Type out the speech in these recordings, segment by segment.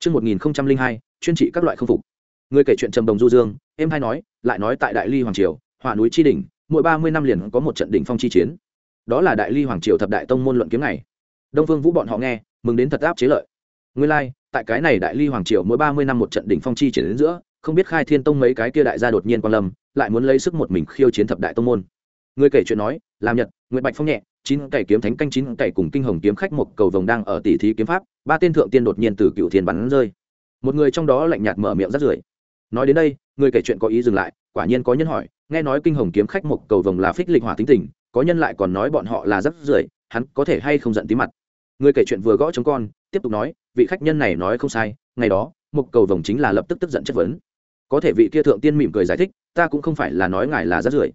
Trước 1002, chuyên trị các loại không phục. Người kể chuyện trầm đồng du dương, em hay nói, lại nói tại Đại Ly Hoàng Triều, hỏa núi chi đỉnh, mỗi 30 năm liền có một trận đỉnh phong chi chiến. Đó là Đại Ly Hoàng Triều thập đại tông môn luận kiếm này Đông Vương Vũ bọn họ nghe, mừng đến thật áp chế lợi. Nguyên lai, like, tại cái này Đại Ly Hoàng Triều mỗi 30 năm một trận đỉnh phong chi chiến đến giữa, không biết Khai Thiên Tông mấy cái kia đại gia đột nhiên quan lâm, lại muốn lấy sức một mình khiêu chiến thập đại tông môn. Người kể chuyện nói, làm Nhật, Nguyệt Bạch Phong nhẹ, chín cày kiếm thánh canh chín cày cùng kinh hồng kiếm khách một cầu vồng đang ở tỷ thí kiếm pháp ba tên thượng tiên đột nhiên từ cựu thiên bắn rơi. Một người trong đó lạnh nhạt mở miệng rất rưởi. Nói đến đây người kể chuyện có ý dừng lại quả nhiên có nhân hỏi nghe nói kinh hồng kiếm khách một cầu vồng là phích lịch hỏa tính tình có nhân lại còn nói bọn họ là rất rưởi hắn có thể hay không giận tí mặt. Người kể chuyện vừa gõ chống con tiếp tục nói vị khách nhân này nói không sai ngày đó một cầu vồng chính là lập tức tức giận chất vấn. Có thể vị kia thượng tiên mỉm cười giải thích ta cũng không phải là nói ngài là rất rưởi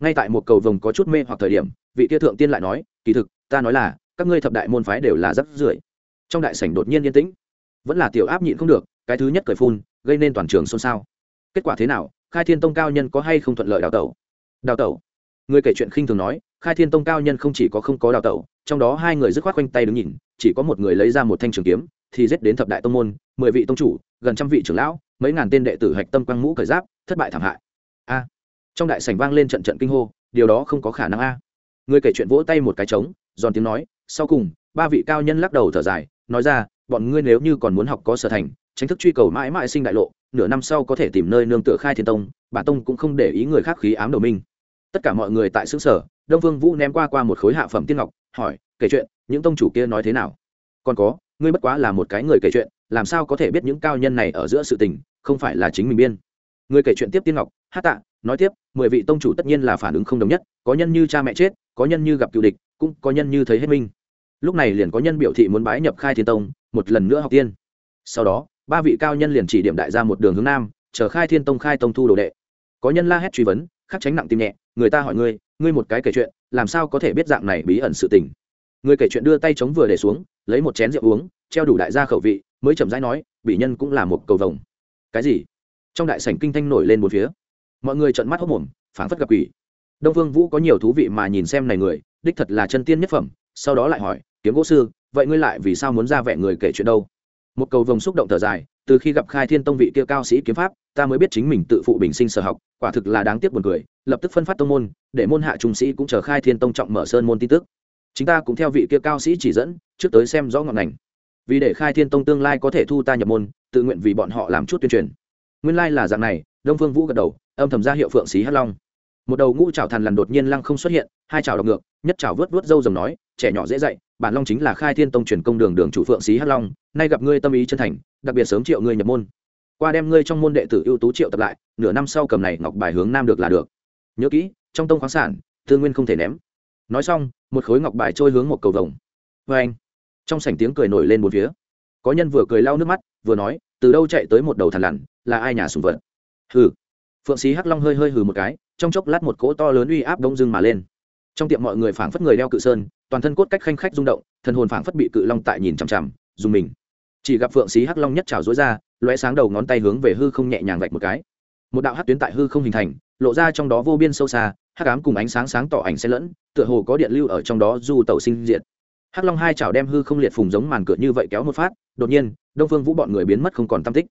ngay tại một cầu vồng có chút mê hoặc thời điểm, vị kia thượng tiên lại nói, kỳ thực, ta nói là, các ngươi thập đại môn phái đều là rất rưởi. Trong đại sảnh đột nhiên yên tĩnh. Vẫn là tiểu áp nhịn không được, cái thứ nhất cởi phun, gây nên toàn trường xôn xao. Kết quả thế nào? Khai thiên tông cao nhân có hay không thuận lợi đào tẩu? Đào tẩu? Người kể chuyện khinh thường nói, khai thiên tông cao nhân không chỉ có không có đào tẩu, trong đó hai người dứt khoát quanh tay đứng nhìn, chỉ có một người lấy ra một thanh trường kiếm, thì giết đến thập đại tông môn, mười vị tông chủ, gần trăm vị trưởng lão, mấy ngàn tên đệ tử hạch tâm quang mũ cởi giáp, thất bại thảm hại. A! Trong đại sảnh vang lên trận trận kinh hô, điều đó không có khả năng a. Người kể chuyện vỗ tay một cái trống, giòn tiếng nói, sau cùng, ba vị cao nhân lắc đầu thở dài, nói ra, bọn ngươi nếu như còn muốn học có sở thành tránh thức truy cầu mãi mãi sinh đại lộ, nửa năm sau có thể tìm nơi nương tựa khai thiên tông, bản tông cũng không để ý người khác khí ám đầu minh tất cả mọi người tại xứ sở, đông vương vũ ném qua qua một khối hạ phẩm tiên ngọc, hỏi, kể chuyện, những tông chủ kia nói thế nào? Còn có, ngươi bất quá là một cái người kể chuyện, làm sao có thể biết những cao nhân này ở giữa sự tình, không phải là chính mình biên? Người kể chuyện tiếp tiên ngọc, hát tạ, nói tiếp, mười vị tông chủ tất nhiên là phản ứng không đồng nhất, có nhân như cha mẹ chết, có nhân như gặp cựu địch, cũng có nhân như thấy hết minh lúc này liền có nhân biểu thị muốn bái nhập khai thiên tông, một lần nữa học tiên. Sau đó, ba vị cao nhân liền chỉ điểm đại ra một đường hướng nam, chờ khai thiên tông, khai tông thu đồ đệ. Có nhân la hét truy vấn, khắc tránh nặng tim nhẹ, người ta hỏi ngươi ngươi một cái kể chuyện, làm sao có thể biết dạng này bí ẩn sự tình? Người kể chuyện đưa tay chống vừa để xuống, lấy một chén rượu uống, treo đủ đại gia khẩu vị, mới chậm rãi nói bị nhân cũng là một cầu vồng. Cái gì? Trong đại sảnh kinh thanh nổi lên một phía. Mọi người trợn mắt hốc mồm, phảng phất gặp quỷ. Đông phương vũ có nhiều thú vị mà nhìn xem này người, đích thật là chân tiên nhất phẩm, sau đó lại hỏi, kiếm gỗ sư, vậy ngươi lại vì sao muốn ra vẻ người kể chuyện đâu? Một cầu vồng xúc động thở dài, từ khi gặp khai thiên tông vị kia cao sĩ kiếm pháp, ta mới biết chính mình tự phụ bình sinh sở học, quả thực là đáng tiếc buồn cười, lập tức phân phát tông môn, để môn hạ trung sĩ cũng chờ khai thiên tông trọng mở sơn môn tin tức. Chúng ta cũng theo vị kia cao sĩ chỉ dẫn, trước tới xem rõ ngọn ngành. Vì để khai thiên tông tương lai có thể thu ta nhập môn, tự nguyện vì bọn họ làm chút tuyên truyền nguyên lai là dạng này, đông phương vũ gật đầu, âm thầm ra hiệu phượng xí hắc long. Một đầu ngũ trào thần lằn đột nhiên lăng không xuất hiện, hai trào đọc ngược, nhất trào vớt vớt dâu rồng nói, trẻ nhỏ dễ dạy, bản long chính là khai thiên tông truyền công đường đường chủ phượng xí hắc long, nay gặp ngươi tâm ý chân thành, đặc biệt sớm triệu ngươi nhập môn. Qua đem ngươi trong môn đệ tử ưu tú triệu tập lại, nửa năm sau cầm này ngọc bài hướng nam được là được. Nhớ kỹ, trong tông khoáng sản tư nguyên không thể ném. Nói xong, một khối ngọc bài trôi hướng một cầu vồng. Vê anh trong sảnh tiếng cười nổi lên một phía. Có nhân vừa cười lau nước mắt, vừa nói, từ đâu chạy tới một đầu thằn lằn là ai nhà sùng vật? Hừ. Phượng sĩ hắc long hơi hơi hừ một cái, trong chốc lát một cỗ to lớn uy áp đông dưng mà lên. Trong tiệm mọi người phảng phất người đeo cự sơn, toàn thân cốt cách khanh khách rung động, thần hồn phảng phất bị cự long tại nhìn chằm chằm, dùng mình. Chỉ gặp phượng sĩ hắc long nhất trào dối ra, lóe sáng đầu ngón tay hướng về hư không nhẹ nhàng vạch một cái. Một đạo hắc tuyến tại hư không hình thành, lộ ra trong đó vô biên sâu xa, hắc ám cùng ánh sáng sáng tỏ ảnh xen lẫn, tựa hồ có điện lưu ở trong đó du tẩu sinh diệt. Hắc long hai chảo đem hư không liệt phùng giống màn cửa như vậy kéo một phát, đột nhiên, đông phương vũ bọn người biến mất không còn tam tích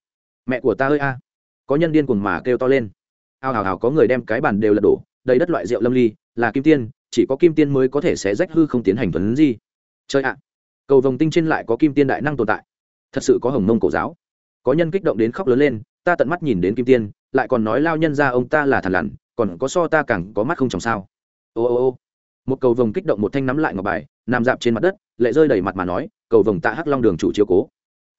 mẹ của ta ơi a. Có nhân điên cuồng mà kêu to lên. Ao hào hào, có người đem cái bàn đều lật đổ, đầy đất loại rượu lâm ly, là kim tiên, chỉ có kim tiên mới có thể xé rách hư không tiến hành thuấn di. Chơi ạ, cầu vồng tinh trên lại có kim tiên đại năng tồn tại. Thật sự có hồng mông cổ giáo. Có nhân kích động đến khóc lớn lên, ta tận mắt nhìn đến kim tiên, lại còn nói lao nhân ra ông ta là thằn lằn, còn có so ta càng có mắt không chồng sao. Ô ô ô. Một cầu vồng kích động một thanh nắm lại ngọc bài, nằm dạp trên mặt đất, lệ rơi đầy mặt mà nói, cầu vồng tạ hắc long đường chủ chiếu cố.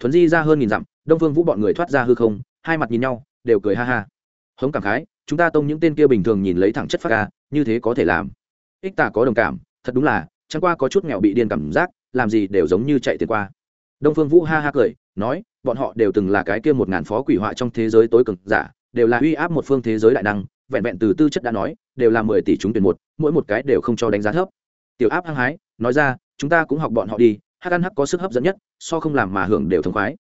Thuấn di ra hơn nghìn dặm đông phương vũ bọn người thoát ra hư không, hai mặt nhìn nhau, đều cười ha ha. Hống cảm khái, chúng ta tông những tên kia bình thường nhìn lấy thẳng chất phát ca, như thế có thể làm. Ích ta có đồng cảm, thật đúng là, chẳng qua có chút nghèo bị điên cảm giác, làm gì đều giống như chạy tiền qua. Đông phương vũ ha ha cười, nói, bọn họ đều từng là cái kia một ngàn phó quỷ họa trong thế giới tối cực giả, đều là uy áp một phương thế giới đại năng, vẹn vẹn từ tư chất đã nói, đều là mười tỷ chúng tuyển một, mỗi một cái đều không cho đánh giá thấp. Tiểu áp hăng hái, nói ra, chúng ta cũng học bọn họ đi, hắc ăn hắc có sức hấp dẫn nhất, so không làm mà hưởng đều thông khoái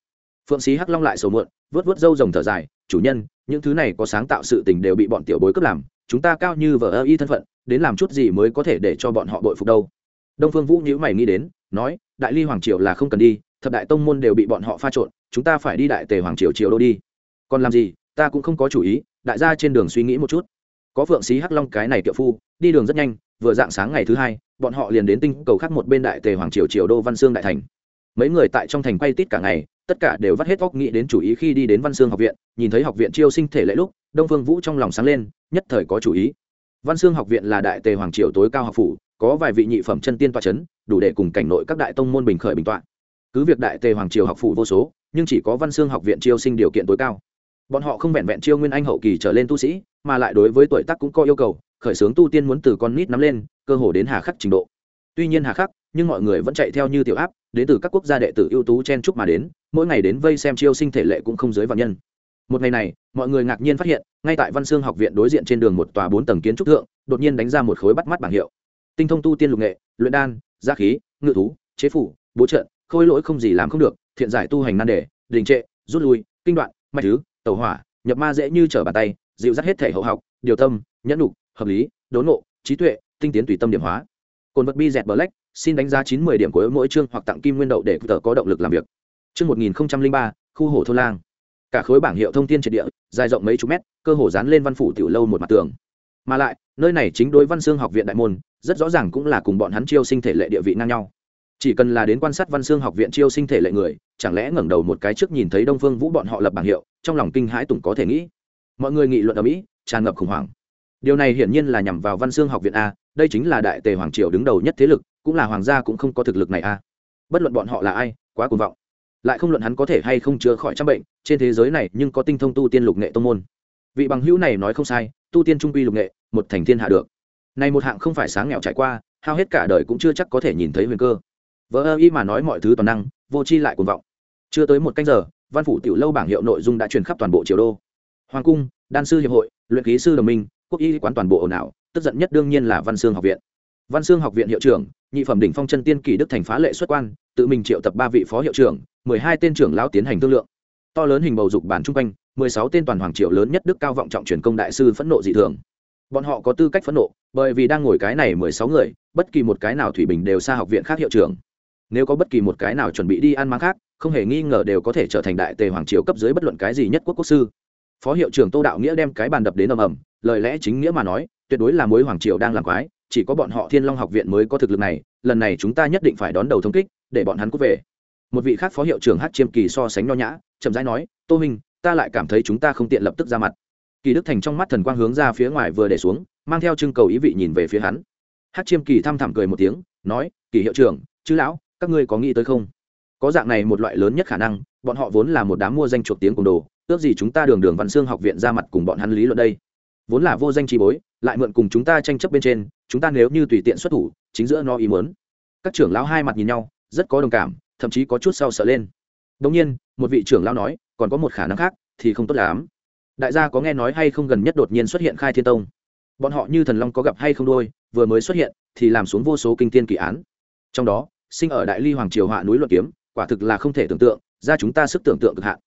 phượng sĩ hắc long lại sầu muộn vớt vớt râu rồng thở dài, chủ nhân, những thứ này có sáng tạo sự tình đều bị bọn tiểu bối cướp làm, chúng ta cao như vợ ơ y thân phận, đến làm chút gì mới có thể để cho bọn họ bội phục đâu? Đông phương vũ nhữ mày nghĩ đến, nói, đại ly hoàng triều là không cần đi, thập đại tông môn đều bị bọn họ pha trộn, chúng ta phải đi đại tề hoàng triều triều đô đi. Còn làm gì, ta cũng không có chủ ý, đại gia trên đường suy nghĩ một chút. Có phượng xí hắc long cái này kiệu phu, đi đường rất nhanh, vừa dạng sáng ngày thứ hai, bọn họ liền đến tinh cầu khác một bên đại tề hoàng triều triều đô văn sương đại thành. Mấy người tại trong thành quay tít cả ngày tất cả đều vắt hết óc nghĩ đến chủ ý khi đi đến văn xương học viện, nhìn thấy học viện chiêu sinh thể lễ lúc, đông phương vũ trong lòng sáng lên, nhất thời có chủ ý. Văn xương học viện là đại tề hoàng triều tối cao học phủ, có vài vị nhị phẩm chân tiên toa c h ấ n đủ để cùng cảnh nội các đại tông môn bình khởi bình t o ạ cứ việc đại tề hoàng triều học phủ vô số, nhưng chỉ có văn xương học viện chiêu sinh điều kiện tối cao. Bọn họ không vẹn vẹn chiêu nguyên anh hậu kỳ trở lên tu sĩ, mà lại đối với tuổi tác cũng có yêu cầu, khởi xướng tu tiên muốn từ con nít nắm lên, cơ hồ đến hà khắc trình độ. Tuy nhiên hà khắc, nhưng mọi người vẫn chạy theo như tiểu áp, đến từ các quốc gia đệ tử ưu tú chen chúc mà đến mỗi ngày đến vây xem chiêu sinh thể lệ cũng không dưới vạn nhân. Một ngày này mọi người ngạc nhiên phát hiện ngay tại văn sương học viện đối diện trên đường một tòa bốn tầng kiến trúc thượng đột nhiên đánh ra một khối bắt mắt bảng hiệu. Tinh thông tu tiên lục nghệ luyện đan gia khí ngự thú chế phủ bố trận khôi lỗi không gì làm không được thiện giải tu hành nan đề đình trệ rút lui kinh đoạn mạch thứ tàu hỏa nhập ma dễ như trở bàn tay dịu dắt hết thể hậu học điều tâm nhẫn đục hợp lý đốn ngộ, trí tuệ tinh tiến tùy tâm điểm hóa. Cồn vật bi dẹt black xin đánh giá chín mươi điểm của mỗi chương hoặc tặng kim nguyên đậu để tờ có động lực làm việc chương một nghìn ba, khu hồ thôn lang. Cả khối bảng hiệu thông tin triệt địa, dài rộng mấy chục mét, cơ hồ dán lên văn phủ tiểu lâu một mặt tường. Mà lại, nơi này chính đối văn xương học viện đại môn, rất rõ ràng cũng là cùng bọn hắn chiêu sinh thể lệ địa vị ngang nhau. Chỉ cần là đến quan sát văn xương học viện chiêu sinh thể lệ người, chẳng lẽ ngẩng đầu một cái trước nhìn thấy đông phương vũ bọn họ lập bảng hiệu, trong lòng kinh hãi tùng có thể nghĩ. Mọi người nghị luận ở mỹ, tràn ngập khủng hoảng. Điều này hiển nhiên là nhằm vào văn xương học viện a, đây chính là đại tề hoàng triều đứng đầu nhất thế lực, cũng là hoàng gia cũng không có thực lực này a. Bất luận bọn họ là ai, quá cuồng vọng lại không luận hắn có thể hay không chữa khỏi trăm bệnh, trên thế giới này nhưng có tinh thông tu tiên lục nghệ tông môn. Vị bằng hữu này nói không sai, tu tiên trung quy lục nghệ, một thành thiên hạ được. Này một hạng không phải sáng nghèo trải qua, hao hết cả đời cũng chưa chắc có thể nhìn thấy huyền cơ. Vợ ơ y mà nói mọi thứ toàn năng, vô chi lại cuồng vọng. Chưa tới một canh giờ, văn phủ tiểu lâu bảng hiệu nội dung đã truyền khắp toàn bộ triều đô. Hoàng cung, đan sư hiệp hội, luyện ký sư đồng minh, quốc y quán toàn bộ ồn ào, tức giận nhất đương nhiên là văn xương học viện văn xương học viện hiệu trưởng, nhị phẩm đỉnh phong chân tiên kỳ đức thành phá lệ xuất quan, tự mình triệu tập ba vị phó hiệu trưởng, mười hai tên trưởng lão tiến hành thương lượng. To lớn hình bầu dục bản chung quanh, mười sáu tên toàn hoàng triệu lớn nhất đức cao vọng trọng truyền công đại sư phẫn nộ dị thường. Bọn họ có tư cách phẫn nộ, bởi vì đang ngồi cái này mười sáu người, bất kỳ một cái nào thủy bình đều xa học viện khác hiệu trưởng. Nếu có bất kỳ một cái nào chuẩn bị đi ăn mang khác, không hề nghi ngờ đều có thể trở thành đại tề hoàng triều cấp dưới bất luận cái gì nhất quốc quốc sư. Phó hiệu trưởng tô đạo nghĩa đem cái bàn đập đến ầm ầm, lời lẽ chính nghĩa mà nói, tuyệt đối là mối hoàng triều đang làm quái chỉ có bọn họ thiên long học viện mới có thực lực này, lần này chúng ta nhất định phải đón đầu thống kích, để bọn hắn cút về. Một vị khác phó hiệu trưởng hát chiêm kỳ so sánh nho nhã, chậm rãi nói, tô minh ta lại cảm thấy chúng ta không tiện lập tức ra mặt. Kỳ đức thành trong mắt thần quang hướng ra phía ngoài vừa để xuống, mang theo trưng cầu ý vị nhìn về phía hắn. Hát chiêm kỳ thăm thẳm cười một tiếng, nói, kỳ hiệu trưởng, chư lão, các ngươi có nghĩ tới không? Có dạng này một loại lớn nhất khả năng, bọn họ vốn là một đám mua danh chuộc tiếng cùng đồ, ước gì chúng ta đường đường văn xương học viện ra mặt cùng bọn hắn lý luận đây. Vốn là vô danh trí bối, lại mượn cùng chúng ta tranh chấp bên trên chúng ta nếu như tùy tiện xuất thủ chính giữa nó ý muốn. các trưởng lão hai mặt nhìn nhau rất có đồng cảm thậm chí có chút sau sợ lên đông nhiên, một vị trưởng lão nói, còn có một khả năng khác, thì không tốt lắm. Đại gia có nghe nói hay không gần nhất đột nhiên xuất hiện Khai Thiên Tông. Bọn họ như thần long có gặp hay không đôi, vừa mới xuất hiện thì làm xuống vô số kinh tiên kỳ án. Trong đó, sinh ở Đại Ly Hoàng triều hạ núi luận kiếm, quả thực là không thể tưởng tượng, ra chúng ta sức tưởng tượng cực hạn.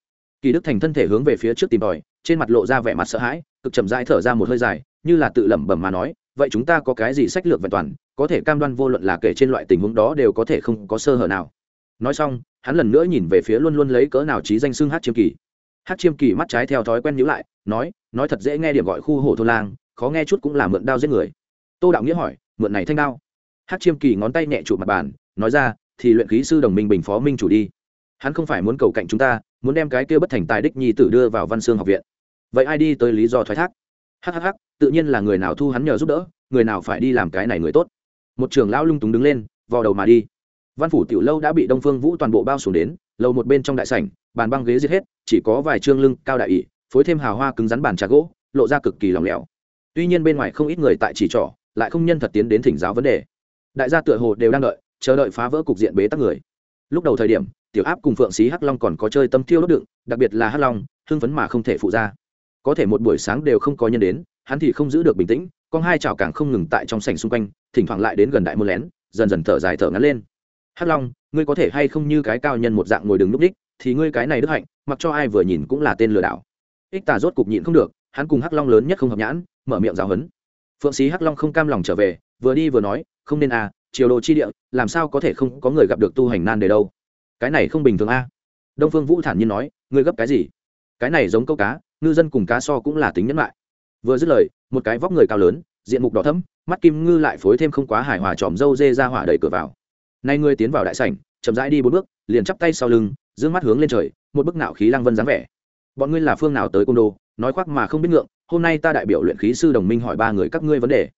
Kỳ Đức Thành thân thể hướng về phía trước tìm tòi, trên mặt lộ ra vẻ mặt sợ hãi, cực chậm rãi thở ra một hơi dài, như là tự lẩm bẩm mà nói, vậy chúng ta có cái gì sách lược vẹn toàn, có thể cam đoan vô luận là kể trên loại tình huống đó đều có thể không có sơ hở nào. Nói xong hắn lần nữa nhìn về phía luôn luôn lấy cỡ nào trí danh xưng hát chiêm kỳ. Hát chiêm kỳ mắt trái theo thói quen nhữ lại nói nói thật dễ nghe điểm gọi khu hồ thôn lang khó nghe chút cũng là mượn đao giết người. Tô đạo nghĩa hỏi mượn này thanh đao. Hát chiêm kỳ ngón tay nhẹ trụ mặt bàn nói ra thì luyện khí sư đồng minh bình phó minh chủ đi. Hắn không phải muốn cầu cạnh chúng ta muốn đem cái kia bất thành tài đích nhi tử đưa vào văn xương học viện. Vậy ai đi tới lý do thoái thác? Hhh tự nhiên là người nào thu hắn nhờ giúp đỡ, người nào phải đi làm cái này người tốt. Một trưởng lão lung túng đứng lên, vò đầu mà đi. Văn phủ tiểu lâu đã bị đông phương vũ toàn bộ bao xuống đến, lầu một bên trong đại sảnh, bàn băng ghế giết hết, chỉ có vài trương lưng cao đại ỷ, phối thêm hào hoa cứng rắn bàn trà gỗ, lộ ra cực kỳ lòng lẻo. Tuy nhiên bên ngoài không ít người tại chỉ trỏ, lại không nhân thật tiến đến thỉnh giáo vấn đề. Đại gia tựa hồ đều đang đợi, chờ đợi phá vỡ cục diện bế tắc người. Lúc đầu thời điểm, tiểu áp cùng phượng xí hắc long còn có chơi tâm thiêu đốt đựng, đặc biệt là hắc long, hưng phấn mà không thể phụ ra có thể một buổi sáng đều không có nhân đến, hắn thì không giữ được bình tĩnh, con hai chảo càng không ngừng tại trong sảnh xung quanh, thỉnh thoảng lại đến gần đại môn lén, dần dần thở dài thở ngắn lên. Hắc long, ngươi có thể hay không như cái cao nhân một dạng ngồi đường núp đích, thì ngươi cái này đức hạnh, mặc cho ai vừa nhìn cũng là tên lừa đảo. Ích tà rốt cục nhịn không được, hắn cùng hắc long lớn nhất không hợp nhãn, mở miệng giáo hấn phượng sĩ hắc long không cam lòng trở về, vừa đi vừa nói, không nên à triều đồ chi địa, làm sao có thể không có người gặp được tu hành nan đề đâu. Cái này không bình thường a đông phương vũ thản nhiên nói, ngươi gấp cái gì? Cái này giống câu cá ngư dân cùng cá so cũng là tính nhẫn lại vừa dứt lời, một cái vóc người cao lớn, diện mục đỏ thẫm, mắt kim ngư lại phối thêm không quá hài hòa tròm râu dê ra hỏa đẩy cửa vào. Nay ngươi tiến vào đại sảnh, chậm rãi đi bốn bước, liền chắp tay sau lưng, dương mắt hướng lên trời, một bức nạo khí lăng vân dáng vẻ. Bọn ngươi là phương nào tới côn đô, nói khoác mà không biết ngượng, hôm nay ta đại biểu luyện khí sư đồng minh hỏi ba người các ngươi vấn đề.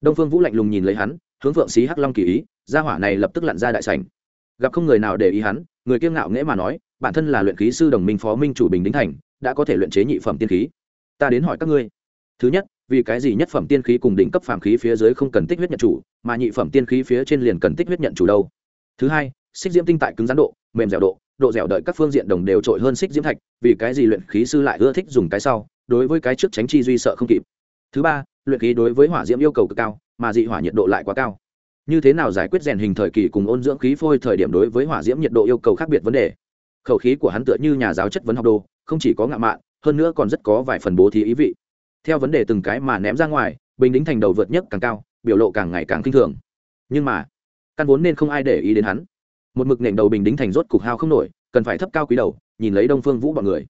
Đông phương vũ lạnh lùng nhìn lấy hắn, hướng phượng xí hắc long kỳ ý ra hỏa này lập tức lặn ra đại sảnh. Gặp không người nào để ý hắn, người kiêng ngạo nghễ mà nói, bản thân là luyện khí sư đồng minh phó minh chủ bình đính thành đã có thể luyện chế nhị phẩm tiên khí. Ta đến hỏi các ngươi. Thứ nhất, vì cái gì nhất phẩm tiên khí cùng đỉnh cấp phàm khí phía dưới không cần tích huyết nhận chủ, mà nhị phẩm tiên khí phía trên liền cần tích huyết nhận chủ đâu? Thứ hai, xích diễm tinh tại cứng rắn độ, mềm dẻo độ độ dẻo đợi các phương diện đồng đều trội hơn xích diễm thạch, vì cái gì luyện khí sư lại ưa thích dùng cái sau, đối với cái trước tránh chi duy sợ không kịp. Thứ ba, luyện khí đối với hỏa diễm yêu cầu cực cao, mà dị hỏa nhiệt độ lại quá cao. Như thế nào giải quyết rèn hình thời kỳ cùng ôn dưỡng khí phôi thời điểm đối với hỏa diễm nhiệt độ yêu cầu khác biệt vấn đề? Khẩu khí của hắn tựa như nhà giáo chất vấn học đồ, không chỉ có ngạo mạn, hơn nữa còn rất có vài phần bố thí ý vị. Theo vấn đề từng cái mà ném ra ngoài, bình đính thành đầu vượt nhất càng cao, biểu lộ càng ngày càng kinh thường. Nhưng mà, căn vốn nên không ai để ý đến hắn. Một mực nện đầu bình đính thành rốt cục hao không nổi, cần phải thấp cao quý đầu, nhìn lấy đông phương vũ bọn người.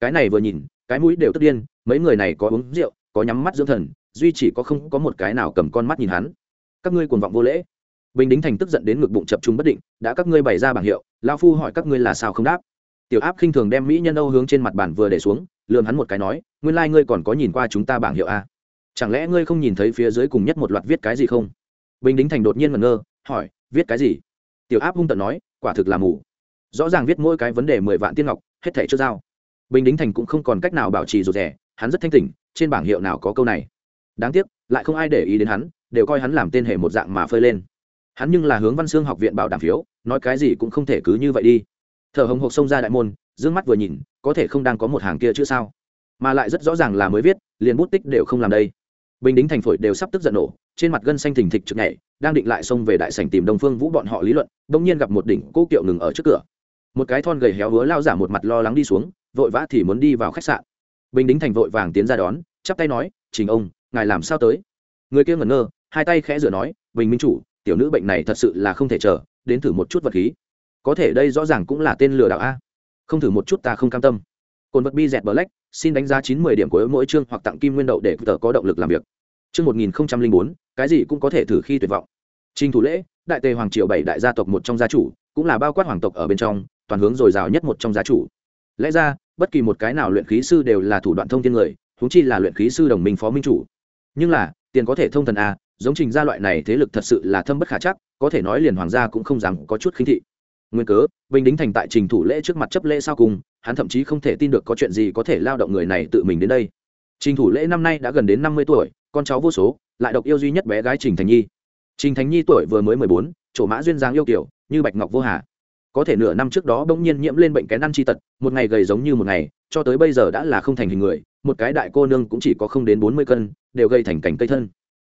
Cái này vừa nhìn, cái mũi đều tức điên, mấy người này có uống rượu, có nhắm mắt dưỡng thần, duy chỉ có không có một cái nào cầm con mắt nhìn hắn. Các ngươi cuồng vọng vô lễ. Bình đính thành tức giận đến ngực bụng chập trung bất định, đã các ngươi bày ra bảng hiệu lao phu hỏi các ngươi là sao không đáp? Tiểu áp khinh thường đem mỹ nhân âu hướng trên mặt bàn vừa để xuống, lườm hắn một cái nói, nguyên lai、like、ngươi còn có nhìn qua chúng ta bảng hiệu a. Chẳng lẽ ngươi không nhìn thấy phía dưới cùng nhất một loạt viết cái gì không? Bình đính thành đột nhiên ngẩn ngơ, hỏi, viết cái gì? Tiểu áp hung tận nói, quả thực là mù. Rõ ràng viết mỗi cái vấn đề mười vạn tiên ngọc, hết thẻ trước dao bình đính thành cũng không còn cách nào bảo trì rụt rẻ hắn rất thanh tỉnh, trên bảng hiệu nào có câu này. Đáng tiếc, lại không ai để ý đến hắn, đều coi hắn làm tên hệ một dạng mà phơi lên. Hắn nhưng là hướng văn xương học viện bảo đảm phiếu nói cái gì cũng không thể cứ như vậy đi. Thở hồng hộc xông ra đại môn d ư ơ n g mắt vừa nhìn, có thể không đang có một hàng kia chứ sao? Mà lại rất rõ ràng là mới viết, liền bút tích đều không làm đây. Bình đính thành phổi đều sắp tức giận nổ, trên mặt gân xanh thình thịch trực nhảy, đang định lại xông về đại sảnh tìm đồng phương vũ bọn họ lý luận đ ỗ n g nhiên gặp một đỉnh cố kiệu ngừng ở trước cửa. Một cái thon gầy héo hứa lao giả một mặt lo lắng đi xuống, vội vã thì muốn đi vào khách sạn. Bình đính thành vội vàng tiến ra đón, chắp tay nói, trình ông, ngài làm sao tới? Người kia ngẩn ngơ, hai tay khẽ rửa nói, bình minh chủ, tiểu nữ bệnh này thật sự là không thể chờ đến thử một chút vật khí. Có thể đây rõ ràng cũng là tên lừa đảo a. Không thử một chút ta không cam tâm. Cồn vật bi dẹt black, xin đánh giá chín mươi điểm của mỗi chương hoặc tặng kim nguyên đậu để tờ có động lực làm việc. Chương một nghìn bốn, cái gì cũng có thể thử khi tuyệt vọng. Trình thủ lễ, đại tề hoàng triều bảy đại gia tộc một trong gia chủ, cũng là bao quát hoàng tộc ở bên trong, toàn hướng dồi dào nhất một trong gia chủ. Lẽ ra, bất kỳ một cái nào luyện khí sư đều là thủ đoạn thông thiên người húng chi là luyện khí sư đồng minh phó minh chủ. Nhưng là, tiền có thể thông thần a giống trình gia loại này thế lực thật sự là thâm bất khả chắc, có thể nói liền hoàng gia cũng không dám có chút khinh thị. Nguyên cớ, bình đính thành tại trình thủ lễ trước mặt chấp lễ sau cùng, hắn thậm chí không thể tin được có chuyện gì có thể lao động người này tự mình đến đây. Trình thủ lễ năm nay đã gần đến năm mươi tuổi, con cháu vô số, lại độc yêu duy nhất bé gái trình thành nhi. Trình thành nhi tuổi vừa mới mười bốn, chỗ mã duyên dáng yêu kiểu, như bạch ngọc vô hà. Có thể nửa năm trước đó bỗng nhiên nhiễm lên bệnh kén ăn chi tật, một ngày gầy giống như một ngày, cho tới bây giờ đã là không thành hình người, một cái đại cô nương cũng chỉ có không đến bốn mươi cân, đều gây thành cảnh cây thân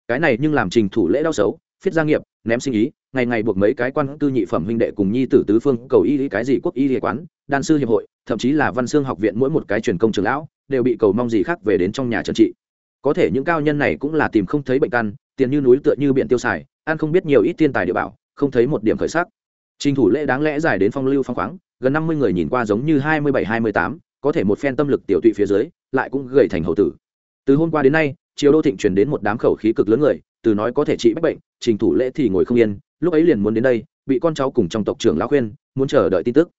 cái này nhưng làm trình thủ lễ đau xấu, phiết gia nghiệp, ném sinh ý, ngày ngày buộc mấy cái quan tư nhị phẩm huynh đệ cùng nhi tử tứ phương cầu y cái gì quốc y lý quán, đan sư hiệp hội, thậm chí là văn xương học viện mỗi một cái truyền công trường lão, đều bị cầu mong gì khác về đến trong nhà trần trị. Có thể những cao nhân này cũng là tìm không thấy bệnh căn, tiền như núi tựa như biển tiêu xài, ăn không biết nhiều ít tiên tài địa bảo, không thấy một điểm khởi sắc. Trình thủ lễ đáng lẽ dài đến phong lưu phong khoáng, gần năm mươi người nhìn qua giống như hai mươi bảy hai mươi tám, có thể một phen tâm lực tiểu tụy phía dưới, lại cũng gầy thành hậu tử. Từ hôm qua đến nay chiều đô thịnh truyền đến một đám khẩu khí cực lớn người, từ nói có thể trị bách bệnh, trình thủ lễ thì ngồi không yên, lúc ấy liền muốn đến đây, bị con cháu cùng trong tộc trưởng lão khuyên, muốn chờ đợi tin tức.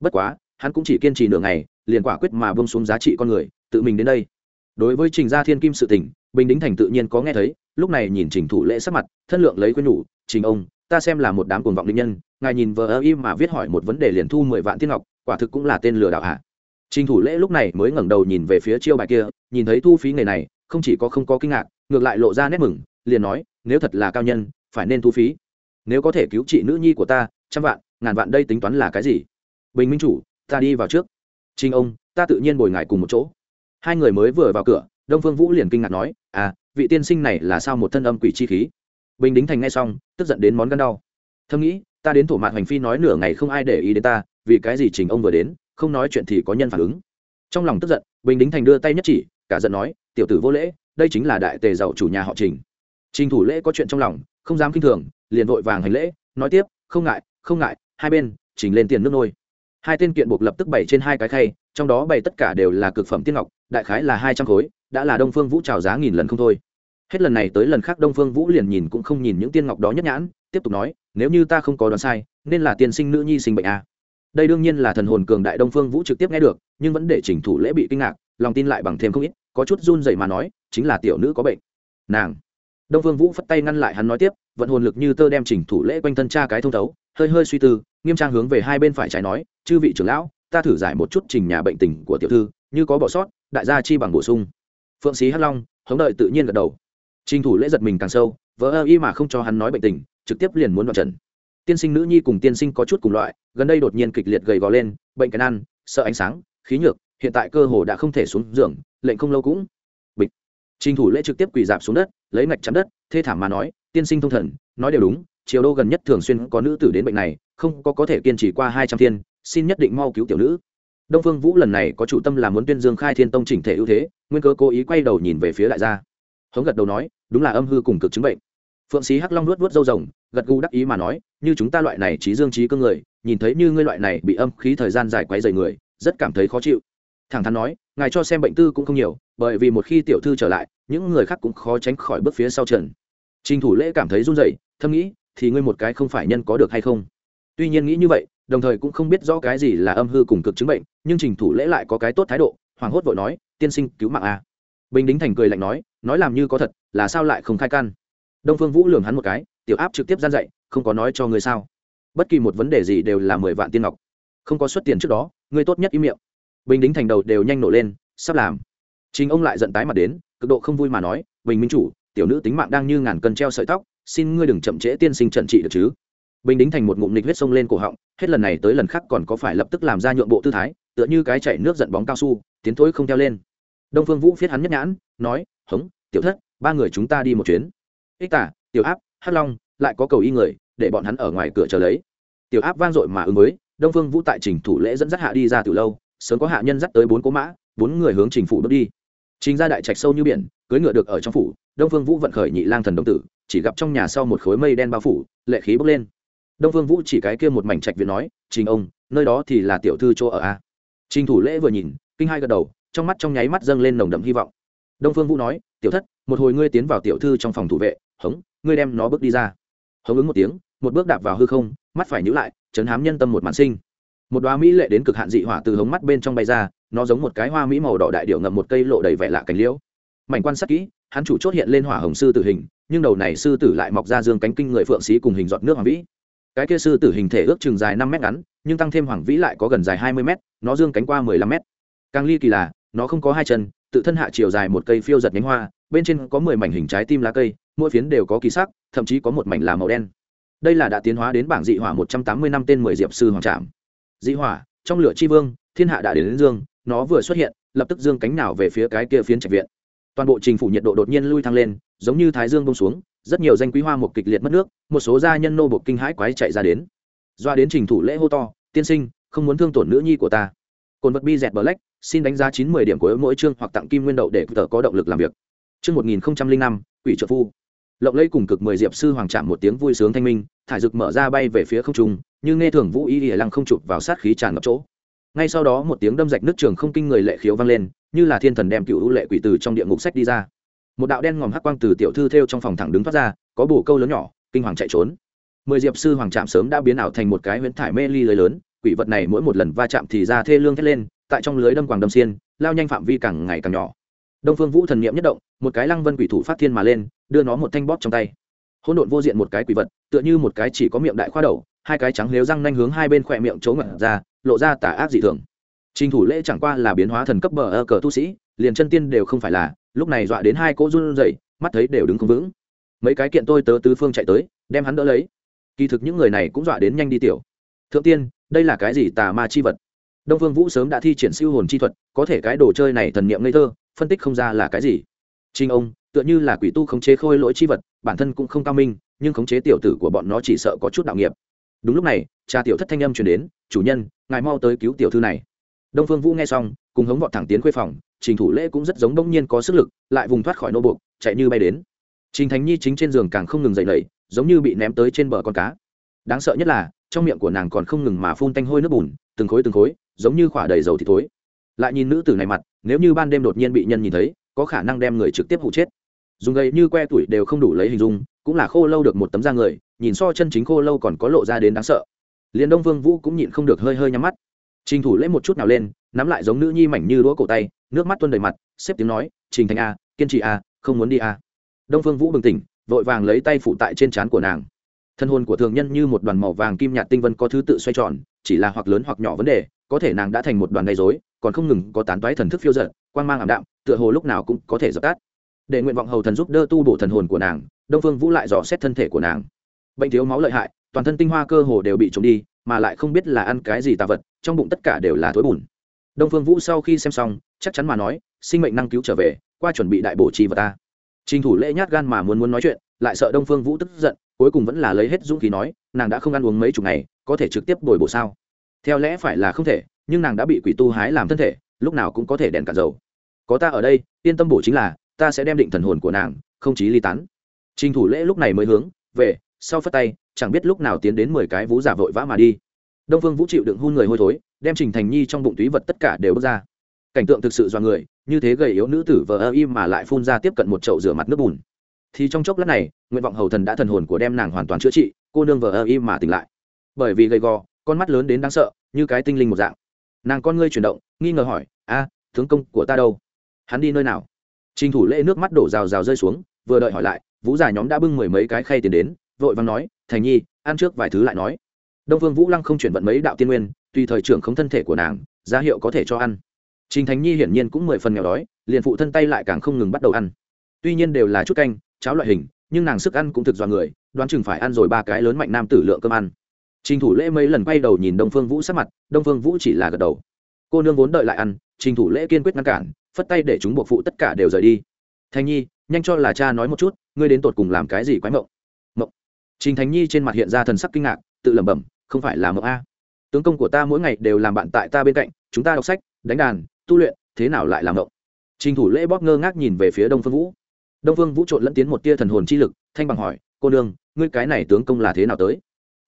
Bất quá, hắn cũng chỉ kiên trì nửa ngày, liền quả quyết mà bông xuống giá trị con người, tự mình đến đây. Đối với trình gia thiên kim sự tình, bình đính thành tự nhiên có nghe thấy, lúc này nhìn trình thủ lễ sắc mặt, thân lượng lấy khuyên nhủ, trình ông, ta xem là một đám cuồng vọng định nhân, ngài nhìn vờ ơ im mà viết hỏi một vấn đề liền thu mười vạn thiên ngọc, quả thực cũng là tên lừa đảo hạ trình thủ lễ lúc này mới ngẩng đầu nhìn về phía chiêu bài kia, nhìn thấy thu phí nghề này không chỉ có không có kinh ngạc, ngược lại lộ ra nét mừng, liền nói, nếu thật là cao nhân, phải nên thu phí. Nếu có thể cứu trị nữ nhi của ta, trăm vạn, ngàn vạn đây tính toán là cái gì? Bình minh chủ, ta đi vào trước. Trinh ông, ta tự nhiên bồi ngài cùng một chỗ. Hai người mới vừa vào cửa, đông phương vũ liền kinh ngạc nói à vị tiên sinh này là sao một thân âm quỷ chi khí? Bình đính thành ngay xong, tức giận đến món gân đau. Thầm nghĩ, ta đến thổ mạn hành phi nói nửa ngày không ai để ý đến ta, vì cái gì trình ông vừa đến, không nói chuyện thì có nhân phản ứng? Trong lòng tức giận, bình đính thành đưa tay nhất chỉ, cả giận nói tiểu tử vô lễ, đây chính là đại tề giàu chủ nhà họ trình. Trình thủ lễ có chuyện trong lòng, không dám kinh thường, liền vội vàng hành lễ, nói tiếp, không ngại không ngại, hai bên, trình lên tiền nước nôi. Hai tên kiện buộc lập tức bày trên hai cái khay, trong đó bày tất cả đều là cực phẩm tiên ngọc, đại khái là hai trăm khối, đã là đông phương vũ trào giá nghìn lần không thôi. Hết lần này tới lần khác đông phương vũ liền nhìn cũng không nhìn những tiên ngọc đó nhất nhãn, tiếp tục nói, nếu như ta không có đoán sai, nên là tiên sinh nữ nhi sinh bệnh a. Đây đương nhiên là thần hồn cường đại đông phương vũ trực tiếp nghe được, nhưng vẫn để chỉnh thủ lễ bị kinh ngạc, lòng tin lại bằng thêm không ít có chút run dậy mà nói, chính là tiểu nữ có bệnh. Nàng. Đông phương vũ phất tay ngăn lại hắn nói tiếp, vận hồn lực như tơ đem chỉnh thủ lễ quanh thân cha cái thông thấu, hơi hơi suy tư, nghiêm trang hướng về hai bên phải trái nói, chư vị trưởng lão, ta thử giải một chút trình nhà bệnh tình của tiểu thư, như có bỏ sót, đại gia chi bằng bổ sung. Phượng sĩ hắc long, hống đợi tự nhiên gật đầu. Trình thủ lễ giật mình càng sâu, vỡ ơ y mà không cho hắn nói bệnh tình, trực tiếp liền muốn đoạn trần tiên sinh nữ nhi cùng tiên sinh có chút cùng loại, gần đây đột nhiên kịch liệt gầy gò lên, bệnh cái ăn, sợ ánh sáng, khí nhược hiện tại cơ hồ đã không thể xuống giường, lệnh không lâu cũng bịch. Trình thủ lễ trực tiếp quỳ dạp xuống đất, lấy ngạch chắn đất, thê thảm mà nói, tiên sinh thông thần, nói đều đúng triều đô gần nhất thường xuyên có nữ tử đến bệnh này, không có có thể kiên trì qua hai trăm thiên, xin nhất định mau cứu tiểu nữ. Đông phương vũ lần này có chủ tâm là muốn tuyên dương khai thiên tông chỉnh thể ưu thế, nguyên cơ cố ý quay đầu nhìn về phía đại gia. Hống gật đầu nói, đúng là âm hư cùng cực chứng bệnh. Phượng sĩ hắc long nuốt nuốt râu rồng, gật gù đắc ý mà nói, như chúng ta loại này trí dương trí cương người, nhìn thấy như ngươi loại này bị âm khí thời gian dài quấy dày người, rất cảm thấy khó chịu thẳng thắn nói, ngài cho xem bệnh tư cũng không nhiều, bởi vì một khi tiểu thư trở lại, những người khác cũng khó tránh khỏi bước phía sau trần. Trình thủ lễ cảm thấy run rẩy, thầm nghĩ, thì ngươi một cái không phải nhân có được hay không? Tuy nhiên nghĩ như vậy, đồng thời cũng không biết rõ cái gì là âm hư cùng cực chứng bệnh, nhưng trình thủ lễ lại có cái tốt thái độ hoàng hốt vội nói, tiên sinh, cứu mạng a. Bình đính thành cười lạnh nói nói làm như có thật, là sao lại không khai căn? Đông phương vũ lường hắn một cái, tiểu áp trực tiếp gian dạy, không có nói cho ngươi sao? Bất kỳ một vấn đề gì đều là mười vạn tiên ngọc. Không có xuất tiền trước đó, ngươi tốt nhất im miệng bình đính thành đầu đều nhanh nổ lên, sắp làm. Chính ông lại giận tái mặt đến, cực độ không vui mà nói, bình minh chủ, tiểu nữ tính mạng đang như ngàn cân treo sợi tóc, xin ngươi đừng chậm trễ tiên sinh trận trị được chứ. Bình đính thành một ngụm nịch huyết sông lên cổ họng, hết lần này tới lần khác còn có phải lập tức làm ra nhượng bộ tư thái, tựa như cái chạy nước giận bóng cao su, tiến thối không theo lên. Đông phương vũ viết hắn nhất nhãn, nói, hống, tiểu thất, ba người chúng ta đi một chuyến. Ích tả, tiểu áp, hắc long, lại có cầu y người, để bọn hắn ở ngoài cửa chờ lấy. Tiểu áp vang dội mà ứng mới đông phương vũ tại trình thủ lễ dẫn dắt hạ đi ra từ lâu sớm có hạ nhân dắt tới bốn cố mã, bốn người hướng trình phủ bước đi. Trình ra đại trạch sâu như biển cưới ngựa được ở trong phủ, đông phương vũ vận khởi nhị lang thần đông tử, chỉ gặp trong nhà sau một khối mây đen bao phủ, lệ khí bốc lên. Đông phương vũ chỉ cái kia một mảnh trạch viện nói, trình ông, nơi đó thì là tiểu thư chỗ ở a. Trình thủ lễ vừa nhìn, kinh hai gật đầu, trong mắt trong nháy mắt dâng lên nồng đậm hy vọng. Đông phương vũ nói, tiểu thất, một hồi ngươi tiến vào tiểu thư trong phòng thủ vệ, hống, ngươi đem nó bước đi ra. Hống ứng một tiếng, một bước đạp vào hư không, mắt phải nhữ lại chấn hám nhân tâm một màn sinh một đoá mỹ lệ đến cực hạn dị hỏa từ hống mắt bên trong bay ra, nó giống một cái hoa mỹ màu đỏ đại điệu ngậm một cây lộ đầy vẻ lạ cánh liễu. Mảnh quan sát kỹ, hắn chủ chốt hiện lên hỏa hồng sư tử hình, nhưng đầu này sư tử lại mọc ra dương cánh kinh người phượng xí cùng hình giọt nước hoàng vĩ. Cái kia sư tử hình thể ước chừng dài năm mét ngắn, nhưng tăng thêm hoàng vĩ lại có gần dài hai mươi mét, nó dương cánh qua mười lăm mét. Càng ly kỳ là, nó không có hai chân, tự thân hạ chiều dài một cây phiêu giật nhánh hoa, bên trên có mười mảnh hình trái tim lá cây, mỗi phiến đều có kỳ sắc, thậm chí có một mảnh là màu đen. Đây là đã tiến hóa đến bảng dị hỏa một trăm tám mươi năm tên mười diệp sư hoàng trạm dị hỏa trong lửa chi vương thiên hạ đã đến, đến dương nó vừa xuất hiện lập tức dương cánh nào về phía cái kia phiến trạch viện. Toàn bộ trình phủ nhiệt độ đột nhiên lui thăng lên giống như thái dương bông xuống rất nhiều danh quý hoa một kịch liệt mất nước một số gia nhân nô bộc kinh hãi quái chạy ra đến. Doa đến trình thủ lễ hô to tiên sinh không muốn thương tổn nữ nhi của ta. Cồn vật bi dẹt black xin đánh giá chín mươi điểm của mỗi chương hoặc tặng kim nguyên đậu để tờ có động lực làm việc. Chương một nghìn năm quỷ trợ phu lộng lây cùng cực mười diệp sư hoàng chạm một tiếng vui sướng thanh minh, thải dực mở ra bay về phía không trung, như nghe thường vũ y ỉa lăng không chụp vào sát khí tràn ngập chỗ. Ngay sau đó một tiếng đâm rạch nước trường không kinh người lệ khiếu vang lên, như là thiên thần đem cựu lệ quỷ từ trong địa ngục sách đi ra. Một đạo đen ngòm hắc quang từ tiểu thư theo trong phòng thẳng đứng thoát ra, có bổ câu lớn nhỏ, kinh hoàng chạy trốn. Mười diệp sư hoàng trạm sớm đã biến ảo thành một cái huyễn thải mê ly lưới lớn, quỷ vật này mỗi một lần va chạm thì ra thê lương thét lên, tại trong lưới đâm quàng đâm xiên, lao nhanh phạm vi càng ngày càng nhỏ đông phương vũ thần niệm nhất động, một cái lăng vân quỷ thủ phát thiên mà lên, đưa nó một thanh bóp trong tay. Hỗn độn vô diện một cái quỷ vật, tựa như một cái chỉ có miệng đại khoa đầu, hai cái trắng lếu răng nanh hướng hai bên khỏe miệng trố ngẩn ra, lộ ra tả ác dị thường. Trình thủ lễ chẳng qua là biến hóa thần cấp bờ ơ cờ tu sĩ, liền chân tiên đều không phải là, lúc này dọa đến hai cỗ run rẩy, mắt thấy đều đứng không vững. Mấy cái kiện tôi tớ tứ phương chạy tới, đem hắn đỡ lấy. Kỳ thực những người này cũng dọa đến nhanh đi tiểu. Thượng tiên, đây là cái gì tà ma chi vật? Đông phương vũ sớm đã thi triển siêu hồn chi thuật, có thể cái đồ chơi này thần niệm ngây thơ phân tích không ra là cái gì. Trinh ông tựa như là quỷ tu khống chế khôi lỗi chi vật bản thân cũng không cao minh nhưng khống chế tiểu tử của bọn nó chỉ sợ có chút đạo nghiệp. Đúng lúc này cha tiểu thất thanh âm truyền đến chủ nhân ngài mau tới cứu tiểu thư này. Đông phương vũ nghe xong cùng hống vọt thẳng tiến khuê phòng trình thủ lễ cũng rất giống đông nhiên có sức lực lại vùng thoát khỏi nô buộc chạy như bay đến. Trình thành nhi chính trên giường càng không ngừng dậy lẩy, giống như bị ném tới trên bờ con cá. Đáng sợ nhất là trong miệng của nàng còn không ngừng mà phun tanh hôi nước bùn từng khối từng khối giống như khỏa đầy dầu thì thối. Lại nhìn nữ tử này mặt nếu như ban đêm đột nhiên bị nhân nhìn thấy, có khả năng đem người trực tiếp hụ chết. Dùng gầy như que tuổi đều không đủ lấy hình dung, cũng là khô lâu được một tấm da người, nhìn so chân chính khô lâu còn có lộ ra đến đáng sợ. Liền đông vương vũ cũng nhịn không được hơi hơi nhắm mắt. Trình thủ lễ một chút nào lên, nắm lại giống nữ nhi mảnh như đũa cổ tay, nước mắt tuôn đầy mặt, xếp tiếng nói, trình thành a kiên trì a không muốn đi a đông phương vũ bừng tỉnh, vội vàng lấy tay phụ tại trên trán của nàng. Thân hồn của thường nhân như một đoàn màu vàng kim nhạt tinh vân có thứ tự xoay tròn, chỉ là hoặc lớn hoặc nhỏ vấn đề có thể nàng đã thành một đoàn gây dối còn không ngừng có tán toái thần thức phiêu giận quang mang ảm đạm, tựa hồ lúc nào cũng có thể dập tắt. Để nguyện vọng hầu thần giúp đỡ tu bổ thần hồn của nàng, đông phương vũ lại dò xét thân thể của nàng. Bệnh thiếu máu lợi hại, toàn thân tinh hoa cơ hồ đều bị trống đi, mà lại không biết là ăn cái gì tà vật, trong bụng tất cả đều là thối bùn. Đông phương vũ sau khi xem xong, chắc chắn mà nói, sinh mệnh năng cứu trở về, qua chuẩn bị đại bổ chi vật ta. Trình thủ lễ nhát gan mà muốn muốn nói chuyện, lại sợ đông phương vũ tức giận, cuối cùng vẫn là lấy hết dũng khí nói, nàng đã không ăn uống mấy chục ngày, có thể trực tiếp bồi bổ sao? Theo lẽ phải là không thể, nhưng nàng đã bị quỷ tu hái làm thân thể, lúc nào cũng có thể đèn cả dầu. Có ta ở đây, yên tâm bổ chính là, ta sẽ đem định thần hồn của nàng, không chí ly tán. Trình thủ lễ lúc này mới hướng, về, sau phất tay, chẳng biết lúc nào tiến đến mười cái vú giả vội vã mà đi. Đông phương vũ chịu đựng hun người hôi thối, đem trình thành nhi trong bụng túy vật tất cả đều bước ra. Cảnh tượng thực sự do người, như thế gầy yếu nữ tử vờ ơ im mà lại phun ra tiếp cận một chậu rửa mặt nước bùn. Thì trong chốc lát này, nguyện vọng hầu thần đã thần hồn của đem nàng hoàn toàn chữa trị, cô nương vờ ơ im mà tỉnh lại. Bởi vì gầy gò con mắt lớn đến đáng sợ, như cái tinh linh một dạng. Nàng con ngươi chuyển động, nghi ngờ hỏi, a, tướng công của ta đâu? Hắn đi nơi nào? Trình thủ lễ nước mắt đổ rào rào rơi xuống, vừa đợi hỏi lại, vũ già nhóm đã bưng mười mấy cái khay tiền đến, vội vàng nói, thành nhi, ăn trước vài thứ lại nói đông vương vũ lăng không chuyển vận mấy đạo tiên nguyên, tùy thời trưởng không thân thể của nàng, giá hiệu có thể cho ăn. Trình thành nhi hiển nhiên cũng mười phần nghèo đói, liền phụ thân tay lại càng không ngừng bắt đầu ăn. Tuy nhiên đều là chút canh, cháo loại hình, nhưng nàng sức ăn cũng thực dọa người, đoán chừng phải ăn rồi ba cái lớn mạnh nam tử lượng cơm ăn trình thủ lễ mấy lần quay đầu nhìn đông phương vũ sắc mặt, đông phương vũ chỉ là gật đầu. Cô nương vốn đợi lại ăn, trình thủ lễ kiên quyết ngăn cản, phất tay để chúng buộc phụ tất cả đều rời đi. Thành nhi, nhanh cho là cha nói một chút, ngươi đến tột cùng làm cái gì quái mộng? Mộng? Trình thành nhi trên mặt hiện ra thần sắc kinh ngạc, tự lẩm bẩm, không phải là mộng a. Tướng công của ta mỗi ngày đều làm bạn tại ta bên cạnh, chúng ta đọc sách, đánh đàn, tu luyện, thế nào lại làm mộng? Trình thủ lễ bóp ngơ ngác nhìn về phía đông phương vũ. Đông phương vũ trộn lẫn tiến một tia thần hồn chi lực, thanh bằng hỏi, cô nương, ngươi cái này tướng công là thế nào tới?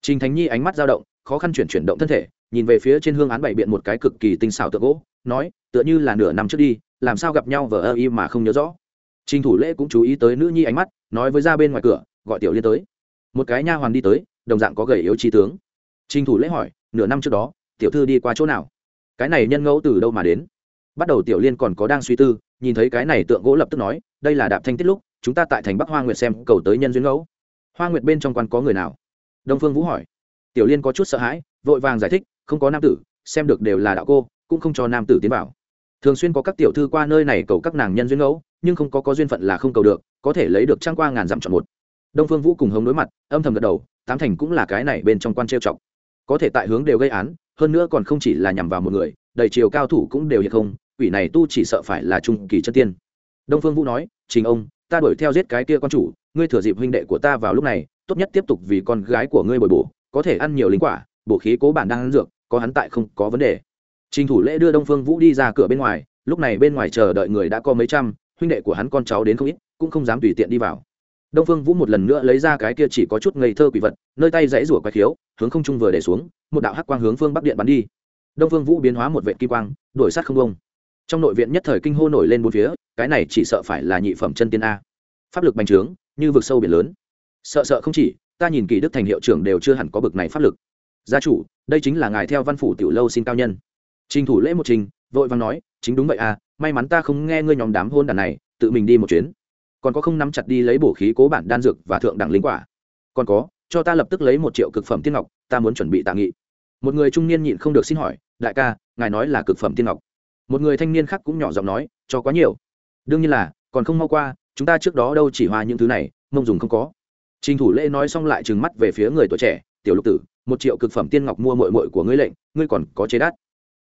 Trình Thánh nhi ánh mắt dao động, khó khăn chuyển chuyển động thân thể, nhìn về phía trên hương án bày biện một cái cực kỳ tinh xảo tượng gỗ, nói, tựa như là nửa năm trước đi, làm sao gặp nhau vờ ơ y mà không nhớ rõ. Trình thủ lễ cũng chú ý tới nữ nhi ánh mắt, nói với ra bên ngoài cửa, gọi tiểu liên tới. Một cái nha hoàn đi tới, đồng dạng có gầy yếu chi tướng. Trình thủ lễ hỏi, nửa năm trước đó, tiểu thư đi qua chỗ nào? Cái này nhân ngẫu từ đâu mà đến? Bắt đầu tiểu liên còn có đang suy tư, nhìn thấy cái này tượng gỗ lập tức nói, đây là đạp thanh tiết lúc, chúng ta tại thành bắc hoa nguyệt xem cầu tới nhân duyên ngẫu. Hoa nguyệt bên trong quan có người nào? Đông phương vũ hỏi. Tiểu liên có chút sợ hãi, vội vàng giải thích, không có nam tử, xem được đều là đạo cô, cũng không cho nam tử tiến vào. Thường xuyên có các tiểu thư qua nơi này cầu các nàng nhân duyên ngẫu, nhưng không có có duyên phận là không cầu được, có thể lấy được trang qua ngàn dặm chọn một. Đông phương vũ cùng hống đối mặt, âm thầm gật đầu, tám thành cũng là cái này bên trong quan trêu chọc. Có thể tại hướng đều gây án, hơn nữa còn không chỉ là nhằm vào một người, đầy chiều cao thủ cũng đều hiện không, quỷ này tu chỉ sợ phải là trung kỳ chân tiên. Đông phương vũ nói, trình ông, ta đuổi theo giết cái kia con chủ, ngươi thừa dịp huynh đệ của ta vào lúc này tốt nhất tiếp tục vì con gái của ngươi bồi bổ, có thể ăn nhiều linh quả, bổ khí cố bản đang ăn dược, có hắn tại không có vấn đề. Trình thủ lễ đưa đông phương vũ đi ra cửa bên ngoài, lúc này bên ngoài chờ đợi người đã có mấy trăm, huynh đệ của hắn con cháu đến không ít, cũng không dám tùy tiện đi vào. Đông phương vũ một lần nữa lấy ra cái kia chỉ có chút ngây thơ quỷ vật, nơi tay dãy rủa quái khiếu, hướng không trung vừa để xuống, một đạo hắc quang hướng phương bắc điện bắn đi. Đông phương vũ biến hóa một vệ kim quang, đổi sát không bông. Trong nội viện nhất thời kinh hô nổi lên bốn phía, cái này chỉ sợ phải là nhị phẩm chân tiên a. Pháp lực bành trướng, như vực sâu biển lớn sợ sợ không chỉ, ta nhìn kỳ đức thành hiệu trưởng đều chưa hẳn có bực này pháp lực. Gia chủ, đây chính là ngài theo văn phủ tiểu lâu xin cao nhân. Trình thủ lễ một trình, vội vàng nói, chính đúng vậy à may mắn ta không nghe ngươi nhóm đám hôn đàn này, tự mình đi một chuyến. Còn có không nắm chặt đi lấy bổ khí cố bản đan dược và thượng đẳng linh quả. Còn có, cho ta lập tức lấy một triệu cực phẩm tiên ngọc, ta muốn chuẩn bị tạ nghị. Một người trung niên nhịn không được xin hỏi, đại ca, ngài nói là cực phẩm tiên ngọc. Một người thanh niên khác cũng nhỏ giọng nói, cho quá nhiều. Đương nhiên là, còn không mau qua, chúng ta trước đó đâu chỉ hoa những thứ này, mông dùng không có trình thủ lễ nói xong lại trừng mắt về phía người tuổi trẻ, tiểu lục tử, một triệu cực phẩm tiên ngọc mua muội muội của ngươi lệnh, ngươi còn có chế đắt?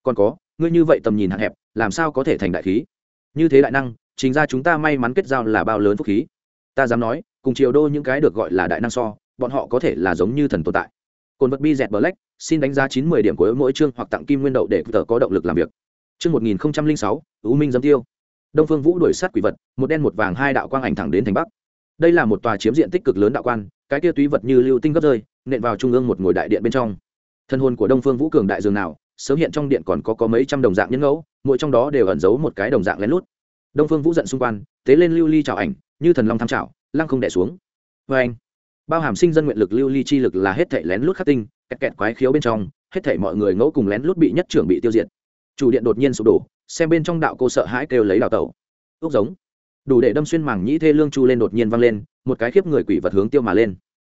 Còn có, ngươi như vậy tầm nhìn hạn hẹp, làm sao có thể thành đại khí? Như thế đại năng, chính ra chúng ta may mắn kết giao là bao lớn phúc khí. Ta dám nói, cùng triều đô những cái được gọi là đại năng so, bọn họ có thể là giống như thần tồn tại. Côn vật bi dẹt black, xin đánh giá chín mươi điểm của mỗi chương hoặc tặng kim nguyên đậu để tự có động lực làm việc. Chương một nghìn sáu, u minh giấm tiêu. Đông phương vũ đuổi sát quỷ vật, một đen một vàng hai đạo quang ảnh thẳng đến thành bắc đây là một tòa chiếm diện tích cực lớn đạo quan, cái kia túy vật như lưu tinh gấp rơi, nện vào trung ương một ngồi đại điện bên trong. Thân hồn của đông phương vũ cường đại dường nào, sớm hiện trong điện còn có có mấy trăm đồng dạng nhân ngẫu, mỗi trong đó đều ẩn giấu một cái đồng dạng lén lút. Đông phương vũ giận xung quanh, tế lên lưu ly trào ảnh, như thần long tham trào lăng không đẻ xuống. Vê anh, bao hàm sinh dân nguyện lực lưu ly chi lực là hết thể lén lút khắc tinh, kẹt kẹt quái khiếu bên trong, hết thể mọi người ngẫu cùng lén lút bị nhất trưởng bị tiêu diệt. Chủ điện đột nhiên sụp đổ, xem bên trong đạo cô sợ hãi kêu lấy đào tẩu. Ước giống đủ để đâm xuyên mảng nhĩ thê lương chu lên đột nhiên văng lên, một cái khiếp người quỷ vật hướng tiêu mà lên.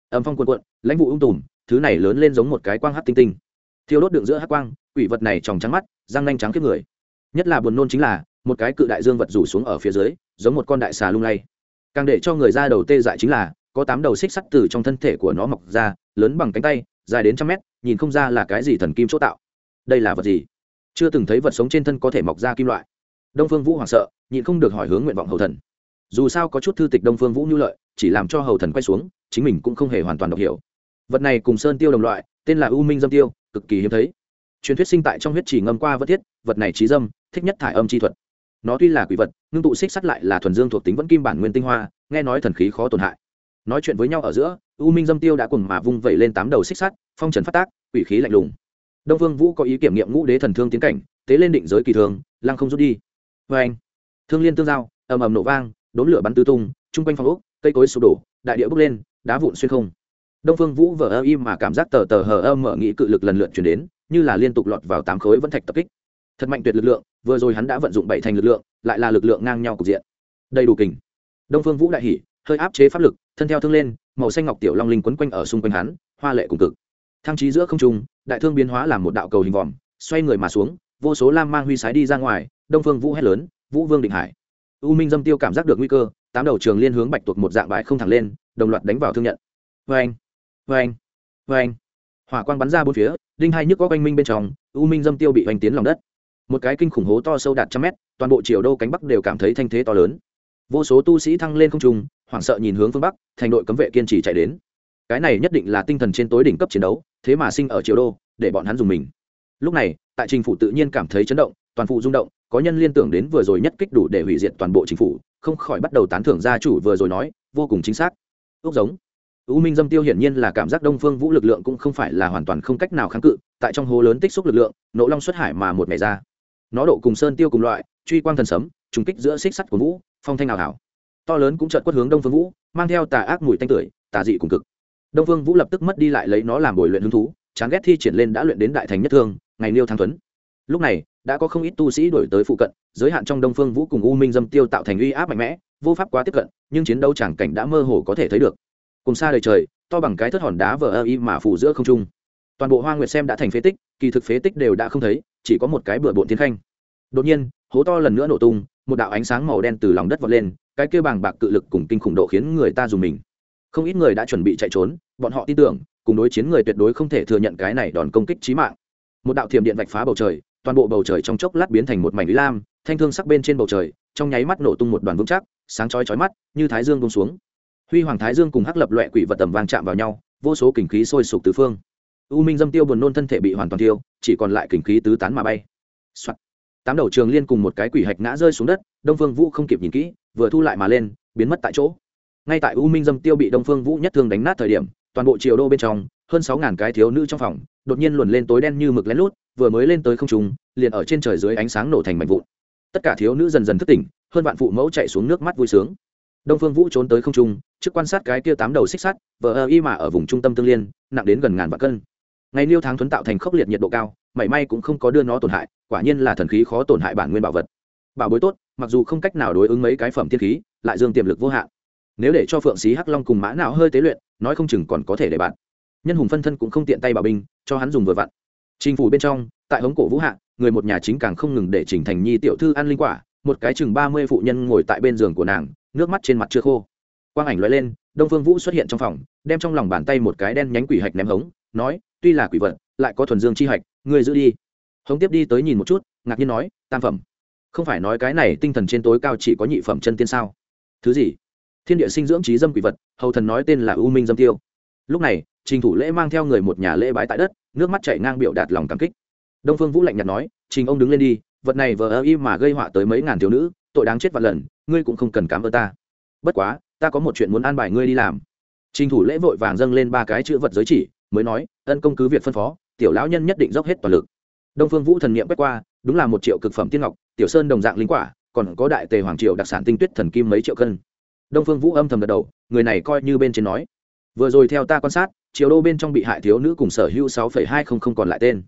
Âm phong cuộn cuộn, lãnh vụ ung tùm, thứ này lớn lên giống một cái quang hát tinh tinh. Thiêu đốt đựng giữa hát quang, quỷ vật này tròng trắng mắt, răng nanh trắng khiếp người. Nhất là buồn nôn chính là, một cái cự đại dương vật rủ xuống ở phía dưới, giống một con đại xà lung lay. Càng để cho người ra đầu tê dại chính là, có tám đầu xích sắt từ trong thân thể của nó mọc ra, lớn bằng cánh tay, dài đến trăm mét, nhìn không ra là cái gì thần kim chỗ tạo. Đây là vật gì? Chưa từng thấy vật sống trên thân có thể mọc ra kim loại đông phương vũ hoảng sợ, nhịn không được hỏi hướng nguyện vọng hầu thần. Dù sao có chút thư tịch đông phương vũ nhu lợi, chỉ làm cho hầu thần quay xuống, chính mình cũng không hề hoàn toàn đọc hiểu. Vật này cùng sơn tiêu đồng loại, tên là u minh dâm tiêu, cực kỳ hiếm thấy. Truyền thuyết sinh tại trong huyết chỉ ngâm qua vật thiết, vật này trí dâm, thích nhất thải âm chi thuật. Nó tuy là quỷ vật, nhưng tụ xích sắt lại là thuần dương thuộc tính vẫn kim bản nguyên tinh hoa, nghe nói thần khí khó tổn hại. Nói chuyện với nhau ở giữa, u minh dâm tiêu đã cùng mà vung vẩy lên tám đầu xích sắt, phong trần phát tác, quỷ khí lạnh lùng. Đông vương vũ có ý kiểm nghiệm ngũ đế thần thương tiến cảnh, tế lên định giới kỳ thường, lăng không rút đi vê anh, thương liên tương giao, ầm ầm nổ vang đốn lửa bắn tứ tung, chung quanh phòng ốc, cây cối sụp đổ, đại địa bốc lên, đá vụn xuyên không. Đông phương vũ vờ ơ im mà cảm giác tờ tờ hờ ơ mở nghĩ cự lực lần lượt chuyển đến, như là liên tục lọt vào tám khối vẫn thạch tập kích. Thật mạnh tuyệt lực lượng, vừa rồi hắn đã vận dụng bảy thành lực lượng, lại là lực lượng ngang nhau cục diện. Đầy đủ kình. Đông phương vũ đại hỉ, hơi áp chế pháp lực, thân theo thương lên, màu xanh ngọc tiểu long linh quấn quanh ở xung quanh hắn, hoa lệ cùng cực. Thăng trí giữa không trung, đại thương biến hóa làm một đạo cầu hình vòm, xoay người mà xuống, vô số lam mang huy sái đi ra ngoài đông phương vũ hét lớn, vũ vương định hải. U minh dâm tiêu cảm giác được nguy cơ, tám đầu trường liên hướng bạch tuộc một dạng bãi không thẳng lên, đồng loạt đánh vào thương nhận. Vê anh vê anh vê anh hỏa quang bắn ra bốn phía, đinh hai nhức có quanh minh bên trong, u minh dâm tiêu bị hoành tiến lòng đất. Một cái kinh khủng hố to sâu đạt trăm mét, toàn bộ chiều đô cánh bắc đều cảm thấy thanh thế to lớn. Vô số tu sĩ thăng lên không trung, hoảng sợ nhìn hướng phương bắc, thành đội cấm vệ kiên trì chạy đến. Cái này nhất định là tinh thần trên tối đỉnh cấp chiến đấu, thế mà sinh ở triều đô, để bọn hắn dùng mình. Lúc này, tại trình phủ tự nhiên cảm thấy chấn động, toàn phụ rung động có nhân liên tưởng đến vừa rồi nhất kích đủ để hủy diệt toàn bộ chính phủ, không khỏi bắt đầu tán thưởng gia chủ vừa rồi nói, vô cùng chính xác. Ước giống. U minh dâm tiêu hiển nhiên là cảm giác đông phương vũ lực lượng cũng không phải là hoàn toàn không cách nào kháng cự, tại trong hố lớn tích xúc lực lượng nỗ long xuất hải mà một ngày ra. Nó độ cùng sơn tiêu cùng loại, truy quang thần sấm, trùng kích giữa xích sắt của vũ, phong thanh nào hảo to lớn cũng chợt quất hướng đông phương vũ, mang theo tà ác mùi tanh tưởi, tà dị cùng cực. Đông phương vũ lập tức mất đi lại lấy nó làm bồi luyện hứng thú, chán ghét thi triển lên đã luyện đến đại thành nhất thương, ngày liêu thăng tuấn. Lúc này đã có không ít tu sĩ đổi tới phụ cận, giới hạn trong đông phương vũ cùng u minh dâm tiêu tạo thành uy áp mạnh mẽ, vô pháp quá tiếp cận, nhưng chiến đấu chẳng cảnh đã mơ hồ có thể thấy được. Cùng xa đời trời, to bằng cái thất hòn đá vờ ơ y mà phủ giữa không trung. Toàn bộ hoa nguyệt xem đã thành phế tích, kỳ thực phế tích đều đã không thấy, chỉ có một cái bừa bộn thiên khanh. Đột nhiên, hố to lần nữa nổ tung, một đạo ánh sáng màu đen từ lòng đất vọt lên, cái kêu bàng bạc cự lực cùng kinh khủng độ khiến người ta dùng mình. Không ít người đã chuẩn bị chạy trốn, bọn họ tin tưởng, cùng đối chiến người tuyệt đối không thể thừa nhận cái này đòn công kích trí mạng. Một đạo thiểm điện vạch phá bầu trời toàn bộ bầu trời trong chốc lát biến thành một mảnh lý lam, thanh thương sắc bên trên bầu trời, trong nháy mắt nổ tung một đoàn vững chắc, sáng chói chói mắt, như thái dương bông xuống. Huy hoàng thái dương cùng hắc lập loẹ quỷ vật tầm vang chạm vào nhau, vô số kình khí sôi sục tứ phương. U minh dâm tiêu buồn nôn thân thể bị hoàn toàn tiêu chỉ còn lại kình khí tứ tán mà bay、Soạn. tám đầu trường liên cùng một cái quỷ hạch ngã rơi xuống đất, đông phương vũ không kịp nhìn kỹ, vừa thu lại mà lên, biến mất tại chỗ. Ngay tại u minh dâm tiêu bị đông phương vũ nhất thương đánh nát thời điểm, toàn bộ triều đô bên trong hơn sáu ngàn cái thiếu nữ trong phòng, đột nhiên luồn lên tối đen như mực lén lút, vừa mới lên tới không trung, liền ở trên trời dưới ánh sáng nổ thành mạnh vụn. Tất cả thiếu nữ dần dần thức tỉnh, hơn vạn phụ mẫu chạy xuống nước mắt vui sướng. Đông phương vũ trốn tới không trung, trước quan sát cái kia tám đầu xích sắt, vờ ơ y mà ở vùng trung tâm tương liên, nặng đến gần ngàn vạn cân. Ngày niêu tháng thuấn tạo thành khốc liệt nhiệt độ cao, mảy may cũng không có đưa nó tổn hại, quả nhiên là thần khí khó tổn hại bản nguyên bảo vật. Bảo bối tốt, mặc dù không cách nào đối ứng mấy cái phẩm tiên khí, lại dương tiềm lực vô hạn. Nếu để cho phượng xí hắc long cùng mã nào hơi tế luyện, nói không chừng còn có thể để bạn nhân hùng phân thân cũng không tiện tay bảo binh, cho hắn dùng vừa vặn. Trình phủ bên trong, tại hống cổ vũ hạ, người một nhà chính càng không ngừng để chỉnh thành nhi tiểu thư ăn linh quả, một cái chừng ba mươi phụ nhân ngồi tại bên giường của nàng, nước mắt trên mặt chưa khô. Quang ảnh loại lên, đông phương vũ xuất hiện trong phòng, đem trong lòng bàn tay một cái đen nhánh quỷ hạch ném hống, nói, tuy là quỷ vật, lại có thuần dương chi hạch, ngươi giữ đi. Hống tiếp đi tới nhìn một chút, ngạc nhiên nói, tam phẩm. Không phải nói cái này tinh thần trên tối cao chỉ có nhị phẩm chân tiên sao? Thứ gì? Thiên địa sinh dưỡng trí dâm quỷ vật, hầu thần nói tên là u minh dâm tiêu. Lúc này trình thủ lễ mang theo người một nhà lễ bái tại đất, nước mắt chảy ngang biểu đạt lòng cảm kích. Đông phương vũ lạnh nhạt nói, trình ông đứng lên đi, vật này vờ ơ y mà gây họa tới mấy ngàn thiếu nữ, tội đáng chết vạn lần, ngươi cũng không cần cảm ơn ta. Bất quá, ta có một chuyện muốn an bài ngươi đi làm. Trình thủ lễ vội vàng dâng lên ba cái chữ vật giới chỉ, mới nói, ân công cứ việc phân phó, tiểu lão nhân nhất định dốc hết toàn lực. Đông phương vũ thần niệm quét qua, đúng là một triệu cực phẩm tiên ngọc, tiểu sơn đồng dạng linh quả, còn có đại tề hoàng triều đặc sản tinh tuyết thần kim mấy triệu cân. Đông phương vũ âm thầm gật đầu, người này coi như bên trên nói, vừa rồi theo ta quan sát triều đô bên trong bị hại thiếu nữ cùng sở hữu sáu phẩy hai không không còn lại tên.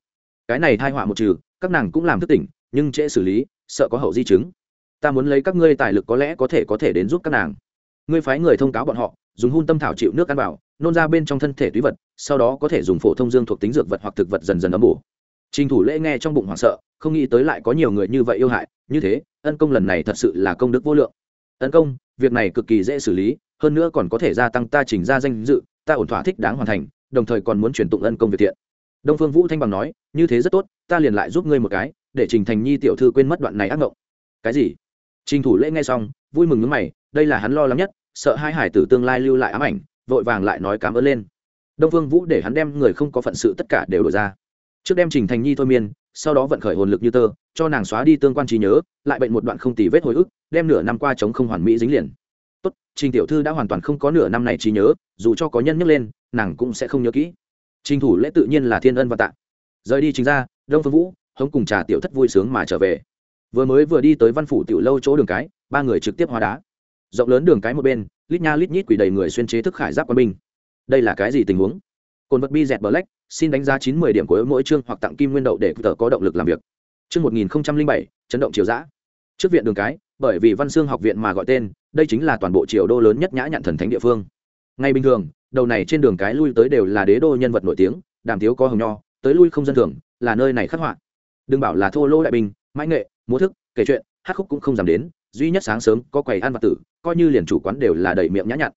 Cái này thai họa một trừ, các nàng cũng làm thức tỉnh, nhưng trễ xử lý, sợ có hậu di chứng. Ta muốn lấy các ngươi tài lực có lẽ có thể có thể đến giúp các nàng. Ngươi phái người thông cáo bọn họ, dùng hun tâm thảo chịu nước ăn vào, nôn ra bên trong thân thể túy vật, sau đó có thể dùng phổ thông dương thuộc tính dược vật hoặc thực vật dần dần ấm bổ. Trình thủ lễ nghe trong bụng hoảng sợ, không nghĩ tới lại có nhiều người như vậy yêu hại, như thế, ân công lần này thật sự là công đức vô lượng. Ân công, việc này cực kỳ dễ xử lý, hơn nữa còn có thể gia tăng ta trình ra danh dự ta ổn thỏa thích đáng hoàn thành, đồng thời còn muốn chuyển tụng ân công việc thiện. Đông phương vũ thanh bằng nói, như thế rất tốt, ta liền lại giúp ngươi một cái, để trình thành nhi tiểu thư quên mất đoạn này ác mộng. Cái gì? Trình thủ lễ nghe xong, vui mừng nước mày, đây là hắn lo lắng nhất, sợ hai hải tử tương lai lưu lại ám ảnh, vội vàng lại nói cảm ơn lên. Đông phương vũ để hắn đem người không có phận sự tất cả đều đổi ra. Trước đem trình thành nhi thôi miên, sau đó vận khởi hồn lực như tơ, cho nàng xóa đi tương quan trí nhớ, lại bệnh một đoạn không tì vết hồi ức, đem nửa năm qua chống không hoàn mỹ dính liền tốt, trình tiểu thư đã hoàn toàn không có nửa năm này trí nhớ, dù cho có nhân nhắc lên, nàng cũng sẽ không nhớ kỹ. Trình thủ lễ tự nhiên là thiên ân và tạ. Rời đi trình ra đông phương vũ, hống cùng trà tiểu thất vui sướng mà trở về. Vừa mới vừa đi tới văn phủ tiểu lâu chỗ đường cái, ba người trực tiếp hóa đá. Rộng lớn đường cái một bên, lít nha lít nhít quỷ đầy người xuyên chế thức khải giáp quân binh. Đây là cái gì tình huống? Cồn vật bi dẹt black, xin đánh giá chín mươi điểm của mỗi chương hoặc tặng kim nguyên đậu để tờ có động lực làm việc. Chương một nghìn bảy, chấn động triều giã trước viện đường cái, bởi vì văn xương học viện mà gọi tên đây chính là toàn bộ triều đô lớn nhất nhã nhặn thần thánh địa phương. Ngay bình thường, đầu này trên đường cái lui tới đều là đế đô nhân vật nổi tiếng, đàm thiếu có hồng nho, tới lui không dân thường, là nơi này khắc họa. Đừng bảo là thô lô đại binh, mãi nghệ, múa thức, kể chuyện, hát khúc cũng không dám đến, duy nhất sáng sớm có quầy ăn vặt tử, coi như liền chủ quán đều là đầy miệng nhã nhặn.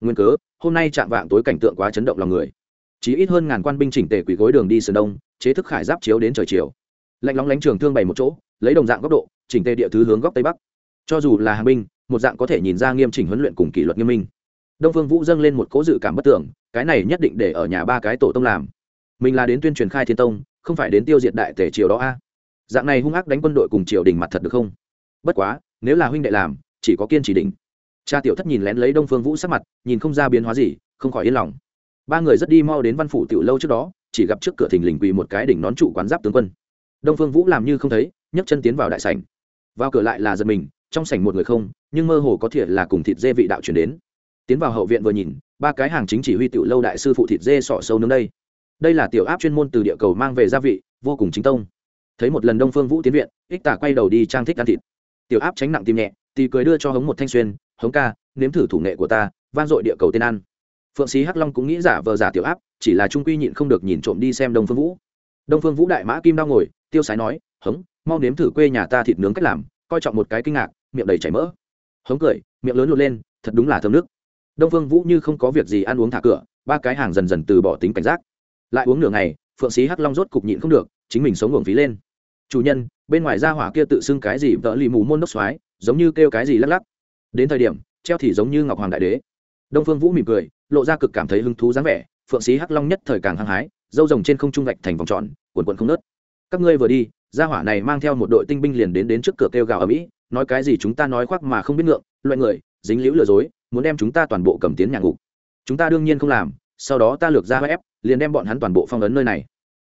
Nguyên cớ, hôm nay chạm vạng tối cảnh tượng quá chấn động lòng người. Chỉ ít hơn ngàn quan binh chỉnh tề quỷ gối đường đi sườn đông, chế thức khải giáp chiếu đến trời chiều. Lạnh lóng lánh trường thương bày một chỗ, lấy đồng dạng góc độ, chỉnh tề địa thứ hướng góc tây bắc. Cho dù là hàng binh một dạng có thể nhìn ra nghiêm chỉnh huấn luyện cùng kỷ luật nghiêm minh. Đông phương vũ dâng lên một cố dự cảm bất tưởng, cái này nhất định để ở nhà ba cái tổ tông làm. Mình là đến tuyên truyền khai thiên tông, không phải đến tiêu diệt đại tể triều đó a. Dạng này hung ác đánh quân đội cùng triều đình mặt thật được không? Bất quá, nếu là huynh đệ làm, chỉ có kiên trì đỉnh. Cha tiểu thất nhìn lén lấy đông phương vũ sắc mặt, nhìn không ra biến hóa gì, không khỏi yên lòng. Ba người rất đi mau đến văn phủ tiểu lâu trước đó, chỉ gặp trước cửa thình lình quỳ một cái đỉnh nón trụ quán giáp tướng quân. Đông phương vũ làm như không thấy, nhấc chân tiến vào đại sảnh. Vào cửa lại là giật mình trong sảnh một người không, nhưng mơ hồ có thể là cùng thịt dê vị đạo chuyển đến. Tiến vào hậu viện vừa nhìn, ba cái hàng chính chỉ huy tiểu lâu đại sư phụ thịt dê sọ sâu nướng đây. Đây là tiểu áp chuyên môn từ địa cầu mang về gia vị, vô cùng chính tông. Thấy một lần đông phương vũ tiến viện, ích tả quay đầu đi trang thích ăn thịt. Tiểu áp tránh nặng tim nhẹ thì cười đưa cho hống một thanh xuyên, hống ca, nếm thử thủ nghệ của ta van dội địa cầu tên ăn. Phượng sĩ hắc long cũng nghĩ giả vờ giả tiểu áp, chỉ là trung quy nhịn không được nhìn trộm đi xem đông phương vũ. Đông phương vũ đại mã kim đau ngồi, tiêu sái nói, hống, mau nếm thử quê nhà ta thịt nướng cách làm, coi trọng một cái kinh ngạc miệng đầy chảy mỡ. Hống cười, miệng lớn lột lên, thật đúng là thơm nước. Đông phương vũ như không có việc gì ăn uống thả cửa, ba cái hàng dần dần từ bỏ tính cảnh giác. Lại uống nửa ngày, phượng sĩ hắc long rốt cục nhịn không được, chính mình sống uổng phí lên. Chủ nhân, bên ngoài ra hỏa kia tự xưng cái gì, vợ lì mù môn đốc xoái giống như kêu cái gì lắc lắc. Đến thời điểm, treo thì giống như ngọc hoàng đại đế. Đông phương vũ mỉm cười, lộ ra cực cảm thấy hứng thú dáng vẻ, phượng sĩ hắc long nhất thời càng hăng hái, dâu rồng trên không trung vạch thành vòng tròn quần quần không nớt các ngươi vừa đi, gia hỏa này mang theo một đội tinh binh liền đến đến trước cửa kêu gào ở mỹ nói cái gì chúng ta nói khoác mà không biết ngượng, loại người, dính liễu lừa dối, muốn đem chúng ta toàn bộ cầm tiến nhà ngục. Chúng ta đương nhiên không làm, sau đó ta lược ra ép liền đem bọn hắn toàn bộ phong ấn nơi này.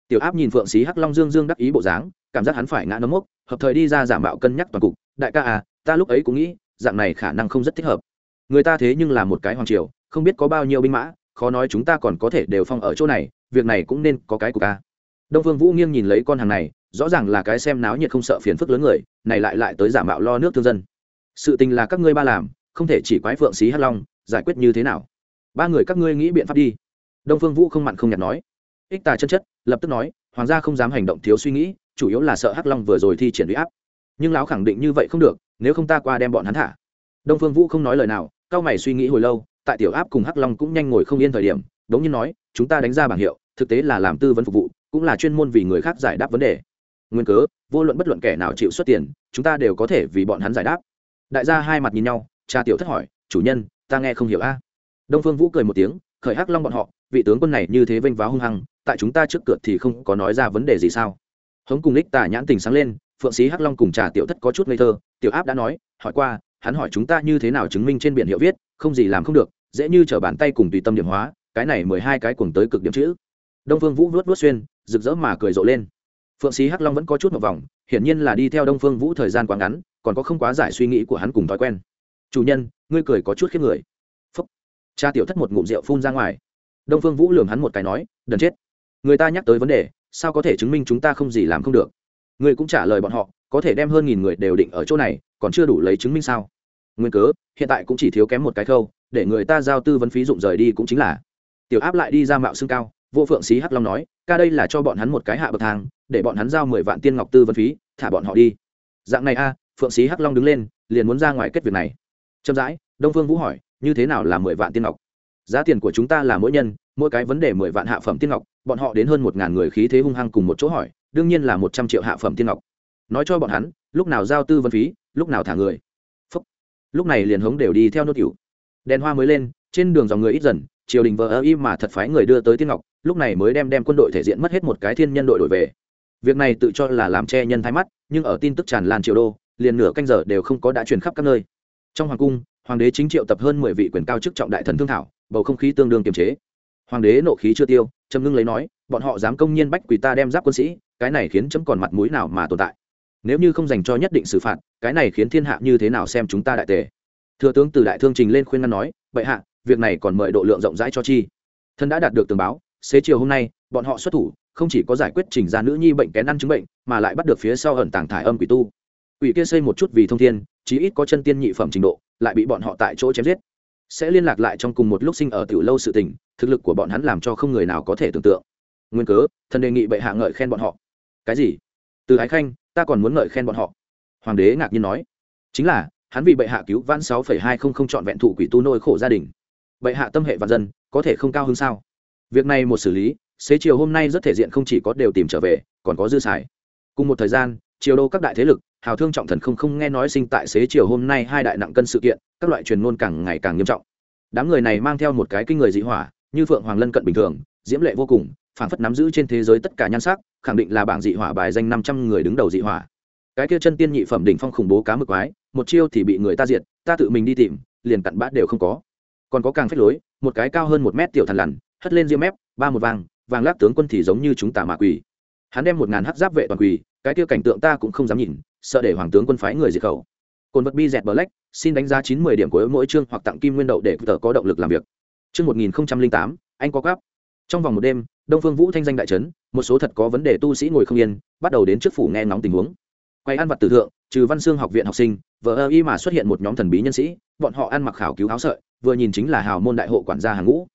Tiểu áp nhìn phượng sĩ hắc long dương dương đắc ý bộ dáng, cảm giác hắn phải ngã nấm mốc, hợp thời đi ra giả mạo cân nhắc toàn cục, đại ca à ta lúc ấy cũng nghĩ, dạng này khả năng không rất thích hợp. Người ta thế nhưng là một cái hoàng triều, không biết có bao nhiêu binh mã, khó nói chúng ta còn có thể đều phong ở chỗ này, việc này cũng nên có cái của ca à. đông vương vũ nghiêng nhìn lấy con hàng này rõ ràng là cái xem náo nhiệt không sợ phiền phức lớn người, này lại lại tới giả mạo lo nước thương dân. Sự tình là các ngươi ba làm, không thể chỉ quái phượng xí hắc long, giải quyết như thế nào? Ba người các ngươi nghĩ biện pháp đi. Đông phương vũ không mặn không nhạt nói. Ích tà chân chất, lập tức nói, hoàng gia không dám hành động thiếu suy nghĩ, chủ yếu là sợ hắc long vừa rồi thi triển huy áp. Nhưng lão khẳng định như vậy không được, nếu không ta qua đem bọn hắn thả. Đông phương vũ không nói lời nào, cao mày suy nghĩ hồi lâu, tại tiểu áp cùng hắc long cũng nhanh ngồi không yên thời điểm đống nhiên nói, chúng ta đánh ra bảng hiệu, thực tế là làm tư vấn phục vụ, cũng là chuyên môn vì người khác giải đáp vấn đề nguyên cớ, vô luận bất luận kẻ nào chịu xuất tiền, chúng ta đều có thể vì bọn hắn giải đáp. Đại gia hai mặt nhìn nhau cha tiểu thất hỏi, chủ nhân, ta nghe không hiểu a. Đông phương vũ cười một tiếng, khởi hắc long bọn họ, vị tướng quân này như thế vênh váo hung hăng, tại chúng ta trước cửa thì không có nói ra vấn đề gì sao? Hống cùng lích tả nhãn tình sáng lên, phượng sĩ hắc long cùng trà tiểu thất có chút ngây thơ, tiểu áp đã nói, hỏi qua, hắn hỏi chúng ta như thế nào chứng minh trên biển hiệu viết, không gì làm không được, dễ như t bàn tay cùng tùy tâm điểm hóa, cái này mười hai cái cùng tới cực điểm chữ. Đông phương vũ vuốt vuốt xuyên, rực rỡ mà cười rộ lên phượng sĩ hắc long vẫn có chút một vòng, hiển nhiên là đi theo đông phương vũ thời gian quá ngắn, còn có không quá giải suy nghĩ của hắn cùng thói quen. Chủ nhân, ngươi cười có chút khiếp người. Phúc. Cha tiểu thất một ngụm rượu phun ra ngoài. Đông phương vũ lường hắn một cái nói, đần chết. Người ta nhắc tới vấn đề, sao có thể chứng minh chúng ta không gì làm không được? Ngươi cũng trả lời bọn họ, có thể đem hơn nghìn người đều định ở chỗ này, còn chưa đủ lấy chứng minh sao? Nguyên cớ, hiện tại cũng chỉ thiếu kém một cái khâu, để người ta giao tư vấn phí dụng rời đi cũng chính là. Tiểu áp lại đi ra mạo xương cao vô phượng xí hắc long nói, ca đây là cho bọn hắn một cái hạ bậc thang, để bọn hắn giao mười vạn tiên ngọc tư vấn phí, thả bọn họ đi. Dạng này a, phượng xí hắc long đứng lên, liền muốn ra ngoài kết việc này. Chậm rãi, đông phương vũ hỏi, như thế nào là mười vạn tiên ngọc? Giá tiền của chúng ta là mỗi nhân, mỗi cái vấn đề mười vạn hạ phẩm tiên ngọc, bọn họ đến hơn một ngàn người khí thế hung hăng cùng một chỗ hỏi, đương nhiên là một trăm triệu hạ phẩm tiên ngọc. Nói cho bọn hắn, lúc nào giao tư vấn phí, lúc nào thả người. Phúc. lúc này liền hống đều đi theo nốt cửu. Đèn hoa mới lên, trên đường dòng người ít dần, triều đình vợ ơ y mà thật phái người đưa tới tiên ngọc lúc này mới đem đem quân đội thể diện mất hết một cái thiên nhân đội đổi về. Việc này tự cho là làm che nhân thái mắt, nhưng ở tin tức tràn lan triều đô, liền nửa canh giờ đều không có đã truyền khắp các nơi. Trong hoàng cung, hoàng đế chính triệu tập hơn mười vị quyền cao chức trọng đại thần thương thảo, bầu không khí tương đương kiềm chế. Hoàng đế nộ khí chưa tiêu trầm ngưng lấy nói, bọn họ dám công nhiên bách quỳ ta đem giáp quân sĩ, cái này khiến chấm còn mặt mũi nào mà tồn tại? Nếu như không dành cho nhất định xử phạt, cái này khiến thiên hạ như thế nào xem chúng ta đại tề? Thừa tướng từ đại thương trình lên khuyên ngăn nói, bệ hạ, việc này còn mời độ lượng rộng rãi cho chi. Thân đã đạt được tường báo xế chiều hôm nay, bọn họ xuất thủ, không chỉ có giải quyết trình ra nữ nhi bệnh kén ăn chứng bệnh, mà lại bắt được phía sau ẩn tàng thải âm quỷ tu. Quỷ kia xây một chút vì thông thiên, chí ít có chân tiên nhị phẩm trình độ, lại bị bọn họ tại chỗ chém giết. Sẽ liên lạc lại trong cùng một lúc sinh ở tiểu lâu sự tình, thực lực của bọn hắn làm cho không người nào có thể tưởng tượng. Nguyên cớ, thần đề nghị bệ hạ ngợi khen bọn họ. Cái gì? Từ ái khanh, ta còn muốn ngợi khen bọn họ. Hoàng đế ngạc nhiên nói. Chính là, hắn vì bệ hạ cứu vãn sáu phẩy hai không không chọn vẹn thủ quỷ tu nôi khổ gia đình. Bệ hạ tâm hệ và dân, có thể không cao hơn sao? Việc này một xử lý, xế chiều hôm nay rất thể diện không chỉ có đều tìm trở về, còn có dư xài. Cùng một thời gian, chiều đô các đại thế lực, hào thương trọng thần không không nghe nói sinh tại xế chiều hôm nay hai đại nặng cân sự kiện, các loại truyền ngôn càng ngày càng nghiêm trọng. Đám người này mang theo một cái kinh người dị hỏa, như phượng hoàng lân cận bình thường, diễm lệ vô cùng phản phất nắm giữ trên thế giới tất cả nhan sắc, khẳng định là bảng dị hỏa bài danh năm trăm người đứng đầu dị hỏa. Cái kia chân tiên nhị phẩm đỉnh phong khủng bố cá mực quái, một chiêu thì bị người ta diệt, ta tự mình đi tìm, liền cặn bát đều không có. Còn có càng phách lối, một cái cao hơn một mét tiểu thần lằn hất lên diêm mép, ba một vàng vàng lát tướng quân thì giống như chúng tà mạ quỳ. Hắn đem một ngàn hắc giáp vệ toàn quỳ, cái kia cảnh tượng ta cũng không dám nhìn, sợ để hoàng tướng quân phái người diệt khẩu. Cồn vật bi dẹt black, xin đánh giá chín mươi điểm của mỗi chương hoặc tặng kim nguyên đậu để tờ có động lực làm việc. Chương một nghìn tám, anh có gấp trong vòng một đêm, đông phương vũ thanh danh đại trấn, một số thật có vấn đề tu sĩ ngồi không yên, bắt đầu đến trước phủ nghe ngóng tình huống. Quay ăn vặt tử thượng, trừ văn xương học viện học sinh vợ ơ y mà xuất hiện một nhóm thần bí nhân sĩ, bọn họ ăn mặc khảo cứu áo sợi, vừa nhìn chính là hào môn đại hộ quản gia hàng ngũ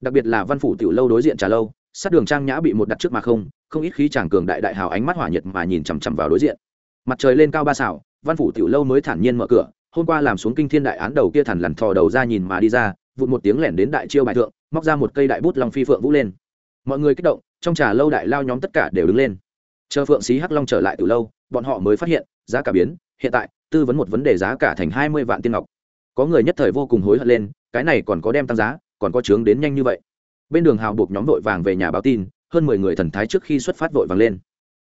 đặc biệt là văn phủ tiểu lâu đối diện trà lâu, sát đường trang nhã bị một đặt trước mà không không ít khí chàng cường đại đại hào ánh mắt hỏa nhiệt mà nhìn chằm chằm vào đối diện. Mặt trời lên cao ba xảo văn phủ tiểu lâu mới thản nhiên mở cửa, hôm qua làm xuống kinh thiên đại án đầu kia thản lằn thò đầu ra nhìn mà đi ra, vụt một tiếng lẻn đến đại chiêu bài thượng, móc ra một cây đại bút long phi phượng vũ lên. Mọi người kích động, trong trà lâu đại lao nhóm tất cả đều đứng lên. Chờ phượng xí hắc long trở lại từ lâu, bọn họ mới phát hiện, giá cả biến, hiện tại, tư vấn một vấn đề giá cả thành hai mươi vạn tiên ngọc. Có người nhất thời vô cùng hối hận lên, cái này còn có đem tăng giá còn có chướng đến nhanh như vậy. Bên đường hào buộc nhóm vội vàng về nhà báo tin, hơn mười người thần thái trước khi xuất phát vội vàng lên.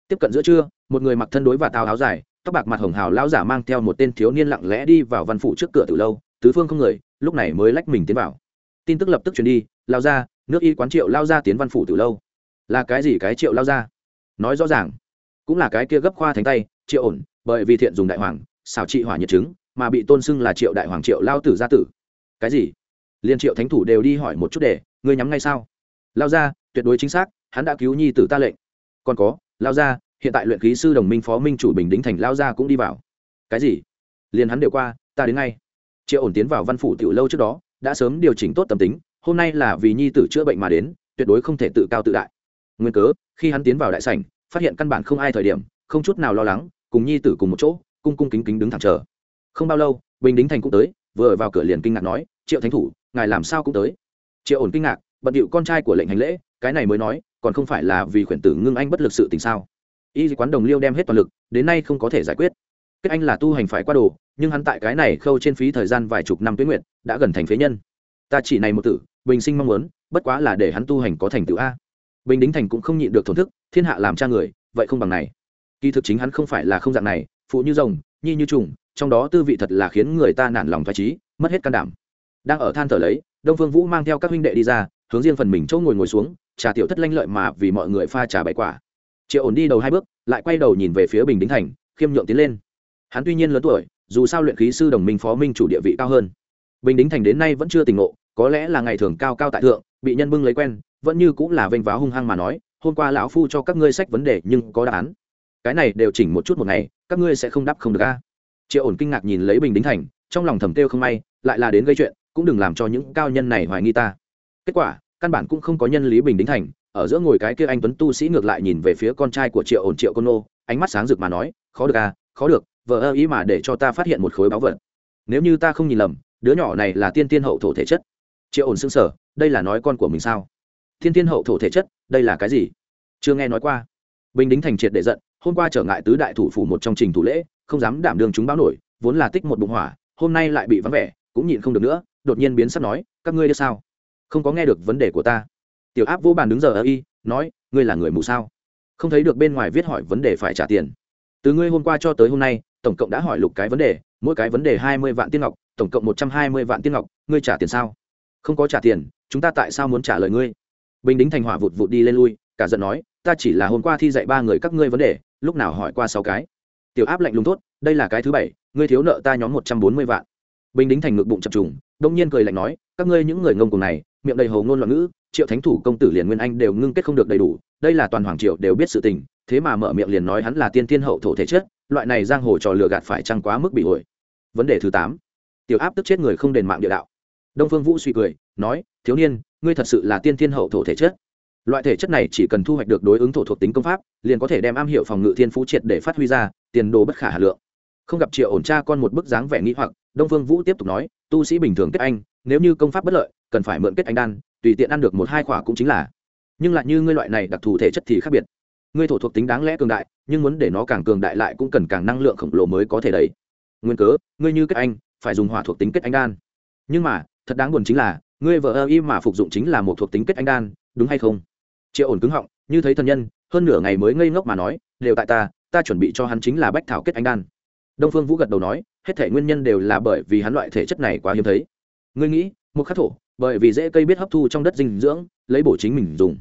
Tiếp cận giữa trưa, một người mặc thân đối và tao áo dài, tóc bạc mặt hồng hào lão giả mang theo một tên thiếu niên lặng lẽ đi vào văn phủ trước cửa từ lâu, tứ phương không người, lúc này mới lách mình tiến vào. Tin tức lập tức truyền đi lao ra nước y quán triệu lao ra tiến văn phủ từ lâu. Là cái gì cái triệu lao ra nói rõ ràng. Cũng là cái kia gấp khoa thánh tay, triệu ổn, bởi vì thiện dùng đại hoàng, xảo trị hỏa nhiệt chứng, mà bị tôn xưng là triệu đại hoàng triệu lao tử gia tử. Cái gì? Liên triệu thánh thủ đều đi hỏi một chút để, ngươi nhắm ngay sao? Lao ra, tuyệt đối chính xác, hắn đã cứu nhi tử ta lệnh. Còn có, lao ra, hiện tại luyện khí sư đồng minh, phó minh chủ bình đính thành lao ra cũng đi vào. Cái gì? Liền hắn đều qua, ta đến ngay. Triệu ổn tiến vào văn phủ tiểu lâu trước đó, đã sớm điều chỉnh tốt tâm tính, hôm nay là vì nhi tử chữa bệnh mà đến, tuyệt đối không thể tự cao tự đại. Nguyên cớ, khi hắn tiến vào đại sảnh, phát hiện căn bản không ai thời điểm, không chút nào lo lắng, cùng nhi tử cùng một chỗ, cung cung kính kính đứng thẳng chờ. Không bao lâu, bình đính thành cũng tới, vừa vào cửa liền kinh ngạc nói, triệu thánh thủ ngài làm sao cũng tới. Triệu ổn kinh ngạc, bận điệu con trai của lệnh hành lễ, cái này mới nói, còn không phải là vì khuyển tử ngưng anh bất lực sự tình sao? Y quán đồng liêu đem hết toàn lực, đến nay không có thể giải quyết. Kết anh là tu hành phải qua đồ, nhưng hắn tại cái này khâu trên phí thời gian vài chục năm tuyến nguyện, đã gần thành phế nhân. Ta chỉ này một tử, bình sinh mong muốn, bất quá là để hắn tu hành có thành tựu a. Bình đính thành cũng không nhịn được thổn thức, thiên hạ làm cha người, vậy không bằng này. Kỳ thực chính hắn không phải là không dạng này, phụ như rồng, nhi như trùng, trong đó tư vị thật là khiến người ta nản lòng thoải trí mất hết can đảm đang ở than thở lấy, đông phương vũ mang theo các huynh đệ đi ra, hướng riêng phần mình chỗ ngồi ngồi xuống, trà tiểu thất lanh lợi mà vì mọi người pha trà bày quả. Triệu ổn đi đầu hai bước, lại quay đầu nhìn về phía bình đính thành, khiêm nhượng tiến lên. Hắn tuy nhiên lớn tuổi, dù sao luyện khí sư đồng minh phó minh chủ địa vị cao hơn. Bình đính thành đến nay vẫn chưa tỉnh ngộ, có lẽ là ngày thường cao cao tại thượng, bị nhân bưng lấy quen, vẫn như cũng là vênh váo hung hăng mà nói, hôm qua lão phu cho các ngươi sách vấn đề nhưng có đáp án. Cái này đều chỉnh một chút một ngày, các ngươi sẽ không đáp không được a. Triệu ổn kinh ngạc nhìn lấy bình đính thành, trong lòng thầm kêu không may, lại là đến gây chuyện cũng đừng làm cho những cao nhân này hoài nghi ta. Kết quả, căn bản cũng không có nhân lý bình đính thành, ở giữa ngồi cái kia anh tuấn tu sĩ ngược lại nhìn về phía con trai của triệu ổn triệu côn nô, ánh mắt sáng rực mà nói, khó được à khó được, vợ ơ ý mà để cho ta phát hiện một khối báu vật. Nếu như ta không nhìn lầm, đứa nhỏ này là tiên tiên hậu thổ thể chất. Triệu ổn xưng sở đây là nói con của mình sao? Tiên tiên hậu thổ thể chất, đây là cái gì? Chưa nghe nói qua. Bình đính thành triệt để giận, hôm qua trở ngại tứ đại thủ phủ một trong trình thủ lễ, không dám đảm đường chúng báo nổi, vốn là tích một bụng hỏa, hôm nay lại bị vắng vẻ cũng nhịn không được nữa, đột nhiên biến sắp nói, các ngươi đi sao? Không có nghe được vấn đề của ta. Tiểu áp vô bàn đứng giờ ở y, nói, ngươi là người mù sao? Không thấy được bên ngoài viết hỏi vấn đề phải trả tiền. Từ ngươi hôm qua cho tới hôm nay, tổng cộng đã hỏi lục cái vấn đề, mỗi cái vấn đề hai mươi vạn tiên ngọc, tổng cộng một trăm hai mươi vạn tiên ngọc, ngươi trả tiền sao? Không có trả tiền, chúng ta tại sao muốn trả lời ngươi? Bình đính thành hỏa vụt vụt đi lên lui, cả giận nói, ta chỉ là hôm qua thi dạy ba người các ngươi vấn đề, lúc nào hỏi qua sáu cái? Tiểu áp lạnh lùng tốt đây là cái thứ bảy, ngươi thiếu nợ ta nhóm một trăm bốn mươi vạn bình đính thành ngực bụng chập trùng, đông nhiên cười lạnh nói, các ngươi những người ngông cùng này, miệng đầy hồ ngôn loạn ngữ, triệu thánh thủ công tử liền nguyên anh đều ngưng kết không được đầy đủ, đây là toàn hoàng triệu đều biết sự tình, thế mà mở miệng liền nói hắn là tiên tiên hậu thổ thể chất, loại này giang hồ trò lừa gạt phải trăng quá mức bị ổi vấn đề thứ tám, tiểu áp tức chết người không đền mạng địa đạo. Đông phương vũ suy cười, nói, thiếu niên, ngươi thật sự là tiên tiên hậu thổ thể chất. Loại thể chất này chỉ cần thu hoạch được đối ứng thổ thuộc tính công pháp, liền có thể đem am hiểu phòng ngự thiên phú triệt để phát huy ra, tiền đồ bất khả hà lượng. Không gặp triệu ổn cha con một bức dáng vẻ nghĩ hoặc đông phương vũ tiếp tục nói, tu sĩ bình thường kết anh, nếu như công pháp bất lợi, cần phải mượn kết anh đan, tùy tiện ăn được một hai khỏa cũng chính là. Nhưng lại như ngươi loại này đặc thù thể chất thì khác biệt. Ngươi thổ thuộc tính đáng lẽ cường đại, nhưng muốn để nó càng cường đại lại cũng cần càng năng lượng khổng lồ mới có thể đấy. Nguyên cớ, ngươi như kết anh, phải dùng hỏa thuộc tính kết anh đan. Nhưng mà, thật đáng buồn chính là, ngươi vợ ơ y mà phục dụng chính là một thuộc tính kết anh đan, đúng hay không? Triệu ổn cứng họng, như thấy thân nhân, hơn nửa ngày mới ngây ngốc mà nói, đều tại ta ta chuẩn bị cho hắn chính là bách thảo kết anh đan đông phương vũ gật đầu nói, hết thể nguyên nhân đều là bởi vì hắn loại thể chất này quá hiếm thấy. Ngươi nghĩ, một khắc thổ, bởi vì dễ cây biết hấp thu trong đất dinh dưỡng, lấy bổ chính mình dùng.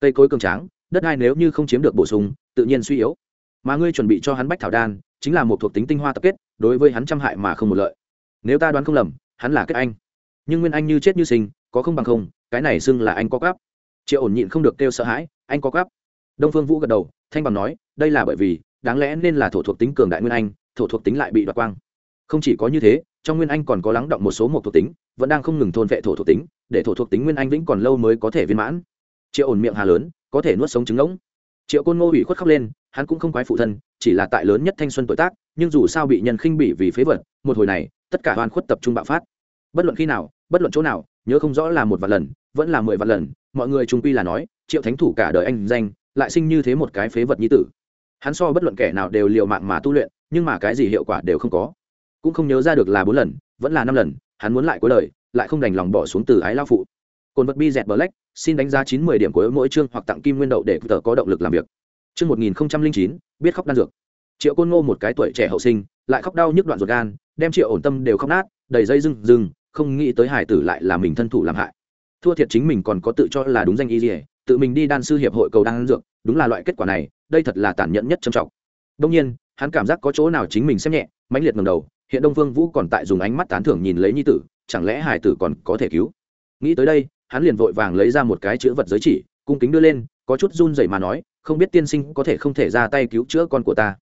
Cây cối cường tráng, đất hai nếu như không chiếm được bổ sung, tự nhiên suy yếu. Mà ngươi chuẩn bị cho hắn bách thảo đan, chính là một thuộc tính tinh hoa tập kết, đối với hắn trăm hại mà không một lợi. Nếu ta đoán không lầm, hắn là kết anh. Nhưng nguyên anh như chết như sinh, có không bằng không, cái này xưng là anh có cắp triệu ổn nhịn không được kêu sợ hãi, anh có cắp đông phương vũ gật đầu, thanh bằng nói, đây là bởi vì, đáng lẽ nên là thổ thuộc tính cường đại nguyên anh thổ thuộc tính lại bị đoạt quang. Không chỉ có như thế, trong nguyên anh còn có lắng động một số một thuộc tính, vẫn đang không ngừng thôn vệ thổ thuộc tính, để thổ thuộc tính nguyên anh vĩnh còn lâu mới có thể viên mãn. Triệu ổn miệng hà lớn, có thể nuốt sống trứng ngỗng. Triệu côn ngô ủy khuất khóc lên, hắn cũng không quái phụ thân, chỉ là tại lớn nhất thanh xuân tuổi tác, nhưng dù sao bị nhân khinh bỉ vì phế vật, một hồi này, tất cả hoàn khuất tập trung bạo phát. Bất luận khi nào, bất luận chỗ nào, nhớ không rõ là một vạn lần, vẫn là mười vạn lần, mọi người trung quy là nói, triệu thánh thủ cả đời anh danh, lại sinh như thế một cái phế vật nhi tử. Hắn so bất luận kẻ nào đều liều mạng mà tu luyện nhưng mà cái gì hiệu quả đều không có. Cũng không nhớ ra được là bốn lần, vẫn là năm lần, hắn muốn lại cuối lời lại không đành lòng bỏ xuống từ ái lao phụ. Cồn vật bi dẹt black, xin đánh giá chín mươi điểm của mỗi chương hoặc tặng kim nguyên đậu để tờ có động lực làm việc. Chương một nghìn chín, biết khóc đan dược. Triệu côn ngô một cái tuổi trẻ hậu sinh, lại khóc đau nhức đoạn ruột gan, đem triệu ổn tâm đều khóc nát, đầy dây rừng rừng không nghĩ tới hải tử lại là mình thân thủ làm hại. Thua thiệt chính mình còn có tự cho là đúng danh y dỉa tự mình đi đan sư hiệp hội cầu đan dược, đúng là loại kết quả này, đây thật là tàn nhẫn nhất trầm trọng. Đông nhiên hắn cảm giác có chỗ nào chính mình xem nhẹ, mãnh liệt ngầm đầu, hiện đông phương vũ còn tại dùng ánh mắt tán thưởng nhìn lấy nhi tử, chẳng lẽ hải tử còn có thể cứu? Nghĩ tới đây, hắn liền vội vàng lấy ra một cái chữ vật giới chỉ, cung kính đưa lên, có chút run rẩy mà nói, không biết tiên sinh có thể không thể ra tay cứu chữa con của ta?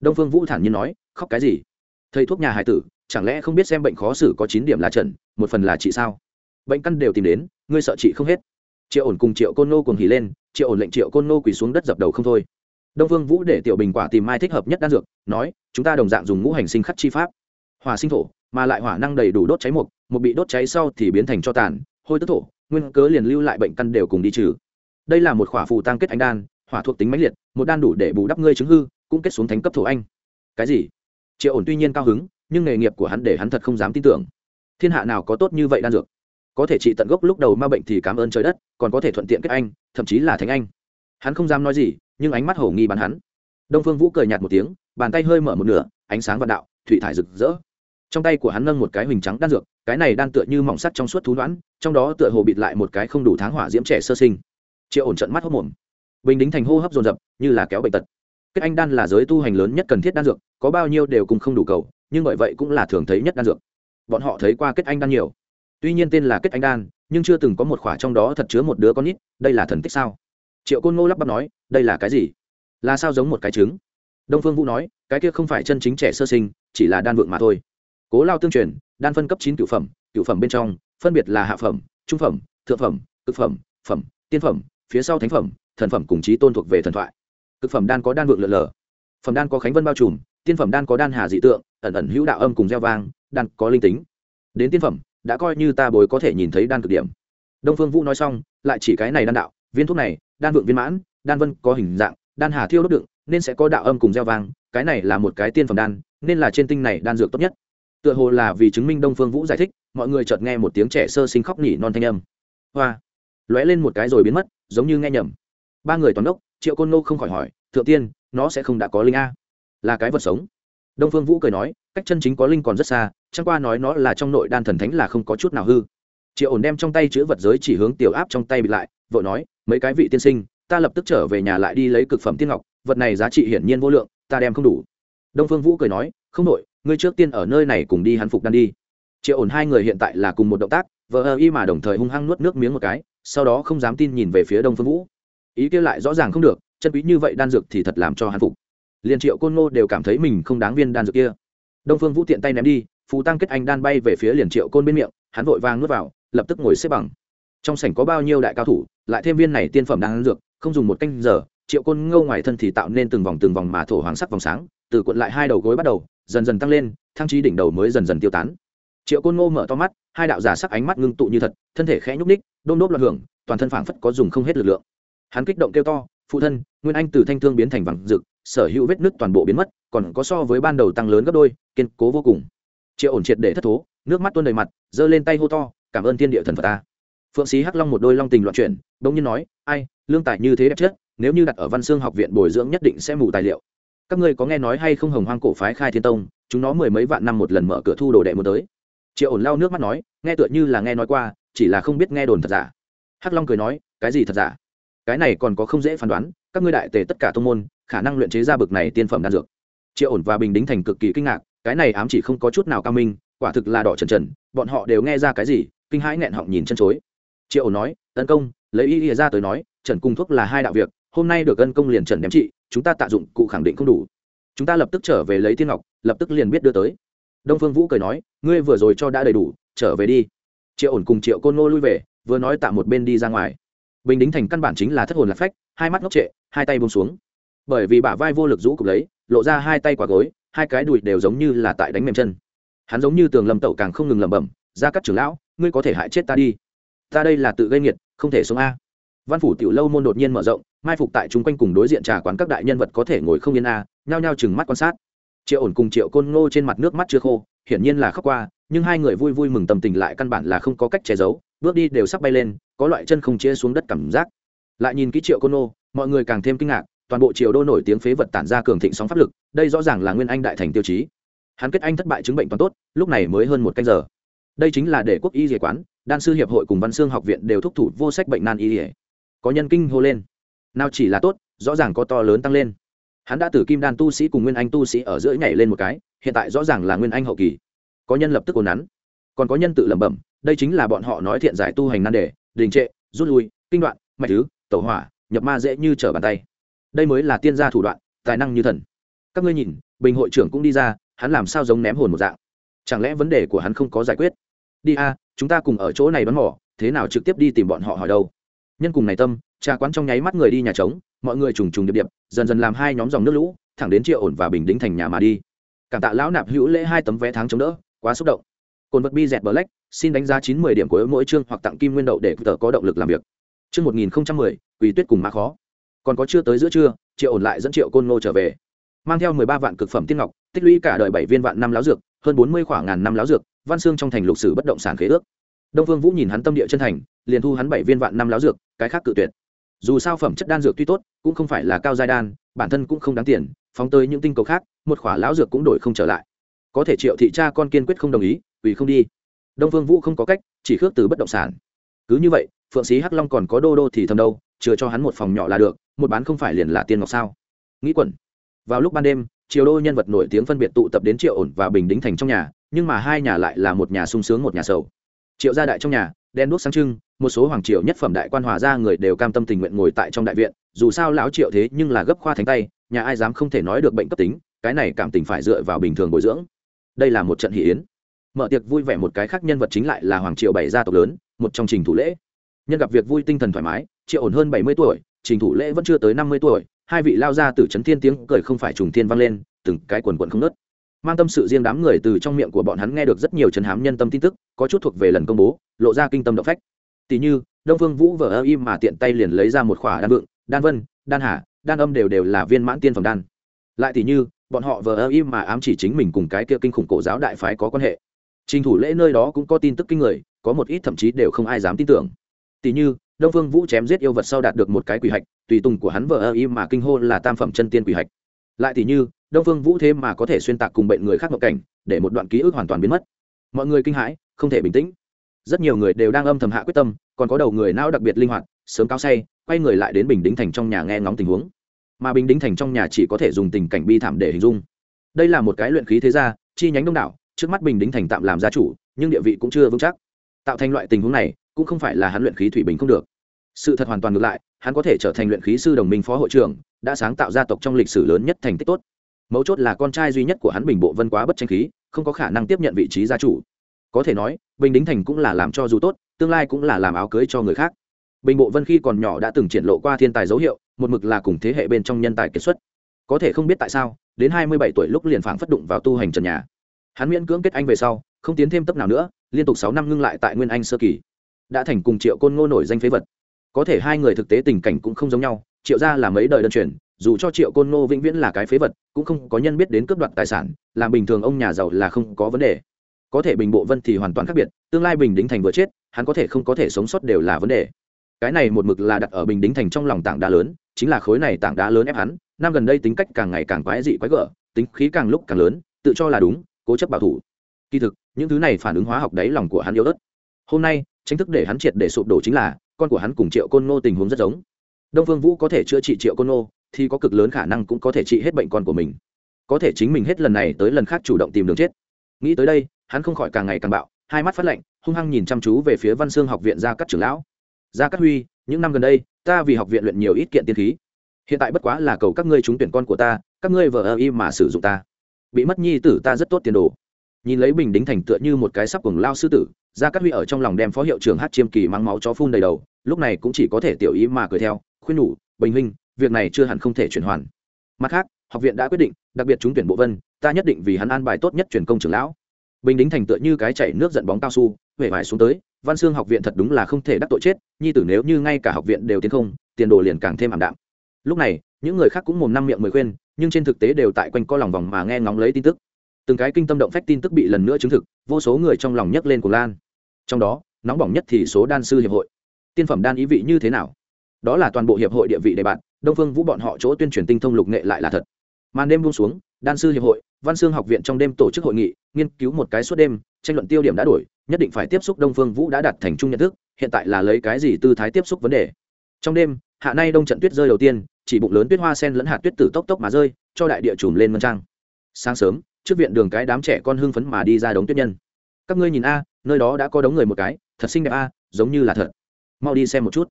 Đông phương vũ thản nhiên nói, khóc cái gì? Thầy thuốc nhà hải tử, chẳng lẽ không biết xem bệnh khó xử có chín điểm là trần, một phần là chị sao? Bệnh căn đều tìm đến, ngươi sợ chị không hết. Triệu ổn cùng triệu côn nô cùng hỉ lên, triệu ổn lệnh triệu côn nô quỳ xuống đất dập đầu không thôi đông vương vũ để tiểu bình quả tìm mai thích hợp nhất đan dược nói chúng ta đồng dạng dùng ngũ hành sinh khắc chi pháp. Hỏa sinh thổ mà lại hỏa năng đầy đủ đốt cháy mục, một bị đốt cháy sau thì biến thành cho tàn hôi tức thổ nguyên cớ liền lưu lại bệnh căn đều cùng đi trừ. Đây là một khỏa phù tăng kết anh đan hỏa thuộc tính mãnh liệt một đan đủ để bù đắp ngươi chứng hư cũng kết xuống thánh cấp thổ anh. Cái gì? Triệu ổn tuy nhiên cao hứng nhưng nghề nghiệp của hắn để hắn thật không dám tin tưởng. Thiên hạ nào có tốt như vậy đan dược? Có thể trị tận gốc lúc đầu ma bệnh thì cảm ơn trời đất còn có thể thuận tiện kết anh thậm chí là thánh anh. Hắn không dám nói gì nhưng ánh mắt hổ nghi bắn hắn. Đông phương vũ cười nhạt một tiếng, bàn tay hơi mở một nửa, ánh sáng vạn đạo, thủy thải rực rỡ. Trong tay của hắn nâng một cái huỳnh trắng đan dược, cái này đan tựa như mỏng sắt trong suốt thú đoán, trong đó tựa hồ bịt lại một cái không đủ tháng hỏa diễm trẻ sơ sinh. Triệu ổn trận mắt hốc mồm. Bình đính thành hô hấp dồn dập, như là kéo bệnh tật. Kết anh đan là giới tu hành lớn nhất cần thiết đan dược, có bao nhiêu đều cùng không đủ cầu, nhưng bởi vậy cũng là thường thấy nhất đan dược. Bọn họ thấy qua kết anh đan nhiều. Tuy nhiên tên là kết anh đan, nhưng chưa từng có một khỏa trong đó thật chứa một đứa con nít, đây là thần tích sao? Triệu côn ngô lắp bắp nói, đây là cái gì? Là sao giống một cái trứng? Đông phương vũ nói, cái kia không phải chân chính trẻ sơ sinh, chỉ là đan vượng mà thôi. Cố lao tương truyền, đan phân cấp chín cựu phẩm cựu phẩm bên trong, phân biệt là hạ phẩm, trung phẩm, thượng phẩm, cực phẩm phẩm, tiên phẩm, phía sau thánh phẩm, thần phẩm cùng chí tôn thuộc về thần thoại. Cực phẩm đan có đan vượng lượn lờ, phẩm đan có khánh vân bao trùm, tiên phẩm đan có đan hà dị tượng, ẩn ẩn hữu đạo âm cùng gieo vang, đan có linh tính. Đến tiên phẩm, đã coi như ta bồi có thể nhìn thấy đan cực điểm. Đông phương vũ nói xong, lại chỉ cái này đan đạo, viên thuốc này đan vượng viên mãn, đan vân có hình dạng, đan hà thiêu đốt đựng, nên sẽ có đạo âm cùng gieo vang, cái này là một cái tiên phẩm đan, nên là trên tinh này đan dược tốt nhất. Tựa hồ là vì chứng minh đông phương vũ giải thích, mọi người chợt nghe một tiếng trẻ sơ sinh khóc nhỉ non thanh âm. Hoa! Lóe lên một cái rồi biến mất, giống như nghe nhầm. Ba người toàn đốc, triệu côn nô không khỏi hỏi, thượng tiên, nó sẽ không đã có linh a? Là cái vật sống. Đông phương vũ cười nói, cách chân chính có linh còn rất xa, chẳng qua nói nó là trong nội đan thần thánh là không có chút nào hư. Triệu ổn đem trong tay chữ vật giới chỉ hướng tiểu áp trong tay bị lại vợ nói mấy cái vị tiên sinh, ta lập tức trở về nhà lại đi lấy cực phẩm tiên ngọc, vật này giá trị hiển nhiên vô lượng, ta đem không đủ. Đông phương vũ cười nói, không đội ngươi trước tiên ở nơi này cùng đi hắn phục đan đi. Triệu ổn hai người hiện tại là cùng một động tác vợ ơ y mà đồng thời hung hăng nuốt nước miếng một cái, sau đó không dám tin nhìn về phía đông phương vũ. Ý kia lại rõ ràng không được, chân quý như vậy đan dược thì thật làm cho hắn phục. Liền triệu côn ngô đều cảm thấy mình không đáng viên đan dược kia. Đông phương vũ tiện tay ném đi, phù tăng kết anh đan bay về phía liền triệu côn bên miệng, hắn vội vàng nuốt vào, lập tức ngồi xếp bằng trong sảnh có bao nhiêu đại cao thủ, lại thêm viên này tiên phẩm đang ăn dược, không dùng một canh giờ, triệu côn ngô ngoài thân thì tạo nên từng vòng từng vòng mà thổ hoàng sắc vòng sáng, từ cuộn lại hai đầu gối bắt đầu, dần dần tăng lên, thăng trí đỉnh đầu mới dần dần tiêu tán. Triệu côn ngô mở to mắt, hai đạo giả sắc ánh mắt ngưng tụ như thật, thân thể khẽ nhúc ních đôn đốp loạn hưởng, toàn thân phảng phất có dùng không hết lực lượng. Hắn kích động kêu to, phụ thân, nguyên anh từ thanh thương biến thành vàng rực, sở hữu vết nứt toàn bộ biến mất, còn có so với ban đầu tăng lớn gấp đôi, kiên cố vô cùng. Triệu ổn triệt để thất thố, nước mắt tuôn đầy mặt, giơ lên tay hô to, cảm ơn thiên địa thần phật ta phượng sĩ hắc long một đôi long tình loạn chuyển, bỗng nhiên nói, ai, lương tài như thế đẹp chết, nếu như đặt ở văn xương học viện bồi dưỡng nhất định sẽ mù tài liệu. Các ngươi có nghe nói hay không hồng hoang cổ phái khai thiên tông, chúng nó mười mấy vạn năm một lần mở cửa thu đồ đệ một tới. Triệu ổn lau nước mắt nói, nghe tựa như là nghe nói qua, chỉ là không biết nghe đồn thật giả. Hắc long cười nói, cái gì thật giả? Cái này còn có không dễ phán đoán, các ngươi đại tề tất cả thông môn, khả năng luyện chế ra bực này tiên phẩm đan dược. Triệu ổn và bình đính thành cực kỳ kinh ngạc, cái này ám chỉ không có chút nào cao minh, quả thực là đỏ trần trần, bọn họ đều nghe ra cái gì, kinh hãi nghẹn họng nhìn chân chối triệu ổn nói, tấn công, lấy ý ỉa ra tới nói, trần cung thuốc là hai đạo việc, hôm nay được ân công liền trần đem trị, chúng ta tạ dụng, cụ khẳng định không đủ. Chúng ta lập tức trở về lấy tiên ngọc, lập tức liền biết đưa tới. Đông phương vũ cười nói, ngươi vừa rồi cho đã đầy đủ, trở về đi. Triệu ổn cùng triệu côn ngô lui về, vừa nói tạ một bên đi ra ngoài. Bình đính thành căn bản chính là thất hồn lạc phách, hai mắt ngốc trệ, hai tay bông xuống. Bởi vì bả vai vô lực rũ cục lấy, lộ ra hai tay quả gối, hai cái đùi đều giống như là tại đánh mềm chân. Hắn giống như tường lầm tẩu càng không ngừng lẩm bẩm ra các trưởng lão, ngươi có thể hại chết ta đi ta đây là tự gây nghiệt, không thể sống a. Văn phủ tiểu lâu môn đột nhiên mở rộng, mai phục tại chúng quanh cùng đối diện trà quán các đại nhân vật có thể ngồi không yên a, nhao nhao chừng mắt quan sát. Triệu ổn cùng triệu côn ngô trên mặt nước mắt chưa khô, hiển nhiên là khóc qua, nhưng hai người vui vui mừng tâm tình lại căn bản là không có cách che giấu, bước đi đều sắp bay lên, có loại chân không chia xuống đất cảm giác. Lại nhìn kỹ triệu côn ngô, mọi người càng thêm kinh ngạc, toàn bộ triều đô nổi tiếng phế vật tản ra cường thịnh sóng pháp lực, đây rõ ràng là nguyên anh đại thành tiêu chí. Hắn kết anh thất bại chứng bệnh toàn tốt, lúc này mới hơn một canh giờ đây chính là để quốc y dề quán, đan sư hiệp hội cùng văn xương học viện đều thúc thủ vô sách bệnh nan y dề có nhân kinh hô lên. Nào chỉ là tốt, rõ ràng có to lớn tăng lên. Hắn đã từ kim đan tu sĩ cùng nguyên anh tu sĩ ở giữa nhảy lên một cái, hiện tại rõ ràng là nguyên anh hậu kỳ. Có nhân lập tức ồn nắn. Còn có nhân tự lẩm bẩm, đây chính là bọn họ nói thiện giải tu hành nan đề, đình trệ, rút lui, kinh đoạn, mạch thứ, tẩu hỏa, nhập ma dễ như trở bàn tay. Đây mới là tiên gia thủ đoạn, tài năng như thần. Các ngươi nhìn, bình hội trưởng cũng đi ra, hắn làm sao giống ném hồn một dạng? Chẳng lẽ vấn đề của hắn không có giải quyết? Đi a, chúng ta cùng ở chỗ này bắn mỏ thế nào trực tiếp đi tìm bọn họ hỏi đâu? Nhân cùng này tâm trà quán trong nháy mắt người đi nhà trống, mọi người trùng trùng điệp điệp, dần dần làm hai nhóm dòng nước lũ, thẳng đến triệu ổn và bình đính thành nhà mà đi. Cảm tạ lão nạp hữu lễ hai tấm vé tháng chống đỡ, quá xúc động. Cồn vật bi dẹt black, xin đánh giá chín mươi điểm của mỗi chương hoặc tặng kim nguyên đậu để tờ có động lực làm việc. Chương một nghìn mười, quỷ tuyết cùng mã khó. Còn có chưa tới giữa trưa, triệu ổn lại dẫn triệu côn ngô trở về. Mang theo mười ba vạn cực phẩm tiên ngọc, tích lũy cả đời bảy viên vạn năm láo dược, hơn bốn mươi khoảng ngàn năm láo dược văn xương trong thành lục sử bất động sản khế ước. Đông phương vũ nhìn hắn tâm địa chân thành, liền thu hắn bảy viên vạn năm láo dược, cái khác cự tuyệt. Dù sao phẩm chất đan dược tuy tốt, cũng không phải là cao giai đan, bản thân cũng không đáng tiền, phóng tới những tinh cầu khác, một khỏa lão dược cũng đổi không trở lại. Có thể triệu thị cha con kiên quyết không đồng ý, vì không đi. Đông phương vũ không có cách, chỉ khước từ bất động sản. Cứ như vậy, phượng sĩ hắc long còn có đô đô thì thầm đâu, chừa cho hắn một phòng nhỏ là được, một bán không phải liền là tiên ngọc sao? Nghĩ quẩn. Vào lúc ban đêm triều đô nhân vật nổi tiếng phân biệt tụ tập đến triệu ổn và bình đính thành trong nhà, nhưng mà hai nhà lại là một nhà sung sướng một nhà sầu. Triệu gia đại trong nhà, đen đuốc sáng trưng, một số hoàng triều nhất phẩm đại quan hòa gia người đều cam tâm tình nguyện ngồi tại trong đại viện, dù sao lão triệu thế nhưng là gấp khoa thánh tay, nhà ai dám không thể nói được bệnh cấp tính, cái này cảm tình phải dựa vào bình thường bồi dưỡng. Đây là một trận hỷ yến. Mở tiệc vui vẻ một cái khác nhân vật chính lại là hoàng triều bảy gia tộc lớn, một trong trình thủ lễ. Nhân gặp việc vui tinh thần thoải mái, triệu ổn hơn bảy mươi tuổi, trình thủ lễ vẫn chưa tới năm mươi tuổi hai vị lao ra từ trấn thiên tiếng cười không phải trùng thiên vang lên, từng cái quần quần không nớt mang tâm sự riêng đám người từ trong miệng của bọn hắn nghe được rất nhiều chấn hám nhân tâm tin tức, có chút thuộc về lần công bố, lộ ra kinh tâm động phách. Tỷ như, đông phương vũ vờ ơ im mà tiện tay liền lấy ra một khỏa đan vượng, đan vân, đan hà, đan âm đều đều là viên mãn tiên phẩm đan. Lại tỷ như, bọn họ vờ ơ im mà ám chỉ chính mình cùng cái kia kinh khủng cổ giáo đại phái có quan hệ. Trình thủ lễ nơi đó cũng có tin tức kinh người, có một ít thậm chí đều không ai dám tin tưởng. Tỷ như đông phương vũ chém giết yêu vật sau đạt được một cái quỷ hạch, tùy tùng của hắn vợ ơ y mà kinh hô là tam phẩm chân tiên quỷ hạch. Lại thì như, đông phương vũ thế mà có thể xuyên tạc cùng bệnh người khác mộng cảnh, để một đoạn ký ức hoàn toàn biến mất. Mọi người kinh hãi, không thể bình tĩnh. Rất nhiều người đều đang âm thầm hạ quyết tâm, còn có đầu người não đặc biệt linh hoạt, sớm cao say, quay người lại đến bình đính thành trong nhà nghe ngóng tình huống. Mà bình đính thành trong nhà chỉ có thể dùng tình cảnh bi thảm để hình dung. Đây là một cái luyện khí thế gia, chi nhánh đông đảo, trước mắt bình đính thành tạm làm gia chủ, nhưng địa vị cũng chưa vững chắc. Tạo thành loại tình huống này, cũng không phải là hắn luyện khí thủy bình không được sự thật hoàn toàn ngược lại, hắn có thể trở thành luyện khí sư đồng minh phó hội trưởng, đã sáng tạo gia tộc trong lịch sử lớn nhất thành tích tốt. Mấu chốt là con trai duy nhất của hắn bình bộ vân quá bất tranh khí, không có khả năng tiếp nhận vị trí gia chủ. Có thể nói, bình đính thành cũng là làm cho dù tốt, tương lai cũng là làm áo cưới cho người khác. Bình bộ vân khi còn nhỏ đã từng triển lộ qua thiên tài dấu hiệu, một mực là cùng thế hệ bên trong nhân tài kiệt xuất. Có thể không biết tại sao, đến hai mươi bảy tuổi lúc liền phảng phất đụng vào tu hành trần nhà. Hắn miễn cưỡng kết anh về sau, không tiến thêm tấp nào nữa, liên tục sáu năm ngưng lại tại nguyên anh sơ kỳ. Đã thành cùng triệu côn ngô nổi danh phế vật có thể hai người thực tế tình cảnh cũng không giống nhau, triệu ra là mấy đời đơn truyền, dù cho triệu côn ngô vĩnh viễn là cái phế vật, cũng không có nhân biết đến cướp đoạt tài sản, làm bình thường ông nhà giàu là không có vấn đề. Có thể bình bộ vân thì hoàn toàn khác biệt, tương lai bình đính thành vừa chết, hắn có thể không có thể sống sót đều là vấn đề. Cái này một mực là đặt ở bình đính thành trong lòng tảng đá lớn, chính là khối này tảng đá lớn ép hắn, năm gần đây tính cách càng ngày càng quái dị quái gở, tính khí càng lúc càng lớn, tự cho là đúng, cố chấp bảo thủ. Kỳ thực, những thứ này phản ứng hóa học đáy lòng của hắn yếu ớt. Hôm nay, tranh thức để hắn triệt để sụp đổ chính là con của hắn cùng triệu côn ngô tình huống rất giống. Đông phương vũ có thể chữa trị triệu côn ngô thì có cực lớn khả năng cũng có thể trị hết bệnh con của mình. Có thể chính mình hết lần này tới lần khác chủ động tìm đường chết. Nghĩ tới đây, hắn không khỏi càng ngày càng bạo, hai mắt phát lạnh, hung hăng nhìn chăm chú về phía văn xương học viện gia cát trưởng lão. Gia cát huy, những năm gần đây, ta vì học viện luyện nhiều ít kiện tiên khí. Hiện tại bất quá là cầu các ngươi trúng tuyển con của ta, các ngươi vợ ơ y mà sử dụng ta. Bị mất nhi tử ta rất tốt tiền đồ nhìn lấy bình đính thành tựa như một cái sắp cuồng lao sư tử ra cát huy ở trong lòng đem phó hiệu trưởng hát chiêm kỳ mang máu chó phun đầy đầu, lúc này cũng chỉ có thể tiểu ý mà cười theo, khuyên nhủ, bình huynh, việc này chưa hẳn không thể chuyển hoàn. Mặt khác, học viện đã quyết định, đặc biệt trúng tuyển bộ vân, ta nhất định vì hắn an bài tốt nhất truyền công trưởng lão. Bình đính thành tựa như cái chảy nước giận bóng cao su, huệ vải xuống tới, văn xương học viện thật đúng là không thể đắc tội chết, nhi tử nếu như ngay cả học viện đều tiến không, tiền đồ liền càng thêm ảm đạm. Lúc này, những người khác cũng mồm năm miệng mười khuyên, nhưng trên thực tế đều tại quanh co lòng vòng mà nghe ngóng lấy tin tức từng cái kinh tâm động phách tin tức bị lần nữa chứng thực, vô số người trong lòng nhấc lên của lan. Trong đó, nóng bỏng nhất thì số đan sư hiệp hội. Tiên phẩm đan ý vị như thế nào? Đó là toàn bộ hiệp hội địa vị đề bạn, đông phương vũ bọn họ chỗ tuyên truyền tinh thông lục nghệ lại là thật. Màn đêm buông xuống, đan sư hiệp hội, văn xương học viện trong đêm tổ chức hội nghị, nghiên cứu một cái suốt đêm, tranh luận tiêu điểm đã đổi, nhất định phải tiếp xúc đông phương vũ đã đặt thành chung nhận thức, hiện tại là lấy cái gì tư thái tiếp xúc vấn đề. Trong đêm, hạ nay đông trận tuyết rơi đầu tiên, chỉ bụng lớn tuyết hoa sen lẫn hạt tuyết tử tốc tốc mà rơi, cho đại địa chùm lên mân trang. Sáng sớm trước viện đường cái đám trẻ con hưng phấn mà đi ra đống tuyết nhân. Các ngươi nhìn a, nơi đó đã có đống người một cái, thật xinh đẹp a, giống như là thật. Mau đi xem một chút.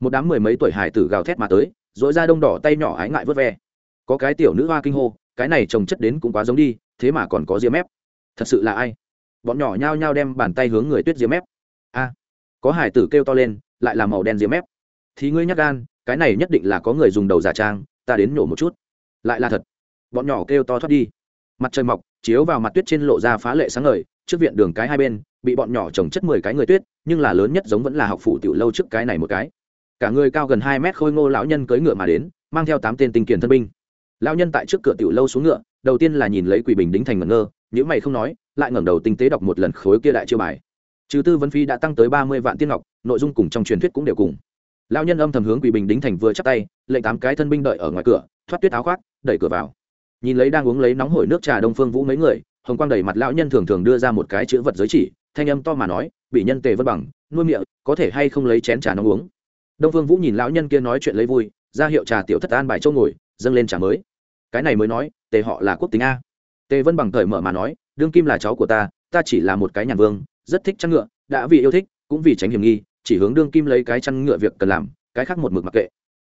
Một đám mười mấy tuổi hải tử gào thét mà tới dội ra đông đỏ tay nhỏ ái ngại vớt ve. Có cái tiểu nữ hoa kinh hô, cái này trồng chất đến cũng quá giống đi, thế mà còn có ria mép. Thật sự là ai? Bọn nhỏ nhao nhao đem bàn tay hướng người tuyết ria mép. A. Có hải tử kêu to lên, lại là màu đen ria mép. Thì ngươi nhắc gan, cái này nhất định là có người dùng đầu giả trang, ta đến nhổ một chút. Lại là thật. Bọn nhỏ kêu to thoát đi mặt trời mọc, chiếu vào mặt tuyết trên lộ ra phá lệ sáng ngời, trước viện đường cái hai bên, bị bọn nhỏ trồng chất mười cái người tuyết, nhưng là lớn nhất giống vẫn là học phủ tiểu lâu trước cái này một cái. Cả người cao gần hai mét khôi ngô lão nhân cưỡi ngựa mà đến, mang theo tám tên tinh kiền thân binh. Lão nhân tại trước cửa tiểu lâu xuống ngựa, đầu tiên là nhìn lấy quỷ bình đính thành ngẩn ngơ những mày không nói, lại ngẩng đầu tinh tế đọc một lần khối kia đại chiêu bài. Trừ tư vấn phi đã tăng tới ba mươi vạn tiên ngọc, nội dung cùng trong truyền thuyết cũng đều cùng. Lão nhân âm thầm hướng quỷ bình đính thành vừa chắc tay, lệnh tám cái thân binh đợi ở ngoài cửa, thoát tuyết áo khoác, đẩy cửa vào nhìn lấy đang uống lấy nóng hổi nước trà đông phương vũ mấy người, hồng quang đầy mặt lão nhân thường thường đưa ra một cái chữ vật giới chỉ, thanh âm to mà nói, bị nhân tề vân bằng, nuôi miệng, có thể hay không lấy chén trà nóng uống? Đông phương vũ nhìn lão nhân kia nói chuyện lấy vui, ra hiệu trà tiểu thất an bài châu ngồi, dâng lên trà mới. Cái này mới nói, tề họ là quốc tính a. Tề vân bằng thời mở mà nói, đương kim là cháu của ta ta chỉ là một cái nhàn vương, rất thích chăn ngựa, đã vì yêu thích, cũng vì tránh hiểm nghi, chỉ hướng đương kim lấy cái chăn ngựa việc cần làm, cái khác một mực mặc kệ.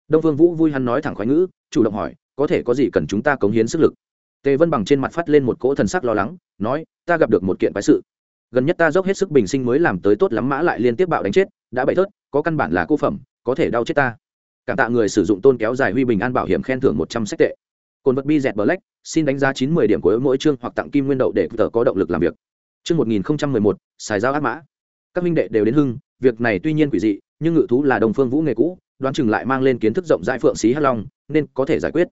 Đông Phương vũ vui hắn nói thẳng khoái ngữ, chủ động hỏi có thể có gì cần chúng ta cống hiến sức lực? Tề vân bằng trên mặt phát lên một cỗ thần sắc lo lắng nói ta gặp được một kiện quái sự. Gần nhất ta dốc hết sức bình sinh mới làm tới tốt lắm mã lại liên tiếp bạo đánh chết đã bậy thớt có căn bản là cô phẩm có thể đau chết ta. Cảm tạ người sử dụng tôn kéo dài huy bình an bảo hiểm khen thưởng một trăm sách tệ. Cồn vật bi dẹt bờ lách, xin đánh giá chín mươi điểm của mỗi chương hoặc tặng kim nguyên đậu để tờ có động lực làm việc. Chương một nghìn mười một xài dao ác mã. Các minh đệ đều đến hưng việc này tuy nhiên quỷ dị nhưng ngự thú là đồng phương vũ nghề cũ đoán chừng lại mang lên kiến thức rộng rãi phượng xí hắc long nên có thể giải quyết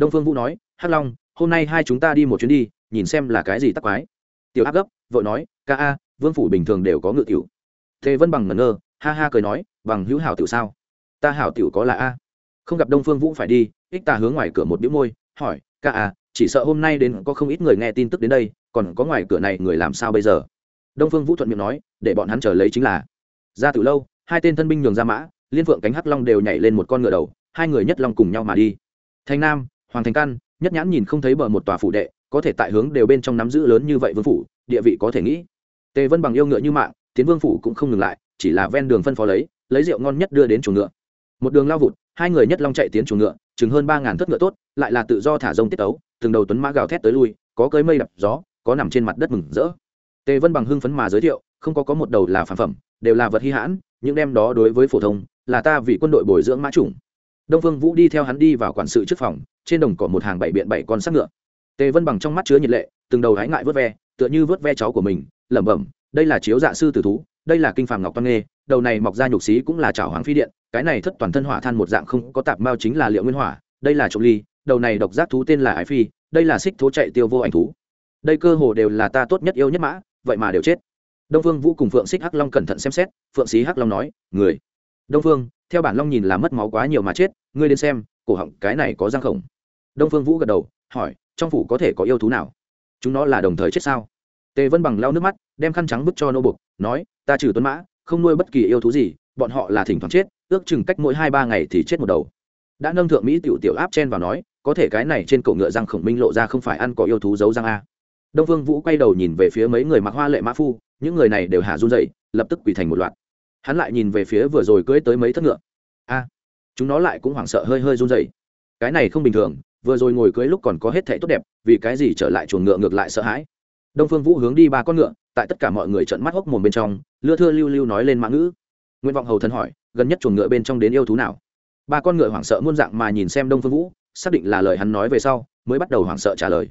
đông phương vũ nói, hắc long, hôm nay hai chúng ta đi một chuyến đi, nhìn xem là cái gì tắc quái. Tiểu áp gấp vợ nói, ca a, vương phủ bình thường đều có ngự tiểu. Thế vân bằng ngẩn ngơ, ha ha cười nói, bằng hữu hảo tiểu sao? Ta hảo tiểu có là a? Không gặp đông phương vũ phải đi, ích ta hướng ngoài cửa một biếu môi, hỏi, ca a, chỉ sợ hôm nay đến có không ít người nghe tin tức đến đây, còn có ngoài cửa này người làm sao bây giờ? Đông phương vũ thuận miệng nói, để bọn hắn chờ lấy chính là. Ra từ lâu, hai tên thân binh nhường ra mã, liên phượng cánh hắc long đều nhảy lên một con ngựa đầu, hai người nhất long cùng nhau mà đi. Thành nam hoàng thành căn, nhất nhãn nhìn không thấy bờ một tòa phủ đệ, có thể tại hướng đều bên trong nắm giữ lớn như vậy vương phủ, địa vị có thể nghĩ. Tề vân bằng yêu ngựa như mạng, tiến vương phủ cũng không ngừng lại, chỉ là ven đường phân phó lấy lấy rượu ngon nhất đưa đến chuồng ngựa. Một đường lao vụt, hai người nhất long chạy tiến chuồng ngựa, chừng hơn ba ngàn thất ngựa tốt, lại là tự do thả rông tiết ấu từng đầu tuấn mã gào thét tới lui, có cơi mây đập gió, có nằm trên mặt đất mừng rỡ. Tề vân bằng hưng phấn mà giới thiệu, không có có một đầu là phản phẩm, đều là vật hy hãn, những đem đó đối với phổ thông, là ta vì quân đội bồi dưỡng mã chủng đông phương vũ đi theo hắn đi vào quản sự trước phòng, trên đồng cỏ một hàng bảy biện bảy con sắc ngựa. Tề vân bằng trong mắt chứa nhiệt lệ, từng đầu hái ngại vớt ve, tựa như vớt ve cháu của mình, lẩm bẩm, đây là chiếu dạ sư tử thú, đây là kinh phàm ngọc toan nghê, đầu này mọc ra nhục xí cũng là chảo hoàng phi điện, cái này thất toàn thân hỏa than một dạng không có tạp mao chính là liệu nguyên hỏa, đây là trộm ly, đầu này độc giác thú tên là ái phi, đây là xích thố chạy tiêu vô ảnh thú. Đây cơ hồ đều là ta tốt nhất yêu nhất mã, vậy mà đều chết. Đông phương vũ cùng phượng xích hắc long cẩn thận xem xét, phượng xí hắc long nói, người. Đông phương theo bản long nhìn là mất máu quá nhiều mà chết, ngươi đến xem, cổ họng cái này có răng khổng. Đông phương vũ gật đầu, hỏi, trong phủ có thể có yêu thú nào? Chúng nó là đồng thời chết sao? Tề vân bằng lau nước mắt, đem khăn trắng bức cho nô bục, nói, ta trừ tuấn mã, không nuôi bất kỳ yêu thú gì, bọn họ là thỉnh thoảng chết, ước chừng cách mỗi hai ba ngày thì chết một đầu. Đã nâng thượng mỹ tiểu tiểu áp chen vào nói, có thể cái này trên cổ ngựa răng khổng minh lộ ra không phải ăn có yêu thú giấu răng a. Đông phương vũ quay đầu nhìn về phía mấy người mặc hoa lệ mã phu, những người này đều hạ run dậy lập tức quỳ thành một loạt hắn lại nhìn về phía vừa rồi cưỡi tới mấy thất ngựa. A, chúng nó lại cũng hoảng sợ hơi hơi run dày cái này không bình thường, vừa rồi ngồi cưới lúc còn có hết thảy tốt đẹp, vì cái gì trở lại chuồng ngựa ngược lại sợ hãi? Đông phương vũ hướng đi ba con ngựa, tại tất cả mọi người trợn mắt hốc mồm bên trong, lưa thưa lưu lưu nói lên mã ngữ. Nguyện vọng hầu thân hỏi, gần nhất chuồng ngựa bên trong đến yêu thú nào? Ba con ngựa hoảng sợ muôn dạng mà nhìn xem đông phương vũ, xác định là lời hắn nói về sau, mới bắt đầu hoảng sợ trả lời.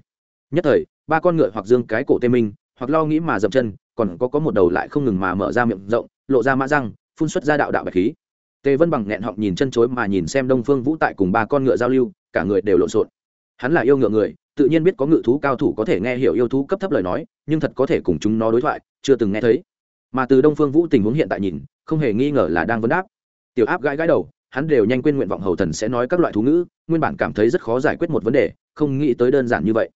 Nhất thời, ba con ngựa hoặc dương cái cổ tê minh, hoặc lo nghĩ mà dậm chân, còn có có một đầu lại không ngừng mà mở ra miệng rộng lộ ra mã răng, phun xuất ra đạo đạo bạch khí. Tề vân bằng nghẹn họng nhìn chân chối mà nhìn xem đông phương vũ tại cùng ba con ngựa giao lưu, cả người đều lộn xộn. Hắn là yêu ngựa người, tự nhiên biết có ngự thú cao thủ có thể nghe hiểu yêu thú cấp thấp lời nói, nhưng thật có thể cùng chúng nó đối thoại, chưa từng nghe thấy. Mà từ đông phương vũ tình huống hiện tại nhìn, không hề nghi ngờ là đang vấn đáp. Tiểu áp gãi gãi đầu, hắn đều nhanh quên nguyện vọng hầu thần sẽ nói các loại thú ngữ, nguyên bản cảm thấy rất khó giải quyết một vấn đề, không nghĩ tới đơn giản như vậy.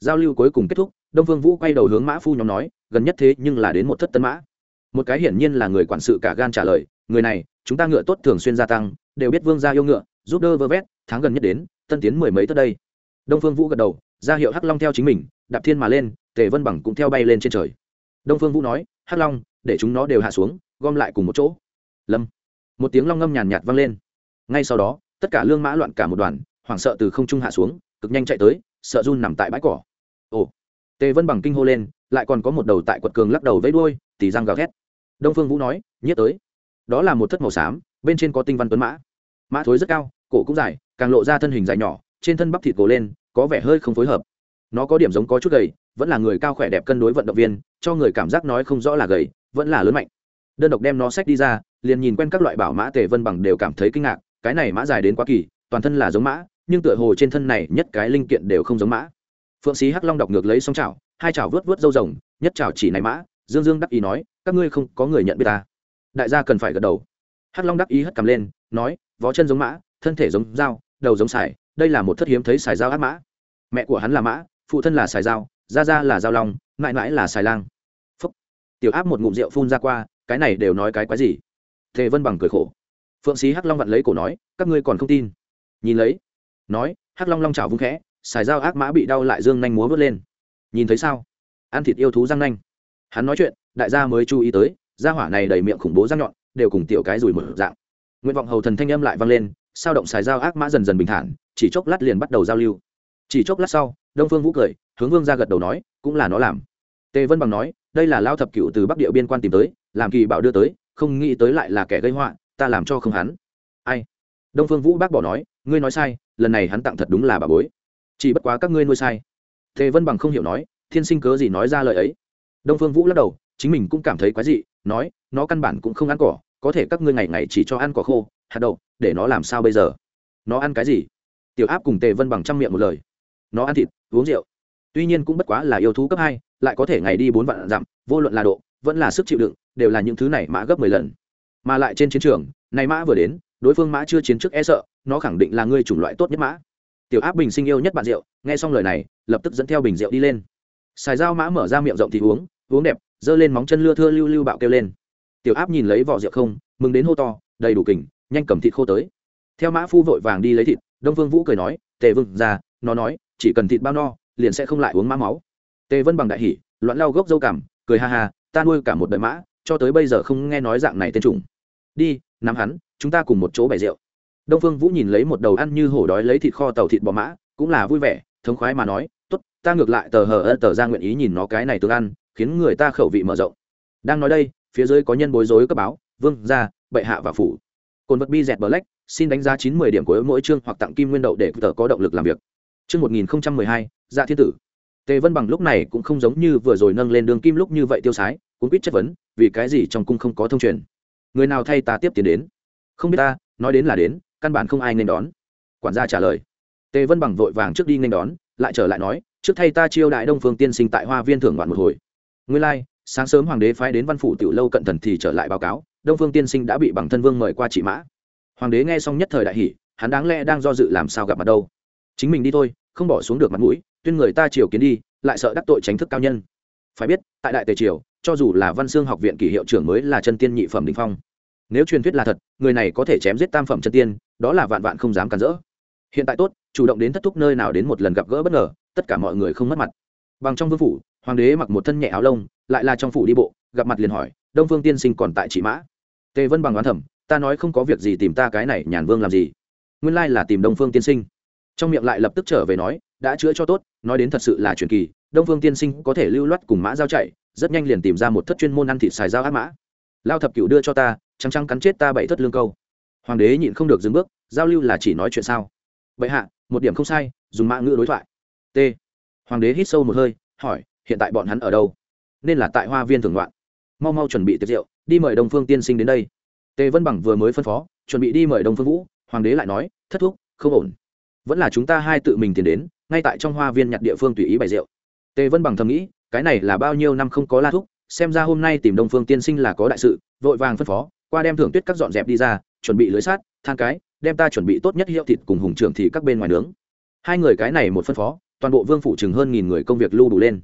Giao lưu cuối cùng kết thúc, đông phương vũ quay đầu hướng mã phu nhóm nói, gần nhất thế nhưng là đến một thất tân mã một cái hiển nhiên là người quản sự cả gan trả lời, người này, chúng ta ngựa tốt thường xuyên gia tăng, đều biết vương gia yêu ngựa, giúp đỡ vơ vét, tháng gần nhất đến, tân tiến mười mấy tới đây. Đông phương vũ gật đầu, ra hiệu hắc long theo chính mình, đạp thiên mà lên, tề vân bằng cũng theo bay lên trên trời. Đông phương vũ nói, hắc long, để chúng nó đều hạ xuống, gom lại cùng một chỗ. Lâm. Một tiếng long ngâm nhàn nhạt vang lên. Ngay sau đó, tất cả lương mã loạn cả một đoàn, hoảng sợ từ không trung hạ xuống, cực nhanh chạy tới, sợ run nằm tại bãi cỏ. Ồ. Tề vân bằng kinh hô lên, lại còn có một đầu tại quật cường lắc đầu vẫy đuôi tỉ răng gào thét đông phương vũ nói nhiết tới. Đó là một thất màu xám, bên trên có tinh văn tuấn mã. Mã thối rất cao, cổ cũng dài, càng lộ ra thân hình dài nhỏ, trên thân bắp thịt cổ lên, có vẻ hơi không phối hợp. Nó có điểm giống có chút gầy, vẫn là người cao khỏe đẹp cân đối vận động viên, cho người cảm giác nói không rõ là gầy, vẫn là lớn mạnh. Đơn độc đem nó sách đi ra, liền nhìn quen các loại bảo mã tề vân bằng đều cảm thấy kinh ngạc, cái này mã dài đến quá kỳ, toàn thân là giống mã, nhưng tựa hồ trên thân này nhất cái linh kiện đều không giống mã. Phượng sĩ hắc long đọc ngược lấy xong chảo, hai chảo vớt vớt dâu rồng, nhất chảo chỉ này mã dương dương đắc ý nói, các ngươi không có người nhận biết ta. Đại gia cần phải gật đầu. Hắc long đắc ý hất cầm lên, nói vó chân giống mã, thân thể giống dao, đầu giống sải, đây là một thất hiếm thấy sải dao ác mã. Mẹ của hắn là mã, phụ thân là sải dao, gia gia là dao long, mãi mãi là sải lang. Phúc. Tiểu áp một ngụm rượu phun ra qua, cái này đều nói cái quái gì? Thề vân bằng cười khổ. Phượng sĩ hắc long vặn lấy cổ nói, các ngươi còn không tin. Nhìn lấy, nói, hắc long long chảo vung khẽ, sải dao ác mã bị đau lại dương nhanh múa vớt lên. Nhìn thấy sao? Ăn thịt yêu thú răng nanh hắn nói chuyện, đại gia mới chú ý tới, gia hỏa này đầy miệng khủng bố răng nhọn, đều cùng tiểu cái rùi một dạng. Nguyện vọng hầu thần thanh âm lại vang lên, sao động xài dao ác mã dần dần bình thản, chỉ chốc lát liền bắt đầu giao lưu. Chỉ chốc lát sau, đông phương vũ cười, hướng vương ra gật đầu nói, cũng là nó làm. Tề vân bằng nói, đây là lao thập cựu từ bắc địa biên quan tìm tới, làm kỳ bảo đưa tới, không nghĩ tới lại là kẻ gây họa, ta làm cho không hắn. Ai? Đông phương vũ bác bỏ nói, ngươi nói sai, lần này hắn tặng thật đúng là bà bối. Chỉ bất quá các ngươi nuôi sai. Tề vân bằng không hiểu nói, thiên sinh cớ gì nói ra lời ấy? Đông phương vũ lắc đầu, chính mình cũng cảm thấy quái dị, nói, nó căn bản cũng không ăn cỏ, có thể các ngươi ngày ngày chỉ cho ăn cỏ khô, hạt đậu, để nó làm sao bây giờ? Nó ăn cái gì? Tiểu áp cùng tề vân bằng trăm miệng một lời. Nó ăn thịt, uống rượu. Tuy nhiên cũng bất quá là yêu thú cấp hai, lại có thể ngày đi bốn vạn dặm, vô luận là độ, vẫn là sức chịu đựng, đều là những thứ này mã gấp mười lần. Mà lại trên chiến trường, này mã vừa đến, đối phương mã chưa chiến trước e sợ, nó khẳng định là ngươi chủng loại tốt nhất mã. Tiểu áp bình sinh yêu nhất bạn rượu, nghe xong lời này, lập tức dẫn theo bình rượu đi lên. Xài dao mã mở ra miệng rộng thì uống uống đẹp, giơ lên móng chân lưa thưa lưu lưu bạo kêu lên. Tiểu áp nhìn lấy vỏ rượu không, mừng đến hô to, đầy đủ kình, nhanh cầm thịt khô tới. Theo mã phu vội vàng đi lấy thịt, đông vương vũ cười nói, tề vương ra, nó nói, chỉ cần thịt bao no, liền sẽ không lại uống mã máu. Tề vân bằng đại hỉ, loạn lau gốc dâu cảm cười ha ha, ta nuôi cả một đời mã, cho tới bây giờ không nghe nói dạng này tên trùng đi, nắm hắn, chúng ta cùng một chỗ bày rượu. Đông phương vũ nhìn lấy một đầu ăn như hổ đói lấy thịt kho tàu thịt bò mã, cũng là vui vẻ, thống khoái mà nói, tốt, ta ngược lại tờ hờ ơ tờ ra nguyện ý nhìn nó cái này tương ăn khiến người ta khẩu vị mở rộng. Đang nói đây phía dưới có nhân bối rối cấp báo vương gia, bệ hạ và phủ. Cồn vật bi dẹt black xin đánh giá chín mươi điểm của mỗi chương hoặc tặng kim nguyên đậu để tờ có động lực làm việc. Chương một nghìn hai dạ thiên tử. Tề vân bằng lúc này cũng không giống như vừa rồi nâng lên đường kim lúc như vậy tiêu sái cũng biết chất vấn vì cái gì trong cung không có thông truyền. Người nào thay ta tiếp tiến đến? Không biết ta nói đến là đến căn bản không ai nên đón. Quản gia trả lời. Tề vân bằng vội vàng trước đi nên đón lại trở lại nói trước thay ta chiêu đại đông phương tiên sinh tại hoa viên thưởng ngoạn một hồi nguyên lai sáng sớm hoàng đế phái đến văn phủ tiểu lâu cận thần thì trở lại báo cáo đông phương tiên sinh đã bị bằng thân vương mời qua trị mã. Hoàng đế nghe xong nhất thời đại hỉ, hắn đáng lẽ đang do dự làm sao gặp mặt đâu. Chính mình đi thôi không bỏ xuống được mặt mũi tuyên người ta triều kiến đi lại sợ đắc tội tránh thức cao nhân. Phải biết tại đại tề triều cho dù là văn xương học viện kỳ hiệu trưởng mới là chân tiên nhị phẩm đỉnh phong. Nếu truyền thuyết là thật người này có thể chém giết tam phẩm chân tiên đó là vạn vạn không dám cản rỡ. Hiện tại tốt chủ động đến thất thúc nơi nào đến một lần gặp gỡ bất ngờ tất cả mọi người không mất mặt. Bằng trong vương phủ hoàng đế mặc một thân nhẹ áo lông, lại là trong phủ đi bộ, gặp mặt liền hỏi, đông phương tiên sinh còn tại chỉ mã? Tề vân bằng đoán thẩm ta nói không có việc gì tìm ta cái này nhàn vương làm gì? Nguyên lai là tìm đông phương tiên sinh. Trong miệng lại lập tức trở về nói, đã chữa cho tốt, nói đến thật sự là truyền kỳ, đông phương tiên sinh có thể lưu loát cùng mã giao chạy, rất nhanh liền tìm ra một thất chuyên môn ăn thịt xài dao ác mã. Lao thập cựu đưa cho ta, trắng trắng cắn chết ta bảy thất lương câu. Hoàng đế nhịn không được dừng bước, giao lưu là chỉ nói chuyện sao? Vậy hạ, một điểm không sai, dùng mã ngữ đối thoại. T. Hoàng đế hít sâu một hơi, hỏi hiện tại bọn hắn ở đâu? Nên là tại hoa viên thường loạn mau mau chuẩn bị tiệc rượu, đi mời đông phương tiên sinh đến đây. Tề vân bằng vừa mới phân phó, chuẩn bị đi mời đông phương vũ, hoàng đế lại nói, thất thúc, không ổn. Vẫn là chúng ta hai tự mình tiến đến, ngay tại trong hoa viên nhặt địa phương tùy ý bày rượu. Tề vân bằng thầm nghĩ, cái này là bao nhiêu năm không có la thúc, xem ra hôm nay tìm đông phương tiên sinh là có đại sự, vội vàng phân phó, qua đem thưởng tuyết các dọn dẹp đi ra, chuẩn bị lưới sát than cái, đem ta chuẩn bị tốt nhất hiệu thịt cùng hùng trưởng thì các bên ngoài nướng. Hai người cái này một phân phó, toàn bộ vương phủ chừng hơn nghìn người công việc lưu đủ lên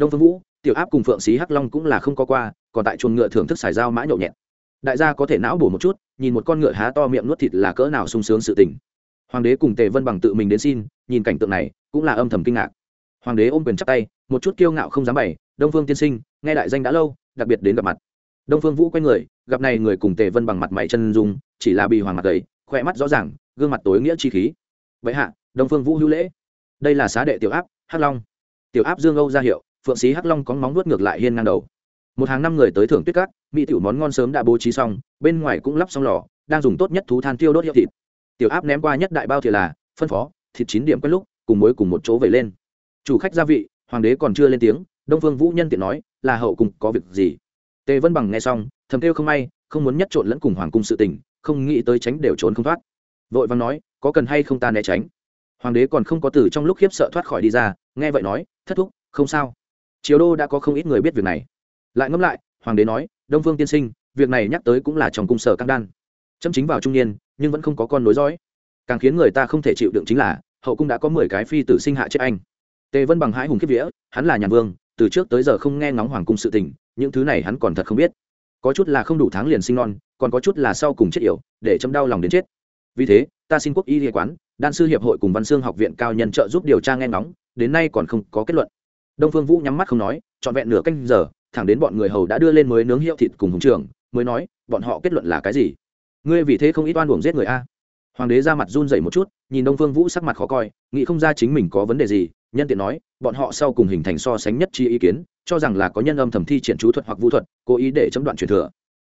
đông phương vũ tiểu áp cùng phượng xí hắc long cũng là không có qua còn tại chuồng ngựa thưởng thức xài dao mã nhậu nhẹt đại gia có thể não bổ một chút nhìn một con ngựa há to miệng nuốt thịt là cỡ nào sung sướng sự tình hoàng đế cùng tề vân bằng tự mình đến xin nhìn cảnh tượng này cũng là âm thầm kinh ngạc hoàng đế ôm quyền chắp tay một chút kiêu ngạo không dám bày đông phương tiên sinh nghe đại danh đã lâu đặc biệt đến gặp mặt đông phương vũ quay người gặp này người cùng tề vân bằng mặt mày chân dung chỉ là bị hoàng mặt gầy khoe mắt rõ ràng gương mặt tối nghĩa chi khí vậy hạ đông phương vũ hữu lễ đây là xá đệ tiểu áp hắc long tiểu áp dương âu ra hiệu phượng sĩ hắc long có móng nuốt ngược lại hiên ngang đầu. Một hàng năm người tới thưởng tuyết cát, mỹ tiểu món ngon sớm đã bố trí xong, bên ngoài cũng lắp xong lò, đang dùng tốt nhất thú than tiêu đốt hiệu thịt. Tiểu áp ném qua nhất đại bao thì là phân phó, thịt chín điểm quét lúc, cùng mối cùng một chỗ về lên. Chủ khách gia vị, hoàng đế còn chưa lên tiếng, đông phương vũ nhân tiện nói, là hậu cùng có việc gì? Tề vân bằng nghe xong, thầm kêu không may, không muốn nhất trộn lẫn cùng hoàng cung sự tình, không nghĩ tới tránh đều trốn không thoát. Vội vàng nói, có cần hay không ta né tránh? Hoàng đế còn không có từ trong lúc khiếp sợ thoát khỏi đi ra, nghe vậy nói, thất thúc, không sao triều đô đã có không ít người biết việc này. Lại ngẫm lại, hoàng đế nói, đông phương tiên sinh, việc này nhắc tới cũng là trong cung sở căng đan. Chấm chính vào trung niên, nhưng vẫn không có con nối dõi. Càng khiến người ta không thể chịu đựng chính là, hậu cung đã có mười cái phi tử sinh hạ chết anh. Tề vân bằng hãi hùng kiếp vía, hắn là nhà vương, từ trước tới giờ không nghe ngóng hoàng cung sự tình, những thứ này hắn còn thật không biết. Có chút là không đủ tháng liền sinh non, còn có chút là sau cùng chết yểu, để chấm đau lòng đến chết. Vì thế, ta xin quốc y y quán, đan sư hiệp hội cùng văn xương học viện cao nhân trợ giúp điều tra nghe ngóng, đến nay còn không có kết luận đông phương vũ nhắm mắt không nói, trọn vẹn nửa canh giờ, thẳng đến bọn người hầu đã đưa lên mới nướng hiệu thịt cùng hùng trưởng mới nói, bọn họ kết luận là cái gì? Ngươi vì thế không ít oan uổng giết người a. Hoàng đế ra mặt run dậy một chút, nhìn đông phương vũ sắc mặt khó coi, nghĩ không ra chính mình có vấn đề gì, nhân tiện nói, bọn họ sau cùng hình thành so sánh nhất chi ý kiến, cho rằng là có nhân âm thầm thi triển chú thuật hoặc vũ thuật, cố ý để chấm đoạn truyền thừa.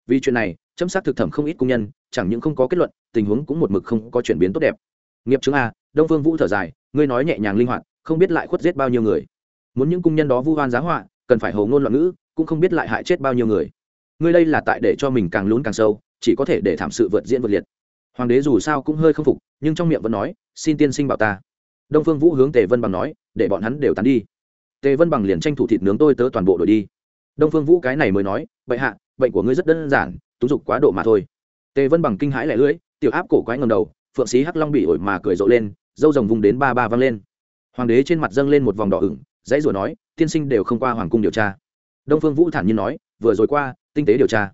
Vì chuyện này, chấm xác thực thẩm không ít công nhân, chẳng những không có kết luận, tình huống cũng một mực không có chuyển biến tốt đẹp. Nghiệp chứng a, đông phương vũ thở dài, ngươi nói nhẹ nhàng linh hoạt, không biết lại khuất giết bao nhiêu người muốn những cung nhân đó vu oan giá họa, cần phải hầu ngôn loạn ngữ, cũng không biết lại hại chết bao nhiêu người. Ngươi đây là tại để cho mình càng lún càng sâu, chỉ có thể để thảm sự vượt diễn vượt liệt. Hoàng đế dù sao cũng hơi không phục, nhưng trong miệng vẫn nói, xin tiên sinh bảo ta. Đông phương vũ hướng tề vân bằng nói, để bọn hắn đều tán đi. Tề vân bằng liền tranh thủ thịt nướng tôi tớ toàn bộ đổi đi. Đông phương vũ cái này mới nói, bệ hạ, bệnh của ngươi rất đơn giản, túng dục quá độ mà thôi. Tề vân bằng kinh hãi lẻ lưỡi, tiểu áp cổ quái ngầm đầu, phượng sĩ hắc long bị ổi mà cười rộ lên, dâu rồng vùng đến ba ba văng lên. Hoàng đế trên mặt dâng lên một vòng đỏ ửng dãy rủa nói, tiên sinh đều không qua hoàng cung điều tra. Đông phương vũ thản nhiên nói, vừa rồi qua, tinh tế điều tra.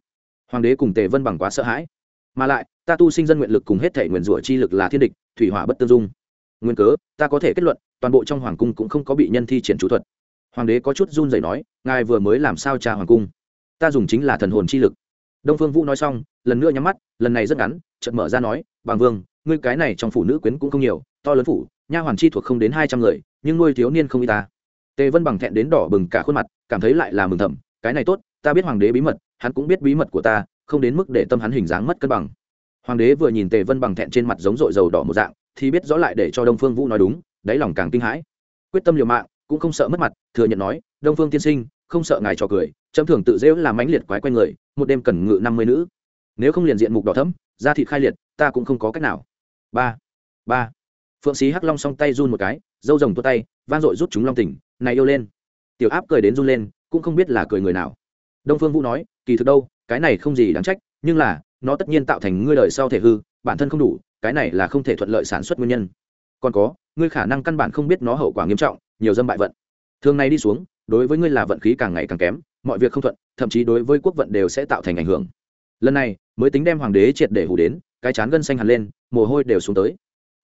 Hoàng đế cùng tề vân bằng quá sợ hãi. Mà lại, ta tu sinh dân nguyện lực cùng hết thể nguyện rủa chi lực là thiên địch, thủy hỏa bất tương dung. Nguyên cớ, ta có thể kết luận, toàn bộ trong hoàng cung cũng không có bị nhân thi triển chủ thuật. Hoàng đế có chút run rẩy nói, ngài vừa mới làm sao tra hoàng cung? Ta dùng chính là thần hồn chi lực. Đông phương vũ nói xong, lần nữa nhắm mắt, lần này rất ngắn, chợt mở ra nói bàng vương, ngươi cái này trong phụ nữ quyến cũng không nhiều, to lớn phủ, nha hoàn chi thuộc không đến hai trăm người, nhưng nuôi thiếu niên không y ta tề vân bằng thẹn đến đỏ bừng cả khuôn mặt, cảm thấy lại là mừng thầm, cái này tốt, ta biết hoàng đế bí mật, hắn cũng biết bí mật của ta, không đến mức để tâm hắn hình dáng mất cân bằng. Hoàng đế vừa nhìn tề vân bằng thẹn trên mặt giống rội dầu đỏ một dạng, thì biết rõ lại để cho đông phương vũ nói đúng, đáy lòng càng kinh hãi. Quyết tâm liều mạng, cũng không sợ mất mặt, thừa nhận nói, đông phương tiên sinh, không sợ ngài trò cười, chấm thường tự dễu làm mãnh liệt quái quen người, một đêm cần ngự năm mươi nữ. Nếu không liền diện mục đỏ thấm da thịt khai liệt, ta cũng không có cách nào. Ba ba. Phượng sĩ hắc long song tay run một cái, dâu rồng tua tay, vang dội rút chúng long tỉnh này yêu lên. Tiểu áp cười đến run lên, cũng không biết là cười người nào. Đông phương vũ nói, kỳ thực đâu, cái này không gì đáng trách, nhưng là, nó tất nhiên tạo thành ngươi đời sau thể hư, bản thân không đủ, cái này là không thể thuận lợi sản xuất nguyên nhân. Còn có, ngươi khả năng căn bản không biết nó hậu quả nghiêm trọng, nhiều dâm bại vận. Thường này đi xuống, đối với ngươi là vận khí càng ngày càng kém, mọi việc không thuận, thậm chí đối với quốc vận đều sẽ tạo thành ảnh hưởng. Lần này, mới tính đem hoàng đế triệt để hủ đến, cái chán gân xanh hẳn lên, mồ hôi đều xuống tới.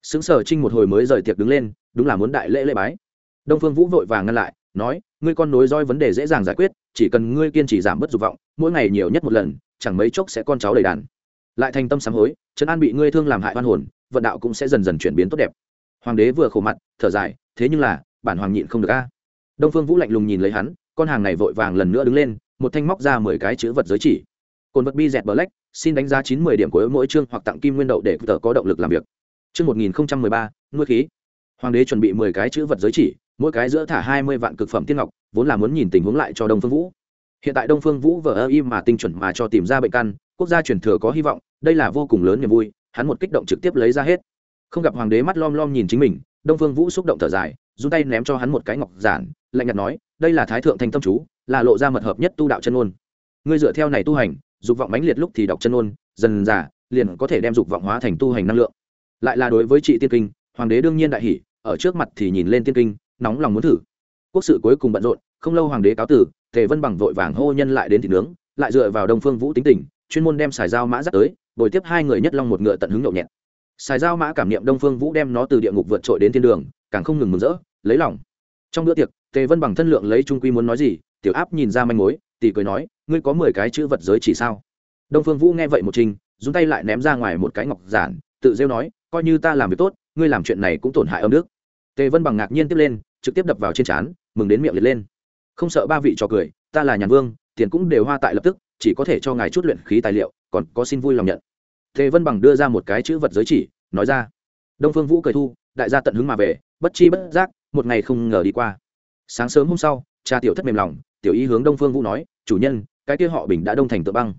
Xứng sở trinh một hồi mới rời tiệc đứng lên, đúng là muốn đại lễ lễ bái đông phương vũ vội vàng ngăn lại, nói, ngươi con nối roi vấn đề dễ dàng giải quyết, chỉ cần ngươi kiên trì giảm bớt dục vọng, mỗi ngày nhiều nhất một lần, chẳng mấy chốc sẽ con cháu đầy đàn. Lại thành tâm sám hối, trấn an bị ngươi thương làm hại oan hồn, vận đạo cũng sẽ dần dần chuyển biến tốt đẹp. Hoàng đế vừa khổ mặt, thở dài, thế nhưng là, bản hoàng nhịn không được a. Đông phương vũ lạnh lùng nhìn lấy hắn, con hàng này vội vàng lần nữa đứng lên, một thanh móc ra mười cái chữ vật giới chỉ. Cồn vật bi dẹt black, xin đánh giá chín mươi điểm của mỗi chương hoặc tặng kim nguyên đậu để tờ có động lực làm việc. Chương một nghìn ba, nuôi khí. Hoàng đế chuẩn bị mười cái chữ vật giới chỉ mỗi cái giữa thả hai mươi vạn cực phẩm tiên ngọc, vốn là muốn nhìn tình huống lại cho đông phương vũ. Hiện tại đông phương vũ vờ ơ im mà tinh chuẩn mà cho tìm ra bệnh căn, quốc gia truyền thừa có hy vọng, đây là vô cùng lớn niềm vui, hắn một kích động trực tiếp lấy ra hết. Không gặp hoàng đế mắt lom lom nhìn chính mình, đông phương vũ xúc động thở dài, run tay ném cho hắn một cái ngọc giản, lạnh nhạt nói, đây là thái thượng thanh tâm chú, là lộ ra mật hợp nhất tu đạo chân ôn ngươi dựa theo này tu hành, dục vọng mãnh liệt lúc thì đọc chân ôn dần dà, liền có thể đem dục vọng hóa thành tu hành năng lượng. Lại là đối với trị tiên kinh, hoàng đế đương nhiên đại hỷ ở trước mặt thì nhìn lên tiên kinh nóng lòng muốn thử. Quốc sự cuối cùng bận rộn, không lâu hoàng đế cáo tử tề vân bằng vội vàng hô nhân lại đến thịt nướng, lại dựa vào đông phương vũ tính tình, chuyên môn đem xài dao mã dắt tới, bồi tiếp hai người nhất long một ngựa tận hứng nhậu nhẹt. Xài dao mã cảm niệm đông phương vũ đem nó từ địa ngục vượt trội đến thiên đường, càng không ngừng mừng rỡ, lấy lòng. Trong bữa tiệc, tề vân bằng thân lượng lấy trung quy muốn nói gì, tiểu áp nhìn ra manh mối tỷ cười nói, ngươi có mười cái chữ vật giới chỉ sao? Đông phương vũ nghe vậy một trình, dùng tay lại ném ra ngoài một cái ngọc giản, tự rêu nói, coi như ta làm việc tốt, ngươi làm chuyện này cũng tổn hại âm đức. Tề vân bằng ngạc nhiên tiếp lên trực tiếp đập vào trên trán, mừng đến miệng liệt lên. Không sợ ba vị trò cười, ta là nhàn vương, tiền cũng đều hoa tại lập tức, chỉ có thể cho ngài chút luyện khí tài liệu, còn có xin vui lòng nhận. Thế vân bằng đưa ra một cái chữ vật giới chỉ, nói ra. Đông phương vũ cười thu, đại gia tận hứng mà về, bất chi bất giác, một ngày không ngờ đi qua. Sáng sớm hôm sau, cha tiểu thất mềm lòng, tiểu y hướng đông phương vũ nói, chủ nhân, cái kia họ bình đã đông thành tự băng.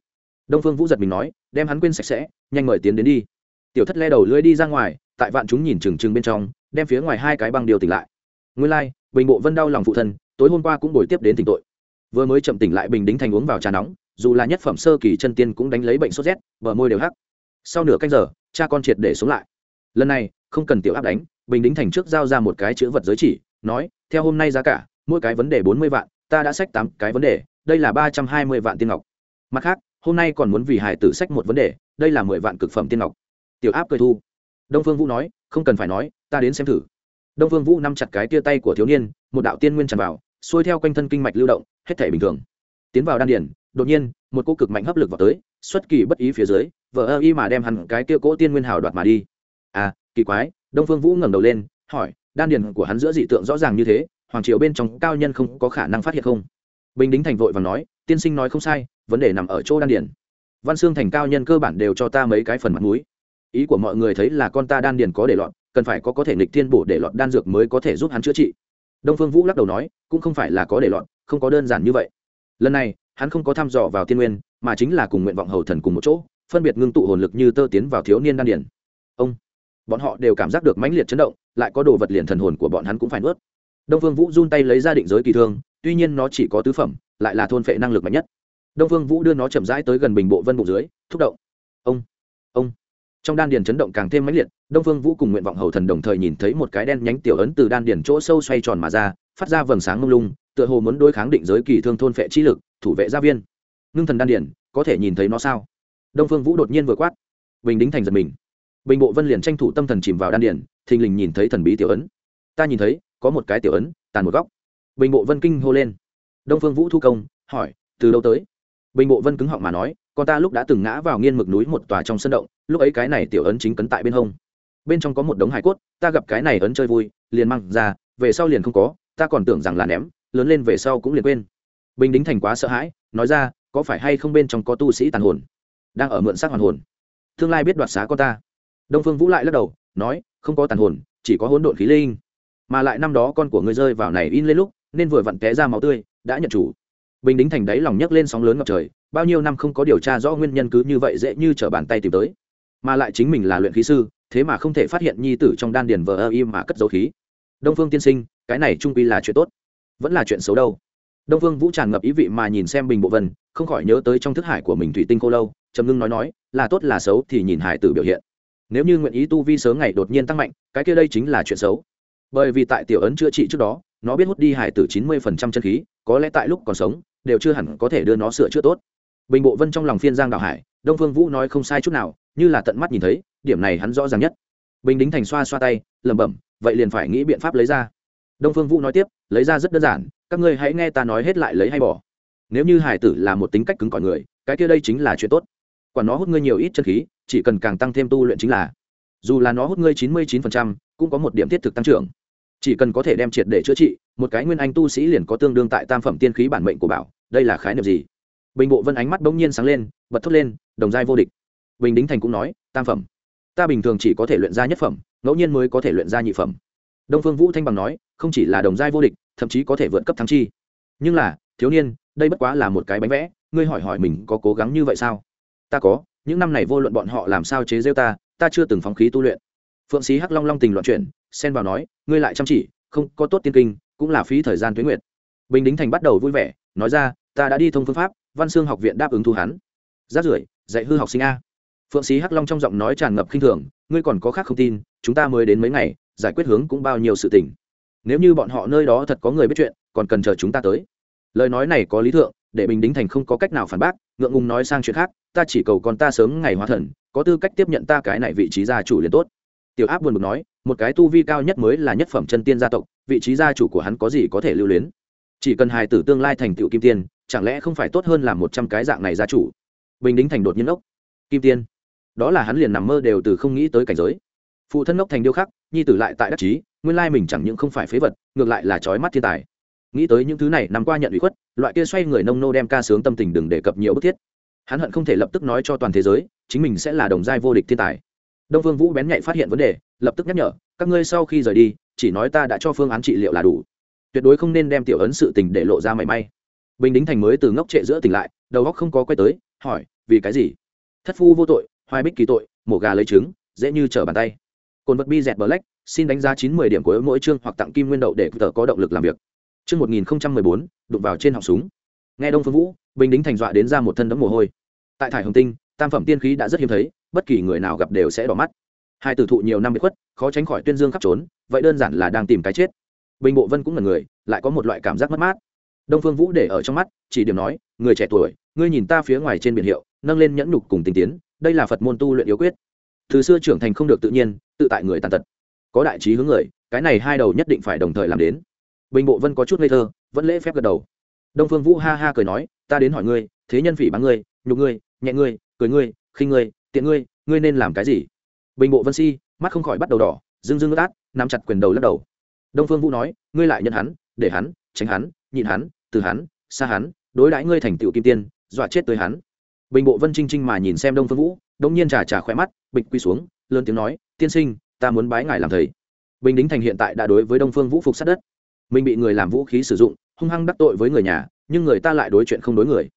Đông phương vũ giật mình nói, đem hắn quên sạch sẽ, nhanh mời tiến đến đi. Tiểu thất le đầu lưỡi đi ra ngoài, tại vạn chúng nhìn trừng trừng bên trong, đem phía ngoài hai cái băng điều tỉnh lại nguyên lai、like, bình bộ vân đau lòng phụ thân tối hôm qua cũng buổi tiếp đến tỉnh tội. Vừa mới chậm tỉnh lại bình đính thành uống vào trà nóng dù là nhất phẩm sơ kỳ chân tiên cũng đánh lấy bệnh sốt rét bờ môi đều hắc. Sau nửa canh giờ cha con triệt để sống lại. Lần này không cần tiểu áp đánh bình đính thành trước giao ra một cái chữ vật giới chỉ nói theo hôm nay giá cả mỗi cái vấn đề bốn mươi vạn ta đã sách tám cái vấn đề đây là ba trăm hai mươi vạn tiên ngọc. Mặt khác hôm nay còn muốn vì hải tử sách một vấn đề đây là mười vạn cực phẩm tiên ngọc. Tiểu áp cười thu. Đông phương vũ nói không cần phải nói ta đến xem thử đông phương vũ nắm chặt cái tia tay của thiếu niên, một đạo tiên nguyên tràn vào, xuôi theo quanh thân kinh mạch lưu động, hết thể bình thường. Tiến vào đan điển đột nhiên, một cô cực mạnh hấp lực vào tới, xuất kỳ bất ý phía dưới vợ ơ y mà đem hẳn cái kia cỗ tiên nguyên hào đoạt mà đi. À kỳ quái, đông phương vũ ngẩng đầu lên, hỏi, đan điển của hắn giữa dị tượng rõ ràng như thế, hoàng triều bên trong cao nhân không có khả năng phát hiện không? Bình đính thành vội và nói, tiên sinh nói không sai, vấn đề nằm ở chỗ đan điển văn xương thành cao nhân cơ bản đều cho ta mấy cái phần mặt mũi. Ý của mọi người thấy là con ta đan điển có để lọt cần phải có có thể nghịch thiên bổ để lọt đan dược mới có thể giúp hắn chữa trị. Đông phương vũ lắc đầu nói, cũng không phải là có để lọt, không có đơn giản như vậy. Lần này, hắn không có thăm dò vào tiên nguyên, mà chính là cùng nguyện vọng hầu thần cùng một chỗ, phân biệt ngưng tụ hồn lực như tơ tiến vào thiếu niên đan điển ông, bọn họ đều cảm giác được mãnh liệt chấn động, lại có đồ vật liền thần hồn của bọn hắn cũng phải nuốt. Đông phương vũ run tay lấy ra định giới kỳ thương, tuy nhiên nó chỉ có tứ phẩm, lại là thôn phệ năng lực mạnh nhất. Đông phương vũ đưa nó chậm rãi tới gần bình bộ vân bụng dưới, thúc động. Ông ông trong đan điền chấn động càng thêm mãnh liệt, đông phương vũ cùng nguyện vọng hầu thần đồng thời nhìn thấy một cái đen nhánh tiểu ấn từ đan điền chỗ sâu xoay tròn mà ra, phát ra vầng sáng mông lung, tựa hồ muốn đối kháng định giới kỳ thương thôn phệ chi lực, thủ vệ gia viên. Ngưng thần đan điền, có thể nhìn thấy nó sao? Đông phương vũ đột nhiên vừa quát. Bình đính thành giật mình. Bình bộ vân liền tranh thủ tâm thần chìm vào đan điền, thình lình nhìn thấy thần bí tiểu ấn. Ta nhìn thấy, có một cái tiểu ấn, tàn một góc. Bình bộ vân kinh hô lên. Đông phương vũ thu công, hỏi, từ đâu tới? Bình bộ vân cứng họng mà nói con ta lúc đã từng ngã vào nghiên mực núi một tòa trong sân động, lúc ấy cái này tiểu ấn chính cấn tại bên hông. Bên trong có một đống hải cốt, ta gặp cái này ấn chơi vui, liền mang ra, về sau liền không có, ta còn tưởng rằng là ném, lớn lên về sau cũng liền quên. Bình đính thành quá sợ hãi, nói ra, có phải hay không bên trong có tu sĩ tàn hồn? Đang ở mượn xác hoàn hồn. Tương lai biết đoạt xá con ta. Đông phương vũ lại lắc đầu, nói, không có tàn hồn, chỉ có hỗn độn khí linh. Mà lại năm đó con của ngươi rơi vào này in lên lúc, nên vừa vặn té ra máu tươi, đã nhận chủ bình đính thành đáy lòng nhấc lên sóng lớn ngập trời, bao nhiêu năm không có điều tra rõ nguyên nhân cứ như vậy dễ như t r ở bàn tay tìm tới. Mà lại chính mình là luyện khí sư, thế mà không thể phát hiện nhi tử trong đan điền vờ ơ im mà cất dấu khí. Đông phương tiên sinh, cái này trung quy là chuyện tốt, vẫn là chuyện xấu đâu. Đông phương vũ tràn ngập ý vị mà nhìn xem bình bộ vân, không khỏi nhớ tới trong thức hải của mình thủy tinh cô lâu, trầm ngưng nói nói, là tốt là xấu thì nhìn hải tử biểu hiện. Nếu như nguyện ý tu vi sớm ngày đột nhiên tăng mạnh, cái kia đây chính là chuyện xấu. Bởi vì tại tiểu ấn chữa trị trước đó nó biết hút đi hải tử chín mươi phần trăm chân khí, có lẽ tại lúc còn sống, đều chưa hẳn có thể đưa nó sửa chữa tốt. Bình bộ vân trong lòng phiên giang đạo hải, đông phương vũ nói không sai chút nào, như là tận mắt nhìn thấy, điểm này hắn rõ ràng nhất. Bình đính thành xoa xoa tay, lẩm bẩm, vậy liền phải nghĩ biện pháp lấy ra. Đông phương vũ nói tiếp, lấy ra rất đơn giản, các ngươi hãy nghe ta nói hết lại lấy hay bỏ. Nếu như hải tử là một tính cách cứng cỏi người, cái kia đây chính là chuyện tốt. Quả nó hút ngươi nhiều ít chân khí, chỉ cần càng tăng thêm tu luyện chính là. Dù là nó hút ngươi chín mươi chín phần trăm, cũng có một điểm thiết thực tăng trưởng chỉ cần có thể đem triệt để chữa trị, một cái nguyên anh tu sĩ liền có tương đương tại tam phẩm tiên khí bản mệnh của bảo, đây là khái niệm gì? Bình bộ vân ánh mắt bỗng nhiên sáng lên, bật thốt lên, đồng giai vô địch. Bình đính thành cũng nói, tam phẩm. Ta bình thường chỉ có thể luyện ra nhất phẩm, ngẫu nhiên mới có thể luyện ra nhị phẩm. Đông phương vũ thanh bằng nói, không chỉ là đồng giai vô địch, thậm chí có thể vượt cấp thắng chi. Nhưng là, thiếu niên, đây bất quá là một cái bánh vẽ, ngươi hỏi hỏi mình có cố gắng như vậy sao? Ta có, những năm này vô luận bọn họ làm sao chế rêu ta ta chưa từng phóng khí tu luyện phượng sĩ hắc long long tình loạn chuyển, xen vào nói, ngươi lại chăm chỉ, không có tốt tiên kinh, cũng là phí thời gian tuyến nguyện bình đính thành bắt đầu vui vẻ, nói ra, ta đã đi thông phương pháp, văn xương học viện đáp ứng thu hắn. Rát rưởi, dạy hư học sinh a. Phượng sĩ hắc long trong giọng nói tràn ngập khinh thường, ngươi còn có khác không tin, chúng ta mới đến mấy ngày, giải quyết hướng cũng bao nhiêu sự tình. Nếu như bọn họ nơi đó thật có người biết chuyện, còn cần chờ chúng ta tới. Lời nói này có lý thượng, để bình đính thành không có cách nào phản bác, ngượng ngùng nói sang chuyện khác, ta chỉ cầu con ta sớm ngày hóa thần, có tư cách tiếp nhận ta cái này vị trí gia chủ liền tốt tiểu áp buồn bực nói, một cái tu vi cao nhất mới là nhất phẩm chân tiên gia tộc, vị trí gia chủ của hắn có gì có thể lưu luyến? Chỉ cần hài tử tương lai thành tựu kim tiên, chẳng lẽ không phải tốt hơn làm một trăm cái dạng này gia chủ? Bình đính thành đột nhiên ốc. Kim tiên? Đó là hắn liền nằm mơ đều từ không nghĩ tới cảnh giới. Phụ thân ốc thành điêu khắc, nhi tử lại tại đắc chí, nguyên lai mình chẳng những không phải phế vật, ngược lại là trói mắt thiên tài. Nghĩ tới những thứ này nằm qua nhận ủy khuất, loại kia xoay người nông nô đem ca sướng tâm tình đừng đề cập nhiều bức thiết. Hắn hận không thể lập tức nói cho toàn thế giới, chính mình sẽ là đồng giai vô địch thiên tài đông phương vũ bén nhạy phát hiện vấn đề, lập tức nhắc nhở, các ngươi sau khi rời đi, chỉ nói ta đã cho phương án trị liệu là đủ. Tuyệt đối không nên đem tiểu ấn sự tình để lộ ra mảy may. Bình đính thành mới từ ngốc trệ giữa tỉnh lại, đầu góc không có quay tới, hỏi, vì cái gì? Thất phu vô tội, hoài bích kỳ tội, mổ gà lấy trứng, dễ như trở bàn tay. Cồn vật bi dẹt black, xin đánh giá chín mươi điểm của mỗi chương hoặc tặng kim nguyên đậu để tờ có động lực làm việc. Chương một nghìn bốn, đụng vào trên họng súng. Nghe đông phương vũ, bình đính thành dọa đến ra một thân đấm mồ hôi. Tại thải hồng tinh, tam phẩm tiên khí đã rất hiếm thấy bất kỳ người nào gặp đều sẽ đỏ mắt. Hai tử thụ nhiều năm bị khuất, khó tránh khỏi tuyên dương khắp trốn, vậy đơn giản là đang tìm cái chết. Bình bộ vân cũng là người, lại có một loại cảm giác mất mát. Đông phương vũ để ở trong mắt, chỉ điểm nói, người trẻ tuổi, ngươi nhìn ta phía ngoài trên biển hiệu, nâng lên nhẫn nhục cùng tình tiến, đây là phật môn tu luyện yếu quyết. Từ xưa trưởng thành không được tự nhiên, tự tại người tàn tật. Có đại trí hướng người, cái này hai đầu nhất định phải đồng thời làm đến. Bình bộ vân có chút ngây thơ, vẫn lễ phép gật đầu. Đông phương vũ ha ha cười nói, ta đến hỏi ngươi, thế nhân phỉ báng ngươi, nhục ngươi, nhẹ ngươi, cười ngươi, khinh ngươi tiện ngươi ngươi nên làm cái gì? Bình bộ vân si, mắt không khỏi bắt đầu đỏ dưng dưng ướt át, nắm chặt quyền đầu lắc đầu. Đông phương vũ nói, ngươi lại nhận hắn, để hắn, tránh hắn, nhịn hắn, từ hắn, xa hắn, đối đãi ngươi thành tựu kim tiên, dọa chết tới hắn. Bình bộ vân chinh chinh mà nhìn xem đông phương vũ đông nhiên trà trà khỏe mắt, bịch quy xuống, lớn tiếng nói, tiên sinh, ta muốn bái ngài làm thầy. Bình đính thành hiện tại đã đối với đông phương vũ phục sát đất. Mình bị người làm vũ khí sử dụng, hung hăng đắc tội với người nhà, nhưng người ta lại đối chuyện không đối người.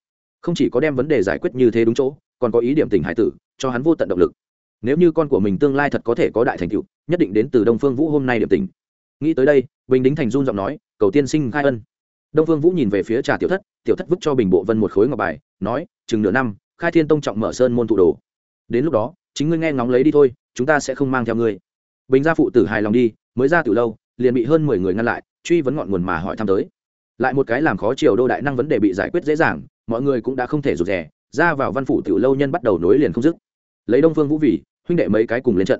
Không chỉ có đem vấn đề giải quyết như thế đúng chỗ, còn có ý điểm tình hải tử cho hắn vô tận động lực. Nếu như con của mình tương lai thật có thể có đại thành tựu, nhất định đến từ đông phương vũ hôm nay điểm tình. Nghĩ tới đây, bình đính thành run giọng nói, cầu tiên sinh khai ân. Đông phương vũ nhìn về phía trà tiểu thất tiểu thất vứt cho bình bộ vân một khối ngọc bài, nói, chừng nửa năm, khai thiên tông trọng mở sơn môn thủ đồ. Đến lúc đó, chính ngươi nghe ngóng lấy đi thôi, chúng ta sẽ không mang theo ngươi. Bình gia phụ tử hài lòng đi, mới ra từ lâu, liền bị hơn mười người ngăn lại, truy vấn ngọn nguồn mà hỏi thăm tới. Lại một cái làm khó triều đô đại năng vấn đề bị giải quyết dễ dàng, mọi người cũng đã không thể rụt rè ra vào văn phủ tiểu lâu nhân bắt đầu nối liền không dứt. Lấy đông phương vũ vì huynh đệ mấy cái cùng lên trận.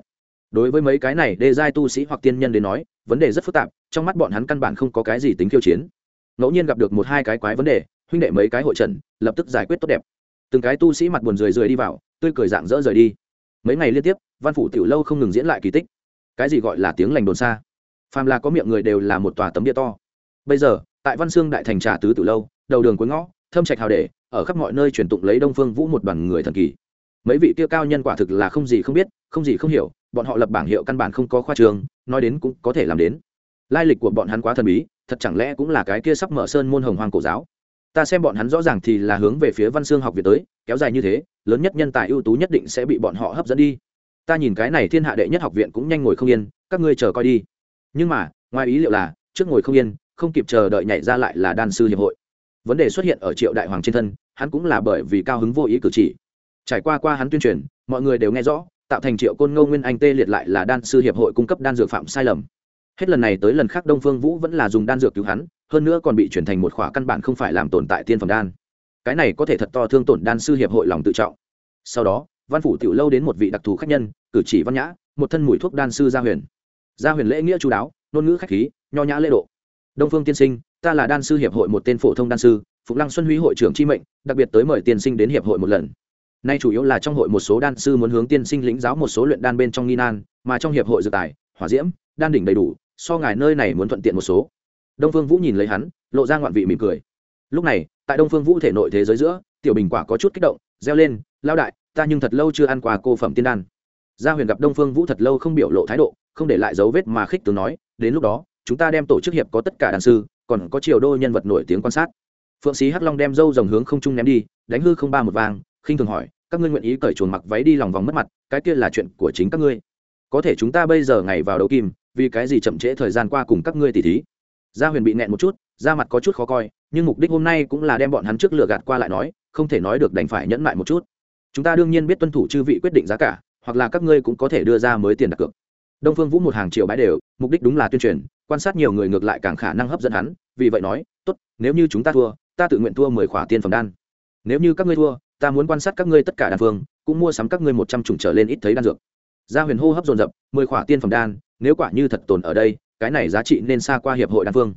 Đối với mấy cái này đê giai tu sĩ hoặc tiên nhân đến nói vấn đề rất phức tạp trong mắt bọn hắn căn bản không có cái gì tính khiêu chiến. Ngẫu nhiên gặp được một hai cái quái vấn đề huynh đệ mấy cái hội trận, lập tức giải quyết tốt đẹp. Từng cái tu sĩ mặt buồn rười rười đi vào tươi cười dạng dỡ rời đi. Mấy ngày liên tiếp văn phủ tiểu lâu không ngừng diễn lại kỳ tích. Cái gì gọi là tiếng lành đồn xa? Phàm là có miệng người đều là một tòa tấm địa to. Bây giờ tại văn xương đại thành trà tứ tiểu lâu đầu đường cuối ngõ thâm trạch hào để, ở khắp mọi nơi truyền tụng lấy đông phương vũ một đoàn người thần kỳ. Mấy vị kia cao nhân quả thực là không gì không biết, không gì không hiểu, bọn họ lập bảng hiệu căn bản không có khoa trường, nói đến cũng có thể làm đến. Lai lịch của bọn hắn quá thần bí, thật chẳng lẽ cũng là cái kia sắp mở sơn môn hồng hoàng cổ giáo? Ta xem bọn hắn rõ ràng thì là hướng về phía văn xương học viện tới, kéo dài như thế, lớn nhất nhân tài ưu tú nhất định sẽ bị bọn họ hấp dẫn đi. Ta nhìn cái này thiên hạ đệ nhất học viện cũng nhanh ngồi không yên, các ngươi chờ coi đi. Nhưng mà, ngoài ý liệu là, trước ngồi không yên, không kịp chờ đợi nhảy ra lại là đan sư hiệp hội vấn đề xuất hiện ở triệu đại hoàng trên thân, hắn cũng là bởi vì cao hứng vô ý cử chỉ. Trải qua qua hắn tuyên truyền, mọi người đều nghe rõ, tạo thành triệu côn ngô nguyên anh tê liệt lại là đan sư hiệp hội cung cấp đan dược phạm sai lầm. Hết lần này tới lần khác đông phương vũ vẫn là dùng đan dược cứu hắn, hơn nữa còn bị chuyển thành một khỏa căn bản không phải làm tồn tại tiên phẩm đan. Cái này có thể thật to thương tổn đan sư hiệp hội lòng tự trọng. Sau đó, văn phủ tiểu lâu đến một vị đặc thù khách nhân, cử chỉ văn nhã, một thân mùi thuốc đan sư gia huyền. Gia huyền lễ nghĩa chú đáo, ngôn ngữ khách khí, nho nhã lễ độ. Đông phương tiên sinh ta là đan sư hiệp hội một tên phổ thông đan sư phục lăng xuân huy hội trưởng chi mệnh, đặc biệt tới mời tiên sinh đến hiệp hội một lần. Nay chủ yếu là trong hội một số đan sư muốn hướng tiên sinh lĩnh giáo một số luyện đan bên trong nghi nan, mà trong hiệp hội dự tài, hỏa diễm, đan đỉnh đầy đủ, so ngài nơi này muốn thuận tiện một số. Đông phương vũ nhìn lấy hắn, lộ ra ngoạn vị mỉm cười. Lúc này, tại đông phương vũ thể nội thế giới giữa, tiểu bình quả có chút kích động, reo lên lao đại, ta nhưng thật lâu chưa ăn quà cô phẩm tiên đan. Gia huyền gặp đông phương vũ thật lâu không biểu lộ thái độ, không để lại dấu vết mà khích tướng nói, đến lúc đó, chúng ta đem tổ chức hiệp có tất cả đàn sư còn có triều đô nhân vật nổi tiếng quan sát. Phượng sĩ hắc long đem dâu rồng hướng không trung ném đi, đánh hư không ba một vàng, khinh thường hỏi, các ngươi nguyện ý cởi chuồn mặc váy đi lòng vòng mất mặt, cái kia là chuyện của chính các ngươi. Có thể chúng ta bây giờ ngày vào đấu kim, vì cái gì chậm trễ thời gian qua cùng các ngươi tỉ thí? Gia huyền bị nẹn một chút, da mặt có chút khó coi, nhưng mục đích hôm nay cũng là đem bọn hắn trước lừa gạt qua lại nói, không thể nói được đành phải nhẫn lại một chút. Chúng ta đương nhiên biết tuân thủ chư vị quyết định giá cả, hoặc là các ngươi cũng có thể đưa ra mới tiền đặt cược đông phương vũ một hàng triệu bãi đều, mục đích đúng là tuyên truyền, quan sát nhiều người ngược lại càng khả năng hấp dẫn hắn, vì vậy nói, tốt, nếu như chúng ta thua, ta tự nguyện thua mười khỏa tiên phẩm đan. Nếu như các ngươi thua, ta muốn quan sát các ngươi tất cả đan phương, cũng mua sắm các ngươi một trăm chủng trở lên ít thấy đan dược. Gia huyền hô hấp dồn dập, mười khỏa tiên phẩm đan, nếu quả như thật tồn ở đây, cái này giá trị nên xa qua hiệp hội đan phương.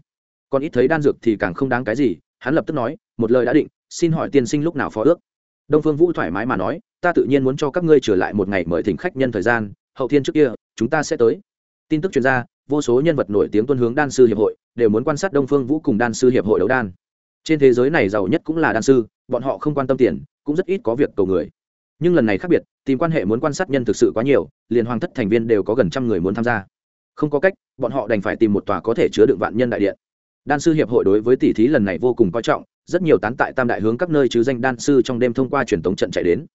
Còn ít thấy đan dược thì càng không đáng cái gì. Hắn lập tức nói, một lời đã định, xin hỏi tiên sinh lúc nào phó ước? Đông phương vũ thoải mái mà nói, ta tự nhiên muốn cho các ngươi trở lại một ngày mời thỉnh khách nhân thời gian hậu thiên trước kia, chúng ta sẽ tới. Tin tức chuyên gia vô số nhân vật nổi tiếng tuân hướng đan sư hiệp hội, đều muốn quan sát đông phương vũ cùng đan sư hiệp hội đấu đan. Trên thế giới này giàu nhất cũng là đan sư, bọn họ không quan tâm tiền, cũng rất ít có việc cầu người. Nhưng lần này khác biệt, tìm quan hệ muốn quan sát nhân thực sự quá nhiều, liền hoàng thất thành viên đều có gần trăm người muốn tham gia. Không có cách, bọn họ đành phải tìm một tòa có thể chứa đựng vạn nhân đại điện. Đan sư hiệp hội đối với tỷ thí lần này vô cùng coi trọng, rất nhiều tán tại tam đại hướng các nơi chứ danh đan sư trong đêm thông qua truyền thống trận chạy đến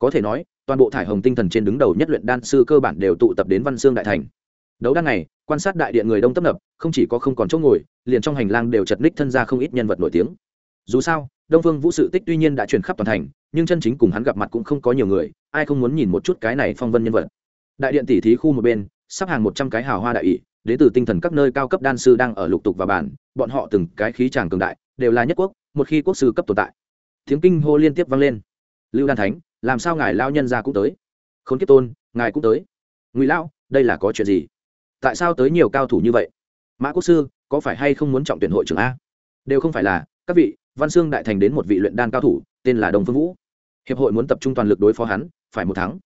có thể nói, toàn bộ thải hồng tinh thần trên đứng đầu nhất luyện đan sư cơ bản đều tụ tập đến văn xương đại thành. Đấu đan này, quan sát đại điện người đông tấp nập, không chỉ có không còn chỗ ngồi, liền trong hành lang đều chật ních thân ra không ít nhân vật nổi tiếng. Dù sao, đông phương vũ sự tích tuy nhiên đã truyền khắp toàn thành, nhưng chân chính cùng hắn gặp mặt cũng không có nhiều người, ai không muốn nhìn một chút cái này phong vân nhân vật. Đại điện tỷ thí khu một bên, sắp hàng một trăm cái hào hoa đại ỵ đến từ tinh thần các nơi cao cấp đan sư đang ở lục tục và bản, bọn họ từng cái khí tràng cường đại, đều là nhất quốc, một khi quốc sư cấp tồn tại. Tiếng kinh hô liên tiếp vang lên. Lưu đan thánh làm sao ngài lao nhân ra cũng tới? Khốn kiếp tôn, ngài cũng tới. Ngụy lão, đây là có chuyện gì? Tại sao tới nhiều cao thủ như vậy? Mã quốc sư, có phải hay không muốn trọng tuyển hội trưởng a? Đều không phải là, các vị, văn xương đại thành đến một vị luyện đan cao thủ, tên là đồng phương vũ. Hiệp hội muốn tập trung toàn lực đối phó hắn, phải một tháng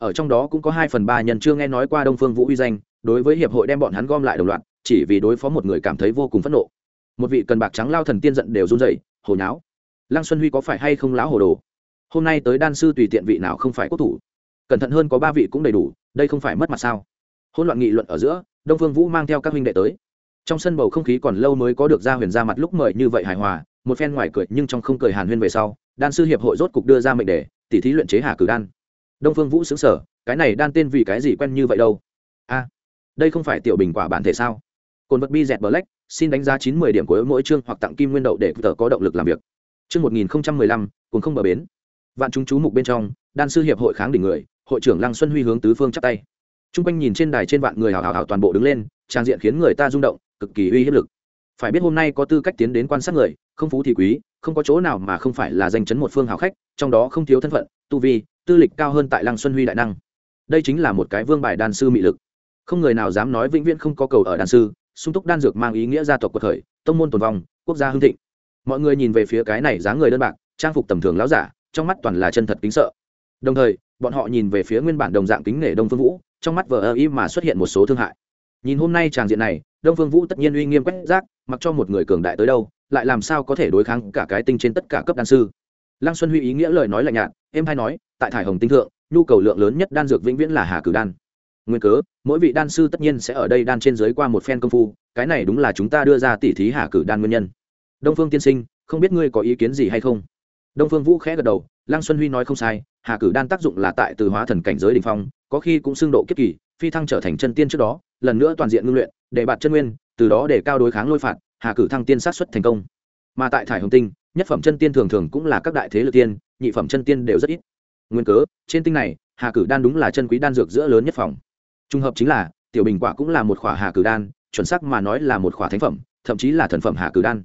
ở trong đó cũng có hai phần ba nhân chưa nghe nói qua đông phương vũ uy danh, đối với hiệp hội đem bọn hắn gom lại đồng loạt, chỉ vì đối phó một người cảm thấy vô cùng phẫn nộ. Một vị cần bạc trắng lao thần tiên giận đều run rẩy, hồ nháo. Lăng xuân huy có phải hay không láo hồ đồ? Hôm nay tới đan sư tùy tiện vị nào không phải quốc thủ, cẩn thận hơn có ba vị cũng đầy đủ, đây không phải mất mặt sao? Hôn loạn nghị luận ở giữa, đông phương vũ mang theo các huynh đệ tới. Trong sân bầu không khí còn lâu mới có được ra huyền ra mặt lúc mời như vậy hài hòa, một phen ngoài cười nhưng trong không cười hàn huyên về sau, đan sư hiệp hội rốt cục đưa ra mệnh đề, tỉ thí luyện chế hà cử đan. Đông phương vũ xứng sở cái này đan tên vì cái gì quen như vậy đâu? A, đây không phải tiểu bình quả bản thể sao? Cồn vật bi dẹt black, xin đánh giá chín mươi điểm của mỗi chương hoặc tặng kim nguyên đậu để tờ có động lực làm việc. Chương một nghìn không trăm mười lăm cùng không bờ bến vạn chúng chú mục bên trong, đan sư hiệp hội kháng đỉnh người, hội trưởng lăng xuân huy hướng tứ phương chắp tay. T r u n g quanh nhìn trên đài trên vạn người hào hào hào toàn bộ đứng lên, trang diện khiến người ta rung động, cực kỳ uy hiếp lực. Phải biết hôm nay có tư cách tiến đến quan sát người, không phú thì quý, không có chỗ nào mà không phải là danh chấn một phương hào khách, trong đó không thiếu thân phận, tu vi, tư lịch cao hơn tại lăng xuân huy đại năng. Đây chính là một cái vương bài đan sư mị lực. Không người nào dám nói vĩnh viễn không có cầu ở đan sư, sung túc đan dược mang ý nghĩa gia tộc cuộc khởi, tông môn tồn vong, quốc gia hưng thịnh. Mọi người nhìn về phía cái này dáng người đơn bạc, trang phục tầm thường láo giả trong mắt toàn là chân thật kính sợ. Đồng thời, bọn họ nhìn về phía nguyên bản đồng dạng kính nể đông phương vũ, trong mắt vờ ơ y mà xuất hiện một số thương hại. Nhìn hôm nay tràng diện này, đông phương vũ tất nhiên uy nghiêm quét rác, mặc cho một người cường đại tới đâu, lại làm sao có thể đối kháng cả cái tinh trên tất cả cấp đan sư. Lăng xuân huy ý nghĩa lời nói lạnh nhạt em hay nói, tại thải hồng tinh thượng, nhu cầu lượng lớn nhất đan dược vĩnh viễn là hà cử đan. Nguyên cớ, mỗi vị đan sư tất nhiên sẽ ở đây đan trên dưới qua một phen công phu, cái này đúng là chúng ta đưa ra tỉ thí hà cử đan nguyên nhân. Đông phương tiên sinh, không biết ngươi có ý kiến gì hay không? Đông phương vũ khẽ gật đầu, lăng xuân huy nói không sai, hà cử đan tác dụng là tại từ hóa thần cảnh giới đình phong, có khi cũng xương độ kiếp kỳ, phi thăng trở thành chân tiên trước đó, lần nữa toàn diện ngưng luyện, để bạt chân nguyên, từ đó để cao đối kháng lôi phạt, hà cử thăng tiên sát xuất thành công. Mà tại thải hồng tinh, nhất phẩm chân tiên thường thường cũng là các đại thế lực tiên, nhị phẩm chân tiên đều rất ít. Nguyên cớ, trên tinh này, hà cử đan đúng là chân quý đan dược giữa lớn nhất phòng. Trùng hợp chính là, tiểu bình quả cũng là một khỏa hà cử đan, chuẩn xác mà nói là một khỏa thánh phẩm, thậm chí là thần phẩm hà cử đan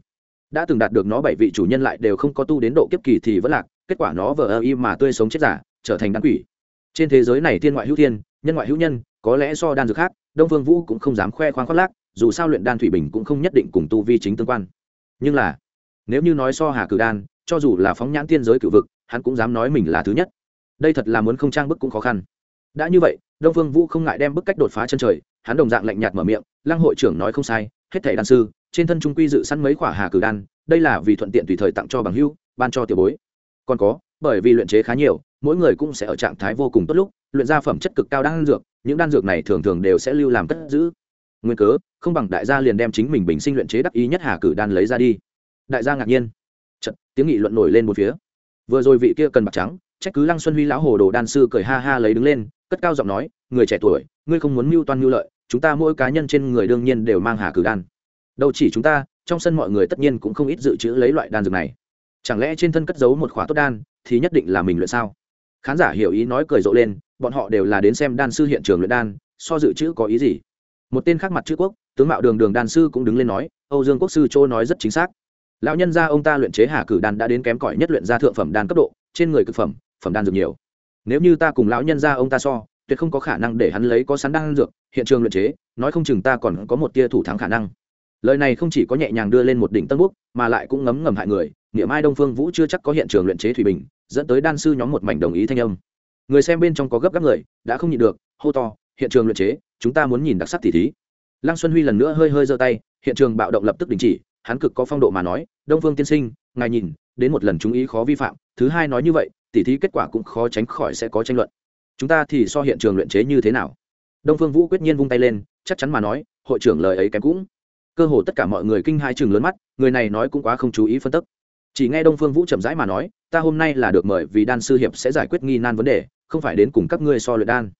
đã từng đạt được nó bảy vị chủ nhân lại đều không có tu đến độ kiếp kỳ thì vẫn lạc, kết quả nó vờ ơ y mà tươi sống chết giả, trở thành đan quỷ. Trên thế giới này thiên ngoại hữu thiên, nhân ngoại hữu nhân, có lẽ do đan dược khác, đông phương vũ cũng không dám khoe khoang khoác lác, dù sao luyện đan thủy bình cũng không nhất định cùng tu vi chính tương quan. Nhưng là, nếu như nói so hà cử đan, cho dù là phóng nhãn tiên giới cựu vực, hắn cũng dám nói mình là thứ nhất. Đây thật là muốn không trang bức cũng khó khăn. Đã như vậy, đông phương vũ không ngại đem bức cách đột phá chân trời, hắn đồng dạng lạnh nhạt mở miệng, lăng hội trưởng nói không sai, hết thảy đan sư trên thân trung quy dự sẵn mấy khỏa hà cử đan đây là vì thuận tiện tùy thời tặng cho bằng hưu ban cho tiểu bối. Còn có bởi vì luyện chế khá nhiều mỗi người cũng sẽ ở trạng thái vô cùng tốt lúc luyện ra phẩm chất cực cao đan dược những đan dược này thường thường đều sẽ lưu làm cất giữ. Nguyên cớ không bằng đại gia liền đem chính mình bình sinh luyện chế đắc ý nhất hà cử đan lấy ra đi. Đại gia ngạc nhiên. Chật, tiếng nghị luận nổi lên một phía. Vừa rồi vị kia cần bạc trắng trách cứ lăng xuân huy lão hồ đồ đan sư cười ha ha lấy đứng lên cất cao giọng nói người trẻ tuổi ngươi không muốn mưu toan mưu lợi chúng ta mỗi cá nhân trên người đương nhiên đều mang hà cử đan đâu chỉ chúng ta, trong sân mọi người tất nhiên cũng không ít dự trữ lấy loại đan dược này. Chẳng lẽ trên thân cất giấu một khóa tốt đan thì nhất định là mình luyện sao? Khán giả hiểu ý nói cười rộ lên, bọn họ đều là đến xem đan sư hiện trường luyện đan, so dự trữ có ý gì? Một tên khác mặt chữ quốc, tướng mạo đường đường đan sư cũng đứng lên nói, âu dương quốc sư châu nói rất chính xác. Lão nhân gia ông ta luyện chế hà cử đan đã đến kém cỏi nhất luyện ra thượng phẩm đan cấp độ, trên người cực phẩm phẩm đan dược nhiều. Nếu như ta cùng lão nhân gia ông ta so, tuyệt không có khả năng để hắn lấy có sắn đan dược, hiện trường luyện chế, nói không chừng ta còn có một tia thủ thắng khả năng lời này không chỉ có nhẹ nhàng đưa lên một đỉnh tân búc mà lại cũng ngấm ngầm hại người. Niệm ai đông phương vũ chưa chắc có hiện trường luyện chế thủy bình, dẫn tới đan sư nhóm một mảnh đồng ý thanh âm. Người xem bên trong có gấp gáp người, đã không nhịn được, hô to, hiện trường luyện chế, chúng ta muốn nhìn đặc sắc tỉ thí. Lăng xuân huy lần nữa hơi hơi giơ tay, hiện trường bạo động lập tức đình chỉ, hắn cực có phong độ mà nói, đông phương tiên sinh, ngài nhìn, đến một lần chúng ý khó vi phạm, thứ hai nói như vậy, tỉ thí kết quả cũng khó tránh khỏi sẽ có tranh luận. Chúng ta thì so hiện trường luyện chế như thế nào? Đông phương vũ quyết nhiên vung tay lên, chắc chắn mà nói, hội trưởng lời ấy kém cũng cơ hồ tất cả mọi người kinh hai chừng lớn mắt, người này nói cũng quá không chú ý phân tích chỉ nghe đông phương vũ chậm rãi mà nói, ta hôm nay là được mời vì đan sư hiệp sẽ giải quyết nghi nan vấn đề, không phải đến cùng các ngươi so luyện đan.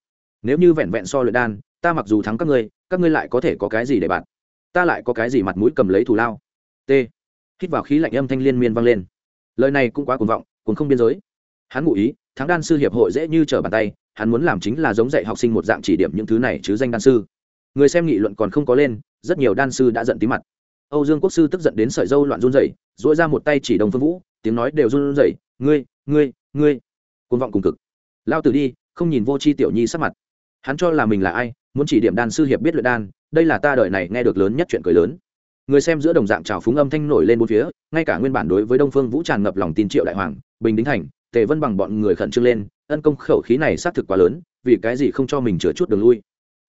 Nếu như vẹn vẹn so luyện đan, ta mặc dù thắng các ngươi các ngươi lại có thể có cái gì để bạn? Ta lại có cái gì mặt mũi cầm lấy thù lao? T. Hít vào khí lạnh âm thanh liên miên vang lên. Lời này cũng quá cuồng vọng, cuồng không biên giới. Hắn ngụ ý, thắng đan sư hiệp hội dễ như trở bàn tay, hắn muốn làm chính là giống dạy học sinh một dạng chỉ điểm những thứ này chứ danh đan sư. Người xem nghị luận còn không có lên rất nhiều đan sư đã giận tí mặt. Âu dương quốc sư tức giận đến sợi dâu loạn run rẩy dỗi ra một tay chỉ đồng phương vũ, tiếng nói đều run rẩy, ngươi ngươi ngươi! Côn vọng cùng cực. Lao tử đi, không nhìn vô c h i tiểu nhi sắc mặt. Hắn cho là mình là ai, muốn chỉ điểm đan sư hiệp biết luyện đan, đây là ta đời này nghe được lớn nhất chuyện cười lớn. Người xem giữa đồng dạng trào phúng âm thanh nổi lên bốn phía, ngay cả nguyên bản đối với đông phương vũ tràn ngập lòng tin triệu đại hoàng, bình đính thành, tề vân bằng bọn người khẩn trương lên, ân công khẩu khí này xác thực quá lớn, vì cái gì không cho mình chữa chút đường lui?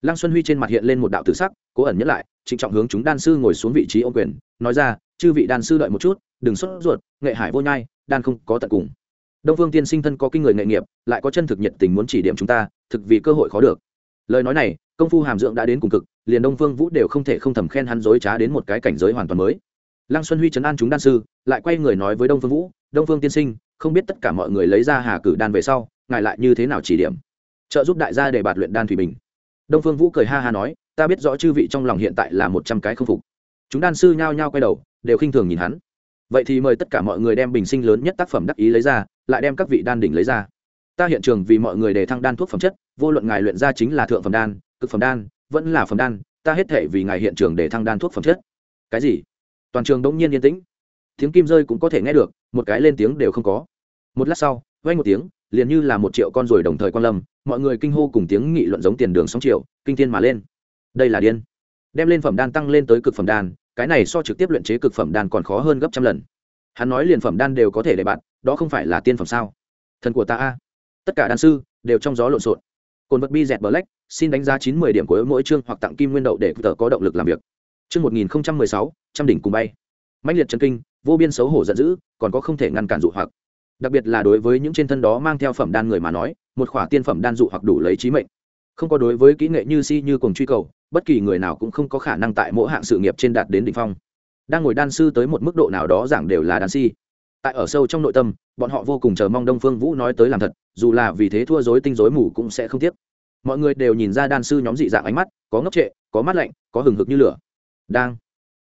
Lăng xuân huy trên mặt hiện lên một đạo tử sắc, cố ẩn nhất lại, trịnh trọng hướng chúng đan sư ngồi xuống vị trí ô quyền, nói ra, chư vị đan sư đợi một chút, đừng sốt ruột, nghệ hải vô nhai, đan không có tận cùng. Đông phương tiên sinh thân có kinh người nghệ nghiệp, lại có chân thực nhiệt tình muốn chỉ điểm chúng ta, thực vì cơ hội khó được. Lời nói này, công phu hàm dưỡng đã đến cùng cực, liền đông phương vũ đều không thể không thầm khen hắn dối trá đến một cái cảnh giới hoàn toàn mới. Lăng xuân huy chấn an chúng đan sư, lại quay người nói với đông phương vũ, đông phương tiên sinh, không biết tất cả mọi người lấy ra hà cử đan về sau, ngài lại như thế nào chỉ điểm? Trợ giúp đại gia để bạt luyện đan thủy bình đông phương vũ cười ha ha nói, ta biết rõ chư vị trong lòng hiện tại là một trăm cái không phục. Chúng đan sư nhao nhao quay đầu, đều khinh thường nhìn hắn. Vậy thì mời tất cả mọi người đem bình sinh lớn nhất tác phẩm đắc ý lấy ra, lại đem các vị đan đỉnh lấy ra. Ta hiện trường vì mọi người đề thăng đan thuốc phẩm chất, vô luận ngài luyện ra chính là thượng phẩm đan, cực phẩm đan, vẫn là phẩm đan, ta hết thể vì ngài hiện trường để thăng đan thuốc phẩm chất. Cái gì? Toàn trường đống nhiên yên tĩnh. Tiếng kim rơi cũng có thể nghe được, một cái lên tiếng đều không có. Một lát sau vay một tiếng liền như là một triệu con ruồi đồng thời quan lâm, mọi người kinh hô cùng tiếng nghị luận giống tiền đường sóng triệu kinh thiên mà lên. Đây là điên. Đem lên phẩm đan tăng lên tới cực phẩm đan, cái này so trực tiếp luyện chế cực phẩm đan còn khó hơn gấp trăm lần. Hắn nói liền phẩm đan đều có thể để bạn, đó không phải là tiên phẩm sao? Thần của ta a. Tất cả đan sư đều trong gió lộn xộn. Cồn vật bi dẹt black, xin đánh giá chín mươi điểm của mỗi chương hoặc tặng kim nguyên đậu để tờ có động lực làm việc. Chương một nghìn không trăm mười sáu, trăm đỉnh cùng bay. Mãnh liệt chân kinh, vô biên xấu hổ giận dữ, còn có không thể ngăn cản dụ hoặc đặc biệt là đối với những trên thân đó mang theo phẩm đan người mà nói, một khỏa tiên phẩm đan dụ hoặc đủ lấy trí mệnh. Không có đối với kỹ nghệ như si như cùng truy cầu, bất kỳ người nào cũng không có khả năng tại mỗi hạng sự nghiệp trên đạt đến đ ỉ n h phong. Đang ngồi đan sư tới một mức độ nào đó giảng đều là đan si. Tại ở sâu trong nội tâm, bọn họ vô cùng chờ mong đông phương vũ nói tới làm thật, dù là vì thế thua dối tinh dối mù cũng sẽ không tiếc. Mọi người đều nhìn ra đan sư nhóm dị dạng ánh mắt, có ngốc trệ, có mắt lạnh, có hừng hực như lửa. Đang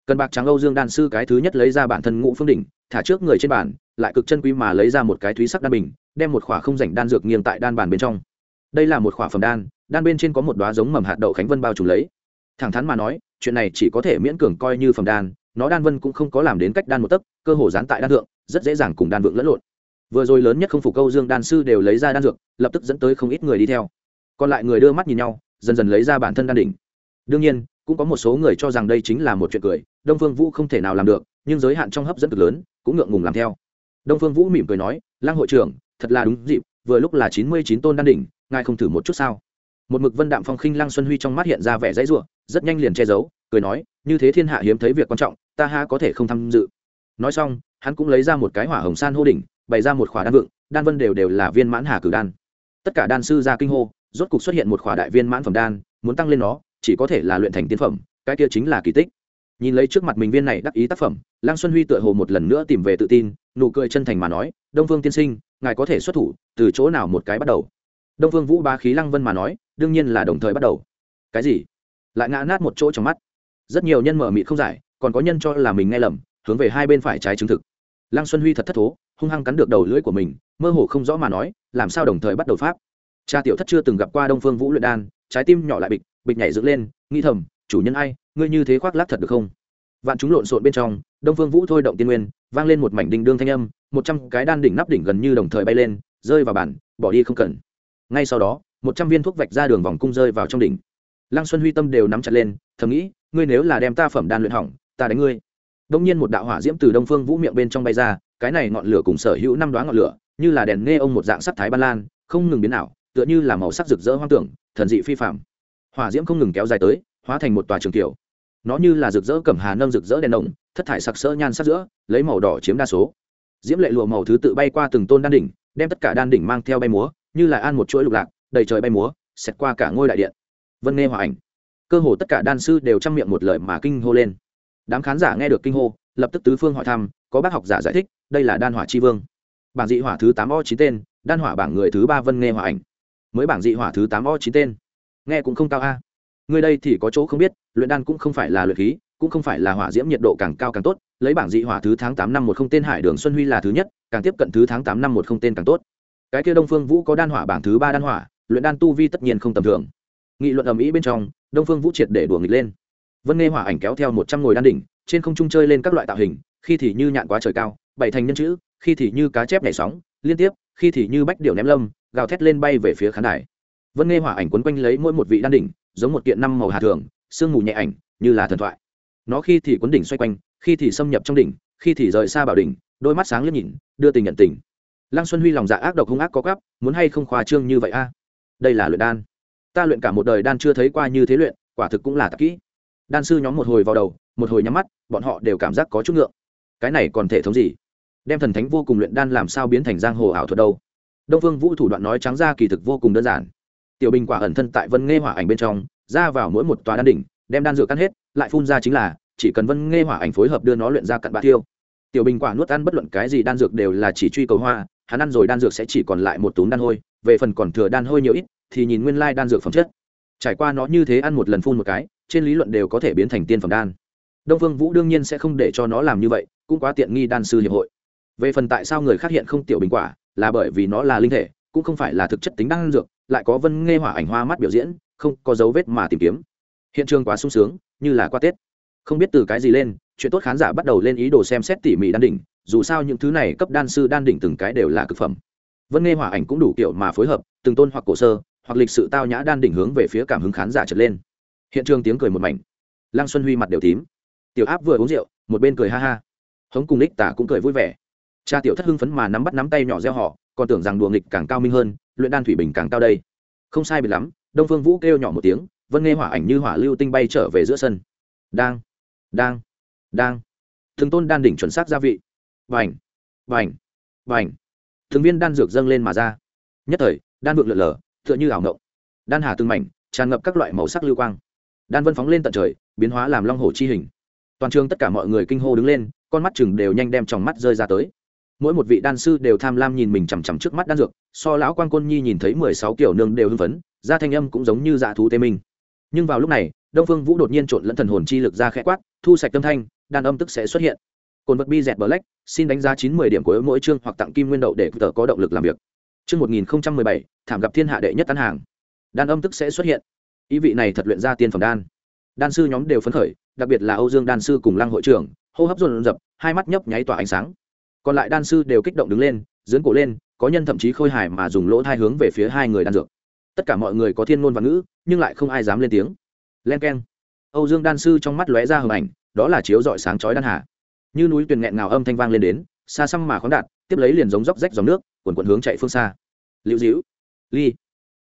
cần bạc trắng âu dương đan sư cái thứ nhất lấy ra bản thân ngũ phương đỉnh, thả trước người trên bàn, lại cực chân quý mà lấy ra một cái thúy sắc đan bình, đem một khỏa không rảnh đan dược nghiêng tại đan bàn bên trong. Đây là một khỏa phẩm đan đan bên trên có một đoá giống mầm hạt đậu khánh vân bao trùm lấy. Thẳng thắn mà nói, chuyện này chỉ có thể miễn cường coi như phẩm đan, nó đan vân cũng không có làm đến cách đan một tấc, cơ hồ dán tại đan thượng, rất dễ dàng cùng đan vượng lẫn lộn. Vừa rồi lớn nhất không phục câu dương đan sư đều lấy ra đan dược, lập tức dẫn tới không ít người đi theo. Còn lại người đưa mắt nhìn nhau, dần dần lấy ra bản thân đan đỉnh. Đương nhiên cũng có một số người cho rằng đây chính là một chuyện cười, đông phương vũ không thể nào làm được, nhưng giới hạn trong hấp dẫn cực lớn, cũng ngượng ngùng làm theo. Đông phương vũ mỉm cười nói, lăng hội trưởng, thật là đúng dịp, vừa lúc là chín mươi chín tôn đan đỉnh, ngài không thử một chút sao? Một mực vân đạm phong khinh lăng xuân huy trong mắt hiện ra vẻ dãy r u ộ rất nhanh liền che giấu, cười nói, như thế thiên hạ hiếm thấy việc quan trọng, ta ha có thể không tham dự. Nói xong, hắn cũng lấy ra một cái hỏa hồng san hô đỉnh, bày ra một khỏa đan vựng đan vân đều đều là viên mãn hà cử đan. Tất cả đan sư ra kinh hô, rốt cục xuất hiện một khỏa đại viên mãn phẩm đan, muốn tăng lên nó chỉ có thể là luyện thành tiên phẩm, cái kia chính là kỳ tích. Nhìn lấy trước mặt mình viên này đắc ý tác phẩm, lăng xuân huy tựa hồ một lần nữa tìm về tự tin, nụ cười chân thành mà nói, đông phương tiên sinh, ngài có thể xuất thủ, từ chỗ nào một cái bắt đầu? Đông phương vũ ba khí lăng vân mà nói, đương nhiên là đồng thời bắt đầu. Cái gì? Lại ngã nát một chỗ trong mắt. Rất nhiều nhân mở mịt không giải, còn có nhân cho là mình nghe lầm, hướng về hai bên phải trái chứng thực. Lăng xuân huy thật thất thố, hung hăng cắn được đầu lưỡi của mình, mơ hồ không rõ mà nói, làm sao đồng thời bắt đầu pháp? Cha tiểu thất chưa từng gặp qua đông phương vũ luyện đan, trái tim nhỏ lại bịch bịch nhảy dựng lên, nghĩ thầm, chủ nhân ai, ngươi như thế khoác lác thật được không? Vạn chúng lộn xộn bên trong, đông phương vũ thôi động tiên nguyên, vang lên một mảnh đinh đương thanh âm, một trăm cái đan đỉnh nắp đỉnh gần như đồng thời bay lên, rơi vào bản, bỏ đi không cần. Ngay sau đó, một trăm viên thuốc vạch ra đường vòng cung rơi vào trong đỉnh. Lăng xuân huy tâm đều nắm chặt lên, thầm nghĩ, ngươi nếu là đem ta phẩm đan luyện hỏng, ta đánh ngươi. Đông nhiên một đạo hỏa diễm từ đông phương vũ miệng bên trong bay ra, cái này ngọn lửa cùng sở hữu năm đoá ngọn lửa, như là đèn nghe ông một dạng sắc thái ban lan, không ngừng biến ảo, tựa như là màu sắc rực rỡ hoang tưởng, thần dị phi phạm hỏa diễm không ngừng kéo dài tới, hóa thành một tòa trường tiểu nó như là rực rỡ cẩm hà nâng rực rỡ đèn đồng thất thải sặc sỡ nhan sắc giữa, lấy màu đỏ chiếm đa số. Diễm lệ lụa màu thứ tự bay qua từng tôn đan đỉnh, đem tất cả đan đỉnh mang theo bay múa, như là an một chuỗi lục lạc, đầy trời bay múa, xẹt qua cả ngôi đại điện. Vân nghe hòa ảnh. Cơ hồ tất cả đan sư đều chăm miệng một lời mà kinh hô lên. Đám khán giả nghe được kinh hô, lập tức tứ phương hỏi thăm, có bác học giả giải thích, đây là đan hỏa chi vương. Bảng dị hỏa thứ tám o chín tên, đan hỏa bảng người thứ ba vân nghe hòa ảnh. Mới bảng dị hỏa thứ tám o chín tên nghe cũng không cao a. Người đây thì có chỗ không biết, luyện đan cũng không phải là luyện khí, cũng không phải là hỏa diễm nhiệt độ càng cao càng tốt, lấy bảng dị hỏa thứ tháng tám năm một không tên hải đường xuân huy là thứ nhất, càng tiếp cận thứ tháng tám năm một không tên càng tốt. Cái kia đông phương vũ có đan hỏa bảng thứ ba đan hỏa, luyện đan tu vi tất nhiên không tầm thường. Nghị luận ầm ĩ bên trong, đông phương vũ triệt để đùa nghịch lên. Vân nghe hỏa ảnh kéo theo một trăm ngồi đan đỉnh, trên không trung chơi lên các loại tạo hình, khi thì như nhạn quá trời cao, bảy thành nhân chữ, khi thì như cá chép nhảy sóng, liên tiếp, khi thì như bách điệu ném lâm, gào thét lên bay về phía khán đài vân nghe hỏa ảnh quấn quanh lấy mỗi một vị đan đỉnh, giống một kiện năm màu hà thường, sương mù nhẹ ảnh, như là thần thoại. Nó khi thì quấn đỉnh xoay quanh, khi thì xâm nhập trong đỉnh, khi thì rời xa bảo đỉnh, đôi mắt sáng liếc nhìn, đưa tình nhận tình. Lăng xuân huy lòng dạ ác độc hung ác có gắp muốn hay không khoa trương như vậy a? Đây là luyện đan. Ta luyện cả một đời đan chưa thấy qua như thế luyện, quả thực cũng là tạp kỹ. Đan sư nhóm một hồi vào đầu, một hồi nhắm mắt, bọn họ đều cảm giác có chút ngượng. Cái này còn thể thống gì? Đem thần thánh vô cùng luyện đan làm sao biến thành giang hồ ảo thuật đâu? Đông phương vũ thủ đoạn nói trắng ra kỳ thực vô cùng đơn giản tiểu bình quả ẩn thân tại vân nghe hỏa ảnh bên trong, ra vào mỗi một tòa đan đỉnh, đem đan dược ăn hết, lại phun ra chính là, chỉ cần vân nghe hỏa ảnh phối hợp đưa nó luyện ra cặn bã tiêu tiểu bình quả nuốt ăn bất luận cái gì đan dược đều là chỉ truy cầu hoa, hắn ăn rồi đan dược sẽ chỉ còn lại một túm đan hôi, về phần còn thừa đan hôi nhiều ít, thì nhìn nguyên lai đan dược phẩm chất. Trải qua nó như thế ăn một lần phun một cái, trên lý luận đều có thể biến thành tiên phẩm đan. Đông phương vũ đương nhiên sẽ không để cho nó làm như vậy, cũng quá tiện nghi đan sư hiệp hội. Về phần tại sao người khác hiện không tiểu bình quả, là bởi vì nó là linh thể cũng không phải là thực chất tính đan dược, lại có vân nghe hỏa ảnh hoa mắt biểu diễn, không có dấu vết mà tìm kiếm. Hiện trường quá sung sướng, như là qua tết. Không biết từ cái gì lên, chuyện tốt khán giả bắt đầu lên ý đồ xem xét tỉ mỉ đan đỉnh, dù sao những thứ này cấp đan sư đan đỉnh từng cái đều là cực phẩm. Vân nghe hỏa ảnh cũng đủ kiểu mà phối hợp, từng tôn hoặc cổ sơ, hoặc lịch sự tao nhã đan đỉnh hướng về phía cảm hứng khán giả trật lên. Hiện trường tiếng cười một mảnh. Lăng xuân huy mặt đều tím. Tiểu áp vừa uống rượu, một bên cười ha ha. Hống cùng ních tả cũng cười vui vẻ. Cha tiểu thất hưng phấn mà nắm bắt nắm tay nhỏ gieo họ còn tưởng rằng đùa nghịch càng cao minh hơn, luyện đan thủy bình càng cao đây. Không sai biệt lắm, đông phương vũ kêu nhỏ một tiếng, vân nghe hỏa ảnh như hỏa lưu tinh bay trở về giữa sân. Đang đang đang. Thường tôn đan đỉnh chuẩn xác gia vị. Vành vành vành. Thường viên đan dược dâng lên mà ra. Nhất thời, đan vượng lượn lờ, tựa như ảo ngộng. Đan hà từng mảnh, tràn ngập các loại màu sắc lưu quang. Đan vân phóng lên tận trời, biến hóa làm long hổ chi hình. Toàn trường tất cả mọi người kinh hô đứng lên, con mắt chừng đều nhanh đem tròng mắt rơi ra tới mỗi một vị đan sư đều tham lam nhìn mình chằm chằm trước mắt đan dược, so lão quan côn nhi nhìn thấy mười sáu kiểu nương đều hưng phấn ra thanh âm cũng giống như dạ thú tê minh. Nhưng vào lúc này, đông phương vũ đột nhiên trộn lẫn thần hồn chi lực ra khẽ quát, thu sạch tâm thanh đan âm tức sẽ xuất hiện. Cồn vật bi dẹt bờ lách xin đánh giá chín mươi điểm của mỗi chương hoặc tặng kim nguyên đậu để tờ có động lực làm việc. Chương một nghìn bảy, thảm gặp thiên hạ đệ nhất tán hàng. Đan âm tức sẽ xuất hiện. Ý vị này thật luyện ra tiên phẩm đan. Đan sư nhóm đều phấn khởi, đặc biệt là âu dương đan sư cùng lăng hội trưởng, hô hấp dồn dập hai mắt nhấp nháy tỏa ánh sáng còn lại đan sư đều kích động đứng lên dưỡng cổ lên, có nhân thậm chí khôi hài mà dùng lỗ thai hướng về phía hai người đan dược. Tất cả mọi người có thiên ngôn và ngữ, nhưng lại không ai dám lên tiếng. Len k e n âu dương đan sư trong mắt lóe ra hầm ảnh, đó là chiếu dọi sáng chói đan hà như núi tuyền nghẹn ngào âm thanh vang lên đến, xa xăm mà khoáng đạt, tiếp lấy liền giống róc rách dòng nước quần quần hướng chạy phương xa. Liễu dĩu ly.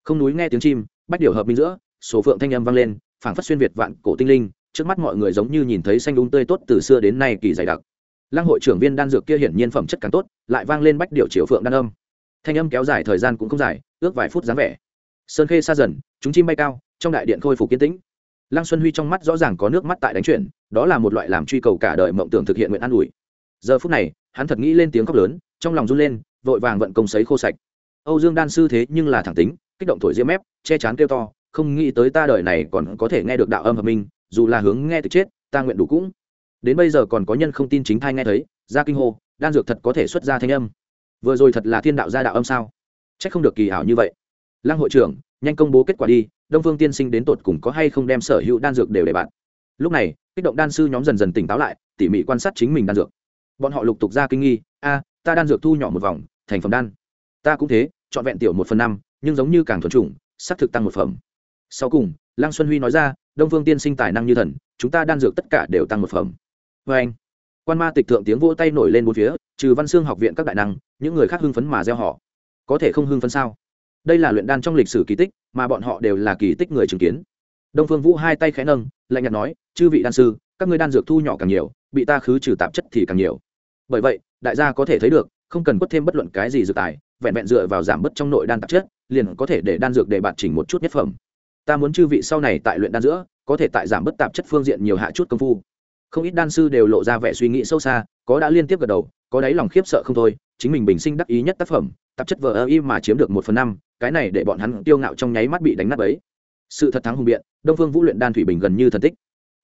Không núi nghe tiếng chim, bách điều hợp minh giữa số phượng thanh âm vang lên, phảng phất xuyên việt vạn cổ tinh linh, trước mắt mọi người giống như nhìn thấy xanh đúng tươi tốt từ xưa đến nay kỳ dày đặc lăng hội trưởng viên đan dược kia hiển nhiên phẩm chất càng tốt, lại vang lên bách điệu triều phượng đan âm. Thanh âm kéo dài thời gian cũng không dài, ước vài phút dáng vẻ. Sơn khê xa dần, chúng chim bay cao, trong đại điện khôi phục kiến tĩnh. Lăng xuân huy trong mắt rõ ràng có nước mắt tại đánh chuyển, đó là một loại làm truy cầu cả đời mộng tưởng thực hiện nguyện an ủi. Giờ phút này, hắn thật nghĩ lên tiếng khóc lớn, trong lòng run lên, vội vàng vận công sấy khô sạch. Âu dương đan sư thế nhưng là thẳng tính, kích động thổi diễm mép, che chán kêu to, không nghĩ tới ta đời này còn có thể nghe được đạo âm hợp minh, dù là hướng nghe từ chết, ta nguyện đủ cũng đến bây giờ còn có nhân không tin chính thai nghe thấy, ra kinh hô, đan dược thật có thể xuất ra thanh âm. Vừa rồi thật là thiên đạo gia đạo âm sao? C h ắ c không được kỳ ảo như vậy. Lăng hội trưởng, nhanh công bố kết quả đi, đông phương tiên sinh đến tột cùng có hay không đem sở hữu đan dược đều để bạn. Lúc này, kích động đan sư nhóm dần dần tỉnh táo lại, tỉ mỉ quan sát chính mình đan dược. Bọn họ lục tục ra kinh nghi, a, ta đan dược thu nhỏ một vòng, thành phẩm đan. Ta cũng thế, trọn vẹn tiểu một phần năm, nhưng giống như càng thuần chủng, xác thực tăng một phẩm. Sau cùng, lăng xuân huy nói ra, đông phương tiên sinh tài năng như thần, chúng ta đan dược tất cả đều tăng một phẩm vê anh. Quan ma tịch thượng tiếng vỗ tay nổi lên bốn phía, trừ văn xương học viện các đại năng, những người khác hưng phấn mà gieo họ có thể không hưng phấn sao? Đây là luyện đan trong lịch sử kỳ tích, mà bọn họ đều là kỳ tích người chứng kiến. Đông phương vũ hai tay khẽ nâng, lạnh nhạt nói, chư vị đan sư, các ngươi đan dược thu nhỏ càng nhiều, bị ta khứ trừ tạp chất thì càng nhiều. Bởi vậy, đại gia có thể thấy được, không cần quất thêm bất luận cái gì dược tài, vẹn vẹn dựa vào giảm bớt trong nội đan tạp chất, liền có thể để đan dược để bạn chỉnh một chút nhất phẩm. Ta muốn chư vị sau này tại luyện đan giữa, có thể tại giảm bớt tạp chất phương diện nhiều hạ chút công phu không ít đan sư đều lộ ra vẻ suy nghĩ sâu xa, có đã liên tiếp gật đầu, có đáy lòng khiếp sợ không thôi, chính mình bình sinh đắc ý nhất tác phẩm, tạp chất vờ ơ y mà chiếm được một phần năm, cái này để bọn hắn tiêu ngạo trong nháy mắt bị đánh nắp ấy sự thật thắng hùng biện, đông phương vũ luyện đan thủy bình gần như thần tích.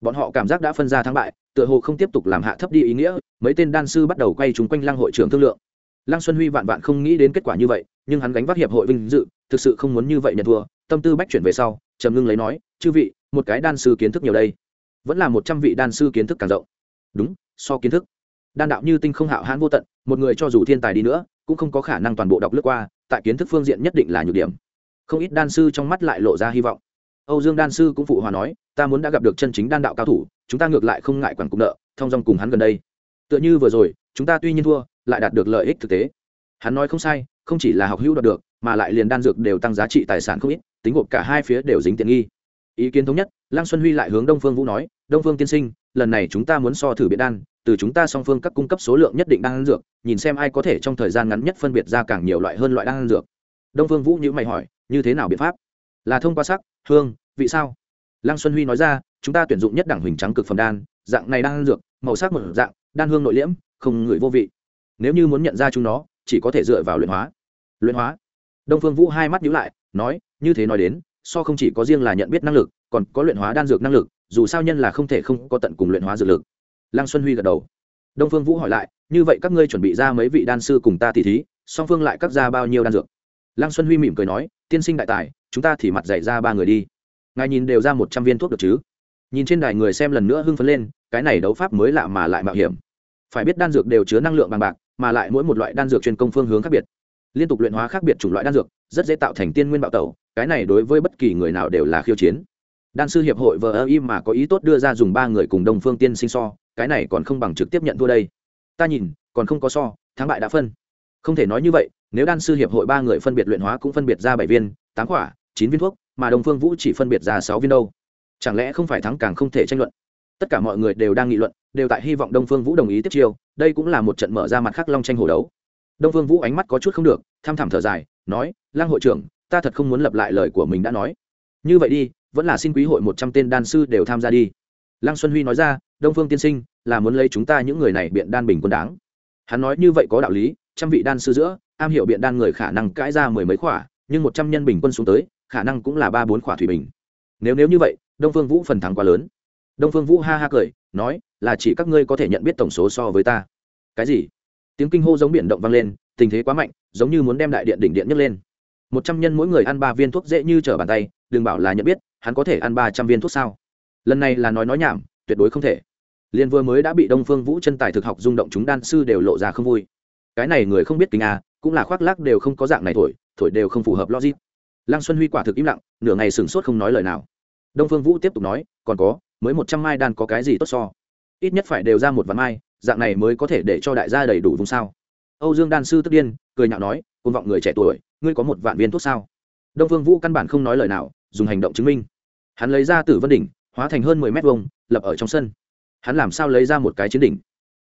Bọn họ cảm giác đã phân ra thắng bại, tựa hồ không tiếp tục làm hạ thấp đi ý nghĩa, mấy tên đan sư bắt đầu quay trúng quanh lăng hội trưởng thương lượng. Lăng xuân huy vạn vạn không nghĩ đến kết quả như vậy, nhưng hắn gánh vác hiệp hội vinh dự, thực sự không muốn như vậy nhận thua, tâm tư bách chuyển về sau, trầm ngưng lấy nói, chư vị, một cái đan sư kiến thức nhiều đây vẫn là một trăm vị đan sư kiến thức càng rộng. Đúng, so kiến thức. Đan đạo như tinh không hạo hãn vô tận, một người cho dù thiên tài đi nữa, cũng không có khả năng toàn bộ đọc lướt qua, tại kiến thức phương diện nhất định là nhược điểm. Không ít đan sư trong mắt lại lộ ra hy vọng. Âu dương đan sư cũng phụ hòa nói, ta muốn đã gặp được chân chính đan đạo cao thủ, chúng ta ngược lại không ngại quản cục nợ, thông dong cùng hắn gần đây. Tựa như vừa rồi, chúng ta tuy nhiên thua, lại đạt được lợi ích thực tế. Hắn nói không sai, không chỉ là học hữu đạt được, mà lại liền đan dược đều tăng giá trị tài sản không ít, tính gộp cả hai phía đều dính tiện nghi. Ý kiến thống nhất lăng xuân huy lại hướng đông phương vũ nói, đông phương tiên sinh, lần này chúng ta muốn so thử biện đan, từ chúng ta song phương các cung cấp số lượng nhất định đan dược, nhìn xem ai có thể trong thời gian ngắn nhất phân biệt ra càng nhiều loại hơn loại đan dược. Đông phương vũ nhíu mày hỏi, như thế nào biện pháp? Là thông qua sắc, hương, vị sao? Lăng xuân huy nói ra, chúng ta tuyển dụng nhất đẳng huỳnh trắng cực phẩm đan, dạng này đan dược, màu sắc một dạng, đan hương nội liễm, không ngửi vô vị. Nếu như muốn nhận ra chúng nó, chỉ có thể dựa vào luyện hóa. Luyện hóa? Đông phương vũ hai mắt nhíu lại, nói, như thế nói đến, so không chỉ có riêng là nhận biết năng lực còn có luyện hóa đan dược năng lực, dù sao nhân là không thể không có tận cùng luyện hóa dược lực. Lăng xuân huy gật đầu. Đông phương vũ hỏi lại, như vậy các ngươi chuẩn bị ra mấy vị đan sư cùng ta tỉ thí, song phương lại cắt ra bao nhiêu đan dược? Lăng xuân huy mỉm cười nói, tiên sinh đại tài, chúng ta thì mặt dạy ra ba người đi. Ngài nhìn đều ra một trăm viên thuốc được chứ? Nhìn trên đài người xem lần nữa hưng phấn lên, cái này đấu pháp mới lạ mà lại mạo hiểm. Phải biết đan dược đều chứa năng lượng bằng bạc, mà lại mỗi một loại đan dược chuyên công phương hướng khác biệt. Liên tục luyện hóa khác biệt chủng loại đan dược, rất dễ tạo thành tiên nguyên bạo tẩu, cái này đối với bất kỳ người nào đều là khiêu chiến đan sư hiệp hội vờ ơ im mà có ý tốt đưa ra dùng ba người cùng đồng phương tiên sinh so, cái này còn không bằng trực tiếp nhận thua đây. Ta nhìn, còn không có so, thắng bại đã phân. Không thể nói như vậy, nếu đan sư hiệp hội ba người phân biệt luyện hóa cũng phân biệt ra bảy viên, tám quả, chín viên thuốc, mà đồng phương vũ chỉ phân biệt ra sáu viên đâu. Chẳng lẽ không phải thắng càng không thể tranh luận? Tất cả mọi người đều đang nghị luận, đều tại hy vọng đông phương vũ đồng ý tiếp chiêu, đây cũng là một trận mở ra mặt khác long tranh hồ đấu. Đông phương vũ ánh mắt có chút không được, tham thảm thở dài, nói lang hội trưởng, ta thật không muốn lặp lại lời của mình đã nói. Như vậy đi vẫn là xin quý hội một trăm tên đan sư đều tham gia đi. Lăng xuân huy nói ra, đông phương tiên sinh, là muốn lấy chúng ta những người này biện đan bình quân đáng. Hắn nói như vậy có đạo lý, trăm vị đan sư giữa, am hiểu biện đan người khả năng cãi ra mười mấy khỏa, nhưng một trăm nhân bình quân xuống tới, khả năng cũng là ba bốn khỏa thủy bình. Nếu nếu như vậy, đông phương vũ phần thắng quá lớn. Đông phương vũ ha ha cười, nói, là chỉ các ngươi có thể nhận biết tổng số so với ta. Cái gì? Tiếng kinh hô giống biển động vang lên, tình thế quá mạnh, giống như muốn đem đại điện đỉnh điện nhấc lên. Một trăm nhân mỗi người ăn ba viên thuốc dễ như trở bàn tay, đừng bảo là nhận biết hắn có thể ăn ba trăm viên thuốc sao? Lần này là nói nói nhảm, tuyệt đối không thể. Liên vừa mới đã bị đông phương vũ chân tài thực học rung động chúng đan sư đều lộ ra không vui. Cái này người không biết kinh à cũng là khoác lác đều không có dạng này thổi thổi đều không phù hợp logic. Lăng xuân huy quả thực im lặng, nửa ngày sửng sốt không nói lời nào. Đông phương vũ tiếp tục nói, còn có, mới một trăm mai đan có cái gì tốt so? Ít nhất phải đều ra một vạn mai, dạng này mới có thể để cho đại gia đầy đủ vùng sao? Âu dương đan sư tức điên, cười nhạo nói côn vọng người trẻ tuổi, ngươi có một vạn viên thuốc sao? Đông phương vũ căn bản không nói lời nào dùng hành động chứng minh. Hắn lấy ra tử vân đỉnh, hóa thành hơn mười mét vuông, lập ở trong sân. Hắn làm sao lấy ra một cái chiến đỉnh?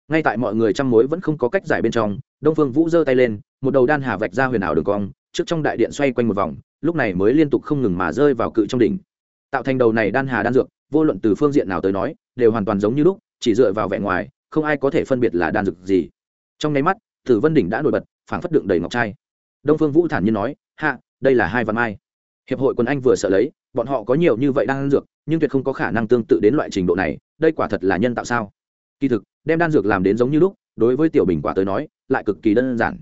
Ngay tại mọi người chăm mối vẫn không có cách giải bên trong, đông phương vũ giơ tay lên, một đầu đan hà vạch ra huyền ảo đường cong, trước trong đại điện xoay quanh một vòng, lúc này mới liên tục không ngừng mà rơi vào cự trong đỉnh. Tạo thành đầu này đan hà đan dược, vô luận từ phương diện nào tới nói, đều hoàn toàn giống như lúc, chỉ dựa vào vẻ ngoài, không ai có thể phân biệt là đan dược gì. Trong nháy mắt, tử vân đỉnh đã nổi bật, phảng phất đựng đầy ngọc trai. Đông phương vũ thản nhiên nói hạ đây là hai văn mai hiệp hội quân anh vừa sợ lấy, bọn họ có nhiều như vậy đang ăn dược, nhưng tuyệt không có khả năng tương tự đến loại trình độ này, đây quả thật là nhân tạo sao? Kỳ thực, đem đan dược làm đến giống như lúc, đối với tiểu bình quả tới nói, lại cực kỳ đơn giản.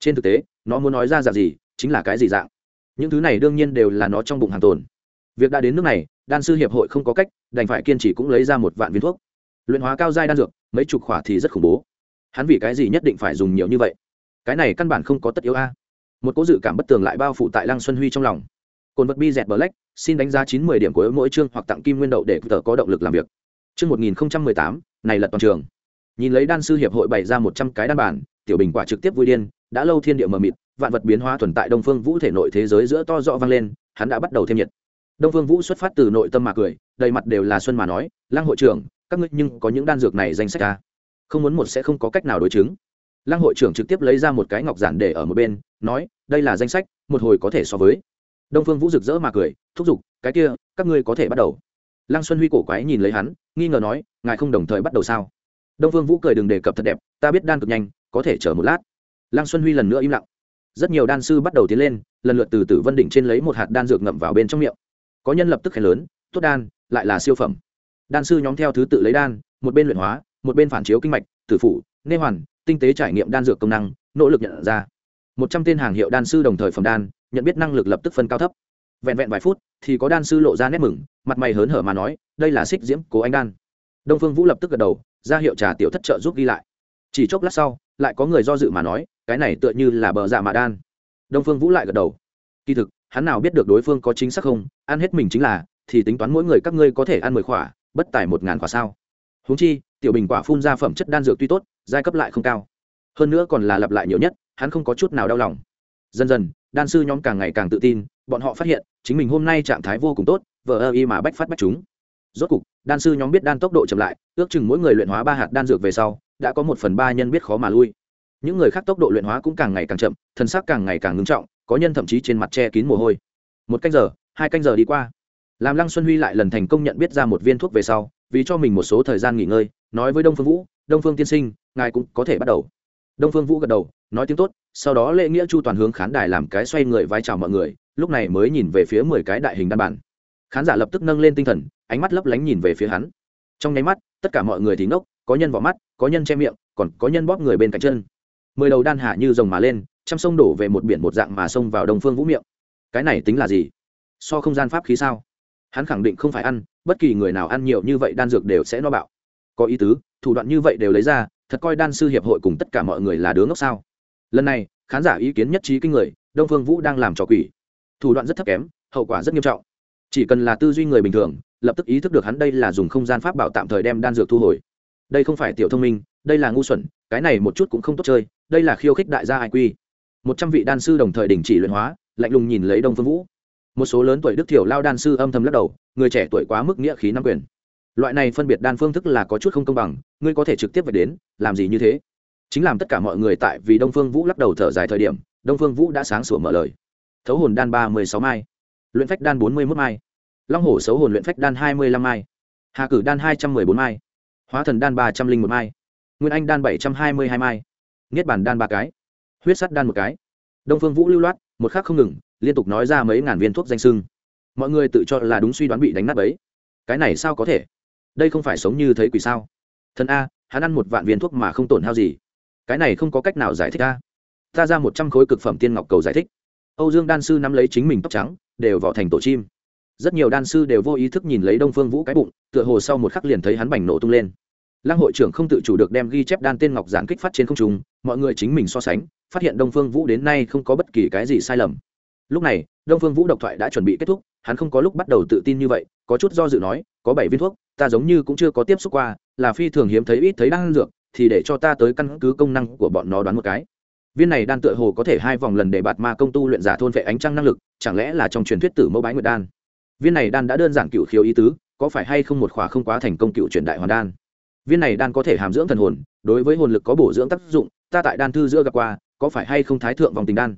Trên thực tế, nó muốn nói ra dạng gì, chính là cái gì dạng. Những thứ này đương nhiên đều là nó trong bụng hàng tồn. Việc đã đến nước này, đan sư hiệp hội không có cách, đành phải kiên trì cũng lấy ra một vạn viên thuốc. Luyện hóa cao giai đan dược, mấy chục khỏa thì rất khủng bố. Hắn vì cái gì nhất định phải dùng nhiều như vậy? Cái này căn bản không có tất yếu a. Một cố dự cảm bất tường lại bao phủ tại lăng xuân huy trong lòng cồn vật bi dẹt black, xin đánh giá chín mươi điểm của mỗi chương hoặc tặng kim nguyên đậu để tự có động lực làm việc. Chương một nghìn tám, này lật toàn trường. Nhìn lấy đan sư hiệp hội bày ra một trăm cái đan bản tiểu bình quả trực tiếp vui điên, đã lâu thiên địa mờ mịt, vạn vật biến hóa thuần tại đông phương vũ thể nội thế giới giữa to rõ vang lên, hắn đã bắt đầu thêm nhiệt. Đông phương vũ xuất phát từ nội tâm mà cười, đầy mặt đều là xuân mà nói, lăng hội trưởng, các ngươi nhưng có những đan dược này danh sách a. không muốn một sẽ không có cách nào đối chứng. Lăng hội trưởng trực tiếp lấy ra một cái ngọc giản để ở một bên, nói, đây là danh sách, một hồi có thể so với đông phương vũ rực rỡ mà cười, thúc giục, cái kia, các ngươi có thể bắt đầu. Lăng xuân huy cổ quái nhìn lấy hắn, nghi ngờ nói, ngài không đồng thời bắt đầu sao? Đông phương vũ cười đừng đề cập thật đẹp, ta biết đan cực nhanh, có thể chờ một lát. Lăng xuân huy lần nữa im lặng. Rất nhiều đan sư bắt đầu tiến lên, lần lượt từ tử vân đỉnh trên lấy một hạt đan dược ngậm vào bên trong miệng. Có nhân lập tức khen lớn, tốt đan, lại là siêu phẩm. Đan sư nhóm theo thứ tự lấy đan, một bên luyện hóa, một bên phản chiếu kinh mạch, tử phủ, nê hoàn, tinh tế trải nghiệm đan dược công năng, nỗ lực nhận ra. Một trăm tên hàng hiệu đan sư đồng thời phẩm đan nhận biết năng lực lập tức phân cao thấp. Vẹn vẹn vài phút thì có đan sư lộ ra nét mừng, mặt mày hớn hở mà nói, đây là xích diễm, cố anh đan. Đông phương vũ lập tức gật đầu, ra hiệu trà tiểu thất trợ giúp ghi lại. Chỉ chốc lát sau, lại có người do dự mà nói, cái này tựa như là bờ dạ mạ đan. Đông phương vũ lại gật đầu. Kỳ thực, hắn nào biết được đối phương có chính xác không, ăn hết mình chính là, thì tính toán mỗi người các ngươi có thể ăn mười khỏa bất tài một ngàn quả sao. Húng chi, tiểu bình quả phun ra phẩm chất đan dược tuy tốt, giai cấp lại không cao. Hơn nữa còn là lặp lại nhiều nhất, hắn không có chút nào đau lòng. Dần dần đan sư nhóm càng ngày càng tự tin, bọn họ phát hiện, chính mình hôm nay trạng thái vô cùng tốt, vờ ơ y mà bách phát bách chúng. Rốt cục, đan sư nhóm biết đan tốc độ chậm lại, ước chừng mỗi người luyện hóa ba hạt đan dược về sau, đã có một phần ba nhân biết khó mà lui. Những người khác tốc độ luyện hóa cũng càng ngày càng chậm thân xác càng ngày càng ngưng trọng, có nhân thậm chí trên mặt che kín mồ hôi. Một canh giờ, hai canh giờ đi qua. Làm lăng xuân huy lại lần thành công nhận biết ra một viên thuốc về sau, vì cho mình một số thời gian nghỉ ngơi, nói với đông phương vũ, đông phương tiên sinh, ngài cũng có thể bắt đầu. Đông phương vũ gật đầu, nói tiếng tốt sau đó lễ nghĩa chu toàn hướng khán đài làm cái xoay người vai chào mọi người, lúc này mới nhìn về phía mười cái đại hình đan bản. Khán giả lập tức nâng lên tinh thần, ánh mắt lấp lánh nhìn về phía hắn. Trong nháy mắt, tất cả mọi người thì ngốc, có nhân vỏ mắt, có nhân che miệng, còn có nhân bóp người bên cạnh chân. Mười đầu đan hạ như rồng mà lên, trăm sông đổ về một biển một dạng mà xông vào đông phương vũ miệng. Cái này tính là gì? So không gian pháp khí sao? Hắn khẳng định không phải ăn, bất kỳ người nào ăn nhiều như vậy đan dược đều sẽ no bạo. Có ý tứ, thủ đoạn như vậy đều lấy ra, thật coi đan sư hiệp hội cùng tất cả mọi người là đứa ngốc sao? Lần này, khán giả ý kiến nhất trí kinh người, đông phương vũ đang làm trò quỷ. Thủ đoạn rất thấp kém, hậu quả rất nghiêm trọng. Chỉ cần là tư duy người bình thường, lập tức ý thức được hắn đây là dùng không gian pháp bảo tạm thời đem đan dược thu hồi. Đây không phải tiểu thông minh, đây là ngu xuẩn, cái này một chút cũng không tốt chơi, đây là khiêu khích đại gia ai quy. Một trăm vị đan sư đồng thời đình chỉ luyện hóa, lạnh lùng nhìn lấy đông phương vũ. Một số lớn tuổi đức thiểu lao đan sư âm thầm lắc đầu, người trẻ tuổi quá mức nghĩa khí nắm quyền. Loại này phân biệt đan phương thức là có chút không công bằng, ngươi có thể trực tiếp về đến, làm gì như thế? Chính làm tất cả mọi người tại vì đông phương vũ lắc đầu thở dài thời điểm, đông phương vũ đã sáng sủa mở lời. Thấu hồn đan ba mươi sáu mai. Luyện phách đan bốn mươi mốt mai. Long hổ xấu hồn luyện phách đan hai mươi lăm mai. Hà cử đan hai trăm mười bốn mai. Hóa thần đan ba trăm linh một mai. Nguyên anh đan bảy trăm hai mươi hai mai. Niết bản đan ba cái. Huyết sắt đan một cái. Đông phương vũ lưu loát, một khắc không ngừng, liên tục nói ra mấy ngàn viên thuốc danh sưng. Mọi người tự cho là đúng suy đoán bị đánh nát ấy cái này sao có thể? Đây không phải sống như thấy quỷ sao? Thần a, hắn ăn một vạn viên thuốc mà không tổn hao gì cái này không có cách nào giải thích ta. Ta ra một trăm khối cực phẩm tiên ngọc cầu giải thích. Âu dương đan sư nắm lấy chính mình tóc trắng, đều vỏ thành tổ chim. Rất nhiều đan sư đều vô ý thức nhìn lấy đông phương vũ cái bụng, tựa hồ sau một khắc liền thấy hắn bành nổ tung lên. Lăng hội trưởng không tự chủ được đem ghi chép đan tên ngọc giản kích phát trên không trung, mọi người chính mình so sánh, phát hiện đông phương vũ đến nay không có bất kỳ cái gì sai lầm. Lúc này, đông phương vũ độc thoại đã chuẩn bị kết thúc, hắn không có lúc bắt đầu tự tin như vậy, có chút do dự nói, có bảy viên thuốc, ta giống như cũng chưa có tiếp xúc qua, là phi thường hiếm thấy, ít thấy đang dược thì để cho ta tới căn cứ công năng của bọn nó đoán một cái. Viên này đan tựa hồ có thể hai vòng lần để bạt ma công tu luyện giả thôn vệ ánh trăng năng lực, chẳng lẽ là trong truyền thuyết tử mẫu bái nguyệt đan? Viên này đan đã đơn giản cựu khiếu ý tứ, có phải hay không một khóa không quá thành công cựu truyền đại hoàn đan? Viên này đan có thể hàm dưỡng thần hồn, đối với hồn lực có bổ dưỡng tác dụng, ta tại đan thư giữa gặp qua, có phải hay không thái thượng vòng tình đan?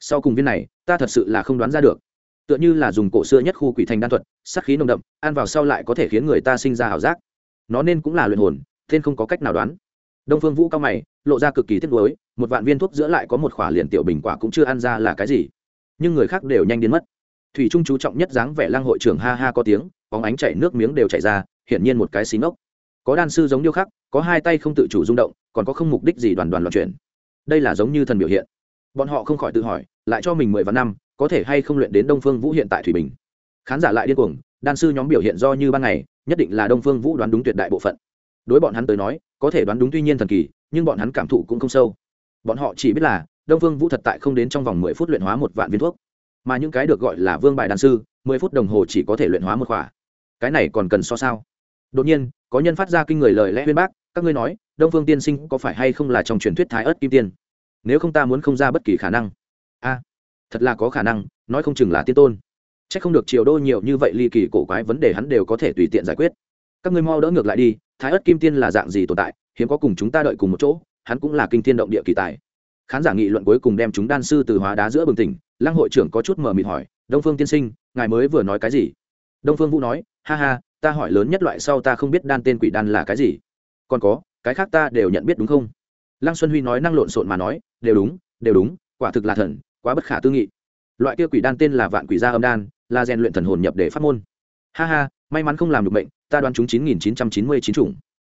Sau cùng viên này, ta thật sự là không đoán ra được. Tựa như là dùng cổ xưa nhất khu quỷ thành đan thuật sắc khí nồng đậm, ăn vào sau lại có thể khiến người ta sinh ra ảo giác. Nó nên cũng là luyện hồn, tên không có cách nào đoán đông phương vũ cao mày, lộ ra cực kỳ tiếc nuối, một vạn viên thuốc giữa lại có một khỏa liền tiểu bình quả cũng chưa ăn ra là cái gì. Nhưng người khác đều nhanh đến mất. Thủy trung chú trọng nhất dáng vẻ lang hội trưởng ha ha có tiếng, bóng ánh chảy nước miếng đều chảy ra, hiển nhiên một cái xí ngốc. Có đan sư giống điêu khắc, có hai tay không tự chủ rung động, còn có không mục đích gì đoàn đoàn loạn chuyển. Đây là giống như thần biểu hiện. Bọn họ không khỏi tự hỏi, lại cho mình mười vạn năm, có thể hay không luyện đến đông phương vũ hiện tại thủy bình? Khán giả lại điên cuồng, đan sư nhóm biểu hiện do như ban ngày, nhất định là đông phương vũ đoán đúng tuyệt đại bộ phận đối bọn hắn tới nói, có thể đoán đúng tuy nhiên thần kỳ, nhưng bọn hắn cảm thụ cũng không sâu. Bọn họ chỉ biết là, đông Vương vũ thật tại không đến trong vòng mười phút luyện hóa một vạn viên thuốc. Mà những cái được gọi là vương bài đàn sư, mười phút đồng hồ chỉ có thể luyện hóa một khỏa. Cái này còn cần so sao? Đột nhiên, có nhân phát ra kinh người lời lẽ huyên bác, các ngươi nói, đông phương tiên sinh có phải hay không là trong truyền thuyết thái ớt kim tiên? Nếu không ta muốn không ra bất kỳ khả năng. A, thật là có khả năng, nói không chừng là tiên tôn. C h ắ c không được triều đô nhiều như vậy ly kỳ cổ quái vấn đề hắn đều có thể tùy tiện giải quyết các ngươi mau đỡ ngược lại đi, thái ớt kim tiên là dạng gì tồn tại, hiếm có cùng chúng ta đợi cùng một chỗ, hắn cũng là kinh tiên động địa kỳ tài. Khán giả nghị luận cuối cùng đem chúng đan sư từ hóa đá giữa bừng tỉnh, lăng hội trưởng có chút mờ mịt hỏi, đông phương tiên sinh, ngài mới vừa nói cái gì? Đông phương vũ nói, ha ha, ta hỏi lớn nhất loại sau ta không biết đan tên quỷ đan là cái gì. Còn có, cái khác ta đều nhận biết đúng không? Lăng xuân huy nói năng lộn xộn mà nói, đều đúng đều đúng, quả thực là thần, quá bất khả tư nghị. Loại kia quỷ đan tên là vạn quỷ gia âm đan, là rèn luyện thần hồn nhập để phát môn. Ha ha may mắn không làm được bệnh ta đoán chúng chín nghìn chín trăm chín mươi chín chủng.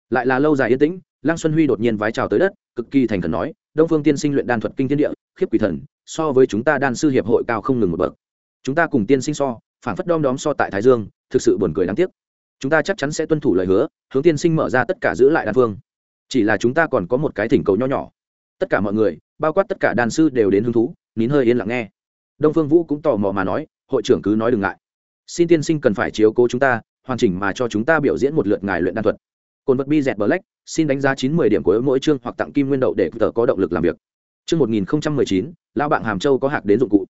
Lại là lâu dài yên tĩnh, lăng xuân huy đột nhiên vái trào tới đất, cực kỳ thành thần nói, đông phương tiên sinh luyện đan thuật kinh thiên địa, khiếp quỷ thần, so với chúng ta đan sư hiệp hội cao không ngừng một bậc. Chúng ta cùng tiên sinh so phản phất đom đóm so tại thái dương, thực sự buồn cười đáng tiếc. Chúng ta chắc chắn sẽ tuân thủ lời hứa, hướng tiên sinh mở ra tất cả giữ lại đan phương. Chỉ là chúng ta còn có một cái thỉnh cầu nho nhỏ. Tất cả mọi người, bao quát tất cả đàn sư đều đến hứng thú, nín hơi yên lặng nghe. Đông phương vũ cũng tò mò mà nói, hội trưởng cứ nói đừng ngại xin tiên sinh cần phải chiếu cố chúng ta, hoàn chỉnh mà cho chúng ta biểu diễn một lượt ngài luyện đan thuật. Cồn vật bi dẹt black, xin đánh giá chín mươi điểm của mỗi chương hoặc tặng kim nguyên đậu để tờ có động lực làm việc. Chương một nghìn chín, lão bạn hàm châu có hạc đến dụng cụ.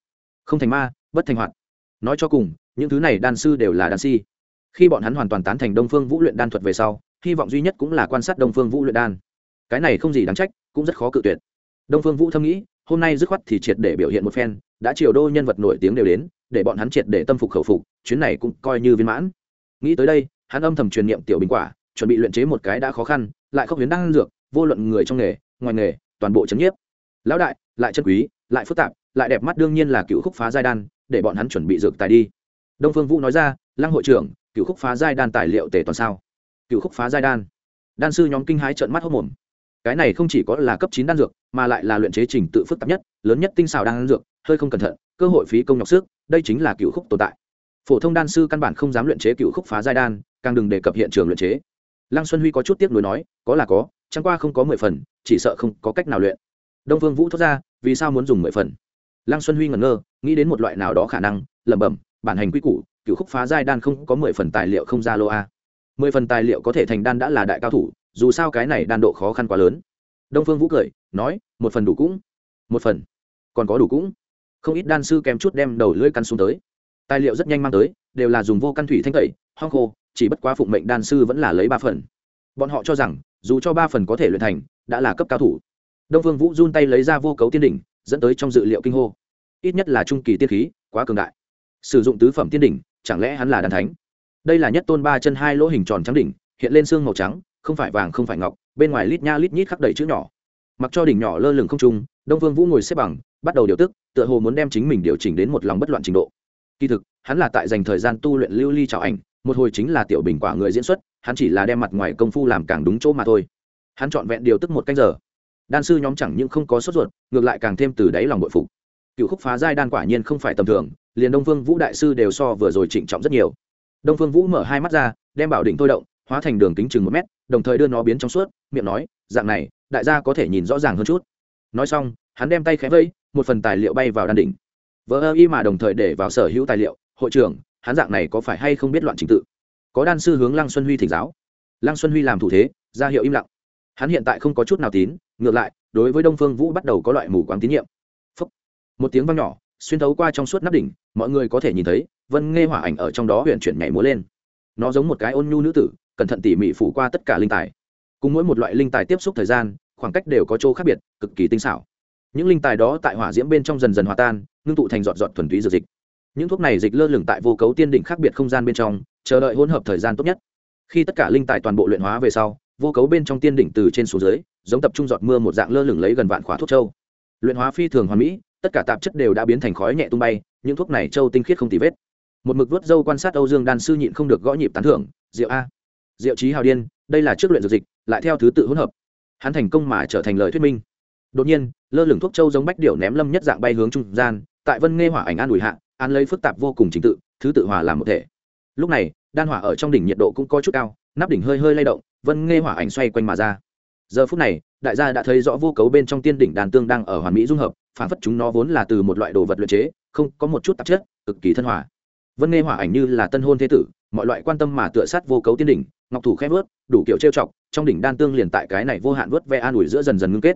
Không thành ma, bất thành hoạt. Nói cho cùng, những thứ này đan sư đều là đan si. Khi bọn hắn hoàn toàn tán thành đông phương vũ luyện đan thuật về sau, hy vọng duy nhất cũng là quan sát đông phương vũ luyện đan. Cái này không gì đáng trách, cũng rất khó cự tuyệt. Đông phương vũ thâm nghĩ hôm nay dứt khoát thì triệt để biểu hiện một phen, đã triều đô nhân vật nổi tiếng đều đến, để bọn hắn triệt để tâm phục khẩu phục, chuyến này cũng coi như viên mãn. Nghĩ tới đây, hắn âm thầm truyền niệm tiểu bình quả, chuẩn bị luyện chế một cái đã khó khăn, lại không hiến đan dược, vô luận người trong nghề, ngoài nghề, toàn bộ chấn nhiếp. Lão đại, lại chân quý, lại phức tạp, lại đẹp mắt đương nhiên là cựu khúc phá giai đan, để bọn hắn chuẩn bị dược tài đi. Đông phương vũ nói ra, lăng hội trưởng, cựu khúc phá giai đan tài liệu tề toàn sao? Cựu khúc phá giai đan. Đan sư nhóm kinh hái trợn mắt hốc mồm cái này không chỉ có là cấp chín đan dược, mà lại là luyện chế trình tự phức tạp nhất, lớn nhất tinh xào đan dược, hơi không cẩn thận, cơ hội phí công nhọc sức, đây chính là cựu khúc tồn tại. Phổ thông đan sư căn bản không dám luyện chế cựu khúc phá giai đan, càng đừng đề cập hiện trường luyện chế. Lăng xuân huy có chút tiếc nuối nói, có là có, chẳng qua không có mười phần, chỉ sợ không có cách nào luyện. Đông Vương vũ thốt ra, vì sao muốn dùng mười phần? Lăng xuân huy ngẩn ngơ, nghĩ đến một loại nào đó khả năng, lẩm bẩm, bản hành quy củ, cựu khúc phá giai đan không có mười phần tài liệu không ra lô a. Mười phần tài liệu có thể thành đan đã là đại cao thủ dù sao cái này đan độ khó khăn quá lớn. Đông phương vũ cười, nói, một phần đủ cũng. Một phần. Còn có đủ cũng. Không ít đan sư kèm chút đem đầu lưỡi căn xuống tới. Tài liệu rất nhanh mang tới, đều là dùng vô căn thủy thanh tẩy, hoang khô, chỉ bất quá phụng mệnh đan sư vẫn là lấy ba phần. Bọn họ cho rằng, dù cho ba phần có thể luyện thành, đã là cấp cao thủ. Đông phương vũ run tay lấy ra vô cấu tiên đỉnh, dẫn tới trong dự liệu kinh hô. Ít nhất là trung kỳ tiên khí, quá cường đại. Sử dụng tứ phẩm tiên đỉnh, chẳng lẽ hắn là đàn thánh? Đây là nhất tôn ba chân hai lỗ hình tròn trắng đỉnh, hiện lên xương màu trắng không phải vàng không phải ngọc, bên ngoài lít nha lít nhít khắc đầy chữ nhỏ. Mặc cho đỉnh nhỏ lơ lửng không trung, đông vương vũ ngồi xếp bằng, bắt đầu điều tức, tựa hồ muốn đem chính mình điều chỉnh đến một lòng bất loạn trình độ. Kỳ thực, hắn là tại dành thời gian tu luyện lưu ly trào ảnh, một hồi chính là tiểu bình quả người diễn xuất, hắn chỉ là đem mặt ngoài công phu làm càng đúng chỗ mà thôi. Hắn trọn vẹn điều tức một canh giờ. Đan sư nhóm chẳng những không có sốt ruột, ngược lại càng thêm từ đáy lòng bội phục. Cựu khúc phá giai đan quả nhiên không phải tầm thường, liền đông phương vũ đại sư đều so vừa rồi trịnh trọng rất nhiều. Đông phương vũ mở hai mắt ra, đem bảo đỉnh thôi động, hóa thành đường kính chừng một mét đồng thời đưa nó biến trong suốt, miệng nói, dạng này, đại gia có thể nhìn rõ ràng hơn chút. Nói xong, hắn đem tay khẽ vây, một phần tài liệu bay vào đan đỉnh. Vỡ ơ y mà đồng thời để vào sở hữu tài liệu, hội trưởng, hắn dạng này có phải hay không biết loạn trình tự? Có đan sư hướng lăng xuân huy thỉnh giáo. Lăng xuân huy làm thủ thế, ra hiệu im lặng. Hắn hiện tại không có chút nào tín, ngược lại, đối với đông phương vũ bắt đầu có loại mù quáng tín nhiệm. Phúc. một tiếng vang nhỏ, xuyên thấu qua trong suốt nắp đỉnh, mọi người có thể nhìn thấy, vân nghe hỏa ảnh ở trong đó huyện chuyển nhảy múa lên. Nó giống một cái ôn nhu nữ tử cẩn thận tỉ mỉ phủ qua tất cả linh tài. Cùng mỗi một loại linh tài tiếp xúc thời gian, khoảng cách đều có chỗ khác biệt, cực kỳ tinh xảo. Những linh tài đó tại hỏa diễm bên trong dần dần hòa tan, ngưng tụ thành giọt giọt thuần túy dược dịch. Những thuốc này dịch lơ lửng tại vô cấu tiên đỉnh khác biệt không gian bên trong, chờ đợi hỗn hợp thời gian tốt nhất. Khi tất cả linh tài toàn bộ luyện hóa về sau, vô cấu bên trong tiên đỉnh từ trên xuống dưới, giống tập trung giọt mưa một dạng lơ lửng lấy gần vạn khóa thuốc châu. Luyện hóa phi thường hoàn mỹ, tất cả tạp chất đều đã biến thành khói nhẹ tung bay, những thuốc này châu tinh khiết không tì vết. Một mực vớt dâu quan sát âu dương đan sư nhịn không được gõ nhịp tán thưởng rượu a Diệu trí hào điên, đây là trước luyện dược dịch, lại theo thứ tự hỗn hợp. Hắn thành công mà trở thành lời thuyết minh. Đột nhiên, lơ lửng thuốc châu giống bách điệu ném lâm nhất dạng bay hướng trung gian, tại vân nghe hỏa ảnh an ủi hạ, an lấy phức tạp vô cùng trình tự, thứ tự hòa làm một thể. Lúc này, đan hỏa ở trong đỉnh nhiệt độ cũng có chút cao, nắp đỉnh hơi hơi lay động, vân nghe hỏa ảnh xoay quanh mà ra. Giờ phút này, đại gia đã thấy rõ vô cấu bên trong tiên đỉnh đàn tương đang ở hoàn mỹ dung hợp, phản phất chúng nó vốn là từ một loại đồ vật luyện chế, không có một chút tạp chất, cực kỳ thân hòa. Vân nghe hỏa ảnh như là tân hôn thế tử, mọi loại quan tâm mà tựa sát vô cấu tiên đỉnh ngọc thủ khép vớt, đủ kiểu trêu chọc, trong đỉnh đan tương liền tại cái này vô hạn vớt ve an ủi giữa dần dần ngưng kết.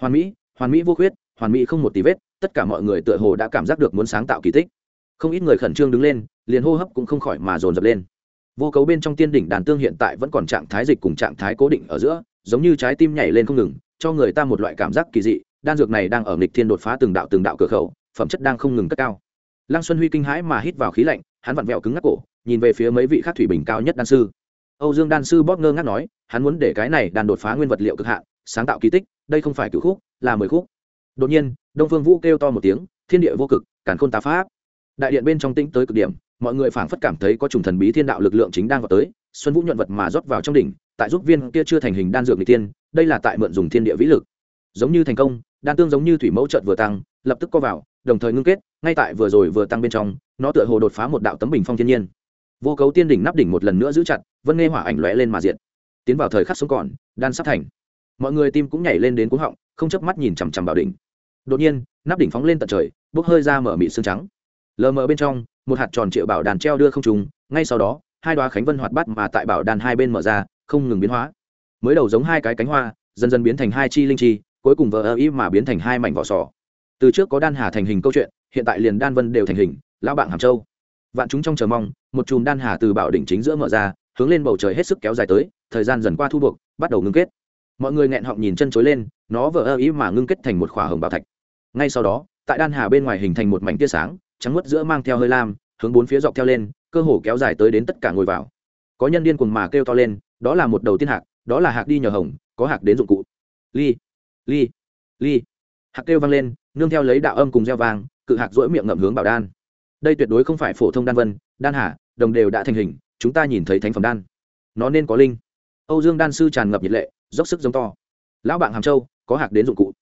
Hoàn mỹ hoàn mỹ vô khuyết, hoàn mỹ không một tí vết, tất cả mọi người tựa hồ đã cảm giác được muốn sáng tạo kỳ tích. Không ít người khẩn trương đứng lên, liền hô hấp cũng không khỏi mà dồn dập lên. Vô cấu bên trong tiên đỉnh đàn tương hiện tại vẫn còn trạng thái dịch cùng trạng thái cố định ở giữa, giống như trái tim nhảy lên không ngừng, cho người ta một loại cảm giác kỳ dị, đan dược này đang ở nghịch thiên đột phá từng đạo từng đạo cửa khẩu, phẩm chất đang không ngừng cất cao. Lăng xuân huy kinh hãi mà hít vào khí lạnh, hắn vặn vẹo cứng ngắc cổ, nhìn về phía mấy vị khác thủy bình cao nhất đan sư âu dương đan sư bóp ngơ ngác nói, hắn muốn để cái này đàn đột phá nguyên vật liệu cực hạn, sáng tạo kỳ tích, đây không phải cửu khúc, là mười khúc. Đột nhiên, đông phương vũ kêu to một tiếng, thiên địa vô cực, càn khôn tá pháp. Đại điện bên trong tĩnh tới cực điểm, mọi người phảng phất cảm thấy có trùng thần bí thiên đạo lực lượng chính đang vào tới, xuân vũ nhuận vật mà rót vào trong đỉnh, tại giúp viên kia chưa thành hình đan dược nghịch tiên, đây là tại mượn dùng thiên địa vĩ lực. Giống như thành công, đan tương giống như thủy mẫu chợt vừa tăng, lập tức co vào, đồng thời ngưng kết, ngay tại vừa rồi vừa tăng bên trong, nó tựa hồ đột phá một đạo tấm bình phong thiên nhiên vô cấu tiên đỉnh nắp đỉnh một lần nữa giữ chặt, vân nghe hỏa ảnh lóe lên mà diện tiến vào thời khắc sống còn, đan sắp thành. Mọi người tim cũng nhảy lên đến cuống họng, không chớp mắt nhìn chằm chằm bảo đỉnh. Đột nhiên, nắp đỉnh phóng lên tận trời, bốc hơi ra mở mị xương trắng. Lờ mờ bên trong, một hạt tròn triệu bảo đàn treo đưa không trùng ngay sau đó, hai đoá khánh vân hoạt bát mà tại bảo đàn hai bên mở ra, không ngừng biến hóa. Mới đầu giống hai cái cánh hoa, dần dần biến thành hai chi linh chi, cuối cùng vờ ơ ý mà biến thành hai mảnh vỏ sò. Từ trước có đan hà thành hình câu chuyện, hiện tại liền đan vân đều thành hình, lão bạn hàm châu vạn chúng trong chờ mong, một chùm đan hà từ bảo đỉnh chính giữa mở ra, hướng lên bầu trời hết sức kéo dài tới, thời gian dần qua thu buộc, bắt đầu ngưng kết. Mọi người nghẹn họng nhìn chân chối lên, nó vỡ ơ ý mà ngưng kết thành một khỏa hồng bảo thạch. Ngay sau đó, tại đan hà bên ngoài hình thành một mảnh tia sáng, trắng mất giữa mang theo hơi lam, hướng bốn phía dọc theo lên, cơ hồ kéo dài tới đến tất cả ngồi vào. Có nhân điên cuồng mà kêu to lên, đó là một đầu tiên hạc, đó là hạc đi nhờ hồng, có hạc đến dụng cụ. Ly ly ly hạc kêu vang lên, nương theo lấy đạo âm cùng gieo vang, cự hạc rỗi miệng ngậm hướng bảo đan đây tuyệt đối không phải phổ thông đan vân, đan hà, đồng đều đã thành hình, chúng ta nhìn thấy thánh phẩm đan. Nó nên có linh. Âu dương đan sư tràn ngập nhiệt lệ, dốc sức giống to. Lão bạn hàm châu, có hạc đến dụng cụ.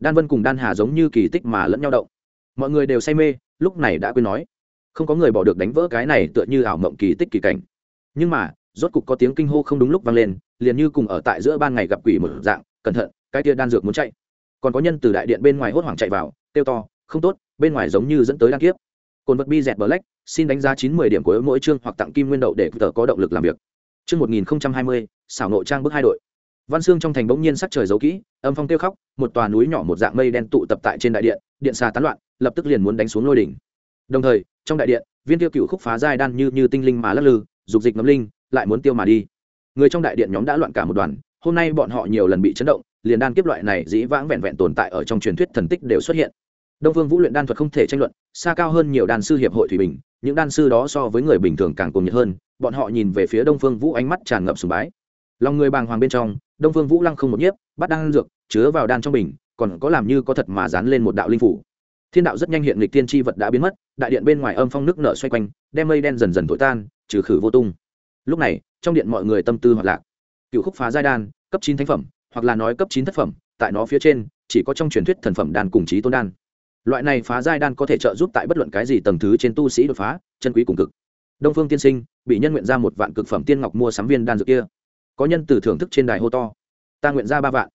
Đan vân cùng đan hà giống như kỳ tích mà lẫn nhau động. Mọi người đều say mê, lúc này đã quên nói. Không có người bỏ được đánh vỡ cái này tựa như ảo mộng kỳ tích kỳ cảnh. Nhưng mà, rốt cục có tiếng kinh hô không đúng lúc vang lên, liền như cùng ở tại giữa ban ngày gặp quỷ một dạng, cẩn thận, cái tia đan dược muốn chạy. Còn có nhân từ đại điện bên ngoài hốt hoảng chạy vào, kêu to, không tốt, bên ngoài giống như dẫn tới đan kiếp cồn vật bi dẹt bờ lách xin đánh giá chín mươi điểm của mỗi chương hoặc tặng kim nguyên đậu để tờ có động lực làm việc. Chương một nghìn hai mươi, xảo nội trang bước hai đội. Văn xương trong thành bỗng nhiên sắc trời giấu kỹ, âm phong kêu khóc, một tòa núi nhỏ một dạng mây đen tụ tập tại trên đại điện điện xà tán loạn, lập tức liền muốn đánh xuống lôi đỉnh. Đồng thời, trong đại điện, viên tiêu cựu khúc phá giai đan như như tinh linh mà lắc lư, dục dịch ngấm linh, lại muốn tiêu mà đi. Người trong đại điện nhóm đã loạn cả một đoàn, hôm nay bọn họ nhiều lần bị chấn động, liền đan kiếp loại này dĩ vãng vẹn vẹn tồn tại ở trong truyền thuyết thần tích đều xuất hiện đông vương vũ luyện đan thuật không thể tranh luận, xa cao hơn nhiều đan sư hiệp hội thủy bình, những đan sư đó so với người bình thường càng cùng nhiệt hơn, bọn họ nhìn về phía đông phương vũ ánh mắt tràn ngập sùng bái. Lòng người bàng hoàng bên trong, đông phương vũ lăng không một nhiếp, bắt đan dược, chứa vào đan trong bình, còn có làm như có thật mà dán lên một đạo linh phủ. Thiên đạo rất nhanh hiện lịch tiên tri vật đã biến mất, đại điện bên ngoài âm phong nước nở xoay quanh, đem mây đen dần dần thổi tan, trừ khử vô tung. Lúc này, trong điện mọi người tâm tư hoạt lạc. Cựu khúc phá giai đan, cấp chín thánh phẩm, hoặc là nói cấp chín thất phẩm, tại nó phía trên, chỉ có trong truyền thuyết thần phẩm đan cùng trí tôn đan loại này phá giai đan có thể trợ giúp tại bất luận cái gì tầng thứ trên tu sĩ đột phá, chân quý cùng cực. Đông phương tiên sinh, bị nhân nguyện ra một vạn cực phẩm tiên ngọc mua sắm viên đan dược kia. Có nhân từ thưởng thức trên đài hô to. Ta nguyện ra ba vạn,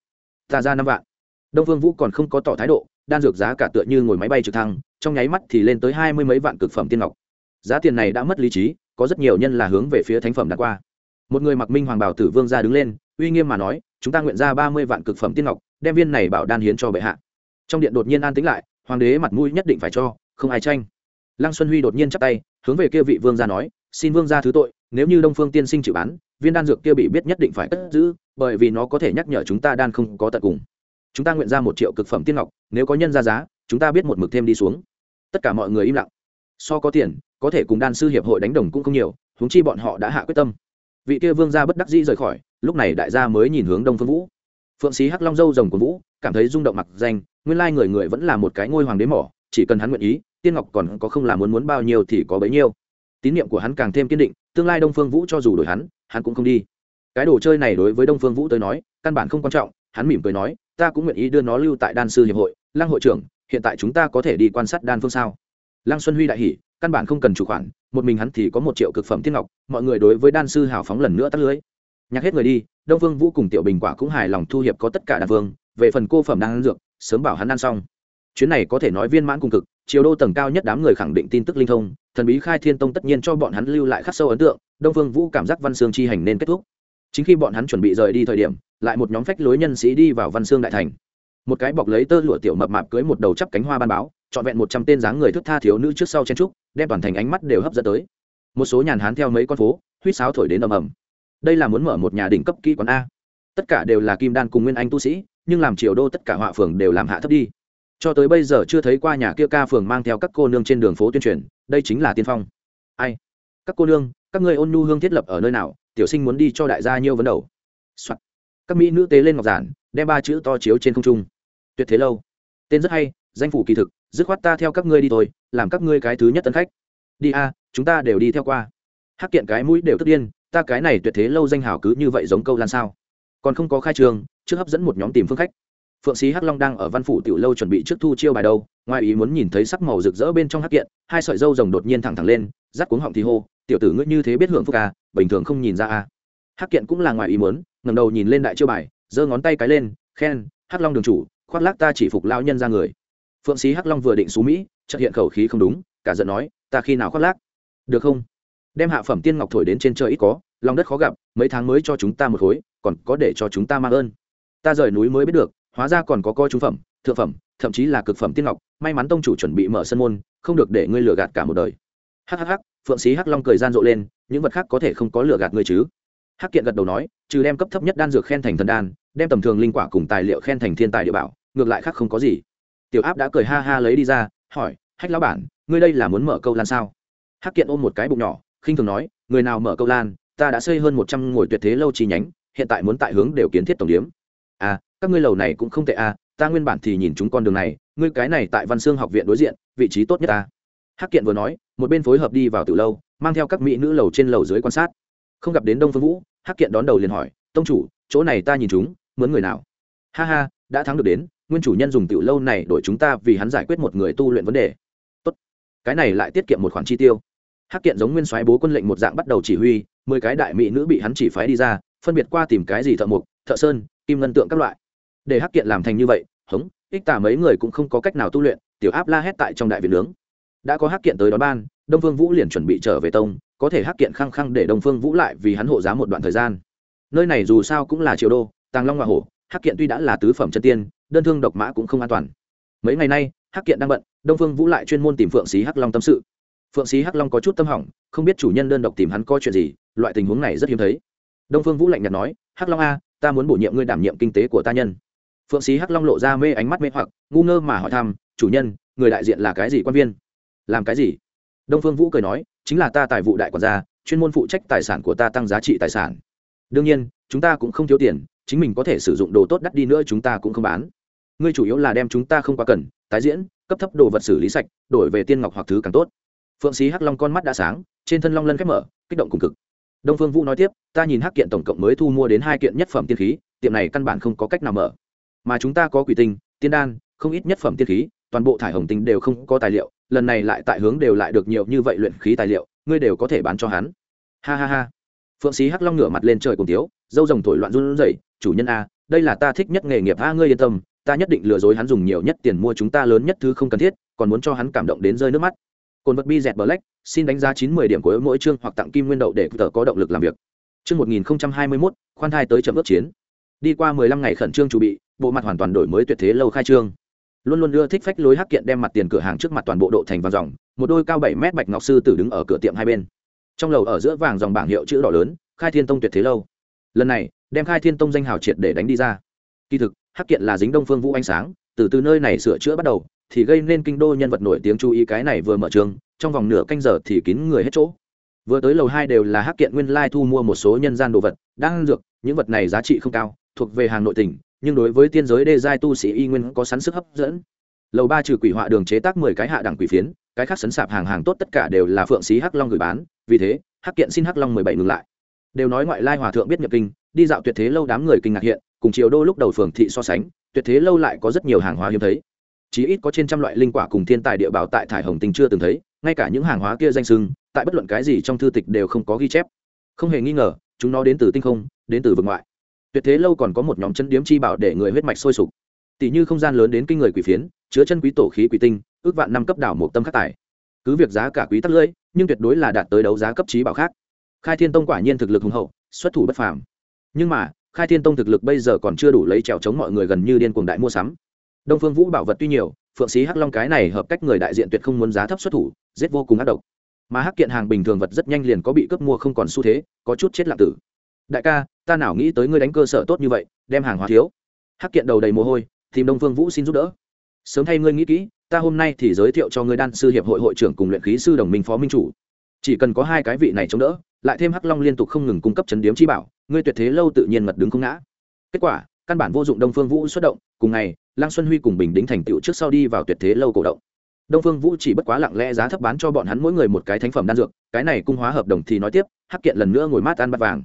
ta ra năm vạn. Đông phương vũ còn không có tỏ thái độ, đan dược giá cả tựa như ngồi máy bay trực thăng, trong nháy mắt thì lên tới hai mươi mấy vạn cực phẩm tiên ngọc. Giá tiền này đã mất lý trí, có rất nhiều nhân là hướng về phía thánh phẩm đã qua. Một người mặc minh hoàng bảo tử vương ra đứng lên, uy nghiêm mà nói, chúng ta nguyện ra ba mươi vạn cực phẩm tiên ngọc, đem viên này bảo đan hiến cho bệ hạ. Trong điện đột nhiên an tính lại hoàng đế mặt mũi nhất định phải cho, không ai tranh. Lăng xuân huy đột nhiên chắp tay, hướng về kia vị vương ra nói, xin vương ra thứ tội, nếu như đông phương tiên sinh chịu bán viên đan dược kia bị biết nhất định phải cất giữ, bởi vì nó có thể nhắc nhở chúng ta đan không có tận cùng. Chúng ta nguyện ra một triệu cực phẩm tiên ngọc, nếu có nhân ra giá, chúng ta biết một mực thêm đi xuống. Tất cả mọi người im lặng. So có tiền, có thể cùng đan sư hiệp hội đánh đồng cũng không nhiều, huống chi bọn họ đã hạ quyết tâm. Vị kia vương gia bất đắc dĩ rời khỏi, lúc này đại gia mới nhìn hướng đông phương vũ phượng sĩ hắc long dâu rồng của vũ, cảm thấy rung động mặc danh, nguyên lai người người vẫn là một cái ngôi hoàng đế mỏ, chỉ cần hắn nguyện ý, tiên ngọc còn có không là muốn muốn bao nhiêu thì có bấy nhiêu. Tín nhiệm của hắn càng thêm kiên định, tương lai đông phương vũ cho dù đổi hắn hắn cũng không đi. Cái đồ chơi này đối với đông phương vũ tới nói, căn bản không quan trọng, hắn mỉm cười nói, ta cũng nguyện ý đưa nó lưu tại đan sư hiệp hội, lăng hội trưởng, hiện tại chúng ta có thể đi quan sát đan phương sao? Lăng xuân huy đại hỉ, căn bản không cần chủ khoản, một mình hắn thì có một triệu cực phẩm tiên ngọc, mọi người đối với đan sư hào phóng lần nữa tắt lưới. Nhắc hết người đi đông phương vũ cùng tiểu bình quả cũng hài lòng thu hiệp có tất cả đàn vương, về phần cô phẩm đang ăn dược, sớm bảo hắn ăn xong. Chuyến này có thể nói viên mãn cùng cực chiều đô tầng cao nhất đám người khẳng định tin tức linh thông, thần bí khai thiên tông tất nhiên cho bọn hắn lưu lại khắc sâu ấn tượng, đông phương vũ cảm giác văn xương chi hành nên kết thúc. Chính khi bọn hắn chuẩn bị rời đi thời điểm, lại một nhóm phách lối nhân sĩ đi vào văn xương đại thành. Một cái bọc lấy tơ lụa tiểu mập mạp cưới một đầu chắp cánh hoa ban báo, trọn vẹn một trăm tên dáng người thức tha thiếu nữ trước sau chen trúc, đem toàn thành ánh mắt đều hấp dẫn tới. Một số nhàn hán theo mấy con phố, huýt sáo thổi đến ầm ầm đây là muốn mở một nhà đỉnh cấp kỹ quán a. Tất cả đều là kim đan cùng nguyên anh tu sĩ, nhưng làm triều đô tất cả họa phường đều làm hạ thấp đi. Cho tới bây giờ chưa thấy qua nhà kia ca phường mang theo các cô nương trên đường phố tuyên truyền, đây chính là tiên phong. Ai? Các cô nương, các ngươi ôn nhu hương thiết lập ở nơi nào? Tiểu sinh muốn đi cho đại gia nhiêu vấn đầu、Soạn. các mỹ nữ tế lên ngọc giản, đem ba chữ to chiếu trên không trung. Tuyệt thế lâu. Tên rất hay, danh phủ kỳ thực, dứt khoát ta theo các ngươi đi thôi, làm các ngươi cái thứ nhất tân khách. Đi a, chúng ta đều đi theo qua. Hắc kiện cái mũi đều tức điên ta cái này tuyệt thế lâu danh hào cứ như vậy giống câu lan sao? Còn không có khai trường, trước hấp dẫn một nhóm tìm phương khách. Phượng sĩ hắc long đang ở văn phủ tiểu lâu chuẩn bị trước thu chiêu bài đâu, ngoài ý muốn nhìn thấy sắc màu rực rỡ bên trong hắc kiện, hai sợi dâu rồng đột nhiên thẳng thẳng lên, rắc cuống họng thì hô, tiểu tử ngươi như thế biết hưởng phúc à bình thường không nhìn ra à. Hắc kiện cũng là ngoài ý muốn, ngẩng đầu nhìn lên đại chiêu bài, giơ ngón tay cái lên, khen, hắc long đường chủ, khoác lác ta chỉ phục lao nhân ra người. Phượng sĩ hắc long vừa định xú mỹ, chợt hiện khẩu khí không đúng, cả giận nói, ta khi nào khoác lác? Được không? Đem hạ phẩm tiên ngọc thổi đến trên trời ít có, lòng đất khó gặp, mấy tháng mới cho chúng ta một khối, còn có để cho chúng ta mang ơn. Ta rời núi mới biết được, hóa ra còn có coi trung phẩm, thượng phẩm, thậm chí là cực phẩm tiên ngọc, may mắn tông chủ chuẩn bị mở sân môn, không được để ngươi lừa gạt cả một đời. Hhh phượng sĩ hắc long cười gian rộ lên, những vật khác có thể không có lừa gạt ngươi chứ. Hắc kiện gật đầu nói, trừ đem cấp thấp nhất đan dược khen thành thần đan, đem tầm thường linh quả cùng tài liệu khen thành thiên tài địa bảo, ngược lại khác không có gì. Tiểu áp đã cười ha ha lấy đi ra, hỏi, hách lão bản, ngươi đây là muốn mở câu lan sao? Hắc kiện ôm một cái bụng nhỏ khinh thường nói, người nào mở câu lan, ta đã xây hơn một trăm ngồi tuyệt thế lâu chi nhánh, hiện tại muốn tại hướng đều kiến thiết tổng điếm. À các ngươi lầu này cũng không tệ à ta nguyên bản thì nhìn chúng con đường này, ngươi cái này tại văn xương học viện đối diện, vị trí tốt nhất ta. Hắc kiện vừa nói, một bên phối hợp đi vào từ lâu, mang theo các mỹ nữ lầu trên lầu dưới quan sát. Không gặp đến đông phương vũ, hắc kiện đón đầu liền hỏi, tông chủ, chỗ này ta nhìn chúng mướn người nào? Ha ha, đã thắng được đến, nguyên chủ nhân dùng tiểu lâu này đổi chúng ta vì hắn giải quyết một người tu luyện vấn đề. Tốt. Cái này lại tiết kiệm một khoản chi tiêu hắc kiện giống nguyên soái bố quân lệnh một dạng bắt đầu chỉ huy, mười cái đại mỹ nữ bị hắn chỉ phái đi ra, phân biệt qua tìm cái gì thợ mộc, thợ sơn, kim ngân tượng các loại. Để hắc kiện làm thành như vậy, hống, ích tả mấy người cũng không có cách nào tu luyện, tiểu áp la hét tại trong đại viện nướng. Đã có hắc kiện tới đón ban, đông phương vũ liền chuẩn bị trở về tông, có thể hắc kiện khăng khăng để đông phương vũ lại vì hắn hộ giá một đoạn thời gian. Nơi này dù sao cũng là triều đô, tàng long hoa hổ, hắc kiện tuy đã là tứ phẩm chân tiên, đơn thương độc mã cũng không an toàn. Mấy ngày nay, hắc kiện đang bận, đông phương vũ lại chuyên môn tìm phượng xí hắc long tâm sự phượng Sĩ hắc long có chút tâm hỏng, không biết chủ nhân đơn độc tìm hắn coi chuyện gì, loại tình huống này rất hiếm thấy. Đông phương vũ lạnh nhạt nói, hắc long a, ta muốn bổ nhiệm ngươi đảm nhiệm kinh tế của ta nhân. Phượng Sĩ hắc long lộ ra mê ánh mắt mê hoặc, ngu ngơ mà hỏi thăm, chủ nhân, người đại diện là cái gì quan viên? Làm cái gì? Đông phương vũ cười nói, chính là ta tài vụ đại quản gia, chuyên môn phụ trách tài sản của ta tăng giá trị tài sản. Đương nhiên, chúng ta cũng không thiếu tiền, chính mình có thể sử dụng đồ tốt đắt đi nữa chúng ta cũng không bán. Ngươi chủ yếu là đem chúng ta không quá cần, tái diễn, cấp thấp đồ vật xử lý sạch, đổi về tiên ngọc hoặc thứ càng tốt phượng sĩ hắc long con mắt đã sáng, trên thân long lân khép mở, kích động cùng cực. Đông phương vũ nói tiếp, ta nhìn hắc kiện tổng cộng mới thu mua đến hai kiện nhất phẩm tiên khí, tiệm này căn bản không có cách nào mở. Mà chúng ta có quỷ tinh, tiên đan, không ít nhất phẩm tiên khí, toàn bộ thải hồng tinh đều không có tài liệu, lần này lại tại hướng đều lại được nhiều như vậy luyện khí tài liệu, ngươi đều có thể bán cho hắn. Ha ha ha. Phượng sĩ hắc long ngửa mặt lên trời cùng tiếu, dâu rồng thổi loạn run rẩy, chủ nhân a, đây là ta thích nhất nghề nghiệp a, ngươi yên tâm, ta nhất định lừa dối hắn dùng nhiều nhất tiền mua chúng ta lớn nhất thứ không cần thiết, còn muốn cho hắn cảm động đến rơi nước mắt cồn vật bi dẹt black xin đánh giá chín mươi điểm của mỗi chương hoặc tặng kim nguyên đậu để tự có động lực làm việc. Chương một nghìn hai mươi mốt khoan thai tới chậm ước chiến. Đi qua mười lăm ngày khẩn trương chuẩn bị bộ mặt hoàn toàn đổi mới tuyệt thế lâu khai trương. Luôn luôn đưa thích phách lối hắc kiện đem mặt tiền cửa hàng trước mặt toàn bộ độ thành vàng ròng, một đôi cao bảy mét bạch ngọc sư tử đứng ở cửa tiệm hai bên. Trong lầu ở giữa vàng dòng bảng hiệu chữ đỏ lớn khai thiên tông tuyệt thế lâu. Lần này đem khai thiên tông danh hào triệt để đánh đi ra. Kỳ thực hắc kiện là dính đông phương vũ ánh sáng từ từ nơi này sửa chữa bắt đầu thì gây nên kinh đô nhân vật nổi tiếng chú ý cái này vừa mở trường, trong vòng nửa canh giờ thì kín người hết chỗ. Vừa tới lầu hai đều là hắc kiện nguyên lai thu mua một số nhân gian đồ vật, đang dược, những vật này giá trị không cao, thuộc về hàng nội tỉnh, nhưng đối với tiên giới đê giai tu sĩ y nguyên có sẵn sức hấp dẫn. Lầu ba trừ quỷ họa đường chế tác mười cái hạ đẳng quỷ phiến, cái khác sấn sạp hàng hàng tốt tất cả đều là phượng Sĩ hắc long gửi bán, vì thế, hắc kiện xin hắc long mười bảy ngừng lại. Đều nói ngoại lai hòa thượng biết nhập kinh, đi dạo tuyệt thế lâu đám người kinh ngạc hiện, cùng chiều đô lúc đầu phường thị so sánh, tuyệt thế lâu lại có rất nhiều hàng hóa hiếm thấy chí ít có trên trăm loại linh quả cùng thiên tài địa bảo tại thải hồng tinh chưa từng thấy, ngay cả những hàng hóa kia danh sưng, tại bất luận cái gì trong thư tịch đều không có ghi chép. Không hề nghi ngờ, chúng nó đến từ tinh không, đến từ vực ngoại. Tuyệt thế lâu còn có một nhóm chân điếm chi bảo để người huyết mạch sôi sục. Tỷ như không gian lớn đến kinh người quỷ phiến, chứa chân quý tổ khí quỷ tinh, ước vạn năm cấp đảo một tâm khắc tài. Cứ việc giá cả quý tắc lưỡi, nhưng tuyệt đối là đạt tới đấu giá cấp trí bảo khác. Khai thiên tông quả nhiên thực lực hùng hậu, xuất thủ bất phàm. Nhưng mà, khai thiên tông thực lực bây giờ còn chưa đủ lấy trèo chống mọi người gần như điên cuồng đại mua sắm đông phương vũ bảo vật tuy nhiều, phượng sĩ hắc long cái này hợp cách người đại diện tuyệt không muốn giá thấp xuất thủ, giết vô cùng ác độc. Mà hắc kiện hàng bình thường vật rất nhanh liền có bị cướp mua không còn xu thế, có chút chết lạc tử. Đại ca, ta nào nghĩ tới ngươi đánh cơ sở tốt như vậy, đem hàng hóa thiếu. Hắc kiện đầu đầy mồ hôi, tìm đông phương vũ xin giúp đỡ. Sớm thay ngươi nghĩ kỹ, ta hôm nay thì giới thiệu cho ngươi đan sư hiệp hội hội trưởng cùng luyện khí sư đồng minh phó minh chủ. Chỉ cần có hai cái vị này chống đỡ, lại thêm hắc long liên tục không ngừng cung cấp chấn điếm chi bảo, ngươi tuyệt thế lâu tự nhiên mật đứng không ngã. Kết quả, căn bản vô dụng đông phương vũ xuất động, cùng ngày lăng xuân huy cùng bình đính thành tựu trước sau đi vào tuyệt thế lâu cổ động. Đông phương vũ chỉ bất quá lặng lẽ giá thấp bán cho bọn hắn mỗi người một cái thánh phẩm đan dược, cái này cung hóa hợp đồng thì nói tiếp, hắc kiện lần nữa ngồi mát ăn bát vàng.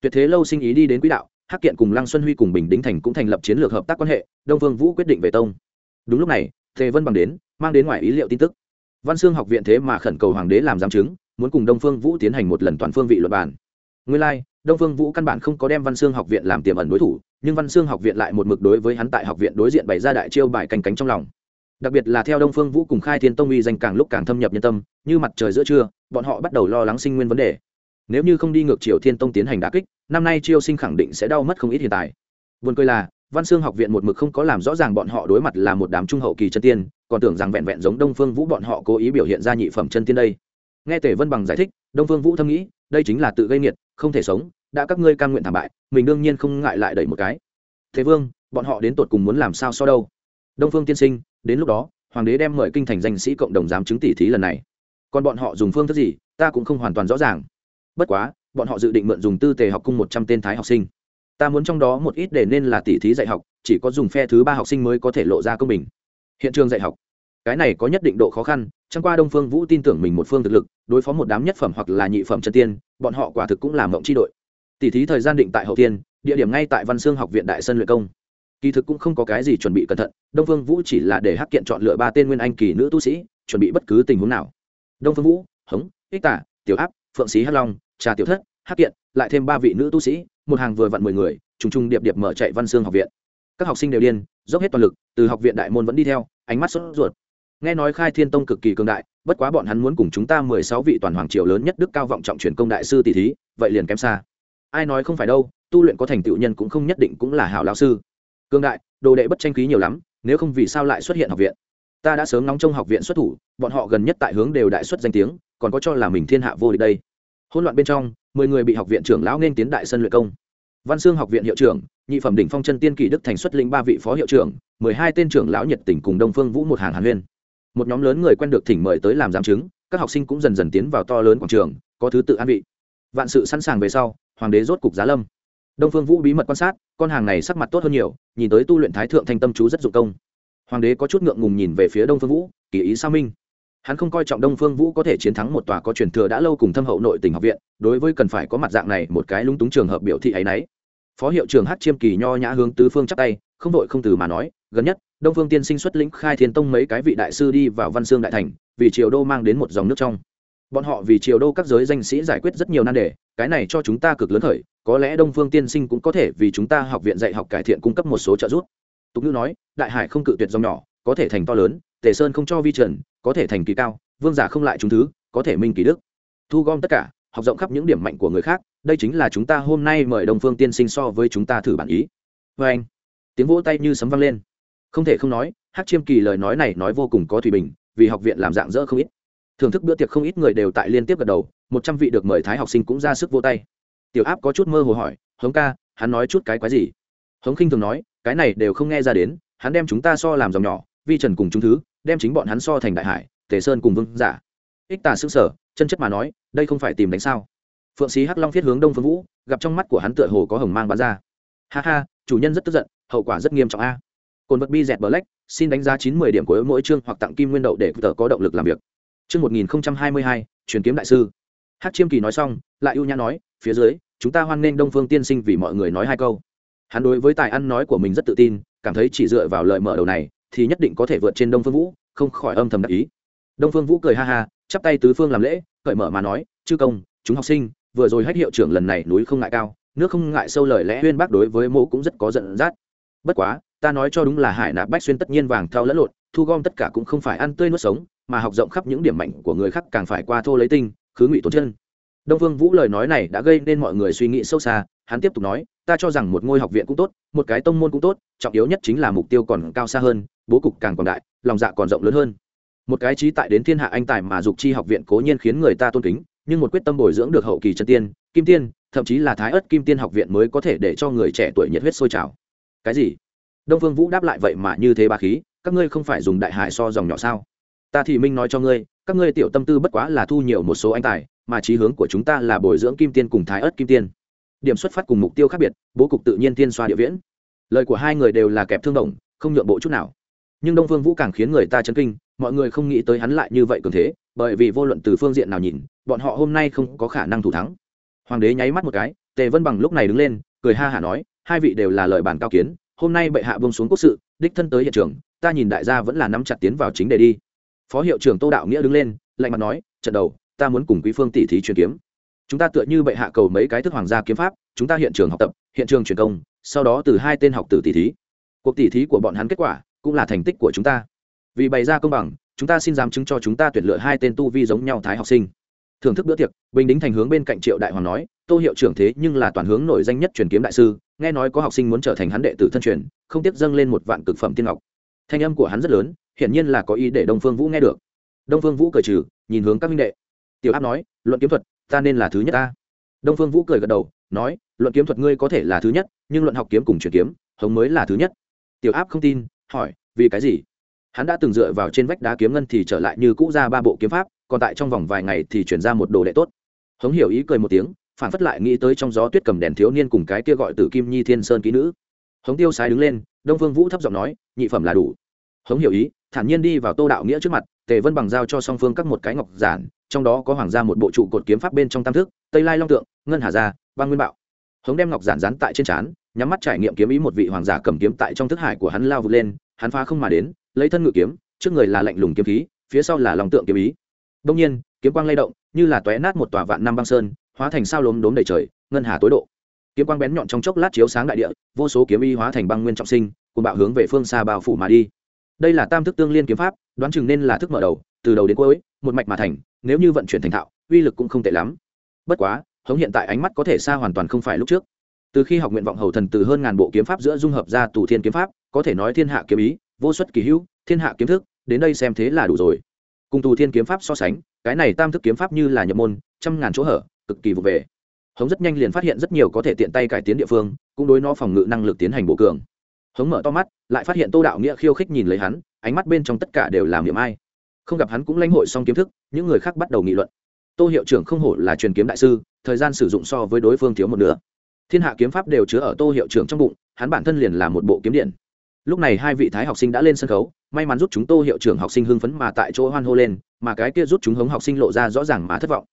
Tuyệt thế lâu sinh ý đi đến quỹ đạo, hắc kiện cùng lăng xuân huy cùng bình đính thành cũng thành lập chiến lược hợp tác quan hệ, đông phương vũ quyết định về tông. Đúng lúc này, tề vân bằng đến, mang đến ngoài ý liệu tin tức. Văn xương học viện thế mà khẩn cầu hoàng đế làm giám chứng, muốn cùng đông phương vũ tiến hành một lần toàn phương vị luật bản nguyên lai đông phương vũ căn bản không có đem văn xương học viện làm tiềm ẩn đối thủ, nhưng văn xương học viện lại một mực đối với hắn tại học viện đối diện bày ra đại chiêu bài canh cánh trong lòng. Đặc biệt là theo đông phương vũ cùng khai thiên tông uy danh càng lúc càng thâm nhập nhân tâm, như mặt trời giữa trưa, bọn họ bắt đầu lo lắng sinh nguyên vấn đề. Nếu như không đi ngược chiều thiên tông tiến hành đà kích, năm nay chiêu sinh khẳng định sẽ đau mất không ít hiện tại. Buồn cười là, văn xương học viện một mực không có làm rõ ràng bọn họ đối mặt là một đám trung hậu kỳ chân tiên, còn tưởng rằng vẹn vẹn giống đông phương vũ bọn họ cố ý biểu hiện ra nhị phẩm chân tiên đây. Nghe tề vân bằng giải thích, đông phương vũ thâm nghĩ, đây chính là tự gây nghiệt không thể sống, đã các ngươi cam nguyện thảm bại, mình đương nhiên không ngại lại đẩy một cái. Thế vương, bọn họ đến tột cùng muốn làm sao so đâu? Đông phương tiên sinh, đến lúc đó, hoàng đế đem mời kinh thành danh sĩ cộng đồng giám chứng tỷ thí lần này. Còn bọn họ dùng phương thức gì, ta cũng không hoàn toàn rõ ràng. Bất quá, bọn họ dự định mượn dùng tư tề học cung một trăm tên thái học sinh. Ta muốn trong đó một ít để nên là tỷ thí dạy học, chỉ có dùng phe thứ ba học sinh mới có thể lộ ra công bình. Hiện trường dạy học cái này có nhất định độ khó khăn, chẳng qua đông phương vũ tin tưởng mình một phương thực lực, đối phó một đám nhất phẩm hoặc là nhị phẩm chân tiên, bọn họ quả thực cũng làm mộng chi đội. Tỷ thí thời gian định tại hậu tiên, địa điểm ngay tại văn xương học viện đại sân luyện công. Kỳ thực cũng không có cái gì chuẩn bị cẩn thận, đông phương vũ chỉ là để hắc kiện chọn lựa ba tên nguyên anh kỳ nữ tu sĩ, chuẩn bị bất cứ tình huống nào. Đông phương vũ, hống, ích tả, tiểu áp, phượng sĩ hắc long, trà tiểu thất, hắc kiện, lại thêm ba vị nữ tu sĩ, một hàng vừa vặn mười người, trùng trùng điệp điệp mở chạy văn xương học viện. Các học sinh đều điên, dốc hết toàn lực, từ học viện đại môn vẫn đi theo, ánh mắt sốt ruột nghe nói khai thiên tông cực kỳ cường đại, bất quá bọn hắn muốn cùng chúng ta mười sáu vị toàn hoàng triều lớn nhất đức cao vọng trọng truyền công đại sư tỷ thí, vậy liền kém xa. Ai nói không phải đâu, tu luyện có thành tựu nhân cũng không nhất định cũng là hảo lão sư. Cương đại, đồ đệ bất tranh khí nhiều lắm, nếu không vì sao lại xuất hiện học viện? Ta đã sớm nóng trong học viện xuất thủ, bọn họ gần nhất tại hướng đều đại xuất danh tiếng, còn có cho là mình thiên hạ vô địch đây. Hỗn loạn bên trong, mười người bị học viện trưởng lão nên tiến đại sân luyện công. Văn xương học viện hiệu trưởng, nhị phẩm đỉnh phong chân tiên kỷ đức thành xuất linh ba vị phó hiệu trưởng, mười hai tên trưởng lão nhiệt tình cùng đông phương vũ một hàng hàn huyên một nhóm lớn người quen được thỉnh mời tới làm giám chứng, các học sinh cũng dần dần tiến vào to lớn quảng trường, có thứ tự an vị. Vạn sự sẵn sàng về sau, hoàng đế rốt cục giá lâm. Đông phương vũ bí mật quan sát, con hàng này sắc mặt tốt hơn nhiều, nhìn tới tu luyện thái thượng thanh tâm chú rất dụng công. Hoàng đế có chút ngượng ngùng nhìn về phía đông phương vũ, kỳ ý sao minh. Hắn không coi trọng đông phương vũ có thể chiến thắng một tòa có truyền thừa đã lâu cùng thâm hậu nội tỉnh học viện, đối với cần phải có mặt dạng này một cái lúng túng trường hợp biểu thị ấy nấy. Phó hiệu trường hát chiêm kỳ nho nhã hướng tứ phương chắp tay, không đội không từ mà nói gần nhất, đông phương tiên sinh xuất lĩnh khai thiên tông mấy cái vị đại sư đi vào văn sương đại thành, vì triều đô mang đến một dòng nước trong. Bọn họ vì triều đô các giới danh sĩ giải quyết rất nhiều nan đề, cái này cho chúng ta cực lớn khởi, có lẽ đông phương tiên sinh cũng có thể vì chúng ta học viện dạy học cải thiện cung cấp một số trợ giúp. Tục ngữ nói, đại hải không cự tuyệt dòng nhỏ, có thể thành to lớn, tề sơn không cho vi trần, có thể thành kỳ cao, vương giả không lại chúng thứ, có thể minh kỳ đức. Thu gom tất cả, học rộng khắp những điểm mạnh của người khác, đây chính là chúng ta hôm nay mời đông phương tiên sinh so với chúng ta thử bản ý. Vê anh. Tiếng vỗ tay như sấm vang lên không thể không nói hát chiêm kỳ lời nói này nói vô cùng có thủy bình, vì học viện làm dạng dỡ không ít. Thưởng thức bữa tiệc không ít người đều tại liên tiếp gật đầu, một trăm vị được mời thái học sinh cũng ra sức vô tay. Tiểu áp có chút mơ hồ hỏi, hống ca, hắn nói chút cái quái gì? Hống khinh thường nói, cái này đều không nghe ra đến, hắn đem chúng ta so làm dòng nhỏ, vi trần cùng chúng thứ, đem chính bọn hắn so thành đại hải, tề sơn cùng vương giả. Ích tà xương sở chân chất mà nói, đây không phải tìm đánh sao? Phượng sĩ hắc long thiết hướng đông phương vũ, gặp trong mắt của hắn tựa hồ có hồng mang bắn ra. Ha ha, chủ nhân rất tức giận, hậu quả rất nghiêm trọng a cồn vật bi dẹt black, xin đánh giá chín mươi điểm của mỗi chương hoặc tặng kim nguyên đậu để tự có động lực làm việc. Chương một nghìn hai mươi hai, truyền kiếm đại sư. Hắc chiêm kỳ nói xong, lại ưu nhã nói, phía dưới, chúng ta hoan nghênh đông phương tiên sinh vì mọi người nói hai câu. Hắn đối với tài ăn nói của mình rất tự tin, cảm thấy chỉ dựa vào lời mở đầu này, thì nhất định có thể vượt trên đông phương vũ, không khỏi âm thầm đắc ý. Đông phương vũ cười ha ha, chắp tay tứ phương làm lễ, cởi mở mà nói, chư công, chúng học sinh, vừa rồi hách hiệu trưởng lần này núi không ngại cao, nước không ngại sâu lời lẽ, huyên bác đối với mỗ cũng rất có giận dắt. Bất quá ta nói cho đúng là hải nạp bách xuyên tất nhiên vàng theo lẫn lộn, thu gom tất cả cũng không phải ăn tươi nuốt sống, mà học rộng khắp những điểm mạnh của người khác càng phải qua thô lấy tinh, khứ ngụy tốn chân. Đông phương vũ lời nói này đã gây nên mọi người suy nghĩ sâu xa, hắn tiếp tục nói, ta cho rằng một ngôi học viện cũng tốt, một cái tông môn cũng tốt, trọng yếu nhất chính là mục tiêu còn cao xa hơn, bố cục càng còn đại, lòng dạ còn rộng lớn hơn. Một cái trí tại đến thiên hạ anh tài mà dục chi học viện cố nhiên khiến người ta tôn kính, nhưng một quyết tâm bồi dưỡng được hậu kỳ chân tiên, kim tiên, thậm chí là thái ớt kim tiên học viện mới có thể để cho người trẻ tuổi nhiệt huyết sôi trào. Cái gì? Đông phương vũ đáp lại vậy mà như thế ba khí, các ngươi không phải dùng đại hải so dòng nhỏ sao? Ta thì minh nói cho ngươi, các ngươi tiểu tâm tư bất quá là thu nhiều một số anh tài, mà trí hướng của chúng ta là bồi dưỡng kim tiên cùng thái ớt kim tiên. Điểm xuất phát cùng mục tiêu khác biệt, bố cục tự nhiên tiên xoa địa viễn. Lời của hai người đều là kẹp thương đồng, không nhượng bộ chút nào. Nhưng đông phương vũ càng khiến người ta chấn kinh, mọi người không nghĩ tới hắn lại như vậy cường thế, bởi vì vô luận từ phương diện nào nhìn, bọn họ hôm nay không có khả năng thủ thắng. Hoàng đế nháy mắt một cái, tề vân bằng lúc này đứng lên, cười ha hả nói, hai vị đều là lời bàn cao kiến hôm nay bệ hạ bông xuống quốc sự, đích thân tới hiện trường, ta nhìn đại gia vẫn là nắm chặt tiến vào chính đề đi. Phó hiệu trưởng tô đạo nghĩa đứng lên, lạnh mặt nói, trận đầu, ta muốn cùng quý phương tỷ thí truyền kiếm. Chúng ta tựa như bệ hạ cầu mấy cái thức hoàng gia kiếm pháp, chúng ta hiện trường học tập, hiện trường truyền công, sau đó từ hai tên học tử tỷ thí. Cuộc tỷ thí của bọn hắn kết quả cũng là thành tích của chúng ta. Vì bày ra công bằng, chúng ta xin dám chứng cho chúng ta tuyển lựa hai tên tu vi giống nhau thái học sinh. Thưởng thức bữa tiệc, bình đính thành hướng bên cạnh triệu đại hoàng nói, tô hiệu trưởng thế nhưng là toàn hướng nổi danh nhất truyền kiếm đại sư nghe nói có học sinh muốn trở thành hắn đệ tử thân truyền, không tiếc dâng lên một vạn cực phẩm tiên ngọc. Thanh âm của hắn rất lớn, hiển nhiên là có ý để đông phương vũ nghe được. Đông phương vũ cười trừ, nhìn hướng các minh đệ. Tiểu áp nói, luận kiếm thuật, ta nên là thứ nhất ta. Đông phương vũ cười gật đầu, nói, luận kiếm thuật ngươi có thể là thứ nhất, nhưng luận học kiếm cùng truyền kiếm, hống mới là thứ nhất. Tiểu áp không tin, hỏi, vì cái gì? Hắn đã từng dựa vào trên vách đá kiếm ngân thì trở lại như cũ ra ba bộ kiếm pháp, còn tại trong vòng vài ngày thì chuyển ra một đồ đệ tốt. Hống hiểu ý cười một tiếng phản phất lại nghĩ tới trong gió tuyết cầm đèn thiếu niên cùng cái kia gọi từ kim nhi thiên sơn ký nữ. Hống tiêu sái đứng lên, đông phương vũ thấp giọng nói, nhị phẩm là đủ. Hống hiểu ý, thản nhiên đi vào tô đạo nghĩa trước mặt, tề vân bằng giao cho song phương các một cái ngọc giản, trong đó có hoàng gia một bộ trụ cột kiếm pháp bên trong tam thức tây lai long tượng, ngân hà gia bang nguyên bạo. Hống đem ngọc giản dán tại trên trán, nhắm mắt trải nghiệm kiếm ý một vị hoàng giả cầm kiếm tại trong thức hải của hắn lao vụt lên, hắn phá không mà đến, lấy thân ngự kiếm, trước người là lạnh lùng kiếm khí, phía sau là lòng tượng kiếm ý. Đông nhiên, kiếm quang lay động, như là tóe nát một tòa vạn năm băng sơn hóa thành sao lốm đốm đầy trời, ngân hà tối độ. Kiếm quang bén nhọn trong chốc lát chiếu sáng đại địa, vô số kiếm y hóa thành băng nguyên trọng sinh cùng bạo hướng về phương xa bao phủ mà đi. Đây là tam thức tương liên kiếm pháp, đoán chừng nên là thức mở đầu, từ đầu đến cuối, một mạch mà thành, nếu như vận chuyển thành thạo, uy lực cũng không tệ lắm. Bất quá, hống hiện tại ánh mắt có thể xa hoàn toàn không phải lúc trước. Từ khi học nguyện vọng hầu thần từ hơn ngàn bộ kiếm pháp giữa dung hợp ra tù thiên kiếm pháp, có thể nói thiên hạ kiếm ý, vô xuất kỳ hữu, thiên hạ kiếm thức, đến đây xem thế là đủ rồi. Cùng tù thiên kiếm pháp so sánh, cái này tam thức kiếm pháp như là nhập môn, trăm ngàn chỗ hở cực kỳ vụ về. Hống rất nhanh liền phát hiện rất nhiều có thể tiện tay cải tiến địa phương, cũng đối nó phòng ngự năng lực tiến hành bổ cường. Hống mở to mắt, lại phát hiện tô đạo nghĩa khiêu khích nhìn lấy hắn, ánh mắt bên trong tất cả đều làm niệm ai. Không gặp hắn cũng lãnh hội xong kiếm thức, những người khác bắt đầu nghị luận. Tô hiệu trưởng không hổ là truyền kiếm đại sư, thời gian sử dụng so với đối phương thiếu một nửa. Thiên hạ kiếm pháp đều chứa ở tô hiệu trưởng trong bụng, hắn bản thân liền là một bộ kiếm điện. Lúc này hai vị thái học sinh đã lên sân khấu, may mắn giúp chúng tô hiệu trưởng học sinh hưng phấn mà tại chỗ hoan hô lên, mà cái kia rút chúng hống học sinh lộ ra rõ ràng mà thất vọng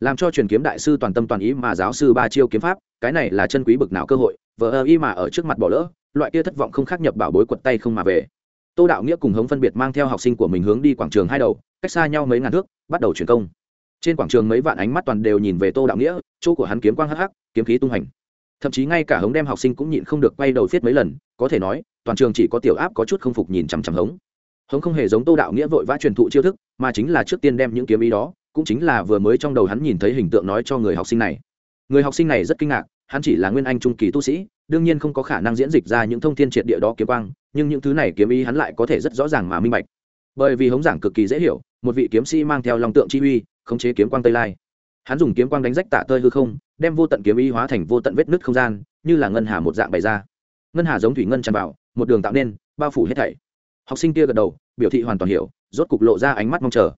làm cho truyền kiếm đại sư toàn tâm toàn ý mà giáo sư ba chiêu kiếm pháp, cái này là chân quý bực nào cơ hội, vờ ơ y mà ở trước mặt bỏ lỡ, loại kia thất vọng không khác nhập bảo bối quật tay không mà về. Tô đạo nghĩa cùng hống phân biệt mang theo học sinh của mình hướng đi quảng trường hai đầu, cách xa nhau mấy ngàn thước, bắt đầu truyền công. Trên quảng trường mấy vạn ánh mắt toàn đều nhìn về tô đạo nghĩa, chỗ của hắn kiếm quang hắc hắc, kiếm khí tung hành. Thậm chí ngay cả hống đem học sinh cũng nhịn không được quay đầu viết mấy lần, có thể nói, toàn trường chỉ có tiểu áp có chút không phục nhìn chằm chằm hống. Hống không hề giống tô đạo nghĩa vội vã truyền thụ chiêu thức, mà chính là trước tiên đem những kiếm ý đó cũng chính là vừa mới trong đầu hắn nhìn thấy hình tượng nói cho người học sinh này. Người học sinh này rất kinh ngạc, hắn chỉ là nguyên anh trung kỳ tu sĩ, đương nhiên không có khả năng diễn dịch ra những thông tin triệt địa đó kiếm quang, nhưng những thứ này kiếm ý hắn lại có thể rất rõ ràng mà minh bạch. Bởi vì hống giảng cực kỳ dễ hiểu, một vị kiếm sĩ mang theo lòng tượng chi uy, khống chế kiếm quang tây lai. Hắn dùng kiếm quang đánh rách tạ tơi hư không, đem vô tận kiếm ý hóa thành vô tận vết nứt không gian, như là ngân hà một dạng bày ra. Ngân hà giống thủy ngân tràn vào, một đường tạo nên, bao phủ hết thảy. Học sinh kia gật đầu, biểu thị hoàn toàn hiểu, rốt cục lộ ra ánh mắt mong chờ.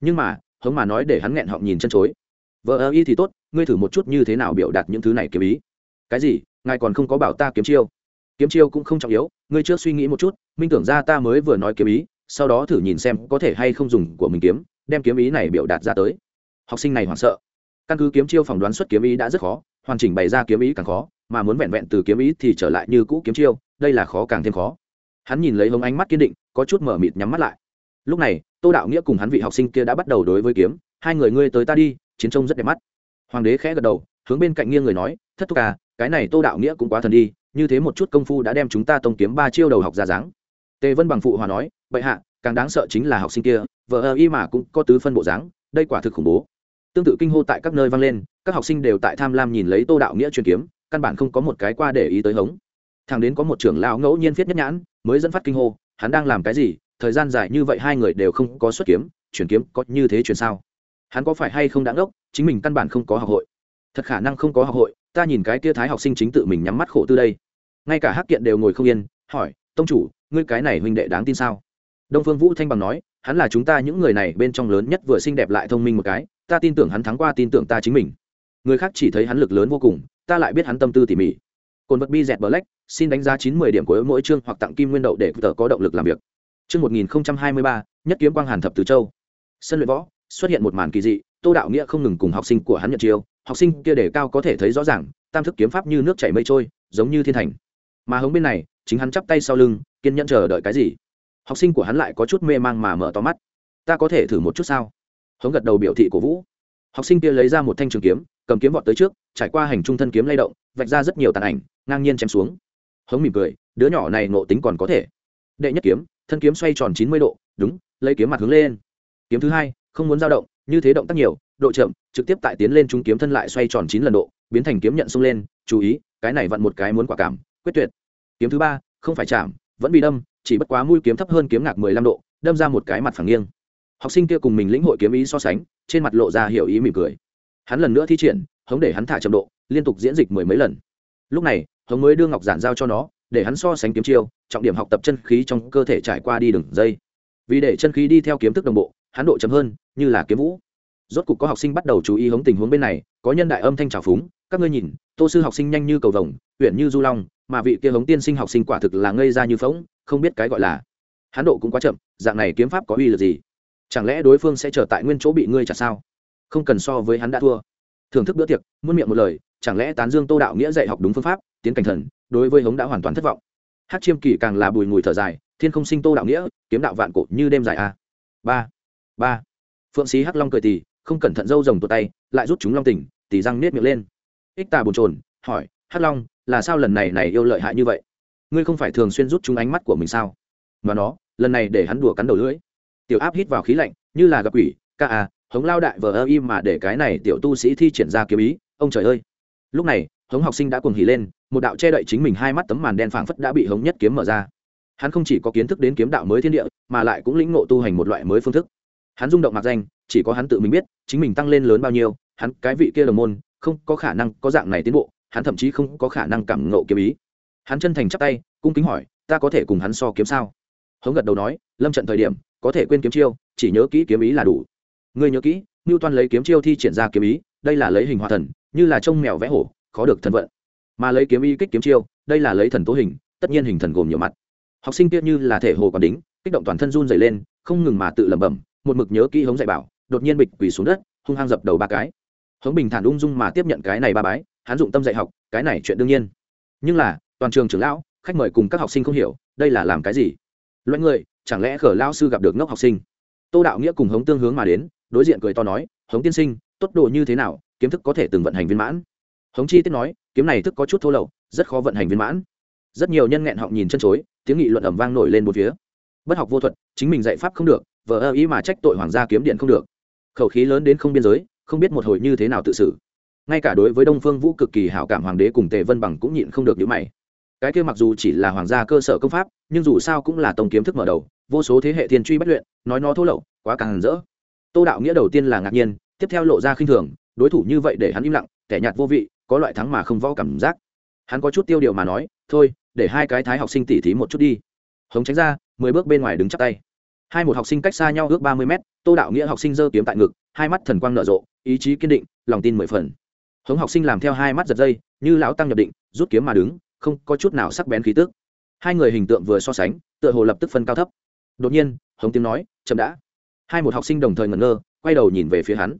Nhưng mà hống mà nói để hắn nghẹn họng nhìn chân chối. Vợ ơ y thì tốt, ngươi thử một chút như thế nào biểu đạt những thứ này kiếm ý. Cái gì? Ngài còn không có bảo ta kiếm chiêu. Kiếm chiêu cũng không trọng yếu, ngươi trước suy nghĩ một chút, minh tưởng ra ta mới vừa nói kiếm ý, sau đó thử nhìn xem có thể hay không dùng của mình kiếm, đem kiếm ý này biểu đạt ra tới. Học sinh này hoảng sợ. Căn cứ kiếm chiêu phỏng đoán xuất kiếm ý đã rất khó, hoàn chỉnh bày ra kiếm ý càng khó, mà muốn vẹn vẹn từ kiếm ý thì trở lại như cũ kiếm chiêu, đây là khó càng thêm khó. Hắn nhìn lấy hống ánh mắt kiên định, có chút mở mịt nhắm mắt lại. Lúc này tô đạo nghĩa cùng hắn vị học sinh kia đã bắt đầu đối với kiếm. Hai người ngươi tới ta đi, chiến trông rất đẹp mắt. Hoàng đế khẽ gật đầu, hướng bên cạnh nghiêng người nói, thất thúc à cái này tô đạo nghĩa cũng quá thần đi, như thế một chút công phu đã đem chúng ta tông kiếm ba chiêu đầu học ra dáng. Tề vân bằng phụ hòa nói, bệ hạ, càng đáng sợ chính là học sinh kia, vợ ơ y mà cũng có tứ phân bộ dáng, đây quả thực khủng bố. Tương tự kinh hô tại các nơi vang lên, các học sinh đều tại tham lam nhìn lấy tô đạo nghĩa truyền kiếm, căn bản không có một cái qua để ý tới hống. Thằng đến có một trưởng lão ngẫu nhiên viết nhất nhãn, mới dẫn phát kinh hô, hắn đang làm cái gì? Thời gian dài như vậy hai người đều không có xuất kiếm, chuyển kiếm có như thế chuyển sao? Hắn có phải hay không đã ngốc, chính mình căn bản không có học hội. Thật khả năng không có học hội, ta nhìn cái tia thái học sinh chính tự mình nhắm mắt khổ tư đây. Ngay cả hắc kiện đều ngồi không yên, hỏi, tông chủ, ngươi cái này huynh đệ đáng tin sao? Đông phương vũ thanh bằng nói, hắn là chúng ta những người này bên trong lớn nhất vừa xinh đẹp lại thông minh một cái, ta tin tưởng hắn thắng qua tin tưởng ta chính mình. Người khác chỉ thấy hắn lực lớn vô cùng, ta lại biết hắn tâm tư tỉ mỉ. Cồn vật bi dẹt bờ lách xin đánh giá chín mươi điểm của mỗi chương hoặc tặng kim nguyên đậu để tờ có động lực làm việc. Trước 1023, nhất kiếm quang hàn thập từ châu. Sân luyện võ xuất hiện một màn kỳ dị tô đạo nghĩa không ngừng cùng học sinh của hắn nhận chiêu học sinh kia để cao có thể thấy rõ ràng tam thức kiếm pháp như nước chảy mây trôi giống như thiên thành. Mà hướng bên này chính hắn chắp tay sau lưng kiên nhẫn chờ đợi cái gì? Học sinh của hắn lại có chút mê mang mà mở to mắt. Ta có thể thử một chút sao? Hống gật đầu biểu thị của vũ. Học sinh kia lấy ra một thanh trường kiếm cầm kiếm vọt tới trước trải qua hành trung thân kiếm lay động vạch ra rất nhiều tàn ảnh ngang nhiên chém xuống. Hống mỉm cười đứa nhỏ này ngộ tính còn có thể. Đệ nhất kiếm thân kiếm xoay tròn chín mươi độ, đúng, lấy kiếm mặt hướng lên. Kiếm thứ hai, không muốn dao động, như thế động tác nhiều, độ chậm, trực tiếp tại tiến lên chúng kiếm thân lại xoay tròn chín lần độ, biến thành kiếm nhận xông lên, chú ý, cái này vặn một cái muốn quả cảm, quyết tuyệt. Kiếm thứ ba, không phải chạm, vẫn bị đâm, chỉ bất quá mũi kiếm thấp hơn kiếm ngạc mười lăm độ, đâm ra một cái mặt phẳng nghiêng. Học sinh kia cùng mình lĩnh hội kiếm ý so sánh, trên mặt lộ ra hiểu ý mỉm cười. Hắn lần nữa thi triển, hống để hắn thả chậm độ, liên tục diễn dịch mười mấy lần. Lúc này hống mới đưa ngọc giản giao cho nó để hắn so sánh kiếm chiêu, trọng điểm học tập chân khí trong cơ thể trải qua đi đường dây. Vì để chân khí đi theo kiếm thức đồng bộ, hắn độ chậm hơn, như là kiếm vũ. Rốt cục có học sinh bắt đầu chú ý hống tình huống bên này, có nhân đại âm thanh trào phúng, các ngươi nhìn, tô sư học sinh nhanh như cầu vồng huyện như du long, mà vị kia hống tiên sinh học sinh quả thực là ngây ra như phóng không biết cái gọi là. Hắn độ cũng quá chậm, dạng này kiếm pháp có uy lực gì? Chẳng lẽ đối phương sẽ trở tại nguyên chỗ bị ngươi chặt sao? Không cần so với hắn đã thua. Thưởng thức bữa tiệc, muôn miệng một lời, chẳng lẽ tán dương tô đạo nghĩa dạy học đúng phương pháp, tiến cảnh thần đối với hống đã hoàn toàn thất vọng. Hát chiêm kỳ càng là bùi ngùi thở dài, thiên không sinh tô đạo nghĩa, kiếm đạo vạn cổ như đêm dài a. Ba ba. Phượng sĩ hắc long cười tì, không cẩn thận dâu rồng tuột tay, lại rút chúng long tỉnh, tì răng nết miệng lên. Ích tà bồn trồn hỏi, hắc long, là sao lần này này yêu lợi hại như vậy? Ngươi không phải thường xuyên rút chúng ánh mắt của mình sao? Mà nó, lần này để hắn đùa cắn đầu lưỡi. Tiểu áp hít vào khí lạnh, như là gặp quỷ, ca à hống lao đại vờ ơ im mà để cái này tiểu tu sĩ thi triển ra kiếm ý, ông trời ơi. Lúc này hống học sinh đã cuồng hỉ lên, một đạo che đậy chính mình hai mắt tấm màn đen phảng phất đã bị hống nhất kiếm mở ra. Hắn không chỉ có kiến thức đến kiếm đạo mới thiên địa, mà lại cũng lĩnh ngộ tu hành một loại mới phương thức. Hắn rung động mặc danh, chỉ có hắn tự mình biết, chính mình tăng lên lớn bao nhiêu, hắn, cái vị kia đồng môn, không có khả năng có dạng này tiến bộ, hắn thậm chí không có khả năng cảm ngộ kiếm ý. Hắn chân thành chắp tay, cung kính hỏi, ta có thể cùng hắn so kiếm sao? Hống gật đầu nói, lâm trận thời điểm, có thể quên kiếm chiêu, chỉ nhớ kỹ kiếm ý là đủ. Ngươi nhớ kỹ ngưu toan lấy kiếm chiêu thi triển ra kiếm ý, đây là lấy hình hòa thần, như là trông mèo vẽ hổ khó được thần vận. Mà lấy kiếm y kích kiếm chiêu, đây là lấy thần tố hình, tất nhiên hình thần gồm nhiều mặt. Học sinh kia như là thể hồ còn đính, kích động toàn thân run dày lên, không ngừng mà tự lẩm bẩm, một mực nhớ kỹ hống dạy bảo, đột nhiên bịch quỳ xuống đất, hung hăng dập đầu ba cái. Hống bình thản ung dung mà tiếp nhận cái này ba bái, hắn dụng tâm dạy học, cái này chuyện đương nhiên. Nhưng là, toàn trường trưởng lão, khách mời cùng các học sinh không hiểu, đây là làm cái gì? Loại người, chẳng lẽ khở lao sư gặp được ngốc học sinh? Tô đạo nghĩa cùng hống tương hướng mà đến, đối diện cười to nói, hống tiên sinh, tốt đồ như thế nào, kiếm thức có thể từng vận hành viên mãn hống chi tiết nói, kiếm này thức có chút thô lậu, rất khó vận hành viên mãn. Rất nhiều nhân nghẹn họng nhìn chân chối, tiếng nghị luận ẩm vang nổi lên một phía. Bất học vô thuật, chính mình dạy pháp không được, vờ ơ ý mà trách tội hoàng gia kiếm điện không được. Khẩu khí lớn đến không biên giới, không biết một hồi như thế nào tự xử. Ngay cả đối với đông phương vũ cực kỳ hảo cảm hoàng đế cùng tề vân bằng cũng nhịn không được những mày. Cái kia mặc dù chỉ là hoàng gia cơ sở công pháp, nhưng dù sao cũng là tổng kiếm thức mở đầu, vô số thế hệ thiên truy bất luyện, nói nó thô lậu, quá càng rỡ. Tô đạo nghĩa đầu tiên là ngạc nhiên, tiếp theo lộ ra khinh thường, đối thủ như vậy để hắn im lặng, kẻ nhạt vô vị có loại thắng mà không võ cảm giác. Hắn có chút tiêu điều mà nói, thôi, để hai cái thái học sinh tỉ thí một chút đi. Hống tránh ra, mười bước bên ngoài đứng chắp tay. Hai một học sinh cách xa nhau ước ba mươi mét, tô đạo nghĩa học sinh giơ kiếm tại ngực, hai mắt thần quang nở rộ, ý chí kiên định, lòng tin mười phần. Hống học sinh làm theo hai mắt giật dây, như lão tăng nhập định, rút kiếm mà đứng, không có chút nào sắc bén khí tước hai người hình tượng vừa so sánh, tựa hồ lập tức phân cao thấp. Đột nhiên, hống tiếng nói, chậm đã. Hai một học sinh đồng thời ngẩn ngơ, quay đầu nhìn về phía hắn.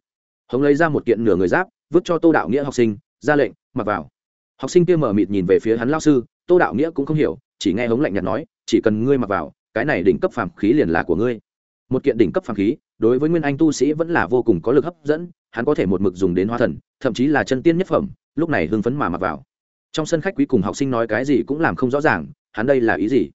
Hống lấy ra một kiện nửa người giáp, vứt cho tô đạo nghĩa học sinh ra lệnh, mặc vào. Học sinh kia mở mịt nhìn về phía hắn lao sư, tô đạo nghĩa cũng không hiểu, chỉ nghe hống lạnh nhạt nói, chỉ cần ngươi mặc vào, cái này đỉnh cấp phàm khí liền là của ngươi. Một kiện đỉnh cấp phàm khí, đối với nguyên anh tu sĩ vẫn là vô cùng có lực hấp dẫn, hắn có thể một mực dùng đến hoa thần, thậm chí là chân tiên nhất phẩm, lúc này hưng phấn mà mặc vào. Trong sân khách quý cùng học sinh nói cái gì cũng làm không rõ ràng, hắn đây là ý gì?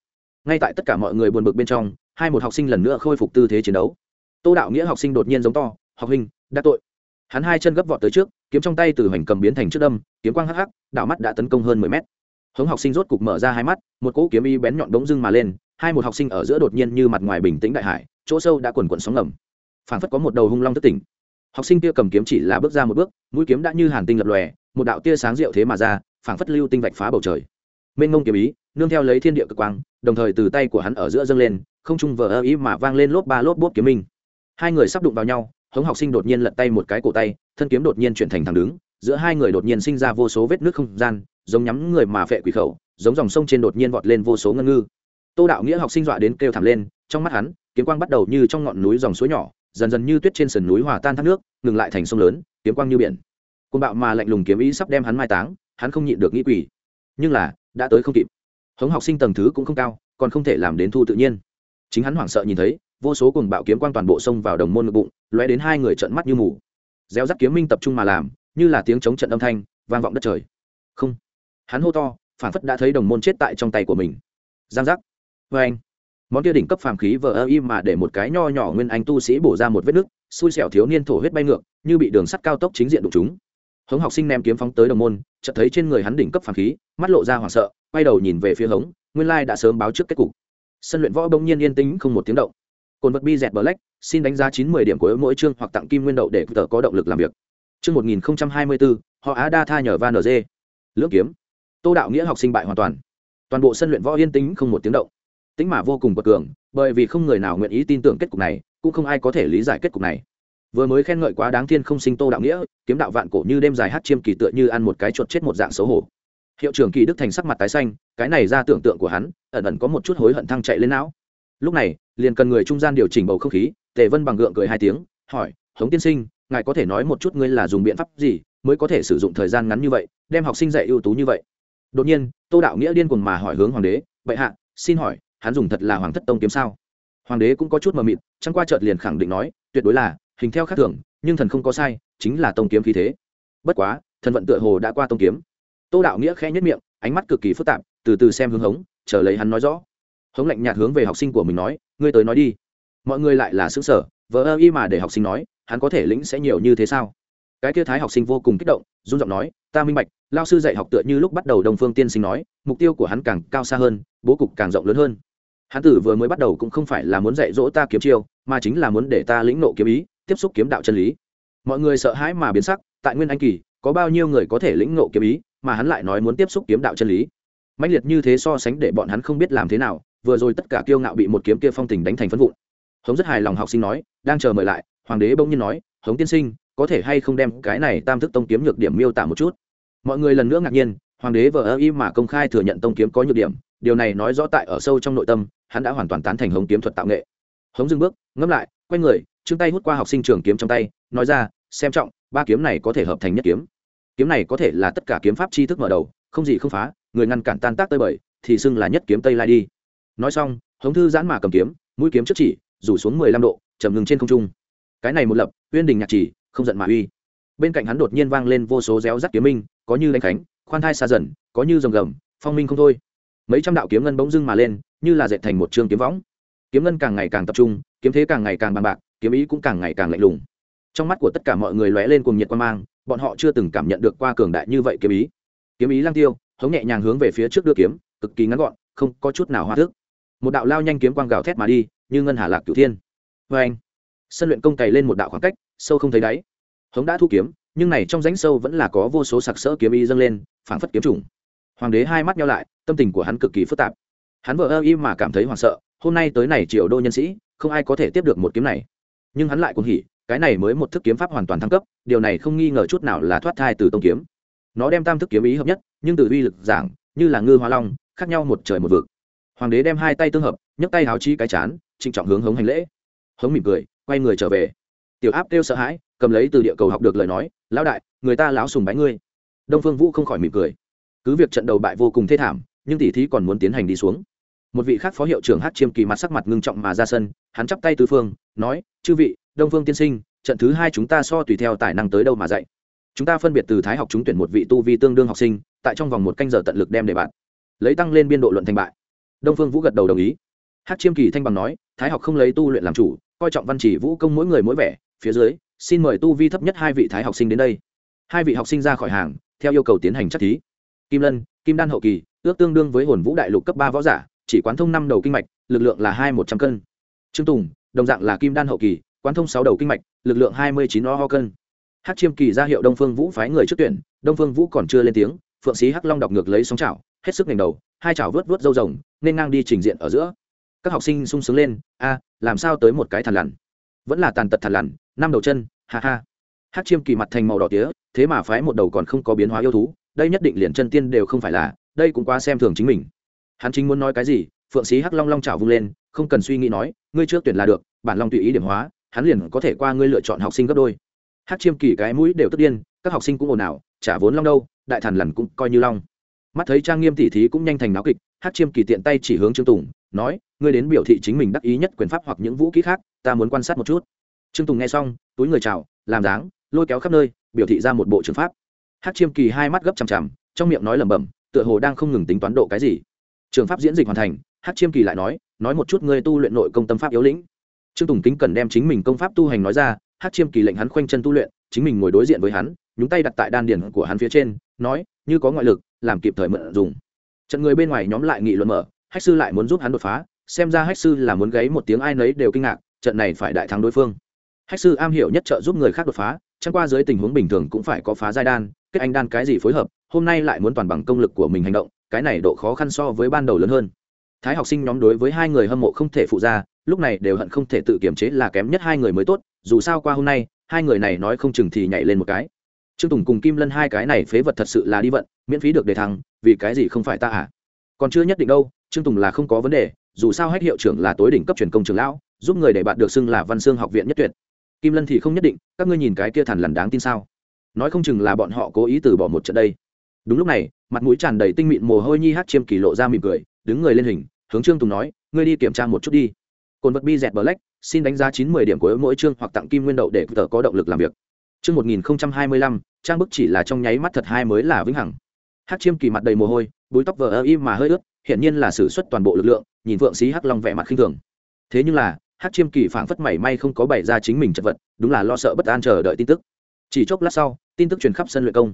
Ngay tại tất cả mọi người buồn bực bên trong, hai một học sinh lần nữa khôi phục tư thế chiến đấu. Tô đạo nghĩa học sinh đột nhiên giống to, học hình đã tội. Hắn hai chân gấp vọt tới trước kiếm trong tay từ hoành cầm biến thành trước đâm, kiếm quang hắc hắc, đạo mắt đã tấn công hơn mười mét. Hống học sinh rốt cục mở ra hai mắt, một cỗ kiếm y bén nhọn đống dưng mà lên, hai một học sinh ở giữa đột nhiên như mặt ngoài bình tĩnh đại hải, chỗ sâu đã quần quần sóng ngầm. Phảng phất có một đầu hung long thất tỉnh. Học sinh kia cầm kiếm chỉ là bước ra một bước, mũi kiếm đã như hàn tinh lập lòe, một đạo tia sáng rượu thế mà ra, phảng phất lưu tinh vạch phá bầu trời. Mênh ngông kiếm ý, nương theo lấy thiên địa cực quang, đồng thời từ tay của hắn ở giữa dâng lên, không trung vờ ơ ý mà vang lên lốp ba lốp bốp kiếm minh. Hai người sắp đụng vào nhau, hống học sinh đột nhiên lật tay một cái cổ tay thân kiếm đột nhiên chuyển thành thẳng đứng, giữa hai người đột nhiên sinh ra vô số vết nước không gian, giống nhắm người mà phệ quỷ khẩu, giống dòng sông trên đột nhiên vọt lên vô số ngân ngư. Tô đạo nghĩa học sinh dọa đến kêu thảm lên, trong mắt hắn, kiếm quang bắt đầu như trong ngọn núi dòng suối nhỏ, dần dần như tuyết trên sườn núi hòa tan thác nước, ngừng lại thành sông lớn, kiếm quang như biển. Côn bạo mà lạnh lùng kiếm ý sắp đem hắn mai táng, hắn không nhịn được nghĩ quỷ. Nhưng là, đã tới không kịp. Hống học sinh tầng thứ cũng không cao, còn không thể làm đến thu tự nhiên. Chính hắn hoảng sợ nhìn thấy, vô số cùng bạo kiếm quang toàn bộ sông vào đồng môn ngực bụng, lóe đến hai người trợn mắt như mù réo rắt kiếm minh tập trung mà làm, như là tiếng chống trận âm thanh, vang vọng đất trời. Không. Hắn hô to, phản phất đã thấy đồng môn chết tại trong tay của mình. Giang giác. Vê anh. Món kia đỉnh cấp phàm khí vờ ơ im mà để một cái nho nhỏ nguyên anh tu sĩ bổ ra một vết nứt, xui xẻo thiếu niên thổ huyết bay ngược, như bị đường sắt cao tốc chính diện đụng chúng hống học sinh ném kiếm phóng tới đồng môn, chợt thấy trên người hắn đỉnh cấp phàm khí, mắt lộ ra hoảng sợ, quay đầu nhìn về phía hống, nguyên lai đã sớm báo trước kết cục. Sân luyện võ bỗng nhiên yên tĩnh không một tiếng động. Cồn vật bi dẹt black xin đánh giá chín mươi điểm của mỗi chương hoặc tặng kim nguyên đậu để tờ có động lực làm việc. Chương một nghìn hai mươi bốn họ á đa tha nhờ van nz lưỡng kiếm. Tô đạo nghĩa học sinh bại hoàn toàn. Toàn bộ sân luyện võ yên tĩnh không một tiếng động. Tính mà vô cùng bất cường, bởi vì không người nào nguyện ý tin tưởng kết cục này, cũng không ai có thể lý giải kết cục này. Vừa mới khen ngợi quá đáng thiên không sinh tô đạo nghĩa, kiếm đạo vạn cổ như đêm dài hát chiêm kỳ tựa như ăn một cái chuột chết một dạng xấu hổ. Hiệu trưởng kỳ đức thành sắc mặt tái xanh, cái này ra tưởng tượng của hắn, ẩn ẩn có một chút hối hận thăng chạy lên não. Lúc này liền cần người trung gian điều chỉnh bầu không khí, tề vân bằng gượng cười hai tiếng, hỏi, hống tiên sinh, ngài có thể nói một chút ngươi là dùng biện pháp gì mới có thể sử dụng thời gian ngắn như vậy, đem học sinh dạy ưu tú như vậy? Đột nhiên, tô đạo nghĩa điên cuồng mà hỏi hướng hoàng đế vậy hạ, xin hỏi, hắn dùng thật là hoàng thất tông kiếm sao? Hoàng đế cũng có chút mờ mịt, chẳng qua chợt liền khẳng định nói, tuyệt đối là, hình theo khác thường, nhưng thần không có sai, chính là tông kiếm khí thế. Bất quá, thần vận tựa hồ đã qua tông kiếm. Tô đạo nghĩa khẽ nhất miệng, ánh mắt cực kỳ phức tạp, từ từ xem hướng hống, chờ lấy hắn nói rõ. Hống lạnh nhạt hướng về học sinh của mình nói ngươi tới nói đi. Mọi người lại là xứng sở vợ ơ y mà để học sinh nói, hắn có thể lĩnh sẽ nhiều như thế sao? Cái kia thái học sinh vô cùng kích động, run giọng nói, ta minh bạch, lao sư dạy học tựa như lúc bắt đầu đồng phương tiên sinh nói, mục tiêu của hắn càng cao xa hơn, bố cục càng rộng lớn hơn. Hắn tử vừa mới bắt đầu cũng không phải là muốn dạy dỗ ta kiếm chiêu, mà chính là muốn để ta lĩnh nộ kiếm ý, tiếp xúc kiếm đạo chân lý. Mọi người sợ hãi mà biến sắc, tại nguyên anh kỳ, có bao nhiêu người có thể lĩnh nộ kiếm ý, mà hắn lại nói muốn tiếp xúc kiếm đạo chân lý. Mãnh liệt như thế so sánh để bọn hắn không biết làm thế nào vừa rồi tất cả kiêu ngạo bị một kiếm kia phong tình đánh thành phân vụn. Hống rất hài lòng học sinh nói, đang chờ mời lại, hoàng đế bỗng nhiên nói, hống tiên sinh, có thể hay không đem cái này tam thức tông kiếm nhược điểm miêu tả một chút? Mọi người lần nữa ngạc nhiên, hoàng đế vừa ơ y mà công khai thừa nhận tông kiếm có nhược điểm, điều này nói rõ tại ở sâu trong nội tâm, hắn đã hoàn toàn tán thành hống kiếm thuật tạo nghệ. Hống dừng bước, ngẫm lại, quay người chương tay hút qua học sinh trường kiếm trong tay, nói ra, xem trọng, ba kiếm này có thể hợp thành nhất kiếm. Kiếm này có thể là tất cả kiếm pháp tri thức mở đầu, không gì không phá, người ngăn cản tan tác tơi bời, thì xưng là nhất kiếm tây lai đi nói xong, hống thư giãn mà cầm kiếm, mũi kiếm trước chỉ, rủ xuống mười lăm độ, chầm ngừng trên không trung. Cái này một lập, uyên đình nhạc chỉ, không giận mà uy. Bên cạnh hắn đột nhiên vang lên vô số réo rắt kiếm minh, có như đánh khánh, khoan thai xa dần, có như rồng gầm, phong minh không thôi. Mấy trăm đạo kiếm ngân bỗng dưng mà lên, như là dệt thành một trường kiếm võng. Kiếm ngân càng ngày càng tập trung, kiếm thế càng ngày càng bằng bạc, kiếm ý cũng càng ngày càng lạnh lùng. Trong mắt của tất cả mọi người lóe lên cùng nhiệt quan mang, bọn họ chưa từng cảm nhận được qua cường đại như vậy kiếm ý. Kiếm ý lang tiêu, hống nhẹ nhàng hướng về phía trước đưa kiếm, cực kỳ ngắn gọn, không có chút nào hoa thức một đạo lao nhanh kiếm quang gào thét mà đi, như ngân hà lạc cửu thiên. Vê anh, sân luyện công cày lên một đạo khoảng cách, sâu không thấy đáy. Hống đã thu kiếm, nhưng này trong rãnh sâu vẫn là có vô số sặc sỡ kiếm ý dâng lên, phảng phất kiếm trùng. Hoàng đế hai mắt nhau lại, tâm tình của hắn cực kỳ phức tạp. Hắn vợ ơ y mà cảm thấy hoảng sợ, hôm nay tới này triệu đô nhân sĩ, không ai có thể tiếp được một kiếm này. Nhưng hắn lại cũng hỉ, cái này mới một thức kiếm pháp hoàn toàn thăng cấp, điều này không nghi ngờ chút nào là thoát thai từ tông kiếm. Nó đem tam thức kiếm ý hợp nhất, nhưng từ uy lực giảng, như là ngư hoa long, khác nhau một trời một vực hoàng đế đem hai tay tương hợp, nhấc tay háo chi cái chán, trịnh trọng hướng hống hành lễ. Hống mỉm cười, quay người trở về. Tiểu áp kêu sợ hãi, cầm lấy từ địa cầu học được lời nói, lão đại, người ta lão sùng bái ngươi. Đông phương vũ không khỏi mỉm cười. Cứ việc trận đầu bại vô cùng thê thảm, nhưng tỷ thí còn muốn tiến hành đi xuống. Một vị khác phó hiệu trưởng hát chiêm kỳ mặt sắc mặt ngưng trọng mà ra sân, hắn chắp tay tứ phương, nói, chư vị, đông phương tiên sinh, trận thứ hai chúng ta so tùy theo tài năng tới đâu mà dạy. Chúng ta phân biệt từ thái học trúng tuyển một vị tu vi tương đương học sinh, tại trong vòng một canh giờ tận lực đem đề bạn lấy tăng lên biên độ luận thành bại đông phương vũ gật đầu đồng ý. Hát chiêm kỳ thanh bằng nói, thái học không lấy tu luyện làm chủ, coi trọng văn chỉ vũ công mỗi người mỗi vẻ. Phía dưới, xin mời tu vi thấp nhất hai vị thái học sinh đến đây. Hai vị học sinh ra khỏi hàng, theo yêu cầu tiến hành chắc thí. Kim lân, kim đan hậu kỳ, ước tương đương với hồn vũ đại lục cấp ba võ giả, chỉ quán thông năm đầu kinh mạch, lực lượng là hai một trăm cân. Trương tùng, đồng dạng là kim đan hậu kỳ, quán thông sáu đầu kinh mạch, lực lượng hai mươi chín o ho cân. Hát chiêm kỳ ra hiệu đông phương vũ phái người trước tuyển, đông phương vũ còn chưa lên tiếng, phượng sĩ hắc long đọc ngược lấy sóng chảo hết sức ngành đầu, hai chảo vớt vớt râu rồng, nên ngang đi trình diện ở giữa. Các học sinh sung sướng lên, a, làm sao tới một cái thằn lằn? Vẫn là tàn tật thằn lằn, năm đầu chân, ha ha. Hát chiêm kỳ mặt thành màu đỏ tía, thế mà phái một đầu còn không có biến hóa yêu thú, đây nhất định liền chân tiên đều không phải là, đây cũng quá xem thường chính mình. Hắn chính muốn nói cái gì, phượng sĩ hắc long long chảo vung lên, không cần suy nghĩ nói, ngươi trước tuyển là được, bản long tùy ý điểm hóa, hắn liền có thể qua ngươi lựa chọn học sinh gấp đôi. Hát chiêm kỳ cái mũi đều tức điên, các học sinh cũng ồn ào trả vốn long đâu, đại thần lần cũng coi như long mắt thấy trang nghiêm tỉ thí cũng nhanh thành náo kịch hát chiêm kỳ tiện tay chỉ hướng trương tùng, nói, ngươi đến biểu thị chính mình đắc ý nhất quyền pháp hoặc những vũ kỹ khác, ta muốn quan sát một chút. Trương tùng nghe xong, túi người chào, làm dáng, lôi kéo khắp nơi, biểu thị ra một bộ trường pháp. Hát chiêm kỳ hai mắt gấp chằm chằm, trong miệng nói lẩm bẩm, tựa hồ đang không ngừng tính toán độ cái gì. Trường pháp diễn dịch hoàn thành hát chiêm kỳ lại nói nói một chút ngươi tu luyện nội công tâm pháp yếu lĩnh. Trương tùng kính cần đem chính mình công pháp tu hành nói ra hát chiêm kỳ lệnh hắn khoanh chân tu luyện, chính mình ngồi đối diện với hắn, nhúng tay đặt tại đan điển của hắn phía trên, nói, như có ngoại lực làm kịp thời mượn dùng. Trận người bên ngoài nhóm lại nghị luận mở, hách sư lại muốn giúp hắn đột phá, xem ra hách sư là muốn gáy một tiếng ai nấy đều kinh ngạc, trận này phải đại thắng đối phương. Hách sư am hiểu nhất trợ giúp người khác đột phá, chẳng qua dưới tình huống bình thường cũng phải có phá giai đan, kết anh đan cái gì phối hợp, hôm nay lại muốn toàn bằng công lực của mình hành động, cái này độ khó khăn so với ban đầu lớn hơn. Thái học sinh nhóm đối với hai người hâm mộ không thể phụ ra, lúc này đều hận không thể tự kiểm chế là kém nhất hai người mới tốt, dù sao qua hôm nay, hai người này nói không chừng thì nhảy lên một cái trương tùng cùng kim lân hai cái này phế vật thật sự là đi vận miễn phí được đề thắng, vì cái gì không phải ta à? Còn chưa nhất định đâu trương tùng là không có vấn đề dù sao hách hiệu trưởng là tối đỉnh cấp truyền công trường lão giúp người để bạn được xưng là văn xương học viện nhất tuyệt. Kim lân thì không nhất định các ngươi nhìn cái kia thẳn lằn đáng tin sao? Nói không chừng là bọn họ cố ý từ bỏ một trận đây. Đúng lúc này mặt mũi tràn đầy tinh mịn mồ hôi nhi hát chiêm kỳ lộ ra mỉm cười đứng người lên hình hướng trương tùng nói ngươi đi kiểm tra một chút đi. Cồn vật bi dẹt bờ lách, xin đánh giá chín mươi điểm của mỗi chương hoặc tặng kim nguyên đậu để tờ có động lực làm việc. Chương một nghìn hai mươi lăm trang bức chỉ là trong nháy mắt thật hai mới là vĩnh hằng. Hát chiêm kỳ mặt đầy mồ hôi, búi tóc vờ ơ im mà hơi ướt, hiển nhiên là xử suất toàn bộ lực lượng, nhìn phượng xí hắc long vẻ mặt khinh thường. Thế nhưng là hát chiêm kỳ phảng phất mảy may không có bày ra chính mình chật vật, đúng là lo sợ bất an chờ đợi tin tức. Chỉ chốc lát sau, tin tức truyền khắp sân luyện công.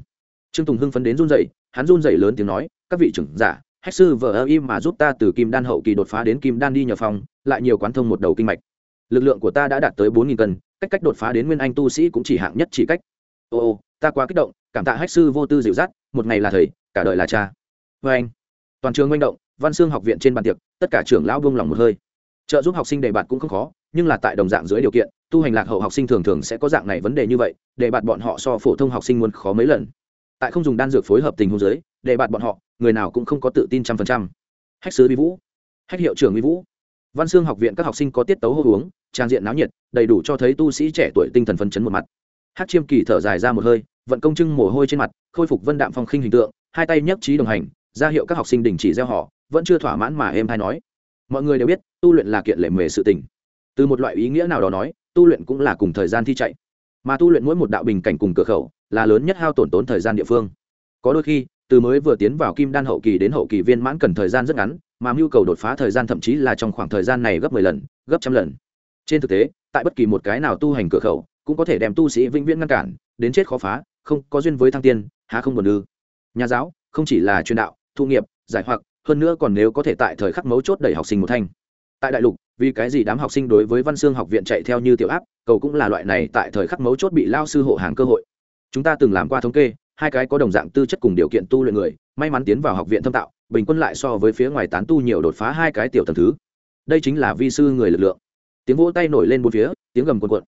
Trương tùng hưng phấn đến run dậy hắn run dậy lớn tiếng nói, các vị trưởng giả, hách sư vờ ơ im mà giúp ta từ kim đan hậu kỳ đột phá đến kim đan đi nhờ phòng, lại nhiều quán thông một đầu kinh mạch. Lực lượng của ta đã đạt tới bốn nghìn cân, cách cách đột phá đến nguyên anh tu sĩ cũng chỉ hạng nhất chỉ cách ô ô, ta quá kích động, cảm tạ hách sư vô tư dịu dắt, một ngày là thầy, cả đời là cha. Vê anh, toàn trường manh động, văn xương học viện trên bàn tiệc, tất cả trưởng lão buông lòng một hơi. Trợ giúp học sinh đề bạt cũng không khó, nhưng là tại đồng dạng dưới điều kiện, tu hành lạc hậu học sinh thường thường sẽ có dạng này vấn đề như vậy, đề bạt bọn họ so phổ thông học sinh muốn khó mấy lần. Tại không dùng đan dược phối hợp tình huống giới đề bạt bọn họ, người nào cũng không có tự tin trăm phần trăm. Hách sứ vi vũ, hách hiệu trưởng vi vũ. Văn xương học viện các học sinh có tiết tấu hô uống, trang diện náo nhiệt, đầy đủ cho thấy tu sĩ trẻ tuổi tinh thần phấn chấn một mặt hát chiêm kỳ thở dài ra một hơi, vận công trưng mồ hôi trên mặt, khôi phục vân đạm phong khinh hình tượng, hai tay nhấc trí đồng hành, ra hiệu các học sinh đình chỉ gieo họ, vẫn chưa thỏa mãn mà em hay nói. Mọi người đều biết, tu luyện là kiện lệ mề sự tình. Từ một loại ý nghĩa nào đó nói, tu luyện cũng là cùng thời gian thi chạy. Mà tu luyện mỗi một đạo bình cảnh cùng cửa khẩu, là lớn nhất hao tổn tốn thời gian địa phương. Có đôi khi, từ mới vừa tiến vào kim đan hậu kỳ đến hậu kỳ viên mãn cần thời gian rất ngắn, mà nhu cầu đột phá thời gian thậm chí là trong khoảng thời gian này gấp mười lần, gấp trăm lần. Trên thực tế, tại bất kỳ một cái nào tu hành cửa khẩu cũng có thể đem tu sĩ vĩnh viễn ngăn cản, đến chết khó phá, không có duyên với thăng tiên, há không buồn ư? Nhà giáo, không chỉ là truyền đạo, thu nghiệp, giải hoặc, hơn nữa còn nếu có thể tại thời khắc mấu chốt đẩy học sinh một thanh. Tại đại lục, vì cái gì đám học sinh đối với văn xương học viện chạy theo như tiểu áp, cầu cũng là loại này tại thời khắc mấu chốt bị lao sư hộ hàng cơ hội. Chúng ta từng làm qua thống kê, hai cái có đồng dạng tư chất cùng điều kiện tu luyện người, may mắn tiến vào học viện thâm tạo, bình quân lại so với phía ngoài tán tu nhiều đột phá hai cái tiểu tầng thứ. Đây chính là vi sư người lực lượng. Tiếng vỗ tay nổi lên bốn phía, tiếng gầm quần quận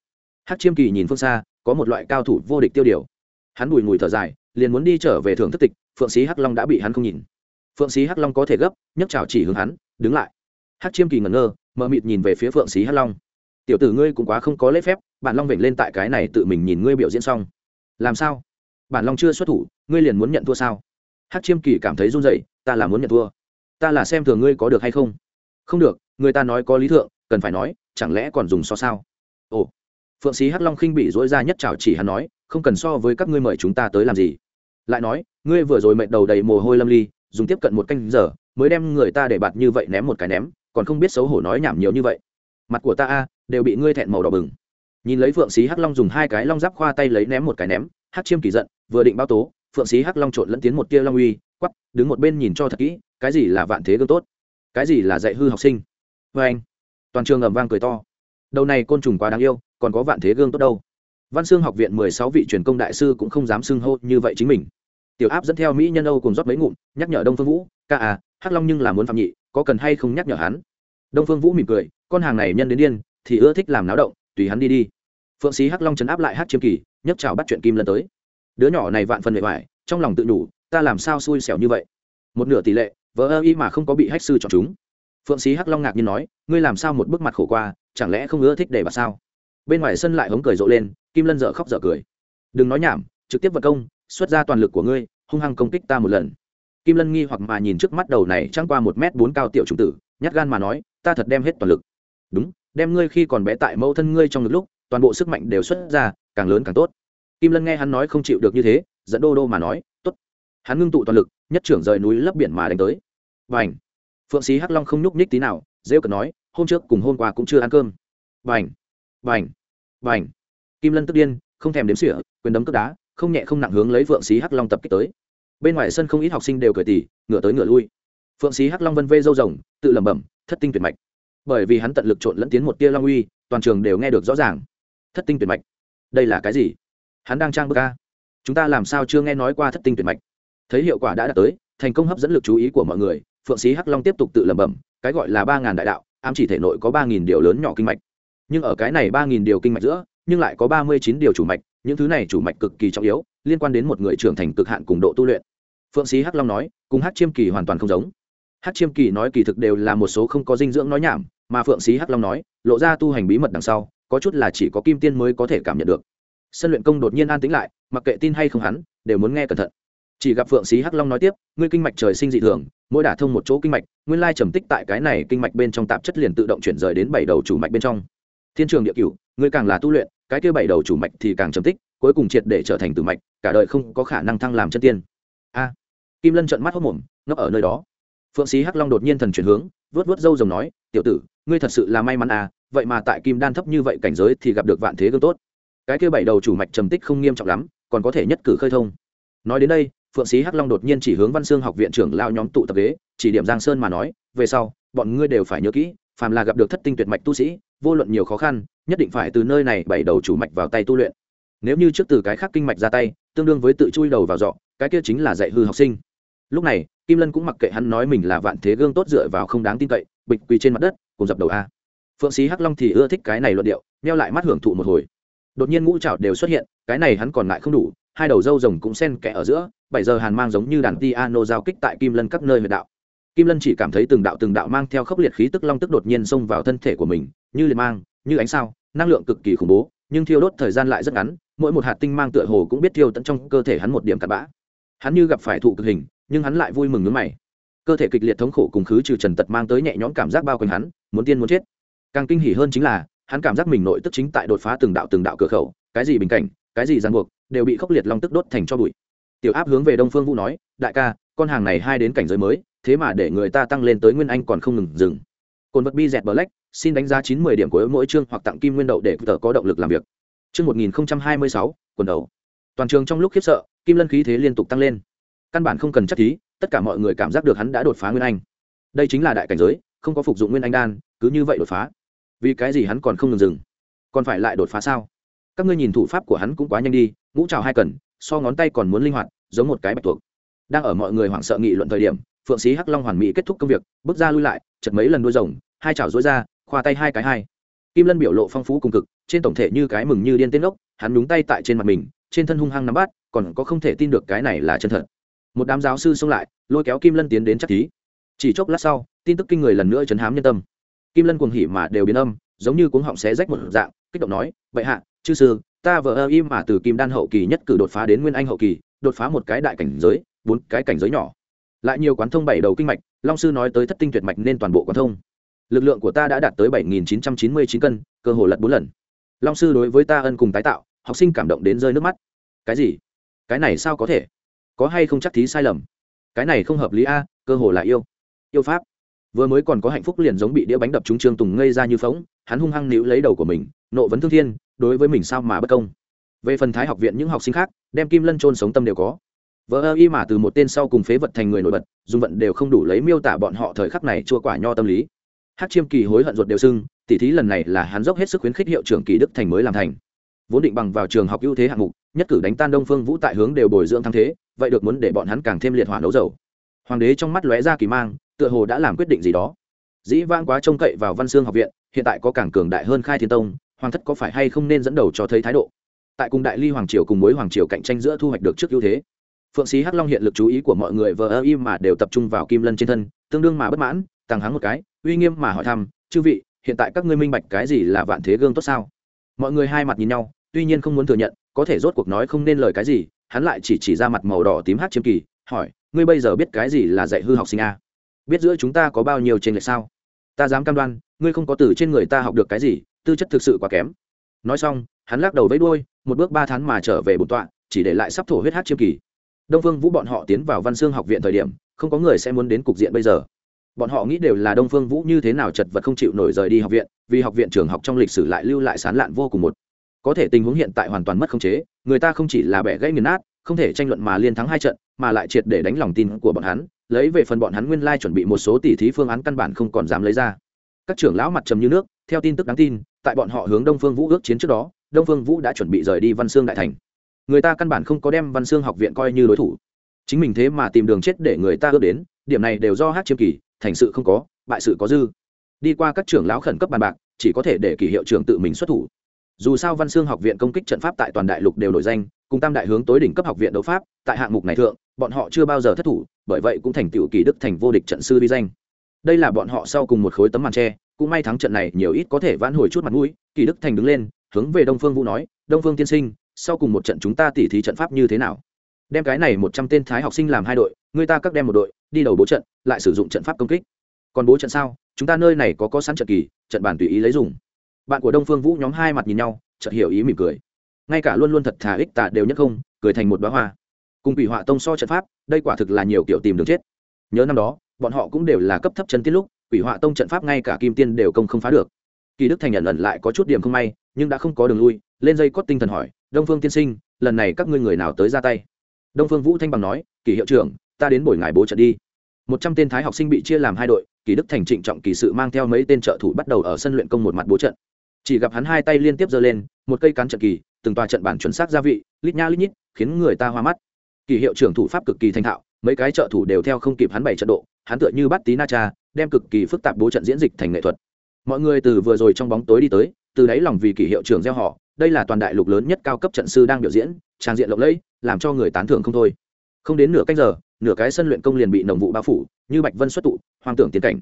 hát chiêm kỳ nhìn phương xa, có một loại cao thủ vô địch tiêu điều. Hắn bùi ngùi thở dài, liền muốn đi trở về thưởng thức tịch, phượng sĩ hắc long đã bị hắn không nhìn. Phượng sĩ hắc long có thể gấp, nhấc chào chỉ hướng hắn, đứng lại. Hát chiêm kỳ ngẩn ngơ, mờ mịt nhìn về phía phượng sĩ hắc long. Tiểu tử ngươi cũng quá không có lễ phép, bản long vểnh lên tại cái này tự mình nhìn ngươi biểu diễn xong. Làm sao? Bản long chưa xuất thủ, ngươi liền muốn nhận thua sao? Hát chiêm kỳ cảm thấy run rẩy, ta là muốn nhận thua. Ta là xem thường ngươi có được hay không? Không được, người ta nói có lý thượng, cần phải nói, chẳng lẽ còn dùng so sao? Ồ phượng sĩ hắc long khinh bị dối ra nhất trào chỉ hắn nói, không cần so với các ngươi mời chúng ta tới làm gì. Lại nói, ngươi vừa rồi mệt đầu đầy mồ hôi lâm ly, dùng tiếp cận một canh giờ, mới đem người ta để bạt như vậy ném một cái ném, còn không biết xấu hổ nói nhảm nhiều như vậy. Mặt của ta a, đều bị ngươi thẹn màu đỏ bừng. Nhìn lấy phượng sĩ hắc long dùng hai cái long giáp khoa tay lấy ném một cái ném, hắc chiêm kỳ giận, vừa định bao tố, phượng sĩ hắc long trộn lẫn tiến một tia long uy quắp đứng một bên nhìn cho thật kỹ, cái gì là vạn thế gương tốt? Cái gì là dạy hư học sinh? Vê anh toàn trường ầm vang cười to. Đầu này côn trùng quá đáng yêu còn có vạn thế gương tốt đâu. Văn xương học viện mười sáu vị truyền công đại sư cũng không dám xưng hô như vậy chính mình. Tiểu áp dẫn theo mỹ nhân âu cùng rót mấy ngụm, nhắc nhở đông phương vũ, ca à hắc long nhưng là muốn phạm nhị, có cần hay không nhắc nhở hắn? Đông phương vũ mỉm cười, con hàng này nhân đến điên, thì ưa thích làm náo động, tùy hắn đi đi. Phượng sĩ hắc long chấn áp lại hát chiêm kỳ, nhấc chào bắt chuyện kim lần tới. Đứa nhỏ này vạn phần bề ngoài trong lòng tự đủ, ta làm sao xui xẻo như vậy? Một nửa tỷ lệ vỡ ơ y mà không có bị hách sư chọn chúng. Phượng sĩ hắc long ngạc nhiên nói, ngươi làm sao một bức mặt khổ qua, chẳng lẽ không ưa thích để bà sao? Bên ngoài sân lại hống cười rộ lên, kim lân dợ khóc dở cười. Đừng nói nhảm, trực tiếp vật công, xuất ra toàn lực của ngươi, hung hăng công kích ta một lần. Kim lân nghi hoặc mà nhìn trước mắt đầu này trăng qua một m bốn cao tiểu trung tử, nhát gan mà nói, ta thật đem hết toàn lực. Đúng, đem ngươi khi còn bé tại mẫu thân ngươi trong ngực lúc, toàn bộ sức mạnh đều xuất ra, càng lớn càng tốt. Kim lân nghe hắn nói không chịu được như thế dẫn đô đô mà nói, tốt. Hắn ngưng tụ toàn lực, nhất trưởng rời núi lấp biển mà đánh tới. Và ảnh phượng sĩ hắc long không nhúc nhích tí nào, rêu cần nói, hôm trước cùng hôm qua cũng chưa ăn cơm. Vành và ảnh. Kim lân tức điên, không thèm đếm sỉa quyền đấm cướp đá, không nhẹ không nặng hướng lấy phượng sĩ hắc long tập kích tới. Bên ngoài sân không ít học sinh đều cười tỉ ngửa tới ngửa lui. Phượng sĩ hắc long vân vê dâu rồng, tự lẩm bẩm, thất tinh tuyệt mạch. Bởi vì hắn tận lực trộn lẫn tiến một tia long uy, toàn trường đều nghe được rõ ràng. Thất tinh tuyệt mạch? Đây là cái gì? Hắn đang trang bức ca chúng ta làm sao chưa nghe nói qua thất tinh tuyệt mạch? Thấy hiệu quả đã đạt tới, thành công hấp dẫn lực chú ý của mọi người, phượng sĩ hắc long tiếp tục tự lẩm bẩm, cái gọi là ba ngàn đại đạo, ám chỉ thể nội có ba nghìn điều lớn nhỏ kinh mạch nhưng ở cái này ba nghìn điều kinh mạch giữa, nhưng lại có ba mươi chín điều chủ mạch, những thứ này chủ mạch cực kỳ trọng yếu, liên quan đến một người trưởng thành cực hạn cùng độ tu luyện. Phượng sĩ hắc long nói, cùng hát chiêm kỳ hoàn toàn không giống. Hát chiêm kỳ nói kỳ thực đều là một số không có dinh dưỡng nói nhảm, mà phượng sĩ hắc long nói, lộ ra tu hành bí mật đằng sau, có chút là chỉ có kim tiên mới có thể cảm nhận được. Sân luyện công đột nhiên an tĩnh lại, mặc kệ tin hay không hắn, đều muốn nghe cẩn thận. Chỉ gặp phượng sĩ hắc long nói tiếp, ngươi kinh mạch trời sinh dị thường, mỗi đả thông một chỗ kinh mạch, nguyên lai trầm tích tại cái này kinh mạch bên trong tạp chất liền tự động chuyển rời đến bảy đầu chủ mạch bên trong thiên trường địa cửu, ngươi càng là tu luyện, cái kia bảy đầu chủ mạch thì càng trầm tích, cuối cùng triệt để trở thành tử mạch, cả đời không có khả năng thăng làm chân tiên. A. Kim lân trợn mắt hốc mồm, ngốc ở nơi đó. Phượng sĩ hắc long đột nhiên thần chuyển hướng vớt vớt râu rồng nói, tiểu tử, ngươi thật sự là may mắn à vậy mà tại kim đan thấp như vậy cảnh giới thì gặp được vạn thế gương tốt. Cái kia bảy đầu chủ mạch trầm tích không nghiêm trọng lắm, còn có thể nhất cử khơi thông. Nói đến đây, phượng sĩ hắc long đột nhiên chỉ hướng văn xương học viện trưởng lao nhóm tụ tập ghế, chỉ điểm giang sơn mà nói, về sau, bọn ngươi đều phải nhớ kỹ phàm là gặp được thất tinh tuyệt mạch tu sĩ, vô luận nhiều khó khăn, nhất định phải từ nơi này bảy đầu chủ mạch vào tay tu luyện. Nếu như trước từ cái khác kinh mạch ra tay, tương đương với tự chui đầu vào dọ, cái kia chính là dạy hư học sinh. Lúc này, kim lân cũng mặc kệ hắn nói mình là vạn thế gương tốt dựa vào không đáng tin cậy, bịch quỳ trên mặt đất, cùng dập đầu a. Phượng sĩ hắc long thì ưa thích cái này luận điệu neo lại mắt hưởng thụ một hồi. Đột nhiên ngũ trảo đều xuất hiện, cái này hắn còn lại không đủ, hai đầu râu rồng cũng xen kẽ ở giữa, bảy giờ hàn mang giống như đàn piano giao kích tại kim lân các nơi huyệt đạo kim lân chỉ cảm thấy từng đạo từng đạo mang theo khốc liệt khí tức long tức đột nhiên xông vào thân thể của mình, như liệt mang, như ánh sao, năng lượng cực kỳ khủng bố, nhưng thiêu đốt thời gian lại rất ngắn, mỗi một hạt tinh mang tựa hồ cũng biết thiêu tận trong cơ thể hắn một điểm cặn bã. Hắn như gặp phải thụ cực hình, nhưng hắn lại vui mừng nước mày. Cơ thể kịch liệt thống khổ cùng khứ trừ trần tật mang tới nhẹ nhõm cảm giác bao quanh hắn, muốn tiên muốn chết. Càng kinh hỉ hơn chính là, hắn cảm giác mình nội tức chính tại đột phá từng đạo từng đạo cửa khẩu, cái gì bình cảnh, cái gì ràng buộc, đều bị khốc liệt long tức đốt thành cho bụi. Tiểu áp hướng về đông phương vũ nói, đại ca, con hàng này hai đến cảnh giới mới thế mà để người ta tăng lên tới nguyên anh còn không ngừng dừng. Cồn vật bi dẹt black, xin đánh giá chín mươi điểm của mỗi chương hoặc tặng kim nguyên đậu để tờ có động lực làm việc. Chương một nghìn hai mươi sáu, quần đầu. Toàn trường trong lúc khiếp sợ, kim lân khí thế liên tục tăng lên. Căn bản không cần chắc thí, tất cả mọi người cảm giác được hắn đã đột phá nguyên anh. Đây chính là đại cảnh giới, không có phục dụng nguyên anh đan, cứ như vậy đột phá. Vì cái gì hắn còn không ngừng dừng? Còn phải lại đột phá sao? Các ngươi nhìn thủ pháp của hắn cũng quá nhanh đi, ngũ trào hai cần, so ngón tay còn muốn linh hoạt, giống một cái bạch tuộc. Đang ở mọi người hoảng sợ nghị luận thời điểm phượng sĩ hắc long hoàn mỹ kết thúc công việc, bước ra lui lại, chật mấy lần đuôi rồng, hai chảo dối ra, khoa tay hai cái hai. Kim lân biểu lộ phong phú cùng cực, trên tổng thể như cái mừng như điên tên ốc, hắn đúng tay tại trên mặt mình, trên thân hung hăng nắm bắt, còn có không thể tin được cái này là chân thật. Một đám giáo sư xông lại, lôi kéo kim lân tiến đến chắc thí. Chỉ chốc lát sau, tin tức kinh người lần nữa chấn hám nhân tâm. Kim lân cuồng hỉ mà đều biến âm, giống như cuống họng xé rách một dạng, kích động nói vậy hạ, chư sư, ta vợ ơ im mà từ kim đan hậu kỳ nhất cử đột phá đến nguyên anh hậu kỳ, đột phá một cái đại cảnh giới, bốn cái cảnh giới nhỏ lại nhiều quán thông bảy đầu kinh mạch, long sư nói tới thất tinh tuyệt mạch nên toàn bộ quán thông. Lực lượng của ta đã đạt tới bảy nghìn chín trăm chín mươi chín cân, cơ hồ lật bốn lần. Long sư đối với ta ân cùng tái tạo, học sinh cảm động đến rơi nước mắt. Cái gì? Cái này sao có thể? Có hay không chắc thí sai lầm? Cái này không hợp lý a, cơ hồ là yêu. Yêu pháp. Vừa mới còn có hạnh phúc liền giống bị đĩa bánh đập trúng trương tùng ngây ra như phóng hắn hung hăng níu lấy đầu của mình, nộ vấn thương thiên, đối với mình sao mà bất công. Về phần thái học viện những học sinh khác, đem kim lân trôn sống tâm đều có vợ ơ y mà từ một tên sau cùng phế vật thành người nổi bật, dùng vận đều không đủ lấy miêu tả bọn họ thời khắc này chua quả nho tâm lý. Hát chiêm kỳ hối hận ruột đều sưng, tỉ thí lần này là hắn dốc hết sức khuyến khích hiệu trưởng kỳ đức thành mới làm thành. Vốn định bằng vào trường học ưu thế hạng mục, nhất cử đánh tan đông phương vũ tại hướng đều bồi dưỡng thắng thế, vậy được muốn để bọn hắn càng thêm liệt hỏa đấu dầu. Hoàng đế trong mắt lóe ra kỳ mang, tựa hồ đã làm quyết định gì đó. Dĩ vãng quá trông cậy vào văn xương học viện, hiện tại có càng cường đại hơn khai thiên tông, hoàng thất có phải hay không nên dẫn đầu cho thấy thái độ? Tại cùng đại ly hoàng triều cùng mối hoàng triều cạnh tranh giữa thu hoạch được trước ưu thế phượng sĩ hắc long hiện lực chú ý của mọi người vờ ơ im mà đều tập trung vào kim lân trên thân, tương đương mà bất mãn tăng hắng một cái, uy nghiêm mà hỏi thăm, chư vị, hiện tại các ngươi minh bạch cái gì là vạn thế gương tốt sao? Mọi người hai mặt nhìn nhau, tuy nhiên không muốn thừa nhận, có thể rốt cuộc nói không nên lời cái gì, hắn lại chỉ chỉ ra mặt màu đỏ tím hát chiêm kỳ, hỏi, ngươi bây giờ biết cái gì là dạy hư học sinh a? Biết giữa chúng ta có bao nhiêu trên lệch sao? Ta dám cam đoan, ngươi không có từ trên người ta học được cái gì, tư chất thực sự quá kém. Nói xong, hắn lắc đầu vẫy đuôi, một bước ba tháng mà trở về bổn tọa, chỉ để lại sắp thổ huyết hát chiêm kỳ đông phương vũ bọn họ tiến vào văn xương học viện thời điểm, không có người sẽ muốn đến cục diện bây giờ. Bọn họ nghĩ đều là đông phương vũ như thế nào chật vật không chịu nổi rời đi học viện, vì học viện trường học trong lịch sử lại lưu lại sán lạn vô cùng một. Có thể tình huống hiện tại hoàn toàn mất khống chế, người ta không chỉ là bẻ gãy nghiền nát, không thể tranh luận mà liên thắng hai trận, mà lại triệt để đánh lòng tin của bọn hắn, lấy về phần bọn hắn nguyên lai chuẩn bị một số tỷ thí phương án căn bản không còn dám lấy ra. Các trưởng lão mặt trầm như nước, theo tin tức đáng tin, tại bọn họ hướng đông phương vũ ước chiến trước đó, đông phương vũ đã chuẩn bị rời đi văn xương đại thành người ta căn bản không có đem văn xương học viện coi như đối thủ. Chính mình thế mà tìm đường chết để người ta ước đến, điểm này đều do hát chiêm kỳ, thành sự không có, bại sự có dư. Đi qua các trưởng lão khẩn cấp bàn bạc, chỉ có thể để kỷ hiệu trưởng tự mình xuất thủ. Dù sao văn xương học viện công kích trận pháp tại toàn đại lục đều nổi danh, cùng tam đại hướng tối đỉnh cấp học viện đấu pháp, tại hạng mục này thượng, bọn họ chưa bao giờ thất thủ, bởi vậy cũng thành tựu kỳ đức thành vô địch trận sư vi danh. Đây là bọn họ sau cùng một khối tấm màn tre, cũng may thắng trận này nhiều ít có thể vãn hồi chút mặt mũi, kỳ đức thành đứng lên, hướng về đông phương vũ nói, đông phương tiên sinh sau cùng một trận chúng ta tỉ thí trận pháp như thế nào? Đem cái này một trăm tên thái học sinh làm hai đội, người ta các đem một đội, đi đầu bố trận, lại sử dụng trận pháp công kích. Còn bố trận sao? Chúng ta nơi này có có sẵn trận kỳ, trận bản tùy ý lấy dùng. Bạn của đông phương vũ nhóm hai mặt nhìn nhau, chợt hiểu ý mỉm cười. Ngay cả luôn luôn thật thà ích tạ đều nhất không, cười thành một bá hoa. Cùng quỷ họa tông so trận pháp, đây quả thực là nhiều kiểu tìm đường chết. Nhớ năm đó, bọn họ cũng đều là cấp thấp chân tiết lúc, quỷ họa tông trận pháp ngay cả kim tiên đều công không phá được. Kỳ đức thành nhận lần lại có chút điểm không may, nhưng đã không có đường lui, lên dây cót tinh thần hỏi đông phương tiên sinh, lần này các ngươi người nào tới ra tay? Đông phương vũ thanh bằng nói kỳ hiệu trưởng, ta đến buổi ngài bố trận đi. Một trăm tên thái học sinh bị chia làm hai đội kỳ đức thành trịnh trọng kỳ sự mang theo mấy tên trợ thủ bắt đầu ở sân luyện công một mặt bố trận. Chỉ gặp hắn hai tay liên tiếp giơ lên, một cây cán trận kỳ, từng tòa trận bản chuẩn xác gia vị, lít nha lít nhít, khiến người ta hoa mắt. Kỳ hiệu trưởng thủ pháp cực kỳ thành thạo, mấy cái trợ thủ đều theo không kịp hắn bảy trận độ, hắn tựa như bắt tí na cha, đem cực kỳ phức tạp bố trận diễn dịch thành nghệ thuật. Mọi người từ vừa rồi trong bóng tối đi tới, từ đáy lòng vì kỳ hiệu trưởng gieo họ đây là toàn đại lục lớn nhất cao cấp trận sư đang biểu diễn, trang diện lộng lẫy, làm cho người tán thưởng không thôi. Không đến nửa cách giờ, nửa cái sân luyện công liền bị nồng vụ bao phủ, như bạch vân xuất tụ, hoang tưởng tiến cảnh.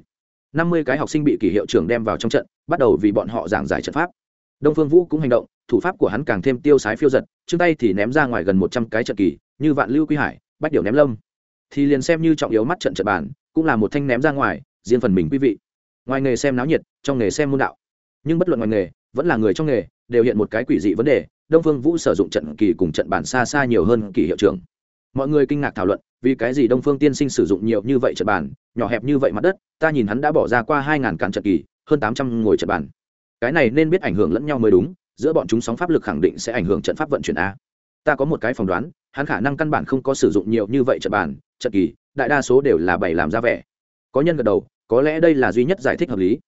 Năm mươi cái học sinh bị kỷ hiệu trưởng đem vào trong trận, bắt đầu vì bọn họ giảng giải trận pháp. Đông phương vũ cũng hành động, thủ pháp của hắn càng thêm tiêu sái phiêu giật chương tay thì ném ra ngoài gần một trăm cái trận kỳ, như vạn lưu quy hải, bách điều ném lâm. Thì liền xem như trọng yếu mắt trận trận bản cũng là một thanh ném ra ngoài, riêng phần mình quý vị. Ngoài nghề xem náo nhiệt, trong nghề xem môn đạo. Nhưng bất luận ngoài nghề vẫn là người trong nghề, đều hiện một cái quỷ dị vấn đề, đông phương vũ sử dụng trận kỳ cùng trận bản xa xa nhiều hơn kỳ hiệu trưởng. Mọi người kinh ngạc thảo luận, vì cái gì đông phương tiên sinh sử dụng nhiều như vậy trận bản, nhỏ hẹp như vậy mặt đất, ta nhìn hắn đã bỏ ra qua hai ngàn cản trận kỳ, hơn tám trăm ngồi trận bản. Cái này nên biết ảnh hưởng lẫn nhau mới đúng, giữa bọn chúng sóng pháp lực khẳng định sẽ ảnh hưởng trận pháp vận chuyển a. Ta có một cái phỏng đoán, hắn khả năng căn bản không có sử dụng nhiều như vậy trận bản, trận kỳ, đại đa số đều là bày làm ra vẻ. Có nhân gật đầu, có lẽ đây là duy nhất giải thích hợp lý.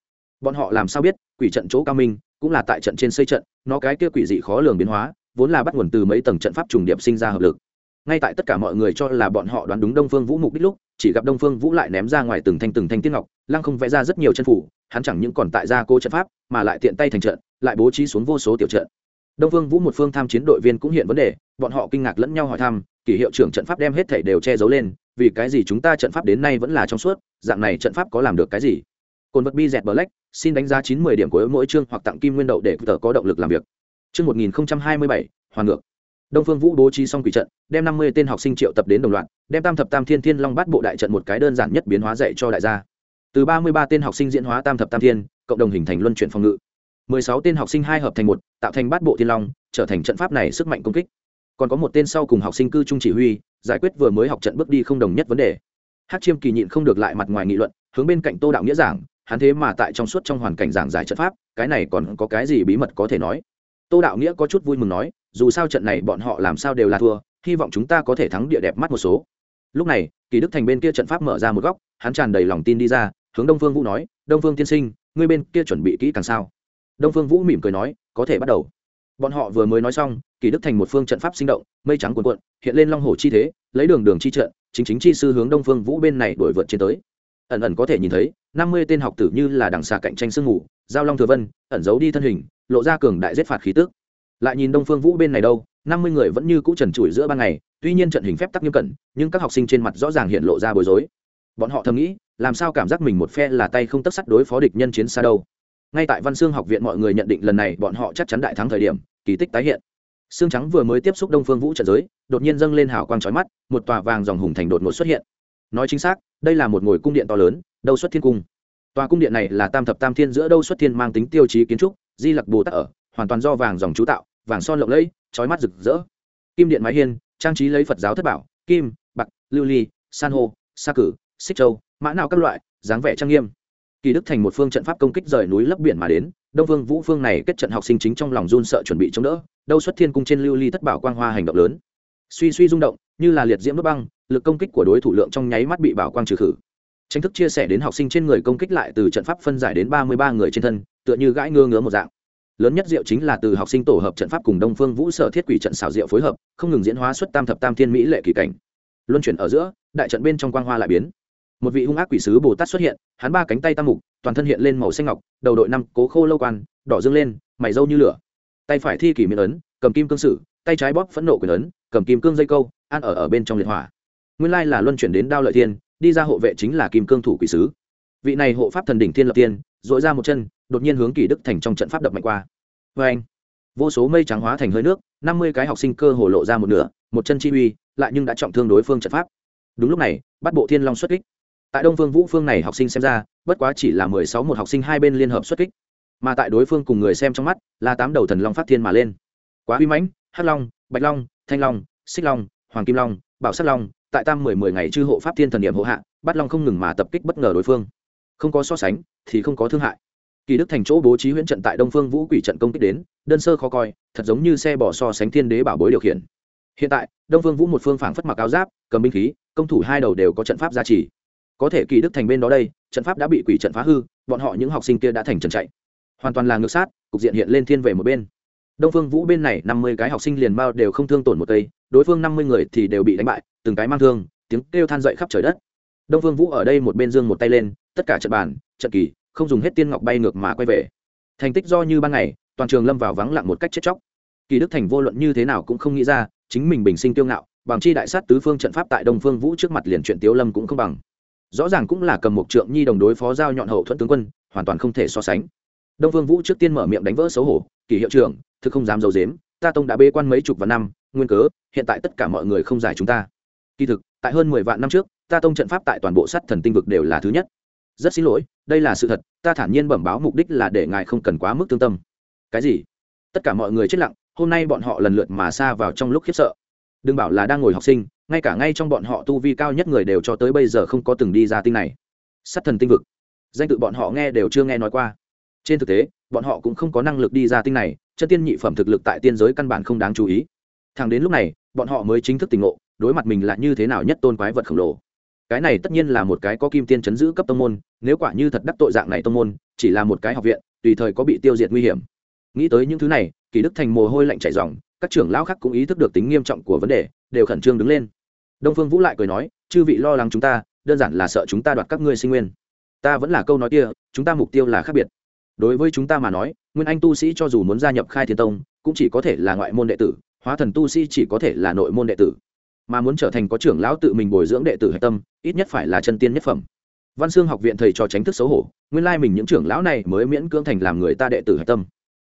Bọn họ làm sao biết, quỷ trận chỗ cao minh cũng là tại trận trên xây trận, nó cái kia quỷ dị khó lường biến hóa, vốn là bắt nguồn từ mấy tầng trận pháp trùng điệp sinh ra hợp lực. Ngay tại tất cả mọi người cho là bọn họ đoán đúng đông phương vũ mục đích lúc, chỉ gặp đông phương vũ lại ném ra ngoài từng thanh từng thanh tiên ngọc, lăng không vẽ ra rất nhiều chân phủ, hắn chẳng những còn tại gia cô trận pháp, mà lại tiện tay thành trận, lại bố trí xuống vô số tiểu trận. Đông phương vũ một phương tham chiến đội viên cũng hiện vấn đề, bọn họ kinh ngạc lẫn nhau hỏi thăm kỷ hiệu trưởng trận pháp đem hết thảy đều che giấu lên, vì cái gì chúng ta trận pháp đến nay vẫn là trong suốt, dạng này trận pháp có làm được cái gì? Cồn vật bi dẹt black xin đánh giá chín mươi điểm của mỗi chương hoặc tặng kim nguyên đậu để tờ có động lực làm việc. Chương một nghìn hai mươi bảy, hoàn ngược. Đông phương vũ bố trí xong quỷ trận, đem năm mươi tên học sinh triệu tập đến đồng loạt, đem tam thập tam thiên thiên long bát bộ đại trận một cái đơn giản nhất biến hóa dạy cho đại gia. Từ ba mươi ba tên học sinh diễn hóa tam thập tam thiên, cộng đồng hình thành luân chuyển phòng ngự. mười sáu tên học sinh hai hợp thành một, tạo thành bát bộ thiên long, trở thành trận pháp này sức mạnh công kích. Còn có một tên sau cùng học sinh cư trung chỉ huy, giải quyết vừa mới học trận bước đi không đồng nhất vấn đề. Hát chiêm kỳ nhịn không được lại mặt ngoài nghị luận, hướng bên cạnh tô đạo nghĩa giảng hắn thế mà tại trong suốt trong hoàn cảnh giảng giải trận pháp, cái này còn có cái gì bí mật có thể nói? Tô đạo nghĩa có chút vui mừng nói, dù sao trận này bọn họ làm sao đều là thua, hy vọng chúng ta có thể thắng địa đẹp mắt một số. Lúc này, kỳ đức thành bên kia trận pháp mở ra một góc, hắn tràn đầy lòng tin đi ra, hướng đông phương vũ nói, đông phương tiên sinh, ngươi bên kia chuẩn bị kỹ càng sao? Đông phương vũ mỉm cười nói, có thể bắt đầu. Bọn họ vừa mới nói xong, kỳ đức thành một phương trận pháp sinh động, mây trắng cuồn cuộn, hiện lên long hồ chi thế, lấy đường đường chi trận, chính chính chi sư hướng đông phương vũ bên này đổi vượt trên tới ẩn ẩn có thể nhìn thấy, năm mươi tên học tử như là đằng xà cạnh tranh sương mù, giao long thừa vân, ẩn giấu đi thân hình, lộ ra cường đại giết phạt khí tức. Lại nhìn đông phương vũ bên này đâu, năm mươi người vẫn như cũ trần trụi giữa ban ngày, tuy nhiên trận hình phép tắc nghiêm cẩn, nhưng các học sinh trên mặt rõ ràng hiện lộ ra bối rối. Bọn họ thầm nghĩ, làm sao cảm giác mình một phe là tay không tất sắt đối phó địch nhân chiến xa đâu. Ngay tại văn xương học viện mọi người nhận định lần này bọn họ chắc chắn đại thắng thời điểm, kỳ tích tái hiện. Xương trắng vừa mới tiếp xúc đông phương vũ trận giới, đột nhiên dâng lên hào quang trói mắt, một tòa vàng dòng hùng thành đột ngột xuất hiện. Nói chính xác đây là một ngồi cung điện to lớn, đâu xuất thiên cung. Tòa cung điện này là tam thập tam thiên giữa đâu xuất thiên mang tính tiêu chí kiến trúc, di lặc bồ tát ở, hoàn toàn do vàng dòng chú tạo, vàng son lộng lẫy trói mắt rực rỡ. Kim điện mái hiên, trang trí lấy phật giáo thất bảo, kim, bạc, lưu ly, san hô, sa cử, xích châu, mã nào các loại, dáng vẻ trang nghiêm. Kỳ đức thành một phương trận pháp công kích rời núi lấp biển mà đến, đông vương vũ phương này kết trận học sinh chính trong lòng run sợ chuẩn bị chống đỡ, đâu xuất thiên cung trên lưu ly thất bảo quang hoa hành động lớn. Suy suy rung động như là liệt diễm đốt băng, lực công kích của đối thủ lượng trong nháy mắt bị bảo quang trừ khử. Tranh thức chia sẻ đến học sinh trên người công kích lại từ trận pháp phân giải đến ba mươi ba người trên thân, tựa như gãi ngơ ngứa một dạng. Lớn nhất diệu chính là từ học sinh tổ hợp trận pháp cùng đông phương vũ sở thiết quỷ trận xảo diệu phối hợp, không ngừng diễn hóa xuất tam thập tam thiên mỹ lệ kỳ cảnh. Luân chuyển ở giữa, đại trận bên trong quang hoa lại biến. Một vị hung ác quỷ sứ bồ tát xuất hiện, hắn ba cánh tay tam mục, toàn thân hiện lên màu xanh ngọc, đầu đội năm cố khô lâu quan, đỏ dương lên, mày râu như lửa. Tay phải thi kỷ miễn ấn, cầm kim cương sử, tay trái bóp phẫn nộ quyền ấn cầm kim cương dây câu, ăn ở ở bên trong liệt hỏa. Nguyên lai là luân chuyển đến đao lợi thiên, đi ra hộ vệ chính là kim cương thủ quỷ sứ. Vị này hộ pháp thần đỉnh thiên lập tiên dội ra một chân, đột nhiên hướng kỳ đức thành trong trận pháp đập mạnh qua. Vê anh, vô số mây trắng hóa thành hơi nước, năm mươi cái học sinh cơ hồ lộ ra một nửa, một chân chi uy, lại nhưng đã trọng thương đối phương trận pháp. Đúng lúc này, bắt bộ thiên long xuất kích. Tại đông phương vũ phương này học sinh xem ra, bất quá chỉ là mười sáu một học sinh hai bên liên hợp xuất kích. Mà tại đối phương cùng người xem trong mắt, là tám đầu thần long phát thiên mà lên. Quá uy mãnh hắc long, bạch long, thanh long, xích long, hoàng kim long, bảo sát long, tại tam mười mười ngày chư hộ pháp thiên thần điểm hộ hạ bắt long không ngừng mà tập kích bất ngờ đối phương. Không có so sánh thì không có thương hại. Kỳ đức thành chỗ bố trí huyễn trận tại đông phương vũ quỷ trận công kích đến, đơn sơ khó coi, thật giống như xe bỏ so sánh thiên đế bảo bối điều khiển. Hiện tại, đông phương vũ một phương phảng phất mặc áo giáp, cầm binh khí, công thủ hai đầu đều có trận pháp gia trì. Có thể kỳ đức thành bên đó đây, trận pháp đã bị quỷ trận phá hư, bọn họ những học sinh kia đã thành trận chạy. Hoàn toàn là ngược sát, cục diện hiện lên thiên về một bên đông phương vũ bên này năm mươi cái học sinh liền bao đều không thương tổn một cây, đối phương năm mươi người thì đều bị đánh bại, từng cái mang thương, tiếng kêu than dậy khắp trời đất. Đông phương vũ ở đây một bên dương một tay lên, tất cả trận bàn, trận kỳ, không dùng hết tiên ngọc bay ngược mà quay về. Thành tích do như ban ngày, toàn trường lâm vào vắng lặng một cách chết chóc. Kỳ đức thành vô luận như thế nào cũng không nghĩ ra, chính mình bình sinh tiêu ngạo, bằng chi đại sát tứ phương trận pháp tại đông phương vũ trước mặt liền chuyện tiếu lâm cũng không bằng. Rõ ràng cũng là cầm một trượng nhi đồng đối phó giao nhọn hậu thuẫn tướng quân, hoàn toàn không thể so sánh. Đông phương vũ trước tiên mở miệng đánh vỡ xấu hổ, kỳ hiệu trưởng thực không dám giấu dếm ta tông đã bê quan mấy chục vạn năm, nguyên cớ, hiện tại tất cả mọi người không giải chúng ta. Kỳ thực, tại hơn mười vạn năm trước, ta tông trận pháp tại toàn bộ sắt thần tinh vực đều là thứ nhất. Rất xin lỗi, đây là sự thật, ta thản nhiên bẩm báo mục đích là để ngài không cần quá mức tương tâm. Cái gì? Tất cả mọi người chết lặng, hôm nay bọn họ lần lượt mà xa vào trong lúc khiếp sợ. Đừng bảo là đang ngồi học sinh, ngay cả ngay trong bọn họ tu vi cao nhất người đều cho tới bây giờ không có từng đi ra tinh này. Sắt thần tinh vực. Danh tự bọn họ nghe đều chưa nghe nói qua. Trên thực tế, bọn họ cũng không có năng lực đi ra tinh này chân tiên nhị phẩm thực lực tại tiên giới căn bản không đáng chú ý. Thẳng đến lúc này, bọn họ mới chính thức tỉnh ngộ, đối mặt mình là như thế nào nhất tôn quái vật khổng lồ. Cái này tất nhiên là một cái có kim tiên chấn giữ cấp tông môn, nếu quả như thật đắc tội dạng này tông môn, chỉ là một cái học viện, tùy thời có bị tiêu diệt nguy hiểm. Nghĩ tới những thứ này, kỳ đức thành mồ hôi lạnh chảy dòng các trưởng lão khác cũng ý thức được tính nghiêm trọng của vấn đề, đều khẩn trương đứng lên. Đông phương vũ lại cười nói, chư vị lo lắng chúng ta, đơn giản là sợ chúng ta đoạt các ngươi sinh nguyên. Ta vẫn là câu nói kia, chúng ta mục tiêu là khác biệt. Đối với chúng ta mà nói nguyên anh tu sĩ cho dù muốn gia nhập khai thiên tông, cũng chỉ có thể là ngoại môn đệ tử, hóa thần tu sĩ chỉ có thể là nội môn đệ tử. Mà muốn trở thành có trưởng lão tự mình bồi dưỡng đệ tử hạch tâm, ít nhất phải là chân tiên nhất phẩm. Văn xương học viện thầy cho tránh thức xấu hổ, nguyên lai mình những trưởng lão này mới miễn cưỡng thành làm người ta đệ tử hạch tâm.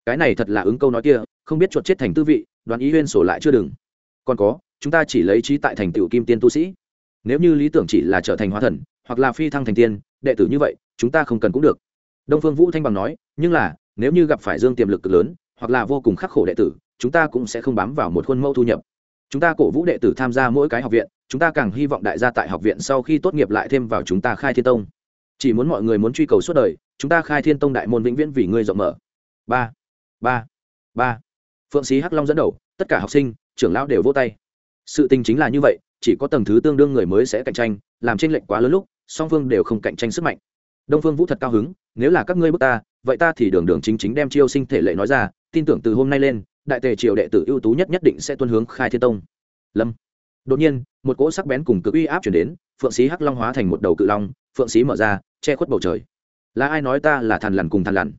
Cái này thật là ứng câu nói kia, không biết chuột chết thành tư vị, đoàn ý huyên sổ lại chưa đừng. Còn có, chúng ta chỉ lấy trí tại thành tựu kim tiên tu sĩ. Nếu như lý tưởng chỉ là trở thành hóa thần, hoặc là phi thăng thành tiên, đệ tử như vậy, chúng ta không cần cũng được. Đông phương vũ thanh bằng nói, nhưng là nếu như gặp phải dương tiềm lực cực lớn, hoặc là vô cùng khắc khổ đệ tử, chúng ta cũng sẽ không bám vào một khuôn mẫu thu nhập. Chúng ta cổ vũ đệ tử tham gia mỗi cái học viện, chúng ta càng hy vọng đại gia tại học viện sau khi tốt nghiệp lại thêm vào chúng ta khai thiên tông. Chỉ muốn mọi người muốn truy cầu suốt đời, chúng ta khai thiên tông đại môn vĩnh viễn vì ngươi rộng mở. Ba ba ba. Phượng sĩ hắc long dẫn đầu, tất cả học sinh, trưởng lão đều vô tay. Sự tình chính là như vậy, chỉ có tầng thứ tương đương người mới sẽ cạnh tranh, làm tranh lệch quá lớn lúc, song phương đều không cạnh tranh sức mạnh. Đông phương vũ thật cao hứng nếu là các ngươi bước ta, vậy ta thì đường đường chính chính đem chiêu sinh thể lệ nói ra, tin tưởng từ hôm nay lên, đại tề triều đệ tử ưu tú nhất nhất định sẽ tuân hướng khai thiên tông. Lâm. Đột nhiên, một cỗ sắc bén cùng cực uy áp chuyển đến, phượng sĩ hắc long hóa thành một đầu cự long, phượng sĩ mở ra, che khuất bầu trời. Là ai nói ta là thằn lằn cùng thằn lằn?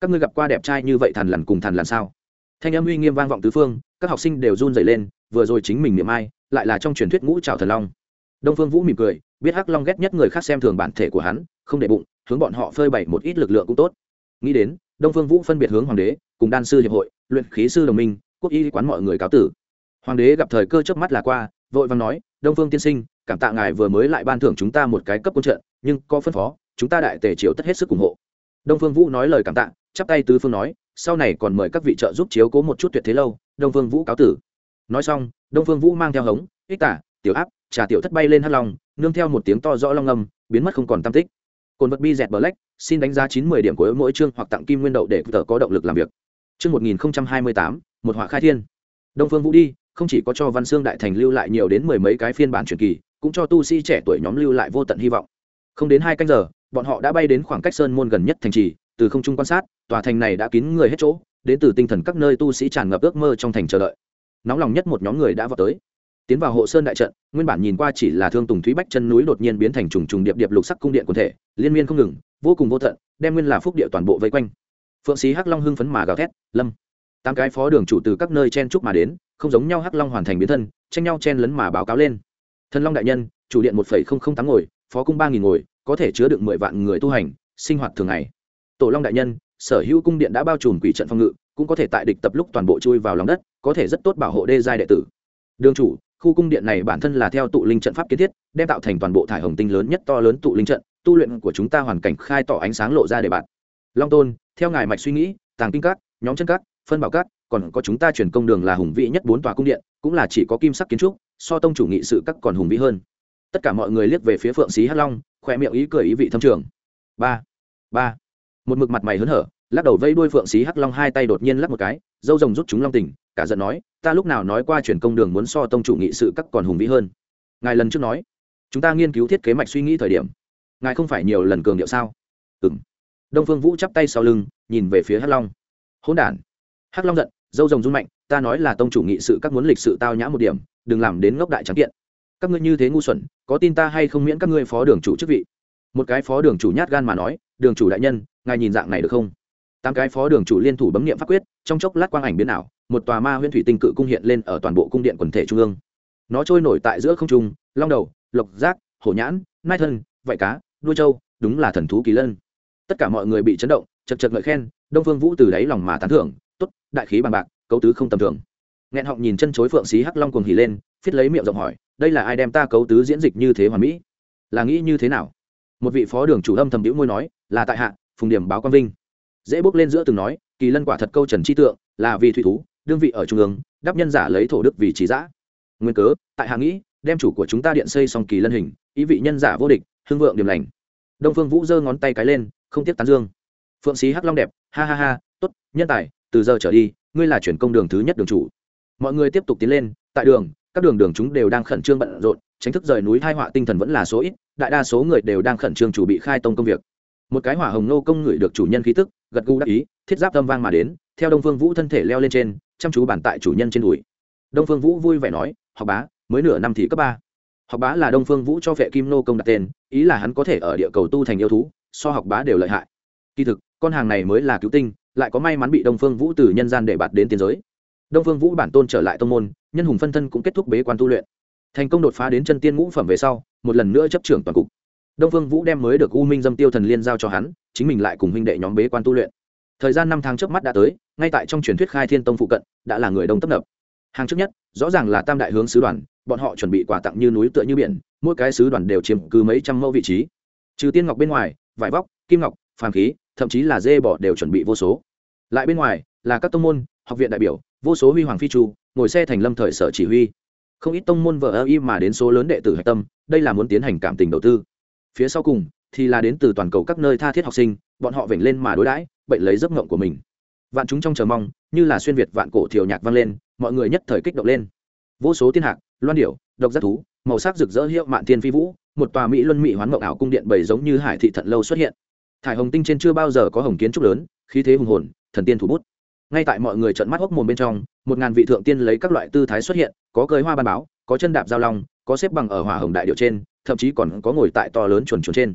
Các ngươi gặp qua đẹp trai như vậy thằn lằn cùng thằn lằn sao? Thanh âm uy nghiêm vang vọng tứ phương, các học sinh đều run dày lên, vừa rồi chính mình niệm ai, lại là trong truyền thuyết ngũ trào thần long. Đông phương vũ mỉm cười, biết hắc long ghét nhất người khác xem thường bản thể của hắn, không để bụng hướng bọn họ phơi bày một ít lực lượng cũng tốt. Nghĩ đến, đông phương vũ phân biệt hướng hoàng đế, cùng đan sư hiệp hội, luyện khí sư đồng minh, quốc y quán mọi người cáo tử. Hoàng đế gặp thời cơ trước mắt là qua, vội vàng nói, đông phương tiên sinh, cảm tạ ngài vừa mới lại ban thưởng chúng ta một cái cấp quân trận, nhưng có phân phó, chúng ta đại tề triều tất hết sức ủng hộ. Đông phương vũ nói lời cảm tạ, chắp tay tứ phương nói, sau này còn mời các vị trợ giúp chiếu cố một chút tuyệt thế lâu, đông phương vũ cáo tử. Nói xong, đông phương vũ mang theo hống, ích tả, tiểu áp, trà tiểu thất bay lên hắt lòng nương theo một tiếng to rõ long âm, biến mất không còn tam tích cồn vật bi dẹt black xin đánh giá chín mươi điểm của mỗi chương hoặc tặng kim nguyên đậu để tự có động lực làm việc. Chương một nghìn hai mươi tám, một họa khai thiên. Đông phương vũ đi, không chỉ có cho văn xương đại thành lưu lại nhiều đến mười mấy cái phiên bản truyền kỳ, cũng cho tu sĩ trẻ tuổi nhóm lưu lại vô tận hy vọng. Không đến hai canh giờ, bọn họ đã bay đến khoảng cách sơn môn gần nhất thành trì, từ không trung quan sát, tòa thành này đã kín người hết chỗ, đến từ tinh thần các nơi tu sĩ tràn ngập ước mơ trong thành chờ đợi. Nóng lòng nhất một nhóm người đã vào tới tiến vào hộ sơn đại trận, nguyên bản nhìn qua chỉ là thương tùng thúy bách chân núi đột nhiên biến thành trùng trùng điệp điệp lục sắc cung điện quần thể, liên miên không ngừng, vô cùng vô tận, đem nguyên là phúc địa toàn bộ vây quanh. Phượng sĩ hắc long hưng phấn mà gào thét, lâm! Tám cái phó đường chủ từ các nơi chen trúc mà đến, không giống nhau hắc long hoàn thành biến thân, tranh nhau chen lấn mà báo cáo lên. Thần long đại nhân, chủ điện một phẩy không không tám ngồi, phó cung ba nghìn ngồi, có thể chứa được mười vạn người tu hành, sinh hoạt thường ngày. Tổ long đại nhân, sở hữu cung điện đã bao trùm quỷ trận phòng ngự, cũng có thể tại địch tập lúc toàn bộ chui vào lòng đất, có thể rất tốt bảo hộ đê giai đệ tử. Đường chủ khu cung điện này bản thân là theo tụ linh trận pháp kiến thiết, đem tạo thành toàn bộ thải hồng tinh lớn nhất to lớn tụ linh trận, tu luyện của chúng ta hoàn cảnh khai tỏ ánh sáng lộ ra để bạn. Long tôn, theo ngài mạch suy nghĩ, tàng kinh các, nhóm chân các, phân bảo các, còn có chúng ta chuyển công đường là hùng vĩ nhất bốn tòa cung điện, cũng là chỉ có kim sắc kiến trúc, so tông chủ nghị sự các còn hùng vĩ hơn. Tất cả mọi người liếc về phía phượng xí hắc long khoe miệng ý cười ý vị thâm trường. Ba ba. Một mực mặt mày hớn hở, lắc đầu vây đuôi phượng xí hắc long hai tay đột nhiên lắc một cái, dâu rồng rút chúng long tỉnh cả giận nói, ta lúc nào nói qua chuyển công đường muốn so tông chủ nghị sự các còn hùng vĩ hơn? Ngài lần trước nói, chúng ta nghiên cứu thiết kế mạch suy nghĩ thời điểm, ngài không phải nhiều lần cường điệu sao? Ừng đông phương vũ chắp tay sau lưng, nhìn về phía hắc long. Hỗn đản. Hắc long giận, dâu rồng run mạnh, ta nói là tông chủ nghị sự các muốn lịch sự tao nhã một điểm, đừng làm đến ngốc đại trắng kiện. Các ngươi như thế ngu xuẩn, có tin ta hay không miễn các ngươi phó đường chủ chức vị? Một cái phó đường chủ nhát gan mà nói, đường chủ đại nhân, ngài nhìn dạng này được không? Tám cái phó đường chủ liên thủ bấm nghiệm pháp quyết, trong chốc lát quang ảnh biến ảo, một tòa ma huyễn thủy tinh cự cung hiện lên ở toàn bộ cung điện quần thể trung ương. Nó trôi nổi tại giữa không trung, long đầu, lộc giác, hổ nhãn, nai thân vạy cá, đuôi trâu, đúng là thần thú kỳ lân. Tất cả mọi người bị chấn động, chật chật ngợi khen, đông phương vũ từ đáy lòng mà tán thưởng t ố t đại khí bằng bạc, cấu tứ không tầm thường. Nghẹn họng nhìn chân chối phượng xí hắc long cuồng hỉ lên, phiết lấy miệng rộng hỏi, đây là ai đem ta cấu tứ diễn dịch như thế hoàn mỹ? Là nghĩ như thế nào? Một vị phó đường chủ âm thầm đĩu môi nói, là tại hạ, phùng điểm báo quang vinh dễ bước lên giữa từng nói, kỳ lân quả thật câu trần chi tượng, là vì thủy thú, đương vị ở trung ương đắp nhân giả lấy thổ đức vì trí giã. Nguyên cớ, tại hạ nghĩ, đem chủ của chúng ta điện xây xong kỳ lân hình, ý vị nhân giả vô địch hương vượng điểm lành. Đông phương vũ giơ ngón tay cái lên, không tiếp tán dương. Phượng sĩ hắc long đẹp, ha ha ha t ố t nhân tài, từ giờ trở đi, ngươi là chuyển công đường thứ nhất đường chủ. Mọi người tiếp tục tiến lên, tại đường, các đường đường chúng đều đang khẩn trương bận rộn, tránh thức rời núi thai họa tinh thần vẫn là số ít, đại đa số người đều đang khẩn trương chủ bị khai tông công việc một cái hỏa hồng nô công ngửi được chủ nhân khí tức, gật gù đắc ý, thiết giáp âm vang mà đến, theo đông phương vũ thân thể leo lên trên, chăm chú bàn tại chủ nhân trên đùi. Đông phương vũ vui vẻ nói, học bá, mới nửa năm thì cấp ba. Học bá là đông phương vũ cho vệ kim nô công đặt tên, ý là hắn có thể ở địa cầu tu thành yêu thú, so học bá đều lợi hại. Kỳ thực, con hàng này mới là cứu tinh, lại có may mắn bị đông phương vũ từ nhân gian để bạt đến tiến giới. Đông phương vũ bản tôn trở lại tông môn, nhân hùng phân thân cũng kết thúc bế quan tu luyện. Thành công đột phá đến chân tiên ngũ phẩm về sau, một lần nữa chấp trưởng toàn cục đông phương vũ đem mới được u minh dâm tiêu thần liên giao cho hắn, chính mình lại cùng huynh đệ nhóm bế quan tu luyện. Thời gian năm tháng trước mắt đã tới, ngay tại trong truyền thuyết khai thiên tông phụ cận, đã là người đông tấp nập. Hàng trước nhất, rõ ràng là tam đại hướng sứ đoàn, bọn họ chuẩn bị quà tặng như núi tựa như biển, mỗi cái sứ đoàn đều chiếm cứ mấy trăm mẫu vị trí. Trừ tiên ngọc bên ngoài, vải vóc, kim ngọc, phàm khí, thậm chí là dê bỏ đều chuẩn bị vô số. Lại bên ngoài, là các tông môn, học viện đại biểu, vô số huy hoàng phi chu, ngồi xe thành lâm thời sở chỉ huy. Không ít tông môn vợ ơ y mà đến số lớn đệ tử hạch tâm, đây là muốn tiến hành cảm tình đầu tư phía sau cùng thì là đến từ toàn cầu các nơi tha thiết học sinh, bọn họ vểnh lên mà đối đãi, bệnh lấy giấc ngộng của mình. Vạn chúng trong chờ mong, như là xuyên việt vạn cổ thiều nhạc vang lên, mọi người nhất thời kích động lên. Vô số thiên hạc, loan điểu, độc giác thú, màu sắc rực rỡ hiệu mạn thiên phi vũ, một tòa mỹ luân mỹ hoán mộng ảo cung điện bầy giống như hải thị thận lâu xuất hiện. Thải hồng tinh trên chưa bao giờ có hồng kiến trúc lớn, khí thế hùng hồn, thần tiên thủ bút. Ngay tại mọi người trận mắt hốc mồm bên trong, một ngàn vị thượng tiên lấy các loại tư thái xuất hiện, có cưới hoa ban báo, có chân đạp giao long, có xếp bằng ở hỏa hồng đại điệu trên thậm chí còn có ngồi tại to lớn chuồn chuồn trên.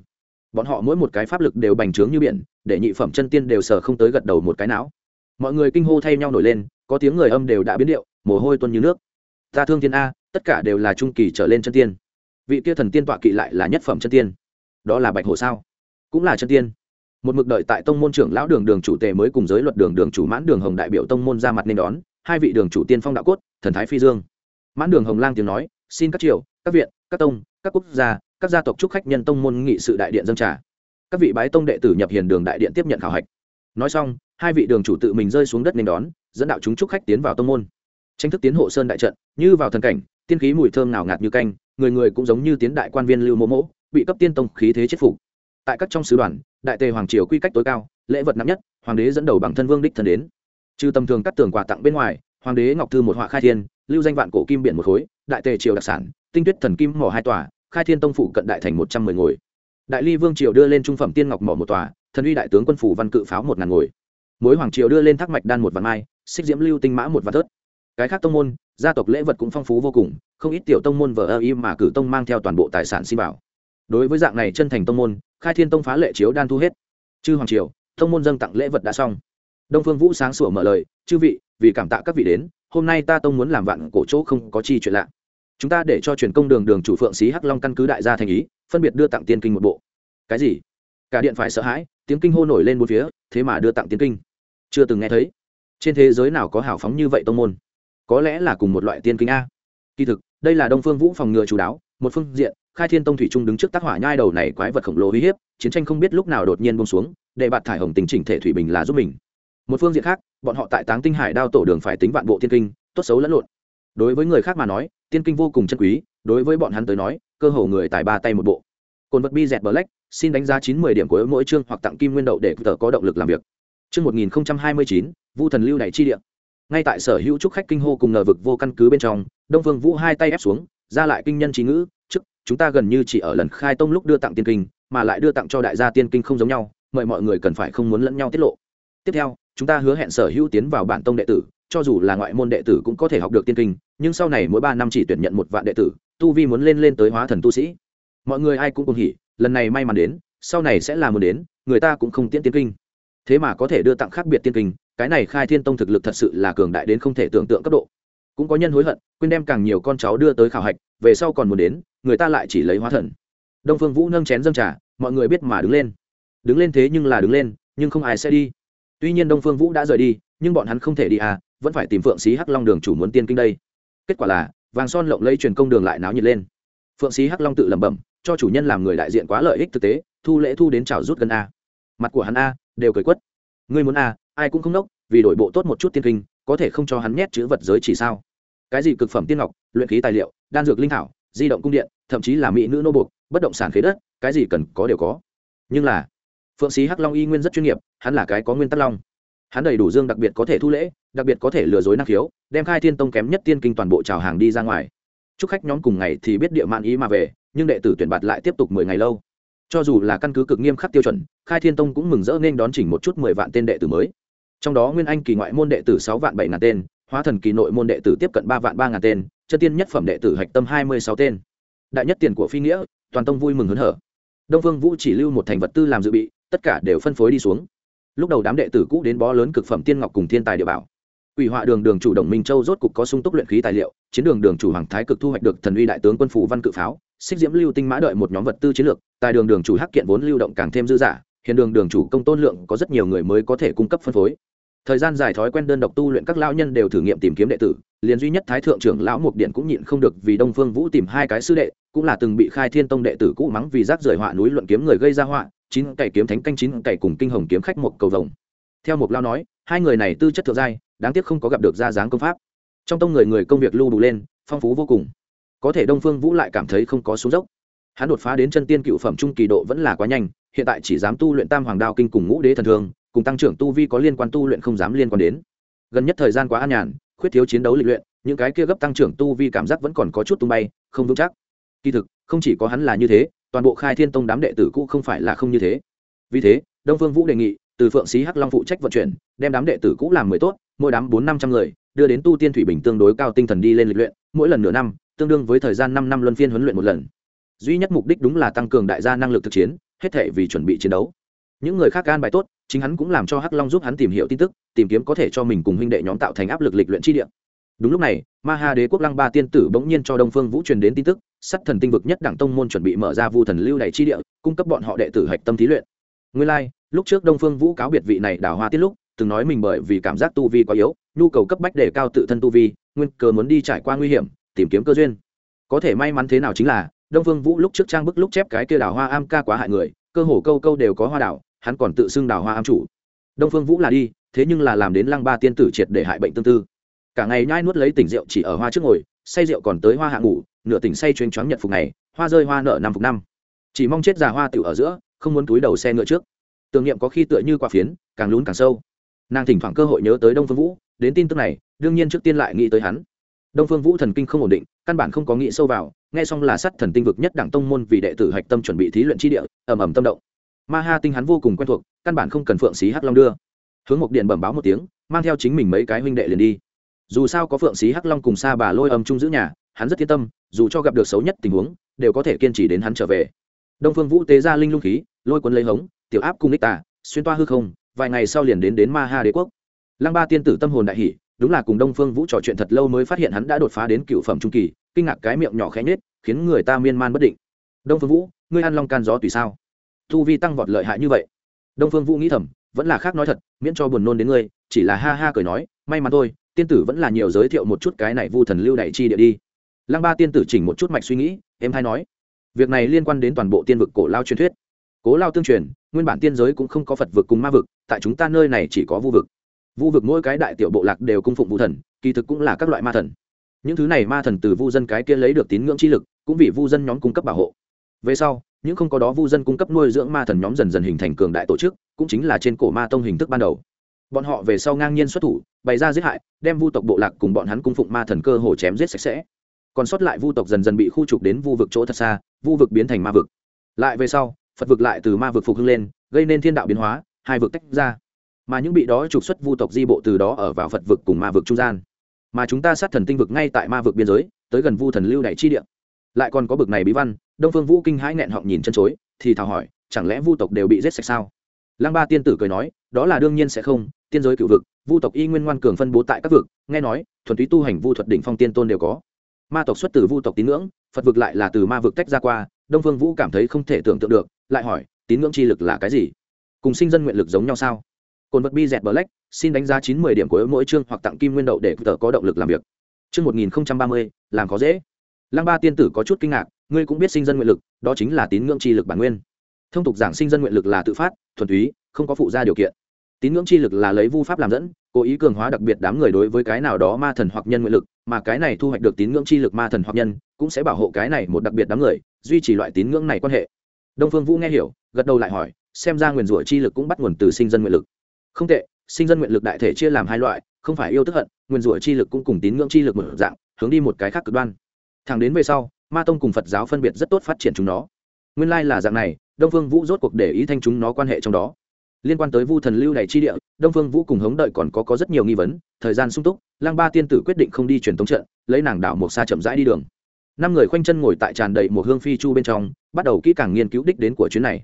Bọn họ mỗi một cái pháp lực đều bành trướng như biển, để nhị phẩm chân tiên đều sờ không tới gật đầu một cái não. Mọi người kinh hô thay nhau nổi lên, có tiếng người âm đều đã biến điệu, mồ hôi tuân như nước. Ta thương thiên a, tất cả đều là trung kỳ trở lên chân tiên. Vị kia thần tiên tọa kỵ lại là nhất phẩm chân tiên. Đó là bạch hồ sao? Cũng là chân tiên. Một mực đợi tại tông môn trưởng lão đường đường chủ tề mới cùng giới luật đường đường chủ mãn đường hồng đại biểu tông môn ra mặt nên đón, hai vị đường chủ tiên phong đạo cốt, thần thái phi dương. Mãn đường hồng lang tiếng nói, xin các triều, các viện các tông, các quốc gia, các gia tộc chúc khách nhân tông môn nghị sự đại điện dân trà. Các vị bái tông đệ tử nhập hiền đường đại điện tiếp nhận khảo hạch. Nói xong, hai vị đường chủ tự mình rơi xuống đất nên đón, dẫn đạo chúng chúc khách tiến vào tông môn. Tranh thức tiến hộ sơn đại trận, như vào thần cảnh, tiên khí mùi thơm nào ngạt như canh, người người cũng giống như tiến đại quan viên lưu mỗ mỗ bị cấp tiên tông khí thế chết phục. Tại các trong sứ đoàn, đại tề hoàng triều quy cách tối cao, lễ vật nặng nhất, hoàng đế dẫn đầu bằng thân vương đích thân đến. Trừ tầm thường cắt tường quà tặng bên ngoài, hoàng đế ngọc thư một họa khai thiên lưu danh vạn cổ kim biển một khối, đại tề triều đặc sản, tinh tuyết thần kim mỏ hai tòa, khai thiên tông phủ cận đại thành một trăm mười ngồi. Đại ly vương triều đưa lên trung phẩm tiên ngọc mỏ một tòa, thần uy đại tướng quân phủ văn cự pháo một ngàn ngồi. Mối hoàng triều đưa lên thác mạch đan một vạn mai, xích diễm lưu tinh mã một vạn thớt cái khác tông môn, gia tộc lễ vật cũng phong phú vô cùng, không ít tiểu tông môn vờ ơ y mà cử tông mang theo toàn bộ tài sản xin bảo. Đối với dạng này chân thành tông môn, khai thiên tông phá lệ chiếu đan thu hết. Chư hoàng triều, tông môn dâng tặng lễ vật đã xong. Đông phương vũ sáng sủa mở lời, chư vị, vì cảm tạ các vị đến hôm nay ta tông muốn làm vạn cổ chỗ không có chi chuyện lạ. Chúng ta để cho truyền công đường đường chủ phượng xí hắc long căn cứ đại gia thành ý, phân biệt đưa tặng tiên kinh một bộ. Cái gì? Cả điện phải sợ hãi, tiếng kinh hô nổi lên một phía, thế mà đưa tặng tiên kinh. Chưa từng nghe thấy. Trên thế giới nào có hào phóng như vậy tông môn? Có lẽ là cùng một loại tiên kinh a. Kỳ thực, đây là đông phương vũ phòng ngừa chú đáo, một phương diện, khai thiên tông thủy trung đứng trước tác hỏa nhai đầu này quái vật khổng lồ uy hiếp, chiến tranh không biết lúc nào đột nhiên bông xuống, để bạt thải hồng tình chỉnh thể thủy bình là giúp mình một phương diện khác, bọn họ tại táng tinh hải đao tổ đường phải tính vạn bộ thiên kinh, tốt xấu lẫn lộn. Đối với người khác mà nói, tiên kinh vô cùng chân quý, đối với bọn hắn tới nói, cơ hồ người tài ba tay một bộ. Cồn vật bi dẹt black, xin đánh giá chín mươi điểm của mỗi chương hoặc tặng kim nguyên đậu để tờ có động lực làm việc. Chương một nghìn hai mươi chín, vu thần lưu đại chi địa. Ngay tại sở hữu trúc khách kinh hô cùng ngờ vực vô căn cứ bên trong, đông vương vũ hai tay ép xuống, ra lại kinh nhân trí ngữ trước chúng ta gần như chỉ ở lần khai tông lúc đưa tặng tiên kinh, mà lại đưa tặng cho đại gia tiên kinh không giống nhau, mời mọi người cần phải không muốn lẫn nhau tiết lộ. Tiếp theo chúng ta hứa hẹn sở hữu tiến vào bản tông đệ tử, cho dù là ngoại môn đệ tử cũng có thể học được tiên kinh, nhưng sau này mỗi ba năm chỉ tuyển nhận một vạn đệ tử, tu vi muốn lên lên tới hóa thần tu sĩ. Mọi người ai cũng cùng hỉ, lần này may mắn đến, sau này sẽ là muốn đến, người ta cũng không tiễn tiên kinh. Thế mà có thể đưa tặng khác biệt tiên kinh, cái này khai thiên tông thực lực thật sự là cường đại đến không thể tưởng tượng cấp độ. Cũng có nhân hối hận, quên đem càng nhiều con cháu đưa tới khảo hạch, về sau còn muốn đến, người ta lại chỉ lấy hóa thần. Đông phương vũ nâng chén dâng trà, mọi người biết mà đứng lên. Đứng lên thế nhưng là đứng lên, nhưng không ai sẽ đi tuy nhiên đông phương vũ đã rời đi, nhưng bọn hắn không thể đi à vẫn phải tìm phượng sĩ hắc long đường chủ muốn tiên kinh đây. Kết quả là, vàng son lộng lấy truyền công đường lại náo nhiệt lên. Phượng sĩ hắc long tự lẩm bẩm, cho chủ nhân làm người đại diện quá lợi ích thực tế, thu lễ thu đến trào rút gần a. Mặt của hắn a, đều cười quất. Ngươi muốn a, ai cũng không nốc, vì đổi bộ tốt một chút tiên kinh, có thể không cho hắn nhét chữ vật giới chỉ sao? Cái gì cực phẩm tiên ngọc, luyện khí tài liệu, đan dược linh thảo, di động cung điện, thậm chí là mỹ nữ nô buộc, bất động sản khế đất, cái gì cần có đều có. Nhưng là phượng sĩ hắc long y nguyên rất chuyên nghiệp, hắn là cái có nguyên tắc long. Hắn đầy đủ dương đặc biệt có thể thu lễ, đặc biệt có thể lừa dối năng khiếu, đem khai thiên tông kém nhất tiên kinh toàn bộ trào hàng đi ra ngoài. Chúc khách nhóm cùng ngày thì biết địa mạn ý mà về, nhưng đệ tử tuyển bạt lại tiếp tục mười ngày lâu. Cho dù là căn cứ cực nghiêm khắc tiêu chuẩn, khai thiên tông cũng mừng rỡ nên đón chỉnh một chút mười vạn tên đệ tử mới. Trong đó nguyên anh kỳ ngoại môn đệ tử sáu vạn bảy ngàn tên, hóa thần kỳ nội môn đệ tử tiếp cận ba vạn ba ngàn tên, chân tiên nhất phẩm đệ tử hạch tâm hai mươi sáu tên. Đại nhất tiền của phi nghĩa, toàn tông vui mừng hớn hở. Đông phương vũ chỉ lưu một thành vật tư làm dự bị tất cả đều phân phối đi xuống lúc đầu đám đệ tử cũ đến bó lớn cực phẩm tiên ngọc cùng thiên tài địa bảo Quỷ họa đường đường chủ Đồng Minh Châu rốt cục có sung túc luyện khí tài liệu, chiến đường đường chủ Hoàng Thái cực thu hoạch được thần uy đại tướng quân phủ văn cự pháo, xích diễm lưu tinh mã đợi một nhóm vật tư chiến lược, tài đường đường chủ Hắc kiện vốn lưu động càng thêm dư dả, hiện đường đường chủ công tôn lượng có rất nhiều người mới có thể cung cấp phân phối. Thời gian dài thói quen đơn độc tu luyện các lão nhân đều thử nghiệm tìm kiếm đệ tử, liền duy nhất Thái thượng trưởng lão Mục Điện cũng nhịn không được vì Đông Phương Vũ tìm hai cái sư đệ, cũng là từng bị Khai Thiên Tông đệ tử cũ mắng vì rác rời họa núi luận kiếm người gây ra họa, chín cày kiếm thánh canh chín cày cùng kinh hồng kiếm khách một cầu vồng. Theo Mục lao nói, hai người này tư chất thượng giai, đáng tiếc không có gặp được ra dáng công pháp. Trong tông người người công việc lưu đủ lên phong phú vô cùng. Có thể đông phương vũ lại cảm thấy không có xuống dốc. Hắn đột phá đến chân tiên cựu phẩm trung kỳ độ vẫn là quá nhanh hiện tại chỉ dám tu luyện tam hoàng đao kinh cùng ngũ đế thần thường cùng tăng trưởng tu vi có liên quan tu luyện không dám liên quan đến. Gần nhất thời gian quá an nhàn khuyết thiếu chiến đấu lịch luyện, những cái kia gấp tăng trưởng tu vi cảm giác vẫn còn có chút tung bay, không vững chắc. Kỳ thực, không chỉ có hắn là như thế, toàn bộ khai thiên tông đám đệ tử cũ không phải là không như thế. Vì thế, đông phương vũ đề nghị, từ phượng sĩ hắc long phụ trách vận chuyển, đem đám đệ tử cũ làm mới tốt, mỗi đám bốn năm trăm người, đưa đến tu tiên thủy bình tương đối cao tinh thần đi lên lịch luyện, mỗi lần nửa năm, tương đương với thời gian năm năm luân phiên huấn luyện một lần. Duy nhất mục đích đúng là tăng cường đại gia năng lực thực chiến, hết thể vì chuẩn bị chiến đấu. Những người khác gan bài tốt chính hắn cũng làm cho hắc long giúp hắn tìm hiểu tin tức tìm kiếm có thể cho mình cùng huynh đệ nhóm tạo thành áp lực lịch luyện chi địa. Đúng lúc này ma ha đế quốc lăng ba tiên tử bỗng nhiên cho đông phương vũ truyền đến tin tức sắt thần tinh vực nhất đảng tông môn chuẩn bị mở ra vu thần lưu đại chi địa cung cấp bọn họ đệ tử hạch tâm thí luyện. Nguyên lai、like, lúc trước đông phương vũ cáo biệt vị này đào hoa tiết lúc từng nói mình bởi vì cảm giác tu vi quá yếu nhu cầu cấp bách để cao tự thân tu vi nguyên cờ muốn đi trải qua nguy hiểm tìm kiếm cơ duyên. Có thể may mắn thế nào chính là đông phương vũ lúc trước trang bức lúc chép cái kia đào hoa am ca quá hại người cơ hồ câu câu đều có hoa đảo hắn còn tự xưng đào hoa am chủ. Đông phương vũ là đi, thế nhưng là làm đến lăng ba tiên tử triệt để hại bệnh tương tư. Cả ngày nhai nuốt lấy tỉnh rượu chỉ ở hoa trước ngồi, say rượu còn tới hoa hạ ngủ, nửa tỉnh say chuyên choáng nhật phục này hoa rơi hoa nợ năm phục năm. Chỉ mong chết già hoa tiểu ở giữa, không muốn túi đầu xe ngựa trước. Tưởng niệm có khi tựa như quả phiến, càng lún càng sâu. Nàng thỉnh thoảng cơ hội nhớ tới đông phương vũ, đến tin tức này, đương nhiên trước tiên lại nghĩ tới hắn. Đông phương vũ thần kinh không ổn định, căn bản không có nghĩ sâu vào, nghe xong là sắt thần tinh vực nhất đảng tông môn vì đệ tử hạch tâm chuẩn bị thí luyện tri địa ẩm ẩm tâm động ma ha tinh hắn vô cùng quen thuộc, căn bản không cần phượng xí hắc long đưa. Hướng mục điện bẩm báo một tiếng, mang theo chính mình mấy cái huynh đệ liền đi. Dù sao có phượng xí hắc long cùng xa bà lôi âm chung giữ nhà, hắn rất yên tâm, dù cho gặp được xấu nhất tình huống, đều có thể kiên trì đến hắn trở về. Đông phương vũ tế ra linh lung khí, lôi cuốn lấy hống, tiểu áp cung ních tà, xuyên toa hư không, vài ngày sau liền đến đến ma ha đế quốc. Lăng ba tiên tử tâm hồn đại hỷ đúng là cùng đông phương vũ trò chuyện thật lâu mới phát hiện hắn đã đột phá đến cựu phẩm trung kỳ, kinh ngạc cái miệng nhỏ khẽ nhết khiến người ta miên man bất định. Đông phương vũ, ngươi ăn long can gió tùy sao? Thu vi tăng vọt lợi hại như vậy. Đông phương vũ nghĩ thầm, vẫn là khác nói thật, miễn cho buồn nôn đến ngươi, chỉ là ha ha cười nói, may mắn thôi, tiên tử vẫn là nhiều giới thiệu một chút cái này vu thần lưu đại chi địa đi. Lăng ba tiên tử chỉnh một chút mạch suy nghĩ em hay nói, việc này liên quan đến toàn bộ tiên vực cổ lao truyền thuyết. Cố lao tương truyền, nguyên bản tiên giới cũng không có phật vực cùng ma vực, tại chúng ta nơi này chỉ có vu vực. Vu vực mỗi cái đại tiểu bộ lạc đều cung phụng vu thần, kỳ thực cũng là các loại ma thần. Những thứ này ma thần từ vu dân cái kia lấy được tín ngưỡng chi lực, cũng vì vu dân nhóm cung cấp bảo hộ. Về sau những không có đó vu dân cung cấp nuôi dưỡng ma thần nhóm dần dần hình thành cường đại tổ chức, cũng chính là trên cổ ma tông hình thức ban đầu. Bọn họ về sau ngang nhiên xuất thủ, bày ra giết hại, đem vu tộc bộ lạc cùng bọn hắn cung phụng ma thần cơ hồ chém giết sạch sẽ. Còn sót lại vu tộc dần dần bị khu trục đến vu vực chỗ thật xa, vu vực biến thành ma vực. Lại về sau, phật vực lại từ ma vực phục hưng lên, gây nên thiên đạo biến hóa, hai vực tách ra. Mà những bị đó trục xuất vu tộc di bộ từ đó ở vào phật vực cùng ma vực trung gian. Mà chúng ta sát thần tinh vực ngay tại ma vực biên giới, tới gần vu thần lưu đại chi địa lại còn có bực này bí văn, đông phương vũ kinh hãi nghẹn họng nhìn chân chối, thì thào hỏi, chẳng lẽ vu tộc đều bị giết sạch sao? Lăng ba tiên tử cười nói, đó là đương nhiên sẽ không, tiên giới cựu vực, vu tộc y nguyên ngoan cường phân bố tại các vực, nghe nói, thuần túy tu hành vu thuật đỉnh phong tiên tôn đều có. Ma tộc xuất từ vu tộc tín ngưỡng, phật vực lại là từ ma vực tách ra qua, đông phương vũ cảm thấy không thể tưởng tượng được, lại hỏi, tín ngưỡng chi lực là cái gì? Cùng sinh dân nguyện lực giống nhau sao? Cồn vật bi dẹt black xin đánh giá chín mươi điểm của mỗi chương hoặc tặng kim nguyên đậu để tờ có động lực làm việc. Chương một nghìn ba mươi, làm có dễ lăng ba tiên tử có chút kinh ngạc, ngươi cũng biết sinh dân nguyện lực, đó chính là tín ngưỡng chi lực bản nguyên. Thông tục giảng sinh dân nguyện lực là tự phát, thuần túy, không có phụ gia điều kiện. Tín ngưỡng chi lực là lấy vu pháp làm dẫn, cố ý cường hóa đặc biệt đám người đối với cái nào đó ma thần hoặc nhân nguyện lực, mà cái này thu hoạch được tín ngưỡng chi lực ma thần hoặc nhân, cũng sẽ bảo hộ cái này một đặc biệt đám người, duy trì loại tín ngưỡng này quan hệ. Đông phương vũ nghe hiểu, gật đầu lại hỏi, xem ra nguyền rủa chi lực cũng bắt nguồn từ sinh dân nguyện lực. Không tệ, sinh dân nguyện lực đại thể chia làm hai loại, không phải yêu tức hận, nguyền rủa chi lực cũng cùng tín ngưỡng chi lực một dạng, hướng đi một cái khác cực đoan thẳng đến về sau, ma tông cùng phật giáo phân biệt rất tốt phát triển chúng nó. Nguyên lai là dạng này, đông phương vũ rốt cuộc để ý thanh chúng nó quan hệ trong đó. Liên quan tới vu thần lưu này chi địa, đông phương vũ cùng hống đợi còn có có rất nhiều nghi vấn, thời gian sung túc, lang ba tiên tử quyết định không đi truyền tống trận, lấy nàng đảo một xa chậm rãi đi đường. Năm người khoanh chân ngồi tại tràn đầy một hương phi chu bên trong, bắt đầu kỹ càng nghiên cứu đích đến của chuyến này.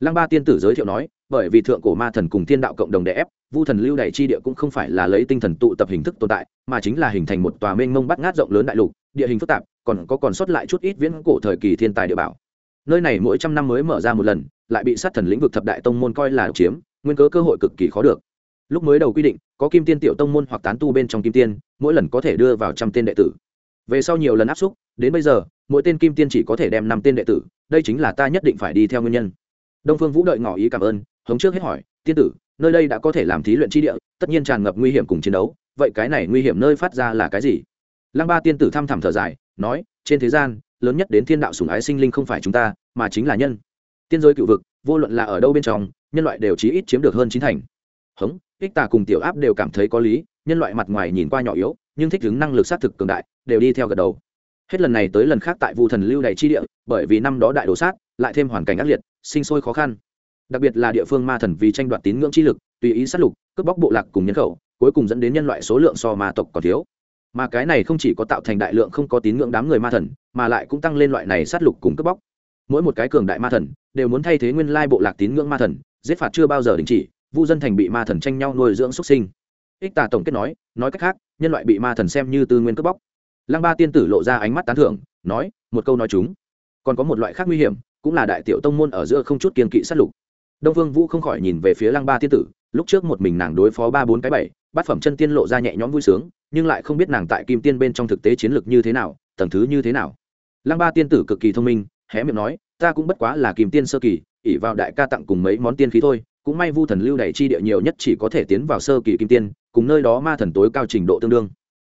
Lăng ba tiên tử giới thiệu nói, bởi vì thượng cổ ma thần cùng thiên đạo cộng đồng đè ép, vu thần lưu đày chi địa cũng không phải là lấy tinh thần tụ tập hình thức tồn tại, mà chính là hình thành một tòa mênh mông bắt ngát rộng lớn đại lục, địa hình phức tạp còn có còn sót lại chút ít viễn cổ thời kỳ thiên tài địa bảo. Nơi này mỗi trăm năm mới mở ra một lần, lại bị sát thần lĩnh vực thập đại tông môn coi là độc chiếm, nguyên cớ cơ hội cực kỳ khó được. Lúc mới đầu quy định, có kim tiên tiểu tông môn hoặc tán tu bên trong kim tiên, mỗi lần có thể đưa vào trăm tên đệ tử. Về sau nhiều lần áp xúc, đến bây giờ, mỗi tên kim tiên chỉ có thể đem năm tên đệ tử, đây chính là ta nhất định phải đi theo nguyên nhân. Đông phương vũ đợi ngỏ ý cảm ơn, hống trước hết hỏi, tiên tử, nơi đây đã có thể làm thí luyện chi địa, tất nhiên tràn ngập nguy hiểm cùng chiến đấu, vậy cái này nguy hiểm nơi phát ra là cái gì? Lăng ba tiên tử thăm thẳm thở dài nói, trên thế gian, lớn nhất đến thiên đạo sủng ái sinh linh không phải chúng ta, mà chính là nhân. Tiên giới cựu vực, vô luận là ở đâu bên trong, nhân loại đều chí ít chiếm được hơn chín thành. Hống, ích tà cùng tiểu áp đều cảm thấy có lý, nhân loại mặt ngoài nhìn qua nhỏ yếu, nhưng thích ứng năng lực xác thực cường đại, đều đi theo gật đầu. Hết lần này tới lần khác tại vu thần lưu đầy chi địa, bởi vì năm đó đại đồ sát, lại thêm hoàn cảnh ác liệt, sinh sôi khó khăn. Đặc biệt là địa phương ma thần vì tranh đoạt tín ngưỡng chi lực, tùy ý sát lục, cướp bóc bộ lạc cùng nhân khẩu, cuối cùng dẫn đến nhân loại số lượng so ma tộc còn thiếu mà cái này không chỉ có tạo thành đại lượng không có tín ngưỡng đám người ma thần, mà lại cũng tăng lên loại này sát lục cùng cướp bóc. Mỗi một cái cường đại ma thần đều muốn thay thế nguyên lai bộ lạc tín ngưỡng ma thần, giết phạt chưa bao giờ đình chỉ, vu dân thành bị ma thần tranh nhau nuôi dưỡng xuất sinh. Ích tà tổng kết nói nói cách khác, nhân loại bị ma thần xem như tư nguyên cướp bóc. Lăng ba tiên tử lộ ra ánh mắt tán thưởng, nói, một câu nói chúng. Còn có một loại khác nguy hiểm, cũng là đại tiểu tông môn ở giữa không chút kiên kỵ sát lục. Đông vương vũ không khỏi nhìn về phía lăng ba tiên tử, lúc trước một mình nàng đối phó ba bốn cái bảy, bát phẩm chân tiên lộ ra nhẹ nhõm vui sướng nhưng lại không biết nàng tại kim tiên bên trong thực tế chiến lược như thế nào, tầng thứ như thế nào. Lăng ba tiên tử cực kỳ thông minh, hé miệng nói, ta cũng bất quá là kim tiên sơ kỳ ỉ vào đại ca tặng cùng mấy món tiên khí thôi, cũng may vu thần lưu đẩy chi địa nhiều nhất chỉ có thể tiến vào sơ kỳ kim tiên, cùng nơi đó ma thần tối cao trình độ tương đương.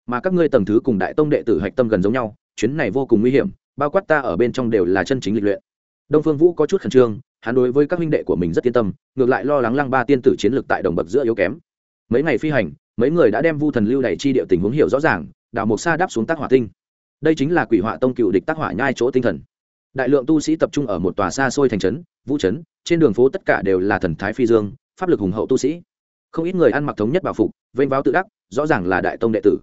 Mà các ngươi tầng thứ cùng đại tông đệ tử hạch tâm gần giống nhau, chuyến này vô cùng nguy hiểm, bao quát ta ở bên trong đều là chân chính lịch luyện. Đông phương vũ có chút khẩn trương, hắn đối với các huynh đệ của mình rất yên tâm, ngược lại lo lắng lăng ba tiên tử chiến lược tại đồng bậc giữa yếu kém. Mấy ngày phi hành mấy người đã đem vu thần lưu đ chi địa tình huống hiểu rõ ràng Đào mộc sa đáp xuống tác hỏa tinh. Đây chính là quỷ họa tông cựu địch tác hỏa nhai chỗ tinh thần. Đại lượng tu sĩ tập trung ở một tòa xa xôi thành trấn, vũ trấn, trên đường phố tất cả đều là thần thái phi dương, pháp lực hùng hậu tu sĩ. Không ít người ăn mặc thống nhất bảo phục, vênh váo tự đắc, rõ ràng là đại tông đệ tử.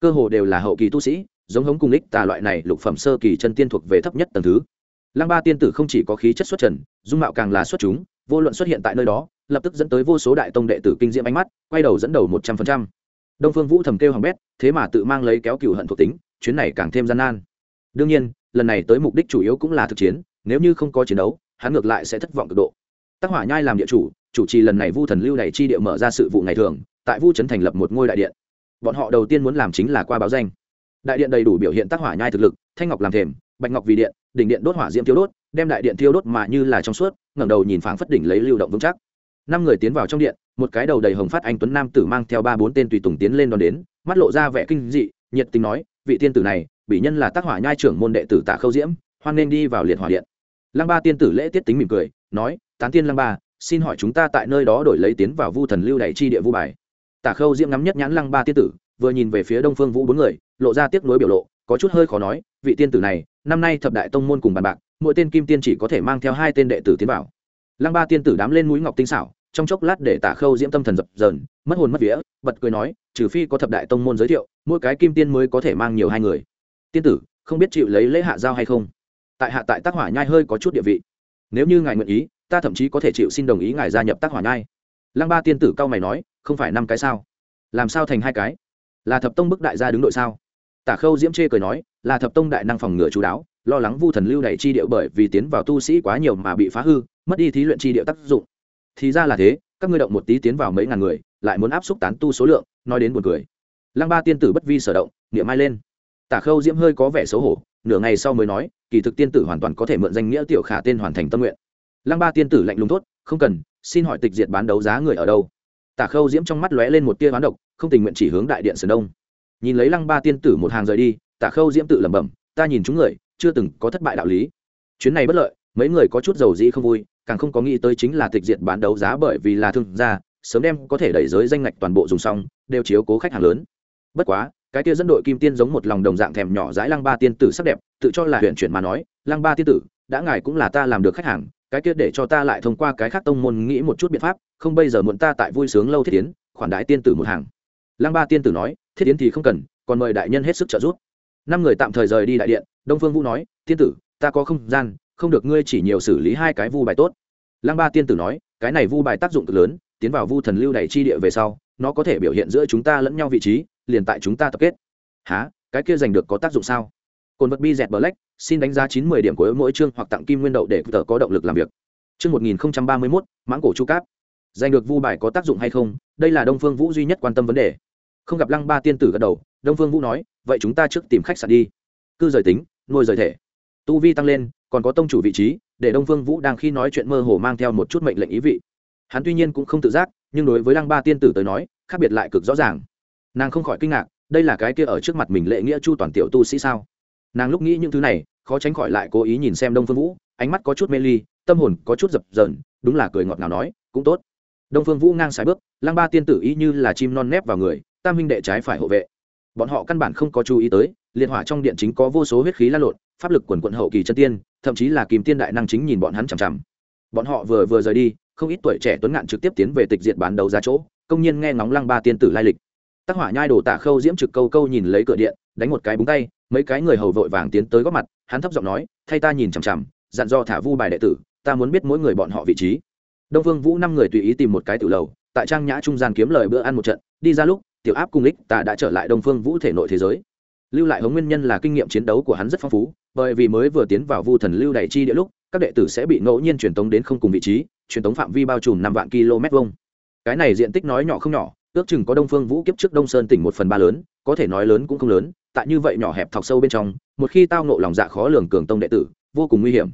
Cơ hồ đều là hậu kỳ tu sĩ, giống hống cung ích tà loại này lục phẩm sơ kỳ chân tiên thuộc về thấp nhất tầng thứ. Lăng ba tiên tử không chỉ có khí chất xuất trần, dung mạo càng là xuất chúng vô luận xuất hiện tại nơi đó, lập tức dẫn tới vô số đại tông đệ tử kinh diễm ánh mắt, quay đầu dẫn đầu một trăm phần trăm. Đông phương vũ thầm kêu hằng bét, thế mà tự mang lấy kéo cựu hận thuộc tính, chuyến này càng thêm gian nan. Đương nhiên, lần này tới mục đích chủ yếu cũng là thực chiến, nếu như không có chiến đấu, hắn ngược lại sẽ thất vọng cực độ. Tác hỏa nhai làm địa chủ chủ trì lần này vu thần lưu này chi địa mở ra sự vụ ngày thường, tại vu trấn thành lập một ngôi đại điện. Bọn họ đầu tiên muốn làm chính là qua báo danh. Đại điện đầy đủ biểu hiện tác hỏa nhai thực lực, thanh ngọc làm thềm, bạch ngọc vì điện, đỉnh điện đốt hỏa diễm thiếu đốt đem đại điện thiêu đốt mà như là trong suốt, ngẩng đầu nhìn phảng phất đỉnh lấy lưu động vững chắc. Năm người tiến vào trong điện, một cái đầu đầy hồng phát anh tuấn nam tử mang theo ba bốn tên tùy tùng tiến lên đón đến, mắt lộ ra vẻ kinh dị, nhiệt tình nói, vị tiên tử này bị nhân là tác hỏa nhai trưởng môn đệ tử tạ khâu diễm, hoan nên đi vào liệt hỏa điện. Lăng ba tiên tử lễ tiết tính mỉm cười, nói, tán tiên lăng ba, xin hỏi chúng ta tại nơi đó đổi lấy tiến vào vu thần lưu đại chi địa vu bài. Tả khâu diễm ngắm nhất nhãn lăng ba tiên tử, vừa nhìn về phía đông phương vũ bốn người, lộ ra tiếc nuối biểu lộ, có chút hơi khó nói, vị tiên tử này, năm nay thập đại tông môn cùng bàn bạc mỗi tên kim tiên chỉ có thể mang theo hai tên đệ tử tiến vào. Lăng ba tiên tử đám lên mũi ngọc tinh xảo, trong chốc lát để tả khâu diễm tâm thần dập dờn, mất hồn mất vía, bật cười nói, trừ phi có thập đại tông môn giới thiệu, mỗi cái kim tiên mới có thể mang nhiều hai người. Tiên tử, không biết chịu lấy lễ hạ giao hay không? Tại hạ tại tác hỏa nhai hơi có chút địa vị. Nếu như ngài nguyện ý, ta thậm chí có thể chịu xin đồng ý ngài gia nhập tác hỏa nhai. Lăng ba tiên tử cao mày nói, không phải năm cái sao? Làm sao thành hai cái? Là thập tông bức đại gia đứng đội sao? Tả khâu diễm chê cười nói, là thập tông đại năng phòng ngừa chú đáo lo lắng vu thần lưu đẩy chi điệu bởi vì tiến vào tu sĩ quá nhiều mà bị phá hư, mất đi thí luyện chi điệu tác dụng. Thì ra là thế, các ngươi động một tí tiến vào mấy ngàn người, lại muốn áp xúc tán tu số lượng, nói đến buồn cười. Lăng ba tiên tử bất vi sở động, niệm mai lên. Tả khâu diễm hơi có vẻ xấu hổ, nửa ngày sau mới nói, kỳ thực tiên tử hoàn toàn có thể mượn danh nghĩa tiểu khả tên hoàn thành tâm nguyện. Lăng ba tiên tử lạnh lùng tốt không cần, xin hỏi tịch diệt bán đấu giá người ở đâu? Tả khâu diễm trong mắt lóe lên một tia bán độc, không tình nguyện chỉ hướng đại điện sườn đông. Nhìn lấy lăng ba tiên tử một hàng rời đi, tả khâu diễm tự lẩm bẩm, ta nhìn chúng người chưa từng có thất bại đạo lý. Chuyến này bất lợi, mấy người có chút dầu dĩ không vui, càng không có nghĩ tới chính là tịch diệt bán đấu giá bởi vì là thương gia, sớm đem có thể đẩy giới danh ngạch toàn bộ dùng xong, đều chiếu cố khách hàng lớn. Bất quá, cái kia dẫn đội kim tiên giống một lòng đồng dạng thèm nhỏ dãi lăng ba tiên tử sắc đẹp, tự cho là huyện chuyển mà nói, lăng ba tiên tử, đã ngài cũng là ta làm được khách hàng, cái kia để cho ta lại thông qua cái khác tông môn nghĩ một chút biện pháp, không bây giờ muộn ta tại vui sướng lâu thiết tiến, khoản đái tiên tử một hàng. Lăng ba tiên tử nói, thiết tiến thì không cần, còn mời đại nhân hết sức trợ giúp. Năm người tạm thời rời đi đại điện đông phương vũ nói, tiên tử, ta có không gian, không được ngươi chỉ nhiều xử lý hai cái vu bài tốt. Lăng ba tiên tử nói, cái này vu bài tác dụng cực lớn, tiến vào vu thần lưu đẩy chi địa về sau, nó có thể biểu hiện giữa chúng ta lẫn nhau vị trí, liền tại chúng ta tập kết. Há cái kia giành được có tác dụng sao? Cồn vật bi dẹt black, xin đánh giá chín mươi điểm của mỗi chương hoặc tặng kim nguyên đậu để tờ có động lực làm việc. Chương một nghìn ba mươi mốt, mãng cổ chu cáp. Giành được vu bài có tác dụng hay không? Đây là đông phương vũ duy nhất quan tâm vấn đề. Không gặp lăng ba tiên tử gật đầu, đông phương vũ nói, vậy chúng ta trước tìm khách sạn đi. Cư rời tính nuôi rời thể. Tu vi tăng lên, còn có tông chủ vị trí, để đông phương vũ đang khi nói chuyện mơ hồ mang theo một chút mệnh lệnh ý vị. Hắn tuy nhiên cũng không tự giác, nhưng đối với lăng ba tiên tử tới nói, khác biệt lại cực rõ ràng. Nàng không khỏi kinh ngạc, đây là cái kia ở trước mặt mình lệ nghĩa chu toàn tiểu tu sĩ sao? Nàng lúc nghĩ những thứ này, khó tránh khỏi lại cố ý nhìn xem đông phương vũ, ánh mắt có chút mê ly, tâm hồn có chút dập dờn, đúng là cười ngọt nào nói, cũng tốt. Đông phương vũ ngang sải bước, lăng ba tiên tử ý như là chim non nép vào người, tam huynh đệ trái phải hộ vệ. Bọn họ căn bản không có chú ý tới liệt hỏa trong điện chính có vô số huyết khí lan lộn, pháp lực quần quận hậu kỳ chân tiên, thậm chí là kìm tiên đại năng chính nhìn bọn hắn chằm chằm. Bọn họ vừa vừa rời đi, không ít tuổi trẻ tuấn ngạn trực tiếp tiến về tịch diệt bán đấu ra chỗ, công nhiên nghe ngóng lăng ba tiên tử lai lịch. Tác hỏa nhai đồ tả khâu diễm trực câu câu nhìn lấy cửa điện, đánh một cái búng tay, mấy cái người hầu vội vàng tiến tới góp mặt, hắn thấp giọng nói, thay ta nhìn chằm chằm, dặn do thả vu bài đệ tử, ta muốn biết mỗi người bọn họ vị trí. Đông vương vũ năm người tùy ý tìm một cái tử lầu, tại trang nhã trung gian kiếm lời bữa ăn một trận, đi ra lúc, tiểu áp cung lích ta đã trở lại đông phương vũ thể nội thế giới lưu lại hống nguyên nhân là kinh nghiệm chiến đấu của hắn rất phong phú, bởi vì mới vừa tiến vào vu thần lưu đại chi địa lúc, các đệ tử sẽ bị ngẫu nhiên truyền tống đến không cùng vị trí, truyền tống phạm vi bao trùm năm vạn km vuông. Cái này diện tích nói nhỏ không nhỏ, ước chừng có đông phương vũ kiếp trước đông sơn tỉnh một phần ba lớn, có thể nói lớn cũng không lớn, tại như vậy nhỏ hẹp thọc sâu bên trong, một khi tao nộ lòng dạ khó lường cường tông đệ tử, vô cùng nguy hiểm.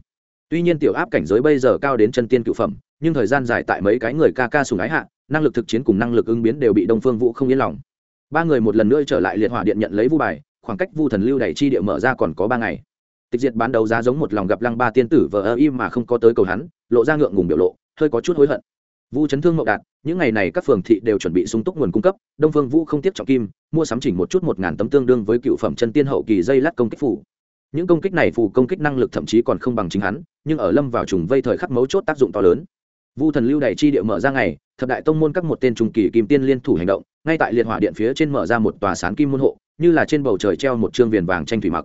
Tuy nhiên tiểu áp cảnh giới bây giờ cao đến chân tiên cựu phẩm, nhưng thời gian dài tại mấy cái người ca ca sùng ái hạ, năng lực thực chiến cùng năng lực ứng biến đều bị đông phương vũ không yên lòng. Ba người một lần nữa trở lại liệt hỏa điện nhận lấy vu bài khoảng cách vu thần lưu đẩy chi địa mở ra còn có ba ngày. Tịch diệt bán đấu giá giống một lòng gặp lăng ba tiên tử vờ ơ im mà không có tới cầu hắn, lộ ra ngượng ngùng biểu lộ, hơi có chút hối hận. Vu chấn thương mậu đạt, những ngày này các phường thị đều chuẩn bị sung túc nguồn cung cấp, đông phương vũ không tiếp trọng kim, mua sắm chỉnh một chút một ngàn tấm tương đương với cựu phẩm chân tiên hậu kỳ dây lát công kích phủ những công kích này phù công kích năng lực thậm chí còn không bằng chính hắn, nhưng ở lâm vào trùng vây thời khắc mấu chốt tác dụng to lớn. Vu thần lưu đày chi địa mở ra ngày, thập đại tông môn các một tên trùng kỳ kim tiên liên thủ hành động, ngay tại liệt hỏa điện phía trên mở ra một tòa sán kim môn hộ như là trên bầu trời treo một trương viền vàng tranh thủy mặc.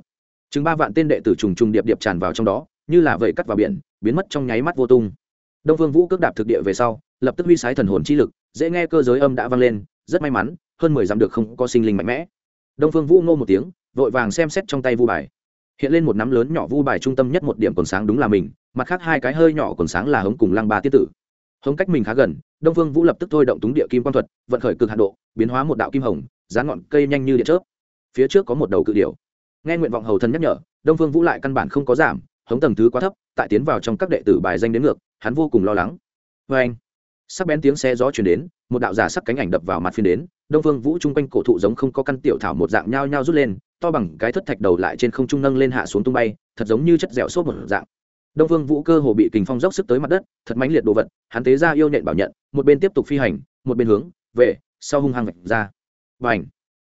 Chừng ba vạn tên đệ tử trùng trùng điệp điệp tràn vào trong đó, như là vẩy cắt vào biển, biến mất trong nháy mắt vô tung. Đông Phương vũ cước đạp thực địa về sau, lập tức huy sái thần hồn chi lực, dễ nghe cơ giới âm đã vang lên, rất may mắn, hơn mười dặm được không có sinh linh mạnh mẽ. Đông phương vũ ngô một tiếng, vội vàng xem xét trong tay vu bài. Hiện lên một nắm lớn nhỏ vu bài trung tâm nhất một điểm còn sáng đúng là mình, mặt khác hai cái hơi nhỏ còn sáng là hống cùng lăng ba tiết tử. Hống cách mình khá gần, đông phương vũ lập tức thôi động túng địa kim quang thuật, vận khởi cực hạ độ, biến hóa một đạo kim hồng, dán ngọn cây nhanh như điện chớp phía trước có một đầu cự điểu. Nghe nguyện vọng hầu thần nhắc nhở, đông phương vũ lại căn bản không có giảm, hống tầng thứ quá thấp, tại tiến vào trong các đệ tử bài danh đến ngược, hắn vô cùng lo lắng. Vê anh, sắc bén tiếng xe gió chuyển đến, một đạo giả sắc cánh ảnh đập vào mặt phiên đến, đông phương vũ chung quanh cổ thụ giống không có căn tiểu thảo một dạng nhao nhao rút lên, to bằng cái thất thạch đầu lại trên không trung nâng lên hạ xuống tung bay, thật giống như chất dẻo xốp một dạng. Đông phương vũ cơ hồ bị kình phong dốc sức tới mặt đất, thật mãnh liệt đồ vật, hắn tế ra yêu nhện bảo nhận, một bên tiếp tục phi hành, một bên hướng về sau hung hăng vạch ra. Và ảnh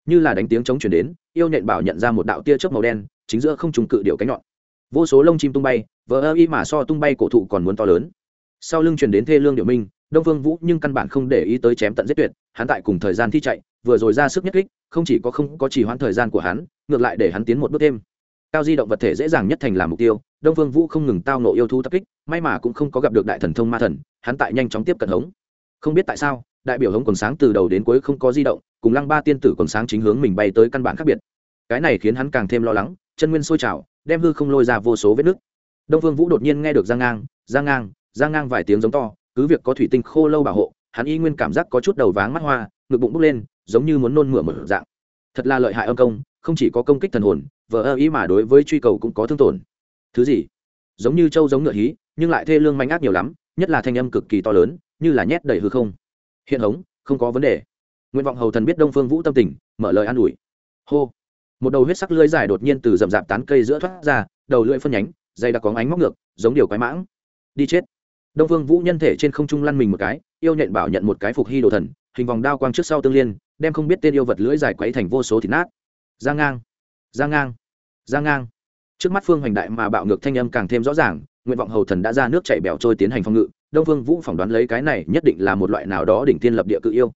như là đánh tiếng chống chuyển đến, yêu nhện bảo nhận ra một đạo tia chớp màu đen, chính giữa không trùng cự điệu cánh nhọn. Vô số lông chim tung bay vỡ ơ y mà so tung bay cổ thụ còn muốn to lớn. Sau lưng truyền đến thê lương điệu minh, đông phương vũ nhưng căn bản không để ý tới chém tận giết tuyệt, hắn tại cùng thời gian thi chạy, vừa rồi ra sức nhất kích, không chỉ có không có chỉ hoãn thời gian của hắn, ngược lại để hắn tiến một bước thêm. Cao di động vật thể dễ dàng nhất thành làm mục tiêu, đông phương vũ không ngừng tao nộ yêu thú tập kích, may mà cũng không có gặp được đại thần thông ma thần, hắn tại nhanh chóng tiếp cận hống. Không biết tại sao, đại biểu hống còn sáng từ đầu đến cuối không có di động cùng lăng ba tiên tử còn sáng chính hướng mình bay tới căn bản khác biệt. Cái này khiến hắn càng thêm lo lắng, chân nguyên sôi trào, đem hư không lôi ra vô số vết nứt. Đông vương vũ đột nhiên nghe được giang ngang giang ngang giang ngang vài tiếng giống to, cứ việc có thủy tinh khô lâu bảo hộ, hắn y nguyên cảm giác có chút đầu váng mắt hoa, ngực bụng bốc lên, giống như muốn nôn mửa một dạng. Thật là lợi hại âm công, không chỉ có công kích thần hồn, vờ ơ ý mà đối với truy cầu cũng có thương tổn. Thứ gì? Giống như trâu giống ngựa hí, nhưng lại thê lương manh ác nhiều lắm, nhất là thanh âm cực kỳ to lớn, như là nhét đầy hư không. Hiện hống, không có vấn đề nguyện vọng hầu thần biết đông phương vũ tâm tình, mở lời an ủi. Hô. Một đầu huyết sắc lưỡi dài đột nhiên từ rậm rạp tán cây giữa thoát ra, đầu lưỡi phân nhánh, dây đã có ánh móc ngược, giống điều quái mãng. Đi chết. Đông phương vũ nhân thể trên không trung lăn mình một cái, yêu nhện bảo nhận một cái phục hy đồ thần, hình vòng đao quang trước sau tương liên, đem không biết tên yêu vật lưỡi dài quấy thành vô số thịt nát. Ra ngang. Ra ngang. Ra ngang. Trước mắt phương hoành đại mà bạo ngược thanh âm càng thêm rõ ràng nguyện vọng hầu thần đã ra nước chạy bèo trôi tiến hành phòng ngự, đông phương vũ phỏng đoán lấy cái này nhất định là một loại nào đó đỉnh tiên lập địa cự yêu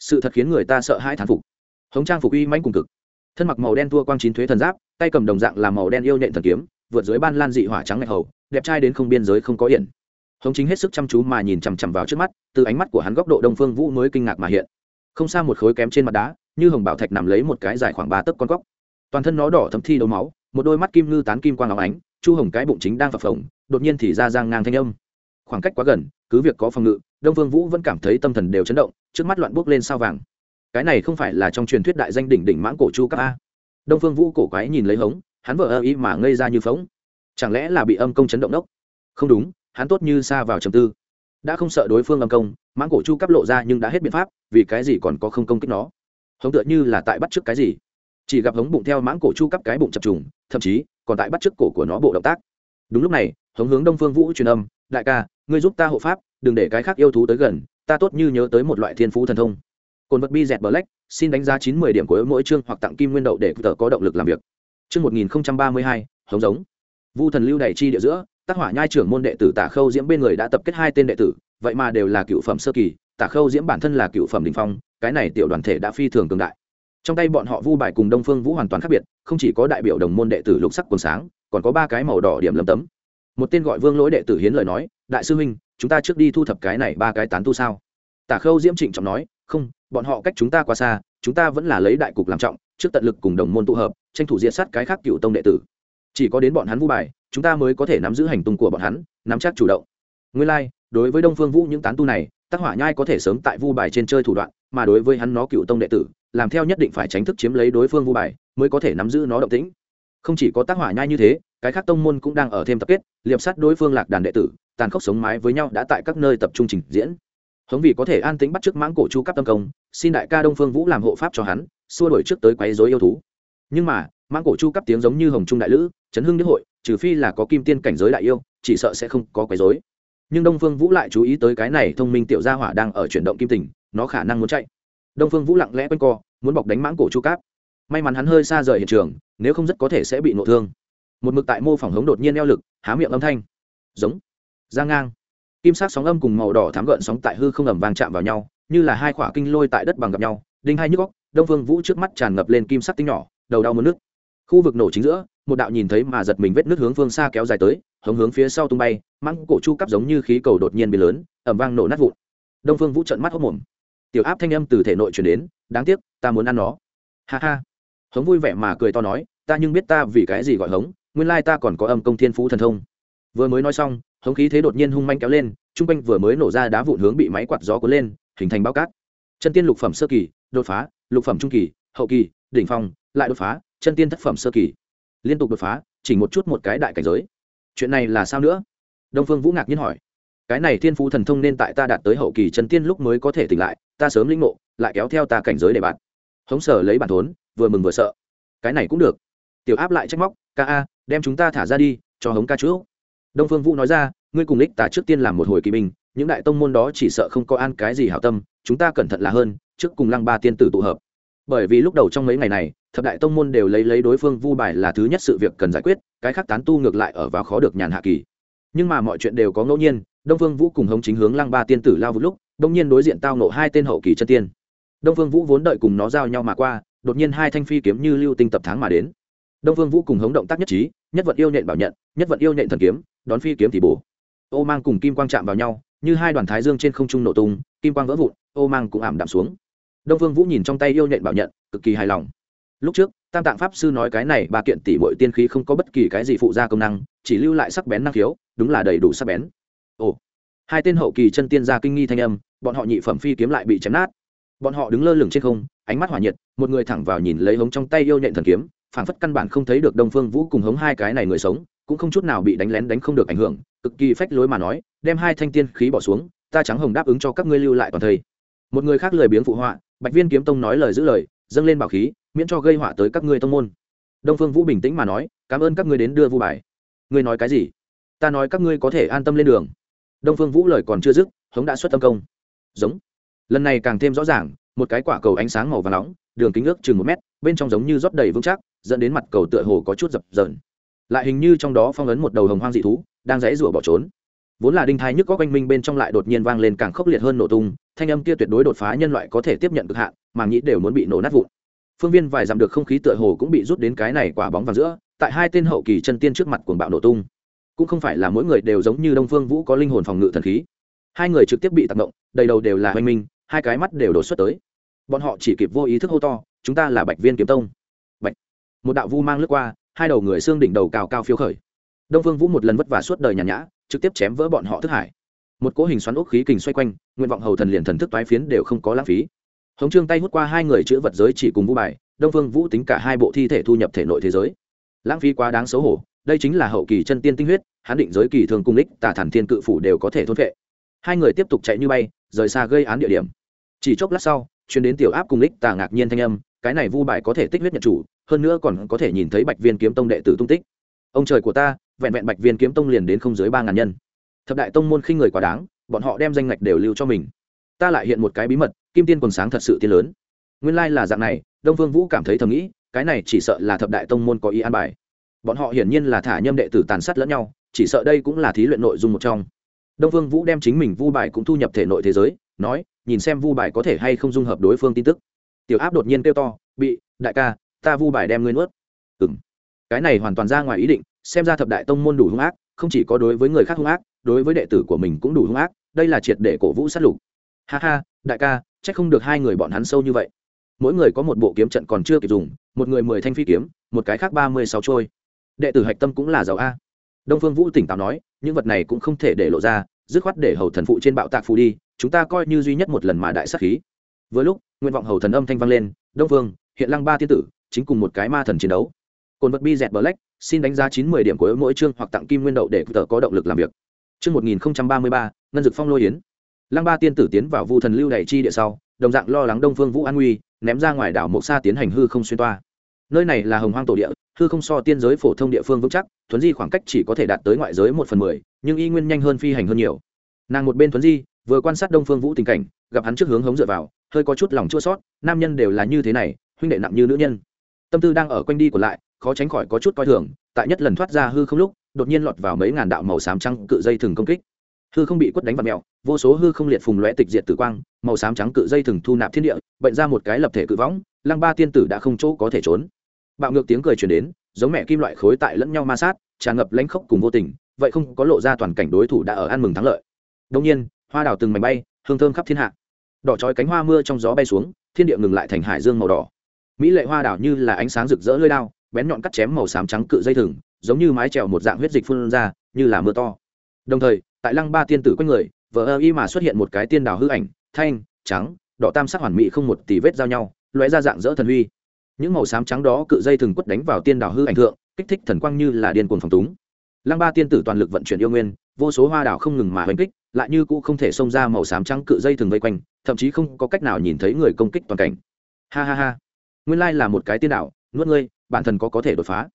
sự thật khiến người ta sợ hãi thán phục. Hống trang phục uy mãnh cùng cực. Thân mặc màu đen thua quang chín thuế thần giáp, tay cầm đồng dạng là màu đen yêu nhện thần kiếm, vượt dưới ban lan dị hỏa trắng ngạch hầu, đẹp trai đến không biên giới không có hiển hống chính hết sức chăm chú mà nhìn chằm chằm vào trước mắt, từ ánh mắt của hắn góc độ đông phương vũ mới kinh ngạc mà hiện. Không xa một khối kém trên mặt đá, như hồng bảo thạch nằm lấy một cái dài khoảng ba tấc con góc toàn thân nó đỏ thấm thi đấu máu, một đôi mắt kim ngư tán kim quang áo ánh, chu hồng cái bụng chính đang phập phồng, đột nhiên thì ra giang ngang thanh âm. Khoảng cách quá gần, cứ việc có phòng ngự đông phương vũ vẫn cảm thấy tâm thần đều chấn động, trước mắt loạn bốc lên sao vàng. Cái này không phải là trong truyền thuyết đại danh đỉnh đỉnh mãng cổ chu cấp a. Đông phương vũ cổ quái nhìn lấy hống, hắn vợ ơ ý mà ngây ra như phóng chẳng lẽ là bị âm công chấn động đốc? Không đúng, hắn tốt như xa vào trầm tư. Đã không sợ đối phương âm công, mãng cổ chu cấp lộ ra nhưng đã hết biện pháp, vì cái gì còn có không công kích nó? Hống tựa như là tại bắt trước cái gì? Chỉ gặp hống bụng theo mãng cổ chu cấp cái bụng chập trùng, thậm chí còn tại bắt trước cổ của nó bộ động tác. Đúng lúc này, hống hướng đông phương vũ truyền âm, đại ca, ngươi giúp ta hộ pháp đừng để cái khác yêu thú tới gần, ta tốt như nhớ tới một loại thiên phú thần thông. Cồn vật bi dẹt black, xin đánh giá chín mươi điểm của mỗi chương hoặc tặng kim nguyên đậu để tờ có động lực làm việc. Chương một nghìn ba mươi hai, hống giống. Vu thần lưu đại chi địa giữa, tác hỏa nhai trưởng môn đệ tử tả khâu diễm bên người đã tập kết hai tên đệ tử, vậy mà đều là cựu phẩm sơ kỳ, tả khâu diễm bản thân là cựu phẩm đình phong, cái này tiểu đoàn thể đã phi thường cường đại. Trong tay bọn họ vu bài cùng đông phương vũ hoàn toàn khác biệt, không chỉ có đại biểu đồng môn đệ tử lục sắc quần sáng, còn có ba cái màu đỏ điểm lấm tấm. Một tên gọi vương lỗi đệ tử hiến lời nói, đại sư huynh chúng ta trước đi thu thập cái này ba cái tán tu sao? Tả khâu diễm trịnh trọng nói không bọn họ cách chúng ta quá xa chúng ta vẫn là lấy đại cục làm trọng trước tận lực cùng đồng môn tụ hợp tranh thủ diệt sát cái khác cựu tông đệ tử. Chỉ có đến bọn hắn vu bài chúng ta mới có thể nắm giữ hành tung của bọn hắn nắm chắc chủ động. Nguyên lai、like, đối với đông phương vũ những tán tu này tác hỏa nhai có thể sớm tại vu bài trên chơi thủ đoạn mà đối với hắn nó cựu tông đệ tử làm theo nhất định phải tránh thức chiếm lấy đối phương vu bài mới có thể nắm giữ nó động tĩnh. Không chỉ có tác hỏa nhai như thế cái khác tông môn cũng đang ở thêm tập kết liệp sát đối phương lạc đàn đệ tử tàn khốc sống mái với nhau đã tại các nơi tập trung trình diễn. Hống vì có thể an tĩnh bắt trước mãng cổ chu cấp tâm công, xin đại ca đông phương vũ làm hộ pháp cho hắn, xua đổi trước tới quấy rối yêu thú. Nhưng mà, mãng cổ chu cấp tiếng giống như hồng trung đại lữ, chấn hưng đức hội, trừ phi là có kim tiên cảnh giới đại yêu, chỉ sợ sẽ không có quấy rối. Nhưng đông phương vũ lại chú ý tới cái này thông minh tiểu gia hỏa đang ở chuyển động kim tình, nó khả năng muốn chạy. Đông phương vũ lặng lẽ quanh co, muốn bọc đánh mãng cổ chu cáp. May mắn hắn hơi xa rời hiện trường, nếu không rất có thể sẽ bị nộ thương. Một mực tại mô phỏng hống đột nhiên eo lực, há miệng âm thanh. Giống giang ngang. Kim sắc sóng âm cùng màu đỏ thám gợn sóng tại hư không ẩm vang chạm vào nhau, như là hai khỏa kinh lôi tại đất bằng gặp nhau, đinh hai nhức góc đông phương vũ trước mắt tràn ngập lên kim sắc tinh nhỏ, đầu đau mất nước khu vực nổ chính giữa, một đạo nhìn thấy mà giật mình vết nước hướng phương xa kéo dài tới, hống hướng phía sau tung bay măng cổ chu cắp giống như khí cầu đột nhiên bị lớn ẩm vang nổ nát vụn. Đông phương vũ trận mắt hốc mồm. Tiểu áp thanh âm từ thể nội chuyển đến, đáng tiếc, ta muốn ăn nó. Ha ha. Hống vui vẻ mà cười to nói, ta nhưng biết ta vì cái gì gọi hống, nguyên lai ta còn có âm công thiên phú thần thông. Vừa mới nói xong hống khí thế đột nhiên hung manh kéo lên, chung quanh vừa mới nổ ra đá vụn hướng bị máy quạt gió cuốn lên, hình thành bao cát. Chân tiên lục phẩm sơ kỳ, đột phá, lục phẩm trung kỳ, hậu kỳ, đỉnh phong, lại đột phá, chân tiên thất phẩm sơ kỳ. Liên tục đột phá, chỉ một chút một cái đại cảnh giới. Chuyện này là sao nữa? Đông phương vũ ngạc nhiên hỏi. Cái này thiên phú thần thông nên tại ta đạt tới hậu kỳ chân tiên lúc mới có thể tỉnh lại, ta sớm lĩnh ngộ, lại kéo theo ta cảnh giới để bạn. Hống sở lấy bản thốn, vừa mừng vừa sợ. Cái này cũng được. Tiểu áp lại trách móc, ca a, đem chúng ta thả ra đi, cho hống ca trước đông phương vũ nói ra, ngươi cùng lích tả trước tiên làm một hồi kỳ binh, những đại tông môn đó chỉ sợ không có an cái gì hảo tâm, chúng ta cẩn thận là hơn, trước cùng lăng ba tiên tử tụ hợp. Bởi vì lúc đầu trong mấy ngày này, thập đại tông môn đều lấy lấy đối phương vu bài là thứ nhất sự việc cần giải quyết, cái khác tán tu ngược lại ở vào khó được nhàn hạ kỳ. Nhưng mà mọi chuyện đều có ngẫu nhiên, đông phương vũ cùng hống chính hướng lăng ba tiên tử lao vút lúc, đông nhiên đối diện tao nộ hai tên hậu kỳ chân tiên. Đông phương vũ vốn đợi cùng nó giao nhau mà qua, đột nhiên hai thanh phi kiếm như lưu tinh tập tháng mà đến đông phương vũ cùng hống động tác nhất trí, nhất vận yêu nhện bảo nhận, nhất vận yêu nhện thần kiếm, đón phi kiếm thì bổ. Ô mang cùng kim quang chạm vào nhau, như hai đoàn thái dương trên không trung nổ tung, kim quang vỡ vụn, ô mang cũng ảm đạm xuống. Đông phương vũ nhìn trong tay yêu nhện bảo nhận, cực kỳ hài lòng. Lúc trước, tam tạng pháp sư nói cái này ba kiện tỷ mọi tiên khí không có bất kỳ cái gì phụ gia công năng, chỉ lưu lại sắc bén năng khiếu, đúng là đầy đủ sắc bén. Ồ, hai tên hậu kỳ chân tiên gia kinh nghi thanh âm, bọn họ nhị phẩm phi kiếm lại bị chém nát. Bọn họ đứng lơ lửng trên không, ánh mắt hỏa nhiệt, một người thẳng vào nhìn lấy hống trong tay yêu nhện thần kiếm phảng phất căn bản không thấy được đông phương vũ cùng hống hai cái này người sống, cũng không chút nào bị đánh lén đánh không được ảnh hưởng, cực kỳ phách lối mà nói, đem hai thanh tiên khí bỏ xuống, ta trắng hồng đáp ứng cho các ngươi lưu lại toàn thây. Một người khác lời biếng phụ họa, bạch viên kiếm tông nói lời giữ lời, dâng lên bảo khí, miễn cho gây họa tới các ngươi tông môn. Đông phương vũ bình tĩnh mà nói, cảm ơn các ngươi đến đưa vu bài. Ngươi nói cái gì? Ta nói các ngươi có thể an tâm lên đường. Đông phương vũ lời còn chưa dứt, hống đã xuất tâm công. Giống. Lần này càng thêm rõ ràng, một cái quả cầu ánh sáng màu và nóng, đường kính ước chừng một mét, bên trong giống như rót đầy vững chắc dẫn đến mặt cầu tựa hồ có chút dập dờn. Lại hình như trong đó phong ấn một đầu hồng hoang dị thú, đang rẽ rủa bỏ trốn. Vốn là đinh thai nhức có quanh minh bên trong lại đột nhiên vang lên càng khốc liệt hơn nổ tung, thanh âm kia tuyệt đối đột phá nhân loại có thể tiếp nhận cực hạn, mà nghĩ đều muốn bị nổ nát vụn. Phương viên vài dặm được không khí tựa hồ cũng bị rút đến cái này quả bóng vào giữa, tại hai tên hậu kỳ chân tiên trước mặt cuồng bạo nổ tung. Cũng không phải là mỗi người đều giống như đông phương vũ có linh hồn phòng ngự thần khí. Hai người trực tiếp bị tác động đầy đầu đều là hoanh minh, hai cái mắt đều đổ xuất tới. Bọn họ chỉ kịp vô ý thức hô to, chúng ta là bạch viên kiếm tông một đạo vu mang lướt qua, hai đầu người xương đỉnh đầu cao cao phiêu khởi. Đông phương vũ một lần vất vả suốt đời nhàn nhã, trực tiếp chém vỡ bọn họ thức hải. Một cỗ hình xoắn ốc khí kình xoay quanh, nguyện vọng hầu thần liền thần thức toái phiến đều không có lãng phí. Hống trương tay hút qua hai người chữ vật giới chỉ cùng vũ bài, đông phương vũ tính cả hai bộ thi thể thu nhập thể nội thế giới. Lãng phí quá đáng xấu hổ, đây chính là hậu kỳ chân tiên tinh huyết hán định giới kỳ thường cung đích tả thản thiên cự phủ đều có thể thôn vệ hai người tiếp tục chạy như bay, rời xa gây án địa điểm. Chỉ chốc lát sau chuyến đến tiểu áp cung đích tả ngạc nhiên thanh âm, cái này vu bài có thể tích huyết nhận chủ hơn nữa còn có thể nhìn thấy bạch viên kiếm tông đệ tử tung tích. Ông trời của ta, vẹn vẹn bạch viên kiếm tông liền đến không dưới ba ngàn nhân. Thập đại tông môn khinh người quá đáng, bọn họ đem danh ngạch đều lưu cho mình. Ta lại hiện một cái bí mật, kim tiên quần sáng thật sự tiên lớn. Nguyên lai là dạng này, đông vương vũ cảm thấy thầm nghĩ, cái này chỉ sợ là thập đại tông môn có ý an bài. Bọn họ hiển nhiên là thả nhâm đệ tử tàn sát lẫn nhau, chỉ sợ đây cũng là thí luyện nội dung một trong. Đông vương vũ đem chính mình vu bài cũng thu nhập thể nội thế giới, nói, nhìn xem vu bài có thể hay không dung hợp đối phương tin tức. Tiểu áp đột nhiên kêu to, bị, đại ca ta vu bài đem ngươi nuốt. Ừng cái này hoàn toàn ra ngoài ý định, xem ra thập đại tông môn đủ hung ác, không chỉ có đối với người khác hung ác, đối với đệ tử của mình cũng đủ hung ác, đây là triệt để cổ vũ sát lục. Ha ha, đại ca c h ắ c không được hai người bọn hắn sâu như vậy. Mỗi người có một bộ kiếm trận còn chưa kịp dùng, một người mười thanh phi kiếm, một cái khác ba mươi sáu trôi. Đệ tử hạch tâm cũng là giàu a. Đông phương vũ tỉnh táo nói, những vật này cũng không thể để lộ ra, dứt khoát để hầu thần phụ trên bạo tạc phù đi, chúng ta coi như duy nhất một lần mà đại sắc khí. Vừa lúc, nguyện vọng hầu thần âm thanh vang lên, đông phương, hiện lăng ba tiên tử chính cùng một cái ma thần chiến đấu. Cồn vật bi dẹt black, xin đánh giá chín mươi điểm của mỗi chương hoặc tặng kim nguyên đậu để tờ có động lực làm việc. Chương một nghìn ba mươi ba, ngân dực phong lôi yến. Lăng ba tiên tử tiến vào vu thần lưu đại chi địa sau, đồng dạng lo lắng đông phương vũ an nguy ném ra ngoài đảo mộc sa tiến hành hư không xuyên toa. Nơi này là hồng hoang tổ địa, hư không so tiên giới phổ thông địa phương vững chắc, thuấn di khoảng cách chỉ có thể đạt tới ngoại giới một phần mười, nhưng y nguyên nhanh hơn phi hành hơn nhiều. Nàng một bên thuấn di, vừa quan sát đông phương vũ tình cảnh, gặp hắn trước hướng hống dựa vào, hơi có chút lòng chua sót nam nhân đều là như thế này, huynh đệ nặng như nữ nhân tâm tư đang ở quanh đi của lại, khó tránh khỏi có chút coi thường, tại nhất lần thoát ra hư không lúc, đột nhiên lọt vào mấy ngàn đạo màu xám trắng cự dây thừng công kích. Hư không bị quất đánh vào mèo, vô số hư không liệt phùng lóe tịch diệt tử quang, màu xám trắng cự dây thừng thu nạp thiên địa, bệnh ra một cái lập thể cự võng, lăng ba tiên tử đã không chỗ có thể trốn. Bạo ngược tiếng cười truyền đến, giống mẹ kim loại khối tại lẫn nhau ma sát, tràn ngập lãnh khốc cùng vô tình, vậy không có lộ ra toàn cảnh đối thủ đã ở ăn mừng thắng lợi. Đông nhiên, hoa đào từng mảnh bay, hương thơm khắp thiên hạ. Đỏ trói cánh hoa mưa trong gió bay xuống, thiên địa ngừng lại thành hải dương màu đỏ mỹ lệ hoa đào như là ánh sáng rực rỡ lơi đao, bén nhọn cắt chém màu xám trắng cự dây thừng, giống như mái trèo một dạng huyết dịch phun ra, như là mưa to. Đồng thời, tại lăng ba tiên tử quanh người, vờ ơ y mà xuất hiện một cái tiên đào hư ảnh, thanh, trắng, đỏ tam sắc hoàn mỹ không một tỷ vết giao nhau, lóe ra dạng dỡ thần huy. Những màu xám trắng đó cự dây thừng quất đánh vào tiên đào hư ảnh thượng, kích thích thần quang như là điên cuồng phòng túng. Lăng ba tiên tử toàn lực vận chuyển yêu nguyên, vô số hoa đảo không ngừng mà hành kích, lại như cũ không thể xông ra màu xám trắng cự dây thừng vây quanh, thậm chí không có cách nào nhìn thấy người công kích toàn cảnh. Ha ha ha nguyên lai là một cái tiên đạo, nuốt ngươi, bản thân có có thể đột phá.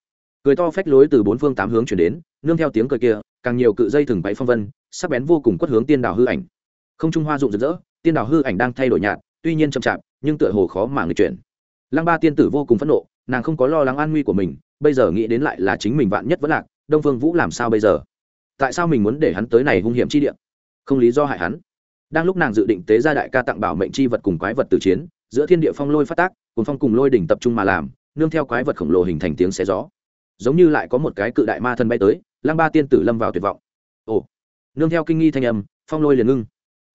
Cười to phách lối từ bốn phương tám hướng chuyển đến, nương theo tiếng cười kia, càng nhiều cự dây thừng bẫy phong vân, sắc bén vô cùng quất hướng tiên đảo hư ảnh. Không trung hoa rụng rực rỡ, tiên đảo hư ảnh đang thay đổi nhạt, tuy nhiên chậm chạp, nhưng tựa hồ khó mà người chuyển. Lăng ba tiên tử vô cùng phẫn nộ, nàng không có lo lắng an nguy của mình, bây giờ nghĩ đến lại là chính mình vạn nhất vẫn lạc, đông phương vũ làm sao bây giờ? Tại sao mình muốn để hắn tới này hung hiểm chi địa? Không lý do hại hắn. Đang lúc nàng dự định tế ra đại ca tặng bảo mệnh chi vật cùng quái vật tử chiến giữa thiên địa phong lôi phát tác cùng phong cùng lôi đỉnh tập trung mà làm, nương theo quái vật khổng lồ hình thành tiếng xé gió. Giống như lại có một cái cự đại ma thân bay tới, lăng ba tiên tử lâm vào tuyệt vọng. Ồ, nương theo kinh nghi thanh âm, phong lôi liền ngưng.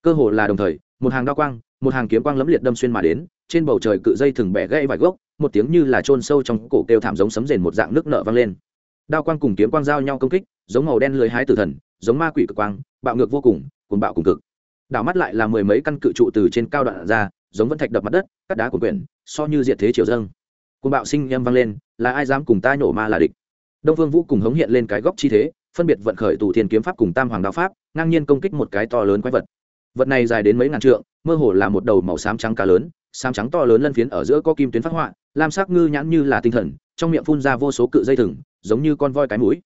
Cơ hồ là đồng thời, một hàng đao quang, một hàng kiếm quang lẫm liệt đâm xuyên mà đến, trên bầu trời cự dây thừng bẻ gãy vài gốc, một tiếng như là chôn sâu trong cổ kêu thảm giống sấm rền một dạng nước nợ vang lên. Đao quang cùng kiếm quang giao nhau công kích, giống màu đen lưới hái tử thần, giống ma quỷ cực quang, bạo ngược vô cùng, cuồng bạo cùng cực. Đảo mắt lại là mười mấy căn cự trụ từ trên cao đoạn ra giống vân thạch đập mặt đất, cắt đá của quyển, so như diệt thế triều dâng. Quân bạo sinh em vang lên, là ai dám cùng ta nổ ma là địch? Đông phương vũ cùng hống hiện lên cái góc chi thế, phân biệt vận khởi tù thiên kiếm pháp cùng tam hoàng đạo pháp, ngang nhiên công kích một cái to lớn quái vật. Vật này dài đến mấy ngàn trượng, mơ hồ là một đầu màu xám trắng cá lớn, xám trắng to lớn lân phiến ở giữa có kim tuyến phát họa, lam sắc ngư nhãn như là tinh thần, trong miệng phun ra vô số cự dây thừng, giống như con voi cái mũi.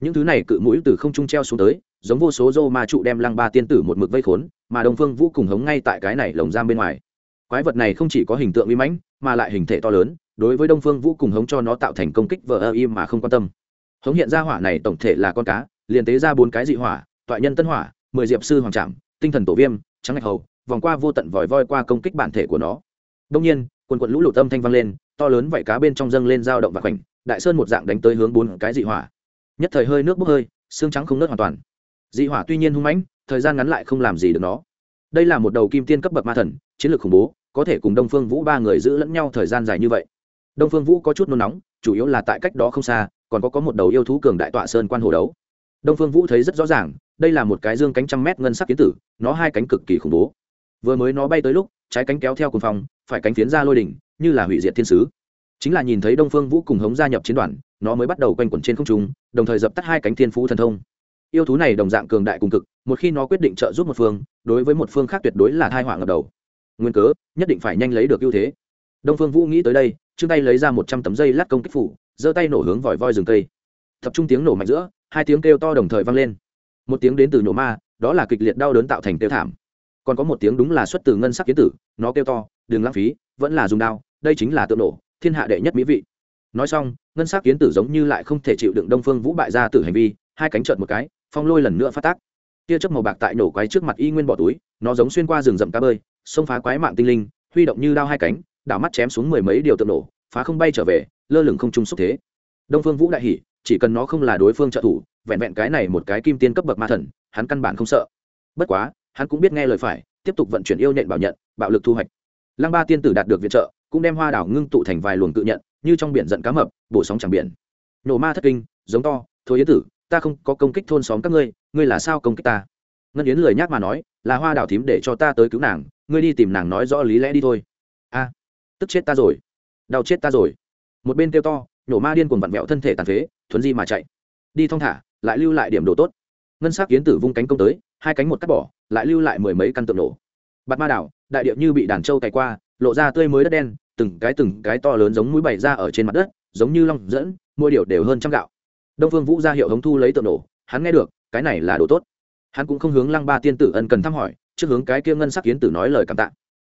Những thứ này cự mũi từ không trung treo xuống tới, giống vô số rô ma trụ đem lăng ba tiên tử một mực vây khốn, mà đông phương vũ cùng hống ngay tại cái này lồng giam bên ngoài quái vật này không chỉ có hình tượng uy mãnh, mà lại hình thể to lớn, đối với đông phương vũ cùng hống cho nó tạo thành công kích vờ ơ im mà không quan tâm. Hống hiện ra hỏa này tổng thể là con cá, liền tế ra bốn cái dị hỏa, toại nhân tân hỏa, mười diệp sư hoàng trạm tinh thần tổ viêm, trắng ngạch hầu, vòng qua vô tận vòi voi qua công kích bản thể của nó. Đông nhiên, quần quận lũ lụt âm thanh vang lên, to lớn vảy cá bên trong dâng lên dao động và khoảnh, đại sơn một dạng đánh tới hướng bốn cái dị hỏa. Nhất thời hơi nước bốc hơi, xương trắng không nớt hoàn toàn. Dị hỏa tuy nhiên hung mãnh, thời gian ngắn lại không làm gì được nó. Đây là một đầu kim tiên cấp bậc ma thần, chiến lược khủng bố có thể cùng đông phương vũ ba người giữ lẫn nhau thời gian dài như vậy. Đông phương vũ có chút nôn nóng, chủ yếu là tại cách đó không xa, còn có có một đầu yêu thú cường đại tọa sơn quan hồ đấu. Đông phương vũ thấy rất rõ ràng, đây là một cái dương cánh trăm mét ngân sắc kiến tử, nó hai cánh cực kỳ khủng bố. Vừa mới nó bay tới lúc, trái cánh kéo theo cùng phòng phải cánh phiến ra lôi đỉnh, như là hủy diệt thiên sứ. Chính là nhìn thấy đông phương vũ cùng hống gia nhập chiến đoàn, nó mới bắt đầu quanh quẩn trên không trung, đồng thời dập tắt hai cánh thiên phú thần thông. Yêu thú này đồng dạng cường đại cùng cực, một khi nó quyết định trợ giúp một phương, đối với một phương khác tuyệt đối là thai họa ngập đầu nguyên cớ, nhất định phải nhanh lấy được ưu thế. Đông phương vũ nghĩ tới đây chương tay lấy ra một trăm tấm dây lát công kích phủ, giơ tay nổ hướng vòi voi rừng cây. Tập trung tiếng nổ mạnh giữa, hai tiếng kêu to đồng thời vang lên. Một tiếng đến từ nổ ma, đó là kịch liệt đau đớn tạo thành kêu thảm. Còn có một tiếng đúng là xuất từ ngân sắc kiến tử, nó kêu to, đừng lãng phí, vẫn là dùng đao, đây chính là tượng nổ, thiên hạ đệ nhất mỹ vị. Nói xong, ngân sắc kiến tử giống như lại không thể chịu đựng đông phương vũ bại ra từ hành vi, hai cánh trợn một cái, phong lôi lần nữa phát tác. Tia chớp màu bạc tại nổ quái trước mặt y nguyên bỏ túi, nó giống xuyên qua rừng rậm cá bơi xông phá quái mạng tinh linh, huy động như đao hai cánh, đảo mắt chém xuống mười mấy điều tượng nổ, phá không bay trở về, lơ lửng không trung xúc thế. Đông phương vũ đại hỉ, chỉ cần nó không là đối phương trợ thủ, vẹn vẹn cái này một cái kim tiên cấp bậc ma thần, hắn căn bản không sợ. Bất quá, hắn cũng biết nghe lời phải, tiếp tục vận chuyển yêu nện bảo nhận, bạo lực thu hoạch. Lăng ba tiên tử đạt được viện trợ, cũng đem hoa đảo ngưng tụ thành vài luồng tự nhận, như trong biển giận cá mập, bổ sóng chẳng biển. Nổ ma thất kinh, giống to, thôi yến tử, ta không có công kích thôn xóm các ngươi ngươi là sao công kích ta? Ngân yến lời nhác mà nói, là hoa đảo thím để cho ta tới cứu nàng ngươi đi tìm nàng nói rõ lý lẽ đi thôi. A, tức chết ta rồi. Đau chết ta rồi. Một bên kêu to nổ ma điên cuồng vặn vẹo thân thể tàn phế, thuấn di mà chạy. Đi thong thả, lại lưu lại điểm đồ tốt. Ngân sắc kiến tử vung cánh công tới, hai cánh một cắt bỏ, lại lưu lại mười mấy căn tượng nổ. Bạt ma đảo, đại điệu như bị đàn trâu cày qua, lộ ra tươi mới đất đen, từng cái từng cái to lớn giống mũi bày ra ở trên mặt đất, giống như long dẫn, mỗi điều đều hơn trăm gạo. Đông phương vũ ra hiệu hống thu lấy tượng nổ, hắn nghe được, cái này là đồ tốt. Hắn cũng không hướng lăng ba tiên tử ân cần thăm hỏi trước hướng cái kia ngân sắc kiến tử nói lời cảm tạ.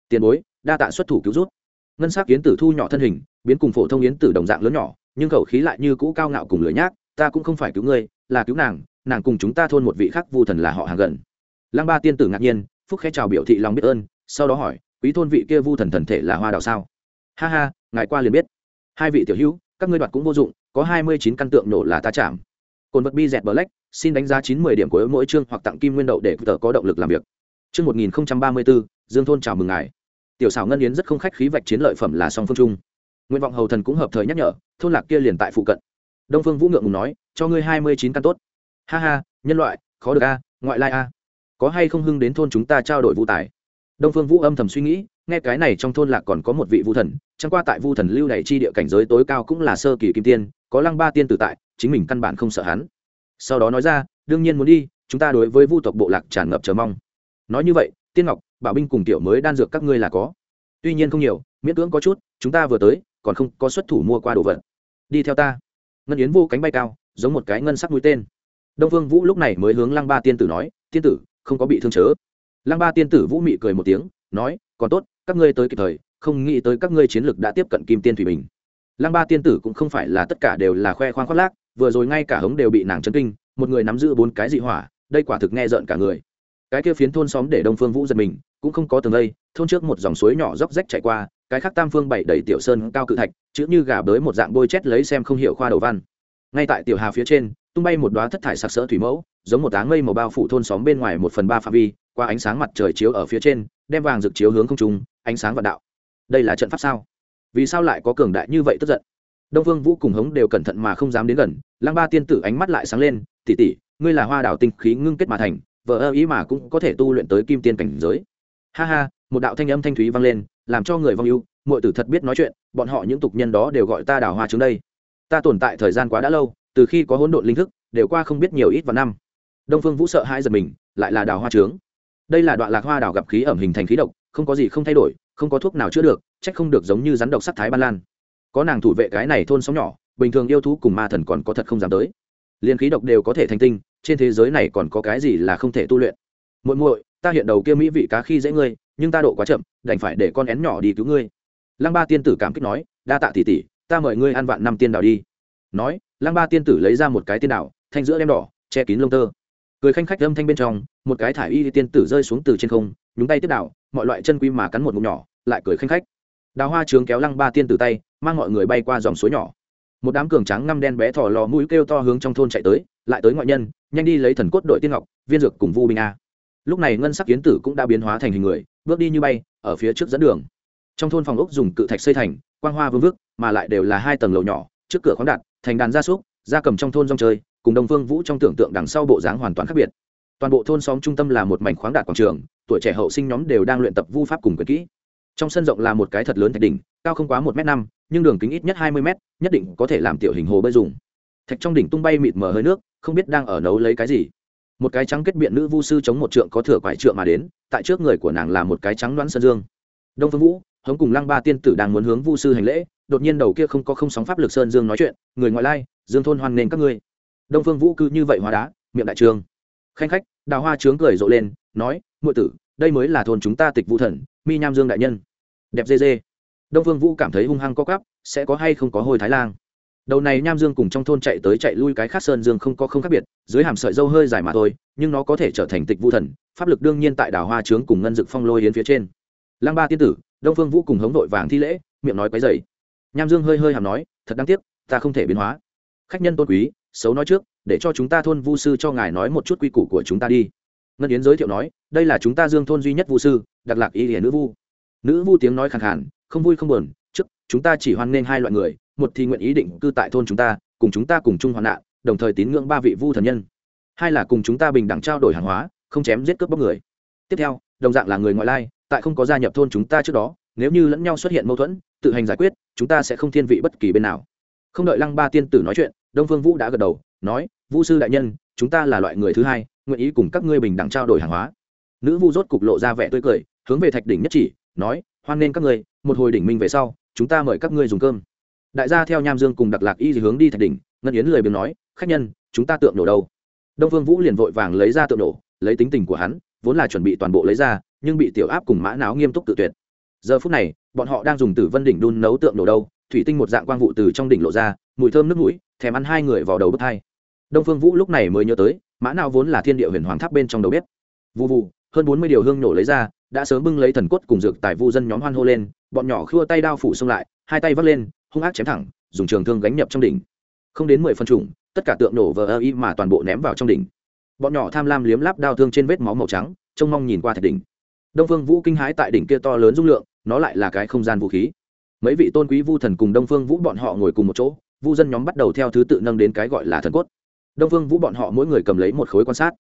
Tiền bối, đa tạ xuất thủ cứu rút ngân sắc kiến tử thu nhỏ thân hình, biến cùng phổ thông yến tử đồng dạng lớn nhỏ, nhưng khẩu khí lại như cũ cao ngạo cùng lửa nhác, ta cũng không phải cứu ngươi, là cứu nàng nàng cùng chúng ta thôn một vị khác vu thần là họ hàng gần. Lăng ba tiên tử ngạc nhiên, phúc khẽ chào biểu thị lòng biết ơn, sau đó hỏi, quý thôn vị kia vu thần thần thể là hoa đào sao? Ha ha, ngài qua liền biết. Hai vị tiểu hữu, các ngươi đoạt cũng vô dụng, có hai mươi chín căn tượng nổ là ta chạm. Cồn vật bi dẹt black, xin đánh giá chín mươi điểm của mỗi chương hoặc tặng kim nguyên đậu để tờ có động lực làm việc chương một nghìn ba mươi bốn dương thôn chào mừng ngài. Tiểu xảo ngân yến rất không khách khí vạch chiến lợi phẩm là song phương trung nguyện vọng hầu thần cũng hợp thời nhắc nhở, thôn lạc kia liền tại phụ cận. Đông phương vũ ngượng ngùng nói, cho ngươi hai mươi chín căn tốt. Ha ha, nhân loại, khó được a, ngoại lai a. Có hay không hưng đến thôn chúng ta trao đổi vũ tài? Đông phương vũ âm thầm suy nghĩ, nghe cái này trong thôn lạc còn có một vị vu thần, chẳng qua tại vu thần lưu này chi địa cảnh giới tối cao cũng là sơ kỳ kim tiên, có lăng ba tiên tử tại, chính mình căn bản không sợ hắn. Sau đó nói ra, đương nhiên muốn đi, chúng ta đối với vu tộc bộ lạc tràn ngập chờ mong nói như vậy, tiên ngọc, bảo binh cùng tiểu mới đan dược các ngươi là có. Tuy nhiên không nhiều, miễn cưỡng có chút, chúng ta vừa tới, còn không có xuất thủ mua qua đồ vật. Đi theo ta. Ngân yến vô cánh bay cao, giống một cái ngân sắc mũi tên. Đông phương vũ lúc này mới hướng lăng ba tiên tử nói, tiên tử, không có bị thương chớ. Lăng ba tiên tử vũ mị cười một tiếng, nói, còn tốt, các ngươi tới kịp thời, không nghĩ tới các ngươi chiến lực đã tiếp cận kim tiên thủy bình. Lăng ba tiên tử cũng không phải là tất cả đều là khoe khoang khoác lác, vừa rồi ngay cả hống đều bị nàng chấn kinh, một người nắm giữ bốn cái dị hỏa, đây quả thực nghe rợn cả người cái kia phiến thôn xóm để đông phương vũ giật mình, cũng không có tường lây thôn trước một dòng suối nhỏ róc rách chạy qua, cái khác tam phương bảy đầy tiểu sơn cao cự thạch, chữ như gà bới một dạng bôi chét lấy xem không hiểu khoa đầu văn. Ngay tại tiểu hà phía trên, tung bay một đoá thất thải sặc sỡ thủy mẫu, giống một áng mây màu bao phủ thôn xóm bên ngoài một phần ba phạm vi, qua ánh sáng mặt trời chiếu ở phía trên, đem vàng rực chiếu hướng không trung, ánh sáng vạn đạo. Đây là trận pháp sao? Vì sao lại có cường đại như vậy tức giận? Đông vương vũ cùng hống đều cẩn thận mà không dám đến gần, lăng ba tiên tử ánh mắt lại sáng lên tỉ tỉ ngươi là hoa đảo tinh khí ngưng kết mà thành vợ ơ ý mà cũng có thể tu luyện tới kim tiên cảnh giới. Ha ha, một đạo thanh âm thanh thúy vang lên, làm cho người vong ưu mọi tử thật biết nói chuyện, bọn họ những tục nhân đó đều gọi ta đào hoa trứng đây. Ta tồn tại thời gian quá đã lâu, từ khi có hỗn độn linh thức, đều qua không biết nhiều ít vào năm. Đông phương vũ sợ hai giật mình, lại là đào hoa trướng. Đây là đoạn lạc hoa đào gặp khí ẩm hình thành khí độc, không có gì không thay đổi, không có thuốc nào chữa được trách không được giống như rắn độc sắc thái ban lan. Có nàng thủ vệ cái này thôn sóng nhỏ, bình thường yêu thú cùng ma thần còn có thật không dám tới. Liền khí độc đều có thể thành tinh trên thế giới này còn có cái gì là không thể tu luyện? Muội muội, ta hiện đầu kia mỹ vị cá khi dễ ngươi, nhưng ta độ quá chậm, đành phải để con én nhỏ đi cứu ngươi. Lăng ba tiên tử cảm kích nói, đa tạ tỷ tỷ, ta mời ngươi ăn vạn năm tiên đào đi. Nói, lăng ba tiên tử lấy ra một cái tiên đào thanh giữa đem đỏ, che kín lông tơ. Cười khanh khách âm thanh bên trong, một cái thải y tiên tử rơi xuống từ trên không, nhúng tay tiếp đào mọi loại chân quy mà cắn một ngụm nhỏ, lại cười khanh khách. Đào hoa trướng kéo lăng ba tiên tử tay, mang mọi người bay qua dòng suối nhỏ một đám cường trắng ngăm đen bé thỏ lò mũi kêu to hướng trong thôn chạy tới, lại tới ngoại nhân, nhanh đi lấy thần cốt đội tiên ngọc, viên dược cùng vu binh a. Lúc này ngân sắc kiến tử cũng đã biến hóa thành hình người, bước đi như bay, ở phía trước dẫn đường. Trong thôn phòng ốc dùng cự thạch xây thành, quang hoa vương vước mà lại đều là hai tầng lầu nhỏ, trước cửa khoáng đạt, thành đàn gia súc, gia cầm trong thôn rong chơi, cùng đồng vương vũ trong tưởng tượng đằng sau bộ dáng hoàn toàn khác biệt. Toàn bộ thôn xóm trung tâm là một mảnh khoáng đạt quảng trường, tuổi trẻ hậu sinh nhóm đều đang luyện tập vu pháp cùng quyền kỹ. Trong sân rộng là một cái thật lớn thạch đỉnh, cao không quá một m năm nhưng đường kính ít nhất hai mươi m nhất định có thể làm tiểu hình hồ bơi dùng. Thạch trong đỉnh tung bay mịt mờ hơi nước, không biết đang ở nấu lấy cái gì. Một cái trắng kết biện nữ vu sư chống một trượng có thừa quải trượng mà đến, tại trước người của nàng là một cái trắng đoán sơn dương. Đông phương vũ, hống cùng lăng ba tiên tử đang muốn hướng vu sư hành lễ, đột nhiên đầu kia không có không sóng pháp lực sơn dương nói chuyện, người ngoại lai, dương thôn hoan nghênh các ngươi. Đông phương vũ cứ như vậy hóa đá, miệng đại trường. Khanh khách, đào hoa trướng cười rộ lên, nói ngụy tử, đây mới là thôn chúng ta tịch vũ thần, mi nham dương đại nhân. Đẹp dê dê đông phương vũ cảm thấy hung hăng co cắp sẽ có hay không có hồi thái lan đầu này nham dương cùng trong thôn chạy tới chạy lui cái khác sơn dương không có không khác biệt, dưới hàm sợi dâu hơi dài mà thôi, nhưng nó có thể trở thành tịch vũ thần, pháp lực đương nhiên tại đảo hoa trướng cùng ngân dực phong lôi hiến phía trên. Lăng ba tiên tử, đông phương vũ cùng hống đội vàng thi lễ, miệng nói quấy dày nham dương hơi hơi hàm nói, thật đáng tiếc, ta không thể biến hóa. Khách nhân tôn quý, xấu nói trước, để cho chúng ta thôn vu sư cho ngài nói một chút quy củ của chúng ta đi. Ngân yến giới thiệu nói, đây là chúng ta dương thôn duy nhất vu sư, đặc lạc y hiển nữ vu. Nữ vu tiếng nói khẳng khản không vui không buồn, trước, chúng ta chỉ hoan nghênh hai loại người, một thì nguyện ý định cư tại thôn chúng ta, cùng chúng ta cùng chung hoạn nạn, đồng thời tín ngưỡng ba vị vu thần nhân. Hai là cùng chúng ta bình đẳng trao đổi hàng hóa, không chém giết cướp bóc người. Tiếp theo, đồng dạng là người ngoại lai, tại không có gia nhập thôn chúng ta trước đó, nếu như lẫn nhau xuất hiện mâu thuẫn, tự hành giải quyết, chúng ta sẽ không thiên vị bất kỳ bên nào. Không đợi lăng ba tiên tử nói chuyện, đông phương vũ đã gật đầu, nói vũ sư đại nhân, chúng ta là loại người thứ hai, nguyện ý cùng các ngươi bình đẳng trao đổi hàng hóa. Nữ vu rốt cục lộ ra vẻ tươi cười, hướng về thạch đỉnh nhất chỉ, nói hoan nên các người, một hồi đỉnh minh về sau chúng ta mời các ngươi dùng cơm. Đại gia theo nham dương cùng đặc lạc y hướng đi thạch đỉnh ngân yến lời biếng nói khách nhân chúng ta tượng nổ đâu? Đông phương vũ liền vội vàng lấy ra tượng nổ lấy tính tình của hắn vốn là chuẩn bị toàn bộ lấy ra nhưng bị tiểu áp cùng mã não nghiêm túc tự tuyệt. Giờ phút này bọn họ đang dùng tử vân đỉnh đun nấu tượng nổ đâu thủy tinh một dạng quang vụ từ trong đỉnh lộ ra mùi thơm nước mũi thèm ăn hai người vào đầu bức hai. Đông phương vũ lúc này mới nhớ tới mã não vốn là thiên địa huyền hoàng tháp bên trong đầu bếp. Vụ vụ hơn bốn mươi điều hương nổ lấy ra đã sớm bưng lấy thần cốt cùng dược tại vu dân nhóm hoan hô lên, bọn nhỏ khua tay đao phủ xông lại, hai tay vắt lên, hung ác chém thẳng, dùng trường thương gánh nhập trong đỉnh. Không đến mười phân trùng, tất cả tượng nổ vờ ơ y mà toàn bộ ném vào trong đỉnh. Bọn nhỏ tham lam liếm láp đao thương trên vết máu màu trắng, trông mong nhìn qua thạch đỉnh. Đông phương vũ kinh hãi tại đỉnh kia to lớn dung lượng, nó lại là cái không gian vũ khí. Mấy vị tôn quý vu thần cùng đông phương vũ bọn họ ngồi cùng một chỗ, vu dân nhóm bắt đầu theo thứ tự nâng đến cái gọi là thần cốt. Đông phương vũ bọn họ mỗi người cầm lấy một khối quan sát.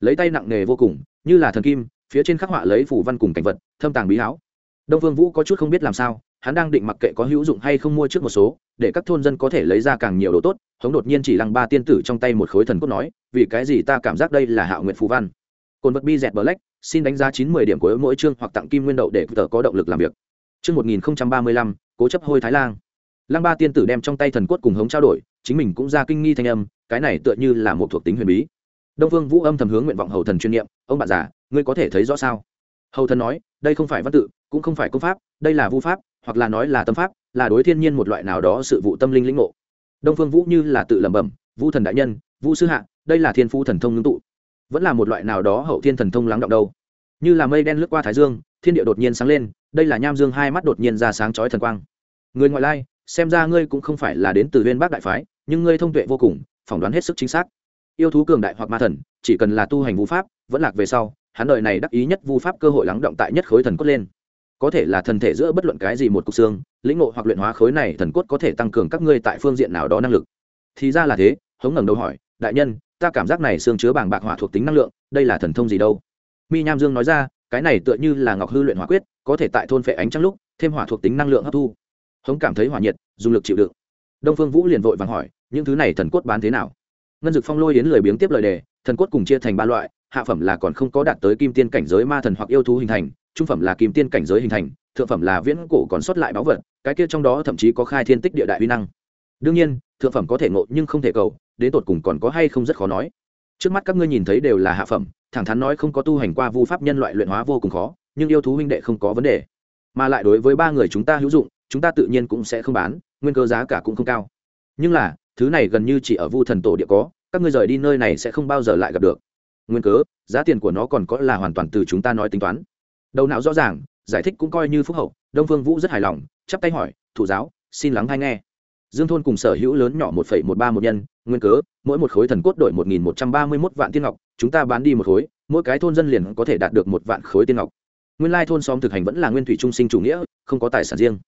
Lấy tay nặng nề vô cùng, như là thần kim phía trên khắc họa lấy phủ văn cùng cảnh vật, thâm tàng bí háo đông phương vũ có chút không biết làm sao, hắn đang định mặc kệ có hữu dụng hay không mua trước một số, để các thôn dân có thể lấy ra càng nhiều đồ tốt, hống đột nhiên chỉ lăng ba tiên tử trong tay một khối thần cốt nói, vì cái gì ta cảm giác đây là hạo nguyện phù văn? Cồn vật bi dẹt black, xin đánh giá chín mươi điểm của mỗi chương hoặc tặng kim nguyên đậu để tờ có động lực làm việc. Chương một nghìn ba mươi lăm, cố chấp hôi thái lan. Lăng ba tiên tử đem trong tay thần cốt cùng hống trao đổi, chính mình cũng ra kinh nghi thanh âm, cái này tựa như là một thuộc tính huyền bí đông phương vũ âm thầm hướng nguyện vọng hầu thần chuyên niệm, ông bạn già, ngươi có thể thấy rõ sao? Hầu thần nói, đây không phải văn tự, cũng không phải công pháp, đây là vu pháp, hoặc là nói là tâm pháp, là đối thiên nhiên một loại nào đó sự vụ tâm linh lĩnh ngộ. Đông phương vũ như là tự lẩm bẩm vu thần đại nhân vu sư hạ, đây là thiên phu thần thông ngưng tụ, vẫn là một loại nào đó hậu thiên thần thông lắng động đâu. Như là mây đen lướt qua thái dương, thiên địa đột nhiên sáng lên, đây là nham dương hai mắt đột nhiên ra sáng chói thần quang. Người ngoại lai, xem ra ngươi cũng không phải là đến từ viên bác đại phái, nhưng ngươi thông tuệ vô cùng, phỏng đoán hết sức chính xác yêu thú cường đại hoặc ma thần, chỉ cần là tu hành vũ pháp, vẫn lạc về sau, hắn đợi này đắc ý nhất vu pháp cơ hội lắng động tại nhất khối thần cốt lên. Có thể là thần thể giữa bất luận cái gì một cục xương, lĩnh ngộ hoặc luyện hóa khối này thần cốt có thể tăng cường các ngươi tại phương diện nào đó năng lực. Thì ra là thế, hống ngẩng đầu hỏi, đại nhân, ta cảm giác này xương chứa bảng bạc hỏa thuộc tính năng lượng, đây là thần thông gì đâu? Mi nham dương nói ra, cái này tựa như là ngọc hư luyện hỏa quyết, có thể tại thôn phệ ánh trăng lúc, thêm hỏa thuộc tính năng lượng hấp thu. Hống cảm thấy hỏa nhiệt, dùng lực chịu đựng. Đông phương vũ liền vội vàng hỏi, những thứ này thần cốt bán thế nào? Ngân dực phong lôi yến lời biếng tiếp lời đề, thần cốt cùng chia thành ba loại, hạ phẩm là còn không có đạt tới kim tiên cảnh giới ma thần hoặc yêu thú hình thành, trung phẩm là kim tiên cảnh giới hình thành, thượng phẩm là viễn cổ còn sót lại báu vật, cái kia trong đó thậm chí có khai thiên tích địa đại uy năng. Đương nhiên, thượng phẩm có thể ngộ nhưng không thể cầu, đến tột cùng còn có hay không rất khó nói. Trước mắt các ngươi nhìn thấy đều là hạ phẩm, thẳng thắn nói không có tu hành qua vu pháp nhân loại luyện hóa vô cùng khó, nhưng yêu thú huynh đệ không có vấn đề. Mà lại đối với ba người chúng ta hữu dụng, chúng ta tự nhiên cũng sẽ không bán, nguyên cơ giá cả cũng không cao. Nhưng là thứ này gần như chỉ ở vu thần tổ địa có, các ngươi rời đi nơi này sẽ không bao giờ lại gặp được. Nguyên cớ, giá tiền của nó còn có là hoàn toàn từ chúng ta nói tính toán. Đầu não rõ ràng, giải thích cũng coi như phúc hậu, đông phương vũ rất hài lòng, chắp tay hỏi, thủ giáo, xin lắng hay nghe? Dương thôn cùng sở hữu lớn nhỏ một phẩy một ba một nhân, nguyên cớ, mỗi một khối thần cốt đổi một nghìn một trăm ba mươi mốt vạn tiên ngọc, chúng ta bán đi một khối, mỗi cái thôn dân liền có thể đạt được một vạn khối tiên ngọc. Nguyên lai thôn xóm thực hành vẫn là nguyên thủy trung sinh chủ nghĩa, không có tài sản riêng.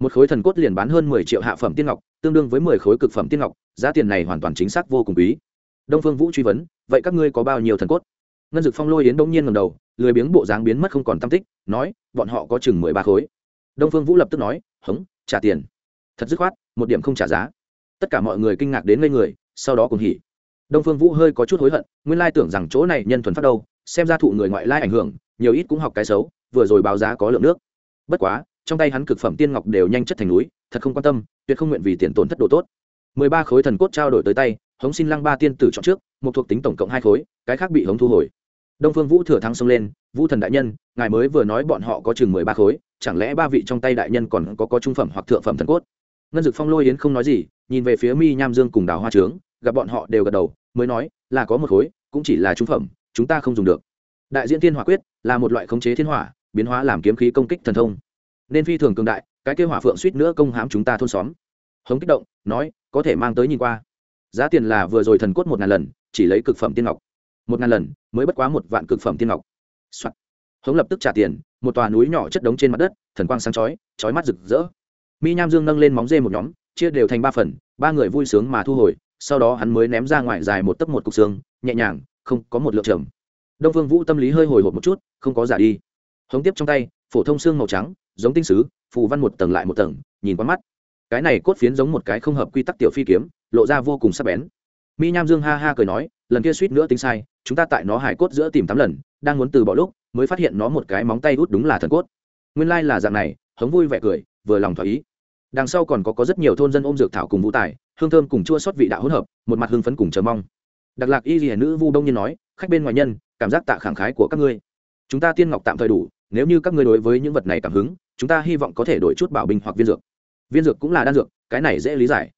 Một khối thần cốt liền bán hơn mười triệu hạ phẩm tiên ngọc tương đương với mười khối cực phẩm tiên ngọc, giá tiền này hoàn toàn chính xác vô cùng quý. Đông phương vũ truy vấn, vậy các ngươi có bao nhiêu thần cốt? Ngân dực phong lôi yến đông nhiên ngầm đầu, lười biếng bộ dáng biến mất không còn tam tích, nói, bọn họ có chừng mười ba khối. Đông phương vũ lập tức nói, hống, trả tiền. Thật dứt khoát, một điểm không trả giá. Tất cả mọi người kinh ngạc đến ngây người, sau đó cùng hỉ. Đông phương vũ hơi có chút hối hận, nguyên lai tưởng rằng chỗ này nhân thuần phát đâu, xem ra thụ người ngoại lai ảnh hưởng, nhiều ít cũng học cái xấu, vừa rồi báo giá có lượng nước. Bất quá trong tay hắn cực phẩm tiên ngọc đều nhanh chất thành núi, thật không quan tâm, tuyệt không nguyện vì tiền tổn thất độ tốt. Mười ba khối thần cốt trao đổi tới tay, hống xin lăng ba tiên tử chọn trước, một thuộc tính tổng cộng hai khối, cái khác bị hống thu hồi. Đông phương vũ thừa thắng xông lên, vũ thần đại nhân, ngài mới vừa nói bọn họ có chừng mười ba khối, chẳng lẽ ba vị trong tay đại nhân còn có có trung phẩm hoặc thượng phẩm thần cốt? Ngân dực phong lôi yến không nói gì, nhìn về phía mi nham dương cùng đào hoa trướng, gặp bọn họ đều gật đầu, mới nói, là có một khối, cũng chỉ là trung phẩm, chúng ta không dùng được. Đại diễn thiên hỏa quyết, là một loại khống chế thiên hỏa, biến hóa làm kiếm khí công kích thần thông nên phi thường cường đại, cái kêu hỏa phượng suýt nữa công hãm chúng ta thôn xóm. Hống kích động, nói, có thể mang tới nhìn qua. Giá tiền là vừa rồi thần cốt một ngàn lần, chỉ lấy cực phẩm tiên ngọc. Một ngàn lần, mới bất quá một vạn cực phẩm tiên ngọc、Soạn. hống lập tức trả tiền, một tòa núi nhỏ chất đống trên mặt đất, thần quang sáng chói chói mắt rực rỡ. Mi nham dương nâng lên móng dê một nhóm, chia đều thành ba phần, ba người vui sướng mà thu hồi, sau đó hắn mới ném ra ngoài dài một tấc một cục xương, nhẹ nhàng, không có một lượng trầm. Đông phương vũ tâm lý hơi hồi hộp một chút, không có giả đi hống tiếp trong tay, phổ thông xương màu trắng, giống tinh sứ, phù văn một tầng lại một tầng, nhìn qua mắt. Cái này cốt phiến giống một cái không hợp quy tắc tiểu phi kiếm, lộ ra vô cùng sắc bén. Mi nham dương ha ha cười nói, lần kia suýt nữa tính sai, chúng ta tại nó hải cốt giữa tìm tám lần, đang muốn từ bỏ lúc, mới phát hiện nó một cái móng tay út đúng là thần cốt. Nguyên lai là dạng này, hống vui vẻ cười, vừa lòng thỏa ý. Đằng sau còn có có rất nhiều thôn dân ôm dược thảo cùng vũ tài, hương thơm cùng chua sót vị đạo hỗn hợp, một mặt hương phấn cùng chờ mong. Đặc lạc y rìa nữ vu đông nhiên nói, khách bên ngoài nhân, cảm giác tạ khẳng khái của các ngươi. Chúng ta tiên ngọc tạm thời đủ nếu như các ngươi đối với những vật này cảm hứng, chúng ta hy vọng có thể đổi chút bảo binh hoặc viên dược. Viên dược cũng là đan dược, cái này dễ lý giải.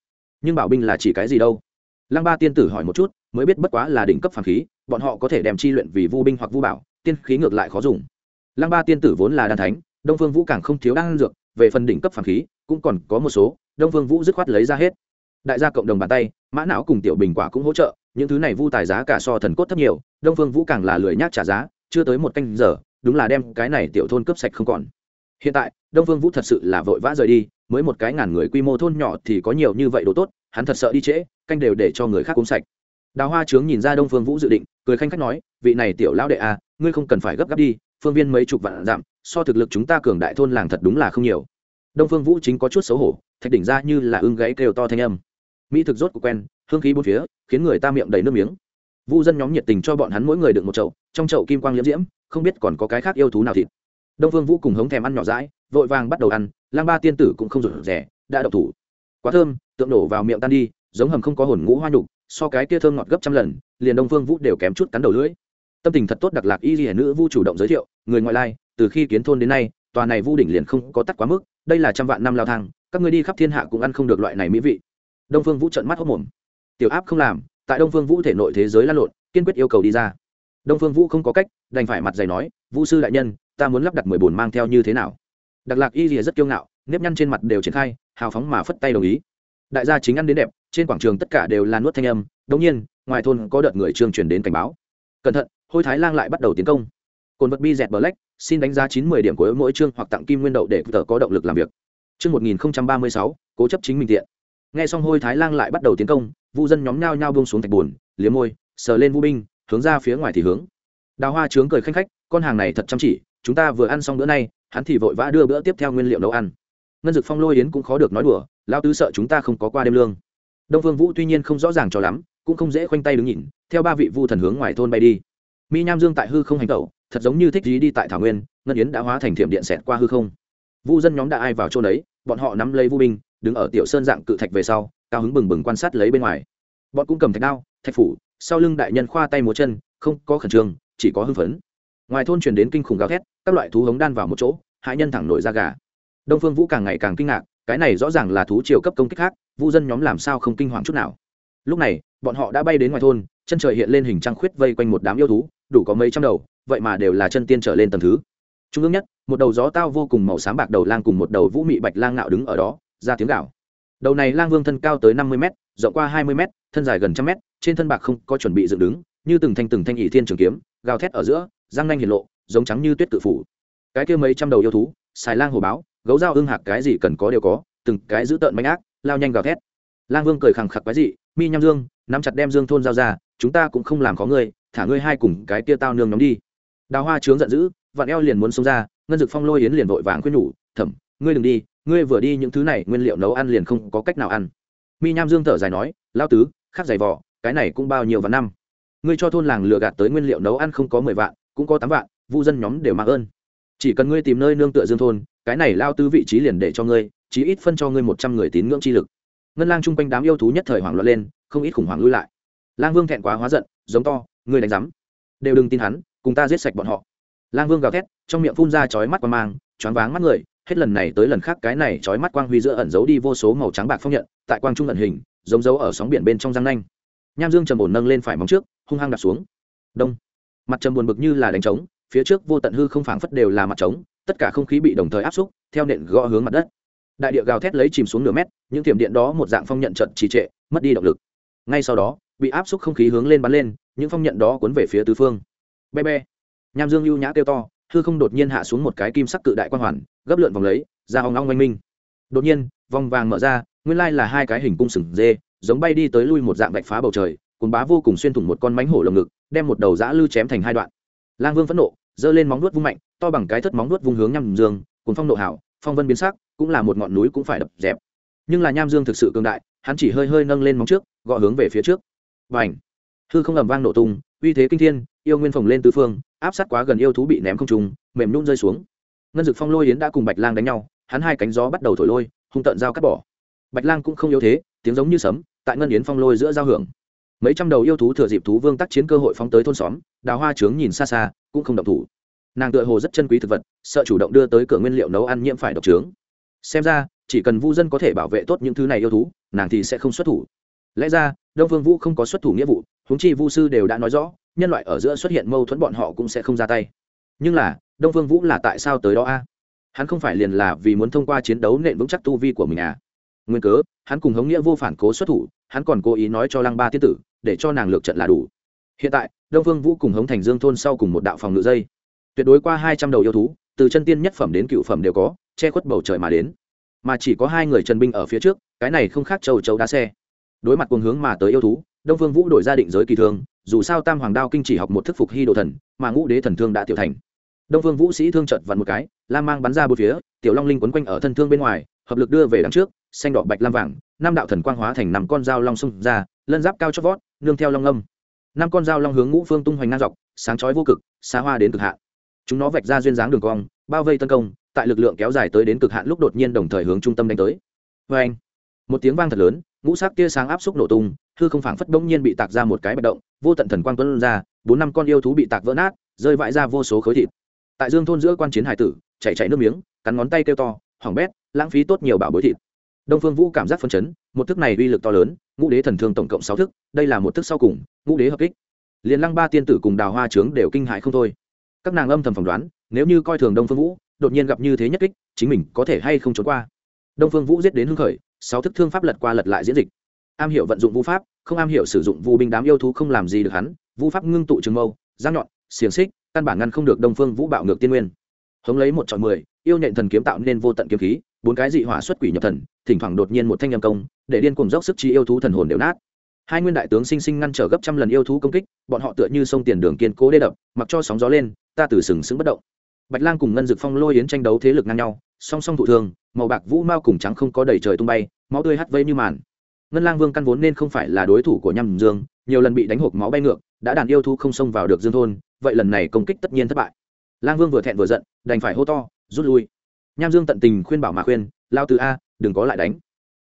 Nhưng bảo binh là chỉ cái gì đâu? Lăng ba tiên tử hỏi một chút, mới biết bất quá là đỉnh cấp phản khí, bọn họ có thể đem chi luyện vì vu binh hoặc vu bảo, tiên khí ngược lại khó dùng. Lăng ba tiên tử vốn là đan thánh, đông phương vũ càng không thiếu đan dược, về phần đỉnh cấp phản khí, cũng còn có một số, đông phương vũ dứt khoát lấy ra hết. Đại gia cộng đồng bàn tay, mã não cùng tiểu bình quả cũng hỗ trợ, những thứ này vu tài giá cả so thần cốt thấp nhiều, đông phương vũ càng là lười nhác trả giá, chưa tới một canh giờ đúng là đem cái này tiểu thôn cướp sạch không còn. Hiện tại, đông phương vũ thật sự là vội vã rời đi, mới một cái ngàn người quy mô thôn nhỏ thì có nhiều như vậy đồ tốt, hắn thật sợ đi trễ, canh đều để cho người khác uống sạch. Đào hoa trướng nhìn ra đông phương vũ dự định, cười khanh khách nói, vị này tiểu lão đệ à ngươi không cần phải gấp gáp đi, phương viên mấy chục vạn giảm so thực lực chúng ta cường đại thôn làng thật đúng là không nhiều. Đông phương vũ chính có chút xấu hổ, thạch đỉnh ra như là ưng gãy kêu to thanh âm. Mỹ thực rốt của quen, hương khí bốn phía, khiến người ta miệng đầy nước miếng. Vu dân nhóm nhiệt tình cho bọn hắn mỗi người được một chậu trong chậu kim quang liễm diễm, không biết còn có cái khác yêu thú nào thịt. Đông phương vũ cùng hống thèm ăn nhỏ rãi vội vàng bắt đầu ăn, lang ba tiên tử cũng không rụt rẻ đã đậu thủ. Quá thơm, tượng nổ vào miệng tan đi, giống hầm không có hồn ngũ hoa nhục, so cái kia thơm ngọt gấp trăm lần, liền đông phương vũ đều kém chút cắn đầu lưỡi. Tâm tình thật tốt đặc lạc y ghi nữ vu chủ động giới thiệu, người ngoại lai, từ khi kiến thôn đến nay, tòa này vu đỉnh liền không có tắt quá mức, đây là trăm vạn năm lao thang, các người đi khắp thiên hạ cũng ăn không được loại này mỹ vị. Đông phương vũ trận mắt hốc mồm. Tiểu áp không làm, tại đông phương vũ thể nội thế giới lan lộn, kiên quyết yêu cầu đi ra đông phương vũ không có cách đành phải mặt dày nói vũ sư đại nhân ta muốn lắp đặt mười bồn mang theo như thế nào? Đặc lạc y rìa rất kiêu ngạo nếp nhăn trên mặt đều triển khai hào phóng mà phất tay đồng ý. Đại gia chính ăn đến đẹp trên quảng trường tất cả đều là nuốt thanh âm đống nhiên ngoài thôn có đợt người trương truyền đến cảnh báo. Cẩn thận hôi thái lang lại bắt đầu tiến công. Cồn vật bi dẹt black xin đánh giá chín mươi điểm của mỗi chương hoặc tặng kim nguyên đậu để tờ có động lực làm việc. Chương một nghìn ba mươi sáu cố chấp chính mình tiện. Nghe xong hôi thái lang lại bắt đầu tiến công vu dân nhóm nhao nhao buông xuống thạch buồn, liếm môi sờ lên vu binh hướng ra phía ngoài thì hướng. Đào hoa trướng cười khanh khách, con hàng này thật chăm chỉ, chúng ta vừa ăn xong bữa nay, hắn thì vội vã đưa bữa tiếp theo nguyên liệu nấu ăn. Ngân dực phong lôi yến cũng khó được nói đùa lao tứ sợ chúng ta không có qua đêm lương. Đông phương vũ tuy nhiên không rõ ràng cho lắm, cũng không dễ khoanh tay đứng nhìn, theo ba vị vu thần hướng ngoài thôn bay đi. Mi nham dương tại hư không hành tẩu, thật giống như thích gì đi tại thảo nguyên, ngân yến đã hóa thành thiểm điện xẹt qua hư không. Vu dân nhóm đã ai vào chỗ đấy bọn họ nắm lấy vu binh, đứng ở tiểu sơn dạng cự thạch về sau, cao hứng bừng bừng quan sát lấy bên ngoài. Bọn cũng cầm thạch đao, thạch phủ sau lưng đại nhân khoa tay múa chân, không có khẩn trương, chỉ có hưng phấn. Ngoài thôn truyền đến kinh khủng gào thét, các loại thú hống đan vào một chỗ hạ nhân thẳng nổi ra gà. Đông phương vũ càng ngày càng kinh ngạc, cái này rõ ràng là thú triều cấp công kích khác, vu dân nhóm làm sao không kinh hoàng chút nào. Lúc này, bọn họ đã bay đến ngoài thôn, chân trời hiện lên hình trăng khuyết vây quanh một đám yêu thú, đủ có mấy trăm đầu, vậy mà đều là chân tiên trở lên tầm thứ. Trung ương nhất, một đầu gió tao vô cùng màu xám bạc đầu lang cùng một đầu vũ mị bạch lang ngạo đứng ở đó, ra tiếng gạo đầu này lang vương thân cao tới năm mươi m rộng qua hai mươi m thân dài gần trăm m trên thân bạc không có chuẩn bị dựng đứng, như từng thanh từng thanh ỷ thiên trường kiếm, gào thét ở giữa răng nanh hiển lộ, giống trắng như tuyết tự phủ. Cái kia mấy trăm đầu yêu thú, xài lang hồ báo, gấu dao hưng hạc cái gì cần có đều có, từng cái giữ tợn manh ác, lao nhanh gào thét. Lang vương cười khẳng khặc cái gì mi nham dương, nắm chặt đem dương thôn giao ra, chúng ta cũng không làm có ngươi, thả ngươi hai cùng cái kia tao nương nhóm đi. Đào hoa trướng giận dữ vạn eo liền muốn xông ra, ngân dực phong lôi yến liền vội vàng khuyên nhủ, thẩm, ngươi đừng đi, ngươi vừa đi những thứ này nguyên liệu nấu ăn liền không có cách nào ăn. Mi nham dương thở dài nói lao tứ, khắc giày vỏ cái này cũng bao nhiêu vạn năm. Ngươi cho thôn làng lừa gạt tới nguyên liệu nấu ăn không có mười vạn, cũng có tám vạn, vu dân nhóm đều mạng ơn. Chỉ cần ngươi tìm nơi nương tựa dương thôn, cái này lao tứ vị trí liền để cho ngươi, chí ít phân cho ngươi một trăm người tín ngưỡng chi lực. Ngân lang chung quanh đám yêu thú nhất thời hoảng loạn lên, không ít khủng hoảng lui lại. Lang vương thẹn quá hóa giận, giống to, ngươi đánh rắm đều đừng tin hắn, cùng ta giết sạch bọn họ. Lang vương gào thét, trong miệng phun ra chói mắt qua mang, choáng váng mắt người, hết lần này tới lần khác cái này chói mắt quang huy giữa ẩn giấu đi vô số màu trắng bạc phong nhận, tại quang trung ẩn hình, giống dấu ở sóng biển bên trong răng nanh nham dương trầm ổn nâng lên phải móng trước, hung hăng đặt xuống. Đông. Mặt trầm buồn bực như là đánh trống, phía trước vô tận hư không phảng phất đều là mặt trống, tất cả không khí bị đồng thời áp xúc, theo nện gõ hướng mặt đất. Đại địa gào thét lấy chìm xuống nửa mét, những tiềm điện đó một dạng phong nhận trận trì trệ, mất đi động lực. Ngay sau đó, bị áp xúc không khí hướng lên bắn lên, những phong nhận đó cuốn về phía tứ phương. Be be. Nham dương ưu nhã kêu to, hư không đột nhiên hạ xuống một cái kim sắc cự đại quang hoàn, gấp lượn vòng lấy, ra hòng long oanh minh. Đột nhiên, vòng vàng mở ra, nguyên lai là hai cái hình cung sừng dê giống bay đi tới lui một dạng vạch phá bầu trời cuốn bá vô cùng xuyên thủng một con mánh hổ lồng ngực, đem một đầu dã lư chém thành hai đoạn. Lang vương phẫn nộ, giơ lên móng nuốt vung mạnh, to bằng cái thất móng nuốt vung hướng nham dương cuốn phong nộ hảo, phong vân biến sắc, cũng là một ngọn núi cũng phải đập dẹp. Nhưng là nham dương thực sự cường đại, hắn chỉ hơi hơi nâng lên móng trước, gõ hướng về phía trước. Và ảnh hư không ầm vang nổ tung, uy thế kinh thiên, yêu nguyên phồng lên tứ phương, áp sát quá gần yêu thú bị ném không trùng mềm nhún rơi xuống. Ngân dực phong lôi yến đã cùng bạch lang đánh nhau, hắn hai cánh gió bắt đầu thổi lôi, hung tận dao cắt bỏ. Bạch lang cũng không yếu thế, tiếng giống như sấm tại ngân yến phong lôi giữa giao hưởng. Mấy trăm đầu yêu thú thừa dịp thú vương tác chiến cơ hội phóng tới thôn xóm, đào hoa trướng nhìn xa xa, cũng không động thủ. Nàng tựa hồ rất chân quý thực vật, sợ chủ động đưa tới cửa nguyên liệu nấu ăn nhiễm phải độc trướng. Xem ra, chỉ cần vu dân có thể bảo vệ tốt những thứ này yêu thú, nàng thì sẽ không xuất thủ. Lẽ ra, đông phương vũ không có xuất thủ nghĩa vụ húng chi vu sư đều đã nói rõ, nhân loại ở giữa xuất hiện mâu thuẫn bọn họ cũng sẽ không ra tay. Nhưng là, đông phương vũ là tại sao tới đó a? Hắn không phải liền là vì muốn thông qua chiến đấu nện vững chắc tu vi của mình à? Nguyên cớ, hắn cùng hống nghĩa vô phản cố xuất thủ, hắn còn cố ý nói cho lăng ba tiên tử, để cho nàng lược trận là đủ. Hiện tại, đông phương vũ cùng hống thành dương thôn sau cùng một đạo phòng ngự dây. Tuyệt đối qua hai trăm đầu yêu thú, từ chân tiên nhất phẩm đến cựu phẩm đều có, che khuất bầu trời mà đến. Mà chỉ có hai người trần binh ở phía trước, cái này không khác châu châu đá xe. Đối mặt cùng hướng mà tới yêu thú, đông phương vũ đổi ra định giới kỳ thương dù sao tam hoàng đao kinh chỉ học một thức phục hy đồ thần, mà ngũ đế thần thương đã tiểu thành. Đông phương vũ sĩ thương trận vặn một cái lam mang bắn ra bốn phía, tiểu long linh quấn quanh ở thân thương bên ngoài hợp lực đưa về đằng trước, xanh đỏ bạch lam vàng, năm đạo thần quang hóa thành năm con dao long xung ra, lân giáp cao chót vót, nương theo long âm. Năm con dao long hướng ngũ phương tung hoành ngang dọc, sáng chói vô cực, xa hoa đến cực hạn. Chúng nó vạch ra duyên dáng đường cong, bao vây tấn công, tại lực lượng kéo dài tới đến cực hạn lúc đột nhiên đồng thời hướng trung tâm đánh tới. Vê anh, một tiếng vang thật lớn, ngũ sắc tia sáng áp xúc nổ tung, hư không phảng phất bỗng nhiên bị tạc ra một cái bạch động, vô tận thần quang tuân ra, bốn năm con yêu thú bị tạc vỡ nát, rơi vãi ra vô số khối thịt. Tại dương thôn giữa quan chiến hải tử chạy chạy nước miếng, cắn ngón tay kêu to, hỏng bét lãng phí tốt nhiều bảo bối thịt. Đông phương vũ cảm giác phân chấn, một thức này uy lực to lớn, ngũ đế thần thương tổng cộng sáu thức, đây là một thức sau cùng, ngũ đế hợp kích. Liền lăng ba tiên tử cùng đào hoa trướng đều kinh hại không thôi. Các nàng âm thầm phỏng đoán, nếu như coi thường đông phương vũ, đột nhiên gặp như thế nhất kích, chính mình có thể hay không trốn qua. Đông phương vũ giết đến hưng khởi, sáu thức thương pháp lật qua lật lại diễn dịch. Am hiểu vận dụng vũ pháp, không am hiểu sử dụng vũ binh đám yêu thú không làm gì được hắn, vũ pháp ngưng tụ trường mâu, giang nhọn, xiềng xích, căn bản ngăn không được đông phương vũ bạo ngược tiên nguyên. Hống lấy một chọn mười, yêu nhện thần kiếm tạo nên vô tận kiếm khí bốn cái dị hỏa xuất quỷ nhập thần, thỉnh thoảng đột nhiên một thanh âm công, để điên cùng dốc sức chi yêu thú thần hồn đều nát. Hai nguyên đại tướng sinh sinh ngăn trở gấp trăm lần yêu thú công kích, bọn họ tựa như sông tiền đường kiên cố đê đập, mặc cho sóng gió lên, ta từ sừng sững bất động. Bạch lang cùng ngân dực phong lôi yến tranh đấu thế lực ngang nhau, song song thụ thường màu bạc vũ mao cùng trắng không có đầy trời tung bay, máu tươi hắt vây như màn. Ngân lang vương căn vốn nên không phải là đối thủ của nhâm dương, nhiều lần bị đánh hộp máu bay ngược, đã đàn yêu thú không xông vào được dương thôn, vậy lần này công kích tất nhiên thất bại. Lang vương vừa thẹn vừa giận, đành phải hô to, rút lui nham dương tận tình khuyên bảo mà khuyên lao từ a, đừng có lại đánh.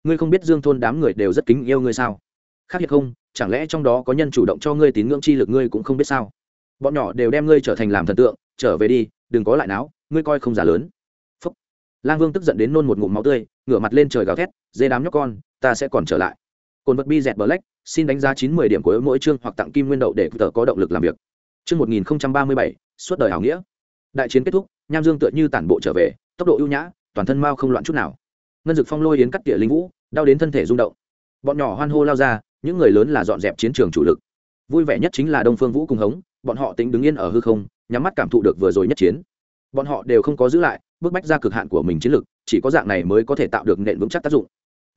Ngươi không biết dương thôn đám người đều rất kính yêu ngươi sao? Khác biệt không, chẳng lẽ trong đó có nhân chủ động cho ngươi tín ngưỡng chi lực ngươi cũng không biết sao? Bọn nhỏ đều đem ngươi trở thành làm thần tượng, trở về đi, đừng có lại náo, ngươi coi không giả lớn. Phúc. Lang vương tức giận đến nôn một ngụm máu tươi, ngửa mặt lên trời gào thét, dê đám nhóc con, ta sẽ còn trở lại. Cồn vật bi dẹt black, xin đánh giá chín mươi điểm của mỗi chương hoặc tặng kim nguyên đậu để tờ có động lực làm việc. Chương một nghìn ba mươi bảy, suốt đời hảo nghĩa. Đại chiến kết thúc, nham dương tựa như tản bộ trở về tốc độ ưu nhã, toàn thân mau không loạn chút nào. Ngân dực phong lôi yến cắt tỉa linh vũ, đau đến thân thể rung động. Bọn nhỏ hoan hô lao ra, những người lớn là dọn dẹp chiến trường chủ lực. Vui vẻ nhất chính là đông phương vũ cùng hống, bọn họ tính đứng yên ở hư không, nhắm mắt cảm thụ được vừa rồi nhất chiến. Bọn họ đều không có giữ lại, bước bách ra cực hạn của mình chiến lực, chỉ có dạng này mới có thể tạo được nền vững chắc tác dụng.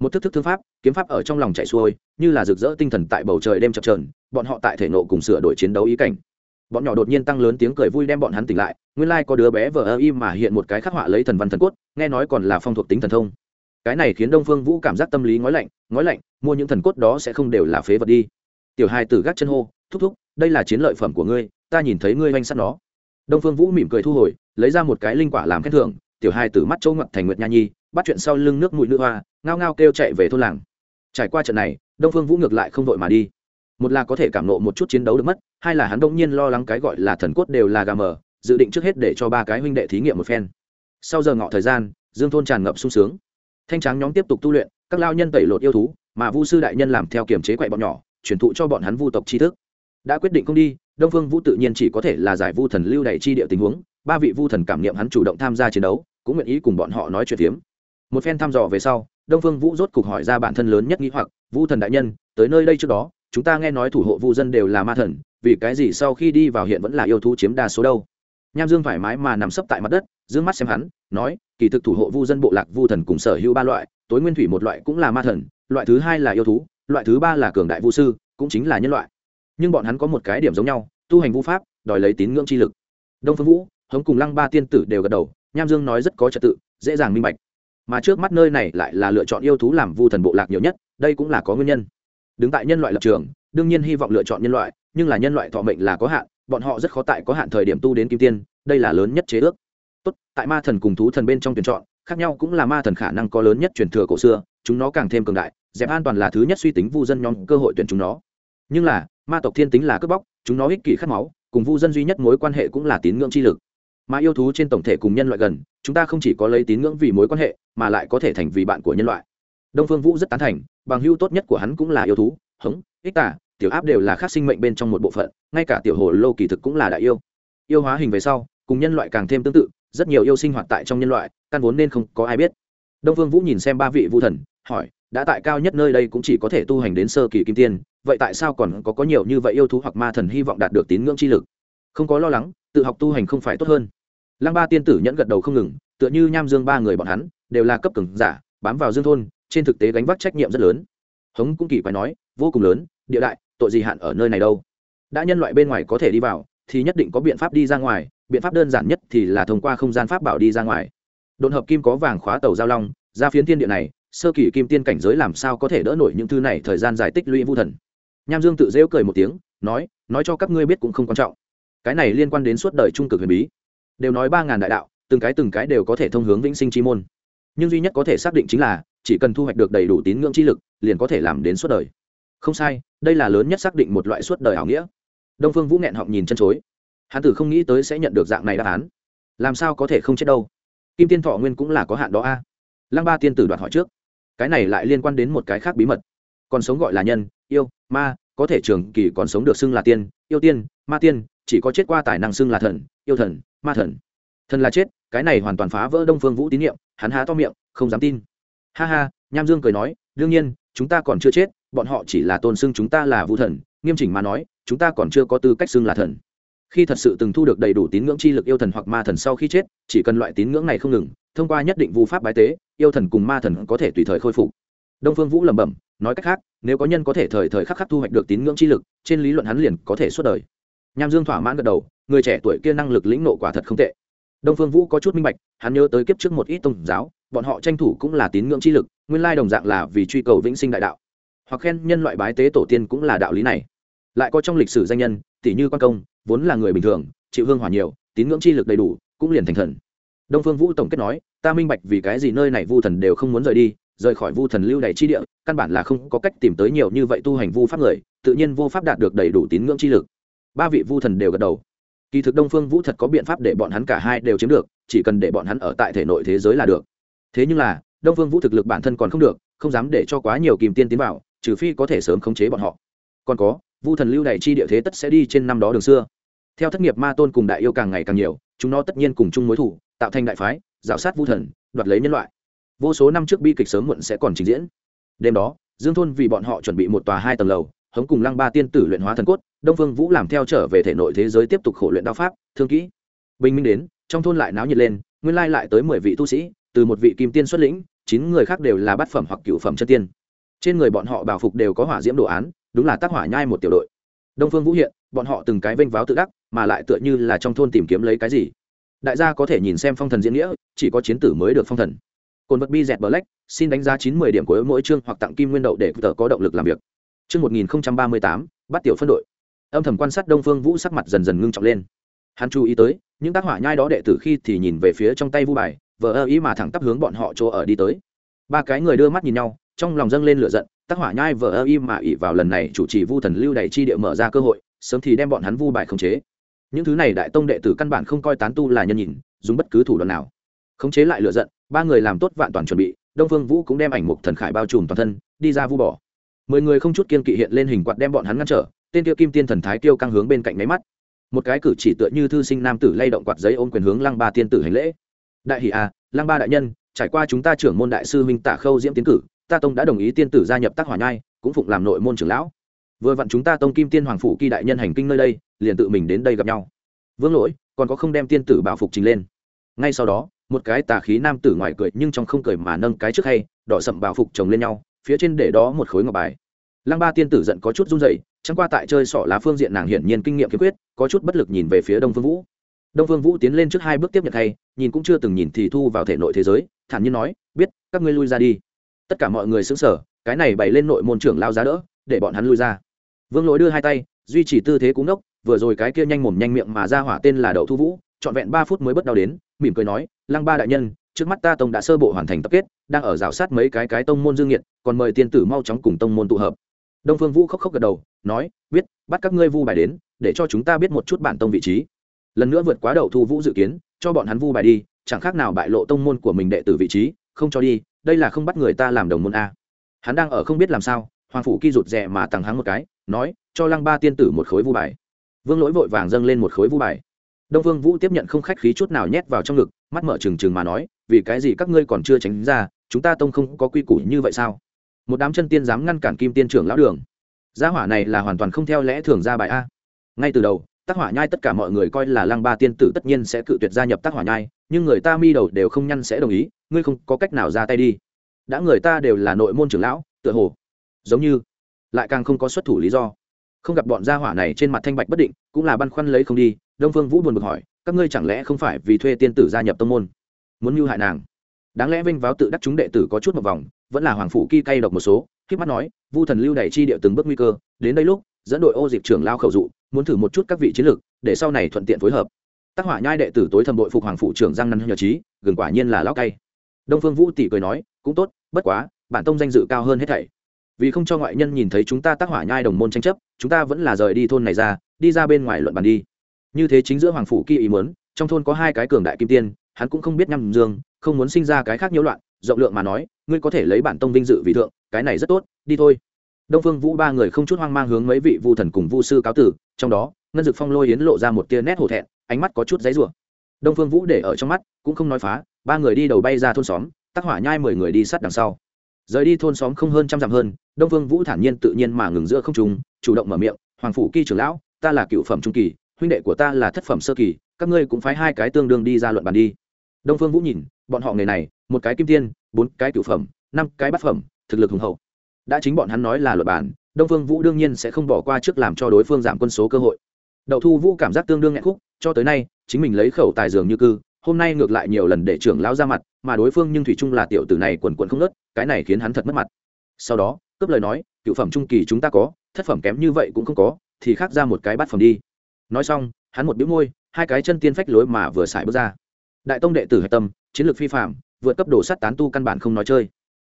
Một thức thức thương pháp, kiếm pháp ở trong lòng chạy xuôi, như là rực rỡ tinh thần tại bầu trời đêm chập trờn bọn họ tại thể nộ cùng sửa đổi chiến đấu ý cảnh bọn nhỏ đột nhiên tăng lớn tiếng cười vui đem bọn hắn tỉnh lại, nguyên lai、like、có đứa bé vờ ơ im mà hiện một cái khắc họa lấy thần văn thần cốt, nghe nói còn là phong thuộc tính thần thông. Cái này khiến đông phương vũ cảm giác tâm lý ngói lạnh ngói lạnh, mua những thần cốt đó sẽ không đều là phế vật đi. Tiểu hai tử gác chân hô, thúc thúc, đây là chiến lợi phẩm của ngươi, ta nhìn thấy ngươi oanh sắt nó. Đông phương vũ mỉm cười thu hồi, lấy ra một cái linh quả làm khen thưởng, tiểu hai tử mắt châu ngậm thành nguyệt nha nhi, bắt chuyện sau lưng nước mũi nữ hoa, ngao ngao kêu chạy về thôn làng. Trải qua trận này, đông phương vũ ngược lại không vội mà đi một là có thể cảm nộ một chút chiến đấu được mất, hai là hắn đông nhiên lo lắng cái gọi là thần cốt đều là gà mờ, dự định trước hết để cho ba cái huynh đệ thí nghiệm một phen. Sau giờ ngọ thời gian, dương thôn tràn ngập sung sướng. Thanh tráng nhóm tiếp tục tu luyện, các lao nhân tẩy lột yêu thú, mà vu sư đại nhân làm theo kiềm chế quậy bọn nhỏ, truyền thụ cho bọn hắn vu tộc tri thức. Đã quyết định không đi, đông phương vũ tự nhiên chỉ có thể là giải vu thần lưu đ chi địa tình huống, ba vị vu thần cảm nghiệm hắn chủ động tham gia chiến đấu, cũng nguyện ý cùng bọn họ nói chuyện tiếm một phen thăm dò về sau, đông phương vũ rốt cục hỏi ra bản thân lớn nhất nghĩ hoặc, vu thần đại nhân, tới nơi đây trước đó chúng ta nghe nói thủ hộ vu dân đều là ma thần, vì cái gì sau khi đi vào hiện vẫn là yêu thú chiếm đa số đâu? Nham dương thoải mái mà nằm sấp tại mặt đất d mắt xem hắn, nói, kỳ thực thủ hộ vu dân bộ lạc vu thần cùng sở hữu ba loại, tối nguyên thủy một loại cũng là ma thần, loại thứ hai là yêu thú, loại thứ ba là cường đại vu sư, cũng chính là nhân loại. Nhưng bọn hắn có một cái điểm giống nhau, tu hành vu pháp, đòi lấy tín ngưỡng chi lực. Đông phương vũ, hống cùng lăng ba tiên tử đều gật đầu, nham dương nói rất có trật tự, dễ dàng minh bạch. Mà trước mắt nơi này lại là lựa chọn yêu thú làm vu thần bộ lạc nhiều nhất, đây cũng là có nguyên nhân đứng tại nhân loại lập trường, đương nhiên hy vọng lựa chọn nhân loại, nhưng là nhân loại thọ mệnh là có hạn, bọn họ rất khó tại có hạn thời điểm tu đến kim tiên, đây là lớn nhất chế ước. Tốt, tại ma thần cùng thú thần bên trong tuyển chọn, khác nhau cũng là ma thần khả năng có lớn nhất truyền thừa cổ xưa, chúng nó càng thêm cường đại, dẹp an toàn là thứ nhất suy tính vu dân nhóm cơ hội tuyển chúng nó. Nhưng là, ma tộc thiên tính là cướp bóc, chúng nó ích kỷ khát máu, cùng vu dân duy nhất mối quan hệ cũng là tín ngưỡng chi lực. Mà yêu thú trên tổng thể cùng nhân loại gần, chúng ta không chỉ có lấy tín ngưỡng vì mối quan hệ, mà lại có thể thành vì bạn của nhân loại đông phương vũ rất tán thành, bằng hưu tốt nhất của hắn cũng là yêu thú, hống, ích tả, tiểu áp đều là khác sinh mệnh bên trong một bộ phận, ngay cả tiểu hồ lô kỳ thực cũng là đại yêu. Yêu hóa hình về sau, cùng nhân loại càng thêm tương tự, rất nhiều yêu sinh hoạt tại trong nhân loại, căn vốn nên không có ai biết. Đông phương vũ nhìn xem ba vị vu thần, hỏi, đã tại cao nhất nơi đây cũng chỉ có thể tu hành đến sơ kỳ kim tiên, vậy tại sao còn có có nhiều như vậy yêu thú hoặc ma thần hy vọng đạt được tín ngưỡng chi lực? Không có lo lắng, tự học tu hành không phải tốt hơn. Lăng ba tiên tử nhẫn gật đầu không ngừng, tựa như nham dương ba người bọn hắn, đều là cấp cường giả, bám vào dương thôn trên thực tế gánh vác trách nhiệm rất lớn. Hống cũng kỳ quái nói, vô cùng lớn, địa đại, tội gì hạn ở nơi này đâu? Đã nhân loại bên ngoài có thể đi vào, thì nhất định có biện pháp đi ra ngoài, biện pháp đơn giản nhất thì là thông qua không gian pháp bảo đi ra ngoài. Đồn hợp kim có vàng khóa tàu giao long, ra phiến thiên địa này, sơ kỳ kim tiên cảnh giới làm sao có thể đỡ nổi những thứ này thời gian dài tích lũy vu thần? Nham dương tự rêu cười một tiếng, nói nói cho các ngươi biết cũng không quan trọng. Cái này liên quan đến suốt đời trung cực huyền bí. Đều nói ba ngàn đại đạo, từng cái từng cái đều có thể thông hướng vĩnh sinh chi môn. Nhưng duy nhất có thể xác định chính là chỉ cần thu hoạch được đầy đủ tín ngưỡng chi lực, liền có thể làm đến suốt đời. Không sai, đây là lớn nhất xác định một loại suốt đời ảo nghĩa. Đông phương vũ nghẹn họng nhìn chân chối. Hắn tử không nghĩ tới sẽ nhận được dạng này đáp án. Làm sao có thể không chết đâu? Kim tiên thọ nguyên cũng là có hạn đó a. Lăng ba tiên tử đoạt hỏi trước. Cái này lại liên quan đến một cái khác bí mật. Còn sống gọi là nhân, yêu, ma, có thể trường kỳ còn sống được xưng là tiên, yêu tiên, ma tiên, chỉ có chết qua tài năng xưng là thần, yêu thần, ma thần. Thần là chết, cái này hoàn toàn phá vỡ đông phương vũ tín nhiệm, hắn há to miệng, không dám tin ha ha, nham dương cười nói, đương nhiên, chúng ta còn chưa chết, bọn họ chỉ là tôn xưng chúng ta là vũ thần, nghiêm chỉnh mà nói, chúng ta còn chưa có tư cách xưng là thần. Khi thật sự từng thu được đầy đủ tín ngưỡng chi lực yêu thần hoặc ma thần sau khi chết, chỉ cần loại tín ngưỡng này không ngừng, thông qua nhất định vu pháp bái tế, yêu thần cùng ma thần có thể tùy thời khôi phục. Đông phương vũ lẩm bẩm, nói cách khác, nếu có nhân có thể thời thời khắc khắc thu hoạch được tín ngưỡng chi lực, trên lý luận hắn liền có thể suốt đời. Nham dương thỏa mãn gật đầu, người trẻ tuổi kia năng lực lĩnh nộ quả thật không tệ. Đông phương vũ có chút minh bạch, hắn nhớ tới kiếp trước một ít tôn giáo bọn họ tranh thủ cũng là tín ngưỡng chi lực, nguyên lai đồng dạng là vì truy cầu vĩnh sinh đại đạo. Hoặc khen nhân loại bái tế tổ tiên cũng là đạo lý này. Lại có trong lịch sử danh nhân, tỷ như quan công, vốn là người bình thường, chịu hương hỏa nhiều, tín ngưỡng chi lực đầy đủ, cũng liền thành thần. Đông phương vũ tổng kết nói, ta minh bạch vì cái gì nơi này vu thần đều không muốn rời đi, rời khỏi vu thần lưu đầy chi địa, căn bản là không có cách tìm tới nhiều như vậy tu hành vu pháp người, tự nhiên vô pháp đạt được đầy đủ tín ngưỡng chi lực. Ba vị vu thần đều gật đầu. Kỳ thực đông phương vũ thật có biện pháp để bọn hắn cả hai đều chiếm được, chỉ cần để bọn hắn ở tại thể nội thế giới là được thế nhưng là, đông phương vũ thực lực bản thân còn không được, không dám để cho quá nhiều kìm tiên tiến vào, trừ phi có thể sớm khống chế bọn họ. Còn có, vu thần lưu này chi địa thế tất sẽ đi trên năm đó đường xưa. Theo thất nghiệp ma tôn cùng đại yêu càng ngày càng nhiều, chúng nó tất nhiên cùng chung mối thủ, tạo thành đại phái, rào sát vu thần, đoạt lấy nhân loại. Vô số năm trước bi kịch sớm muộn sẽ còn trình diễn. Đêm đó, dương thôn vì bọn họ chuẩn bị một tòa hai tầng lầu, hống cùng lăng ba tiên tử luyện hóa thần cốt, đông phương vũ làm theo trở về thể nội thế giới tiếp tục khổ luyện đao pháp, thương kỹ. Bình minh đến, trong thôn lại náo nhiệt lên, nguyên lai lại tới mười vị tu sĩ từ một vị kim tiên xuất lĩnh, chín người khác đều là bát phẩm hoặc cựu phẩm chân tiên. Trên người bọn họ bảo phục đều có hỏa diễm đồ án, đúng là tác hỏa nhai một tiểu đội. Đông phương vũ hiện, bọn họ từng cái vênh váo tự đắc, mà lại tựa như là trong thôn tìm kiếm lấy cái gì. Đại gia có thể nhìn xem phong thần diễn nghĩa, chỉ có chiến tử mới được phong thần. Cồn vật bi dẹt black, xin đánh giá chín mươi điểm của mỗi chương hoặc tặng kim nguyên đậu để tờ có động lực làm việc. Chương một nghìn ba mươi tám, bắt tiểu phân đội. Âm thầm quan sát đông phương vũ sắc mặt dần dần ngưng trọng lên. Hắn chú ý tới, những tác hỏa nhai đó đệ tử khi thì nhìn về phía trong tay vu bài vờ ơ ý mà thẳng tắp hướng bọn họ chỗ ở đi tới. Ba cái người đưa mắt nhìn nhau, trong lòng dâng lên lửa giận tác hỏa nhai vờ ơ ý mà ỉ vào lần này chủ trì vu thần lưu đầy chi địa mở ra cơ hội, sớm thì đem bọn hắn vu bài khống chế. Những thứ này đại tông đệ tử căn bản không coi tán tu là nhân nhìn, dùng bất cứ thủ đoạn nào. Khống chế lại lựa giận, ba người làm tốt vạn toàn chuẩn bị, đông phương vũ cũng đem ảnh mục thần khải bao trùm toàn thân, đi ra vu bỏ mười người không chút kiên kỵ hiện lên hình quạt đem bọn hắn ngăn trở, tên tiêu kim tiên thần thái tiêu căng hướng bên cạnh máy mắt. Một cái cử chỉ tựa như thư sinh nam tử lay động quạt giấy ôm quyền hướng lăng ba tiên tử hành lễ đại hỷ à lăng ba đại nhân, trải qua chúng ta trưởng môn đại sư minh tả khâu diễm tiến cử, ta tông đã đồng ý tiên tử gia nhập tác hỏa nhai, cũng phụng làm nội môn trưởng lão. Vừa vặn chúng ta tông kim tiên hoàng phủ kỳ đại nhân hành kinh nơi đây, liền tự mình đến đây gặp nhau. Vương lỗi, còn có không đem tiên tử bảo phục trình lên. Ngay sau đó, một cái tà khí nam tử ngoài cười nhưng trong không cười mà nâng cái trước hay, đỏ sậm bảo phục chồng lên nhau, phía trên để đó một khối ngọc bài. Lăng ba tiên tử giận có chút run rẩy, chẳng qua tại chơi sọ lá phương diện nàng hiển nhiên kinh nghiệm kiếm quyết có chút bất lực nhìn về phía đông phương vũ đông phương vũ tiến lên trước hai bước tiếp nhận thay nhìn cũng chưa từng nhìn thì thu vào thể nội thế giới, thản nhiên nói, biết, các ngươi lui ra đi. Tất cả mọi người xứng sở cái này bày lên nội môn trưởng lao giá đỡ, để bọn hắn lui ra. Vương lỗi đưa hai tay, duy trì tư thế cúng đốc vừa rồi cái kia nhanh mồm nhanh miệng mà ra hỏa tên là đậu thu vũ, trọn vẹn ba phút mới bất đau đến, mỉm cười nói, lăng ba đại nhân, trước mắt ta tông đã sơ bộ hoàn thành tập kết, đang ở rào sát mấy cái cái tông môn dương nghiệt, còn mời tiên tử mau chóng cùng tông môn tụ hợp. Đông phương vũ khóc khóc gật đầu, nói, biết, bắt các ngươi vu bài đến, để cho chúng ta biết một chút bản tông vị trí lần nữa vượt quá đầu thu vũ dự kiến, cho bọn hắn vu bài đi, chẳng khác nào bại lộ tông môn của mình đệ tử vị trí, không cho đi, đây là không bắt người ta làm đồng môn a. Hắn đang ở không biết làm sao, hoàng phủ kỳ rụt rè mà tằng hắn một cái, nói, cho lăng ba tiên tử một khối vu bài. Vương lỗi vội vàng dâng lên một khối vu bài. Đông vương vũ tiếp nhận không khách khí chút nào nhét vào trong ngực, mắt mở trừng trừng mà nói, vì cái gì các ngươi còn chưa tránh ra, chúng ta tông không có quy củ như vậy sao? Một đám chân tiên dám ngăn cản kim tiên trưởng lão đường. Gia hỏa này là hoàn toàn không theo lẽ thường ra bài a. Ngay từ đầu tác hỏa nhai tất cả mọi người coi là lăng ba tiên tử tất nhiên sẽ cự tuyệt gia nhập tác hỏa nhai, nhưng người ta mi đầu đều không nhăn sẽ đồng ý, ngươi không có cách nào ra tay đi. Đã người ta đều là nội môn trưởng lão, tựa hồ, giống như, lại càng không có xuất thủ lý do. Không gặp bọn gia hỏa này trên mặt thanh bạch bất định, cũng là băn khoăn lấy không đi, đông phương vũ buồn bực hỏi, các ngươi chẳng lẽ không phải vì thuê tiên tử gia nhập tông môn, muốn mưu hại nàng? Đáng lẽ vinh váo tự đắc chúng đệ tử có chút một vòng, vẫn là hoàng phủ kỳ cay độc một số khi mắt nói, vu thần lưu đẩy chi điệu từng bước nguy cơ, đến đây lúc, dẫn đội ô dịp trưởng lao khẩu dụ muốn thử một chút các vị chiến lược, để sau này thuận tiện phối hợp. Tác hỏa nhai đệ tử tối thầm đội phục hoàng phụ trưởng giang năn nhờ trí, gừng quả nhiên là lao cay. Đông phương vũ tỷ cười nói, cũng tốt, bất quá, bản tông danh dự cao hơn hết thảy. Vì không cho ngoại nhân nhìn thấy chúng ta tác hỏa nhai đồng môn tranh chấp, chúng ta vẫn là rời đi thôn này ra, đi ra bên ngoài luận bàn đi. Như thế chính giữa hoàng phủ kỳ ý muốn, trong thôn có hai cái cường đại kim tiên, hắn cũng không biết nhằm dương, không muốn sinh ra cái khác nhiễu loạn, rộng lượng mà nói, ngươi có thể lấy bản tông vinh dự vì thượng, cái này rất tốt, đi thôi đông phương vũ ba người không chút hoang mang hướng mấy vị vu thần cùng vu sư cáo tử, trong đó, ngân dực phong lôi yến lộ ra một tia nét hổ thẹn, ánh mắt có chút giấy rủa. Đông phương vũ để ở trong mắt, cũng không nói phá, ba người đi đầu bay ra thôn xóm, tắc hỏa nhai mười người đi sát đằng sau. Rời đi thôn xóm không hơn trăm dặm hơn, đông phương vũ thản nhiên tự nhiên mà ngừng giữa không trung, chủ động mở miệng, hoàng phủ kỳ trưởng lão, ta là cựu phẩm trung kỳ, huynh đệ của ta là thất phẩm sơ kỳ, các ngươi cũng phái hai cái tương đương đi ra luận bàn đi. Đông phương vũ nhìn, bọn họ nghề này, một cái kim tiên, bốn cái cựu phẩm, năm cái bát phẩm, thực lực hùng hậu đã chính bọn hắn nói là luật bản, đông phương vũ đương nhiên sẽ không bỏ qua trước làm cho đối phương giảm quân số cơ hội. Đậu thu vũ cảm giác tương đương nghẹn khúc, cho tới nay, chính mình lấy khẩu tài dường như cư, hôm nay ngược lại nhiều lần để trưởng lão ra mặt, mà đối phương nhưng thủy chung là tiểu tử này quần quần không nớt cái này khiến hắn thật mất mặt. Sau đó, cướp lời nói, cựu phẩm trung kỳ chúng ta có, thất phẩm kém như vậy cũng không có, thì khác ra một cái bát phẩm đi. Nói xong, hắn một biếu môi, hai cái chân tiên phách lối mà vừa xài bước ra. Đại tông đệ tử hạch tâm, chiến lược phi phạm vượt cấp đồ sắt tán tu căn bản không nói chơi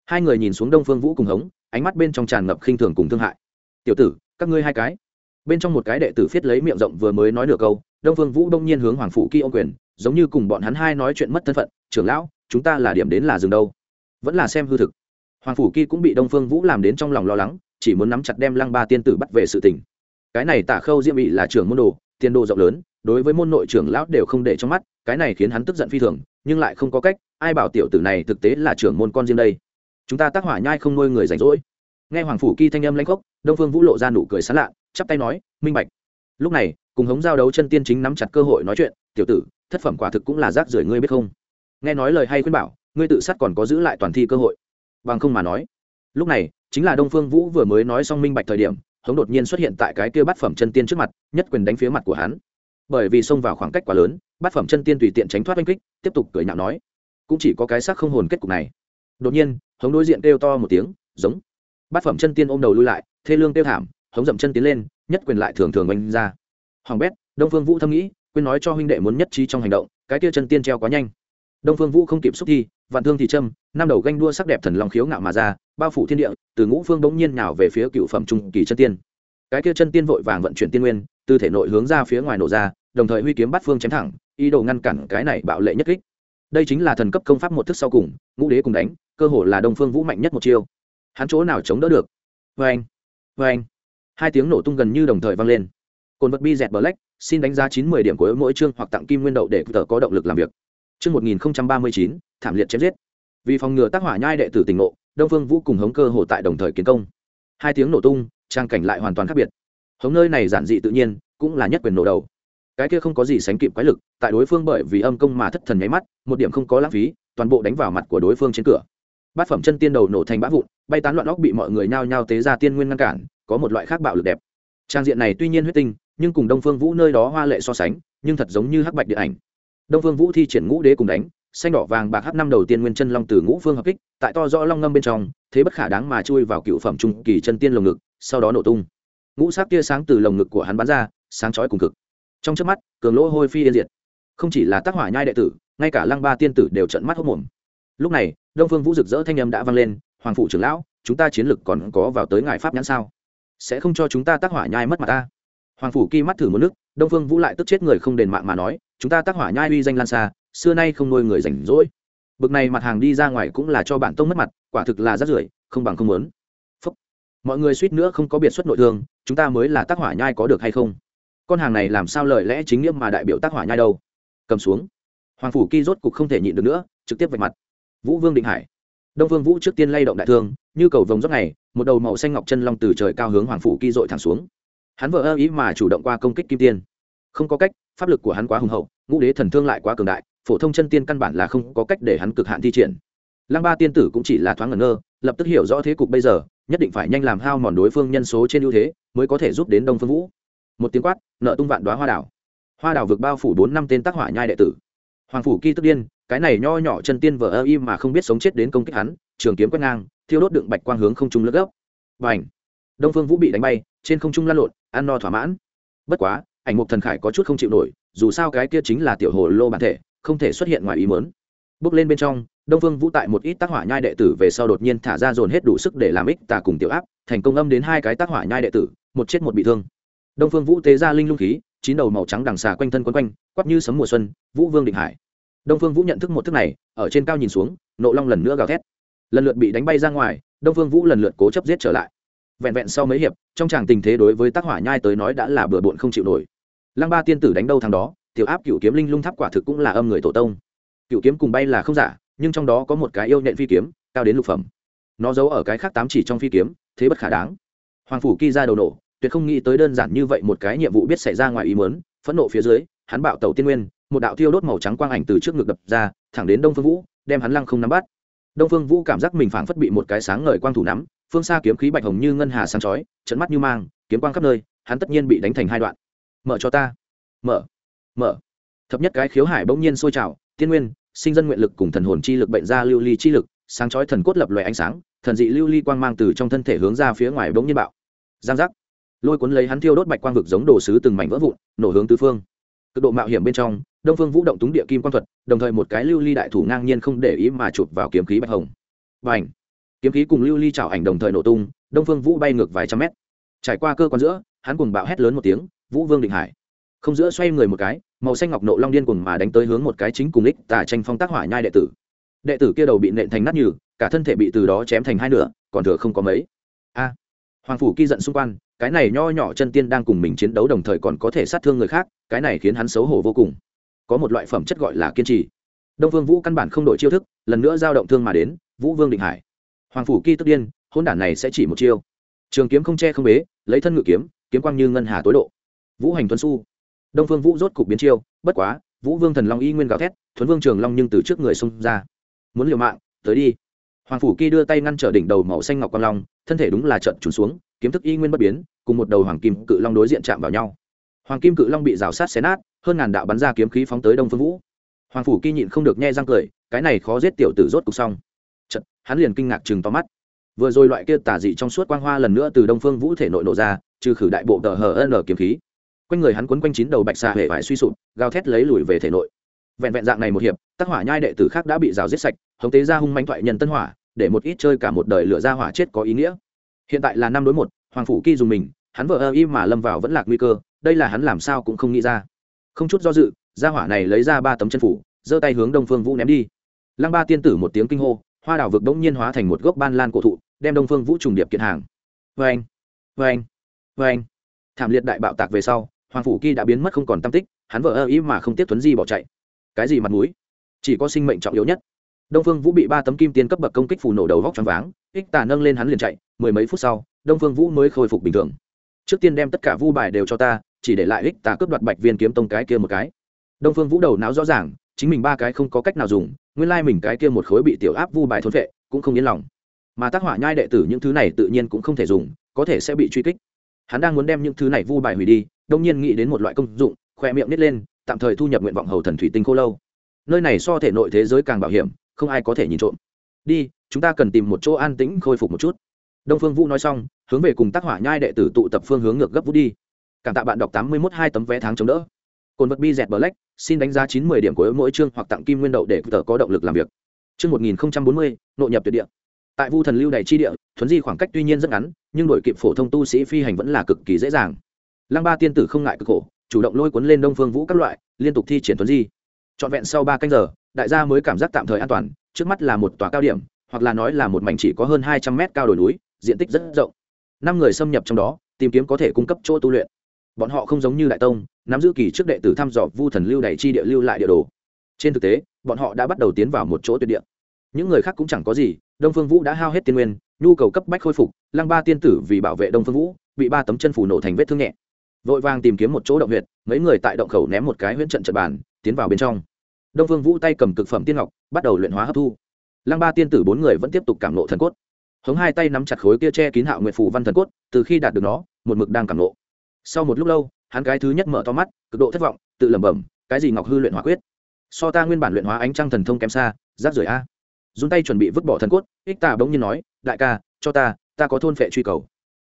hai người nhìn xuống đông phương vũ cùng hống, ánh mắt bên trong tràn ngập khinh thường cùng thương hại. Tiểu tử, các ngươi hai cái. Bên trong một cái đệ tử viết lấy miệng rộng vừa mới nói nửa câu, đông phương vũ đông nhiên hướng hoàng phụ kỳ ô quyền, giống như cùng bọn hắn hai nói chuyện mất thân phận, trưởng lão, chúng ta là điểm đến là dừng đâu? Vẫn là xem hư thực. Hoàng phủ kỳ cũng bị đông phương vũ làm đến trong lòng lo lắng, chỉ muốn nắm chặt đem lăng ba tiên tử bắt về sự tình. Cái này tả khâu diễm bị là trưởng môn đồ tiền đồ rộng lớn, đối với môn nội trưởng lão đều không để trong mắt, cái này khiến hắn tức giận phi thường, nhưng lại không có cách, ai bảo tiểu tử này thực tế là trưởng môn con riêng đây? Chúng ta tác hỏa nhai không nuôi người rảnh rỗi. Nghe hoàng phủ kỳ thanh âm lãnh khốc, đông phương vũ lộ ra nụ cười sán lạ, chắp tay nói, minh bạch. Lúc này, cùng hống giao đấu chân tiên chính nắm chặt cơ hội nói chuyện, tiểu tử, thất phẩm quả thực cũng là rác rưởi ngươi biết không? Nghe nói lời hay khuyên bảo, ngươi tự sát còn có giữ lại toàn thi cơ hội. Bằng không mà nói. Lúc này, chính là đông phương vũ vừa mới nói xong minh bạch thời điểm, hống đột nhiên xuất hiện tại cái kia bát phẩm chân tiên trước mặt, nhất quyền đánh phía mặt của hắn. Bởi vì xông vào khoảng cách quá lớn, bát phẩm chân tiên tùy tiện tránh thoát oanh kích, tiếp tục cười nhạo nói, cũng chỉ có cái xác không hồn kết cục này. Đột nhiên hống đối diện kêu to một tiếng, giống. Bát phẩm chân tiên ôm đầu lui lại, thê lương kêu thảm, hống dậm chân tiến lên, nhất quyền lại thường thường oanh ra. Hoàng bét, đông phương vũ thâm nghĩ, quên nói cho huynh đệ muốn nhất trí trong hành động, cái kia chân tiên treo quá nhanh. Đông phương vũ không kịp xúc thi, vạn thương thì châm, năm đầu ganh đua sắc đẹp thần lòng khiếu ngạo mà ra, bao phủ thiên địa, từ ngũ phương bỗng nhiên nào về phía cựu phẩm trung kỳ chân tiên. Cái kia chân tiên vội vàng vận chuyển tiên nguyên, từ thể nội hướng ra phía ngoài nổ ra, đồng thời huy kiếm bắt phương chém thẳng, ý đồ ngăn cản cái này bạo lệ nhất kích đây chính là thần cấp công pháp một thức sau cùng, ngũ đế cùng đánh, cơ hội là đông phương vũ mạnh nhất một chiêu. Hắn chỗ nào chống đỡ được? Vê anh vê anh hai tiếng nổ tung gần như đồng thời vang lên. Cồn vật bi dẹt bờ lách xin đánh giá chín mươi điểm của mỗi chương hoặc tặng kim nguyên đậu để tờ có động lực làm việc. Chương một nghìn ba mươi chín, thảm liệt chém giết. Vì phòng ngừa tác hỏa nhai đệ tử tỉnh ngộ, đông phương vũ cùng hống cơ hồ tại đồng thời kiến công. Hai tiếng nổ tung, trang cảnh lại hoàn toàn khác biệt. Hống nơi này giản dị tự nhiên, cũng là nhất quyền nổ đầu cái kia không có gì sánh kịp quái lực, tại đối phương bởi vì âm công mà thất thần nháy mắt, một điểm không có lãng phí, toàn bộ đánh vào mặt của đối phương trên cửa. Bát phẩm chân tiên đầu nổ thành bã vụn, bay tán loạn óc bị mọi người nhao nhao tế ra tiên nguyên ngăn cản, có một loại khác bạo lực đẹp. Trang diện này tuy nhiên huyết tinh, nhưng cùng đông phương vũ nơi đó hoa lệ so sánh, nhưng thật giống như hắc bạch điện ảnh. Đông phương vũ thi triển ngũ đế cùng đánh, xanh đỏ vàng bạc h năm đầu tiên nguyên chân long từ ngũ phương hợp kích, tại to rõ long ngâm bên trong, thế bất khả đáng mà chui vào cựu phẩm trung kỳ chân tiên lồng ngực, sau đó nổ tung. Ngũ sắc tia sáng từ lồng ngực của hắn bắn ra, sáng chói cùng cực trong trước mắt, cường lỗ hôi phi yên diệt. Không chỉ là tác hỏa nhai đệ tử, ngay cả lăng ba tiên tử đều trận mắt hốc mồm lúc này, đông phương vũ rực rỡ thanh âm đã vang lên, hoàng phủ trưởng lão, chúng ta chiến lực còn có vào tới ngài pháp nhãn sao? Sẽ không cho chúng ta tác hỏa nhai mất mặt ta? Hoàng phủ kỳ mắt thử một nước, đông phương vũ lại tức chết người không đền mạng mà nói, chúng ta tác hỏa nhai uy danh lan xa, xưa nay không nuôi người rảnh rỗi. Bực này mặt hàng đi ra ngoài cũng là cho bản tông mất mặt, quả thực là rát rưởi, không bằng không muốn. Phúc. mọi người suýt nữa không có biệt xuất nội thương, chúng ta mới là tác hỏa nhai có được hay không? Con hàng này làm sao lời lẽ chính nghĩa mà đại biểu tác hỏa nhai đâu? Cầm xuống. Hoàng phủ kỳ rốt cục không thể nhịn được nữa, trực tiếp vạch mặt. Vũ vương định hải. Đông vương vũ trước tiên lay động đại thương, như cầu vồng dốc này, một đầu màu xanh ngọc chân long từ trời cao hướng hoàng phủ kỳ dội thẳng xuống. Hắn vợ ơ ý mà chủ động qua công kích kim tiên. Không có cách, pháp lực của hắn quá hùng hậu, ngũ đế thần thương lại quá cường đại, phổ thông chân tiên căn bản là không có cách để hắn cực hạn thi triển. Lăng ba tiên tử cũng chỉ là thoáng ngẩn ngơ, lập tức hiểu rõ thế cục bây giờ, nhất định phải nhanh làm hao mòn đối phương nhân số trên ưu thế, mới có thể giúp đến đông phương vũ một tiếng quát, nợ tung vạn đoá hoa đảo. Hoa đảo vượt bao phủ bốn năm tên tác hỏa nhai đệ tử. Hoàng phủ kỳ tức điên, cái này nho nhỏ chân tiên vờ ơ im mà không biết sống chết đến công kích hắn, trường kiếm quét ngang, thiêu đốt đựng bạch quang hướng không trung lướt gốc và ảnh đông phương vũ bị đánh bay, trên không trung lăn lộn, ăn no thỏa mãn. Bất quá, ảnh mục thần khải có chút không chịu nổi, dù sao cái kia chính là tiểu hồ lô bản thể, không thể xuất hiện ngoài ý mớn bước lên bên trong, đông phương vũ tại một ít tác hỏa nhai đệ tử về sau đột nhiên thả ra dồn hết đủ sức để làm ích tà cùng tiểu áp, thành công âm đến hai cái tác hỏa nhai đệ tử, một chết một bị thương đông phương vũ tế ra linh lung khí, chín đầu màu trắng đằng xà quanh thân quấn quanh, quắp như sấm mùa xuân, vũ vương định hải. Đông phương vũ nhận thức một thức này, ở trên cao nhìn xuống, nộ long lần nữa gào thét. Lần lượt bị đánh bay ra ngoài, đông phương vũ lần lượt cố chấp giết trở lại. Vẹn vẹn sau mấy hiệp, trong tràng tình thế đối với tác hỏa nhai tới nói đã là bừa bộn không chịu nổi. Lăng ba tiên tử đánh đâu thằng đó, tiểu áp cựu kiếm linh lung tháp quả thực cũng là âm người tổ tông. Cựu kiếm cùng bay là không giả, nhưng trong đó có một cái yêu nện phi kiếm, cao đến lục phẩm. Nó giấu ở cái khác tám chỉ trong phi kiếm, thế bất khả đáng. Hoàng phủ kỳ ra đầu nổ tuyệt không nghĩ tới đơn giản như vậy một cái nhiệm vụ biết xảy ra ngoài ý mớn phẫn nộ phía dưới, hắn bạo tàu tiên nguyên, một đạo thiêu đốt màu trắng quang ảnh từ trước ngực đập ra, thẳng đến đông phương vũ, đem hắn lăng không nắm bắt. Đông phương vũ cảm giác mình phảng phất bị một cái sáng ngời quang thủ nắm, phương xa kiếm khí bạch hồng như ngân hà sáng chói trận mắt như mang, kiếm quang khắp nơi, hắn tất nhiên bị đánh thành hai đoạn. Mở cho ta. Mở. Mở. Thập nhất cái khiếu hải bỗng nhiên sôi trào, tiên nguyên, sinh dân nguyện lực cùng thần hồn chi lực bệnh ra lưu ly chi lực, sáng chói thần cốt lập loè ánh sáng, thần dị lưu ly quang mang từ trong thân thể hướng ra phía ngoài bỗng nhiên bạo. Giang giác lôi cuốn lấy hắn thiêu đốt bạch quang vực giống đồ sứ từng mảnh vỡ vụn, nổ hướng tứ phương. Cực độ mạo hiểm bên trong, đông phương vũ động túng địa kim quang thuật, đồng thời một cái lưu ly đại thủ ngang nhiên không để ý mà chụp vào kiếm khí bạch hồng. Và ảnh kiếm khí cùng lưu ly chảo ảnh đồng thời nổ tung, đông phương vũ bay ngược vài trăm mét. Trải qua cơ quan giữa, hắn cùng bạo hét lớn một tiếng, vũ vương định hải! Không giữa xoay người một cái, màu xanh ngọc nộ long điên cùng mà đánh tới hướng một cái chính cùng ích tà tranh phong tác hỏa nhai đệ tử. Đệ tử kia đầu bị nện thành nát nhừ, cả thân thể bị từ đó chém thành hai nửa, còn thừa không có mấy. A! Hoàng phủ kỳ giận xung quanh, cái này nho nhỏ chân tiên đang cùng mình chiến đấu đồng thời còn có thể sát thương người khác, cái này khiến hắn xấu hổ vô cùng. Có một loại phẩm chất gọi là kiên trì. Đông vương vũ căn bản không đổi chiêu thức, lần nữa giao động thương mà đến, vũ vương định hải. Hoàng phủ kỳ tức điên hôn đản này sẽ chỉ một chiêu. Trường kiếm không che không bế, lấy thân ngự kiếm kiếm quang như ngân hà tối độ. Vũ hành tuấn su. Đông phương vũ rốt cục biến chiêu, bất quá, vũ vương thần long y nguyên gào thét, thuấn vương trường long nhưng từ trước người xông ra. Muốn liều mạng, tới đi hoàng phủ kỳ đưa tay ngăn trở đỉnh đầu màu xanh ngọc quang long thân thể đúng là trận trùn xuống kiếm thức y nguyên bất biến cùng một đầu hoàng kim cự long đối diện chạm vào nhau. Hoàng kim cự long bị rào sát xé nát hơn ngàn đạo bắn ra kiếm khí phóng tới đông phương vũ. Hoàng phủ kỳ nhịn không được nghe răng cười cái này khó giết tiểu tử rốt cục xong. Chật, hắn liền kinh ngạc chừng to mắt. Vừa rồi loại kia tả dị trong suốt quang hoa lần nữa từ đông phương vũ thể nội nổ ra trừ khử đại bộ tờ hờ n kiếm khí. Quanh người hắn quấn quanh chín đầu bạch xà hệ vải suy sụp gào thét lấy lùi về thể nội. Vẹn vẹn dạng này một hiệp tác hỏa nhai đệ tử khác đã bị rào giết sạch hống tế ra hung manh thoại nhân tân hỏa để một ít chơi cả một đời lửa ra hỏa chết có ý nghĩa. Hiện tại là năm đối một, hoàng phủ kỳ dùng mình, hắn vợ ơ y mà lâm vào vẫn lạc nguy cơ, đây là hắn làm sao cũng không nghĩ ra. Không chút do dự, ra hỏa này lấy ra ba tấm chân phủ, giơ tay hướng đông phương vũ ném đi. Lăng ba tiên tử một tiếng kinh hô, hoa đào vực đống nhiên hóa thành một gốc ban lan cổ thụ, đem đông phương vũ trùng điệp kiện hàng. Vê anh vê anh vê anh thảm liệt đại bạo tạc về sau, hoàng phủ kỳ đã biến mất không còn tam tích, hắn vợ ơ ý mà không tiếp tuấn di bỏ chạy. Cái gì mặt mũi? Chỉ có sinh mệnh trọng yếu nhất đông phương vũ bị ba tấm kim tiên cấp bậc công kích phù nổ đầu vóc t r váng, ích tà nâng lên hắn liền chạy, mười mấy phút sau, đông phương vũ mới khôi phục bình thường. Trước tiên đem tất cả vu bài đều cho ta, chỉ để lại ích tà cướp đoạt bạch viên kiếm tông cái kia một cái. Đông phương vũ đầu não rõ ràng, chính mình ba cái không có cách nào dùng, nguyên lai mình cái kia một khối bị tiểu áp vu bài thôn vệ, cũng không yên lòng. Mà tác hỏa nhai đệ tử những thứ này tự nhiên cũng không thể dùng, có thể sẽ bị truy kích. Hắn đang muốn đem những thứ này vu bài hủy đi, đông nhiên nghĩ đến một loại công dụng, khoe miệng nít lên, tạm thời thu nhập nguyện vọng hầu thần thủy tinh khô lâu. Nơi này so thể nội thế giới càng bảo hiểm không ai có thể nhìn trộm. Đi, chúng ta cần tìm một chỗ an tĩnh khôi phục một chút. Đông phương vũ nói xong, hướng về cùng tác hỏa nhai đệ tử tụ tập phương hướng ngược gấp vút đi. Cảm tạ bạn đọc tám mươi mốt hai tấm vé tháng chống đỡ. Cồn vật bi dẹt black, xin đánh giá chín mười điểm của mỗi chương hoặc tặng kim nguyên đậu để tờ có động lực làm việc. Chương một nghìn bốn mươi, nội nhập tuyệt địa. Tại vu thần lưu đầy chi địa, thuấn di khoảng cách tuy nhiên rất ngắn, nhưng đổi kịp phổ thông tu sĩ phi hành vẫn là cực kỳ dễ dàng. Lăng ba tiên tử không ngại cực khổ, chủ động lôi cuốn lên đông phương vũ các loại, liên tục thi triển thuấn di trọn vẹn sau ba canh giờ, đại gia mới cảm giác tạm thời an toàn, trước mắt là một tòa cao điểm, hoặc là nói là một mảnh chỉ có hơn hai trăm mét cao đồi núi, diện tích rất rộng. Năm người xâm nhập trong đó, tìm kiếm có thể cung cấp chỗ tu luyện. Bọn họ không giống như đại tông, nắm giữ kỳ trước đệ tử thăm dò vu thần lưu đ chi địa lưu lại địa đồ. Trên thực tế, bọn họ đã bắt đầu tiến vào một chỗ tuyệt địa. Những người khác cũng chẳng có gì, đông phương vũ đã hao hết tiên nguyên, nhu cầu cấp bách khôi phục, lăng ba tiên tử vì bảo vệ đông phương vũ, bị ba tấm chân phủ nổ thành vết thương nhẹ. Vội vàng tìm kiếm một chỗ động huyệt, mấy người tại động khẩu ném một cái huyễn trận trận bàn tiến vào bên trong. Đông phương vũ tay cầm cực phẩm tiên ngọc, bắt đầu luyện hóa hấp thu. Lăng ba tiên tử bốn người vẫn tiếp tục cảm nộ thần cốt. Hống hai tay nắm chặt khối kia che kín hạo nguyệt phù văn thần cốt, từ khi đạt được nó, một mực đang cảm nộ. Sau một lúc lâu, hắn cái thứ nhất mở to mắt, cực độ thất vọng, tự lẩm bẩm, cái gì ngọc hư luyện hóa quyết? So ta nguyên bản luyện hóa ánh trăng thần thông kém xa, rác rưởi a. Dùng tay chuẩn bị vứt bỏ thần cốt, ích tà bỗng nhiên nói, đại ca, cho ta ta có thôn phệ truy cầu.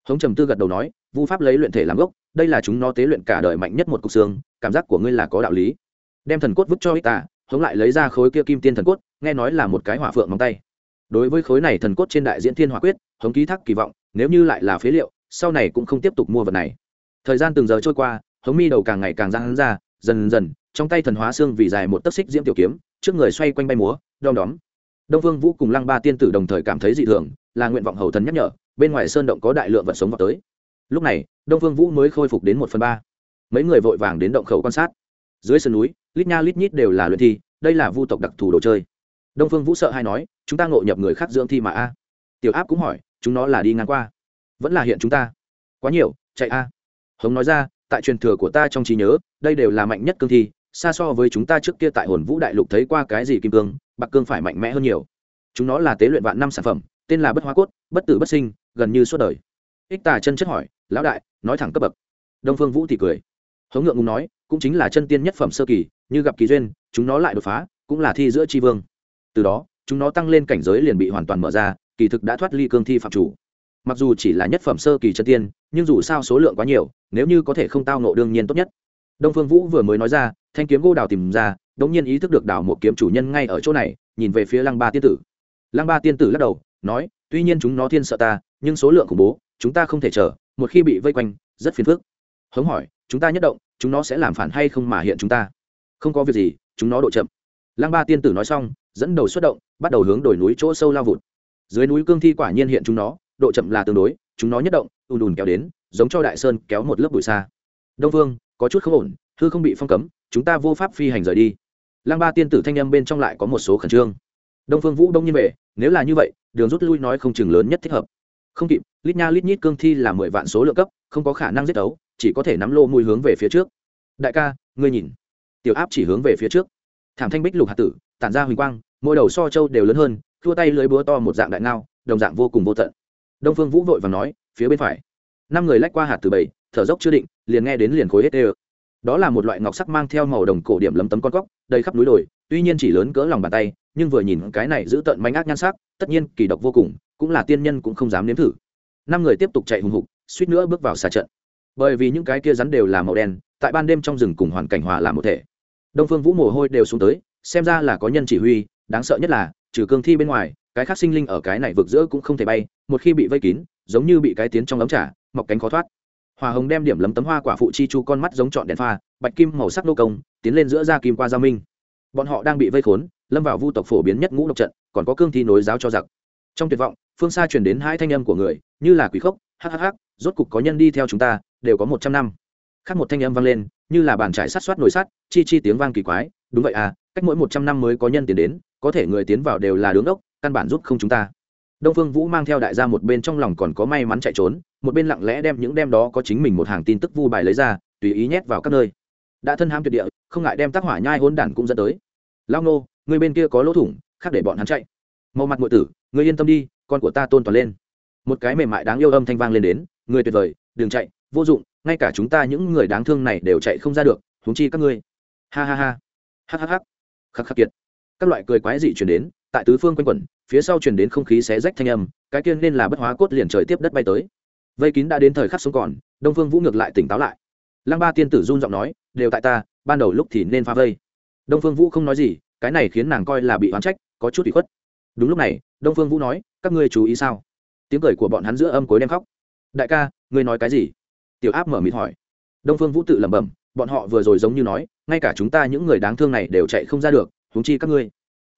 Hống trầm tư gật đầu nói, vu pháp lấy luyện thể làm gốc, đây là chúng nó tế luyện cả đời mạnh nhất một cục xương, cảm giác của ngươi là có đạo lý đem thần cốt vứt cho ích ta, hống lại lấy ra khối kia kim tiên thần cốt nghe nói là một cái hỏa phượng móng tay. Đối với khối này thần cốt trên đại diễn thiên hỏa quyết hống ký thác kỳ vọng nếu như lại là phế liệu sau này cũng không tiếp tục mua vật này. Thời gian từng giờ trôi qua hống mi đầu càng ngày càng ra hắn ra dần dần trong tay thần hóa xương vì dài một tấc xích diễm tiểu kiếm trước người xoay quanh bay múa đom đóm. Đông vương vũ cùng lăng ba tiên tử đồng thời cảm thấy dị thường là nguyện vọng hầu thần nhắc nhở bên ngoài sơn động có đại lượng vật sống vào tới. Lúc này đông vương vũ mới khôi phục đến một phần ba. Mấy người vội vàng đến động khẩu quan sát dưới sườn núi, lít nha lít nhít đều là luyện thi, đây là vu tộc đặc thù đồ chơi. Đông phương vũ sợ hay nói, chúng ta ngộ nhập người khác dưỡng thi mà a. Tiểu áp cũng hỏi, chúng nó là đi ngang qua, vẫn là hiện chúng ta? Quá nhiều, chạy a. Hống nói ra, tại truyền thừa của ta trong trí nhớ, đây đều là mạnh nhất cương thi, xa so với chúng ta trước kia tại hồn vũ đại lục thấy qua cái gì kim cương, bạc cương phải mạnh mẽ hơn nhiều. Chúng nó là tế luyện vạn năm sản phẩm, tên là bất hóa cốt, bất tử bất sinh, gần như suốt đời. Ích tà chân chất hỏi, lão đại, nói thẳng cấp bậc. Đông phương vũ thì cười. Hống ngượng ngùng nói cũng chính là chân tiên nhất phẩm sơ kỳ, như gặp kỳ duyên, chúng nó lại đột phá, cũng là thi giữa tri vương. Từ đó, chúng nó tăng lên cảnh giới liền bị hoàn toàn mở ra, kỳ thực đã thoát ly cương thi phạm chủ. Mặc dù chỉ là nhất phẩm sơ kỳ chân tiên, nhưng dù sao số lượng quá nhiều, nếu như có thể không tao nộ đương nhiên tốt nhất. Đông phương vũ vừa mới nói ra, thanh kiếm gô đào tìm ra, đống nhiên ý thức được đào một kiếm chủ nhân ngay ở chỗ này, nhìn về phía lăng ba tiên tử. Lăng ba tiên tử lắc đầu, nói, tuy nhiên chúng nó thiên sợ ta, nhưng số lượng khủng bố, chúng ta không thể chờ, một khi bị vây quanh, rất phiền phức. Hống hỏi, chúng ta nhất động chúng nó sẽ làm phản hay không mà hiện chúng ta? Không có việc gì, chúng nó độ chậm. Lăng ba tiên tử nói xong, dẫn đầu xuất động, bắt đầu hướng đồi núi chỗ sâu lao vụt. Dưới núi cương thi quả nhiên hiện chúng nó, độ chậm là tương đối, chúng nó nhất động, ùn ùn kéo đến, giống cho đại sơn kéo một lớp bụi xa. Đông vương, có chút không ổn hư không bị phong cấm, chúng ta vô pháp phi hành rời đi. Lăng ba tiên tử thanh âm bên trong lại có một số khẩn trương. Đông phương vũ đông nhiên về, nếu là như vậy, đường rút lui nói không chừng lớn nhất thích hợp. Không kịp, lít nha lít nhít cương thi là mười vạn số lượng cấp, không có khả năng giết đấu chỉ có thể nắm lô mùi hướng về phía trước. Đại ca, ngươi nhìn. Tiểu áp chỉ hướng về phía trước. Thảm thanh bích lục hạt tử, tản ra huỳnh quang, mỗi đầu so châu đều lớn hơn thua tay lưới búa to một dạng đại ngao, đồng dạng vô cùng vô tận. Đông phương vũ vội và nói, phía bên phải. Năm người lách qua hạt từ bảy thở dốc chưa định, liền nghe đến liền khối hết ê đó là một loại ngọc sắc mang theo màu đồng cổ điểm lấm tấm con cóc, đầy khắp núi đồi, tuy nhiên chỉ lớn cỡ lòng bàn tay, nhưng vừa nhìn cái này giữ tận manh ác nhan sắc, tất nhiên kỳ độc vô cùng, cũng là tiên nhân cũng không dám nếm thử. Năm người tiếp tục chạy hùng hục, suýt nữa bước vào xà trận bởi vì những cái kia rắn đều là màu đen, tại ban đêm trong rừng cùng hoàn cảnh hòa làm một thể. Đông phương vũ mồ hôi đều xuống tới, xem ra là có nhân chỉ huy, đáng sợ nhất là, trừ cương thi bên ngoài, cái khác sinh linh ở cái này vực giữa cũng không thể bay, một khi bị vây kín, giống như bị cái tiến trong ấm trả mọc cánh khó thoát. Hòa hồng đem điểm lấm tấm hoa quả phụ chi chu con mắt giống trọn đèn pha, bạch kim màu sắc nô công, tiến lên giữa da kim qua gia minh. Bọn họ đang bị vây khốn, lâm vào vu tộc phổ biến nhất ngũ độc trận, còn có cương thi nối giáo cho giặc. Trong tuyệt vọng, phương xa truyền đến hai thanh âm của người, như là quỷ khốc hắc hắc, rốt cục có nhân đi theo chúng ta đều có một trăm năm. Khác một thanh âm vang lên, như là bàn trải sát soát nồi sắt, chi chi tiếng vang kỳ quái, đúng vậy à cách mỗi một trăm năm mới có nhân tiền đến, có thể người tiến vào đều là đứng đốc, căn bản giúp không chúng ta. Đông phương vũ mang theo đại gia một bên trong lòng còn có may mắn chạy trốn, một bên lặng lẽ đem những đem đó có chính mình một hàng tin tức vu bài lấy ra, tùy ý nhét vào các nơi. Đã thân ham tuyệt địa, không ngại đem tác hỏa nhai hôn đản cũng dẫn tới. Lao nô, người bên kia có lỗ thủng, khác để bọn hắn chạy. Màu mặt ngụy tử người yên tâm đi, con của ta tôn toàn lên. Một cái mềm mại đáng yêu âm thanh vang lên đến, người tuyệt vời, đừng chạy vô dụng, ngay cả chúng ta những người đáng thương này đều chạy không ra được, huống chi các ngươi. Ha ha ha. Ha ha ha. Khắc khắc kiệt. Các loại cười quái dị chuyển đến, tại tứ phương quanh quẩn, phía sau chuyển đến không khí xé rách thanh âm, cái kia nên là bất hóa cốt liền trời tiếp đất bay tới. Vây kín đã đến thời khắc sống còn, đông phương vũ ngược lại tỉnh táo lại. Lăng ba tiên tử run giọng nói, đều tại ta, ban đầu lúc thì nên phá vây. Đông phương vũ không nói gì, cái này khiến nàng coi là bị oán trách, có chút bị khuất. Đúng lúc này, đông phương vũ nói, các ngươi chú ý sao? Tiếng cười của bọn hắn giữa âm cối đem khóc. Đại ca, ngươi nói cái gì? Tiểu áp mở mịt hỏi. Đông phương vũ tự lẩm bẩm, bọn họ vừa rồi giống như nói, ngay cả chúng ta những người đáng thương này đều chạy không ra được, huống chi các ngươi.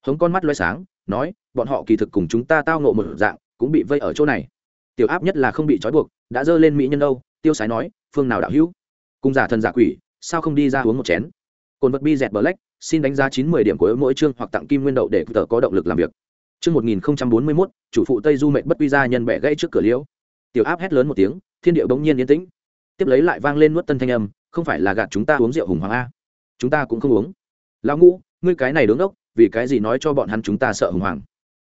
Hống con mắt loay sáng, nói, bọn họ kỳ thực cùng chúng ta tao ngộ một dạng, cũng bị vây ở chỗ này. Tiểu áp nhất là không bị trói buộc, đã dơ lên mỹ nhân đâu, tiêu sái nói, phương nào đạo hữu? Cùng giả thần giả quỷ, sao không đi ra uống một chén? Cồn vật bi dẹt black, xin đánh giá chín mươi điểm của mỗi chương hoặc tặng kim nguyên đậu để tờ có động lực làm việc. Chương một nghìn bốn mươi mốt, chủ phụ tây du mệnh bất quy ra nhân bẻ gãy trước cửa liễu. Tiểu áp hét lớn một tiếng, thiên điệu bỗng nhiên yên tĩnh tiếp lấy lại vang lên nuốt tân thanh âm, không phải là gạt chúng ta uống rượu hùng hoàng a. Chúng ta cũng không uống. Lão ngũ, ngươi cái này đứng đốc, vì cái gì nói cho bọn hắn chúng ta sợ hùng hoàng?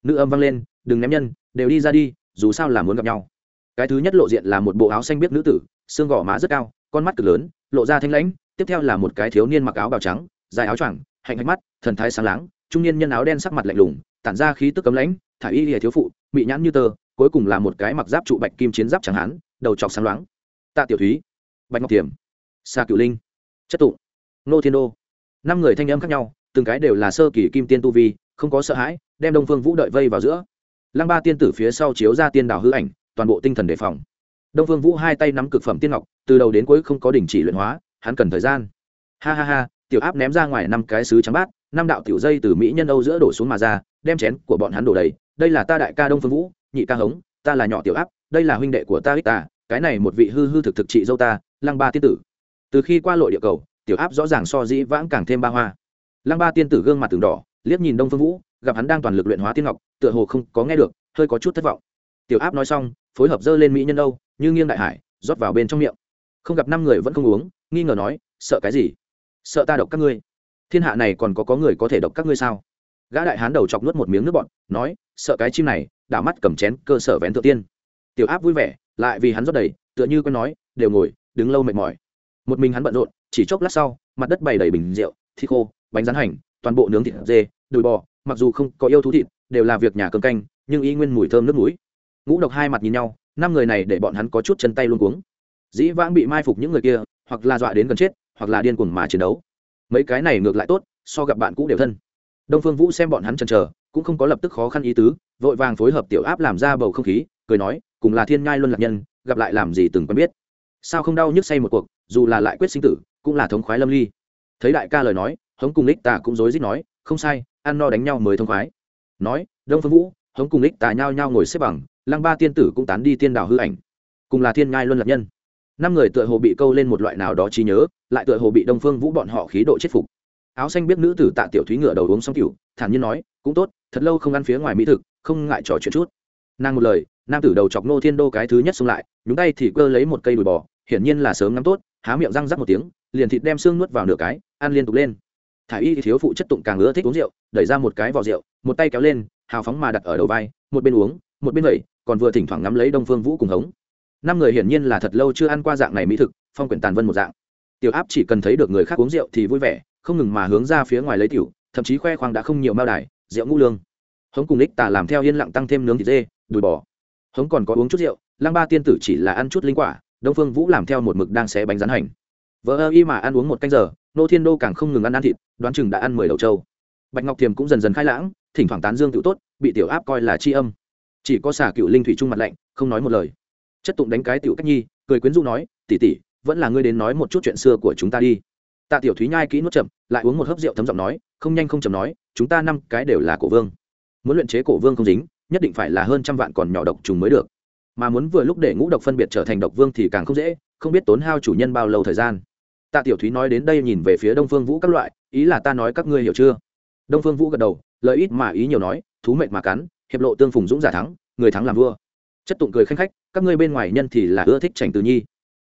Nữ âm vang lên, đừng ném nhân, đều đi ra đi, dù sao là muốn gặp nhau. Cái thứ nhất lộ diện là một bộ áo xanh biết nữ tử, xương gò má rất cao, con mắt cực lớn, lộ ra thanh lãnh, tiếp theo là một cái thiếu niên mặc áo bào trắng, dài áo choàng, hạnh hạnh mắt, thần thái sáng láng, trung niên nhân áo đen sắc mặt lạnh lùng, tản ra khí tức cấm lãnh, thả y lìa thiếu phụ, mị nhãn như tơ, cuối cùng là một cái mặc giáp trụ bạch kim chiến giáp chẳng hán, đầu chọc sáng loáng tạ tiểu thúy, bạch ngọc tiềm xa cựu linh, chất tụ nô thiên đô. Năm người thanh âm khác nhau, từng cái đều là sơ kỳ kim tiên tu vi, không có sợ hãi, đem đông phương vũ đợi vây vào giữa. Lăng ba tiên tử phía sau chiếu ra tiên đảo hư ảnh, toàn bộ tinh thần đề phòng. Đông phương vũ hai tay nắm cực phẩm tiên ngọc, từ đầu đến cuối không có đình chỉ luyện hóa, hắn cần thời gian. Ha ha ha, tiểu áp ném ra ngoài năm cái sứ trắng bát, năm đạo tiểu dây từ mỹ nhân âu giữa đổ xuống mà ra, đem chén của bọn hắn đổ đầy. Đây là ta đại ca đông phương vũ, nhị ca hống, ta là nhỏ tiểu áp, đây là huynh đệ của ta ích ta cái này một vị hư hư thực thực trị dâu ta, lăng ba tiên tử. Từ khi qua lội địa cầu, tiểu áp rõ ràng so dĩ vãng càng thêm ba hoa. Lăng ba tiên tử gương mặt từng đỏ, liếc nhìn đông phương vũ, gặp hắn đang toàn lực luyện hóa tiên ngọc, tựa hồ không có nghe được, hơi có chút thất vọng. Tiểu áp nói xong, phối hợp dơ lên mỹ nhân âu, như nghiêng đại hải, rót vào bên trong miệng. Không gặp năm người vẫn không uống, nghi ngờ nói, sợ cái gì? Sợ ta độc các ngươi? Thiên hạ này còn có có người có thể độc các ngươi sao? Gã đại hán đầu chọc nuốt một miếng nước bọn nói, sợ cái chim này, đảo mắt cầm chén cơ sở vén tự tiên. Tiểu áp vui vẻ lại vì hắn rót đầy, tựa như con nói, đều ngồi, đứng lâu mệt mỏi. Một mình hắn bận rộn, chỉ chốc lát sau, mặt đất bày đầy bình rượu, thịt khô, bánh rán hành, toàn bộ nướng thịt dê, đùi bò, mặc dù không có yêu thú thịt, đều là việc nhà cơm canh, nhưng y nguyên mùi thơm nước mũi. Ngũ độc hai mặt nhìn nhau, năm người này để bọn hắn có chút chân tay luôn cuống. Dĩ vãng bị mai phục những người kia, hoặc là dọa đến gần chết, hoặc là điên cuồng mà chiến đấu. Mấy cái này ngược lại tốt, so gặp bạn cũ đều thân. Đông phương vũ xem bọn hắn chần chờ, cũng không có lập tức khó khăn ý tứ, vội vàng phối hợp tiểu áp làm ra bầu không khí cười nói, cùng là thiên ngai luân lạc nhân, gặp lại làm gì từng quen biết. Sao không đau nhức say một cuộc, dù là lại quyết sinh tử, cũng là thống khoái lâm ly. Thấy đại ca lời nói, hống cùng lích tà cũng rối rít nói, không sai, ăn no đánh nhau mới thống khoái. Nói, đông phương vũ, hống cùng lích tà nhao nhao ngồi xếp bằng, lăng ba tiên tử cũng tán đi tiên đảo hư ảnh. Cùng là thiên ngai luân lạc nhân. Năm người tựa hồ bị câu lên một loại nào đó trí nhớ, lại tựa hồ bị đông phương vũ bọn họ khí độ chết phục. Áo xanh biết nữ tử tạ tiểu thúy ngựa đầu uống xong cửu thản nhiên nói, cũng tốt, thật lâu không ăn phía ngoài mỹ thực, không ngại trò chuyện chút nàng một lời, nam tử đầu chọc nô thiên đô cái thứ nhất xông lại, nhúng tay thì cơ lấy một cây đùi bò, hiển nhiên là sớm ngắm tốt, há miệng răng rắc một tiếng, liền thịt đem xương nuốt vào nửa cái, ăn liên tục lên. Thả y thì thiếu phụ chất tụng càng ưa thích uống rượu, đẩy ra một cái vỏ rượu, một tay kéo lên, hào phóng mà đặt ở đầu vai, một bên uống, một bên vẩy còn vừa thỉnh thoảng ngắm lấy đông phương vũ cùng hống. Năm người hiển nhiên là thật lâu chưa ăn qua dạng này mỹ thực, phong quyển tàn vân một dạng. Tiểu áp chỉ cần thấy được người khác uống rượu thì vui vẻ, không ngừng mà hướng ra phía ngoài lấy tiểu, thậm chí khoe khoang đã không nhiều mao đài, rượu ngũ lương. Hống cùng ních tà làm theo yên lặng tăng thêm nướng thịt dê đùi bò. Hống còn có uống chút rượu, lăng ba tiên tử chỉ là ăn chút linh quả, đông phương vũ làm theo một mực đang xé bánh rán hành. Vợ ơ y mà ăn uống một canh giờ, nô thiên đô càng không ngừng ăn ăn thịt, đoán chừng đã ăn mười đầu trâu. Bạch ngọc thiềm cũng dần dần khai lãng, thỉnh thoảng tán dương tự tốt, bị tiểu áp coi là tri âm. Chỉ có xả cựu linh thủy trung mặt lạnh, không nói một lời. Chất tụng đánh cái tiểu cách nhi, cười quyến rũ nói tỉ tỉ vẫn là ngươi đến nói một chút chuyện xưa của chúng ta đi. Tạ tiểu thúy nhai kỹ nuốt chậm, lại uống một hớp rượu thấm giọng nói, không nhanh không chậm nói, chúng ta năm cái đều là cổ vương. Muốn luyện chế cổ vương không dính nhất định phải là hơn trăm vạn còn nhỏ độc trùng mới được. Mà muốn vừa lúc để ngũ độc phân biệt trở thành độc vương thì càng không dễ, không biết tốn hao chủ nhân bao lâu thời gian. Tạ tiểu thúy nói đến đây nhìn về phía đông phương vũ các loại, ý là ta nói các ngươi hiểu chưa? Đông phương vũ gật đầu lợi ít mà ý nhiều nói, thú mệnh mà cắn, hiệp lộ tương phùng dũng giả thắng, người thắng làm vua. Chất tụng cười khanh khách, các ngươi bên ngoài nhân thì là ưa thích trành từ nhi.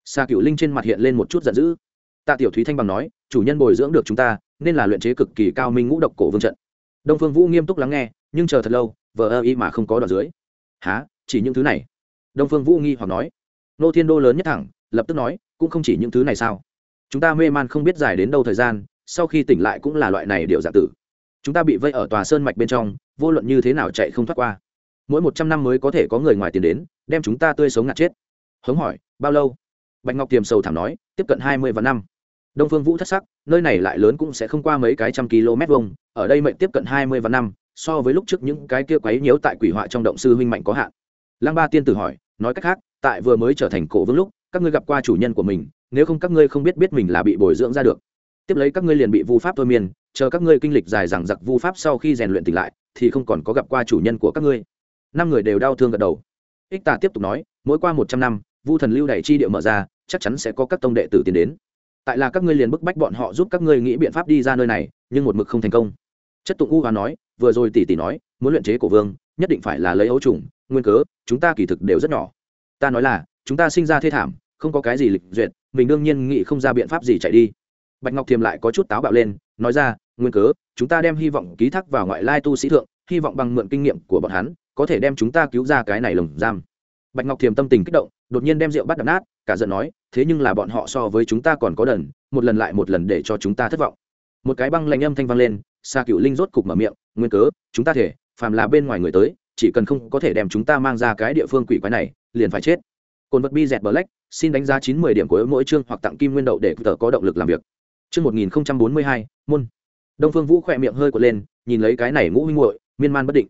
Xa cựu linh trên mặt hiện lên một chút giận dữ. Tạ tiểu thúy thanh bằng nói, chủ nhân bồi dưỡng được chúng ta, nên là luyện chế cực kỳ cao minh ngũ độc cổ vương trận. Đông phương vũ nghiêm túc lắng nghe nhưng chờ thật lâu, vờ ơ y mà không có đoạn dưới. Há chỉ những thứ này? Đông phương vũ nghi hoặc nói. Nô thiên đô lớn nhất thẳng, lập tức nói, cũng không chỉ những thứ này sao? Chúng ta mê man không biết dài đến đâu thời gian, sau khi tỉnh lại cũng là loại này điệu giả tử. Chúng ta bị vây ở tòa sơn mạch bên trong, vô luận như thế nào chạy không thoát qua. Mỗi một trăm năm mới có thể có người ngoài tiền đến, đem chúng ta tươi sống ngạt chết. Hống hỏi, bao lâu? Bạch ngọc tiềm sầu thảm nói, tiếp cận hai mươi vạn năm. Đông phương vũ thất sắc, nơi này lại lớn cũng sẽ không qua mấy cái trăm km vông ở đây mệnh tiếp cận hai mươi vạn năm so với lúc trước những cái kia quấy nhiễu tại quỷ họa trong động sư huynh mạnh có hạn. Lăng ba tiên tử hỏi, nói cách khác, tại vừa mới trở thành cổ vương lúc, các ngươi gặp qua chủ nhân của mình, nếu không các ngươi không biết biết mình là bị bồi dưỡng ra được. Tiếp lấy các ngươi liền bị vu pháp thôi miên, chờ các ngươi kinh lịch dài rằng giặc vu pháp sau khi rèn luyện tỉnh lại, thì không còn có gặp qua chủ nhân của các ngươi. Năm người đều đau thương gật đầu. Ích tà tiếp tục nói, mỗi qua một trăm năm, vu thần lưu đẩy chi địa mở ra, chắc chắn sẽ có các tông đệ tử tiến đến. Tại là các ngươi liền bức bách bọn họ giúp các ngươi nghĩ biện pháp đi ra nơi này, nhưng một mực không thành công. Chất tụng u và nói vừa rồi tỷ tỷ nói, muốn luyện chế cổ vương, nhất định phải là lấy ấu trùng, nguyên cớ, chúng ta kỳ thực đều rất nhỏ. Ta nói là, chúng ta sinh ra thê thảm, không có cái gì lịch duyệt, mình đương nhiên nghĩ không ra biện pháp gì chạy đi. Bạch ngọc thiềm lại có chút táo bạo lên, nói ra, nguyên cớ, chúng ta đem hy vọng ký thác vào ngoại lai tu sĩ thượng, hy vọng bằng mượn kinh nghiệm của bọn hắn, có thể đem chúng ta cứu ra cái này lồng giam. Bạch ngọc thiềm tâm tình kích động, đột nhiên đem rượu bắt đập nát, cả giận nói, thế nhưng là bọn họ so với chúng ta còn có đần, một lần lại một lần để cho chúng ta thất vọng. Một cái băng lạnh âm thanh vang lên xa cựu linh rốt cục mở miệng nguyên cớ, chúng ta thể, phàm là bên ngoài người tới, chỉ cần không có thể đem chúng ta mang ra cái địa phương quỷ quái này, liền phải chết. Cồn vật bi dẹt bờ lách xin đánh giá chín mươi điểm của mỗi chương hoặc tặng kim nguyên đậu để tờ có động lực làm việc. Chương một nghìn bốn mươi hai, môn. Đông phương vũ khỏe miệng hơi quật lên, nhìn lấy cái này ngũ huynh muội, miên man bất định.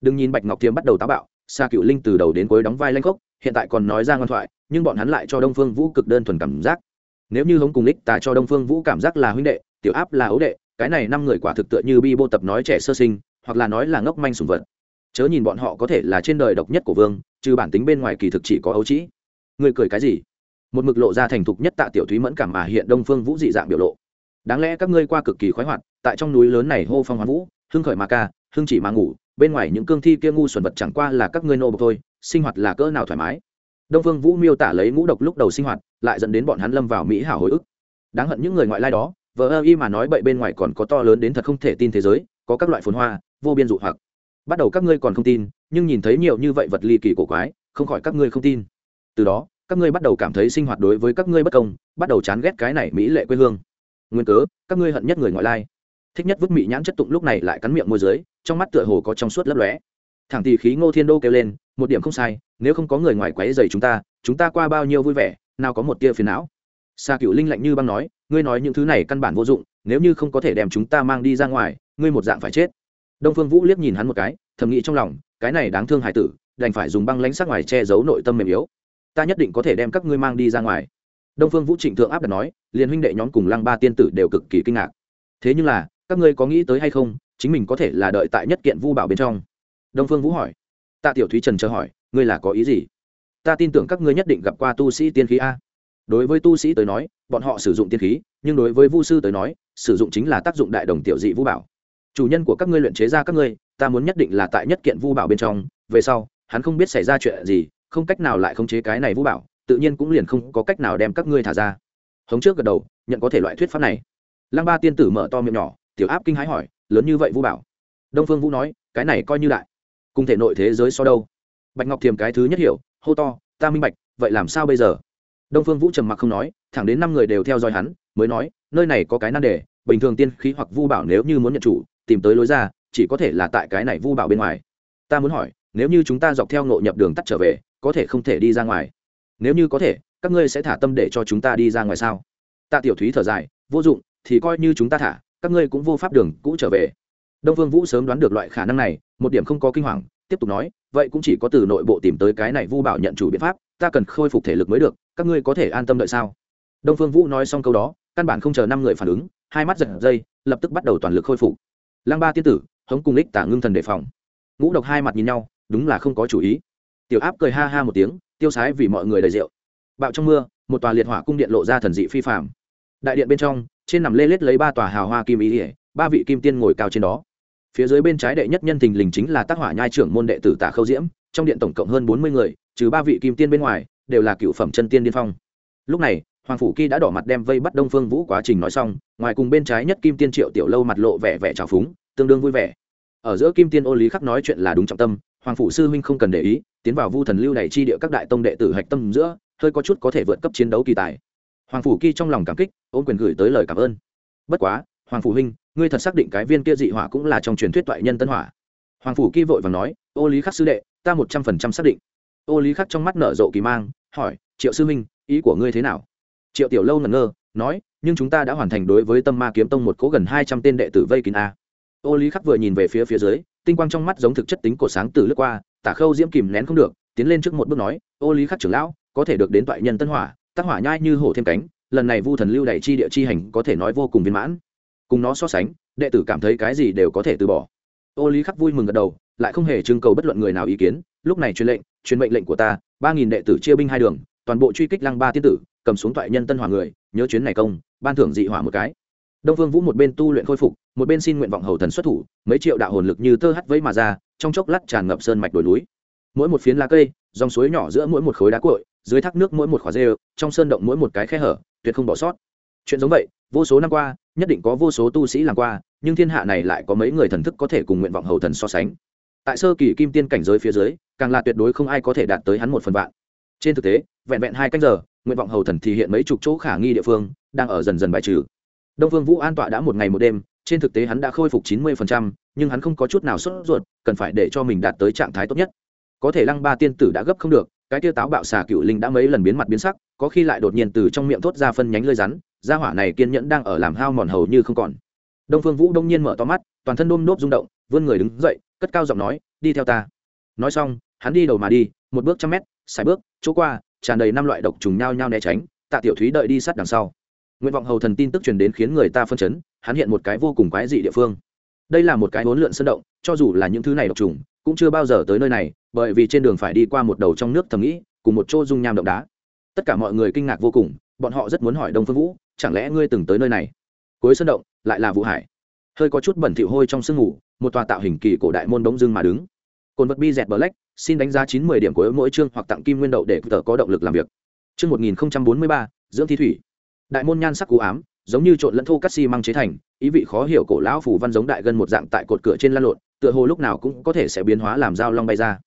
Đừng nhìn bạch ngọc thiêm bắt đầu táo bạo xa cựu linh từ đầu đến cuối đóng vai lanh khốc, hiện tại còn nói ra ngoan thoại, nhưng bọn hắn lại cho đông phương vũ cực đơn thuần cảm giác. Nếu như hống cùng lích tà cho đông phương vũ cảm giác là huynh đệ, tiểu áp là ấu đệ cái này năm người quả thực tựa như bi bô tập nói trẻ sơ sinh, hoặc là nói là ngốc manh sùng vật. Chớ nhìn bọn họ có thể là trên đời độc nhất của vương, trừ bản tính bên ngoài kỳ thực chỉ có ấu trĩ. Người cười cái gì? Một mực lộ ra thành thục nhất tạ tiểu thúy mẫn cảm mà hiện đông phương vũ dị dạng biểu lộ. Đáng lẽ các ngươi qua cực kỳ khoái hoạt, tại trong núi lớn này hô phong hoán vũ, hưng khởi mà ca, hưng chỉ mà ngủ, bên ngoài những cương thi kia ngu xuẩn vật chẳng qua là các ngươi nô bộc thôi, sinh hoạt là cỡ nào thoải mái. Đông phương vũ miêu tả lấy ngũ độc lúc đầu sinh hoạt, lại dẫn đến bọn hắn lâm vào mỹ hảo hồi ức. Đáng hận những người ngoại lai đó vợ ơ y mà nói bậy bên ngoài còn có to lớn đến thật không thể tin thế giới, có các loại phồn hoa, vô biên dụ hoặc. Bắt đầu các ngươi còn không tin, nhưng nhìn thấy nhiều như vậy vật ly kỳ cổ quái, không khỏi các ngươi không tin. Từ đó, các ngươi bắt đầu cảm thấy sinh hoạt đối với các ngươi bất công, bắt đầu chán ghét cái này mỹ lệ quê hương. Nguyên cớ, các ngươi hận nhất người ngoại lai. Thích nhất vứt mị nhãn chất tụng lúc này lại cắn miệng môi dưới, trong mắt tựa hồ có trong suốt lấp lóe. Thẳng thì khí ngô thiên đô kêu lên, một điểm không sai, nếu không có người ngoài quấy dày chúng ta chúng ta qua bao nhiêu vui vẻ, nào có một tia phiền não. Xa cựu linh lạnh như băng nói ngươi nói những thứ này căn bản vô dụng, nếu như không có thể đem chúng ta mang đi ra ngoài, ngươi một dạng phải chết. Đông phương vũ liếc nhìn hắn một cái, thầm nghĩ trong lòng, cái này đáng thương hải tử, đành phải dùng băng lánh sắc ngoài che giấu nội tâm mềm yếu. Ta nhất định có thể đem các ngươi mang đi ra ngoài. Đông phương vũ trịnh thượng áp đặt nói, liền huynh đệ nhóm cùng lăng ba tiên tử đều cực kỳ kinh ngạc. Thế nhưng là, các ngươi có nghĩ tới hay không, chính mình có thể là đợi tại nhất kiện vu bảo bên trong? Đông phương vũ hỏi. Tạ tiểu thúy trần chờ hỏi, ngươi là có ý gì? Ta tin tưởng các ngươi nhất định gặp qua tu sĩ tiên khí a đối với tu sĩ tới nói, bọn họ sử dụng tiên khí, nhưng đối với vu sư tới nói, sử dụng chính là tác dụng đại đồng tiểu dị vũ bảo. Chủ nhân của các ngươi luyện chế ra các ngươi, ta muốn nhất định là tại nhất kiện vu bảo bên trong, về sau, hắn không biết xảy ra chuyện gì, không cách nào lại khống chế cái này vũ bảo, tự nhiên cũng liền không có cách nào đem các ngươi thả ra. Hống trước gật đầu, nhận có thể loại thuyết pháp này. Lăng ba tiên tử mở to miệng nhỏ, tiểu áp kinh hãi hỏi, lớn như vậy vũ bảo? Đông phương vũ nói, cái này coi như đại. Cùng thể nội thế giới so đâu? Bạch ngọc thiềm cái thứ nhất hiểu, hô to, ta minh bạch, vậy làm sao bây giờ? Đông phương vũ trầm mặc không nói, thẳng đến năm người đều theo dõi hắn, mới nói, nơi này có cái nan đề, bình thường tiên khí hoặc vu bảo nếu như muốn nhận chủ, tìm tới lối ra, chỉ có thể là tại cái này vu bảo bên ngoài. Ta muốn hỏi, nếu như chúng ta dọc theo ngộ nhập đường tắt trở về, có thể không thể đi ra ngoài? Nếu như có thể, các ngươi sẽ thả tâm để cho chúng ta đi ra ngoài sao? Tạ tiểu thúy thở dài, vô dụng, thì coi như chúng ta thả, các ngươi cũng vô pháp đường cũ trở về. Đông Phương vũ sớm đoán được loại khả năng này, một điểm không có kinh hoàng, tiếp tục nói, vậy cũng chỉ có từ nội bộ tìm tới cái này vu bảo nhận chủ biện pháp, ta cần khôi phục thể lực mới được các ngươi có thể an tâm đợi sao? Đông phương vũ nói xong câu đó, căn bản không chờ năm người phản ứng, hai mắt giật dây, lập tức bắt đầu toàn lực khôi phục. Lăng ba tiên tử, hống cùng lích tả ngưng thần đề phòng. Ngũ độc hai mặt nhìn nhau, đúng là không có chủ ý. Tiểu áp cười ha ha một tiếng, tiêu sái vì mọi người đầy rượu. Bạo trong mưa, một tòa liệt hỏa cung điện lộ ra thần dị phi phạm đại điện bên trong, trên nằm lê lết lấy ba tòa hào hoa kim ý ỉa, ba vị kim tiên ngồi cao trên đó. Phía dưới bên trái đệ nhất nhân thình lình chính là tác hỏa nhai trưởng môn đệ tử tả khâu diễm, trong điện tổng cộng hơn bốn mươi người, trừ ba vị kim tiên bên ngoài đều là cựu phẩm chân tiên điên phong. Lúc này, hoàng phủ kỳ đã đỏ mặt đem vây bắt đông phương vũ quá trình nói xong, ngoài cùng bên trái nhất kim tiên triệu tiểu lâu mặt lộ vẻ vẻ trào phúng, tương đương vui vẻ. Ở giữa kim tiên ô lý khắc nói chuyện là đúng trọng tâm, hoàng phủ sư huynh không cần để ý, tiến vào vu thần lưu này chi địa các đại tông đệ tử hạch tâm giữa, hơi có chút có thể vượt cấp chiến đấu kỳ tài. Hoàng phủ kỳ trong lòng cảm kích ôn quyền gửi tới lời cảm ơn. Bất quá, hoàng phủ huynh, ngươi thật xác định cái viên kia dị hỏa cũng là trong truyền thuyết toại nhân tân hỏa. Hoàng phủ kỳ vội và nói, ô lý khắc sư đệ, ta một trăm phần trăm xác định ô lý khắc trong mắt nở rộ kỳ mang hỏi triệu sư Minh, ý của ngươi thế nào? Triệu tiểu lâu ngẩn ngơ nói nhưng chúng ta đã hoàn thành đối với tâm ma kiếm tông một cố gần hai trăm tên đệ tử vây kín a. Ô lý khắc vừa nhìn về phía phía dưới tinh quang trong mắt giống thực chất tính cổ sáng từ lướt qua tả khâu diễm kìm nén không được tiến lên trước một bước nói ô lý khắc trưởng lão có thể được đến toại nhân tân hỏa tác hỏa nhai như hổ thêm cánh lần này vu thần lưu đẩy chi địa chi hành có thể nói vô cùng viên mãn. Cùng nó so sánh đệ tử cảm thấy cái gì đều có thể từ bỏ. Ô lý khắc vui mừng gật đầu lại không hề trưng cầu bất luận người nào ý kiến. Lúc này truyền lệnh, truyền mệnh lệnh của ta, ba nghìn đệ tử chia binh hai đường, toàn bộ truy kích lăng ba tiên tử, cầm xuống thoại nhân tân hỏa người, nhớ chuyến này công, ban thưởng dị hỏa một cái. Đông phương vũ một bên tu luyện khôi phục, một bên xin nguyện vọng hầu thần xuất thủ, mấy triệu đạo hồn lực như tơ hắt vẫy mà ra, trong chốc lát tràn ngập sơn mạch đồi núi. Mỗi một phiến lá cây, dòng suối nhỏ giữa mỗi một khối đá cội dưới thác nước mỗi một khóa rêu, trong sơn động mỗi một cái khe hở, tuyệt không bỏ sót. Chuyện giống vậy, vô số năm qua, nhất định có vô số tu sĩ làm qua, nhưng thiên hạ này lại có mấy người thần thức có thể cùng nguyện vọng hầu thần so sánh tại sơ kỳ kim tiên cảnh giới phía dưới, càng là tuyệt đối không ai có thể đạt tới hắn một phần vạn. Trên thực tế, vẹn vẹn hai canh giờ nguyện vọng hầu thần thì hiện mấy chục chỗ khả nghi địa phương, đang ở dần dần bài trừ. Đông phương vũ an tọa đã một ngày một đêm, trên thực tế hắn đã khôi phục chín mươi nhưng hắn không có chút nào sốt ruột, cần phải để cho mình đạt tới trạng thái tốt nhất. Có thể lăng ba tiên tử đã gấp không được, cái tiêu táo bạo xà cựu linh đã mấy lần biến mặt biến sắc, có khi lại đột nhiên từ trong miệng thốt ra phân nhánh lơi rắn, gia hỏa này kiên nhẫn đang ở làm hao mòn hầu như không còn. Đông phương vũ đông nhiên mở to mắt, toàn thân đôm nốt rung động, vươn người đứng dậy cất cao giọng nói, đi theo ta. Nói xong, hắn đi đầu mà đi, một bước trăm mét xài bước, chỗ qua, tràn đầy năm loại độc trùng nhao nhao né tránh, tạ tiểu thúy đợi đi sát đằng sau. Nguyện vọng hầu thần tin tức truyền đến khiến người ta phân chấn, hắn hiện một cái vô cùng quái dị địa phương. Đây là một cái hỗn lượn sân động, cho dù là những thứ này độc trùng, cũng chưa bao giờ tới nơi này, bởi vì trên đường phải đi qua một đầu trong nước thầm nghĩ, cùng một chỗ dung nham động đá. Tất cả mọi người kinh ngạc vô cùng, bọn họ rất muốn hỏi đông phương vũ, chẳng lẽ ngươi từng tới nơi này? Cuối sân động lại là vũ hải? Hơi có chút bẩn thỉu hôi trong sương ngủ một tòa tạo hình kỳ cổ đại môn đống dưng mà đứng. Cồn vật bi dẹt black, xin đánh giá chín mươi điểm của mỗi chương hoặc tặng kim nguyên đậu để tờ có động lực làm việc. Chương một nghìn bốn mươi ba, dưỡng thi thủy. Đại môn nhan sắc cú ám, giống như trộn lẫn thô cắt xi măng chế thành, ý vị khó hiểu cổ lão phủ văn giống đại gân một dạng tại cột cửa trên lan lộn, tựa hồ lúc nào cũng có thể sẽ biến hóa làm dao long bay ra.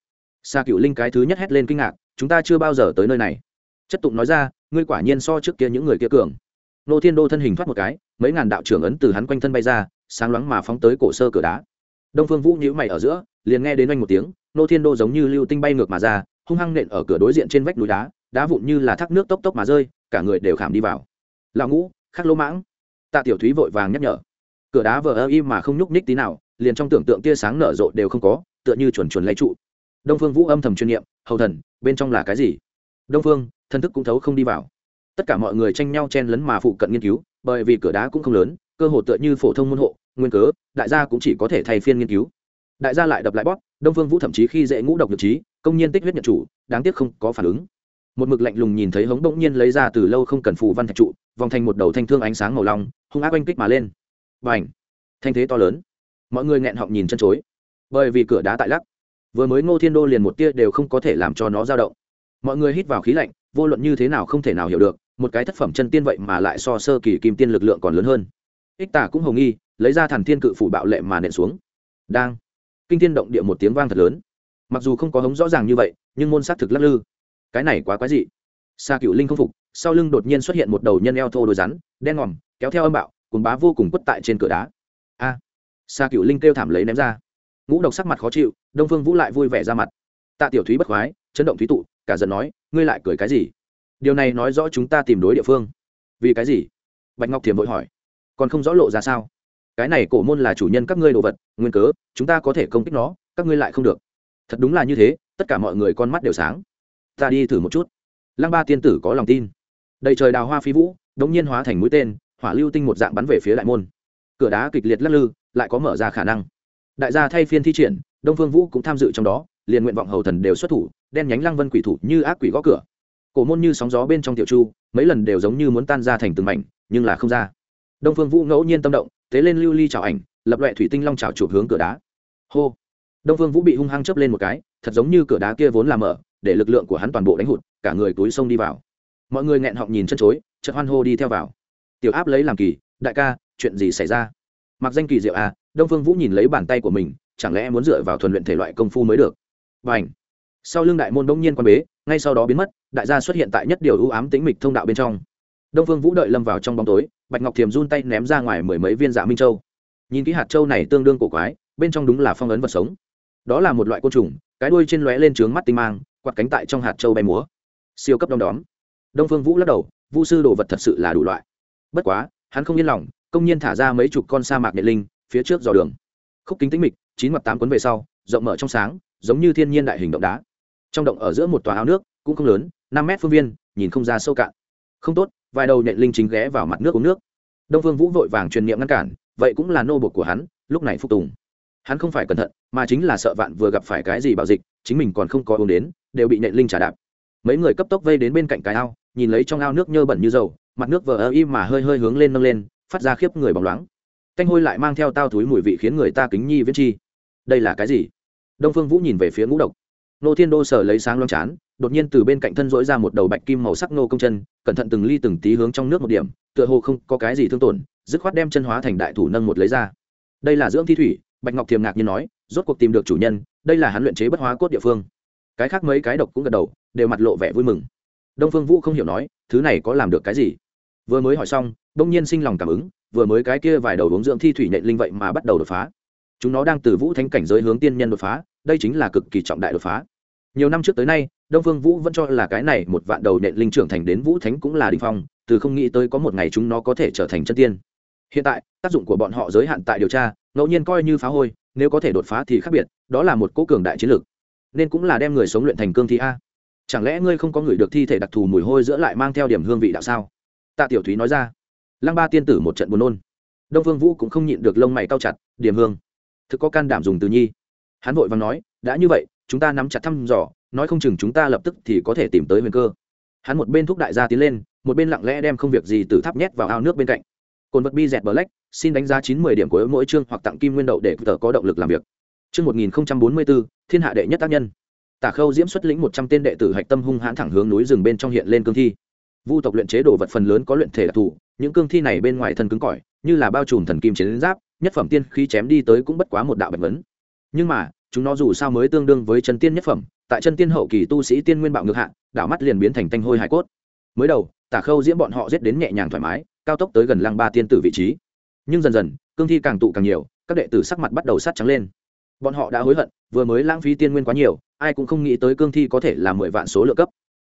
Xa cựu linh cái thứ nhất hét lên kinh ngạc, chúng ta chưa bao giờ tới nơi này. Chất tụng nói ra, ngươi quả nhiên so trước kia những người kia cường. Nô thiên đô thân hình thoát một cái, mấy ngàn đạo trưởng ấn từ hắn quanh thân bay ra, sáng loáng mà phóng tới cổ sơ cửa đá đông phương vũ nhíu mày ở giữa, liền nghe đến anh một tiếng, nô thiên đô giống như lưu tinh bay ngược mà ra, hung hăng nện ở cửa đối diện trên vách núi đá đá vụn như là thác nước tốc tốc mà rơi, cả người đều khảm đi vào. Lão ngũ, khắc lỗ mãng. Tạ tiểu thúy vội vàng nhắc nhở. Cửa đá vờ ơ im mà không nhúc nhích tí nào, liền trong tưởng tượng tia sáng nở rộ đều không có, tựa như chuẩn chuẩn lấy trụ. Đông phương vũ âm thầm chuyên nghiệm hầu thần, bên trong là cái gì? Đông phương thân thức cũng thấu không đi vào. Tất cả mọi người tranh nhau chen lấn mà phụ cận nghiên cứu, bởi vì cửa đá cũng không lớn, cơ hồ tựa như phổ thông môn hộ nguyên cớ, đại gia cũng chỉ có thể thay phiên nghiên cứu. Đại gia lại đập lại bóp, đông phương vũ thậm chí khi dễ ngũ độc nhược trí, công nhiên tích huyết nhận chủ, đáng tiếc không có phản ứng. Một mực lạnh lùng nhìn thấy hống bỗng nhiên lấy ra từ lâu không cần phù văn thạch trụ, vòng thành một đầu thanh thương ánh sáng màu long, hung ác oanh kích mà lên. Và ảnh thanh thế to lớn. Mọi người nghẹn họng nhìn chân chối. Bởi vì cửa đá tại lắc. Vừa mới ngô thiên đô liền một tia đều không có thể làm cho nó dao động. Mọi người hít vào khí lạnh, vô luận như thế nào không thể nào hiểu được, một cái thất phẩm chân tiên vậy mà lại so sơ kỳ kim tiên lực lượng còn lớn hơn. Ích tả cũng hồng nghi lấy ra thần thiên cự phủ bạo lệ mà nện xuống. Đang. Kinh thiên động địa một tiếng vang thật lớn. Mặc dù không có hống rõ ràng như vậy nhưng môn sát thực lắc lư. Cái này quá quái dị. Xa cựu linh không phục sau lưng đột nhiên xuất hiện một đầu nhân eo thô đôi rắn đen ngòm kéo theo âm bạo cùng bá vô cùng quất tại trên cửa đá. A. À, xa cựu linh kêu thảm lấy ném ra. Ngũ độc sắc mặt khó chịu đông phương vũ lại vui vẻ ra mặt. Tạ tiểu thúy bất khoái chấn động thúy tụ cả giận nói ngươi lại cười cái gì? Điều này nói rõ chúng ta tìm đối địa phương. Vì cái gì? Bạch ngọc thiềm vội hỏi. Còn không rõ lộ ra sao? Cái này cổ môn là chủ nhân các ngươi đồ vật, nguyên cớ, chúng ta có thể công kích nó, các ngươi lại không được. Thật đúng là như thế, tất cả mọi người con mắt đều sáng. Ta đi thử một chút. Lăng ba tiên tử có lòng tin. Đầy trời đào hoa phi vũ, đống nhiên hóa thành mũi tên, hỏa lưu tinh một dạng bắn về phía đại môn. Cửa đá kịch liệt lắc lư, lại có mở ra khả năng. Đại gia thay phiên thi triển, đông phương vũ cũng tham dự trong đó, liền nguyện vọng hầu thần đều xuất thủ, đen nhánh lăng vân quỷ thủ như ác quỷ gõ cửa. Cổ môn như sóng gió bên trong tiểu chu, mấy lần đều giống như muốn tan ra thành từng mảnh, nhưng là không ra. Đông phương vũ ngẫu nhiên tâm động tế lên lưu ly chào ảnh, lập loại thủy tinh long chào chụp hướng cửa đá. Hô! Đông phương vũ bị hung hăng chớp lên một cái, thật giống như cửa đá kia vốn làm mở, để lực lượng của hắn toàn bộ đánh hụt, cả người túi sông đi vào. Mọi người nghẹn họng nhìn chân chối, chợt hoan hô đi theo vào. Tiểu áp lấy làm kỳ, đại ca, chuyện gì xảy ra? Mặc danh kỳ diệu à đông phương vũ nhìn lấy bàn tay của mình, chẳng lẽ muốn dựa vào thuần luyện thể loại công phu mới được? Và ảnh sau lưng đại môn đông nhiên quan bế, ngay sau đó biến mất, đại gia xuất hiện tại nhất điều ưu ám tĩnh mịch thông đạo bên trong đông phương vũ đợi lâm vào trong bóng tối, bạch ngọc thiềm run tay ném ra ngoài mười mấy viên dạ minh châu. Nhìn kỹ hạt châu này tương đương cổ quái, bên trong đúng là phong ấn vật sống. Đó là một loại côn trùng, cái đuôi trên lóe lên trướng mắt tinh mang, quạt cánh tại trong hạt châu bay múa. Siêu cấp đom đóm. Đông phương vũ lắc đầu, vu sư đồ vật thật sự là đủ loại. Bất quá, hắn không yên lòng, công nhiên thả ra mấy chục con sa mạc nhện linh, phía trước dò đường. Khúc kính tĩnh mịch, chín mặt tám cuốn về sau, rộng mở trong sáng, giống như thiên nhiên đại hình động đá. Trong động ở giữa một tòa ao nước, cũng không lớn, năm mét phương viên, nhìn không ra sâu cạn. Không tốt vài đầu nhện linh chính ghé vào mặt nước uống nước. Đông phương vũ vội vàng truyền niệm ngăn cản, vậy cũng là nô bột của hắn, lúc này phục tùng. Hắn không phải cẩn thận, mà chính là sợ vạn vừa gặp phải cái gì bạo dịch, chính mình còn không có uống đến, đều bị nhện linh trả đạp. Mấy người cấp tốc vây đến bên cạnh cái ao, nhìn lấy trong ao nước nhơ bẩn như dầu, mặt nước vờ ơ im mà hơi hơi hướng lên nâng lên, phát ra khiếp người bóng loáng. Canh hôi lại mang theo tao túi mùi vị khiến người ta kính nhi viễn chi. Đây là cái gì? Đông phương vũ nhìn về phía ngũ độc nô thiên đô sở lấy sáng loáng chán, đột nhiên từ bên cạnh thân dỗi ra một đầu bạch kim màu sắc nô công chân, cẩn thận từng ly từng tí hướng trong nước một điểm, tựa hồ không có cái gì thương tổn, dứt khoát đem chân hóa thành đại thủ nâng một lấy ra. Đây là dưỡng thi thủy, bạch ngọc thiềm ngạc như nói, rốt cuộc tìm được chủ nhân, đây là hắn luyện chế bất hóa cốt địa phương. Cái khác mấy cái độc cũng gật đầu, đều mặt lộ vẻ vui mừng. Đông phương vũ không hiểu nói, thứ này có làm được cái gì? Vừa mới hỏi xong, đông nhiên sinh lòng cảm ứng, vừa mới cái kia vài đầu uống dưỡng thi thủy nệ linh vậy mà bắt đầu đột phá. Chúng nó đang từ vũ thánh cảnh giới hướng tiên nhân đột phá đây chính là cực kỳ trọng đại đột phá. Nhiều năm trước tới nay, đông phương vũ vẫn cho là cái này một vạn đầu nện linh trưởng thành đến vũ thánh cũng là đình phong, từ không nghĩ tới có một ngày chúng nó có thể trở thành chân tiên. Hiện tại, tác dụng của bọn họ giới hạn tại điều tra, ngẫu nhiên coi như phá hôi, nếu có thể đột phá thì khác biệt, đó là một cố cường đại chiến lược. Nên cũng là đem người sống luyện thành cương thi a. Chẳng lẽ ngươi không có người được thi thể đặc thù mùi hôi giữa lại mang theo điểm hương vị đạo sao? Tạ tiểu thúy nói ra. Lăng ba tiên tử một trận buồn nôn. Đông phương vũ cũng không nhịn được lông mày cao chặt, điểm hương. Thực có can đảm dùng từ nhi hắn vội và nói, đã như vậy, chúng ta nắm chặt thăm dò, nói không chừng chúng ta lập tức thì có thể tìm tới huyền cơ. Hắn một bên thúc đại gia tiến lên, một bên lặng lẽ đem không việc gì từ tháp nhét vào ao nước bên cạnh. Cồn vật bi dẹt black, xin đánh giá chín mươi điểm của mỗi chương hoặc tặng kim nguyên đậu để tờ có động lực làm việc. Chương một nghìn bốn mươi bốn thiên hạ đệ nhất tác nhân. Tả khâu diễm xuất lĩnh một trăm tên đệ tử hạch tâm hung hãn thẳng hướng núi rừng bên trong hiện lên cương thi. Vu tộc luyện chế đồ vật phần lớn có luyện thể đặc thù, những cương thi này bên ngoài thân cứng cỏi, như là bao trùm thần kim chiến giáp, nhất phẩm tiên khí chém đi tới cũng bất quá một đạo bạch vấn nhưng mà chúng nó dù sao mới tương đương với chân tiên nhất phẩm, tại chân tiên hậu kỳ tu sĩ tiên nguyên bạo ngược hạ, đảo mắt liền biến thành tanh hôi hải cốt. Mới đầu, tả khâu diễm bọn họ giết đến nhẹ nhàng thoải mái, cao tốc tới gần lăng ba tiên tử vị trí. Nhưng dần dần, cương thi càng tụ càng nhiều, các đệ tử sắc mặt bắt đầu sát trắng lên. Bọn họ đã hối hận, vừa mới lãng phí tiên nguyên quá nhiều, ai cũng không nghĩ tới cương thi có thể là mười vạn số lượng cấp.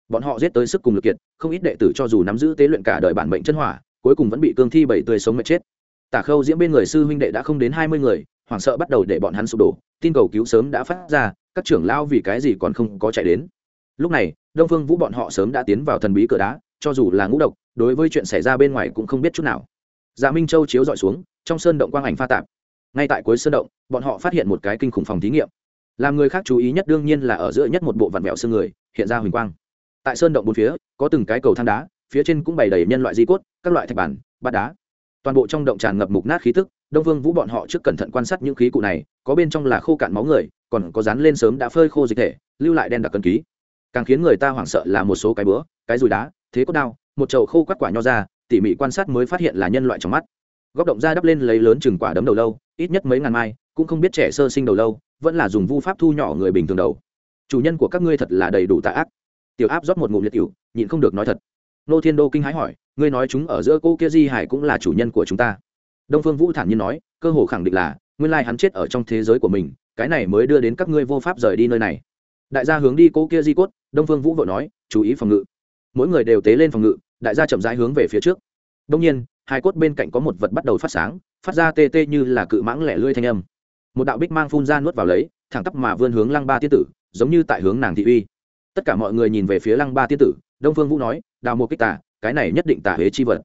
Bọn họ giết tới sức cùng lực kiệt, không ít đệ tử cho dù nắm giữ tế luyện cả đời bản mệnh chân hỏa, cuối cùng vẫn bị cương thi bảy tươi sống mệt chết. Tả khâu diễm bên người sư huynh đệ đã không đến hai mươi người hoảng sợ bắt đầu để bọn hắn sụp đổ, tin cầu cứu sớm đã phát ra, các trưởng lao vì cái gì còn không có chạy đến. Lúc này, đông phương vũ bọn họ sớm đã tiến vào thần bí cửa đá, cho dù là ngũ độc, đối với chuyện xảy ra bên ngoài cũng không biết chút nào. Dạ minh châu chiếu dọi xuống, trong sơn động quang ảnh pha tạp. Ngay tại cuối sơn động, bọn họ phát hiện một cái kinh khủng phòng thí nghiệm. Làm người khác chú ý nhất đương nhiên là ở giữa nhất một bộ vạn vẹo xương người, hiện ra huỳnh quang. Tại sơn động bốn phía, có từng cái cầu thang đá, phía trên cũng bày đầy nhân loại di cốt, các loại thạch bản, bát đá toàn bộ trong động tràn ngập mục nát khí tức, đông vương vũ bọn họ trước cẩn thận quan sát những khí cụ này, có bên trong là khô cạn máu người, còn có dán lên sớm đã phơi khô dịch thể, lưu lại đen đặc cân ký. Càng khiến người ta hoảng sợ là một số cái bữa, cái dùi đá, thế cốt đao, một chậu khô quát quả nho ra, tỉ mỉ quan sát mới phát hiện là nhân loại trong mắt. Góc động ra đắp lên lấy lớn chừng quả đấm đầu lâu, ít nhất mấy ngàn mai, cũng không biết trẻ sơ sinh đầu lâu, vẫn là dùng vu pháp thu nhỏ người bình thường đầu. Chủ nhân của các ngươi thật là đầy đủ tạ ác. Tiểu áp rót một ngụm liệt cựu nhịn không được nói thật nô thiên đô kinh hãi hỏi, ngươi nói chúng ở giữa cô kia di hải cũng là chủ nhân của chúng ta? Đông phương vũ thản nhiên nói, cơ hồ khẳng định là, nguyên lai hắn chết ở trong thế giới của mình, cái này mới đưa đến các ngươi vô pháp rời đi nơi này. Đại gia hướng đi cô kia di cốt, đông phương vũ vội nói, chú ý phòng ngự. Mỗi người đều tế lên phòng ngự, đại gia chậm rãi hướng về phía trước. Đông nhiên, hai cốt bên cạnh có một vật bắt đầu phát sáng, phát ra tê tê như là cự mãng lẻ lươi thanh âm. Một đạo bích mang phun ra nuốt vào lấy, thẳng tắp mà vươn hướng lăng ba tiên tử, giống như tại hướng nàng thị uy. Tất cả mọi người nhìn về phía lăng ba tiên tử, đông phương vũ nói đào một kích tà, cái này nhất định tà huế chi vật.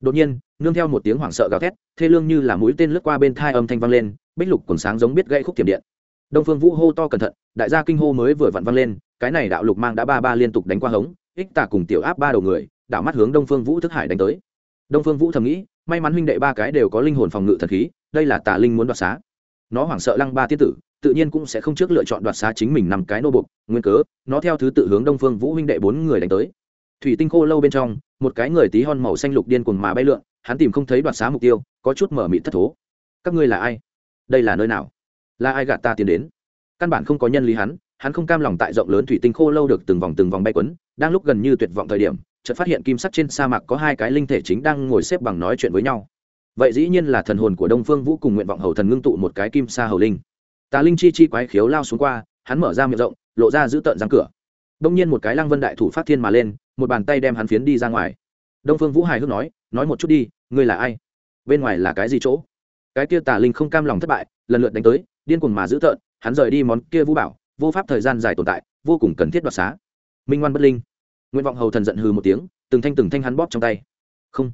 Đột nhiên, nương theo một tiếng hoảng sợ gào thét, thê lương như là mũi tên lướt qua bên thai âm thanh vang lên, bích lục còn sáng giống biết gãy khúc tiềm điện. Đông phương vũ hô to cẩn thận, đại gia kinh hô mới vừa vặn vang lên, cái này đạo lục mang đã ba ba liên tục đánh qua hống, ích tả cùng tiểu áp ba đầu người, đảo mắt hướng đông phương vũ thức hải đánh tới. Đông phương vũ thầm nghĩ, may mắn huynh đệ ba cái đều có linh hồn phòng ngự thần khí, đây là tà linh muốn đoạt xá. Nó hoảng sợ lăng ba tiết tử, tự nhiên cũng sẽ không trước lựa chọn đoạt xá chính mình nằm cái nô bục nguyên cớ, nó theo thứ tự hướng đông phương vũ huynh đệ bốn người đánh tới thủy tinh khô lâu bên trong, một cái người tí hon màu xanh lục điên cuồng mà bay lượn, hắn tìm không thấy đoạt xá mục tiêu, có chút mở mịt thất thố. Các ngươi là ai? Đây là nơi nào? Là ai gạt ta tiến đến? Căn bản không có nhân lý hắn hắn không cam lòng tại rộng lớn thủy tinh khô lâu được từng vòng từng vòng bay quấn, đang lúc gần như tuyệt vọng thời điểm, chợt phát hiện kim sắc trên sa mạc có hai cái linh thể chính đang ngồi xếp bằng nói chuyện với nhau. Vậy dĩ nhiên là thần hồn của đông phương vũ cùng nguyện vọng hầu thần ngưng tụ một cái kim sa hầu linh. Tà linh chi chi quái khiếu lao xuống qua, hắn mở ra miệng rộng, lộ ra giữ tợn răng cửa đông nhiên một cái lăng vân đại thủ phát thiên mà lên, một bàn tay đem hắn phiến đi ra ngoài. Đông phương vũ hài hước nói nói một chút đi, ngươi là ai? Bên ngoài là cái gì chỗ? Cái kia tà linh không cam lòng thất bại, lần lượt đánh tới, điên cuồng mà dữ tợn, hắn rời đi món kia vũ bảo, vô pháp thời gian dài tồn tại, vô cùng cần thiết đoạt xá. Minh ngoan bất linh. Nguyện vọng hầu thần giận hừ một tiếng, từng thanh từng thanh hắn bóp trong tay. Không.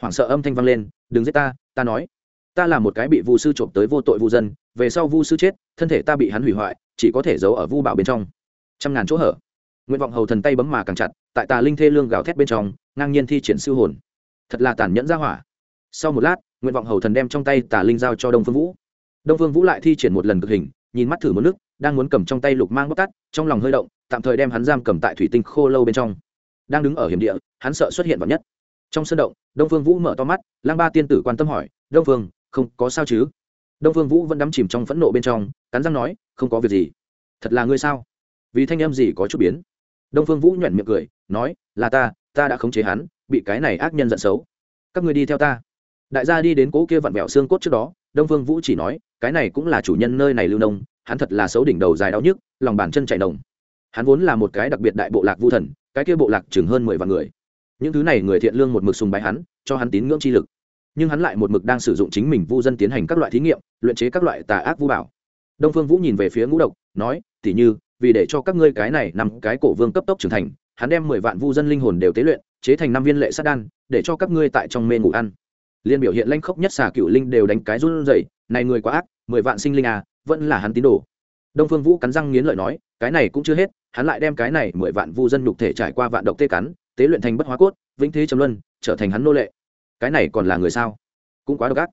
Hoảng sợ âm thanh vang lên, đừng giết ta ta nói. Ta là một cái bị vu sư trộm tới vô tội vu dân, về sau vu sư chết, thân thể ta bị hắn hủy hoại, chỉ có thể giấu ở vu bảo bên trong. Trăm ngàn chỗ hở nguyện vọng hầu thần tay bấm mà càng chặt, tại tà linh thê lương gào thét bên trong, ngang nhiên thi triển siêu hồn. Thật là tàn nhẫn ra hỏa. Sau một lát, nguyện vọng hầu thần đem trong tay tà linh giao cho đông phương vũ. Đông phương vũ lại thi triển một lần cực hình, nhìn mắt thử một nước, đang muốn cầm trong tay lục mang bóc tắt trong lòng hơi động, tạm thời đem hắn giam cầm tại thủy tinh khô lâu bên trong. Đang đứng ở hiểm địa, hắn sợ xuất hiện vào nhất. Trong sân động, đông phương vũ mở to mắt, lang ba tiên tử quan tâm hỏi, đông phương, không có sao chứ? Đông phương vũ vẫn đắm chìm trong phẫn nộ bên trong, cắn răng nói, không có việc gì. Thật là ngươi sao? Vì thanh em gì có chút biến đông phương vũ nhoẻn miệng cười, nói, là ta ta đã khống chế hắn, bị cái này ác nhân giận xấu. Các ngươi đi theo ta. Đại gia đi đến cỗ kia vặn vẹo xương cốt trước đó, đông phương vũ chỉ nói, cái này cũng là chủ nhân nơi này lưu nông, hắn thật là xấu đỉnh đầu dài đau nhức, lòng bàn chân chạy nồng. Hắn vốn là một cái đặc biệt đại bộ lạc vu thần, cái kia bộ lạc chừng hơn mười vạn người. Những thứ này người thiện lương một mực sùng bái hắn, cho hắn tín ngưỡng chi lực. Nhưng hắn lại một mực đang sử dụng chính mình vu dân tiến hành các loại thí nghiệm, luyện chế các loại tà ác vu bảo. Đông phương vũ nhìn về phía ngũ độc, nói tỉ như vì để cho các ngươi cái này nằm cái cổ vương cấp tốc trưởng thành, hắn đem mười vạn vu dân linh hồn đều tế luyện, chế thành năm viên lệ sát đan, để cho các ngươi tại trong mê ngủ ăn. Liên biểu hiện lanh khốc nhất xà cựu linh đều đánh cái run rẩy, này người quá ác, mười vạn sinh linh à vẫn là hắn tín đồ. Đông phương vũ cắn răng nghiến lợi nói, cái này cũng chưa hết, hắn lại đem cái này mười vạn vu dân nhục thể trải qua vạn độc tê cắn, tế luyện thành bất hóa cốt, vĩnh thế trầm luân, trở thành hắn nô lệ. Cái này còn là người sao? Cũng quá độc ác.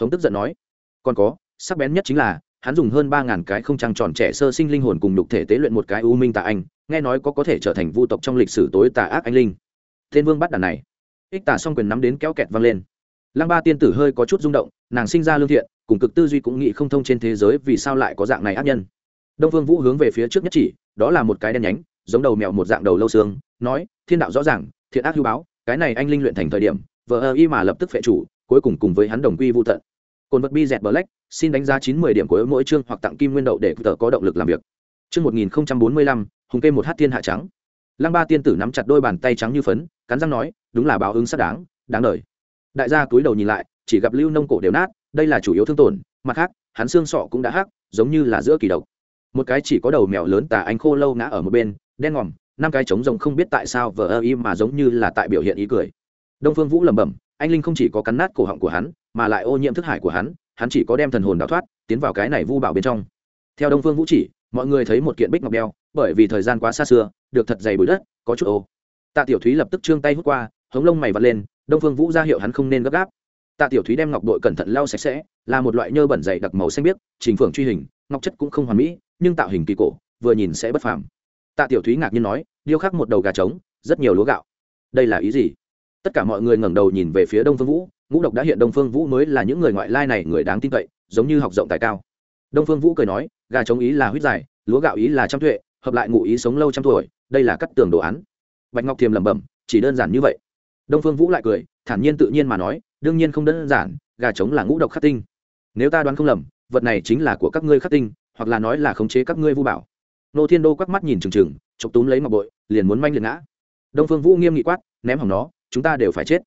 Hống tức giận nói, còn có, sắc bén nhất chính là hắn dùng hơn ba ngàn cái không trăng tròn trẻ sơ sinh linh hồn cùng lục thể tế luyện một cái u minh tà anh, nghe nói có có thể trở thành vu tộc trong lịch sử tối tà ác anh linh. Tên vương bắt đàn này. Ích tà xong quyền nắm đến kéo kẹt văng lên. Lăng ba tiên tử hơi có chút rung động, nàng sinh ra lương thiện, cùng cực tư duy cũng nghĩ không thông trên thế giới vì sao lại có dạng này ác nhân. Đông phương vũ hướng về phía trước nhất chỉ, đó là một cái đen nhánh, giống đầu mèo một dạng đầu lâu xương, nói, thiên đạo rõ ràng, thiện ác hưu báo, cái này anh linh luyện thành thời điểm vợ ơ y mà lập tức phệ chủ, cuối cùng cùng với hắn đồng quy vô tận cồn vật bi dẹt black, xin đánh giá chín mươi điểm của mỗi chương hoặc tặng kim nguyên đậu để tự có động lực làm việc. Chương một nghìn bốn mươi lăm, hùng kê một hát thiên hạ trắng. Lăng ba tiên tử nắm chặt đôi bàn tay trắng như phấn, cắn răng nói, đúng là báo ứng xác đáng đáng đời. Đại gia túi đầu nhìn lại, chỉ gặp lưu nông cổ đều nát, đây là chủ yếu thương tổn, mặt khác, hắn xương sọ cũng đã hắc, giống như là giữa kỳ độc. Một cái chỉ có đầu mèo lớn tà anh khô lâu ngã ở một bên, đen ngòm, năm cái trống rồng không biết tại sao vờ im mà giống như là tại biểu hiện ý cười. Đông phương vũ lẩm bẩm, anh linh không chỉ có cắn nát cổ họng của hắn mà lại ô nhiễm thức hải của hắn hắn chỉ có đem thần hồn đào thoát, tiến vào cái này vu bảo bên trong. Theo đông phương vũ chỉ, mọi người thấy một kiện bích ngọc đeo, bởi vì thời gian quá xa xưa, được thật dày bụi đất, có chút ô. Tạ tiểu thúy lập tức trương tay hút qua, hống lông mày vật lên, đông phương vũ ra hiệu hắn không nên gấp gáp. Tạ tiểu thúy đem ngọc bội cẩn thận lau sạch sẽ, là một loại nhơ bẩn dày đặc màu xanh biếc, trình phượng truy hình, ngọc chất cũng không hoàn mỹ, nhưng tạo hình kỳ cổ, vừa nhìn sẽ bất phàm. Tạ tiểu thúy ngạc nhiên nói, điêu khắc một đầu gà trống, rất nhiều lúa gạo. Đây là ý gì? Tất cả mọi người ngẩng đầu nhìn về phía đông phương vũ ngũ độc đã hiện đông phương vũ mới là những người ngoại lai này người đáng tin cậy, giống như học rộng tài cao. Đông phương vũ cười nói, gà trống ý là huyết dài, lúa gạo ý là trăm tuệ, hợp lại ngụ ý sống lâu trăm tuổi, đây là cắt tường đồ án. Bạch ngọc thiềm lẩm bẩm, chỉ đơn giản như vậy. Đông phương vũ lại cười, thản nhiên tự nhiên mà nói, đương nhiên không đơn giản, gà trống là ngũ độc khắc tinh. Nếu ta đoán không lầm, vật này chính là của các ngươi khắc tinh, hoặc là nói là khống chế các ngươi vu bảo. Nô thiên đô quắc mắt nhìn trừng trừng chọc túm lấy ngọc bội, liền muốn manh liền ngã. Đông phương vũ nghiêm nghị quát, ném hỏng nó, chúng ta đều phải chết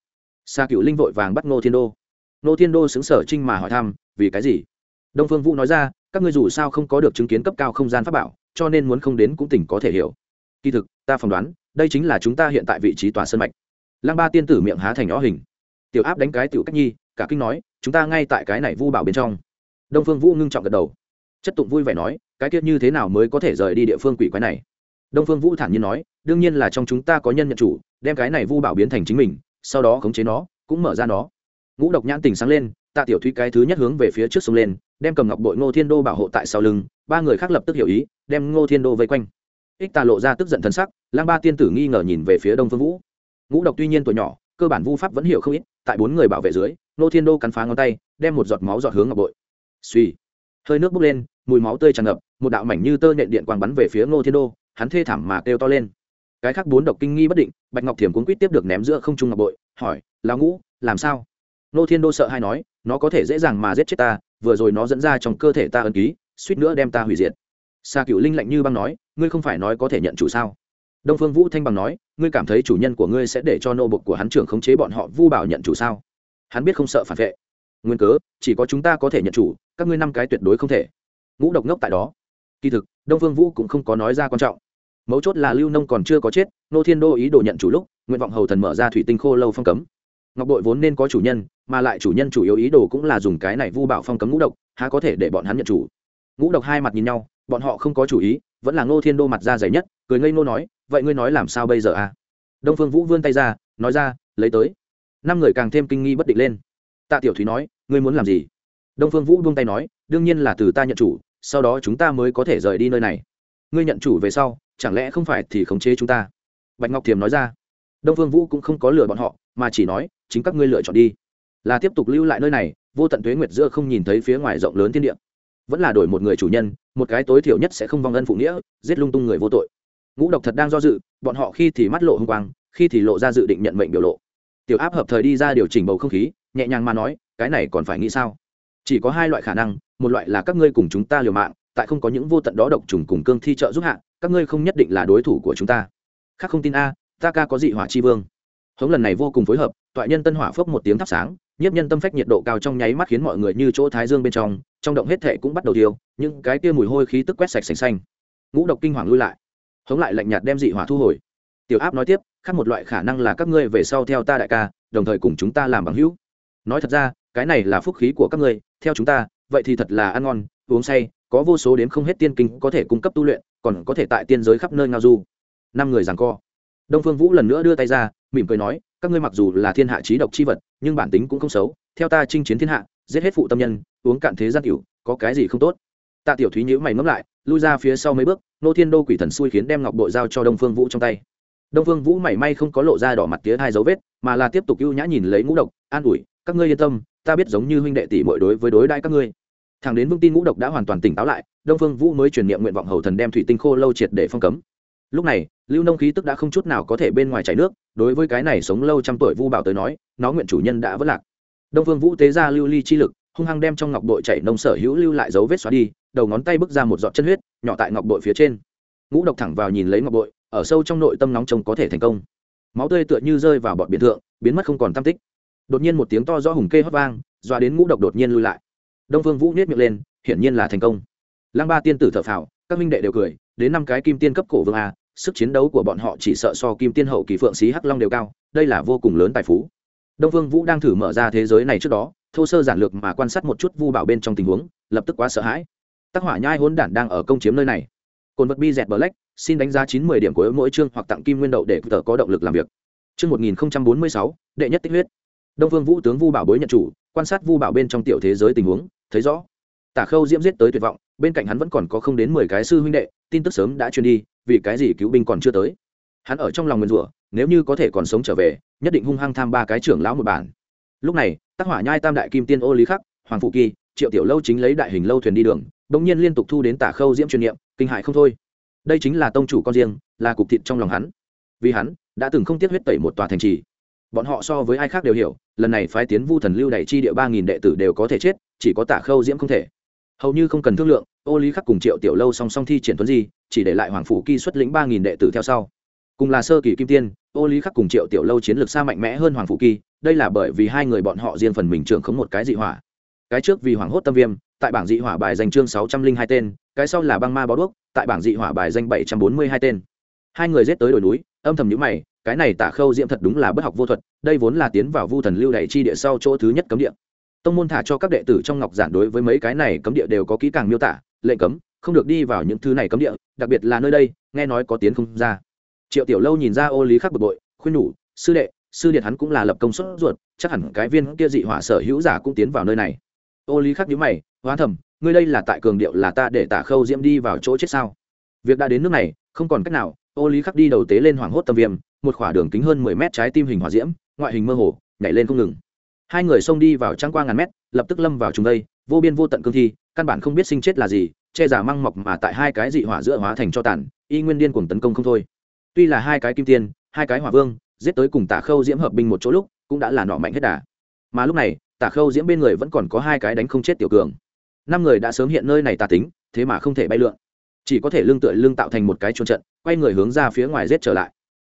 xa cựu linh vội vàng bắt Ngô thiên đô. Ngô thiên đô xứng sở trinh mà hỏi thăm, vì cái gì? Đông phương vũ nói ra, các ngươi dù sao không có được chứng kiến cấp cao không gian pháp bảo, cho nên muốn không đến cũng tỉnh có thể hiểu. Kỳ thực, ta phỏng đoán, đây chính là chúng ta hiện tại vị trí tòa sân mạch. Lăng ba tiên tử miệng há thành ó hình. Tiểu áp đánh cái tiểu cách nhi, cả kinh nói, chúng ta ngay tại cái này vu bảo bên trong. Đông phương vũ ngưng trọng gật đầu. Chất tụng vui vẻ nói, cái kiết như thế nào mới có thể rời đi địa phương quỷ quái này? Đông phương vũ thản nhiên nói, đương nhiên là trong chúng ta có nhân nhận chủ, đem cái này vu bảo biến thành chính mình sau đó khống chế nó, cũng mở ra nó. Ngũ độc nhãn tình sáng lên, tạ tiểu thúy cái thứ nhất hướng về phía trước sông lên, đem cầm ngọc bội ngô thiên đô bảo hộ tại sau lưng, ba người khác lập tức hiểu ý, đem ngô thiên đô vây quanh. Ích tà lộ ra tức giận thân sắc, lang ba tiên tử nghi ngờ nhìn về phía đông phương vũ. Ngũ độc tuy nhiên tuổi nhỏ, cơ bản vu pháp vẫn hiểu không ít, tại bốn người bảo vệ dưới, ngô thiên đô cắn phá ngón tay, đem một giọt máu giọt hướng ngọc bội. Suy hơi nước bốc lên, mùi máu tươi tràn ngập, một đạo mảnh như tơ nhện điện quang bắn về phía ngô thiên đô, hắn thê thảm mà kêu to lên cái khác bốn độc kinh nghi bất định, bạch ngọc thiểm cuốn quýt tiếp được ném giữa không trung ngọc bội, hỏi, lão ngũ, làm sao? Nô thiên đô sợ hay nói, nó có thể dễ dàng mà giết chết ta, vừa rồi nó dẫn ra trong cơ thể ta ân ký, suýt nữa đem ta hủy diệt. Xa cựu linh lạnh như băng nói, ngươi không phải nói có thể nhận chủ sao? Đông phương vũ thanh bằng nói, ngươi cảm thấy chủ nhân của ngươi sẽ để cho nô bộc của hắn trưởng khống chế bọn họ vu bảo nhận chủ sao? Hắn biết không sợ phản vệ. Nguyên cớ, chỉ có chúng ta có thể nhận chủ, các ngươi năm cái tuyệt đối không thể. Ngũ độc ngốc tại đó. Kỳ thực, đông phương vũ cũng không có nói ra quan trọng mấu chốt là lưu nông còn chưa có chết nô thiên đô ý đồ nhận chủ lúc, nguyện vọng hầu thần mở ra thủy tinh khô lâu phong cấm. Ngọc bội vốn nên có chủ nhân, mà lại chủ nhân chủ yếu ý đồ cũng là dùng cái này vu bảo phong cấm ngũ độc, há có thể để bọn hắn nhận chủ. Ngũ độc hai mặt nhìn nhau, bọn họ không có chủ ý, vẫn là ngô thiên đô mặt ra dày nhất, cười ngây ngô nói, vậy ngươi nói làm sao bây giờ à? Đông phương vũ vươn tay ra, nói ra, lấy tới. Năm người càng thêm kinh nghi bất định lên. Tạ tiểu thúy nói, ngươi muốn làm gì? Đông phương vũ buông tay nói, đương nhiên là từ ta nhận chủ, sau đó chúng ta mới có thể rời đi nơi này ngươi nhận chủ về sau, chẳng lẽ không phải thì khống chế chúng ta? Bạch ngọc thiềm nói ra. Đông phương vũ cũng không có lừa bọn họ, mà chỉ nói, chính các ngươi lựa chọn đi. Là tiếp tục lưu lại nơi này, vô tận tuế nguyệt giữa không nhìn thấy phía ngoài rộng lớn thiên địa. Vẫn là đổi một người chủ nhân, một cái tối thiểu nhất sẽ không vong ân phụ nghĩa, giết lung tung người vô tội. Ngũ độc thật đang do dự, bọn họ khi thì mắt lộ h ư n g quang, khi thì lộ ra dự định nhận mệnh biểu lộ. Tiểu áp hợp thời đi ra điều chỉnh bầu không khí, nhẹ nhàng mà nói, cái này còn phải nghĩ sao? Chỉ có hai loại khả năng, một loại là các ngươi cùng chúng ta liều mạng tại không có những vô tận đó độc trùng cùng cương thi trợ giúp hạ, các ngươi không nhất định là đối thủ của chúng ta. Khác không tin a, ta ca có dị hỏa chi vương. Hống lần này vô cùng phối hợp, toại nhân tân hỏa phốc một tiếng thắp sáng, nhiếp nhân tâm phách nhiệt độ cao trong nháy mắt khiến mọi người như chỗ thái dương bên trong trong động hết thệ cũng bắt đầu tiêu nhưng cái kia mùi hôi khí tức quét sạch sành xanh. Ngũ độc kinh hoàng lui lại. Hống lại lạnh nhạt đem dị hỏa thu hồi. Tiểu áp nói tiếp, khác một loại khả năng là các ngươi về sau theo ta đại ca, đồng thời cùng chúng ta làm bằng hữu. Nói thật ra, cái này là phúc khí của các ngươi, theo chúng ta, vậy thì thật là ăn ngon, uống say có vô số đến không hết tiên kinh có thể cung cấp tu luyện, còn có thể tại tiên giới khắp nơi ngao du. Năm người giằng co. Đông phương vũ lần nữa đưa tay ra, mỉm cười nói, các ngươi mặc dù là thiên hạ trí độc chi vật, nhưng bản tính cũng không xấu, theo ta chinh chiến thiên hạ, giết hết phụ tâm nhân, uống cạn thế gian cửu có cái gì không tốt? Tạ tiểu thúy nhữ mày ngẫm lại, lui ra phía sau mấy bước, nô thiên đô quỷ thần xui khiến đem ngọc bội giao cho đông phương vũ trong tay. Đông phương vũ mảy may không có lộ ra đỏ mặt tía hai dấu vết, mà là tiếp tục ưu nhã nhìn lấy ngũ độc, an ủi, các ngươi yên tâm, ta biết giống như huynh đệ tỷ muội đối với đối đãi các ngươi thằng đến vương tin ngũ độc đã hoàn toàn tỉnh táo lại, đông phương vũ mới truyền niệm nguyện vọng hầu thần đem thủy tinh khô lâu triệt để phong cấm. Lúc này, lưu nông khí tức đã không chút nào có thể bên ngoài chảy nước, đối với cái này sống lâu trăm tuổi vu bảo tới nói, nó nguyện chủ nhân đã vất lạc. Đông phương vũ tế ra lưu ly chi lực, hung hăng đem trong ngọc bội chảy nông sở hữu lưu lại dấu vết xóa đi, đầu ngón tay bước ra một giọt chân huyết, nhỏ tại ngọc bội phía trên. Ngũ độc thẳng vào nhìn lấy ngọc bội, ở sâu trong nội tâm nóng trông có thể thành công. Máu tươi tựa như rơi vào bọt biển thượng, biến mất không còn tam tích. Đột nhiên một tiếng to do hùng kê hót vang doa đến ngũ độc đột nhiên lui lại đông phương vũ nhét miệng lên, hiển nhiên là thành công. Lăng ba tiên tử thở phào, các minh đệ đều cười, đến năm cái kim tiên cấp cổ vương a, sức chiến đấu của bọn họ chỉ sợ so kim tiên hậu kỳ phượng xí hắc long đều cao, đây là vô cùng lớn tài phú. Đông vương vũ đang thử mở ra thế giới này trước đó, thô sơ giản lược mà quan sát một chút vu bảo bên trong tình huống, lập tức quá sợ hãi. Tác hỏa nhai hỗn đản đang ở công chiếm nơi này. Cồn vật bi dẹt black xin đánh giá chín mươi điểm của mỗi chương hoặc tặng kim nguyên đậu để tờ có động lực làm việc. Chương một nghìn bốn mươi sáu, đệ nhất tích huyết. Đông vương vũ tướng vu bảo bối nhận chủ, quan sát vu bảo bên trong tiểu thế giới tình huống thấy rõ. Tả khâu diễm giết tới tuyệt vọng, bên cạnh hắn vẫn còn có không đến mười cái sư huynh đệ, tin tức sớm đã truyền đi, vì cái gì cứu binh còn chưa tới. Hắn ở trong lòng nguyền rủa, nếu như có thể còn sống trở về, nhất định hung hăng tham ba cái trưởng lão một bản. Lúc này tác hỏa nhai tam đại kim tiên ô lý khắc, hoàng phụ kỳ, triệu tiểu lâu chính lấy đại hình lâu thuyền đi đường, bỗng nhiên liên tục thu đến tả khâu diễm truyền niệm, kinh hại không thôi. Đây chính là tông chủ con riêng, là cục thịt trong lòng hắn. Vì hắn, đã từng không tiết huyết tẩy một tòa thành trì. Bọn họ so với ai khác đều hiểu, lần này phái tiến vu thần lưu đẩy chi địa ba nghìn đệ tử đều có thể chết chỉ có tả khâu diễm không thể. Hầu như không cần thương lượng, ô lý khắc cùng triệu tiểu lâu song song thi triển tuấn di, chỉ để lại hoàng phủ kỳ xuất lĩnh ba nghìn đệ tử theo sau. Cùng là sơ kỳ kim tiên, ô lý khắc cùng triệu tiểu lâu chiến lược xa mạnh mẽ hơn hoàng phủ kỳ, đây là bởi vì hai người bọn họ riêng phần mình trưởng khống một cái dị hỏa. Cái trước vì hoàng hốt tâm viêm, tại bảng dị hỏa bài danh chương sáu trăm linh hai tên, cái sau là băng ma bó đuốc, tại bảng dị hỏa bài danh bảy trăm bốn mươi hai tên. Hai người giết tới đồi núi, âm thầm nhữ mày, cái này tả khâu diễm thật đúng là bất học vô thuật, đây vốn là tiến vào vu thần lưu đ chi địa sau chỗ thứ nhất cấm địa tông môn thả cho các đệ tử trong ngọc giản đối với mấy cái này cấm địa đều có kỹ càng miêu tả, lệnh cấm, không được đi vào những thứ này cấm địa, đặc biệt là nơi đây, nghe nói có tiến không ra. Triệu tiểu lâu nhìn ra ô lý khắc bực bội, khuyên nhủ, sư đệ, sư điện hắn cũng là lập công suất ruột, chắc hẳn cái viên kia dị hỏa sở hữu giả cũng tiến vào nơi này. Ô lý khắc nhíu mày, hóa thầm, ngươi đây là tại cường điệu là ta để tả khâu diễm đi vào chỗ chết sao? Việc đã đến nước này, không còn cách nào, ô lý khắc đi đầu tế lên hoảng hốt tâm viêm, một khỏa đường kính hơn mười mét trái tim hình hỏa diễm, ngoại hình mơ hồ, nhảy lên không ngừng hai người xông đi vào trăng qua ngàn mét, lập tức lâm vào trùng đây, vô biên vô tận cương thi, căn bản không biết sinh chết là gì, che giả măng mọc mà tại hai cái dị hỏa giữa hóa thành cho tàn, y nguyên điên cuồng tấn công không thôi. Tuy là hai cái kim tiên, hai cái hỏa vương, giết tới cùng tả khâu diễm hợp binh một chỗ lúc, cũng đã là nọ mạnh hết đà. Mà lúc này, tả khâu diễm bên người vẫn còn có hai cái đánh không chết tiểu cường. Năm người đã sớm hiện nơi này tà tính, thế mà không thể bay lượn. Chỉ có thể lương tựa lương tạo thành một cái chuồng trận, quay người hướng ra phía ngoài giết trở lại.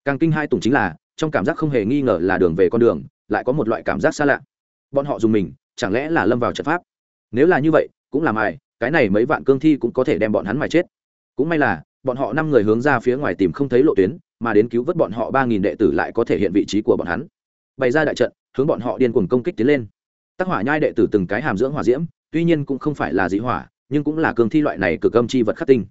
Càng kinh hai tùng chính là, trong cảm giác không hề nghi ngờ là đường về con đường lại có một loại cảm giác xa lạ. Bọn họ dùng mình, chẳng lẽ là lâm vào trận pháp? Nếu là như vậy, cũng làm ai, cái này mấy vạn cương thi cũng có thể đem bọn hắn mà chết. Cũng may là, bọn họ năm người hướng ra phía ngoài tìm không thấy lộ tuyến, mà đến cứu vớt bọn họ ba nghìn đệ tử lại có thể hiện vị trí của bọn hắn. Bày ra đại trận, hướng bọn họ điên cuồng công kích tiến lên. Tác hỏa nhai đệ tử từng cái hàm dưỡng hỏa diễm, tuy nhiên cũng không phải là dị hỏa, nhưng cũng là cương thi loại này cực âm chi vật khắc tinh.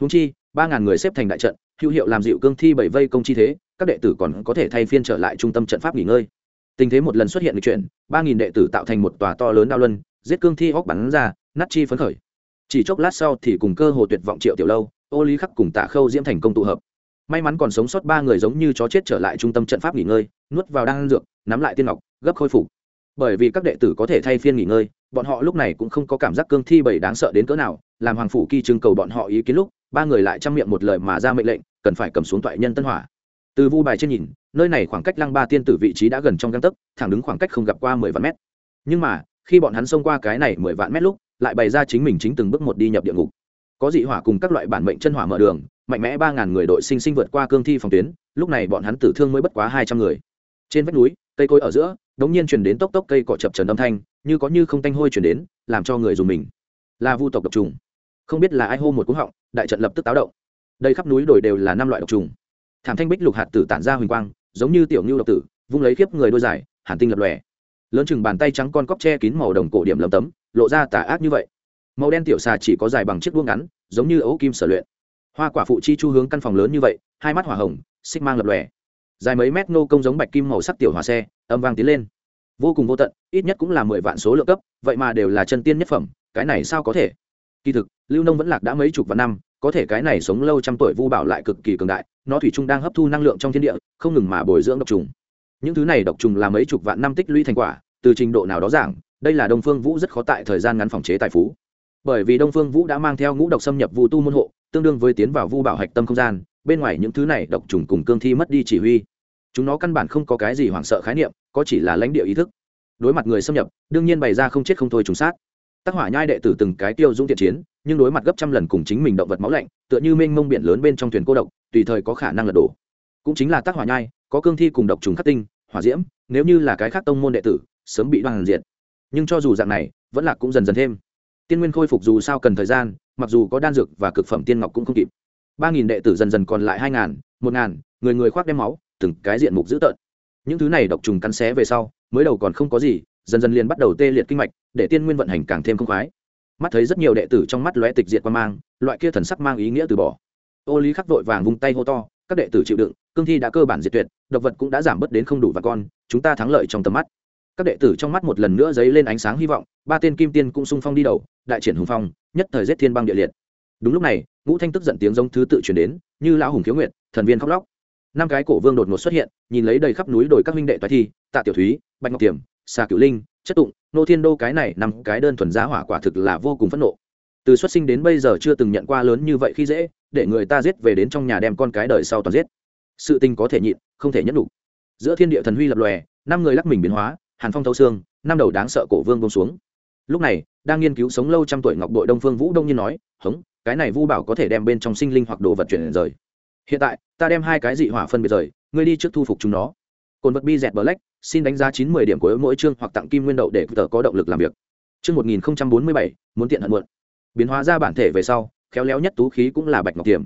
Húng chi, ba ngàn người xếp thành đại trận, hữu hiệu làm dịu cương thi bảy vây công chi thế, các đệ tử còn có thể thay phiên trở lại trung tâm trận pháp nghỉ ngơi tình thế một lần xuất hiện lịch chuyển, ba nghìn đệ tử tạo thành một tòa to lớn đao luân, giết cương thi hóc bắn ra, nát chi phấn khởi. Chỉ chốc lát sau thì cùng cơ hồ tuyệt vọng triệu tiểu lâu, ô lý khắc cùng tạ khâu diễm thành công tụ hợp. May mắn còn sống sót ba người giống như chó chết trở lại trung tâm trận pháp nghỉ ngơi, nuốt vào đan dược, nắm lại tiên ngọc, gấp khôi phục. Bởi vì các đệ tử có thể thay phiên nghỉ ngơi, bọn họ lúc này cũng không có cảm giác cương thi bảy đáng sợ đến cỡ nào, làm hoàng phủ kỳ trưng cầu bọn họ ý kiến lúc, ba người lại chăm miệng một lời mà ra mệnh lệnh, cần phải cầm xuống toại nhân tân hỏa. Từ vu bài trên nhìn nơi này khoảng cách lăng ba tiên tử vị trí đã gần trong găng tấc, thẳng đứng khoảng cách không gặp qua mười vạn mét. Nhưng mà, khi bọn hắn xông qua cái này mười vạn mét lúc, lại bày ra chính mình chính từng bước một đi nhập địa ngục. Có dị hỏa cùng các loại bản mệnh chân hỏa mở đường, mạnh mẽ ba ngàn người đội sinh sinh vượt qua cương thi phòng tuyến, lúc này bọn hắn tử thương mới bất quá hai trăm người. Trên vách núi, cây cối ở giữa, đống nhiên truyền đến tốc tốc cây cọ chập trần âm thanh, như có như không tanh hôi truyền đến, làm cho người dùng mình. Là vu tộc độc trùng. Không biết là ai hô một cú họng, đại trận lập tức táo động. Đây khắp núi đồi đều là năm loại độc trùng. Thảm thanh bích lục hạt tử tản ra huỳnh quang giống như tiểu ngưu độc tử, vung lấy khiếp người đôi dài, hàn tinh lập lòe. Lớn chừng bàn tay trắng con cóc che kín màu đồng cổ điểm lấm tấm, lộ ra tà ác như vậy. Màu đen tiểu xà chỉ có dài bằng chiếc đuông ngắn, giống như ấu kim sở luyện. Hoa quả phụ chi chu hướng căn phòng lớn như vậy, hai mắt hỏa hồng, xích mang lập lòe. Dài mấy mét nô công giống bạch kim màu sắc tiểu hòa xe, âm vang tiến lên. Vô cùng vô tận, ít nhất cũng là mười vạn số lượng cấp, vậy mà đều là chân tiên nhất phẩm, cái này sao có thể? Kỳ thực, lưu nông vẫn lạc đã mấy chục vạn năm, có thể cái này sống lâu trăm tuổi vu bảo lại cực kỳ cường đại nó thủy chung đang hấp thu năng lượng trong thiên địa, không ngừng mà bồi dưỡng độc trùng. Những thứ này độc trùng là mấy chục vạn năm tích lũy thành quả, từ trình độ nào đó giảng, đây là đông phương vũ rất khó tại thời gian ngắn phòng chế tài phú. Bởi vì đông phương vũ đã mang theo ngũ độc xâm nhập vu tu môn hộ, tương đương với tiến vào vu bảo hạch tâm không gian, bên ngoài những thứ này độc trùng cùng cương thi mất đi chỉ huy. Chúng nó căn bản không có cái gì hoảng sợ khái niệm, có chỉ là lãnh địa ý thức. Đối mặt người xâm nhập, đương nhiên bày ra không chết không thôi trùng sát tác hỏa nhai đệ tử từng cái tiêu dũng thiện chiến, nhưng đối mặt gấp trăm lần cùng chính mình động vật máu lạnh, tựa như mênh mông biển lớn bên trong thuyền cô độc, tùy thời có khả năng lật đổ. Cũng chính là tác hỏa nhai, có cương thi cùng độc trùng khắc tinh, hỏa diễm, nếu như là cái khác tông môn đệ tử, sớm bị đoàn diệt. Nhưng cho dù dạng này, vẫn là cũng dần dần thêm. Tiên nguyên khôi phục dù sao cần thời gian, mặc dù có đan dược và cực phẩm tiên ngọc cũng không kịp. Ba nghìn đệ tử dần dần còn lại hai ngàn, một ngàn, người người khoác đem máu, từng cái diện mục dữ tợn. Những thứ này độc trùng cắn xé về sau, mới đầu còn không có gì, dần dần liền bắt đầu tê liệt kinh mạch để tiên nguyên vận hành càng thêm không khoái. Mắt thấy rất nhiều đệ tử trong mắt lóe tịch diệt qua mang, loại kia thần sắc mang ý nghĩa từ bỏ. Ô lý khắc vội vàng vung tay hô to, các đệ tử chịu đựng, cương thi đã cơ bản diệt tuyệt, độc vật cũng đã giảm bớt đến không đủ và con, chúng ta thắng lợi trong tầm mắt. Các đệ tử trong mắt một lần nữa dấy lên ánh sáng hy vọng, ba tên kim tiên cũng sung phong đi đầu, đại triển hùng phong, nhất thời giết thiên băng địa liệt. Đúng lúc này, ngũ thanh tức giận tiếng giống thứ tự chuyển đến, như lão hùng khiếu nguyệt, thần viên khóc lóc. Năm cái cổ vương đột ngột xuất hiện, nhìn lấy đầy khắp núi đồi các minh đệ toái thi, tạ tiểu thúy, bạch ngọc tiềm, xà cửu linh chất tụng, nô thiên đô cái này năm cái đơn thuần giá hỏa quả thực là vô cùng phẫn nộ. Từ xuất sinh đến bây giờ chưa từng nhận qua lớn như vậy khi dễ, để người ta giết về đến trong nhà đem con cái đời sau toàn giết. Sự tình có thể nhịn, không thể nhẫn đủ giữa thiên địa thần huy lập lòe, năm người lắc mình biến hóa, hàn phong thâu xương, năm đầu đáng sợ cổ vương bông xuống. Lúc này, đang nghiên cứu sống lâu trăm tuổi ngọc đội đông phương vũ đông nhiên nói, hống, cái này vu bảo có thể đem bên trong sinh linh hoặc đồ vật chuyển rời. Hiện tại, ta đem hai cái dị hỏa phân biệt rời, ngươi đi trước thu phục chúng nó. Cồn vật bi dẹt bờ lách xin đánh giá chín mươi điểm của mỗi chương hoặc tặng kim nguyên đậu để tờ có động lực làm việc. Chương một nghìn bốn mươi bảy, muốn tiện hận muộn. Biến hóa ra bản thể về sau, khéo léo nhất tú khí cũng là bạch ngọc tiềm.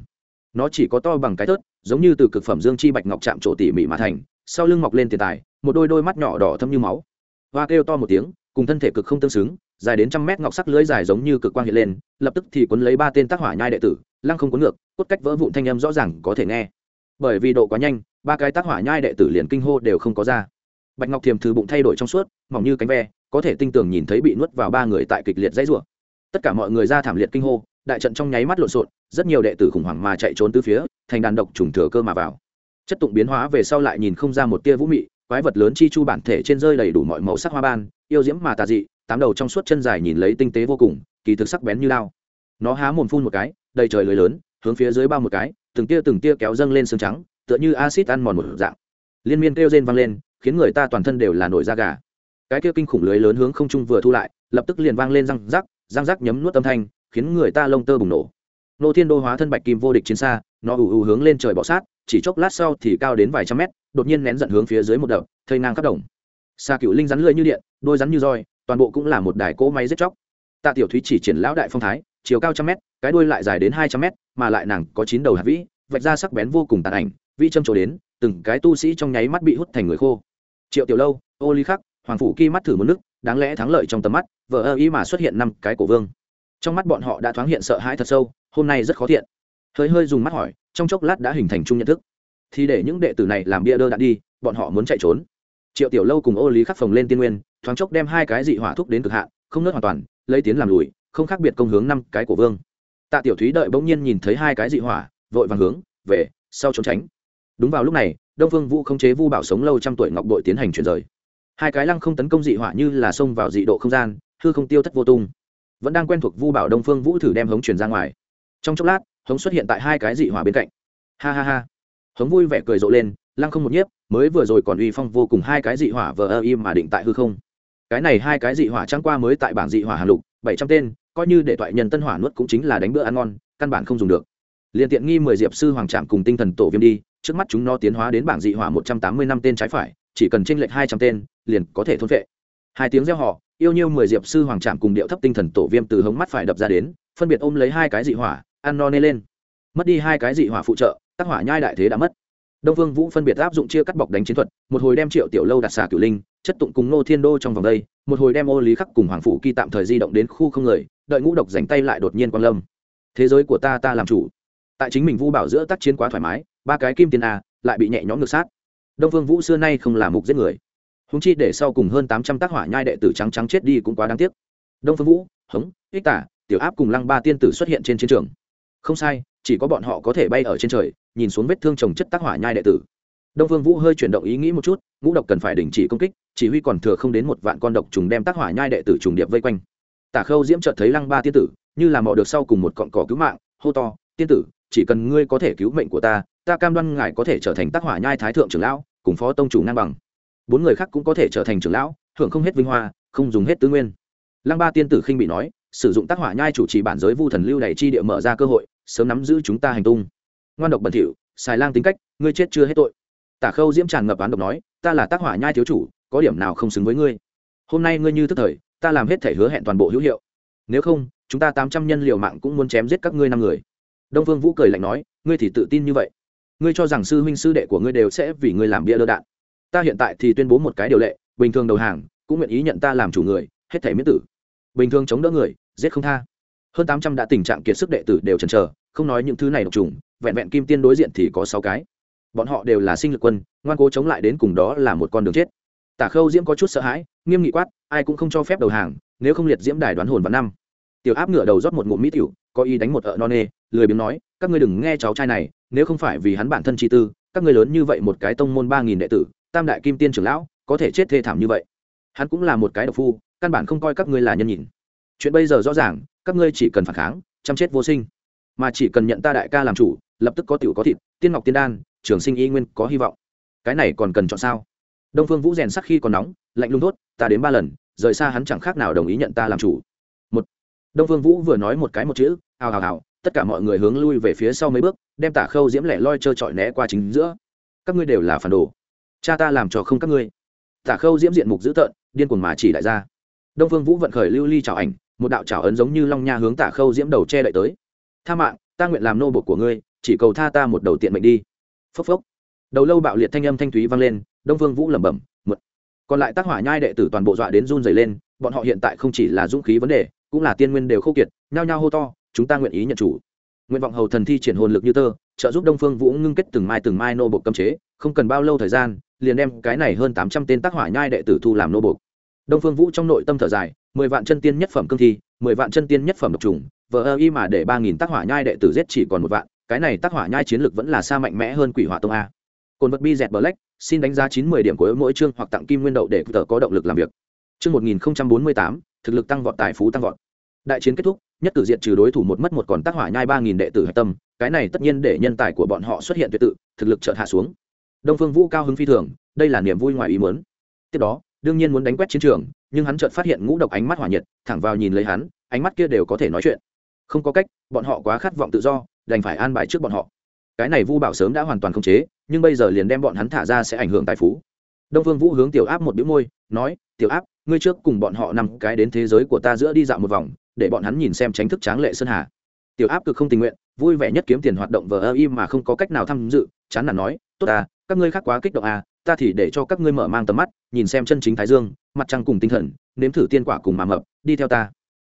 Nó chỉ có to bằng cái tớt giống như từ cực phẩm dương chi bạch ngọc chạm chỗ tỉ mỉ mà thành, sau lưng mọc lên tiền tài, một đôi đôi mắt nhỏ đỏ thâm như máu. Hoa kêu to một tiếng, cùng thân thể cực không tương xứng, dài đến trăm mét ngọc sắc lưới dài giống như cực quang hiện lên, lập tức thì cuốn lấy ba tên tác hỏa nhai đệ tử, lăng không cuốn ngược, cốt cách vỡ vụn thanh âm rõ ràng có thể nghe. Bởi vì độ quá nhanh, ba cái tác hỏa nhai đệ tử liền kinh hô đều không có ra bạch ngọc thiềm thư bụng thay đổi trong suốt, mỏng như cánh ve, có thể tinh tường nhìn thấy bị nuốt vào ba người tại kịch liệt dãy rủa. Tất cả mọi người ra thảm liệt kinh hô, đại trận trong nháy mắt lộn xộn, rất nhiều đệ tử khủng hoảng mà chạy trốn từ phía, thành đàn độc trùng thừa cơ mà vào. Chất tụng biến hóa về sau lại nhìn không ra một tia vũ mị, quái vật lớn chi chu bản thể trên rơi đầy đủ mọi màu sắc hoa ban, yêu diễm mà tà dị, tám đầu trong suốt chân dài nhìn lấy tinh tế vô cùng, kỳ thực sắc bén như lao. Nó há mồm phun một cái, đầy trời lưới lớn, hướng phía dưới bao một cái, từng tia từng tia kéo dâng lên xương trắng, tựa như acid ăn mòn một dạng. Liên miên kêu rên vang lên khiến người ta toàn thân đều là nổi da gà. Cái kia kinh khủng lưới lớn hướng không trung vừa thu lại, lập tức liền vang lên răng rắc răng rắc nhấm nuốt âm thanh, khiến người ta lông tơ bùng nổ. Nô thiên đô hóa thân bạch kim vô địch chiến xa, nó ù ù hướng lên trời bọ sát, chỉ chốc lát sau thì cao đến vài trăm mét, đột nhiên nén giận hướng phía dưới một đập, thây ngang khắp đồng. Xa cựu linh rắn lưỡi như điện, đôi rắn như roi, toàn bộ cũng là một đài cỗ máy giết chóc. Tạ tiểu thúy chỉ triển lão đại phong thái, chiều cao trăm mét, cái đuôi lại dài đến hai trăm mét, mà lại nàng có chín đầu hạt vĩ, vạch ra sắc bén vô cùng tàn ảnh vị châm trổ đến, từng cái tu sĩ trong nháy mắt bị hút thành người khô triệu tiểu lâu, ô ly khắc, hoàng phủ kỳ mắt thử một nước, đáng lẽ thắng lợi trong tầm mắt vợ ơ ý mà xuất hiện năm cái cổ vương. Trong mắt bọn họ đã thoáng hiện sợ hãi thật sâu, hôm nay rất khó thiện hơi hơi dùng mắt hỏi, trong chốc lát đã hình thành chung nhận thức. Thì để những đệ tử này làm bia đơ đạn đi, bọn họ muốn chạy trốn. Triệu tiểu lâu cùng ô lý khắc phồng lên tiên nguyên, thoáng chốc đem hai cái dị hỏa thúc đến cực hạn, không nớt hoàn toàn, lấy tiến làm lùi, không khác biệt công hướng năm cái của vương. Tạ tiểu thúy đợi bỗng nhiên nhìn thấy hai cái dị hỏa, vội vàng hướng về, sau trốn tránh. Đúng vào lúc này đông phương vũ không chế vu bảo sống lâu trăm tuổi ngọc đội tiến hành chuyển rời. Hai cái lăng không tấn công dị hỏa như là xông vào dị độ không gian, hư không tiêu thất vô tung. Vẫn đang quen thuộc vu bảo đông phương vũ thử đem hống chuyển ra ngoài. Trong chốc lát, hống xuất hiện tại hai cái dị hỏa bên cạnh. Ha ha ha. Hống vui vẻ cười rộ lên, lăng không một nhiếp, mới vừa rồi còn uy phong vô cùng hai cái dị hỏa vờ ơ im mà định tại hư không. Cái này hai cái dị hỏa trắng qua mới tại bảng dị hỏa hà lục, bảy trăm tên, coi như để toại nhân tân hỏa nuốt cũng chính là đánh bữa ăn ngon, căn bản không dùng được. Liền tiện nghi mười diệp sư hoàng trạm cùng tinh thần tổ viêm đi trước mắt chúng nó tiến hóa đến bảng dị hỏa một trăm tám mươi năm tên trái phải, chỉ cần chênh lệch hai trăm tên, liền có thể thôn vệ. Hai tiếng reo họ yêu nhiêu mười diệp sư hoàng trạm cùng điệu thấp tinh thần tổ viêm từ hống mắt phải đập ra đến, phân biệt ôm lấy hai cái dị hỏa, ăn no nê lên. Mất đi hai cái dị hỏa phụ trợ, tác hỏa nhai đại thế đã mất. Đông vương vũ phân biệt áp dụng chia cắt bọc đánh chiến thuật, một hồi đem triệu tiểu lâu đặt xà cửu linh, chất tụng cùng nô thiên đô trong vòng đây, một hồi đem ô lý khắc cùng hoàng phủ kỳ tạm thời di động đến khu không người, đợi ngũ độc dành tay lại đột nhiên quan lâm. Thế giới của ta ta làm chủ. Tại chính mình vu bảo giữa tác chiến quá thoải mái ba cái kim tiền a, lại bị nhẹ nhõm ngược sát. Đông vương vũ xưa nay không là mục giết người. Húng chi để sau cùng hơn tám trăm tác hỏa nhai đệ tử trắng trắng chết đi cũng quá đáng tiếc. Đông phương vũ, hống, ích tả, tiểu áp cùng lăng ba tiên tử xuất hiện trên chiến trường. Không sai, chỉ có bọn họ có thể bay ở trên trời, nhìn xuống vết thương trồng chất tác hỏa nhai đệ tử. Đông phương vũ hơi chuyển động ý nghĩ một chút, ngũ độc cần phải đình chỉ công kích, chỉ huy còn thừa không đến một vạn con độc trùng đem tác hỏa nhai đệ tử trùng điệp vây quanh. Tả khâu diễm chợt thấy lăng ba tiên tử, như là mò được sau cùng một cọn cỏ cứu mạng, hô to, tiên tử chỉ cần ngươi có thể cứu mệnh của ta ta cam đoan ngài có thể trở thành tác hỏa nhai thái thượng trưởng lão, cùng phó tông chủ ngang bằng. Bốn người khác cũng có thể trở thành trưởng lão hưởng không hết vinh hoa, không dùng hết tư nguyên. Lăng ba tiên tử khinh bị nói, sử dụng tác hỏa nhai chủ trì bản giới vu thần lưu đẩy chi địa mở ra cơ hội, sớm nắm giữ chúng ta hành tung. Ngoan độc bẩn thỉu, xài lang tính cách, ngươi chết chưa hết tội. Tả khâu diễm tràn ngập án độc nói, ta là tác hỏa nhai thiếu chủ, có điểm nào không xứng với ngươi? Hôm nay ngươi như thức thời, ta làm hết thể hứa hẹn toàn bộ hữu hiệu. Nếu không, chúng ta tám trăm nhân liều mạng cũng muốn chém giết các ngươi năm người đông phương vũ cười lạnh nói, ngươi thì tự tin như vậy. Ngươi cho rằng sư huynh sư đệ của ngươi đều sẽ vì ngươi làm bia đỡ đạn. Ta hiện tại thì tuyên bố một cái điều lệ, bình thường đầu hàng, cũng nguyện ý nhận ta làm chủ người, hết thể miễn tử. Bình thường chống đỡ người, giết không tha. Hơn tám trăm đã tình trạng kiệt sức đệ tử đều chần chờ, không nói những thứ này độc trùng, vẹn vẹn kim tiên đối diện thì có sáu cái. Bọn họ đều là sinh lực quân, ngoan cố chống lại đến cùng đó là một con đường chết. Tả khâu diễm có chút sợ hãi, nghiêm nghị quát, ai cũng không cho phép đầu hàng, nếu không liệt diễm đài đoán hồn vào năm. Tiểu áp ngựa đầu rót một ngụm mỹ tiểu, có ý đánh một ợ non nê lười biếng nói, các ngươi đừng nghe cháu trai này, nếu không phải vì hắn bản thân chi tư, các ngươi lớn như vậy một cái tông môn ba nghìn đệ tử, tam đại kim tiên trưởng lão, có thể chết thê thảm như vậy. Hắn cũng là một cái độc phu, căn bản không coi các ngươi là nhân nhìn chuyện bây giờ rõ ràng, các ngươi chỉ cần phản kháng, chăm chết vô sinh. Mà chỉ cần nhận ta đại ca làm chủ, lập tức có tiểu có thịt, tiên ngọc tiên đan, trường sinh y nguyên, có hy vọng. Cái này còn cần chọn sao? Đông phương vũ rèn sắc khi còn nóng, lạnh lung thốt, ta đến ba lần, rời xa hắn chẳng khác nào đồng ý nhận ta làm chủ. Một. Đông phương vũ vừa nói một cái một chữ ào ào ào tất cả mọi người hướng lui về phía sau mấy bước, đem tả khâu diễm lẻ loi trơ trọi né qua chính giữa. Các ngươi đều là phản đồ. Cha ta làm trò không các ngươi. Tả khâu diễm diện mục dữ tợn, điên cuồng mà chỉ đại gia. Đông phương vũ vận khởi lưu ly chào ảnh, một đạo chào ấn giống như long nha hướng tả khâu diễm đầu che đậy tới. Tha mạng, ta nguyện làm nô bột của ngươi, chỉ cầu tha ta một đầu tiện mệnh đi. Phốc phốc. Đầu lâu bạo liệt thanh âm thanh thúy vang lên, đông phương vũ lẩm bẩm mượt còn lại tác hỏa nhai đệ tử toàn bộ dọa đến run dày lên, bọn họ hiện tại không chỉ là dũng khí vấn đề, cũng là tiên nguyên đều khô kiệt, nhao nhao hô to chúng ta nguyện ý nhận chủ. Nguyện vọng hầu thần thi triển hồn lực như tơ, trợ giúp đông phương vũ ngưng kết từng mai từng mai nô bộc cấm chế, không cần bao lâu thời gian, liền đem cái này hơn tám trăm tên tác hỏa nhai đệ tử thu làm nô bộc. đông phương vũ trong nội tâm thở dài, mười vạn chân tiên nhất phẩm cương thi, mười vạn chân tiên nhất phẩm độc trùng, vờ ơ y mà để ba nghìn tác hỏa nhai đệ tử giết chỉ còn một vạn, cái này tác hỏa nhai chiến lực vẫn là xa mạnh mẽ hơn quỷ hỏa tông a. Cồn vật bi dẹt black, xin đánh giá chín mươi điểm của mỗi chương hoặc tặng kim nguyên đậu để tờ có động lực làm việc. Chương một nghìn bốn mươi tám, thực lực tăng vọt, tài phú tăng vọt đại chiến kết thúc, nhất cử diện trừ đối thủ một mất một còn tác hỏa nhai ba nghìn đệ tử hạch tâm, cái này tất nhiên để nhân tài của bọn họ xuất hiện tuyệt tự, thực lực chợt hạ xuống. Đông phương vũ cao hứng phi thường, đây là niềm vui ngoài ý muốn. Tiếp đó, đương nhiên muốn đánh quét chiến trường, nhưng hắn chợt phát hiện ngũ độc ánh mắt hỏa nhiệt, thẳng vào nhìn lấy hắn, ánh mắt kia đều có thể nói chuyện. Không có cách, bọn họ quá khát vọng tự do, đành phải an bài trước bọn họ. Cái này vu bảo sớm đã hoàn toàn khống chế, nhưng bây giờ liền đem bọn hắn thả ra sẽ ảnh hưởng tài phú. Đông phương vũ hướng tiểu áp một bĩu môi, nói, tiểu áp, ngươi trước cùng bọn họ nằm cái đến thế giới của ta giữa đi dạo một vòng để bọn hắn nhìn xem tránh thức tráng lệ sơn hà. Tiểu áp cực không tình nguyện, vui vẻ nhất kiếm tiền hoạt động vờ ơ im mà không có cách nào tham dự, chán nản nói, tốt à các ngươi khác quá kích động à ta thì để cho các ngươi mở mang tầm mắt, nhìn xem chân chính thái dương, mặt trăng cùng tinh thần, nếm thử tiên quả cùng mà mập, đi theo ta.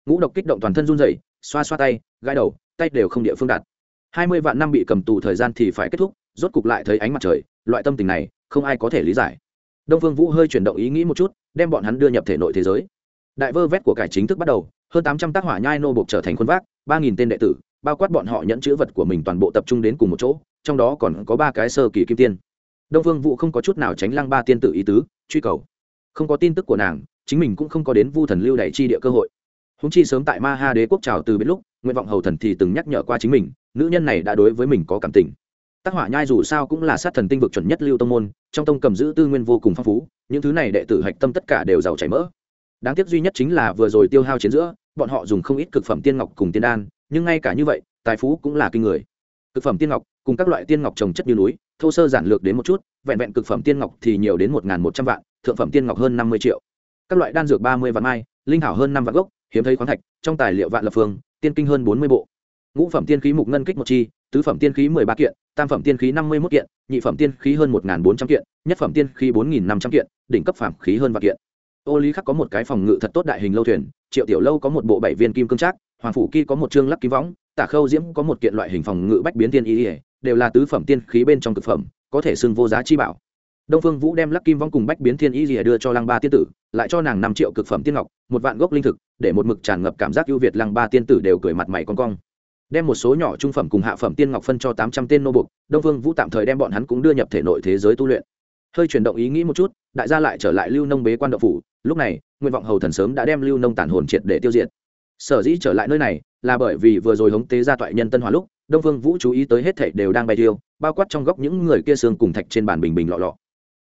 Ngũ độc kích động toàn thân run rẩy, xoa xoa tay, gãi đầu, tay đều không địa phương đặt. Hai mươi vạn năm bị cầm tù thời gian thì phải kết thúc, rốt cục lại thấy ánh mặt trời, loại tâm tình này, không ai có thể lý giải. Đông phương vũ hơi chuyển động ý nghĩ một chút, đem bọn hắn đưa nhập thể nội thế giới. Đại vơ vét của cải chính thức bắt đầu hơn tám trăm tác hỏa nhai nô buộc trở thành khuôn vác, ba nghìn tên đệ tử, bao quát bọn họ nhẫn chữ vật của mình toàn bộ tập trung đến cùng một chỗ, trong đó còn có ba cái sơ kỳ kim tiên. Đông phương vũ không có chút nào tránh lăng ba tiên tử ý tứ, truy cầu. Không có tin tức của nàng, chính mình cũng không có đến vu thần lưu đẩy chi địa cơ hội. Húng chi sớm tại ma ha đế quốc trào từ biết lúc, nguyện vọng hầu thần thì từng nhắc nhở qua chính mình, nữ nhân này đã đối với mình có cảm tình. Tác hỏa nhai dù sao cũng là sát thần tinh vực chuẩn nhất lưu tông môn, trong tông cầm giữ tư nguyên vô cùng phong phú, những thứ này đệ tử hạch tâm tất cả đều giàu chảy mỡ. Đáng tiếc duy nhất chính là vừa rồi tiêu hao chiến giữa bọn họ dùng không ít cực phẩm tiên ngọc cùng tiên đan, nhưng ngay cả như vậy, tài phú cũng là kinh người. Cực phẩm tiên ngọc cùng các loại tiên ngọc trồng chất như núi, thô sơ giản lược đến một chút, vẹn vẹn cực phẩm tiên ngọc thì nhiều đến một một trăm vạn, thượng phẩm tiên ngọc hơn năm mươi triệu. Các loại đan dược ba mươi vạn mai, linh thảo hơn năm vạn gốc, hiếm thấy khoáng thạch, trong tài liệu vạn lập phương, tiên kinh hơn bốn mươi bộ. Ngũ phẩm tiên khí mục ngân kích một chi, tứ phẩm tiên khí mười ba kiện, tam phẩm tiên khí năm mươi mốt kiện, nhị phẩm tiên khí hơn một bốn trăm kiện, nhất phẩm tiên khí bốn nghìn năm trăm kiện, đỉnh cấp phạm khí hơn vạn kiện ô lý khắc có một cái phòng ngự thật tốt đại hình lâu thuyền, triệu tiểu lâu có một bộ bảy viên kim cương trác, hoàng phủ kỳ có một chương lắc kim võng, tả khâu diễm có một kiện loại hình phòng ngự bách biến tiên y đều là tứ phẩm tiên khí bên trong thực phẩm, có thể xưng vô giá chi bảo. Đông phương vũ đem lắc kim vong cùng bách biến thiên y ỉa đưa cho lăng ba tiên tử, lại cho nàng năm triệu cực phẩm tiên ngọc, một vạn gốc linh thực, để một mực tràn ngập cảm giác ưu việt, lăng ba tiên tử đều cười mặt mày con cong. Đem một số nhỏ trung phẩm cùng hạ phẩm tiên ngọc phân cho tám trăm tên nô bục đông phương vũ tạm thời đem bọn hắn cũng đưa nhập thể nội thế giới tu luyện hơi chuyển động ý nghĩ một chút, đại gia lại trở lại lưu nông bế quan đậu phủ. Lúc này, nguyện vọng hầu thần sớm đã đem lưu nông tản hồn triệt để tiêu diệt. Sở dĩ trở lại nơi này, là bởi vì vừa rồi hống tế ra toại nhân tân hòa lúc, đông phương vũ chú ý tới hết thảy đều đang bay tiêu, bao quát trong góc những người kia xương cùng thạch trên bàn bình bình lọ lọ.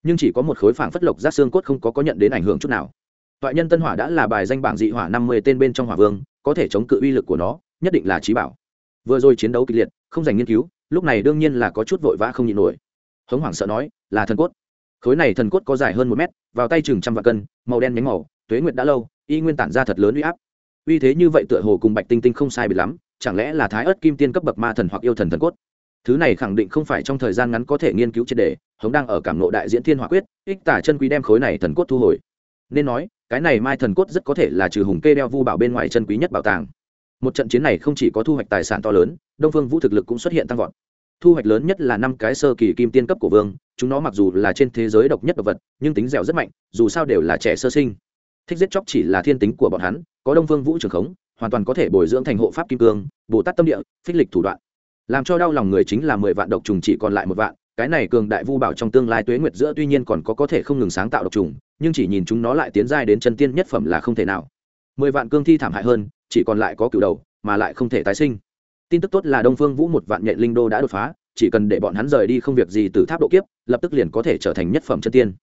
Nhưng chỉ có một khối phảng phất lộc giác xương cốt không có có nhận đến ảnh hưởng chút nào. Toại nhân tân hỏa đã là bài danh bảng dị hỏa năm mươi tên bên trong hỏa vương, có thể chống cự uy lực của nó, nhất định là trí bảo. Vừa rồi chiến đấu kịch liệt, không dành nghiên cứu, lúc này đương nhiên là có chút vội vã không nhịn nổi. Hống hoảng sợ nói, là thần cốt khối này thần cốt có dài hơn một mét, vào tay chừng trăm vạn cân, màu đen nhánh màu, tuế nguyệt đã lâu, y nguyên tản ra thật lớn uy áp. Uy thế như vậy tựa hồ cùng bạch tinh tinh không sai bị lắm, chẳng lẽ là thái ớt kim tiên cấp bậc ma thần hoặc yêu thần thần cốt? Thứ này khẳng định không phải trong thời gian ngắn có thể nghiên cứu triệt đề, hống đang ở cảm nộ đại diễn thiên hỏa quyết, ích tả chân quý đem khối này thần cốt thu hồi. Nên nói, cái này mai thần cốt rất có thể là trừ hùng kê đeo vu bảo bên ngoài chân quý nhất bảo tàng. Một trận chiến này không chỉ có thu hoạch tài sản to lớn, đông phương vũ thực lực cũng xuất hiện tăng vọt thu hoạch lớn nhất là năm cái sơ kỳ kim tiên cấp của vương, chúng nó mặc dù là trên thế giới độc nhất độc vật, nhưng tính dẻo rất mạnh, dù sao đều là trẻ sơ sinh. Thích giết chóc chỉ là thiên tính của bọn hắn, có đông Vương vũ trường khống, hoàn toàn có thể bồi dưỡng thành hộ pháp kim cương, bồ tát tâm địa, phích lịch thủ đoạn. Làm cho đau lòng người chính là mười vạn độc trùng chỉ còn lại một vạn, cái này cường đại vu bảo trong tương lai tuế nguyệt giữa tuy nhiên còn có có thể không ngừng sáng tạo độc trùng, nhưng chỉ nhìn chúng nó lại tiến giai đến chân tiên nhất phẩm là không thể nào. Mười vạn cương thi thảm hại hơn, chỉ còn lại có cựu đầu, mà lại không thể tái sinh tin tức tốt là đông phương vũ một vạn nhện linh đô đã đột phá, chỉ cần để bọn hắn rời đi không việc gì từ tháp độ kiếp, lập tức liền có thể trở thành nhất phẩm chân tiên.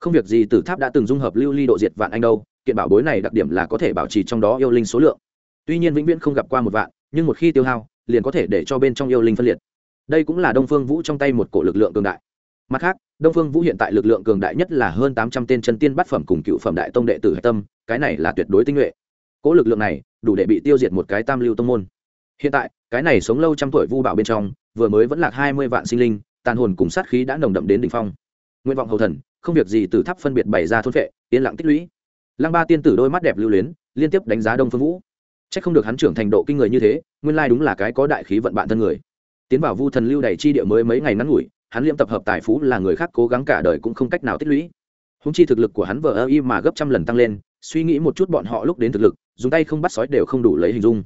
Không việc gì từ tháp đã từng dung hợp lưu ly độ diệt vạn anh đâu, kiện bảo bối này đặc điểm là có thể bảo trì trong đó yêu linh số lượng. Tuy nhiên vĩnh viễn không gặp qua một vạn, nhưng một khi tiêu hao, liền có thể để cho bên trong yêu linh phân liệt. Đây cũng là đông phương vũ trong tay một cổ lực lượng cường đại. Mặt khác, đông phương vũ hiện tại lực lượng cường đại nhất là hơn tám trăm tên chân tiên bát phẩm cùng cựu phẩm đại tông đệ tử hạch tâm, cái này là tuyệt đối tinh nhuệ. Cỗ lực lượng này, đủ để bị tiêu diệt một cái tam lưu tông môn hiện tại, cái này sống lâu trăm tuổi vu bảo bên trong, vừa mới vẫn lạc hai mươi vạn sinh linh, tàn hồn cùng sát khí đã nồng đậm đến đ ỉ n h phong. Nguyện vọng hầu thần, không việc gì từ tháp phân biệt bày ra thôn vệ, yên lặng tích lũy. Lăng ba tiên tử đôi mắt đẹp lưu luyến, liên tiếp đánh giá đông phương vũ. C h ắ c không được hắn trưởng thành độ kinh người như thế, nguyên lai đúng là cái có đại khí vận bạn thân người. Tiến vào vu thần lưu đầy chi địa mới mấy ngày ngắn ngủi, hắn liêm tập hợp tài phú là người khác cố gắng cả đời cũng không cách nào tích lũy. Húng chi thực lực của hắn vờ ơ y mà gấp trăm lần tăng lên, suy nghĩ một chút bọn họ lúc đến thực lực, dùng tay không bắt sói đều không đủ lấy hình dung.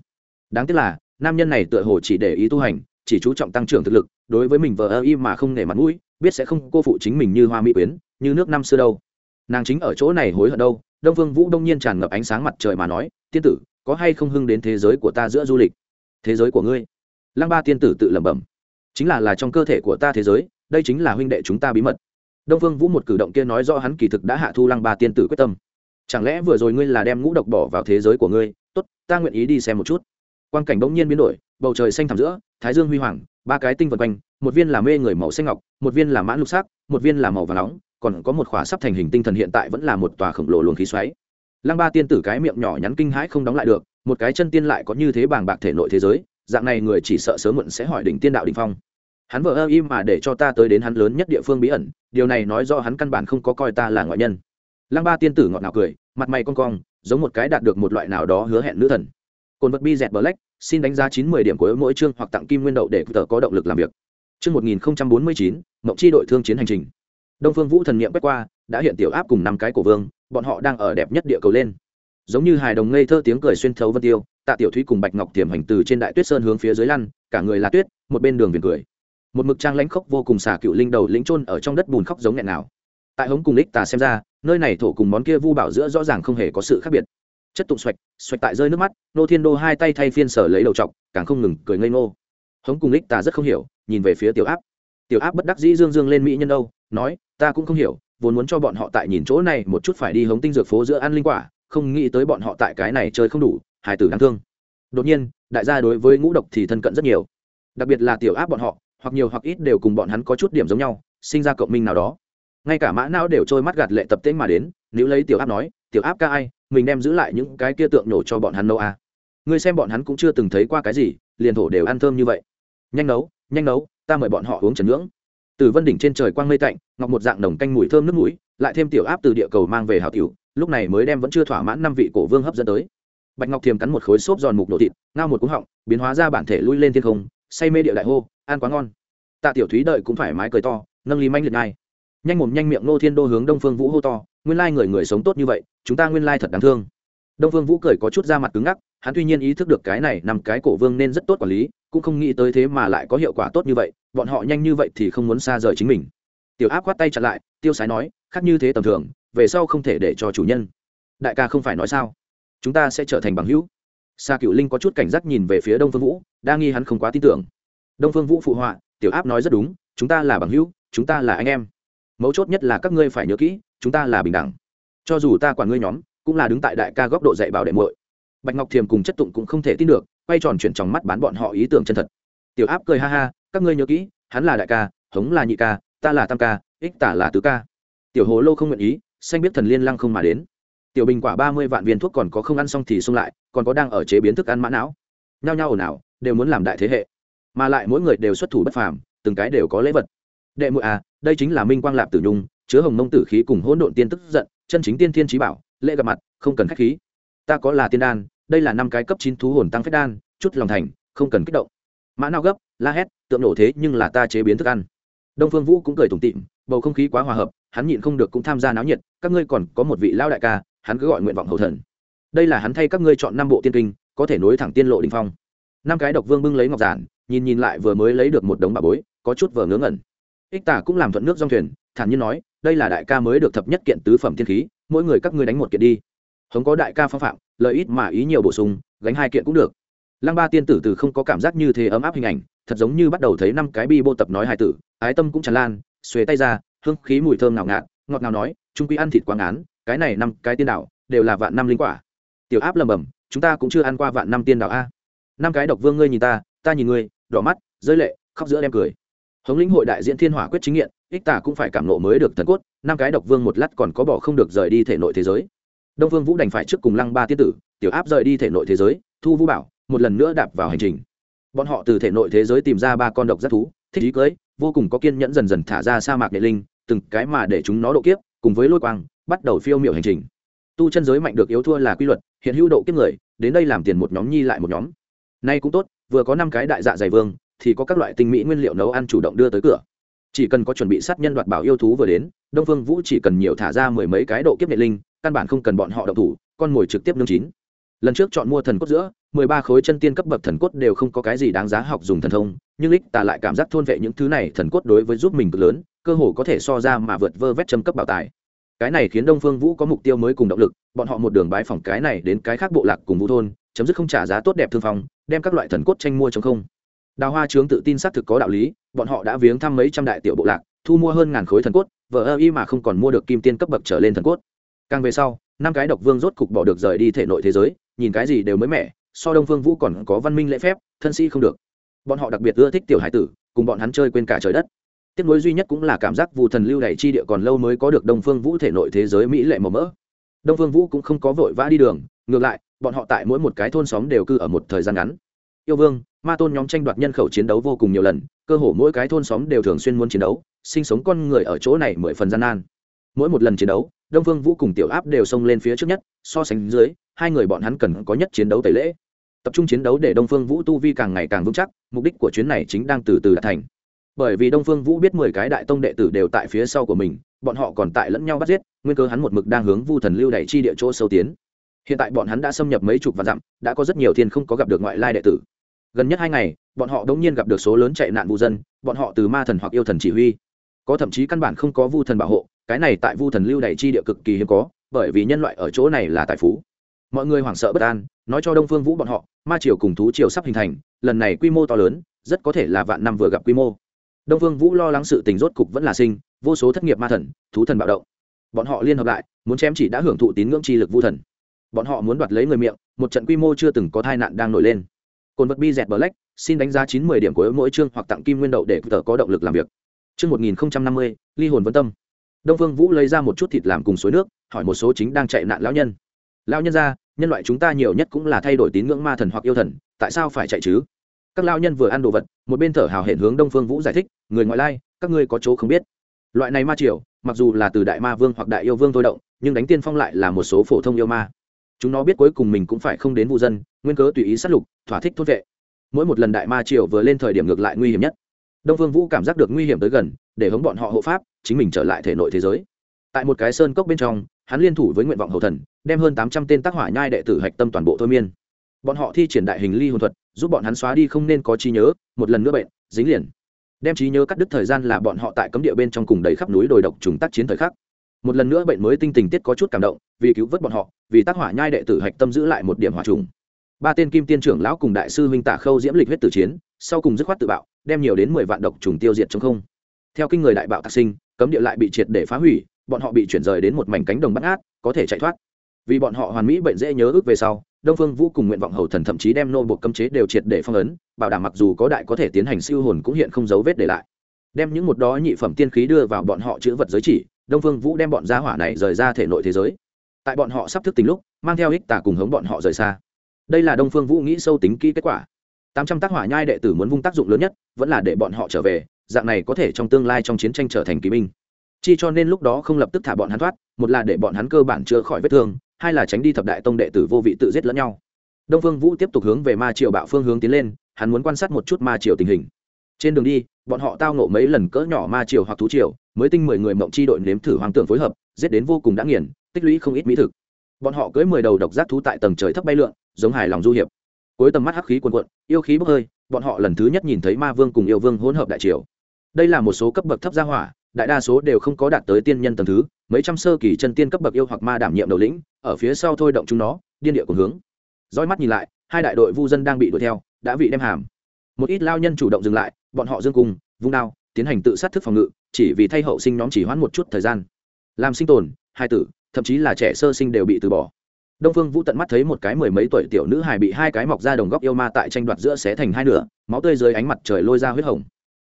Đáng tiếc là nam nhân này tựa hồ chỉ để ý tu hành, chỉ chú trọng tăng trưởng thực lực, đối với mình vợ ơ y mà không nể mặt mũi, biết sẽ không cô phụ chính mình như hoa mỹ quyến, như nước năm xưa đâu. Nàng chính ở chỗ này hối hận đâu, đông vương vũ đông nhiên tràn ngập ánh sáng mặt trời mà nói, tiên tử, có hay không hưng đến thế giới của ta giữa du lịch? Thế giới của ngươi? Lăng ba tiên tử tự lẩm bẩm. Chính là là trong cơ thể của ta thế giới, đây chính là huynh đệ chúng ta bí mật. Đông vương vũ một cử động kia nói rõ hắn kỳ thực đã hạ thu lăng ba tiên tử quyết tâm. Chẳng lẽ vừa rồi ngươi là đem ngũ độc bỏ vào thế giới của ngươi? Tốt, ta nguyện ý đi xem một chút quan cảnh bỗng nhiên biến đổi, bầu trời xanh thẳm giữa, thái dương huy hoàng, ba cái tinh vật quanh, một viên là mê người màu xanh ngọc, một viên là mãn lục sắc, một viên là màu và nóng, còn có một khỏa sắp thành hình tinh thần hiện tại vẫn là một tòa khổng lồ luồng khí xoáy. Lăng ba tiên tử cái miệng nhỏ nhắn kinh hãi không đóng lại được, một cái chân tiên lại có như thế bàng bạc thể nội thế giới, dạng này người chỉ sợ sớm muộn sẽ hỏi đỉnh tiên đạo đỉnh phong. Hắn vợ ơ im mà để cho ta tới đến hắn lớn nhất địa phương bí ẩn, điều này nói do hắn căn bản không có coi ta là ngoại nhân. Lăng ba tiên tử ngọt ngào cười, mặt mày con cong, giống một cái đạt được một loại nào đó hứa hẹn nữ thần. Cồn vật bi dẹt black xin đánh giá chín mươi điểm của mỗi chương hoặc tặng kim nguyên đậu để tờ có động lực làm việc. Chương một nghìn bốn mươi chín, mộng chi đội thương chiến hành trình. Đông phương vũ thần niệm quét qua, đã hiện tiểu áp cùng năm cái cổ vương, bọn họ đang ở đẹp nhất địa cầu lên. Giống như hài đồng ngây thơ tiếng cười xuyên thấu vân tiêu, tạ tiểu thúy cùng bạch ngọc tiềm hành từ trên đại tuyết sơn hướng phía dưới lăn, cả người là tuyết, một bên đường viền cười. Một mực trang lãnh khốc vô cùng xả cựu linh đầu lĩnh trôn ở trong đất bùn khóc giống nghẹn nào tại hống cùng Lịch tà xem ra, nơi này thổ cùng món kia vu bảo giữa rõ ràng không hề có sự khác biệt chất tụng xoạch xoạch tại rơi nước mắt, nô thiên đô hai tay thay phiên sở lấy đầu trọc càng không ngừng cười ngây ngô. Hống cùng lích tà rất không hiểu, nhìn về phía tiểu áp. Tiểu áp bất đắc dĩ dương dương lên mỹ nhân đâu nói, ta cũng không hiểu, vốn muốn cho bọn họ tại nhìn chỗ này một chút phải đi hống tinh dược phố giữa ăn linh quả, không nghĩ tới bọn họ tại cái này chơi không đủ, hài tử đáng thương. Đột nhiên, đại gia đối với ngũ độc thì thân cận rất nhiều. Đặc biệt là tiểu áp bọn họ, hoặc nhiều hoặc ít đều cùng bọn hắn có chút điểm giống nhau, sinh ra cộng minh nào đó. Ngay cả mã não đều trôi mắt gạt lệ tập tễnh mà đến nếu lấy tiểu áp nói, tiểu áp ca ai mình đem giữ lại những cái kia tượng nổ cho bọn hắn nấu à. ngươi xem bọn hắn cũng chưa từng thấy qua cái gì, liền thổ đều ăn thơm như vậy nhanh nấu nhanh nấu, ta mời bọn họ uống trần ngưỡng. từ vân đỉnh trên trời quang mây tạnh, ngọc một dạng nồng canh mùi thơm nước mũi, lại thêm tiểu áp từ địa cầu mang về hảo tiểu, lúc này mới đem vẫn chưa thỏa mãn năm vị cổ vương hấp dẫn tới bạch ngọc thiềm cắn một khối xốp giòn mục nổ thịt, ngao một cúng họng, biến hóa ra bản thể lui lên thiên không, say mê địa đại hô, ăn quá ngon tạ tiểu thúy đợi cũng phải mái cười to, nâng ly manh liệt ngay nhanh mồm nhanh miệng nô thiên đô hướng đông phương vũ hô to nguyên lai người người sống tốt như vậy, chúng ta nguyên lai thật đáng thương. Đông phương vũ cười có chút ra mặt cứng ngắc, hắn tuy nhiên ý thức được cái này nằm cái cổ vương nên rất tốt quản lý, cũng không nghĩ tới thế mà lại có hiệu quả tốt như vậy, bọn họ nhanh như vậy thì không muốn xa rời chính mình. Tiểu áp khoát tay chặt lại, tiêu sái nói, khác như thế tầm thường, về sau không thể để cho chủ nhân. Đại ca không phải nói sao? Chúng ta sẽ trở thành bằng hữu. Sa cựu linh có chút cảnh giác nhìn về phía đông phương vũ, đa nghi hắn không quá tin tưởng. Đông phương vũ phụ họa, tiểu áp nói rất đúng, chúng ta là bằng hữu, chúng ta là anh em. Mấu chốt nhất là các ngươi phải nhớ kỹ chúng ta là bình đẳng. Cho dù ta quản ngươi nhóm, cũng là đứng tại đại ca góc độ dạy bảo đệ muội. Bạch ngọc thiềm cùng chất tụng cũng không thể tin được, quay tròn chuyển trong mắt bán bọn họ ý tưởng chân thật. Tiểu áp cười ha ha, các ngươi nhớ kỹ, hắn là đại ca, hống là nhị ca, ta là tam ca, ích tả là tứ ca. Tiểu hồ lô không nguyện ý, xanh biết thần liên lăng không mà đến. Tiểu bình quả ba mươi vạn viên thuốc còn có không ăn xong thì xung lại, còn có đang ở chế biến thức ăn mã não. Nhao nhao ồn ào, đều muốn làm đại thế hệ. Mà lại mỗi người đều xuất thủ bất phàm, từng cái đều có lễ vật. Đệ muội à đây chính là minh quang lạp tử nhung chứa hồng mông tử khí cùng hỗn độn tiên tức giận, chân chính tiên thiên trí bảo, lễ gặp mặt, không cần khách khí. Ta có là tiên đan, đây là năm cái cấp chín thú hồn tăng phế đan, chút lòng thành, không cần kích động. Mã nào gấp, la hét, tượng nổ thế nhưng là ta chế biến thức ăn. Đông phương vũ cũng cười tủm tịm bầu không khí quá hòa hợp, hắn nhịn không được cũng tham gia náo nhiệt, các ngươi còn có một vị lao đại ca, hắn cứ gọi nguyện vọng hầu thần. Đây là hắn thay các ngươi chọn năm bộ tiên kinh, có thể nối thẳng tiên lộ đình phong. Năm cái độc vương bưng lấy ngọc giản, nhìn nhìn lại vừa mới lấy được một đống bà bối, có chút vờ ngớ ngẩn. Ích tả cũng làm thuận nước dòng thuyền, thản nhiên nói đây là đại ca mới được thập nhất kiện tứ phẩm thiên khí, mỗi người các ngươi đánh một kiện đi. Hống có đại ca phong phạm, lợi ít mà ý nhiều bổ sung, gánh hai kiện cũng được. Lăng ba tiên tử từ không có cảm giác như thế ấm áp hình ảnh, thật giống như bắt đầu thấy năm cái bi bô tập nói hai tử, ái tâm cũng tràn lan, xuề tay ra, hương khí mùi thơm ngào ngạt, ngọt ngào nói, trung quy ăn thịt quang án cái này năm cái tiên đạo đều là vạn năm linh quả. Tiểu áp lầm bầm chúng ta cũng chưa ăn qua vạn năm tiên đạo a. Năm cái độc vương ngươi nhìn ta ta nhìn ngươi, đỏ mắt, rơi lệ, khóc giữa đem cười. Hống lĩnh hội đại diện thiên hỏa quyết chính nghiện ích tả cũng phải cảm nộ mới được thần cốt, năm cái độc vương một lát còn có bỏ không được rời đi thể nội thế giới. Đông vương vũ đành phải trước cùng lăng ba tiết tử, tiểu áp rời đi thể nội thế giới, thu vũ bảo, một lần nữa đạp vào hành trình. Bọn họ từ thể nội thế giới tìm ra ba con độc rất thú, thích ý cưới, vô cùng có kiên nhẫn dần dần thả ra sa mạc nghệ linh, từng cái mà để chúng nó độ kiếp, cùng với lôi quang, bắt đầu phiêu miểu hành trình. Tu chân giới mạnh được yếu thua là quy luật, hiện hữu độ kiếp người, đến đây làm tiền một nhóm nhi lại một nhóm. Nay cũng tốt, vừa có năm cái đại dạ dày vương, thì có các loại tinh mỹ nguyên liệu nấu ăn chủ động đưa tới cửa chỉ cần có chuẩn bị sát nhân đoạt bảo yêu thú vừa đến, đông phương vũ chỉ cần nhiều thả ra mười mấy cái độ kiếp nghệ linh, căn bản không cần bọn họ động thủ, con mồi trực tiếp nương chín. Lần trước chọn mua thần cốt giữa, mười ba khối chân tiên cấp bậc thần cốt đều không có cái gì đáng giá học dùng thần thông, nhưng lích ta lại cảm giác thôn vệ những thứ này thần cốt đối với giúp mình cực lớn, cơ hồ có thể so ra mà vượt vơ vét châm cấp bảo tài. Cái này khiến đông phương vũ có mục tiêu mới cùng động lực, bọn họ một đường bái phỏng cái này đến cái khác bộ lạc cùng vũ thôn, chấm dứt không trả giá tốt đẹp thương phong, đem các loại thần cốt tranh mua trong không đào hoa trướng tự tin xác thực có đạo lý, bọn họ đã viếng thăm mấy trăm đại tiểu bộ lạc, thu mua hơn ngàn khối thần cốt vợ ơ y mà không còn mua được kim tiên cấp bậc trở lên thần cốt. Càng về sau, năm cái độc vương rốt cục bỏ được rời đi thể nội thế giới, nhìn cái gì đều mới mẻ, so đông Vương vũ còn có văn minh lễ phép, thân sĩ không được. Bọn họ đặc biệt ưa thích tiểu hải tử, cùng bọn hắn chơi quên cả trời đất. Tiếc nối duy nhất cũng là cảm giác vu thần lưu đày chi địa còn lâu mới có được đông phương vũ thể nội thế giới mỹ lệ màu mỡ. Đông phương vũ cũng không có vội vã đi đường, ngược lại, bọn họ tại mỗi một cái thôn xóm đều cư ở một thời gian ngắn. Yêu vương ma tôn nhóm tranh đoạt nhân khẩu chiến đấu vô cùng nhiều lần, cơ hồ mỗi cái thôn xóm đều thường xuyên muốn chiến đấu, sinh sống con người ở chỗ này mười phần gian nan. Mỗi một lần chiến đấu, đông phương vũ cùng tiểu áp đều xông lên phía trước nhất, so sánh dưới, hai người bọn hắn cần có nhất chiến đấu tẩy lễ. Tập trung chiến đấu để đông phương vũ tu vi càng ngày càng vững chắc, mục đích của chuyến này chính đang từ từ đạt thành. Bởi vì đông phương vũ biết mười cái đại tông đệ tử đều tại phía sau của mình, bọn họ còn tại lẫn nhau bắt giết, nguyên cơ hắn một mực đang hướng vu thần lưu đẩy chi địa chỗ sâu tiến. Hiện tại bọn hắn đã xâm nhập mấy chục vạn dặm, đã có rất nhiều thiên không có gặp được ngoại lai đệ tử gần nhất hai ngày, bọn họ đống nhiên gặp được số lớn chạy nạn vu dân, bọn họ từ ma thần hoặc yêu thần chỉ huy. Có thậm chí căn bản không có vu thần bảo hộ, cái này tại vu thần lưu đẩy chi địa cực kỳ hiếm có, bởi vì nhân loại ở chỗ này là tài phú. Mọi người hoảng sợ bất an, nói cho đông phương vũ bọn họ, ma triều cùng thú triều sắp hình thành, lần này quy mô to lớn, rất có thể là vạn năm vừa gặp quy mô. Đông phương vũ lo lắng sự tình rốt cục vẫn là sinh, vô số thất nghiệp ma thần, thú thần bạo động. Bọn họ liên hợp lại, muốn chém chỉ đã hưởng thụ tín ngưỡng chi lực vu thần. Bọn họ muốn đoạt lấy người miệng, một trận quy mô chưa từng có tai nạn đang nổi lên cồn vật bi dẹt black, xin đánh giá chín mươi điểm của mỗi chương hoặc tặng kim nguyên đậu để tờ có động lực làm việc. Chương một nghìn năm mươi, ly hồn vân tâm. Đông phương vũ lấy ra một chút thịt làm cùng suối nước, hỏi một số chính đang chạy nạn lão nhân. Lão nhân ra, nhân loại chúng ta nhiều nhất cũng là thay đổi tín ngưỡng ma thần hoặc yêu thần, tại sao phải chạy chứ? Các lao nhân vừa ăn đồ vật, một bên thở hào hển hướng đông phương vũ giải thích, người ngoại lai, các ngươi có chỗ không biết. Loại này ma triều, mặc dù là từ đại ma vương hoặc đại yêu vương thôi động, nhưng đánh tiên phong lại là một số phổ thông yêu ma chúng nó biết cuối cùng mình cũng phải không đến vụ dân, nguyên cớ tùy ý sát lục, thỏa thích thốt vệ. Mỗi một lần đại ma triều vừa lên thời điểm ngược lại nguy hiểm nhất. Đông phương vũ cảm giác được nguy hiểm tới gần, để hống bọn họ hộ pháp, chính mình trở lại thể nội thế giới. Tại một cái sơn cốc bên trong, hắn liên thủ với nguyện vọng hậu thần, đem hơn tám trăm tên tác hỏa nhai đệ tử hạch tâm toàn bộ thôi miên. Bọn họ thi triển đại hình ly hồn thuật, giúp bọn hắn xóa đi không nên có trí nhớ, một lần nữa bệnh, dính liền. Đem trí nhớ cắt đứt thời gian là bọn họ tại cấm địa bên trong cùng đầy khắp núi đồi độc trùng tác chiến thời khắc một lần nữa bệnh mới tinh tình tiết có chút cảm động, vì cứu vớt bọn họ, vì tác hỏa nhai đệ tử hạch tâm giữ lại một điểm hỏa trùng. Ba tên kim tiên trưởng lão cùng đại sư huynh tả khâu diễm lịch huyết tử chiến, sau cùng dứt khoát tự bạo, đem nhiều đến mười vạn độc trùng tiêu diệt trong không. Theo kinh người đại bạo tạc sinh, cấm địa lại bị triệt để phá hủy, bọn họ bị chuyển rời đến một mảnh cánh đồng bắt át có thể chạy thoát. Vì bọn họ hoàn mỹ bệnh dễ nhớ ước về sau, đông phương vũ cùng nguyện vọng hầu thần thậm chí đem nô buộc cấm chế đều triệt để phong ấn, bảo đảm mặc dù có đại có thể tiến hành siêu hồn cũng hiện không dấu vết để lại. Đem những một đó nhị phẩm tiên khí đưa vào bọn họ chữ vật giới chỉ đông phương vũ đem bọn gia hỏa này rời ra thể nội thế giới. Tại bọn họ sắp thức tính lúc, mang theo ích tà cùng hống bọn họ rời xa. Đây là đông phương vũ nghĩ sâu tính kỹ kết quả. Tám trăm tác hỏa nhai đệ tử muốn vung tác dụng lớn nhất, vẫn là để bọn họ trở về, dạng này có thể trong tương lai trong chiến tranh trở thành kỳ binh. Chi cho nên lúc đó không lập tức thả bọn hắn thoát, một là để bọn hắn cơ bản chữa khỏi vết thương, hai là tránh đi thập đại tông đệ tử vô vị tự giết lẫn nhau. Đông phương vũ tiếp tục hướng về ma triều bạo phương hướng tiến lên, hắn muốn quan sát một chút ma triều tình hình. Trên đường đi, bọn họ tao ngộ mấy lần cỡ nhỏ ma triều hoặc thú triều mới tinh mười người mộng chi đội nếm thử hoàng tưởng phối hợp, giết đến vô cùng đã nghiền, tích lũy không ít mỹ thực. Bọn họ cưỡi mười đầu độc giác thú tại tầng trời thấp bay lượn, giống hài lòng du hiệp. Cuối tầm mắt hắc khí quần quận yêu khí bốc hơi, bọn họ lần thứ nhất nhìn thấy ma vương cùng yêu vương hỗn hợp đại triều. Đây là một số cấp bậc thấp gia hỏa, đại đa số đều không có đạt tới tiên nhân tầng thứ, mấy trăm sơ kỳ chân tiên cấp bậc yêu hoặc ma đảm nhiệm đầu lĩnh, ở phía sau thôi động chúng nó, điên địa cùng hướng. Roi mắt nhìn lại, hai đại đội vu dân đang bị đuổi theo, đã bị đem hàm. Một ít lao nhân chủ động dừng lại, bọn họ dương cùng vung đao, tiến hành tự sát thức phòng ngự chỉ vì thay hậu sinh nhóm chỉ hoãn một chút thời gian. Làm sinh tồn, hai tử, thậm chí là trẻ sơ sinh đều bị từ bỏ. Đông phương vũ tận mắt thấy một cái mười mấy tuổi tiểu nữ hài bị hai cái mọc ra đồng góc yêu ma tại tranh đoạt giữa xé thành hai nửa, máu tươi dưới ánh mặt trời lôi ra huyết hồng.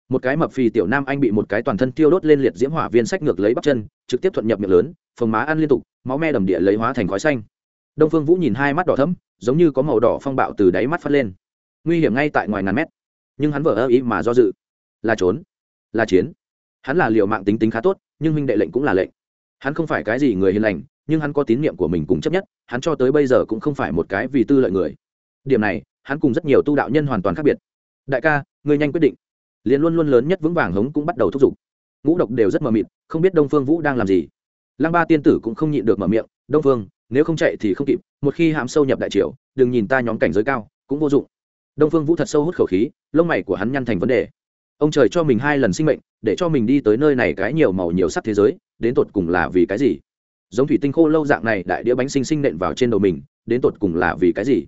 Một cái mập phì tiểu nam anh bị một cái toàn thân tiêu đốt lên liệt diễm hỏa viên sách ngược lấy bắp chân, trực tiếp thuận nhập miệng lớn, phồng má ăn liên tục, máu me đầm địa lấy hóa thành khói xanh. Đông phương vũ nhìn hai mắt đỏ thấm giống như có màu đỏ phong bạo từ đáy mắt phát lên. Nguy hiểm ngay tại ngoài ngàn mét. Nhưng hắn vỡ ơ ý mà do dự. Là trốn. Là chiến hắn là liệu mạng tính tính khá tốt, nhưng huynh đệ lệnh cũng là lệnh. Hắn không phải cái gì người hiền lành, nhưng hắn có tín nhiệm của mình cũng chấp nhất, hắn cho tới bây giờ cũng không phải một cái vì tư lợi người. Điểm này, hắn cùng rất nhiều tu đạo nhân hoàn toàn khác biệt. Đại ca, ngươi nhanh quyết định. Liền luôn luôn lớn nhất vững vàng hống cũng bắt đầu thúc giục. Ngũ độc đều rất mờ mịt, không biết đông phương vũ đang làm gì. Lăng ba tiên tử cũng không nhịn được mở miệng, đông phương, nếu không chạy thì không kịp, một khi hãm sâu nhập đại triều, đừng nhìn ta nhóm cảnh giới cao, cũng vô dụng. Đông phương vũ thật sâu hút khẩu khí, lông mày của hắn nhăn thành vấn đề ông trời cho mình hai lần sinh mệnh, để cho mình đi tới nơi này cái nhiều màu nhiều sắc thế giới, đến tột cùng là vì cái gì? Giống thủy tinh khô lâu dạng này, đại đĩa bánh sinh sinh nện vào trên đầu mình, đến tột cùng là vì cái gì?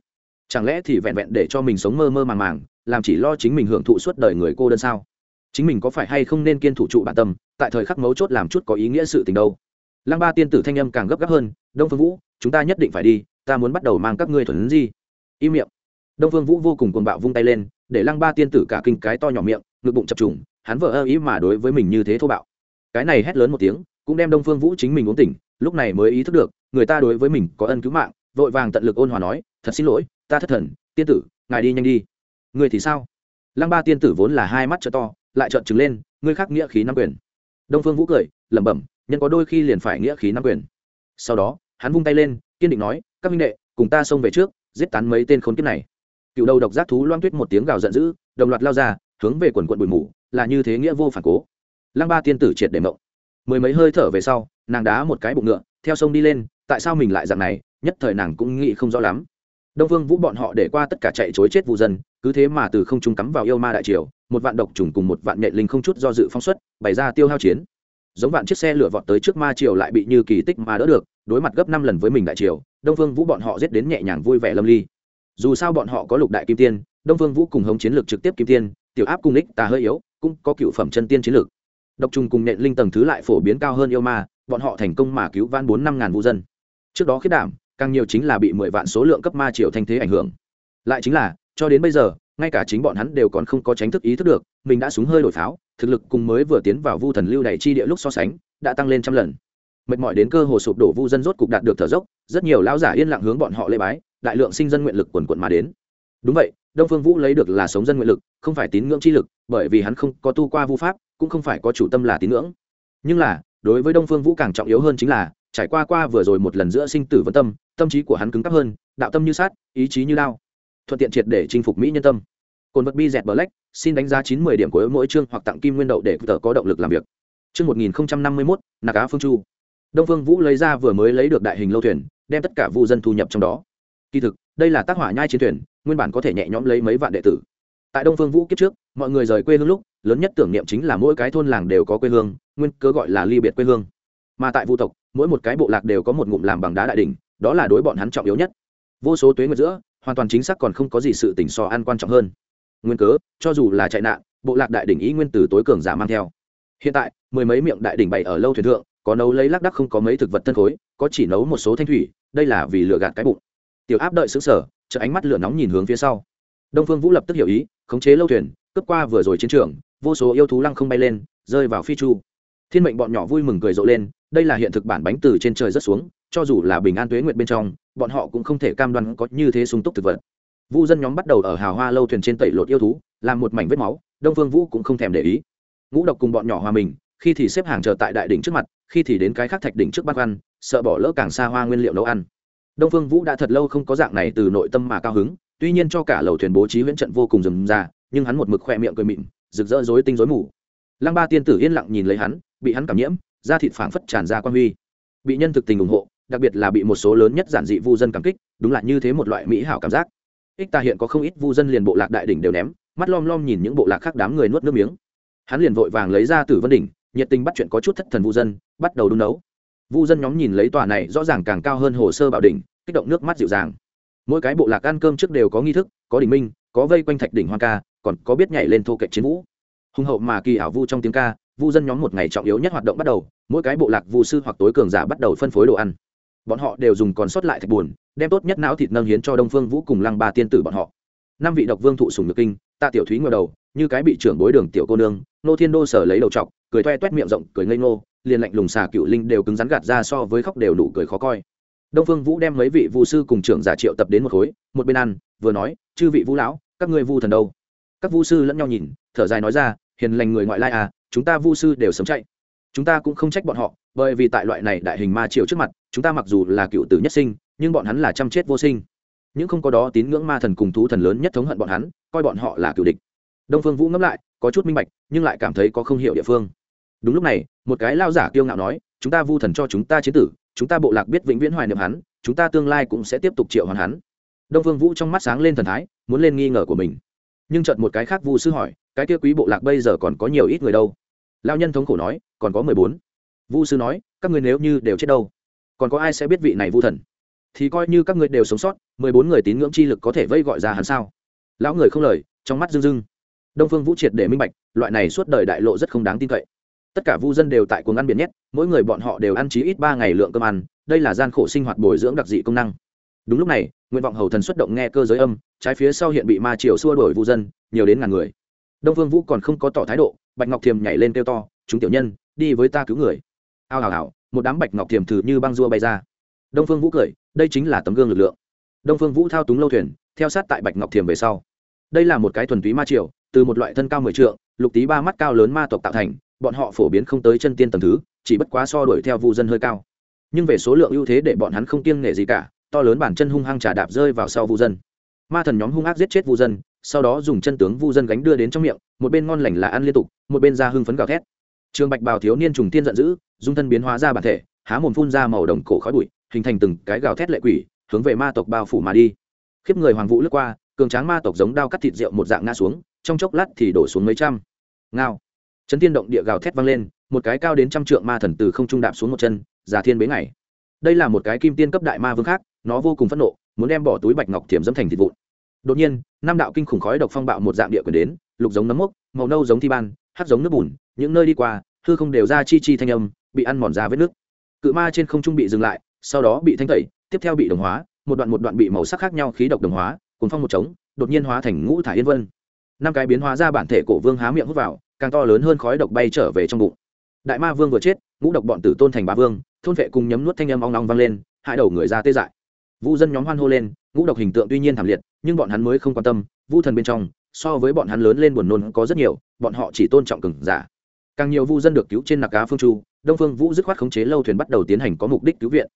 Chẳng lẽ thì vẹn vẹn để cho mình sống mơ mơ màng màng, làm chỉ lo chính mình hưởng thụ suốt đời người cô đơn sao? Chính mình có phải hay không nên kiên thủ trụ bản tâm, tại thời khắc mấu chốt làm chút có ý nghĩa sự tình đâu? Lăng ba tiên tử thanh âm càng gấp gáp hơn, đông phương vũ, chúng ta nhất định phải đi, ta muốn bắt đầu mang các ngươi thuần gì im miệng. Đông phương vũ vô cùng cuồng bạo vung tay lên, để lăng ba tiên tử cả kinh cái to nhỏ miệng ngực bụng chập trùng, hắn vợ ơ ý mà đối với mình như thế thô bạo. Cái này hét lớn một tiếng, cũng đem đông phương vũ chính mình uống tỉnh, lúc này mới ý thức được, người ta đối với mình có ân cứu mạng, vội vàng tận lực ôn hòa nói, thật xin lỗi, ta thất thần, tiên tử, ngài đi nhanh đi. Người thì sao? Lăng ba tiên tử vốn là hai mắt t to, lại trợn trừng lên, ngươi khác nghĩa khí năm quyền. Đông phương vũ cười, lẩm bẩm, nhân có đôi khi liền phải nghĩa khí năm quyền. Sau đó, hắn vung tay lên, kiên định nói, các minh đệ, cùng ta xông về trước, giết tán mấy tên khốn kiếp này. Cựu đầu độc giác thú loang tuyết một tiếng gào giận dữ, đồng loạt lao ra hướng về quần quận bụi mù, là như thế nghĩa vô phản cố. Lăng ba tiên tử triệt để mộng. Mười mấy hơi thở về sau, nàng đá một cái bụng ngựa, theo sông đi lên, tại sao mình lại dạng này, nhất thời nàng cũng nghĩ không rõ lắm. Đông vương vũ bọn họ để qua tất cả chạy chối chết vụ dân, cứ thế mà từ không trung cắm vào yêu ma đại triều, một vạn độc trùng cùng một vạn nhện linh không chút do dự phóng xuất, bày ra tiêu hao chiến. Giống vạn chiếc xe lửa vọt tới trước ma triều lại bị như kỳ tích mà đỡ được, đối mặt gấp năm lần với mình đại triều, đông vương vũ bọn họ giết đến nhẹ nhàng vui vẻ lâm ly. Dù sao bọn họ có lục đại kim tiên, đông vương vũ cùng hống chiến lược trực tiếp kim tiên tiểu áp cùng ních tà hơi yếu, cũng có cựu phẩm chân tiên chiến lược. Độc trùng cùng nện linh tầng thứ lại phổ biến cao hơn yêu ma, bọn họ thành công mà cứu van bốn năm ngàn vũ dân. Trước đó khiết đảm, càng nhiều chính là bị mười vạn số lượng cấp ma triều thanh thế ảnh hưởng. Lại chính là, cho đến bây giờ, ngay cả chính bọn hắn đều còn không có tránh thức ý thức được, mình đã súng hơi đổi pháo, thực lực cùng mới vừa tiến vào vu thần lưu đ chi địa lúc so sánh, đã tăng lên trăm lần. Mệt mỏi đến cơ hồ sụp đổ vu dân rốt cục đạt được thở dốc, rất nhiều lão giả yên lặng hướng bọn họ lễ bái, đại lượng sinh dân nguyện lực quần quận mà đến. Đúng vậy đông phương vũ lấy được là sống dân nguyện lực, không phải tín ngưỡng chi lực, bởi vì hắn không có tu qua vu pháp, cũng không phải có chủ tâm là tín ngưỡng. Nhưng là, đối với đông phương vũ càng trọng yếu hơn chính là, trải qua qua vừa rồi một lần giữa sinh tử vân tâm tâm trí của hắn cứng cắp hơn, đạo tâm như sát, ý chí như lao. Thuận tiện triệt để chinh phục mỹ nhân tâm. Cồn vật bi dẹt black, xin đánh giá chín mươi điểm của mỗi chương hoặc tặng kim nguyên đậu để tờ có động lực làm việc. Chương một nghìn năm mươi mốt, nạc á phương chu. Đông phương vũ lấy ra vừa mới lấy được đại hình lâu thuyền, đem tất cả vu dân thu nhập trong đó. Kỳ thực, đây là tác hỏa nhai chiến thuyền nguyên bản có thể nhẹ nhõm lấy mấy vạn đệ tử. Tại đông phương vũ kiếp trước, mọi người rời quê hương lúc, lớn nhất tưởng niệm chính là mỗi cái thôn làng đều có quê hương, nguyên cớ gọi là ly biệt quê hương. Mà tại vu tộc, mỗi một cái bộ lạc đều có một ngụm làm bằng đá đại đỉnh, đó là đối bọn hắn trọng yếu nhất. Vô số tuế nguyệt giữa, hoàn toàn chính xác còn không có gì sự tỉnh so an quan trọng hơn. Nguyên cớ, cho dù là chạy nạn, bộ lạc đại đỉnh ý nguyên từ tối cường giả mang theo. Hiện tại, mười mấy miệng đại đỉnh bày ở lâu thuyền thượng, có nấu lấy lác đắc không có mấy thực vật thân khối, có chỉ nấu một số thanh thủy, đây là vì lựa gạt cái bụng tiểu áp đợi xứng sở chợ ánh mắt lửa nóng nhìn hướng phía sau. Đông phương vũ lập tức hiểu ý, khống chế lâu thuyền, cướp qua vừa rồi chiến trường, vô số yêu thú lăng không bay lên, rơi vào phi chu. Thiên mệnh bọn nhỏ vui mừng cười rộ lên, đây là hiện thực bản bánh từ trên trời rất xuống, cho dù là bình an tuế nguyệt bên trong, bọn họ cũng không thể cam đoan có như thế sung túc thực vật. Vu dân nhóm bắt đầu ở hào hoa lâu thuyền trên tẩy lột yêu thú, làm một mảnh vết máu, đông phương vũ cũng không thèm để ý. Ngũ độc cùng bọn nhỏ hòa mình, khi thì xếp hàng chờ tại đại đỉnh trước mặt, khi thì đến cái khác thạch đỉnh trước bát ăn sợ bỏ lỡ càng xa hoa nguyên liệu nấu ăn đông phương vũ đã thật lâu không có dạng này từ nội tâm mà cao hứng, tuy nhiên cho cả lầu thuyền bố trí huyễn trận vô cùng rườm rà, nhưng hắn một mực khoe miệng cười mịn, rực rỡ rối tinh rối mù. Lăng ba tiên tử yên lặng nhìn lấy hắn, bị hắn cảm nhiễm, da thịt phảng phất tràn ra quan huy. Bị nhân thực tình ủng hộ, đặc biệt là bị một số lớn nhất giản dị vu dân cảm kích, đúng là như thế một loại mỹ hảo cảm giác. Ích ta hiện có không ít vu dân liền bộ lạc đại đỉnh đều ném, mắt lom lom nhìn những bộ lạc khác đám người nuốt nước miếng. Hắn liền vội vàng lấy ra tử vân đỉnh, nhiệt tình bắt chuyện có chút thất thần vu dân, bắt đầu đun nấu vu dân nhóm nhìn lấy tòa này rõ ràng càng cao hơn hồ sơ bảo đỉnh, kích động nước mắt dịu dàng. Mỗi cái bộ lạc ăn cơm trước đều có nghi thức, có đỉnh minh, có vây quanh thạch đỉnh hoa ca, còn có biết nhảy lên thô kệ chiến vũ. Hùng hậu mà kỳ ảo vu trong tiếng ca, vu dân nhóm một ngày trọng yếu nhất hoạt động bắt đầu, mỗi cái bộ lạc vu sư hoặc tối cường giả bắt đầu phân phối đồ ăn. Bọn họ đều dùng còn sót lại thạch buồn, đem tốt nhất não thịt nâng hiến cho đông phương vũ cùng lăng ba tiên tử bọn họ. Năm vị độc vương thụ sùng nhược kinh, tạ tiểu thúy ngờ đầu, như cái bị trưởng bối đường tiểu cô nương, nô thiên đô sở lấy đầu trọc, cười toe toét miệng rộng, cười ngây ngô liền lạnh lùng xà cựu linh đều cứng rắn gạt ra so với khóc đều đủ cười khó coi. Đông phương vũ đem mấy vị vu sư cùng trưởng giả triệu tập đến một khối, một bên ăn, vừa nói, chư vị vũ lão, các ngươi vu thần đâu? Các vu sư lẫn nhau nhìn, thở dài nói ra, hiền lành người ngoại lai à chúng ta vu sư đều sớm chạy. Chúng ta cũng không trách bọn họ, bởi vì tại loại này đại hình ma triệu trước mặt, chúng ta mặc dù là cựu tử nhất sinh, nhưng bọn hắn là chăm chết vô sinh. Những không có đó tín ngưỡng ma thần cùng thú thần lớn nhất thống hận bọn hắn, coi bọn họ là cựu địch. Đông phương vũ ngẫm lại, có chút minh bạch, nhưng lại cảm thấy có không hiểu địa phương đúng lúc này, một cái lao giả kiêu ngạo nói, chúng ta vu thần cho chúng ta chiến tử, chúng ta bộ lạc biết vĩnh viễn hoài niệm hắn, chúng ta tương lai cũng sẽ tiếp tục triệu hoàn hắn. Đông phương vũ trong mắt sáng lên thần thái, muốn lên nghi ngờ của mình. Nhưng chợt một cái khác vu sư hỏi, cái kia quý bộ lạc bây giờ còn có nhiều ít người đâu? Lao nhân thống khổ nói, còn có mười bốn. Vu sư nói, các người nếu như đều chết đâu, còn có ai sẽ biết vị này vu thần? Thì coi như các người đều sống sót, mười bốn người tín ngưỡng chi lực có thể vây gọi ra hắn sao? Lão người không lời, trong mắt rưng rưng. Đông phương vũ triệt để minh bạch, loại này suốt đời đại lộ rất không đáng tin cậy tất cả vu dân đều tại cuồng ăn biển nhét, mỗi người bọn họ đều ăn chí ít ba ngày lượng cơm ăn, đây là gian khổ sinh hoạt bồi dưỡng đặc dị công năng. Đúng lúc này, nguyện vọng hầu thần xuất động nghe cơ giới âm, trái phía sau hiện bị ma triều xua đổi vu dân, nhiều đến ngàn người. Đông phương vũ còn không có tỏ thái độ, bạch ngọc thiềm nhảy lên kêu to, chúng tiểu nhân, đi với ta cứu người. Ao hào hào, một đám bạch ngọc thiềm thử như băng rua bay ra. Đông phương vũ cười, đây chính là tấm gương lực lượng. Đông phương vũ thao túng lâu thuyền, theo sát tại bạch ngọc thiềm về sau. Đây là một cái thuần túy ma triều, từ một loại thân cao mười trượng, lục tí ba mắt cao lớn ma tộc tạo thành bọn họ phổ biến không tới chân tiên tầng thứ, chỉ bất quá so đuổi theo vu dân hơi cao. Nhưng về số lượng ưu thế để bọn hắn không kiêng nể gì cả, to lớn bản chân hung hăng trà đạp rơi vào sau vu dân. Ma thần nhóm hung ác giết chết vu dân, sau đó dùng chân tướng vu dân gánh đưa đến trong miệng, một bên ngon lành là ăn liên tục, một bên ra hưng phấn gào thét. Trường bạch bào thiếu niên trùng tiên giận dữ, dung thân biến hóa ra bản thể, há mồm phun ra màu đồng cổ khói bụi, hình thành từng cái gào thét lệ quỷ, hướng về ma tộc bao phủ mà đi. Khiếp người hoàng vũ lướt qua, cường tráng ma tộc giống đao cắt thịt rượu một dạng ngã xuống, trong chốc lát thì đổ xuống mấy trăm. Ngao chấn tiên động địa gào thét vang lên, một cái cao đến trăm trượng ma thần từ không trung đạp xuống một chân giả thiên bế ngày đây là một cái kim tiên cấp đại ma vương khác, nó vô cùng phẫn nộ, muốn đem bỏ túi bạch ngọc thiểm dẫm thành thịt vụn. Đột nhiên, năm đạo kinh khủng khói độc phong bạo một dạng địa quyền đến, lục giống nấm mốc, màu nâu giống thi ban, hắc giống nước bùn, những nơi đi qua, hư không đều ra chi chi thanh âm, bị ăn mòn ra vết nước. Cự ma trên không trung bị dừng lại, sau đó bị thanh tẩy, tiếp theo bị đồng hóa, một đoạn một đoạn bị màu sắc khác nhau khí độc đồng hóa, cuốn phong một trống, đột nhiên hóa thành ngũ thải yên vân. Năm cái biến hóa ra bản thể cổ vương há miệng hút vào càng to lớn hơn khói độc bay trở về trong bụng. Đại ma vương vừa chết, ngũ độc bọn tử tôn thành bá vương, thôn vệ cùng nhấm nuốt thanh âm ong ong vang lên, hai đầu người ra tê dại. Vu dân nhóm hoan hô lên, ngũ độc hình tượng tuy nhiên thảm liệt, nhưng bọn hắn mới không quan tâm, vu thần bên trong, so với bọn hắn lớn lên buồn nôn có rất nhiều, bọn họ chỉ tôn trọng cừng giả. Càng nhiều vu dân được cứu trên nạc cá phương chu, đông phương vũ dứt khoát khống chế lâu thuyền bắt đầu tiến hành có mục đích cứu viện.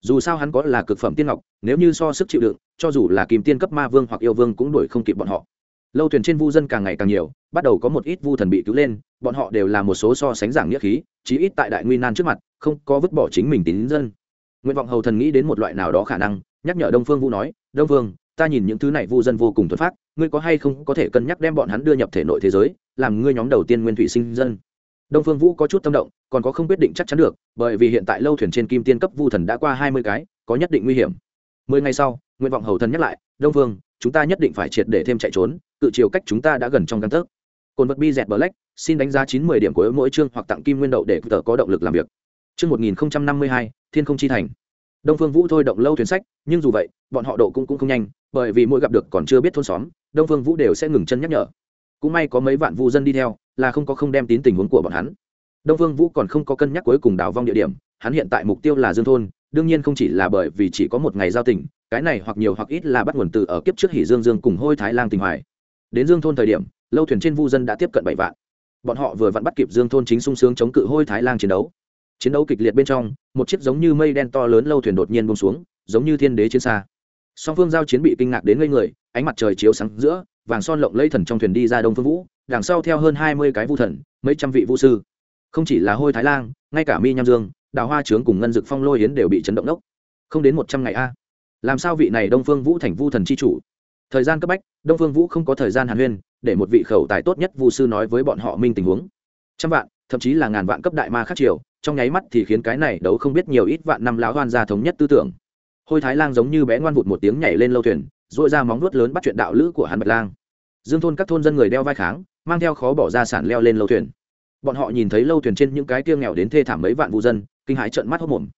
Dù sao hắn có là cực phẩm tiên ngọc, nếu như so sức chịu đựng, cho dù là kìm tiên cấp ma vương hoặc yêu vương cũng đuổi không kịp bọn họ lâu thuyền trên vu dân càng ngày càng nhiều, bắt đầu có một ít vu thần bị cứu lên, bọn họ đều là một số so sánh giảng nghĩa khí, chí ít tại đại nguy nan trước mặt, không có vứt bỏ chính mình tín dân. Nguyện vọng hầu thần nghĩ đến một loại nào đó khả năng, nhắc nhở đông phương vũ nói, đông phương, ta nhìn những thứ này vu dân vô cùng thuần phát ngươi có hay không có thể cân nhắc đem bọn hắn đưa nhập thể nội thế giới, làm ngươi nhóm đầu tiên nguyên thủy sinh dân? Đông phương vũ có chút tâm động, còn có không quyết định chắc chắn được, bởi vì hiện tại lâu thuyền trên kim tiên cấp vu thần đã qua hai mươi cái, có nhất định nguy hiểm. Mười ngày sau, nguyện vọng hầu thần nhắc lại, đông phương chúng ta nhất định phải triệt để thêm chạy trốn, cự chiều cách chúng ta đã gần trong căn tấc. Cồn vật bi dẹt black, xin đánh giá chín mươi điểm của mỗi chương hoặc tặng kim nguyên đậu để tờ có động lực làm việc. Chương một nghìn năm mươi hai, thiên không chi thành. Đông phương vũ thôi động lâu thuyền sách, nhưng dù vậy, bọn họ độ cũng cũng không nhanh, bởi vì mỗi gặp được còn chưa biết thôn xóm, đông phương vũ đều sẽ ngừng chân nhắc nhở. Cũng may có mấy vạn vu dân đi theo, là không có không đem tín tình huống của bọn hắn. Đông phương vũ còn không có cân nhắc cuối cùng đào vong địa điểm, hắn hiện tại mục tiêu là dương thôn, đương nhiên không chỉ là bởi vì chỉ có một ngày giao tỉnh cái này hoặc nhiều hoặc ít là bắt nguồn từ ở kiếp trước hỉ dương dương cùng hôi thái lang tình hoài. Đến dương thôn thời điểm, lâu thuyền trên vu dân đã tiếp cận bảy vạn. Bọn họ vừa vặn bắt kịp dương thôn chính sung sướng chống cự hôi thái lang chiến đấu. Chiến đấu kịch liệt bên trong, một chiếc giống như mây đen to lớn lâu thuyền đột nhiên bông xuống, giống như thiên đế chiến xa. Song phương giao chiến bị kinh ngạc đến ngây người, ánh mặt trời chiếu sáng giữa, vàng son lộng lây thần trong thuyền đi ra đông phương vũ, đằng sau theo hơn hai mươi cái vu thần, mấy trăm vị vu sư. Không chỉ là hôi thái lang, ngay cả mi nham dương, đào hoa trướng cùng ngân dực phong lôi yến đều bị chấn động đốc. Không đến một trăm ngày a làm sao vị này đông phương vũ thành vu thần c h i chủ? Thời gian cấp bách, đông phương vũ không có thời gian hàn huyên, để một vị khẩu tài tốt nhất vu sư nói với bọn họ minh tình huống. Trăm vạn, thậm chí là ngàn vạn cấp đại ma khắc triều, trong nháy mắt thì khiến cái này đấu không biết nhiều ít vạn năm lão hoan gia thống nhất tư tưởng. Hôi thái lang giống như bé ngoan vụt một tiếng nhảy lên lâu thuyền dội ra móng nuốt lớn bắt chuyện đạo lữ của hắn bạch lang. Dương thôn các thôn dân người đeo vai kháng, mang theo khó bỏ ra sản leo lên lâu thuyền. Bọn họ nhìn thấy lâu thuyền trên những cái tiêu nghèo đến thê thảm mấy vạn vụ dân, kinh hãi trợn mắt hốc mồm.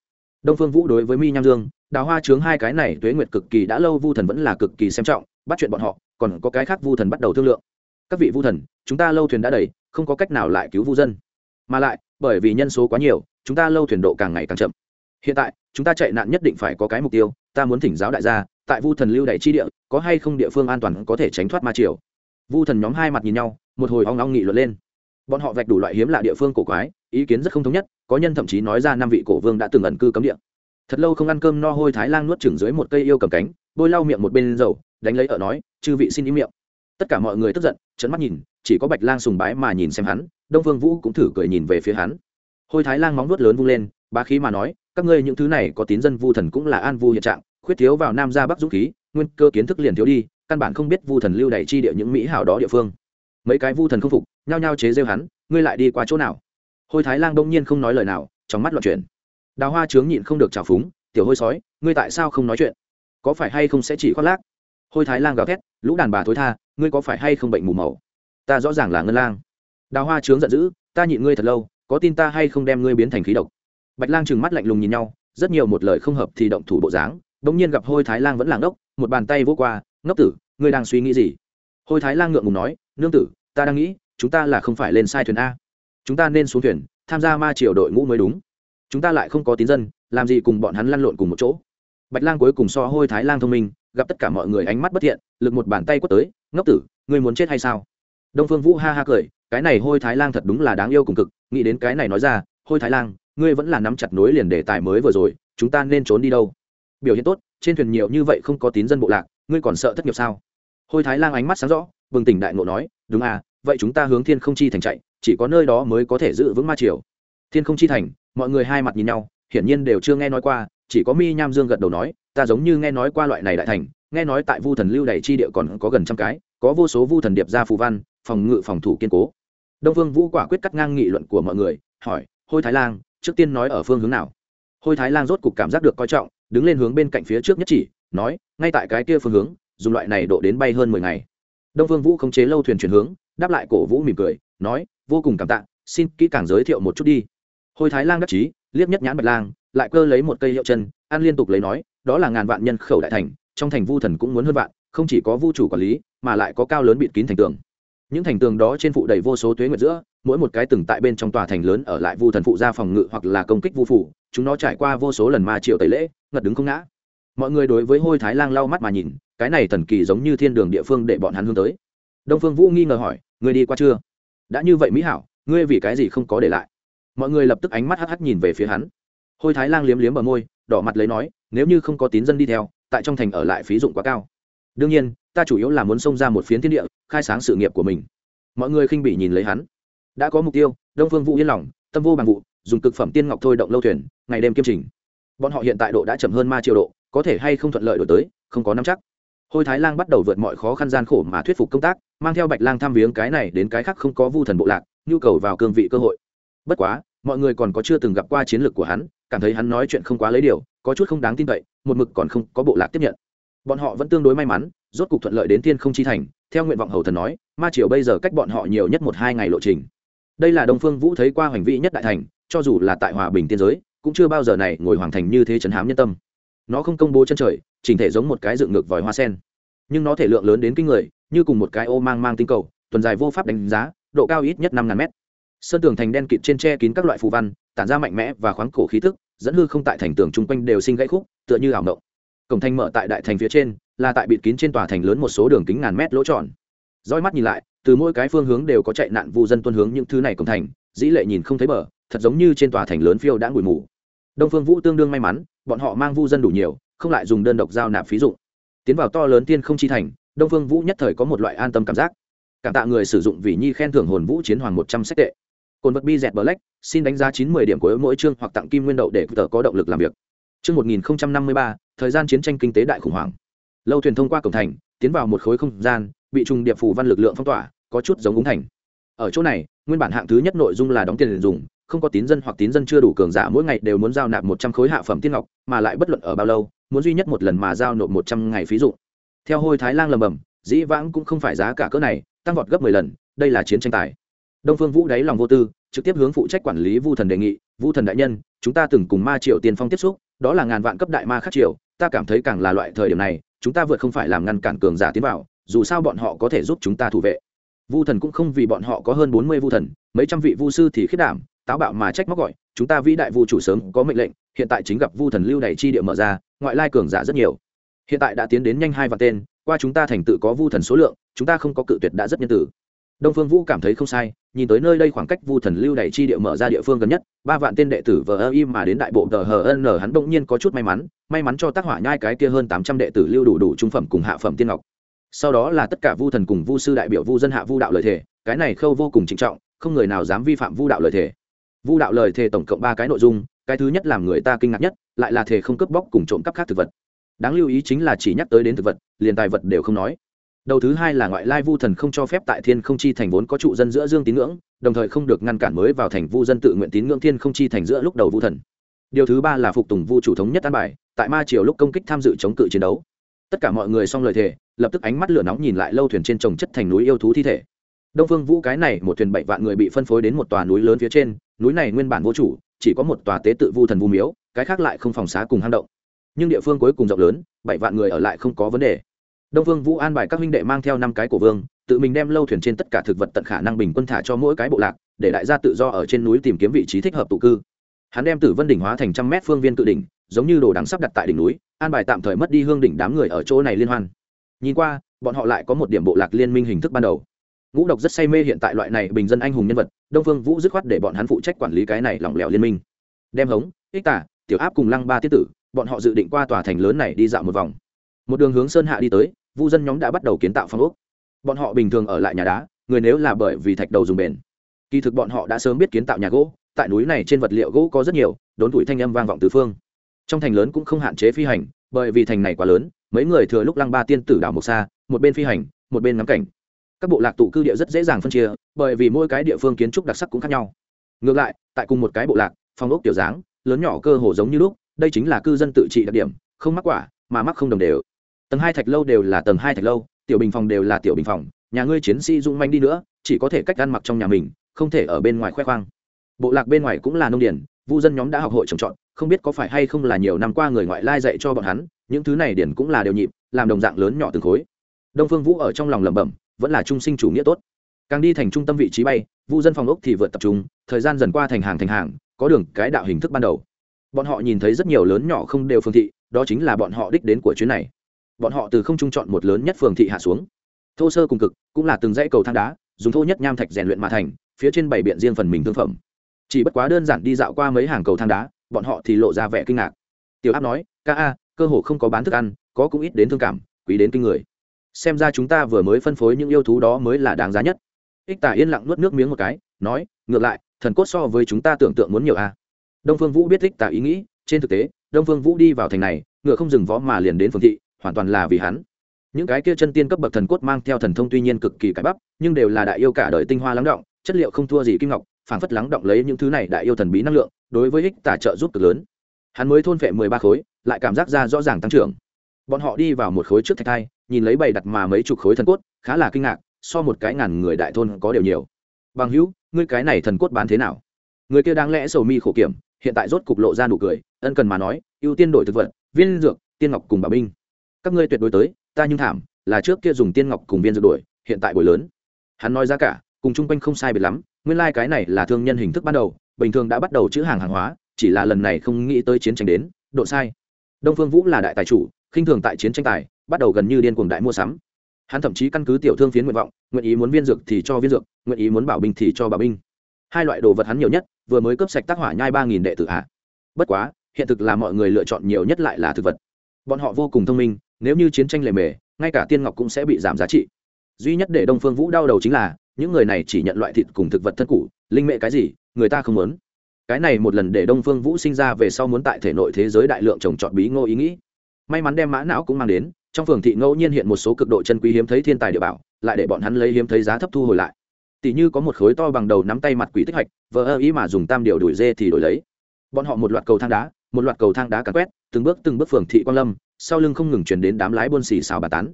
Đông phương vũ đối với mi nham dương đào hoa chướng hai cái này tuế nguyệt cực kỳ đã lâu, vu thần vẫn là cực kỳ xem trọng, bắt chuyện bọn họ, còn có cái khác vu thần bắt đầu thương lượng. Các vị vu thần, chúng ta lâu thuyền đã đầy, không có cách nào lại cứu vu dân. Mà lại, bởi vì nhân số quá nhiều, chúng ta lâu thuyền độ càng ngày càng chậm. Hiện tại, chúng ta chạy nạn nhất định phải có cái mục tiêu, ta muốn thỉnh giáo đại gia, tại vu thần lưu đ chi địa, có hay không địa phương an toàn có thể tránh thoát ma triều. Vu thần nhóm hai mặt nhìn nhau, một hồi hoang long nghị luận lên. Bọn họ vạch đủ loại hiếm lạ địa phương cổ quái, ý kiến rất không thống nhất, có nhân thậm chí nói ra năm vị cổ vương đã từng ẩn cư cấm địa thật lâu không ăn cơm no hôi thái lang nuốt chừng dưới một cây yêu cầm cánh, bôi lau miệng một bên dầu, đánh lấy ở nói, chư vị xin ý miệng. Tất cả mọi người tức giận trấn mắt nhìn, chỉ có bạch lang sùng bái mà nhìn xem hắn, đông phương vũ cũng thử cười nhìn về phía hắn. Hôi thái lang móng nuốt lớn vung lên, bá khí mà nói, các ngươi những thứ này có tín dân vu thần cũng là an vu hiện trạng, khuyết thiếu vào nam gia bắc dũng khí, nguyên cơ kiến thức liền thiếu đi, căn bản không biết vu thần lưu đày chi địa những mỹ hảo đó địa phương. Mấy cái vu thần không phục, nhao nhao chế rêu hắn, ngươi lại đi qua chỗ nào? Hôi thái lang đông nhiên không nói lời nào, trong mắt loạn chuyển đào hoa trướng nhịn không được trào phúng, tiểu hôi sói, ngươi tại sao không nói chuyện? Có phải hay không sẽ chỉ khoác lác? Hôi thái lang gào thét, lũ đàn bà thối tha, ngươi có phải hay không bệnh mù màu? Ta rõ ràng là ngân lang. Đào hoa trướng giận dữ, ta nhịn ngươi thật lâu, có tin ta hay không đem ngươi biến thành khí độc? Bạch lang trừng mắt lạnh lùng nhìn nhau, rất nhiều một lời không hợp thì động thủ bộ dáng đ ỗ n g nhiên gặp hôi thái lang vẫn là ngốc, một bàn tay vô qua, ngốc tử, ngươi đang suy nghĩ gì? Hôi thái lang ngượng ngùng nói, nương tử, ta đang nghĩ, chúng ta là không phải lên sai thuyền a. Chúng ta nên xuống thuyền, tham gia ma triều đội ngũ mới đúng chúng ta lại không có tín dân, làm gì cùng bọn hắn lăn lộn cùng một chỗ? Bạch lang cuối cùng so hôi thái lang thông minh, gặp tất cả mọi người ánh mắt bất thiện, lực một bàn tay quất tới, ngốc tử, ngươi muốn chết hay sao? Đông phương vũ ha ha cười, cái này hôi thái lang thật đúng là đáng yêu cùng cực, nghĩ đến cái này nói ra, hôi thái lang, ngươi vẫn là nắm chặt nối liền đề tài mới vừa rồi, chúng ta nên trốn đi đâu? Biểu hiện tốt, trên thuyền nhiều như vậy không có tín dân bộ lạc, ngươi còn sợ thất nghiệp sao? Hôi thái lang ánh mắt sáng rõ, bừng tỉnh đại ngộ nói, đúng à vậy chúng ta hướng thiên không chi thành chạy, chỉ có nơi đó mới có thể giữ vững ma triều thiên không chi thành, mọi người hai mặt nhìn nhau, hiển nhiên đều chưa nghe nói qua, chỉ có mi nham dương gật đầu nói, ta giống như nghe nói qua loại này đại thành, nghe nói tại vu thần lưu đầy chi địa còn có gần trăm cái, có vô số vu thần điệp ra phù văn, phòng ngự, phòng thủ kiên cố. Đông vương vũ quả quyết cắt ngang nghị luận của mọi người, hỏi, hôi thái lang, trước tiên nói ở phương hướng nào? Hôi thái lang rốt cục cảm giác được coi trọng, đứng lên hướng bên cạnh phía trước nhất chỉ, nói, ngay tại cái kia phương hướng, dùng loại này độ đến bay hơn mười ngày. Đông vương vũ khống chế lâu thuyền chuyển hướng, đáp lại cổ vũ mỉm cười, nói, vô cùng cảm tạ, xin kỹ càng giới thiệu một chút đi hôi thái lang đắc chí, liếc nhất nhãn bạch lang, lại cơ lấy một cây hiệu chân, an liên tục lấy nói, đó là ngàn vạn nhân khẩu đại thành, trong thành vu thần cũng muốn hơn vạn, không chỉ có vu chủ quản lý, mà lại có cao lớn bịt kín thành tường. Những thành tường đó trên phụ đầy vô số tuế nguyệt giữa, mỗi một cái từng tại bên trong tòa thành lớn ở lại vu thần phụ ra phòng ngự hoặc là công kích vu phủ, chúng nó trải qua vô số lần ma triệu tẩy lễ, ngật đứng không ngã. Mọi người đối với hôi thái lang lau mắt mà nhìn, cái này thần kỳ giống như thiên đường địa phương để bọn hắn hướng tới. Đông phương vũ nghi ngờ hỏi người đi qua chưa? Đã như vậy mỹ hảo, ngươi vì cái gì không có để lại? Mọi người lập tức ánh mắt hắc hắc nhìn về phía hắn. Hôi thái lang liếm liếm bờ môi, đỏ mặt lấy nói, nếu như không có tín dân đi theo, tại trong thành ở lại phí dụng quá cao. Đương nhiên, ta chủ yếu là muốn xông ra một phiến thiên địa, khai sáng sự nghiệp của mình. Mọi người khinh bị nhìn lấy hắn. Đã có mục tiêu, đông phương vũ yên lòng, tâm vô bằng vụ, dùng cực phẩm tiên ngọc thôi động lâu thuyền, ngày đêm kiêm trình. Bọn họ hiện tại độ đã chậm hơn ma triệu độ, có thể hay không thuận lợi đổi tới, không có nắm chắc. Hôi thái lang bắt đầu vượt mọi khó khăn gian khổ mà thuyết phục công tác, mang theo bạch lang tham viếng cái này đến cái khác không có vu thần bộ lạc, nhu cầu vào cương vị cơ hội bất quá, mọi người còn có chưa từng gặp qua chiến lược của hắn, cảm thấy hắn nói chuyện không quá lấy điều, có chút không đáng tin cậy, một mực còn không có bộ lạc tiếp nhận. Bọn họ vẫn tương đối may mắn, rốt cục thuận lợi đến thiên không chi thành, theo nguyện vọng hầu thần nói, ma triều bây giờ cách bọn họ nhiều nhất một hai ngày lộ trình. Đây là đông phương vũ thấy qua hành vi nhất đại thành, cho dù là tại hòa bình tiên giới, cũng chưa bao giờ này ngồi hoàng thành như thế Trấn hám nhân tâm. Nó không công bố chân trời, chỉnh thể giống một cái dựng ngược vòi hoa sen. Nhưng nó thể lượng lớn đến kinh người, như cùng một cái ô mang mang tinh cầu, tuần dài vô pháp đánh giá, độ cao ít nhất năm ngàn mét sơn tường thành đen kịt trên tre kín các loại phù văn, tản ra mạnh mẽ và khoáng cổ khí thức dẫn hư không tại thành tường chung quanh đều sinh gãy khúc, tựa như ảo mộng. Cổng thành mở tại đại thành phía trên, là tại bịt kín trên tòa thành lớn một số đường kính ngàn mét lỗ tròn. Roi mắt nhìn lại, từ mỗi cái phương hướng đều có chạy nạn vụ dân tuân hướng những thứ này cổng thành, dĩ lệ nhìn không thấy bờ, thật giống như trên tòa thành lớn phiêu đã ngủi mù. Đông phương vũ tương đương may mắn, bọn họ mang vu dân đủ nhiều, không lại dùng đơn độc giao nạp phí dụng. Tiến vào to lớn tiên không chi thành, đông phương vũ nhất thời có một loại an tâm cảm giác. Cảm tạ người sử dụng vì nhi khen thưởng hồn vũ chiến hoàng một trăm sách tệ cồn vật bi dẹt black, xin đánh giá chín mươi điểm của mỗi chương hoặc tặng kim nguyên đậu để tờ có động lực làm việc. Chương một nghìn năm mươi ba, thời gian chiến tranh kinh tế đại khủng hoảng. Lâu thuyền thông qua cổng thành, tiến vào một khối không gian, bị trùng điệp phù văn lực lượng phong tỏa, có chút giống úng thành. Ở chỗ này, nguyên bản hạng thứ nhất nội dung là đóng tiền dùng, không có tín dân hoặc tín dân chưa đủ cường giả, mỗi ngày đều muốn giao nạp một trăm khối hạ phẩm tiên ngọc, mà lại bất luận ở bao lâu, muốn duy nhất một lần mà giao nộp một trăm ngày phí dụ theo hôi thái lang lầm bầm, dĩ vãng cũng không phải giá cả cỡ này, tăng vọt gấp mười lần, đây là chiến tranh tài đông phương vũ đáy lòng vô tư, trực tiếp hướng phụ trách quản lý vu thần đề nghị, vu thần đại nhân, chúng ta từng cùng ma triều tiên phong tiếp xúc, đó là ngàn vạn cấp đại ma khác triều, ta cảm thấy càng là loại thời điểm này, chúng ta vượt không phải làm ngăn cản cường giả tiến vào, dù sao bọn họ có thể giúp chúng ta thủ vệ. Vu thần cũng không vì bọn họ có hơn bốn mươi vu thần, mấy trăm vị vu sư thì khiết đảm, táo bạo mà trách móc gọi, chúng ta vĩ đại vu chủ sớm có mệnh lệnh, hiện tại chính gặp vu thần lưu đầy chi địa mở ra, ngoại lai cường giả rất nhiều. Hiện tại đã tiến đến nhanh hai vạn tên, qua chúng ta thành tự có vu thần số lượng, chúng ta không có cự tuyệt đã rất nhân tử đông phương vũ cảm thấy không sai nhìn tới nơi đây khoảng cách vu thần lưu đẩy chi địa mở ra địa phương gần nhất, ba vạn tên đệ tử vờ ơ im mà đến đại bộ tờ hờ nở hắn bỗng nhiên có chút may mắn may mắn cho tác hỏa nhai cái kia hơn tám trăm đệ tử lưu đủ đủ trung phẩm cùng hạ phẩm tiên ngọc. Sau đó là tất cả vu thần cùng vu sư đại biểu vu dân hạ vu đạo lời thề, cái này khâu vô cùng trịnh trọng, không người nào dám vi phạm vu đạo lời thề. Vu đạo lời thề tổng cộng ba cái nội dung, cái thứ nhất làm người ta kinh ngạc nhất, lại là thề không cướp bóc cùng trộm cắp khác thực vật. Đáng lưu ý chính là chỉ nhắc tới đến thực vật, liền tài vật đều không nói đầu thứ hai là ngoại lai vu thần không cho phép tại thiên không chi thành vốn có trụ dân giữa dương tín ngưỡng, đồng thời không được ngăn cản mới vào thành vu dân tự nguyện tín ngưỡng thiên không chi thành giữa lúc đầu vu thần. Điều thứ ba là phục tùng vu chủ thống nhất an bài, tại ma triều lúc công kích tham dự chống cự chiến đấu. Tất cả mọi người xong lời thề, lập tức ánh mắt lửa nóng nhìn lại lâu thuyền trên trồng chất thành núi yêu thú thi thể. Đông phương vũ cái này, một thuyền bảy vạn người bị phân phối đến một tòa núi lớn phía trên, núi này nguyên bản vô chủ, chỉ có một tòa tế tự vu thần vu miếu, cái khác lại không phòng xá cùng hang động. Nhưng địa phương cuối cùng rộng lớn, bảy vạn người ở lại không có vấn đề đông vương vũ an bài các huynh đệ mang theo năm cái cổ vương, tự mình đem lâu thuyền trên tất cả thực vật tận khả năng bình quân thả cho mỗi cái bộ lạc, để đại gia tự do ở trên núi tìm kiếm vị trí thích hợp tụ cư. Hắn đem tử vân đỉnh hóa thành trăm mét phương viên cự đỉnh, giống như đồ đằng sắp đặt tại đỉnh núi, an bài tạm thời mất đi hương đỉnh đám người ở chỗ này liên hoan. Nhìn qua, bọn họ lại có một điểm bộ lạc liên minh hình thức ban đầu. Ngũ độc rất say mê hiện tại loại này bình dân anh hùng nhân vật, đông phương vũ dứt khoát để bọn hắn phụ trách quản lý cái này lỏng lẻo liên minh. Đem hống, ích tả, tiểu áp cùng lăng ba tiết tử, bọn họ dự định qua tòa thành lớn này đi dạo một vòng một đường hướng sơn hạ đi tới, vu dân nhóm đã bắt đầu kiến tạo phong ốc. Bọn họ bình thường ở lại nhà đá, người nếu là bởi vì thạch đầu dùng bền. Kỳ thực bọn họ đã sớm biết kiến tạo nhà gỗ, tại núi này trên vật liệu gỗ có rất nhiều, đốn tuổi thanh âm vang vọng từ phương. Trong thành lớn cũng không hạn chế phi hành, bởi vì thành này quá lớn, mấy người thừa lúc lăng ba tiên tử đảo mộc xa, một bên phi hành, một bên ngắm cảnh. Các bộ lạc tụ cư địa rất dễ dàng phân chia, bởi vì mỗi cái địa phương kiến trúc đặc sắc cũng khác nhau. Ngược lại, tại cùng một cái bộ lạc, phong ốc tiểu dáng, lớn nhỏ cơ hồ giống như lúc, đây chính là cư dân tự trị đặc điểm, không mắc quả, mà mắc không đồng đều tầng hai thạch lâu đều là tầng hai thạch lâu, tiểu bình phòng đều là tiểu bình phòng, nhà ngươi chiến sĩ dung manh đi nữa, chỉ có thể cách ăn mặc trong nhà mình, không thể ở bên ngoài khoe khoang. Bộ lạc bên ngoài cũng là nông điển, vu dân nhóm đã học hội trồng trọt, không biết có phải hay không là nhiều năm qua người ngoại lai dạy cho bọn hắn, những thứ này điển cũng là đều nhịp, làm đồng dạng lớn nhỏ từng khối. Đông phương vũ ở trong lòng lẩm bẩm, vẫn là trung sinh chủ nghĩa tốt. Càng đi thành trung tâm vị trí bay, vu dân phòng ốc thì vượt tập trung, thời gian dần qua thành hàng thành hàng, có đường, cái đạo hình thức ban đầu. Bọn họ nhìn thấy rất nhiều lớn nhỏ không đều phương thị, đó chính là bọn họ đích đến của chuyến này bọn họ từ không trung chọn một lớn nhất phường thị hạ xuống. Thô sơ cùng cực, cũng là từng dãy cầu thang đá, dùng thô nhất nham thạch rèn luyện mà thành, phía trên bảy biện riêng phần mình thương phẩm. Chỉ bất quá đơn giản đi dạo qua mấy hàng cầu thang đá, bọn họ thì lộ ra vẻ kinh ngạc. Tiểu áp nói, ca a, cơ hồ không có bán thức ăn, có cũng ít đến thương cảm, quý đến kinh người. Xem ra chúng ta vừa mới phân phối những yêu thú đó mới là đáng giá nhất. Ích tả yên lặng nuốt nước miếng một cái, nói, ngược lại, thần cốt so với chúng ta tưởng tượng muốn nhiều a. Đông phương vũ biết ích tả ý nghĩ, trên thực tế, đông phương vũ đi vào thành này, ngựa không dừng võ mà liền đến phường thị hoàn toàn là vì hắn. Những cái kia chân tiên cấp bậc thần cốt mang theo thần thông tuy nhiên cực kỳ cải bắp, nhưng đều là đại yêu cả đời tinh hoa lắng động, chất liệu không thua gì kim ngọc, phảng phất lắng động lấy những thứ này đại yêu thần bí năng lượng, đối với ích tả trợ giúp cực lớn. Hắn mới thôn phệ mười ba khối, lại cảm giác ra rõ ràng tăng trưởng. Bọn họ đi vào một khối trước thạch thai, nhìn lấy bày đặt mà mấy chục khối thần cốt, khá là kinh ngạc, so một cái ngàn người đại thôn có đều nhiều. Bằng hữu, ngươi cái này thần cốt bán thế nào? Người kia đáng lẽ sầu mi khổ kiểm, hiện tại rốt cục lộ ra nụ cười, ân cần mà nói, ưu tiên đổi thực vật, viên dược, tiên ngọc cùng bảo binh các ngươi tuyệt đối tới ta nhưng thảm là trước kia dùng tiên ngọc cùng viên dược đuổi, hiện tại buổi lớn. Hắn nói giá cả cùng chung quanh không sai biệt lắm nguyên lai、like、cái này là thương nhân hình thức ban đầu bình thường đã bắt đầu chữ hàng hàng hóa chỉ là lần này không nghĩ tới chiến tranh đến độ sai. Đông phương vũ là đại tài chủ khinh thường tại chiến tranh tài bắt đầu gần như điên cuồng đại mua sắm. Hắn thậm chí căn cứ tiểu thương phiến nguyện vọng nguyện ý muốn viên dược thì cho viên dược nguyện ý muốn bảo binh thì cho bảo binh. Hai loại đồ vật hắn nhiều nhất vừa mới cấp sạch tác hỏa nhai ba nghìn đệ tử hạ bất quá hiện thực là mọi người lựa chọn nhiều nhất lại là thực vật. Bọn họ vô cùng thông minh nếu như chiến tranh lề mề, ngay cả tiên ngọc cũng sẽ bị giảm giá trị. Duy nhất để đông phương vũ đau đầu chính là, những người này chỉ nhận loại thịt cùng thực vật thân cũ, linh mệ cái gì, người ta không muốn. Cái này một lần để đông phương vũ sinh ra về sau muốn tại thể nội thế giới đại lượng trồng trọt bí ngô ý nghĩ. May mắn đem mã não cũng mang đến, trong phường thị ngẫu nhiên hiện một số cực độ chân quý hiếm thấy thiên tài địa bảo, lại để bọn hắn lấy hiếm thấy giá thấp thu hồi lại. Tỷ như có một khối to bằng đầu nắm tay mặt quỷ tích hạch vỡ ơ ý mà dùng tam điều đuổi dê thì đổi lấy. Bọn họ một loạt cầu thang đá, một loạt cầu thang đá cắn quét, từng bước từng bước phường thị quan lâm sau lưng không ngừng chuyển đến đám lái buôn xì xào bà tán.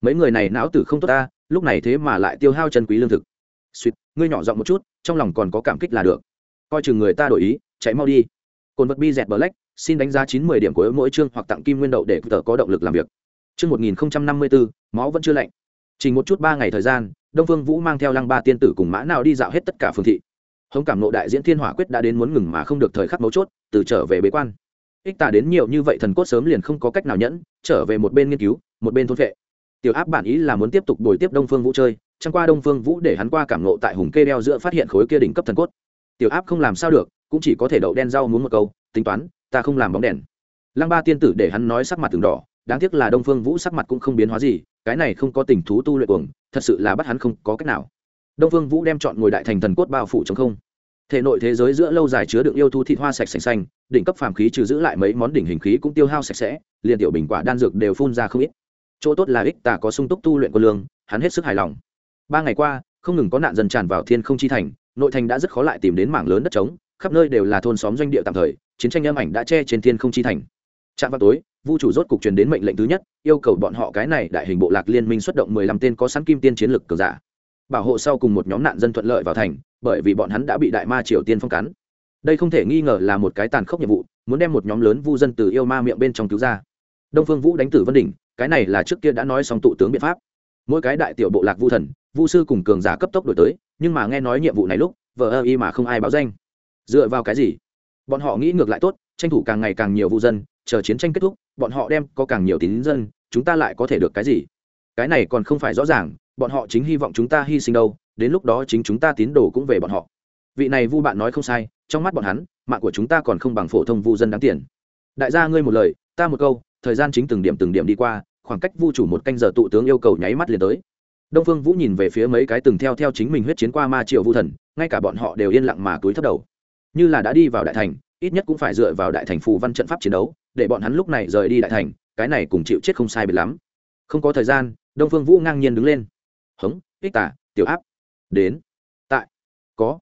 Mấy người này não tử không tốt ta, lúc này thế mà lại tiêu hao chân quý lương thực. Suýt, ngươi nhỏ giọng một chút, trong lòng còn có cảm kích là được. Coi chừng người ta đổi ý, chạy mau đi. Cồn vật bi dẹt bờ lách xin đánh giá chín mươi điểm của mỗi chương hoặc tặng kim nguyên đậu để tờ có động lực làm việc. Chương một nghìn năm mươi bốn máu vẫn chưa lạnh. Chỉ một chút ba ngày thời gian, đông phương vũ mang theo lăng ba tiên tử cùng mã nào đi dạo hết tất cả phương thị. Hống cảm nộ đại diễn thiên hỏa quyết đã đến muốn ngừng mà không được thời khắc mấu chốt, từ trở về bế quan ích tà đến nhiều như vậy thần cốt sớm liền không có cách nào nhẫn, trở về một bên nghiên cứu, một bên thôn vệ tiểu áp bản ý là muốn tiếp tục đổi tiếp đông phương vũ chơi, chẳng qua đông phương vũ để hắn qua cảm nộ tại hùng kê đeo giữa phát hiện khối kia đỉnh cấp thần cốt. Tiểu áp không làm sao được, cũng chỉ có thể đậu đen rau muốn một câu, tính toán, ta không làm bóng đèn. Lăng ba tiên tử để hắn nói sắc mặt từng đỏ, đáng tiếc là đông phương vũ sắc mặt cũng không biến hóa gì, cái này không có tình thú tu luyện cuồng, thật sự là bắt hắn không có cách nào. Đông phương vũ đem chọn ngồi đại thành thần cốt bao phủ chống không. Thể nội thế giới giữa lâu dài chứa đựng yêu thu thịt hoa sạch sành xanh đỉnh cấp phàm khí trừ giữ lại mấy món đỉnh hình khí cũng tiêu hao sạch sẽ, liền tiểu bình quả đan dược đều phun ra không ít. Chỗ tốt là ích tà có sung túc tu luyện quân lương, hắn hết sức hài lòng. Ba ngày qua, không ngừng có nạn dân tràn vào thiên không chi thành, nội thành đã rất khó lại tìm đến mảng lớn đất trống, khắp nơi đều là thôn xóm doanh địa tạm thời, chiến tranh âm ảnh đã che trên thiên không chi thành. Trạm vào tối, vu chủ rốt cục truyền đến mệnh lệnh thứ nhất, yêu cầu bọn họ cái này đại hình bộ lạc liên minh xuất động mười lăm tên có sẵn kim tiên chiến lực cường giả. Bảo hộ sau cùng một nhóm nạn dân thuận lợi vào thành, bởi vì bọn hắn đã bị đại ma triều tiên phong cắn đây không thể nghi ngờ là một cái tàn khốc nhiệm vụ, muốn đem một nhóm lớn vu dân từ yêu ma miệng bên trong cứu ra. Đông phương vũ đánh tử vân đỉnh, cái này là trước kia đã nói xong tụ tướng biện pháp. Mỗi cái đại tiểu bộ lạc vu thần, vu sư cùng cường giả cấp tốc đổi tới, nhưng mà nghe nói nhiệm vụ này lúc, vờ ơ y mà không ai báo danh. Dựa vào cái gì? Bọn họ nghĩ ngược lại tốt, tranh thủ càng ngày càng nhiều vu dân, chờ chiến tranh kết thúc, bọn họ đem có càng nhiều tín dân, chúng ta lại có thể được cái gì? Cái này còn không phải rõ ràng, bọn họ chính hy vọng chúng ta hy sinh đâu, đến lúc đó chính chúng ta tín đồ cũng về bọn họ vị này vu bạn nói không sai, trong mắt bọn hắn, mạng của chúng ta còn không bằng phổ thông vu dân đáng tiền. Đại gia ngươi một lời, ta một câu, thời gian chính từng điểm từng điểm đi qua, khoảng cách vu chủ một canh giờ tụ tướng yêu cầu nháy mắt liền tới. Đông phương vũ nhìn về phía mấy cái từng theo theo chính mình huyết chiến qua ma triệu vu thần, ngay cả bọn họ đều yên lặng mà túi thấp đầu. Như là đã đi vào đại thành, ít nhất cũng phải dựa vào đại thành phù văn trận pháp chiến đấu, để bọn hắn lúc này rời đi đại thành, cái này cùng chịu chết không sai biệt lắm. Không có thời gian, đông phương vũ ngang nhiên đứng lên. Hống, ích tả, tiểu áp, đến. Tại, có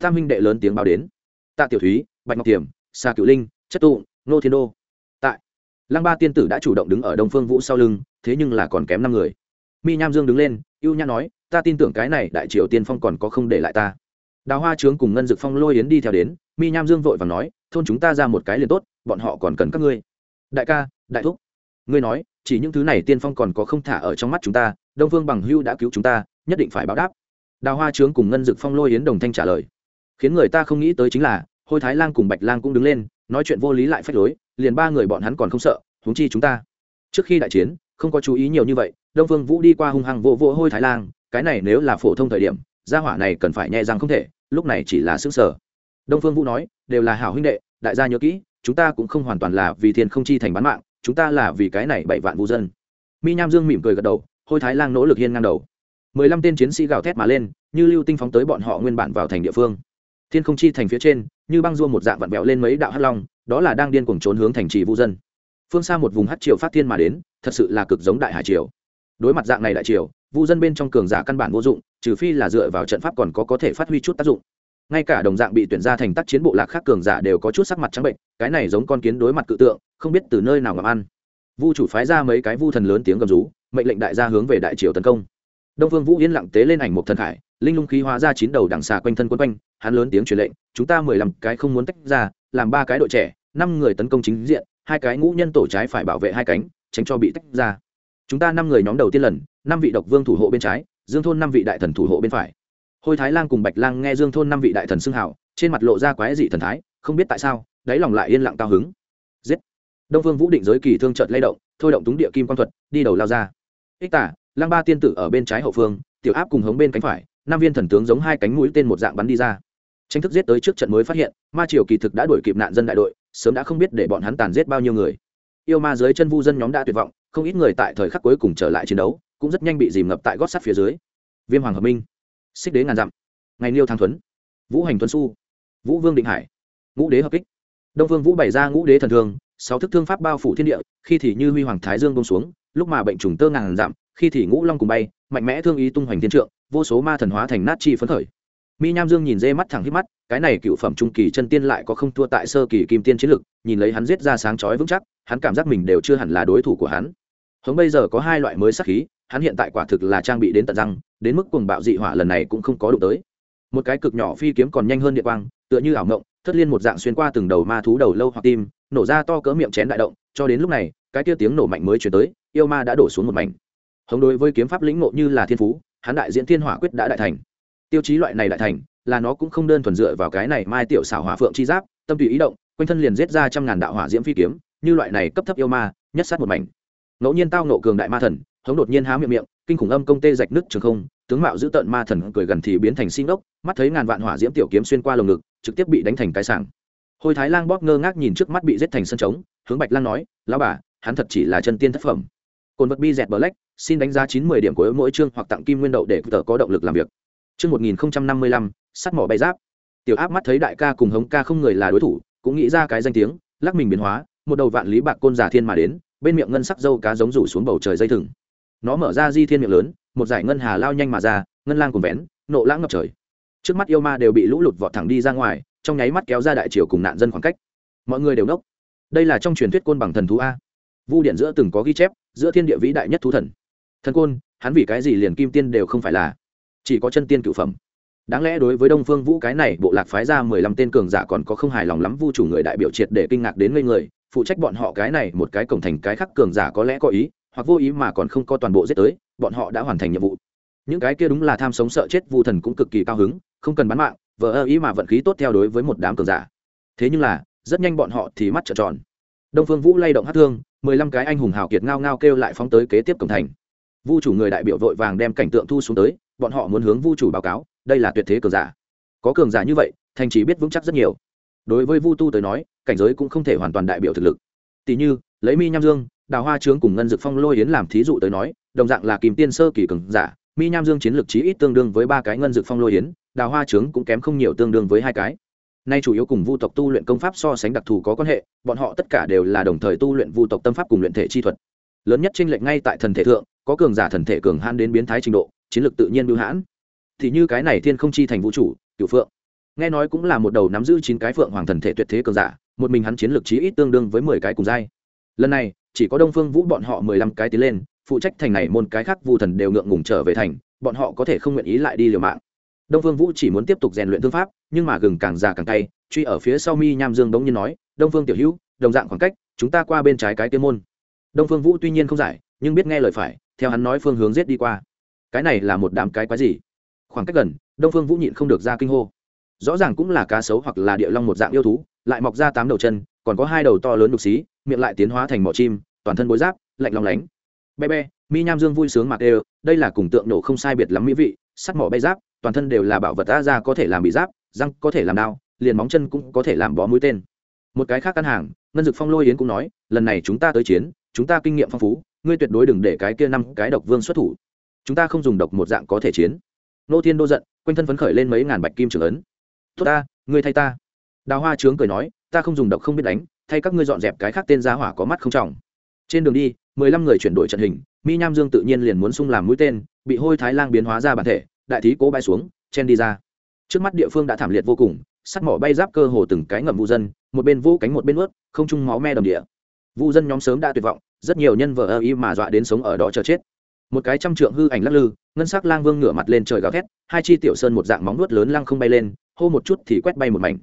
tam huynh đệ lớn tiếng báo đến. Tạ tiểu thúy, bạch ngọc tiềm xa cựu linh, chất tụ, nô thiên đô. Tại, lăng ba tiên tử đã chủ động đứng ở đông phương vũ sau lưng, thế nhưng là còn kém năm người. Mi nham dương đứng lên, ưu nhã nói, ta tin tưởng cái này đại triều tiên phong còn có không để lại ta. Đào hoa trướng cùng ngân dực phong lôi yến đi theo đến, mi nham dương vội và nói, thôn chúng ta ra một cái liền tốt, bọn họ còn cần các ngươi. Đại ca, đại thúc, ngươi nói, chỉ những thứ này tiên phong còn có không thả ở trong mắt chúng ta, đông phương bằng hưu đã cứu chúng ta, nhất định phải báo đáp. Đào hoa trướng cùng ngân dực phong lôi yến đồng thanh trả lời khiến người ta không nghĩ tới chính là, hôi thái lang cùng bạch lang cũng đứng lên, nói chuyện vô lý lại phách lối, liền ba người bọn hắn còn không sợ, huống chi chúng ta. Trước khi đại chiến, không có chú ý nhiều như vậy, đông phương vũ đi qua hung hăng vô vô hôi thái lang cái này nếu là phổ thông thời điểm, gia hỏa này cần phải nhẹ rằng không thể, lúc này chỉ là xứng sở đông phương vũ nói, đều là hảo huynh đệ, đại gia nhớ kỹ, chúng ta cũng không hoàn toàn là vì thiên không chi thành bán mạng, chúng ta là vì cái này bảy vạn vũ dân. Mi nham dương mỉm cười gật đầu, hôi thái lang nỗ lực hiên ngang đầu. Mười lăm tên chiến sĩ gào thét mà lên, như lưu tinh phóng tới bọn họ nguyên bản vào thành địa phương thiên không chi thành phía trên, như băng dua một dạng vặn vẹo lên mấy đạo hắc long, đó là đang điên cuồng trốn hướng thành trì vũ dân. Phương xa một vùng hát triều phát thiên mà đến, thật sự là cực giống đại hải triều. Đối mặt dạng này đại triều, vu dân bên trong cường giả căn bản vô dụng, trừ phi là dựa vào trận pháp còn có có thể phát huy chút tác dụng. Ngay cả đồng dạng bị tuyển ra thành tác chiến bộ lạc khác cường giả đều có chút sắc mặt trắng bệnh, cái này giống con kiến đối mặt cự tượng, không biết từ nơi nào ngầm ăn. Vu chủ phái ra mấy cái vu thần lớn tiếng gầm rú, mệnh lệnh đại gia hướng về đại triều tấn công. Đông vương vũ yên lặng tế lên ảnh một thần khải linh lung khí hóa ra chín đầu đằng xà quanh thân quân quanh, hắn lớn tiếng truyền lệnh, chúng ta mười lăm cái không muốn tách ra, làm ba cái đội trẻ, năm người tấn công chính diện, hai cái ngũ nhân tổ trái phải bảo vệ hai cánh, tránh cho bị tách ra. Chúng ta năm người nhóm đầu tiên lần, năm vị độc vương thủ hộ bên trái, dương thôn năm vị đại thần thủ hộ bên phải. Hôi thái lang cùng bạch lang nghe dương thôn năm vị đại thần xưng hảo trên mặt lộ ra quái dị thần thái, không biết tại sao, đáy lòng lại yên lặng cao hứng. Giết! Đông vương vũ định giới kỳ thương trợt lay động, thôi động túng địa kim quang thuật, đi đầu lao ra. Ích tả, lang ba tiên tử ở bên trái hậu phương, tiểu áp cùng hống bên cánh phải năm viên thần tướng giống hai cánh mũi tên một dạng bắn đi ra. Tranh thức giết tới trước trận mới phát hiện, ma triều kỳ thực đã đuổi kịp nạn dân đại đội, sớm đã không biết để bọn hắn tàn giết bao nhiêu người. Yêu ma dưới chân vu dân nhóm đã tuyệt vọng, không ít người tại thời khắc cuối cùng trở lại chiến đấu, cũng rất nhanh bị dìm ngập tại gót sắt phía dưới. Viêm hoàng hợp minh. Xích đế ngàn dặm. Ngày niêu thang thuấn. Vũ hành tuấn su vũ vương định hải. Ngũ đế hợp kích. Đông vương vũ bày ra ngũ đế thần thương, sáu thức thương pháp bao phủ thiên địa, khi thì như huy hoàng thái dương bông xuống, lúc mà bệnh trùng tơ ngàn dặm, khi thì ngũ long cùng bay, mạnh mẽ thương ý tung hoành thiên trượng vô số ma thần hóa thành nát chi phấn khởi. Mi nham dương nhìn dê mắt thẳng hít mắt, cái này cựu phẩm trung kỳ chân tiên lại có không thua tại sơ kỳ kim tiên chiến lực, nhìn lấy hắn giết ra sáng chói vững chắc, hắn cảm giác mình đều chưa hẳn là đối thủ của hắn. Hống bây giờ có hai loại mới sắc khí, hắn hiện tại quả thực là trang bị đến tận răng, đến mức cuồng bạo dị hỏa lần này cũng không có đụng tới. Một cái cực nhỏ phi kiếm còn nhanh hơn địa quang, tựa như ảo ngộng thất liên một dạng xuyên qua từng đầu ma thú đầu lâu hoặc tim, nổ ra to cỡ miệng chén đại động, cho đến lúc này, cái kia tiếng nổ mạnh mới chuyển tới, yêu ma đã đổ xuống một mảnh. Hống đối với kiếm pháp lĩnh ngộ như là thiên phú hắn đại diễn thiên hỏa quyết đã đại thành. Tiêu chí loại này đại thành, là nó cũng không đơn thuần dựa vào cái này mai tiểu xảo hỏa phượng chi giáp, tâm tùy ý động, quanh thân liền giết ra trăm ngàn đạo hỏa diễm phi kiếm, như loại này cấp thấp yêu ma, nhất sát một mảnh. Ngẫu nhiên tao nộ cường đại ma thần, hống đột nhiên há miệng miệng, kinh khủng âm công tê rạch nứt trường không, tướng mạo giữ tợn ma thần cười gần thì biến thành xin ốc mắt thấy ngàn vạn hỏa diễm tiểu kiếm xuyên qua lồng ngực, trực tiếp bị đánh thành cái sảng. Hôi thái lang bóp ngơ ngác nhìn trước mắt bị giết thành sân trống, hướng bạch lang nói, lão bà, hắn thật chỉ là chân tiên thất phẩm. Cồn vật bi dẹt black xin đánh giá chín mươi điểm của mỗi chương hoặc tặng kim nguyên đậu để tờ có động lực làm việc. Chương một nghìn năm mươi lăm sắt mỏ bay giáp. Tiểu áp mắt thấy đại ca cùng hống ca không người là đối thủ cũng nghĩ ra cái danh tiếng lắc mình biến hóa một đầu vạn lý bạc côn giả thiên mà đến bên miệng ngân sắc dâu cá giống rủ xuống bầu trời dây thừng. Nó mở ra di thiên miệng lớn một giải ngân hà lao nhanh mà ra ngân lang cùng vén nộ lãng ngập trời. Trước mắt yêu ma đều bị lũ lụt vọt thẳng đi ra ngoài trong nháy mắt kéo ra đại triều cùng nạn dân khoảng cách. Mọi người đều đốc, đây là trong truyền thuyết côn bằng thần thú a. Vu điện giữa từng có ghi chép giữa thiên địa vĩ đại nhất thú thần thần côn, hắn vì cái gì liền kim tiên đều không phải là? Chỉ có chân tiên cựu phẩm. Đáng lẽ đối với đông phương vũ cái này, bộ lạc phái ra mười lăm tên cường giả còn có không hài lòng lắm, vu chủ người đại biểu triệt để kinh ngạc đến ngây người, phụ trách bọn họ cái này, một cái cổng thành cái khắc cường giả có lẽ có ý, hoặc vô ý mà còn không có toàn bộ giết tới, bọn họ đã hoàn thành nhiệm vụ. Những cái kia đúng là tham sống sợ chết vu thần cũng cực kỳ cao hứng, không cần bán mạng, vờ ơ ý mà vận khí tốt theo đối với một đám cường giả. Thế nhưng là, rất nhanh bọn họ thì mắt trợn tròn. Đông phương vũ lay động hát thương, mười lăm cái anh hùng hào kiệt ngao ngao kêu lại phóng tới kế tiếp cổng thành vu chủ người đại biểu vội vàng đem cảnh tượng thu xuống tới, bọn họ muốn hướng vu chủ báo cáo, đây là tuyệt thế cường giả. Có cường giả như vậy, thành chỉ biết vững chắc rất nhiều. Đối với vu tu tới nói, cảnh giới cũng không thể hoàn toàn đại biểu thực lực. Tỷ như, lấy mi nham dương, đào hoa trướng cùng ngân dực phong lôi yến làm thí dụ tới nói, đồng dạng là kìm tiên sơ kỳ cường giả, mi nham dương chiến lược chí ít tương đương với ba cái ngân dực phong lôi yến, đào hoa trướng cũng kém không nhiều tương đương với hai cái. Nay chủ yếu cùng vu tộc tu luyện công pháp so sánh đặc thù có quan hệ, bọn họ tất cả đều là đồng thời tu luyện vu tộc tâm pháp cùng luyện thể chi thuật lớn nhất chênh lệch ngay tại thần thể thượng, có cường giả thần thể cường hãn đến biến thái trình độ, chiến lược tự nhiên bưu hãn. Thì như cái này thiên không chi thành vũ trụ cựu phượng. Nghe nói cũng là một đầu nắm giữ chín cái phượng hoàng thần thể tuyệt thế cường giả, một mình hắn chiến lược chí ít tương đương với mười cái cùng giai. Lần này, chỉ có đông phương vũ bọn họ mười lăm cái tiến lên, phụ trách thành này môn cái khác vu thần đều ngượng ngùng trở về thành, bọn họ có thể không nguyện ý lại đi liều mạng. Đông phương vũ chỉ muốn tiếp tục rèn luyện thương pháp, nhưng mà gừng càng già càng tay truy ở phía sau mi nham dương đống như nói, đông phương tiểu hữu, đồng dạng khoảng cách, chúng ta qua bên trái cái tiên môn đông phương vũ tuy nhiên không giải, nhưng biết nghe lời phải, theo hắn nói phương hướng giết đi qua. Cái này là một đám cái quái gì? Khoảng cách gần, đông phương vũ nhịn không được ra kinh hô. Rõ ràng cũng là cá sấu hoặc là địa long một dạng yêu thú, lại mọc ra tám đầu chân, còn có hai đầu to lớn đục xí, miệng lại tiến hóa thành mỏ chim, toàn thân bối giáp, lạnh lòng lánh. Be be mi nham dương vui sướng mặc đều, đây là cùng tượng nổ không sai biệt lắm mỹ vị, sắt mỏ bay giáp, toàn thân đều là bảo vật đã ra có thể làm bị giáp, răng có thể làm đao, liền móng chân cũng có thể làm bó mũi tên. Một cái khác căn hàng, ngân dực phong lôi yến cũng nói, lần này chúng ta tới chiến chúng ta kinh nghiệm phong phú, ngươi tuyệt đối đừng để cái kia năm cái độc vương xuất thủ. Chúng ta không dùng độc một dạng có thể chiến. Nô thiên đô giận, quanh thân phấn khởi lên mấy ngàn bạch kim trưởng ấn. Tốt ta, ngươi thay ta. Đào hoa trướng cười nói, ta không dùng độc không biết đánh, thay các ngươi dọn dẹp cái khác tên giá hỏa có mắt không trọng. Trên đường đi, mười lăm người chuyển đổi trận hình, mi nham dương tự nhiên liền muốn sung làm mũi tên, bị hôi thái lang biến hóa ra bản thể, đại thí cố bay xuống, chen đi ra. Trước mắt địa phương đã thảm liệt vô cùng, sắt mỏ bay giáp cơ hồ từng cái ngầm vu dân, một bên vũ cánh một bên ướt, không chung máu me đầm địa vu dân nhóm sớm đã tuyệt vọng, rất nhiều nhân vợ ơ y mà dọa đến sống ở đó chờ chết. Một cái trăm trượng hư ảnh lắc lư, ngân sắc lang vương ngửa mặt lên trời gào thét, hai chi tiểu sơn một dạng móng nuốt lớn lăng không bay lên, hô một chút thì quét bay một mảnh.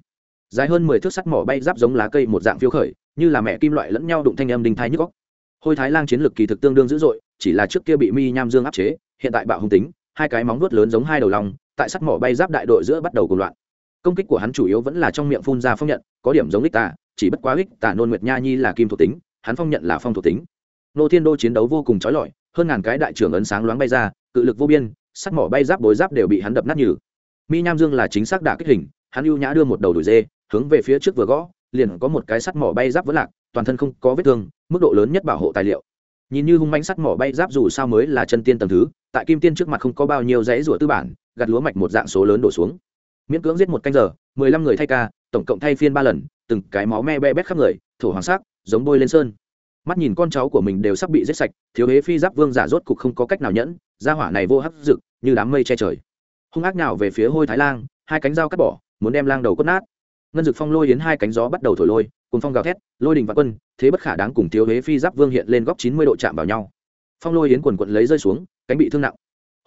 Dài hơn mười thước sắt mỏ bay giáp giống lá cây một dạng phiêu khởi, như là mẹ kim loại lẫn nhau đụng thanh âm đinh thái nhức góc hôi thái lang chiến lược kỳ thực tương đương dữ dội, chỉ là trước kia bị mi nham dương áp chế, hiện tại bạo hung tính, hai cái móng nuốt lớn giống hai đầu lòng, tại sắt mỏ bay giáp đại đội giữa bắt đầu cùng loạn. Công kích của hắn chủ yếu vẫn là trong miệng phun ra phong nhận, có điểm giống lích tà chỉ bất quá ích tả nôn nguyệt nha nhi là kim thuộc tính, hắn phong nhận là phong thuộc tính. Nô thiên đô chiến đấu vô cùng trói lọi, hơn ngàn cái đại trưởng ấn sáng loáng bay ra, cự lực vô biên sắt mỏ bay giáp bối giáp đều bị hắn đập nát nhừ. Mi nham dương là chính xác đả kích hình, hắn ưu nhã đưa một đầu đuổi dê, hướng về phía trước vừa gõ, liền có một cái sắt mỏ bay giáp vỡ lạc, toàn thân không có vết thương, mức độ lớn nhất bảo hộ tài liệu. Nhìn như hung manh sắt mỏ bay giáp dù sao mới là chân tiên tầng thứ, tại kim tiên trước mặt không có bao nhiêu dãy rủa tư bản gặt lúa mạch một dạng số lớn đổ xuống. Miễn cưỡng giết một canh giờ, mười lăm người thay ca tổng cộng thay phiên ba lần, từng cái máu me be bét khắp người, thổ hoàng sắc, giống bôi lên sơn. Mắt nhìn con cháu của mình đều sắp bị giết sạch, thiếu hế phi giáp vương giả rốt cục không có cách nào nhẫn ra hỏa này vô hấp rực như đám mây che trời. Hung ác nào về phía hôi thái lang, hai cánh dao cắt bỏ, muốn đem lang đầu cốt nát. Ngân dực phong lôi yến hai cánh gió bắt đầu thổi lôi cùng phong gào thét, lôi đình và quân, thế bất khả đáng cùng thiếu hế phi giáp vương hiện lên góc chín mươi độ chạm vào nhau. Phong lôi yến quần quận lấy rơi xuống, cánh bị thương nặng.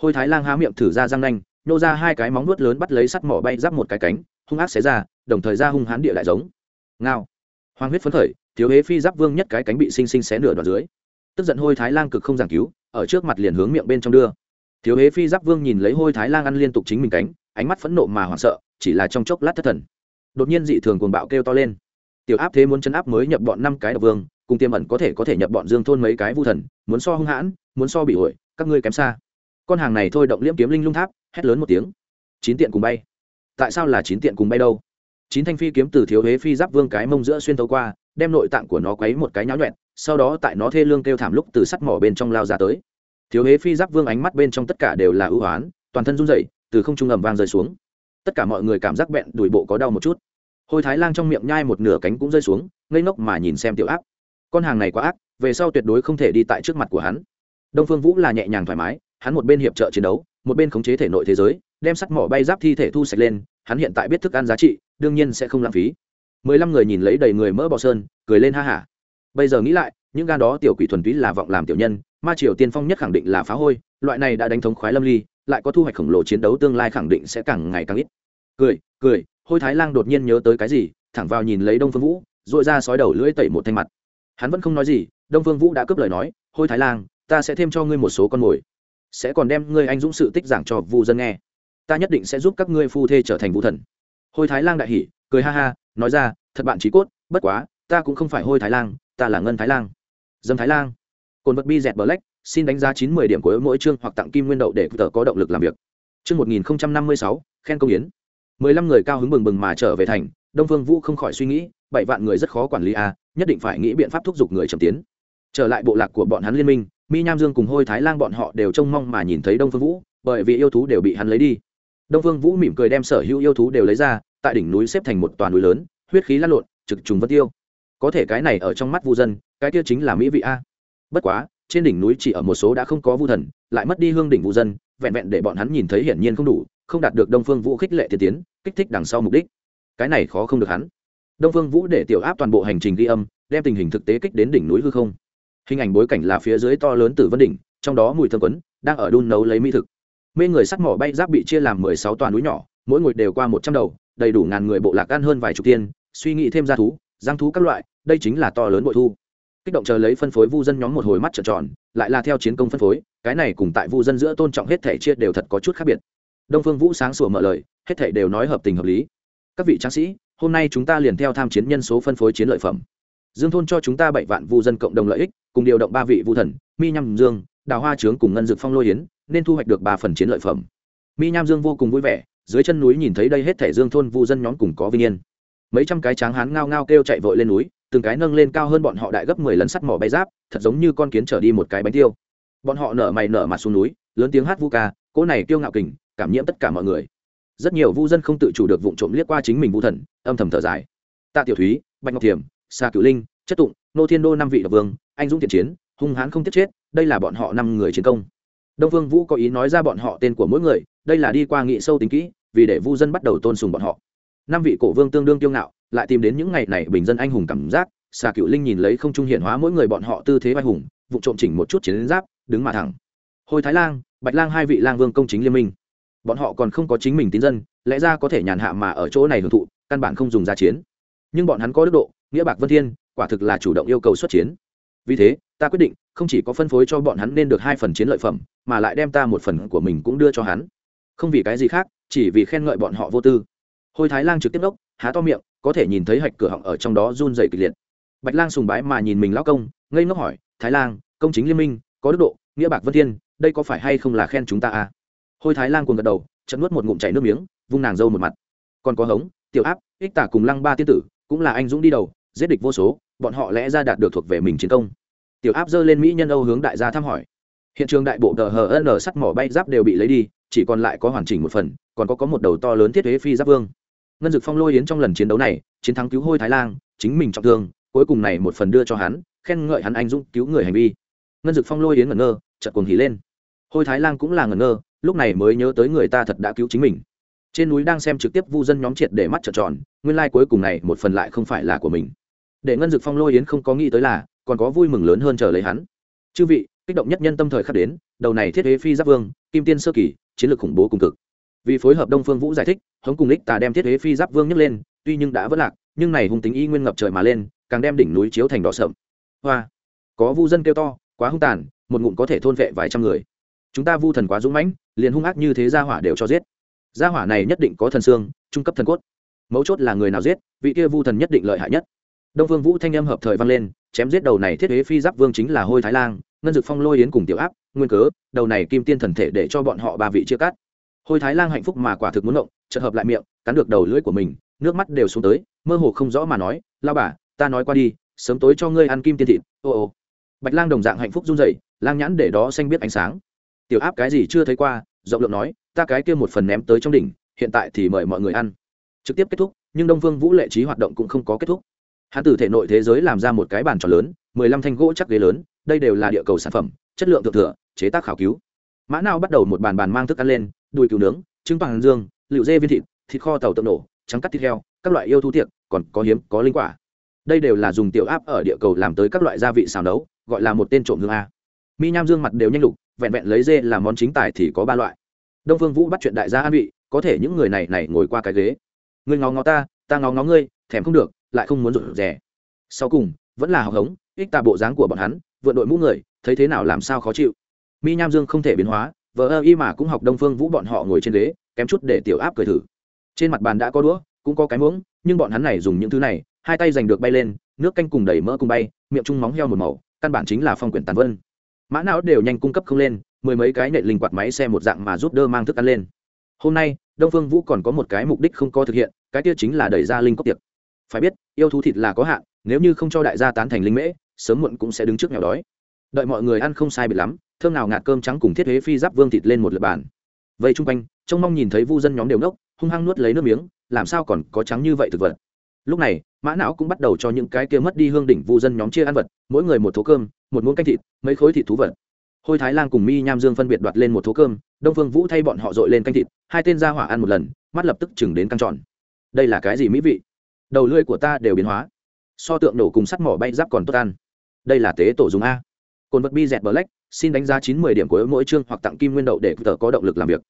Hôi thái lang há miệng thử ra răng nanh, nhô ra hai cái móng nuốt lớn bắt lấy sắt mỏ bay giáp một cái cánh hung ác xé ra, đồng thời ra hung hán địa lại giống. Ngao. Hoàng huyết phấn khởi, thiếu hế phi giáp vương nhất cái cánh bị xinh xinh xé nửa đoạn dưới. Tức giận hôi thái lang cực không giảng cứu, ở trước mặt liền hướng miệng bên trong đưa. Thiếu hế phi giáp vương nhìn lấy hôi thái lang ăn liên tục chính mình cánh, ánh mắt phẫn nộ mà hoảng sợ, chỉ là trong chốc lát thất thần. Đột nhiên dị thường cuồng bạo kêu to lên. Tiểu áp thế muốn chấn áp mới nhập bọn năm cái độc vương, cùng tiềm ẩn có thể có thể nhập bọn dương thôn mấy cái vu thần, muốn so hung hãn, muốn so bị ổi các ngươi kém xa. Con hàng này thôi động liễm kiếm linh lung tháp, hét lớn một tiếng. Chín tiện cùng bay tại sao là chín tiện cùng bay đâu? Chín thanh phi kiếm từ thiếu hế phi giáp vương cái mông giữa xuyên thấu qua, đem nội tạng của nó quấy một cái nháo nhuẹn, sau đó tại nó thê lương kêu thảm lúc từ sắt mỏ bên trong lao ra tới. Thiếu hế phi giáp vương ánh mắt bên trong tất cả đều là ưu hoán toàn thân run rẩy, từ không trung ầm vang rơi xuống. Tất cả mọi người cảm giác bẹn đùi bộ có đau một chút. Hôi thái lang trong miệng nhai một nửa cánh cũng rơi xuống, ngây ngốc mà nhìn xem tiểu áp con hàng này quá ác, về sau tuyệt đối không thể đi tại trước mặt của hắn. Đông phương vũ là nhẹ nhàng thoải mái, hắn một bên hiệp trợ chiến đấu, một bên khống chế thể nội thế giới, đem sắt mỏ bay giáp thi thể thu sạch lên hắn hiện tại biết thức ăn giá trị, đương nhiên sẽ không lãng phí. Mười lăm người nhìn lấy đầy người mỡ bò sơn, cười lên ha hả. Bây giờ nghĩ lại, những gan đó tiểu quỷ thuần túy là vọng làm tiểu nhân, ma triều tiên phong nhất khẳng định là phá hôi, loại này đã đánh thống khoái lâm ly, lại có thu hoạch khổng lồ chiến đấu tương lai khẳng định sẽ càng ngày càng ít. Cười cười, hôi thái lang đột nhiên nhớ tới cái gì, thẳng vào nhìn lấy đông phương vũ dội ra sói đầu lưỡi tẩy một thanh mặt. Hắn vẫn không nói gì, đông phương vũ đã cướp lời nói, hôi thái lang ta sẽ thêm cho ngươi một số con mồi, sẽ còn đem ngươi anh dũng sự tích giảng cho vu dân nghe ta nhất định sẽ giúp các ngươi phu thê trở thành vũ thần. Hôi thái lang đại hỉ cười ha ha nói ra thật bạn trí cốt bất quá ta cũng không phải hôi thái lang ta là ngân thái lang. Dâm thái lang. Cồn vật bi dẹt bờ lách, xin đánh giá chín mươi điểm của mỗi chương hoặc tặng kim nguyên đậu để tờ có động lực làm việc. Chương một nghìn năm mươi sáu khen công yến. mười lăm người cao hứng bừng bừng mà trở về thành đông phương vũ không khỏi suy nghĩ bảy vạn người rất khó quản lý à, nhất định phải nghĩ biện pháp thúc giục người trầm tiến. Trở lại bộ lạc của bọn hắn liên minh mi nham dương cùng hôi thái lang bọn họ đều trông mong mà nhìn thấy đông phương vũ bởi vì yêu thú đều bị hắn lấy đi đông phương vũ mỉm cười đem sở hữu yêu thú đều lấy ra, tại đỉnh núi xếp thành một toàn núi lớn, huyết khí lăn lộn, trực trùng vân tiêu. Có thể cái này ở trong mắt vu dân, cái kia chính là mỹ vị a. Bất quá, trên đỉnh núi chỉ ở một số đã không có vu thần, lại mất đi hương đỉnh vu dân, vẹn vẹn để bọn hắn nhìn thấy hiển nhiên không đủ, không đạt được đông phương vũ khích lệ tiên tiến, kích thích đằng sau mục đích. Cái này khó không được hắn. Đông phương vũ để tiểu áp toàn bộ hành trình ghi âm, đem tình hình thực tế kích đến đỉnh núi hư không. Hình ảnh bối cảnh là phía dưới to lớn Tử vân đỉnh, trong đó mùi thơm quấn, đang ở đun nấu lấy mỹ thực mê người sắt mỏ bay giáp bị chia làm mười sáu toàn núi nhỏ, mỗi ngồi đều qua một trăm đầu, đầy đủ ngàn người bộ lạc ăn hơn vài chục tiên, suy nghĩ thêm ra thú, giang thú các loại, đây chính là to lớn bội thu. Kích động chờ lấy phân phối vu dân nhóm một hồi mắt trợn tròn, lại là theo chiến công phân phối, cái này cùng tại vu dân giữa tôn trọng hết thể chia đều thật có chút khác biệt. Đông phương vũ sáng sủa mở lời, hết thể đều nói hợp tình hợp lý. Các vị tráng sĩ, hôm nay chúng ta liền theo tham chiến nhân số phân phối chiến lợi phẩm. Dương thôn cho chúng ta bảy vạn vu dân cộng đồng lợi ích, cùng điều động ba vị vu thần, mi nhâm dương đào hoa trướng cùng ngân dược phong lôi yến, nên thu hoạch được ba phần chiến lợi phẩm. Mi nham dương vô cùng vui vẻ, dưới chân núi nhìn thấy đây hết thể dương thôn vu dân nhóm cùng có vinh yên. Mấy trăm cái tráng hán ngao ngao kêu chạy vội lên núi, từng cái nâng lên cao hơn bọn họ đại gấp mười lần sắt mỏ bay giáp, thật giống như con kiến trở đi một cái bánh tiêu. Bọn họ nở mày nở mặt xuống núi, lớn tiếng hát vu ca, cỗ này kiêu ngạo kình, cảm nhiễm tất cả mọi người. Rất nhiều vu dân không tự chủ được vụ trộm liếc qua chính mình vu thần, âm thầm thở dài. Tạ tiểu thúy, bạch ngọc thiểm xa cửu linh, chất tụng, nô thiên đô năm vị độc vương, anh dũng thiện chiến hung hãn không tiết chết, đây là bọn họ năm người chiến công. Đông vương vũ có ý nói ra bọn họ tên của mỗi người, đây là đi qua nghị sâu tính kỹ, vì để vu dân bắt đầu tôn sùng bọn họ. Năm vị cổ vương tương đương kiêu ngạo, lại tìm đến những ngày này bình dân anh hùng cảm giác xà cựu linh nhìn lấy không trung hiện hóa mỗi người bọn họ tư thế vai hùng, vụ trộm chỉnh một chút chiến giáp, đứng mà thẳng. Hồi thái lang, bạch lang hai vị lang vương công chính liên minh. Bọn họ còn không có chính mình tín dân, lẽ ra có thể nhàn hạ mà ở chỗ này hưởng thụ, căn bản không dùng ra chiến. Nhưng bọn hắn có đức độ, nghĩa bạc vân thiên, quả thực là chủ động yêu cầu xuất chiến. Vì thế ta quyết định, không chỉ có phân phối cho bọn hắn nên được hai phần chiến lợi phẩm, mà lại đem ta một phần của mình cũng đưa cho hắn. Không vì cái gì khác, chỉ vì khen ngợi bọn họ vô tư. Hôi thái lang trực tiếp đốc, há to miệng, có thể nhìn thấy hạch cửa họng ở trong đó run dày kịch liệt. Bạch lang sùng bái mà nhìn mình lão công, ngây ngốc hỏi, thái lang, công chính liên minh, có đức độ, nghĩa bạc vân thiên, đây có phải hay không là khen chúng ta à? Hôi thái lang cuồng gật đầu chậm nuốt một ngụm chảy nước miếng, vung nàng dâu một mặt. Còn có hống, tiểu áp, ích tả cùng lăng ba tiên tử, cũng là anh dũng đi đầu, giết địch vô số, bọn họ lẽ ra đạt được thuộc về mình chiến công tiểu áp dơ lên mỹ nhân âu hướng đại gia thăm hỏi. Hiện trường đại bộ tờ hờ n sắt mỏ bay giáp đều bị lấy đi, chỉ còn lại có hoàn chỉnh một phần, còn có có một đầu to lớn thiết thuế phi giáp vương. Ngân dực phong lôi yến trong lần chiến đấu này, chiến thắng cứu hôi thái lang chính mình trọng thương, cuối cùng này một phần đưa cho hắn, khen ngợi hắn anh dũng cứu người hành vi. Ngân dực phong lôi yến ngẩn ngơ, chợt cuồng hỉ lên. Hôi thái lang cũng là ngẩn ngơ, lúc này mới nhớ tới người ta thật đã cứu chính mình. Trên núi đang xem trực tiếp vu dân nhóm triệt để mắt trợn tròn, nguyên lai cuối cùng này một phần lại không phải là của mình. Để ngân dực phong lôi yến không có nghĩ tới là còn có vui mừng lớn hơn chờ lấy hắn. Chư vị, kích động nhất nhân tâm thời khắc đến, đầu này thiết kế phi giáp vương, kim tiên sơ kỳ, chiến lược khủng bố cùng cực. Vì phối hợp đông phương vũ giải thích, hống cùng lích tà đem thiết kế phi giáp vương nhấc lên, tuy nhưng đã vất lạc, nhưng này hung tính y nguyên ngập trời mà lên, càng đem đỉnh núi chiếu thành đỏ sậm. Hoa, có vu dân kêu to, quá hung tàn, một ngụm có thể thôn vệ vài trăm người. Chúng ta vu thần quá dũng mãnh, liền hung ác như thế gia hỏa đều cho giết. Gia hỏa này nhất định có thần xương, trung cấp thần cốt. Mấu chốt là người nào giết, vị kia vu thần nhất định lợi hại nhất. Đông Phương vũ thanh âm hợp thời vang lên chém giết đầu này thiết kế phi giáp vương chính là hôi thái lang, ngân dực phong lôi yến cùng tiểu áp, nguyên cớ, đầu này kim tiên thần thể để cho bọn họ ba vị chia cắt. Hôi thái lang hạnh phúc mà quả thực muốn động, chợt hợp lại miệng, cắn được đầu lưỡi của mình, nước mắt đều xuống tới, mơ hồ không rõ mà nói lao bà, ta nói qua đi, sớm tối cho ngươi ăn kim tiên thịt, ô ô. Bạch lang đồng dạng hạnh phúc run rẩy, lang nhãn để đó xanh biết ánh sáng. Tiểu áp cái gì chưa thấy qua, rộng lượng nói, ta cái kia một phần ném tới trong đỉnh, hiện tại thì mời mọi người ăn. Trực tiếp kết thúc, nhưng đông vương vũ lệ trí hoạt động cũng không có kết thúc hắn từ thể nội thế giới làm ra một cái bàn tròn lớn, mười lăm thanh gỗ chắc ghế lớn, đây đều là địa cầu sản phẩm, chất lượng thượng thừa, chế tác khảo cứu. Mã nào bắt đầu một bàn bàn mang thức ăn lên, đùi cứu nướng, trứng bằng dương liệu dê viên thịt thịt kho tàu tự nổ, trắng cắt thịt heo, các loại yêu thú tiệc, còn có hiếm, có linh quả. Đây đều là dùng tiểu áp ở địa cầu làm tới các loại gia vị xào nấu, gọi là một tên trộm hương a. Mi nham dương mặt đều nhanh lục, vẹn vẹn lấy dê làm món chính tài thì có ba loại. Đông phương vũ bắt chuyện đại gia an vị, có thể những người này này ngồi qua cái ghế. Ngươi ngó ngó ta ta ngó ngó ngươi, thèm không được lại không muốn rụt rè. Sau cùng, vẫn là học hống, ích tà bộ dáng của bọn hắn, vượn đội mũ người, thấy thế nào làm sao khó chịu. Mi nham dương không thể biến hóa vợ ơ y mà cũng học đông phương vũ bọn họ ngồi trên ghế, kém chút để tiểu áp cười thử. Trên mặt bàn đã có đũa, cũng có cái muỗng, nhưng bọn hắn này dùng những thứ này, hai tay giành được bay lên, nước canh cùng đầy mỡ cùng bay, miệng chung móng heo một màu, căn bản chính là phong quyển tàn vân. Mã não đều nhanh cung cấp không lên, mười mấy cái nệ linh quạt máy xe một dạng mà giúp đỡ mang thức ăn lên. Hôm nay, đông phương vũ còn có một cái mục đích không có thực hiện, cái kia chính là đẩy ra linh cốc tiệc. Phải biết yêu thú thịt là có hạn, nếu như không cho đại gia tán thành linh mễ, sớm muộn cũng sẽ đứng trước nghèo đói. Đợi mọi người ăn không sai biệt lắm, thơm nào ngạt cơm trắng cùng thiết huế phi giáp vương thịt lên một lượt bàn. Vậy chung quanh, trông mong nhìn thấy vu dân nhóm đều nốc, hung hăng nuốt lấy nước miếng, làm sao còn có trắng như vậy thực vật. Lúc này, mã não cũng bắt đầu cho những cái kia mất đi hương đỉnh vu dân nhóm chia ăn vật, mỗi người một thố cơm, một muỗng canh thịt, mấy khối thịt thú vật. Hôi thái lan cùng mi nham dương phân biệt đoạt lên một thố cơm, đông phương vũ thay bọn họ dội lên canh thịt, hai tên ra hỏa ăn một lần, mắt lập tức chừng đến căng tròn. Đây là cái gì mỹ vị? Đầu lưỡi của ta đều biến hóa. So tượng nổ cùng sắt mỏ bay giáp còn tốt ăn. Đây là tế tổ dùng a. Cồn vật bi dẹt black, xin đánh giá chín mươi điểm của mỗi chương hoặc tặng kim nguyên đậu để tờ có động lực làm việc.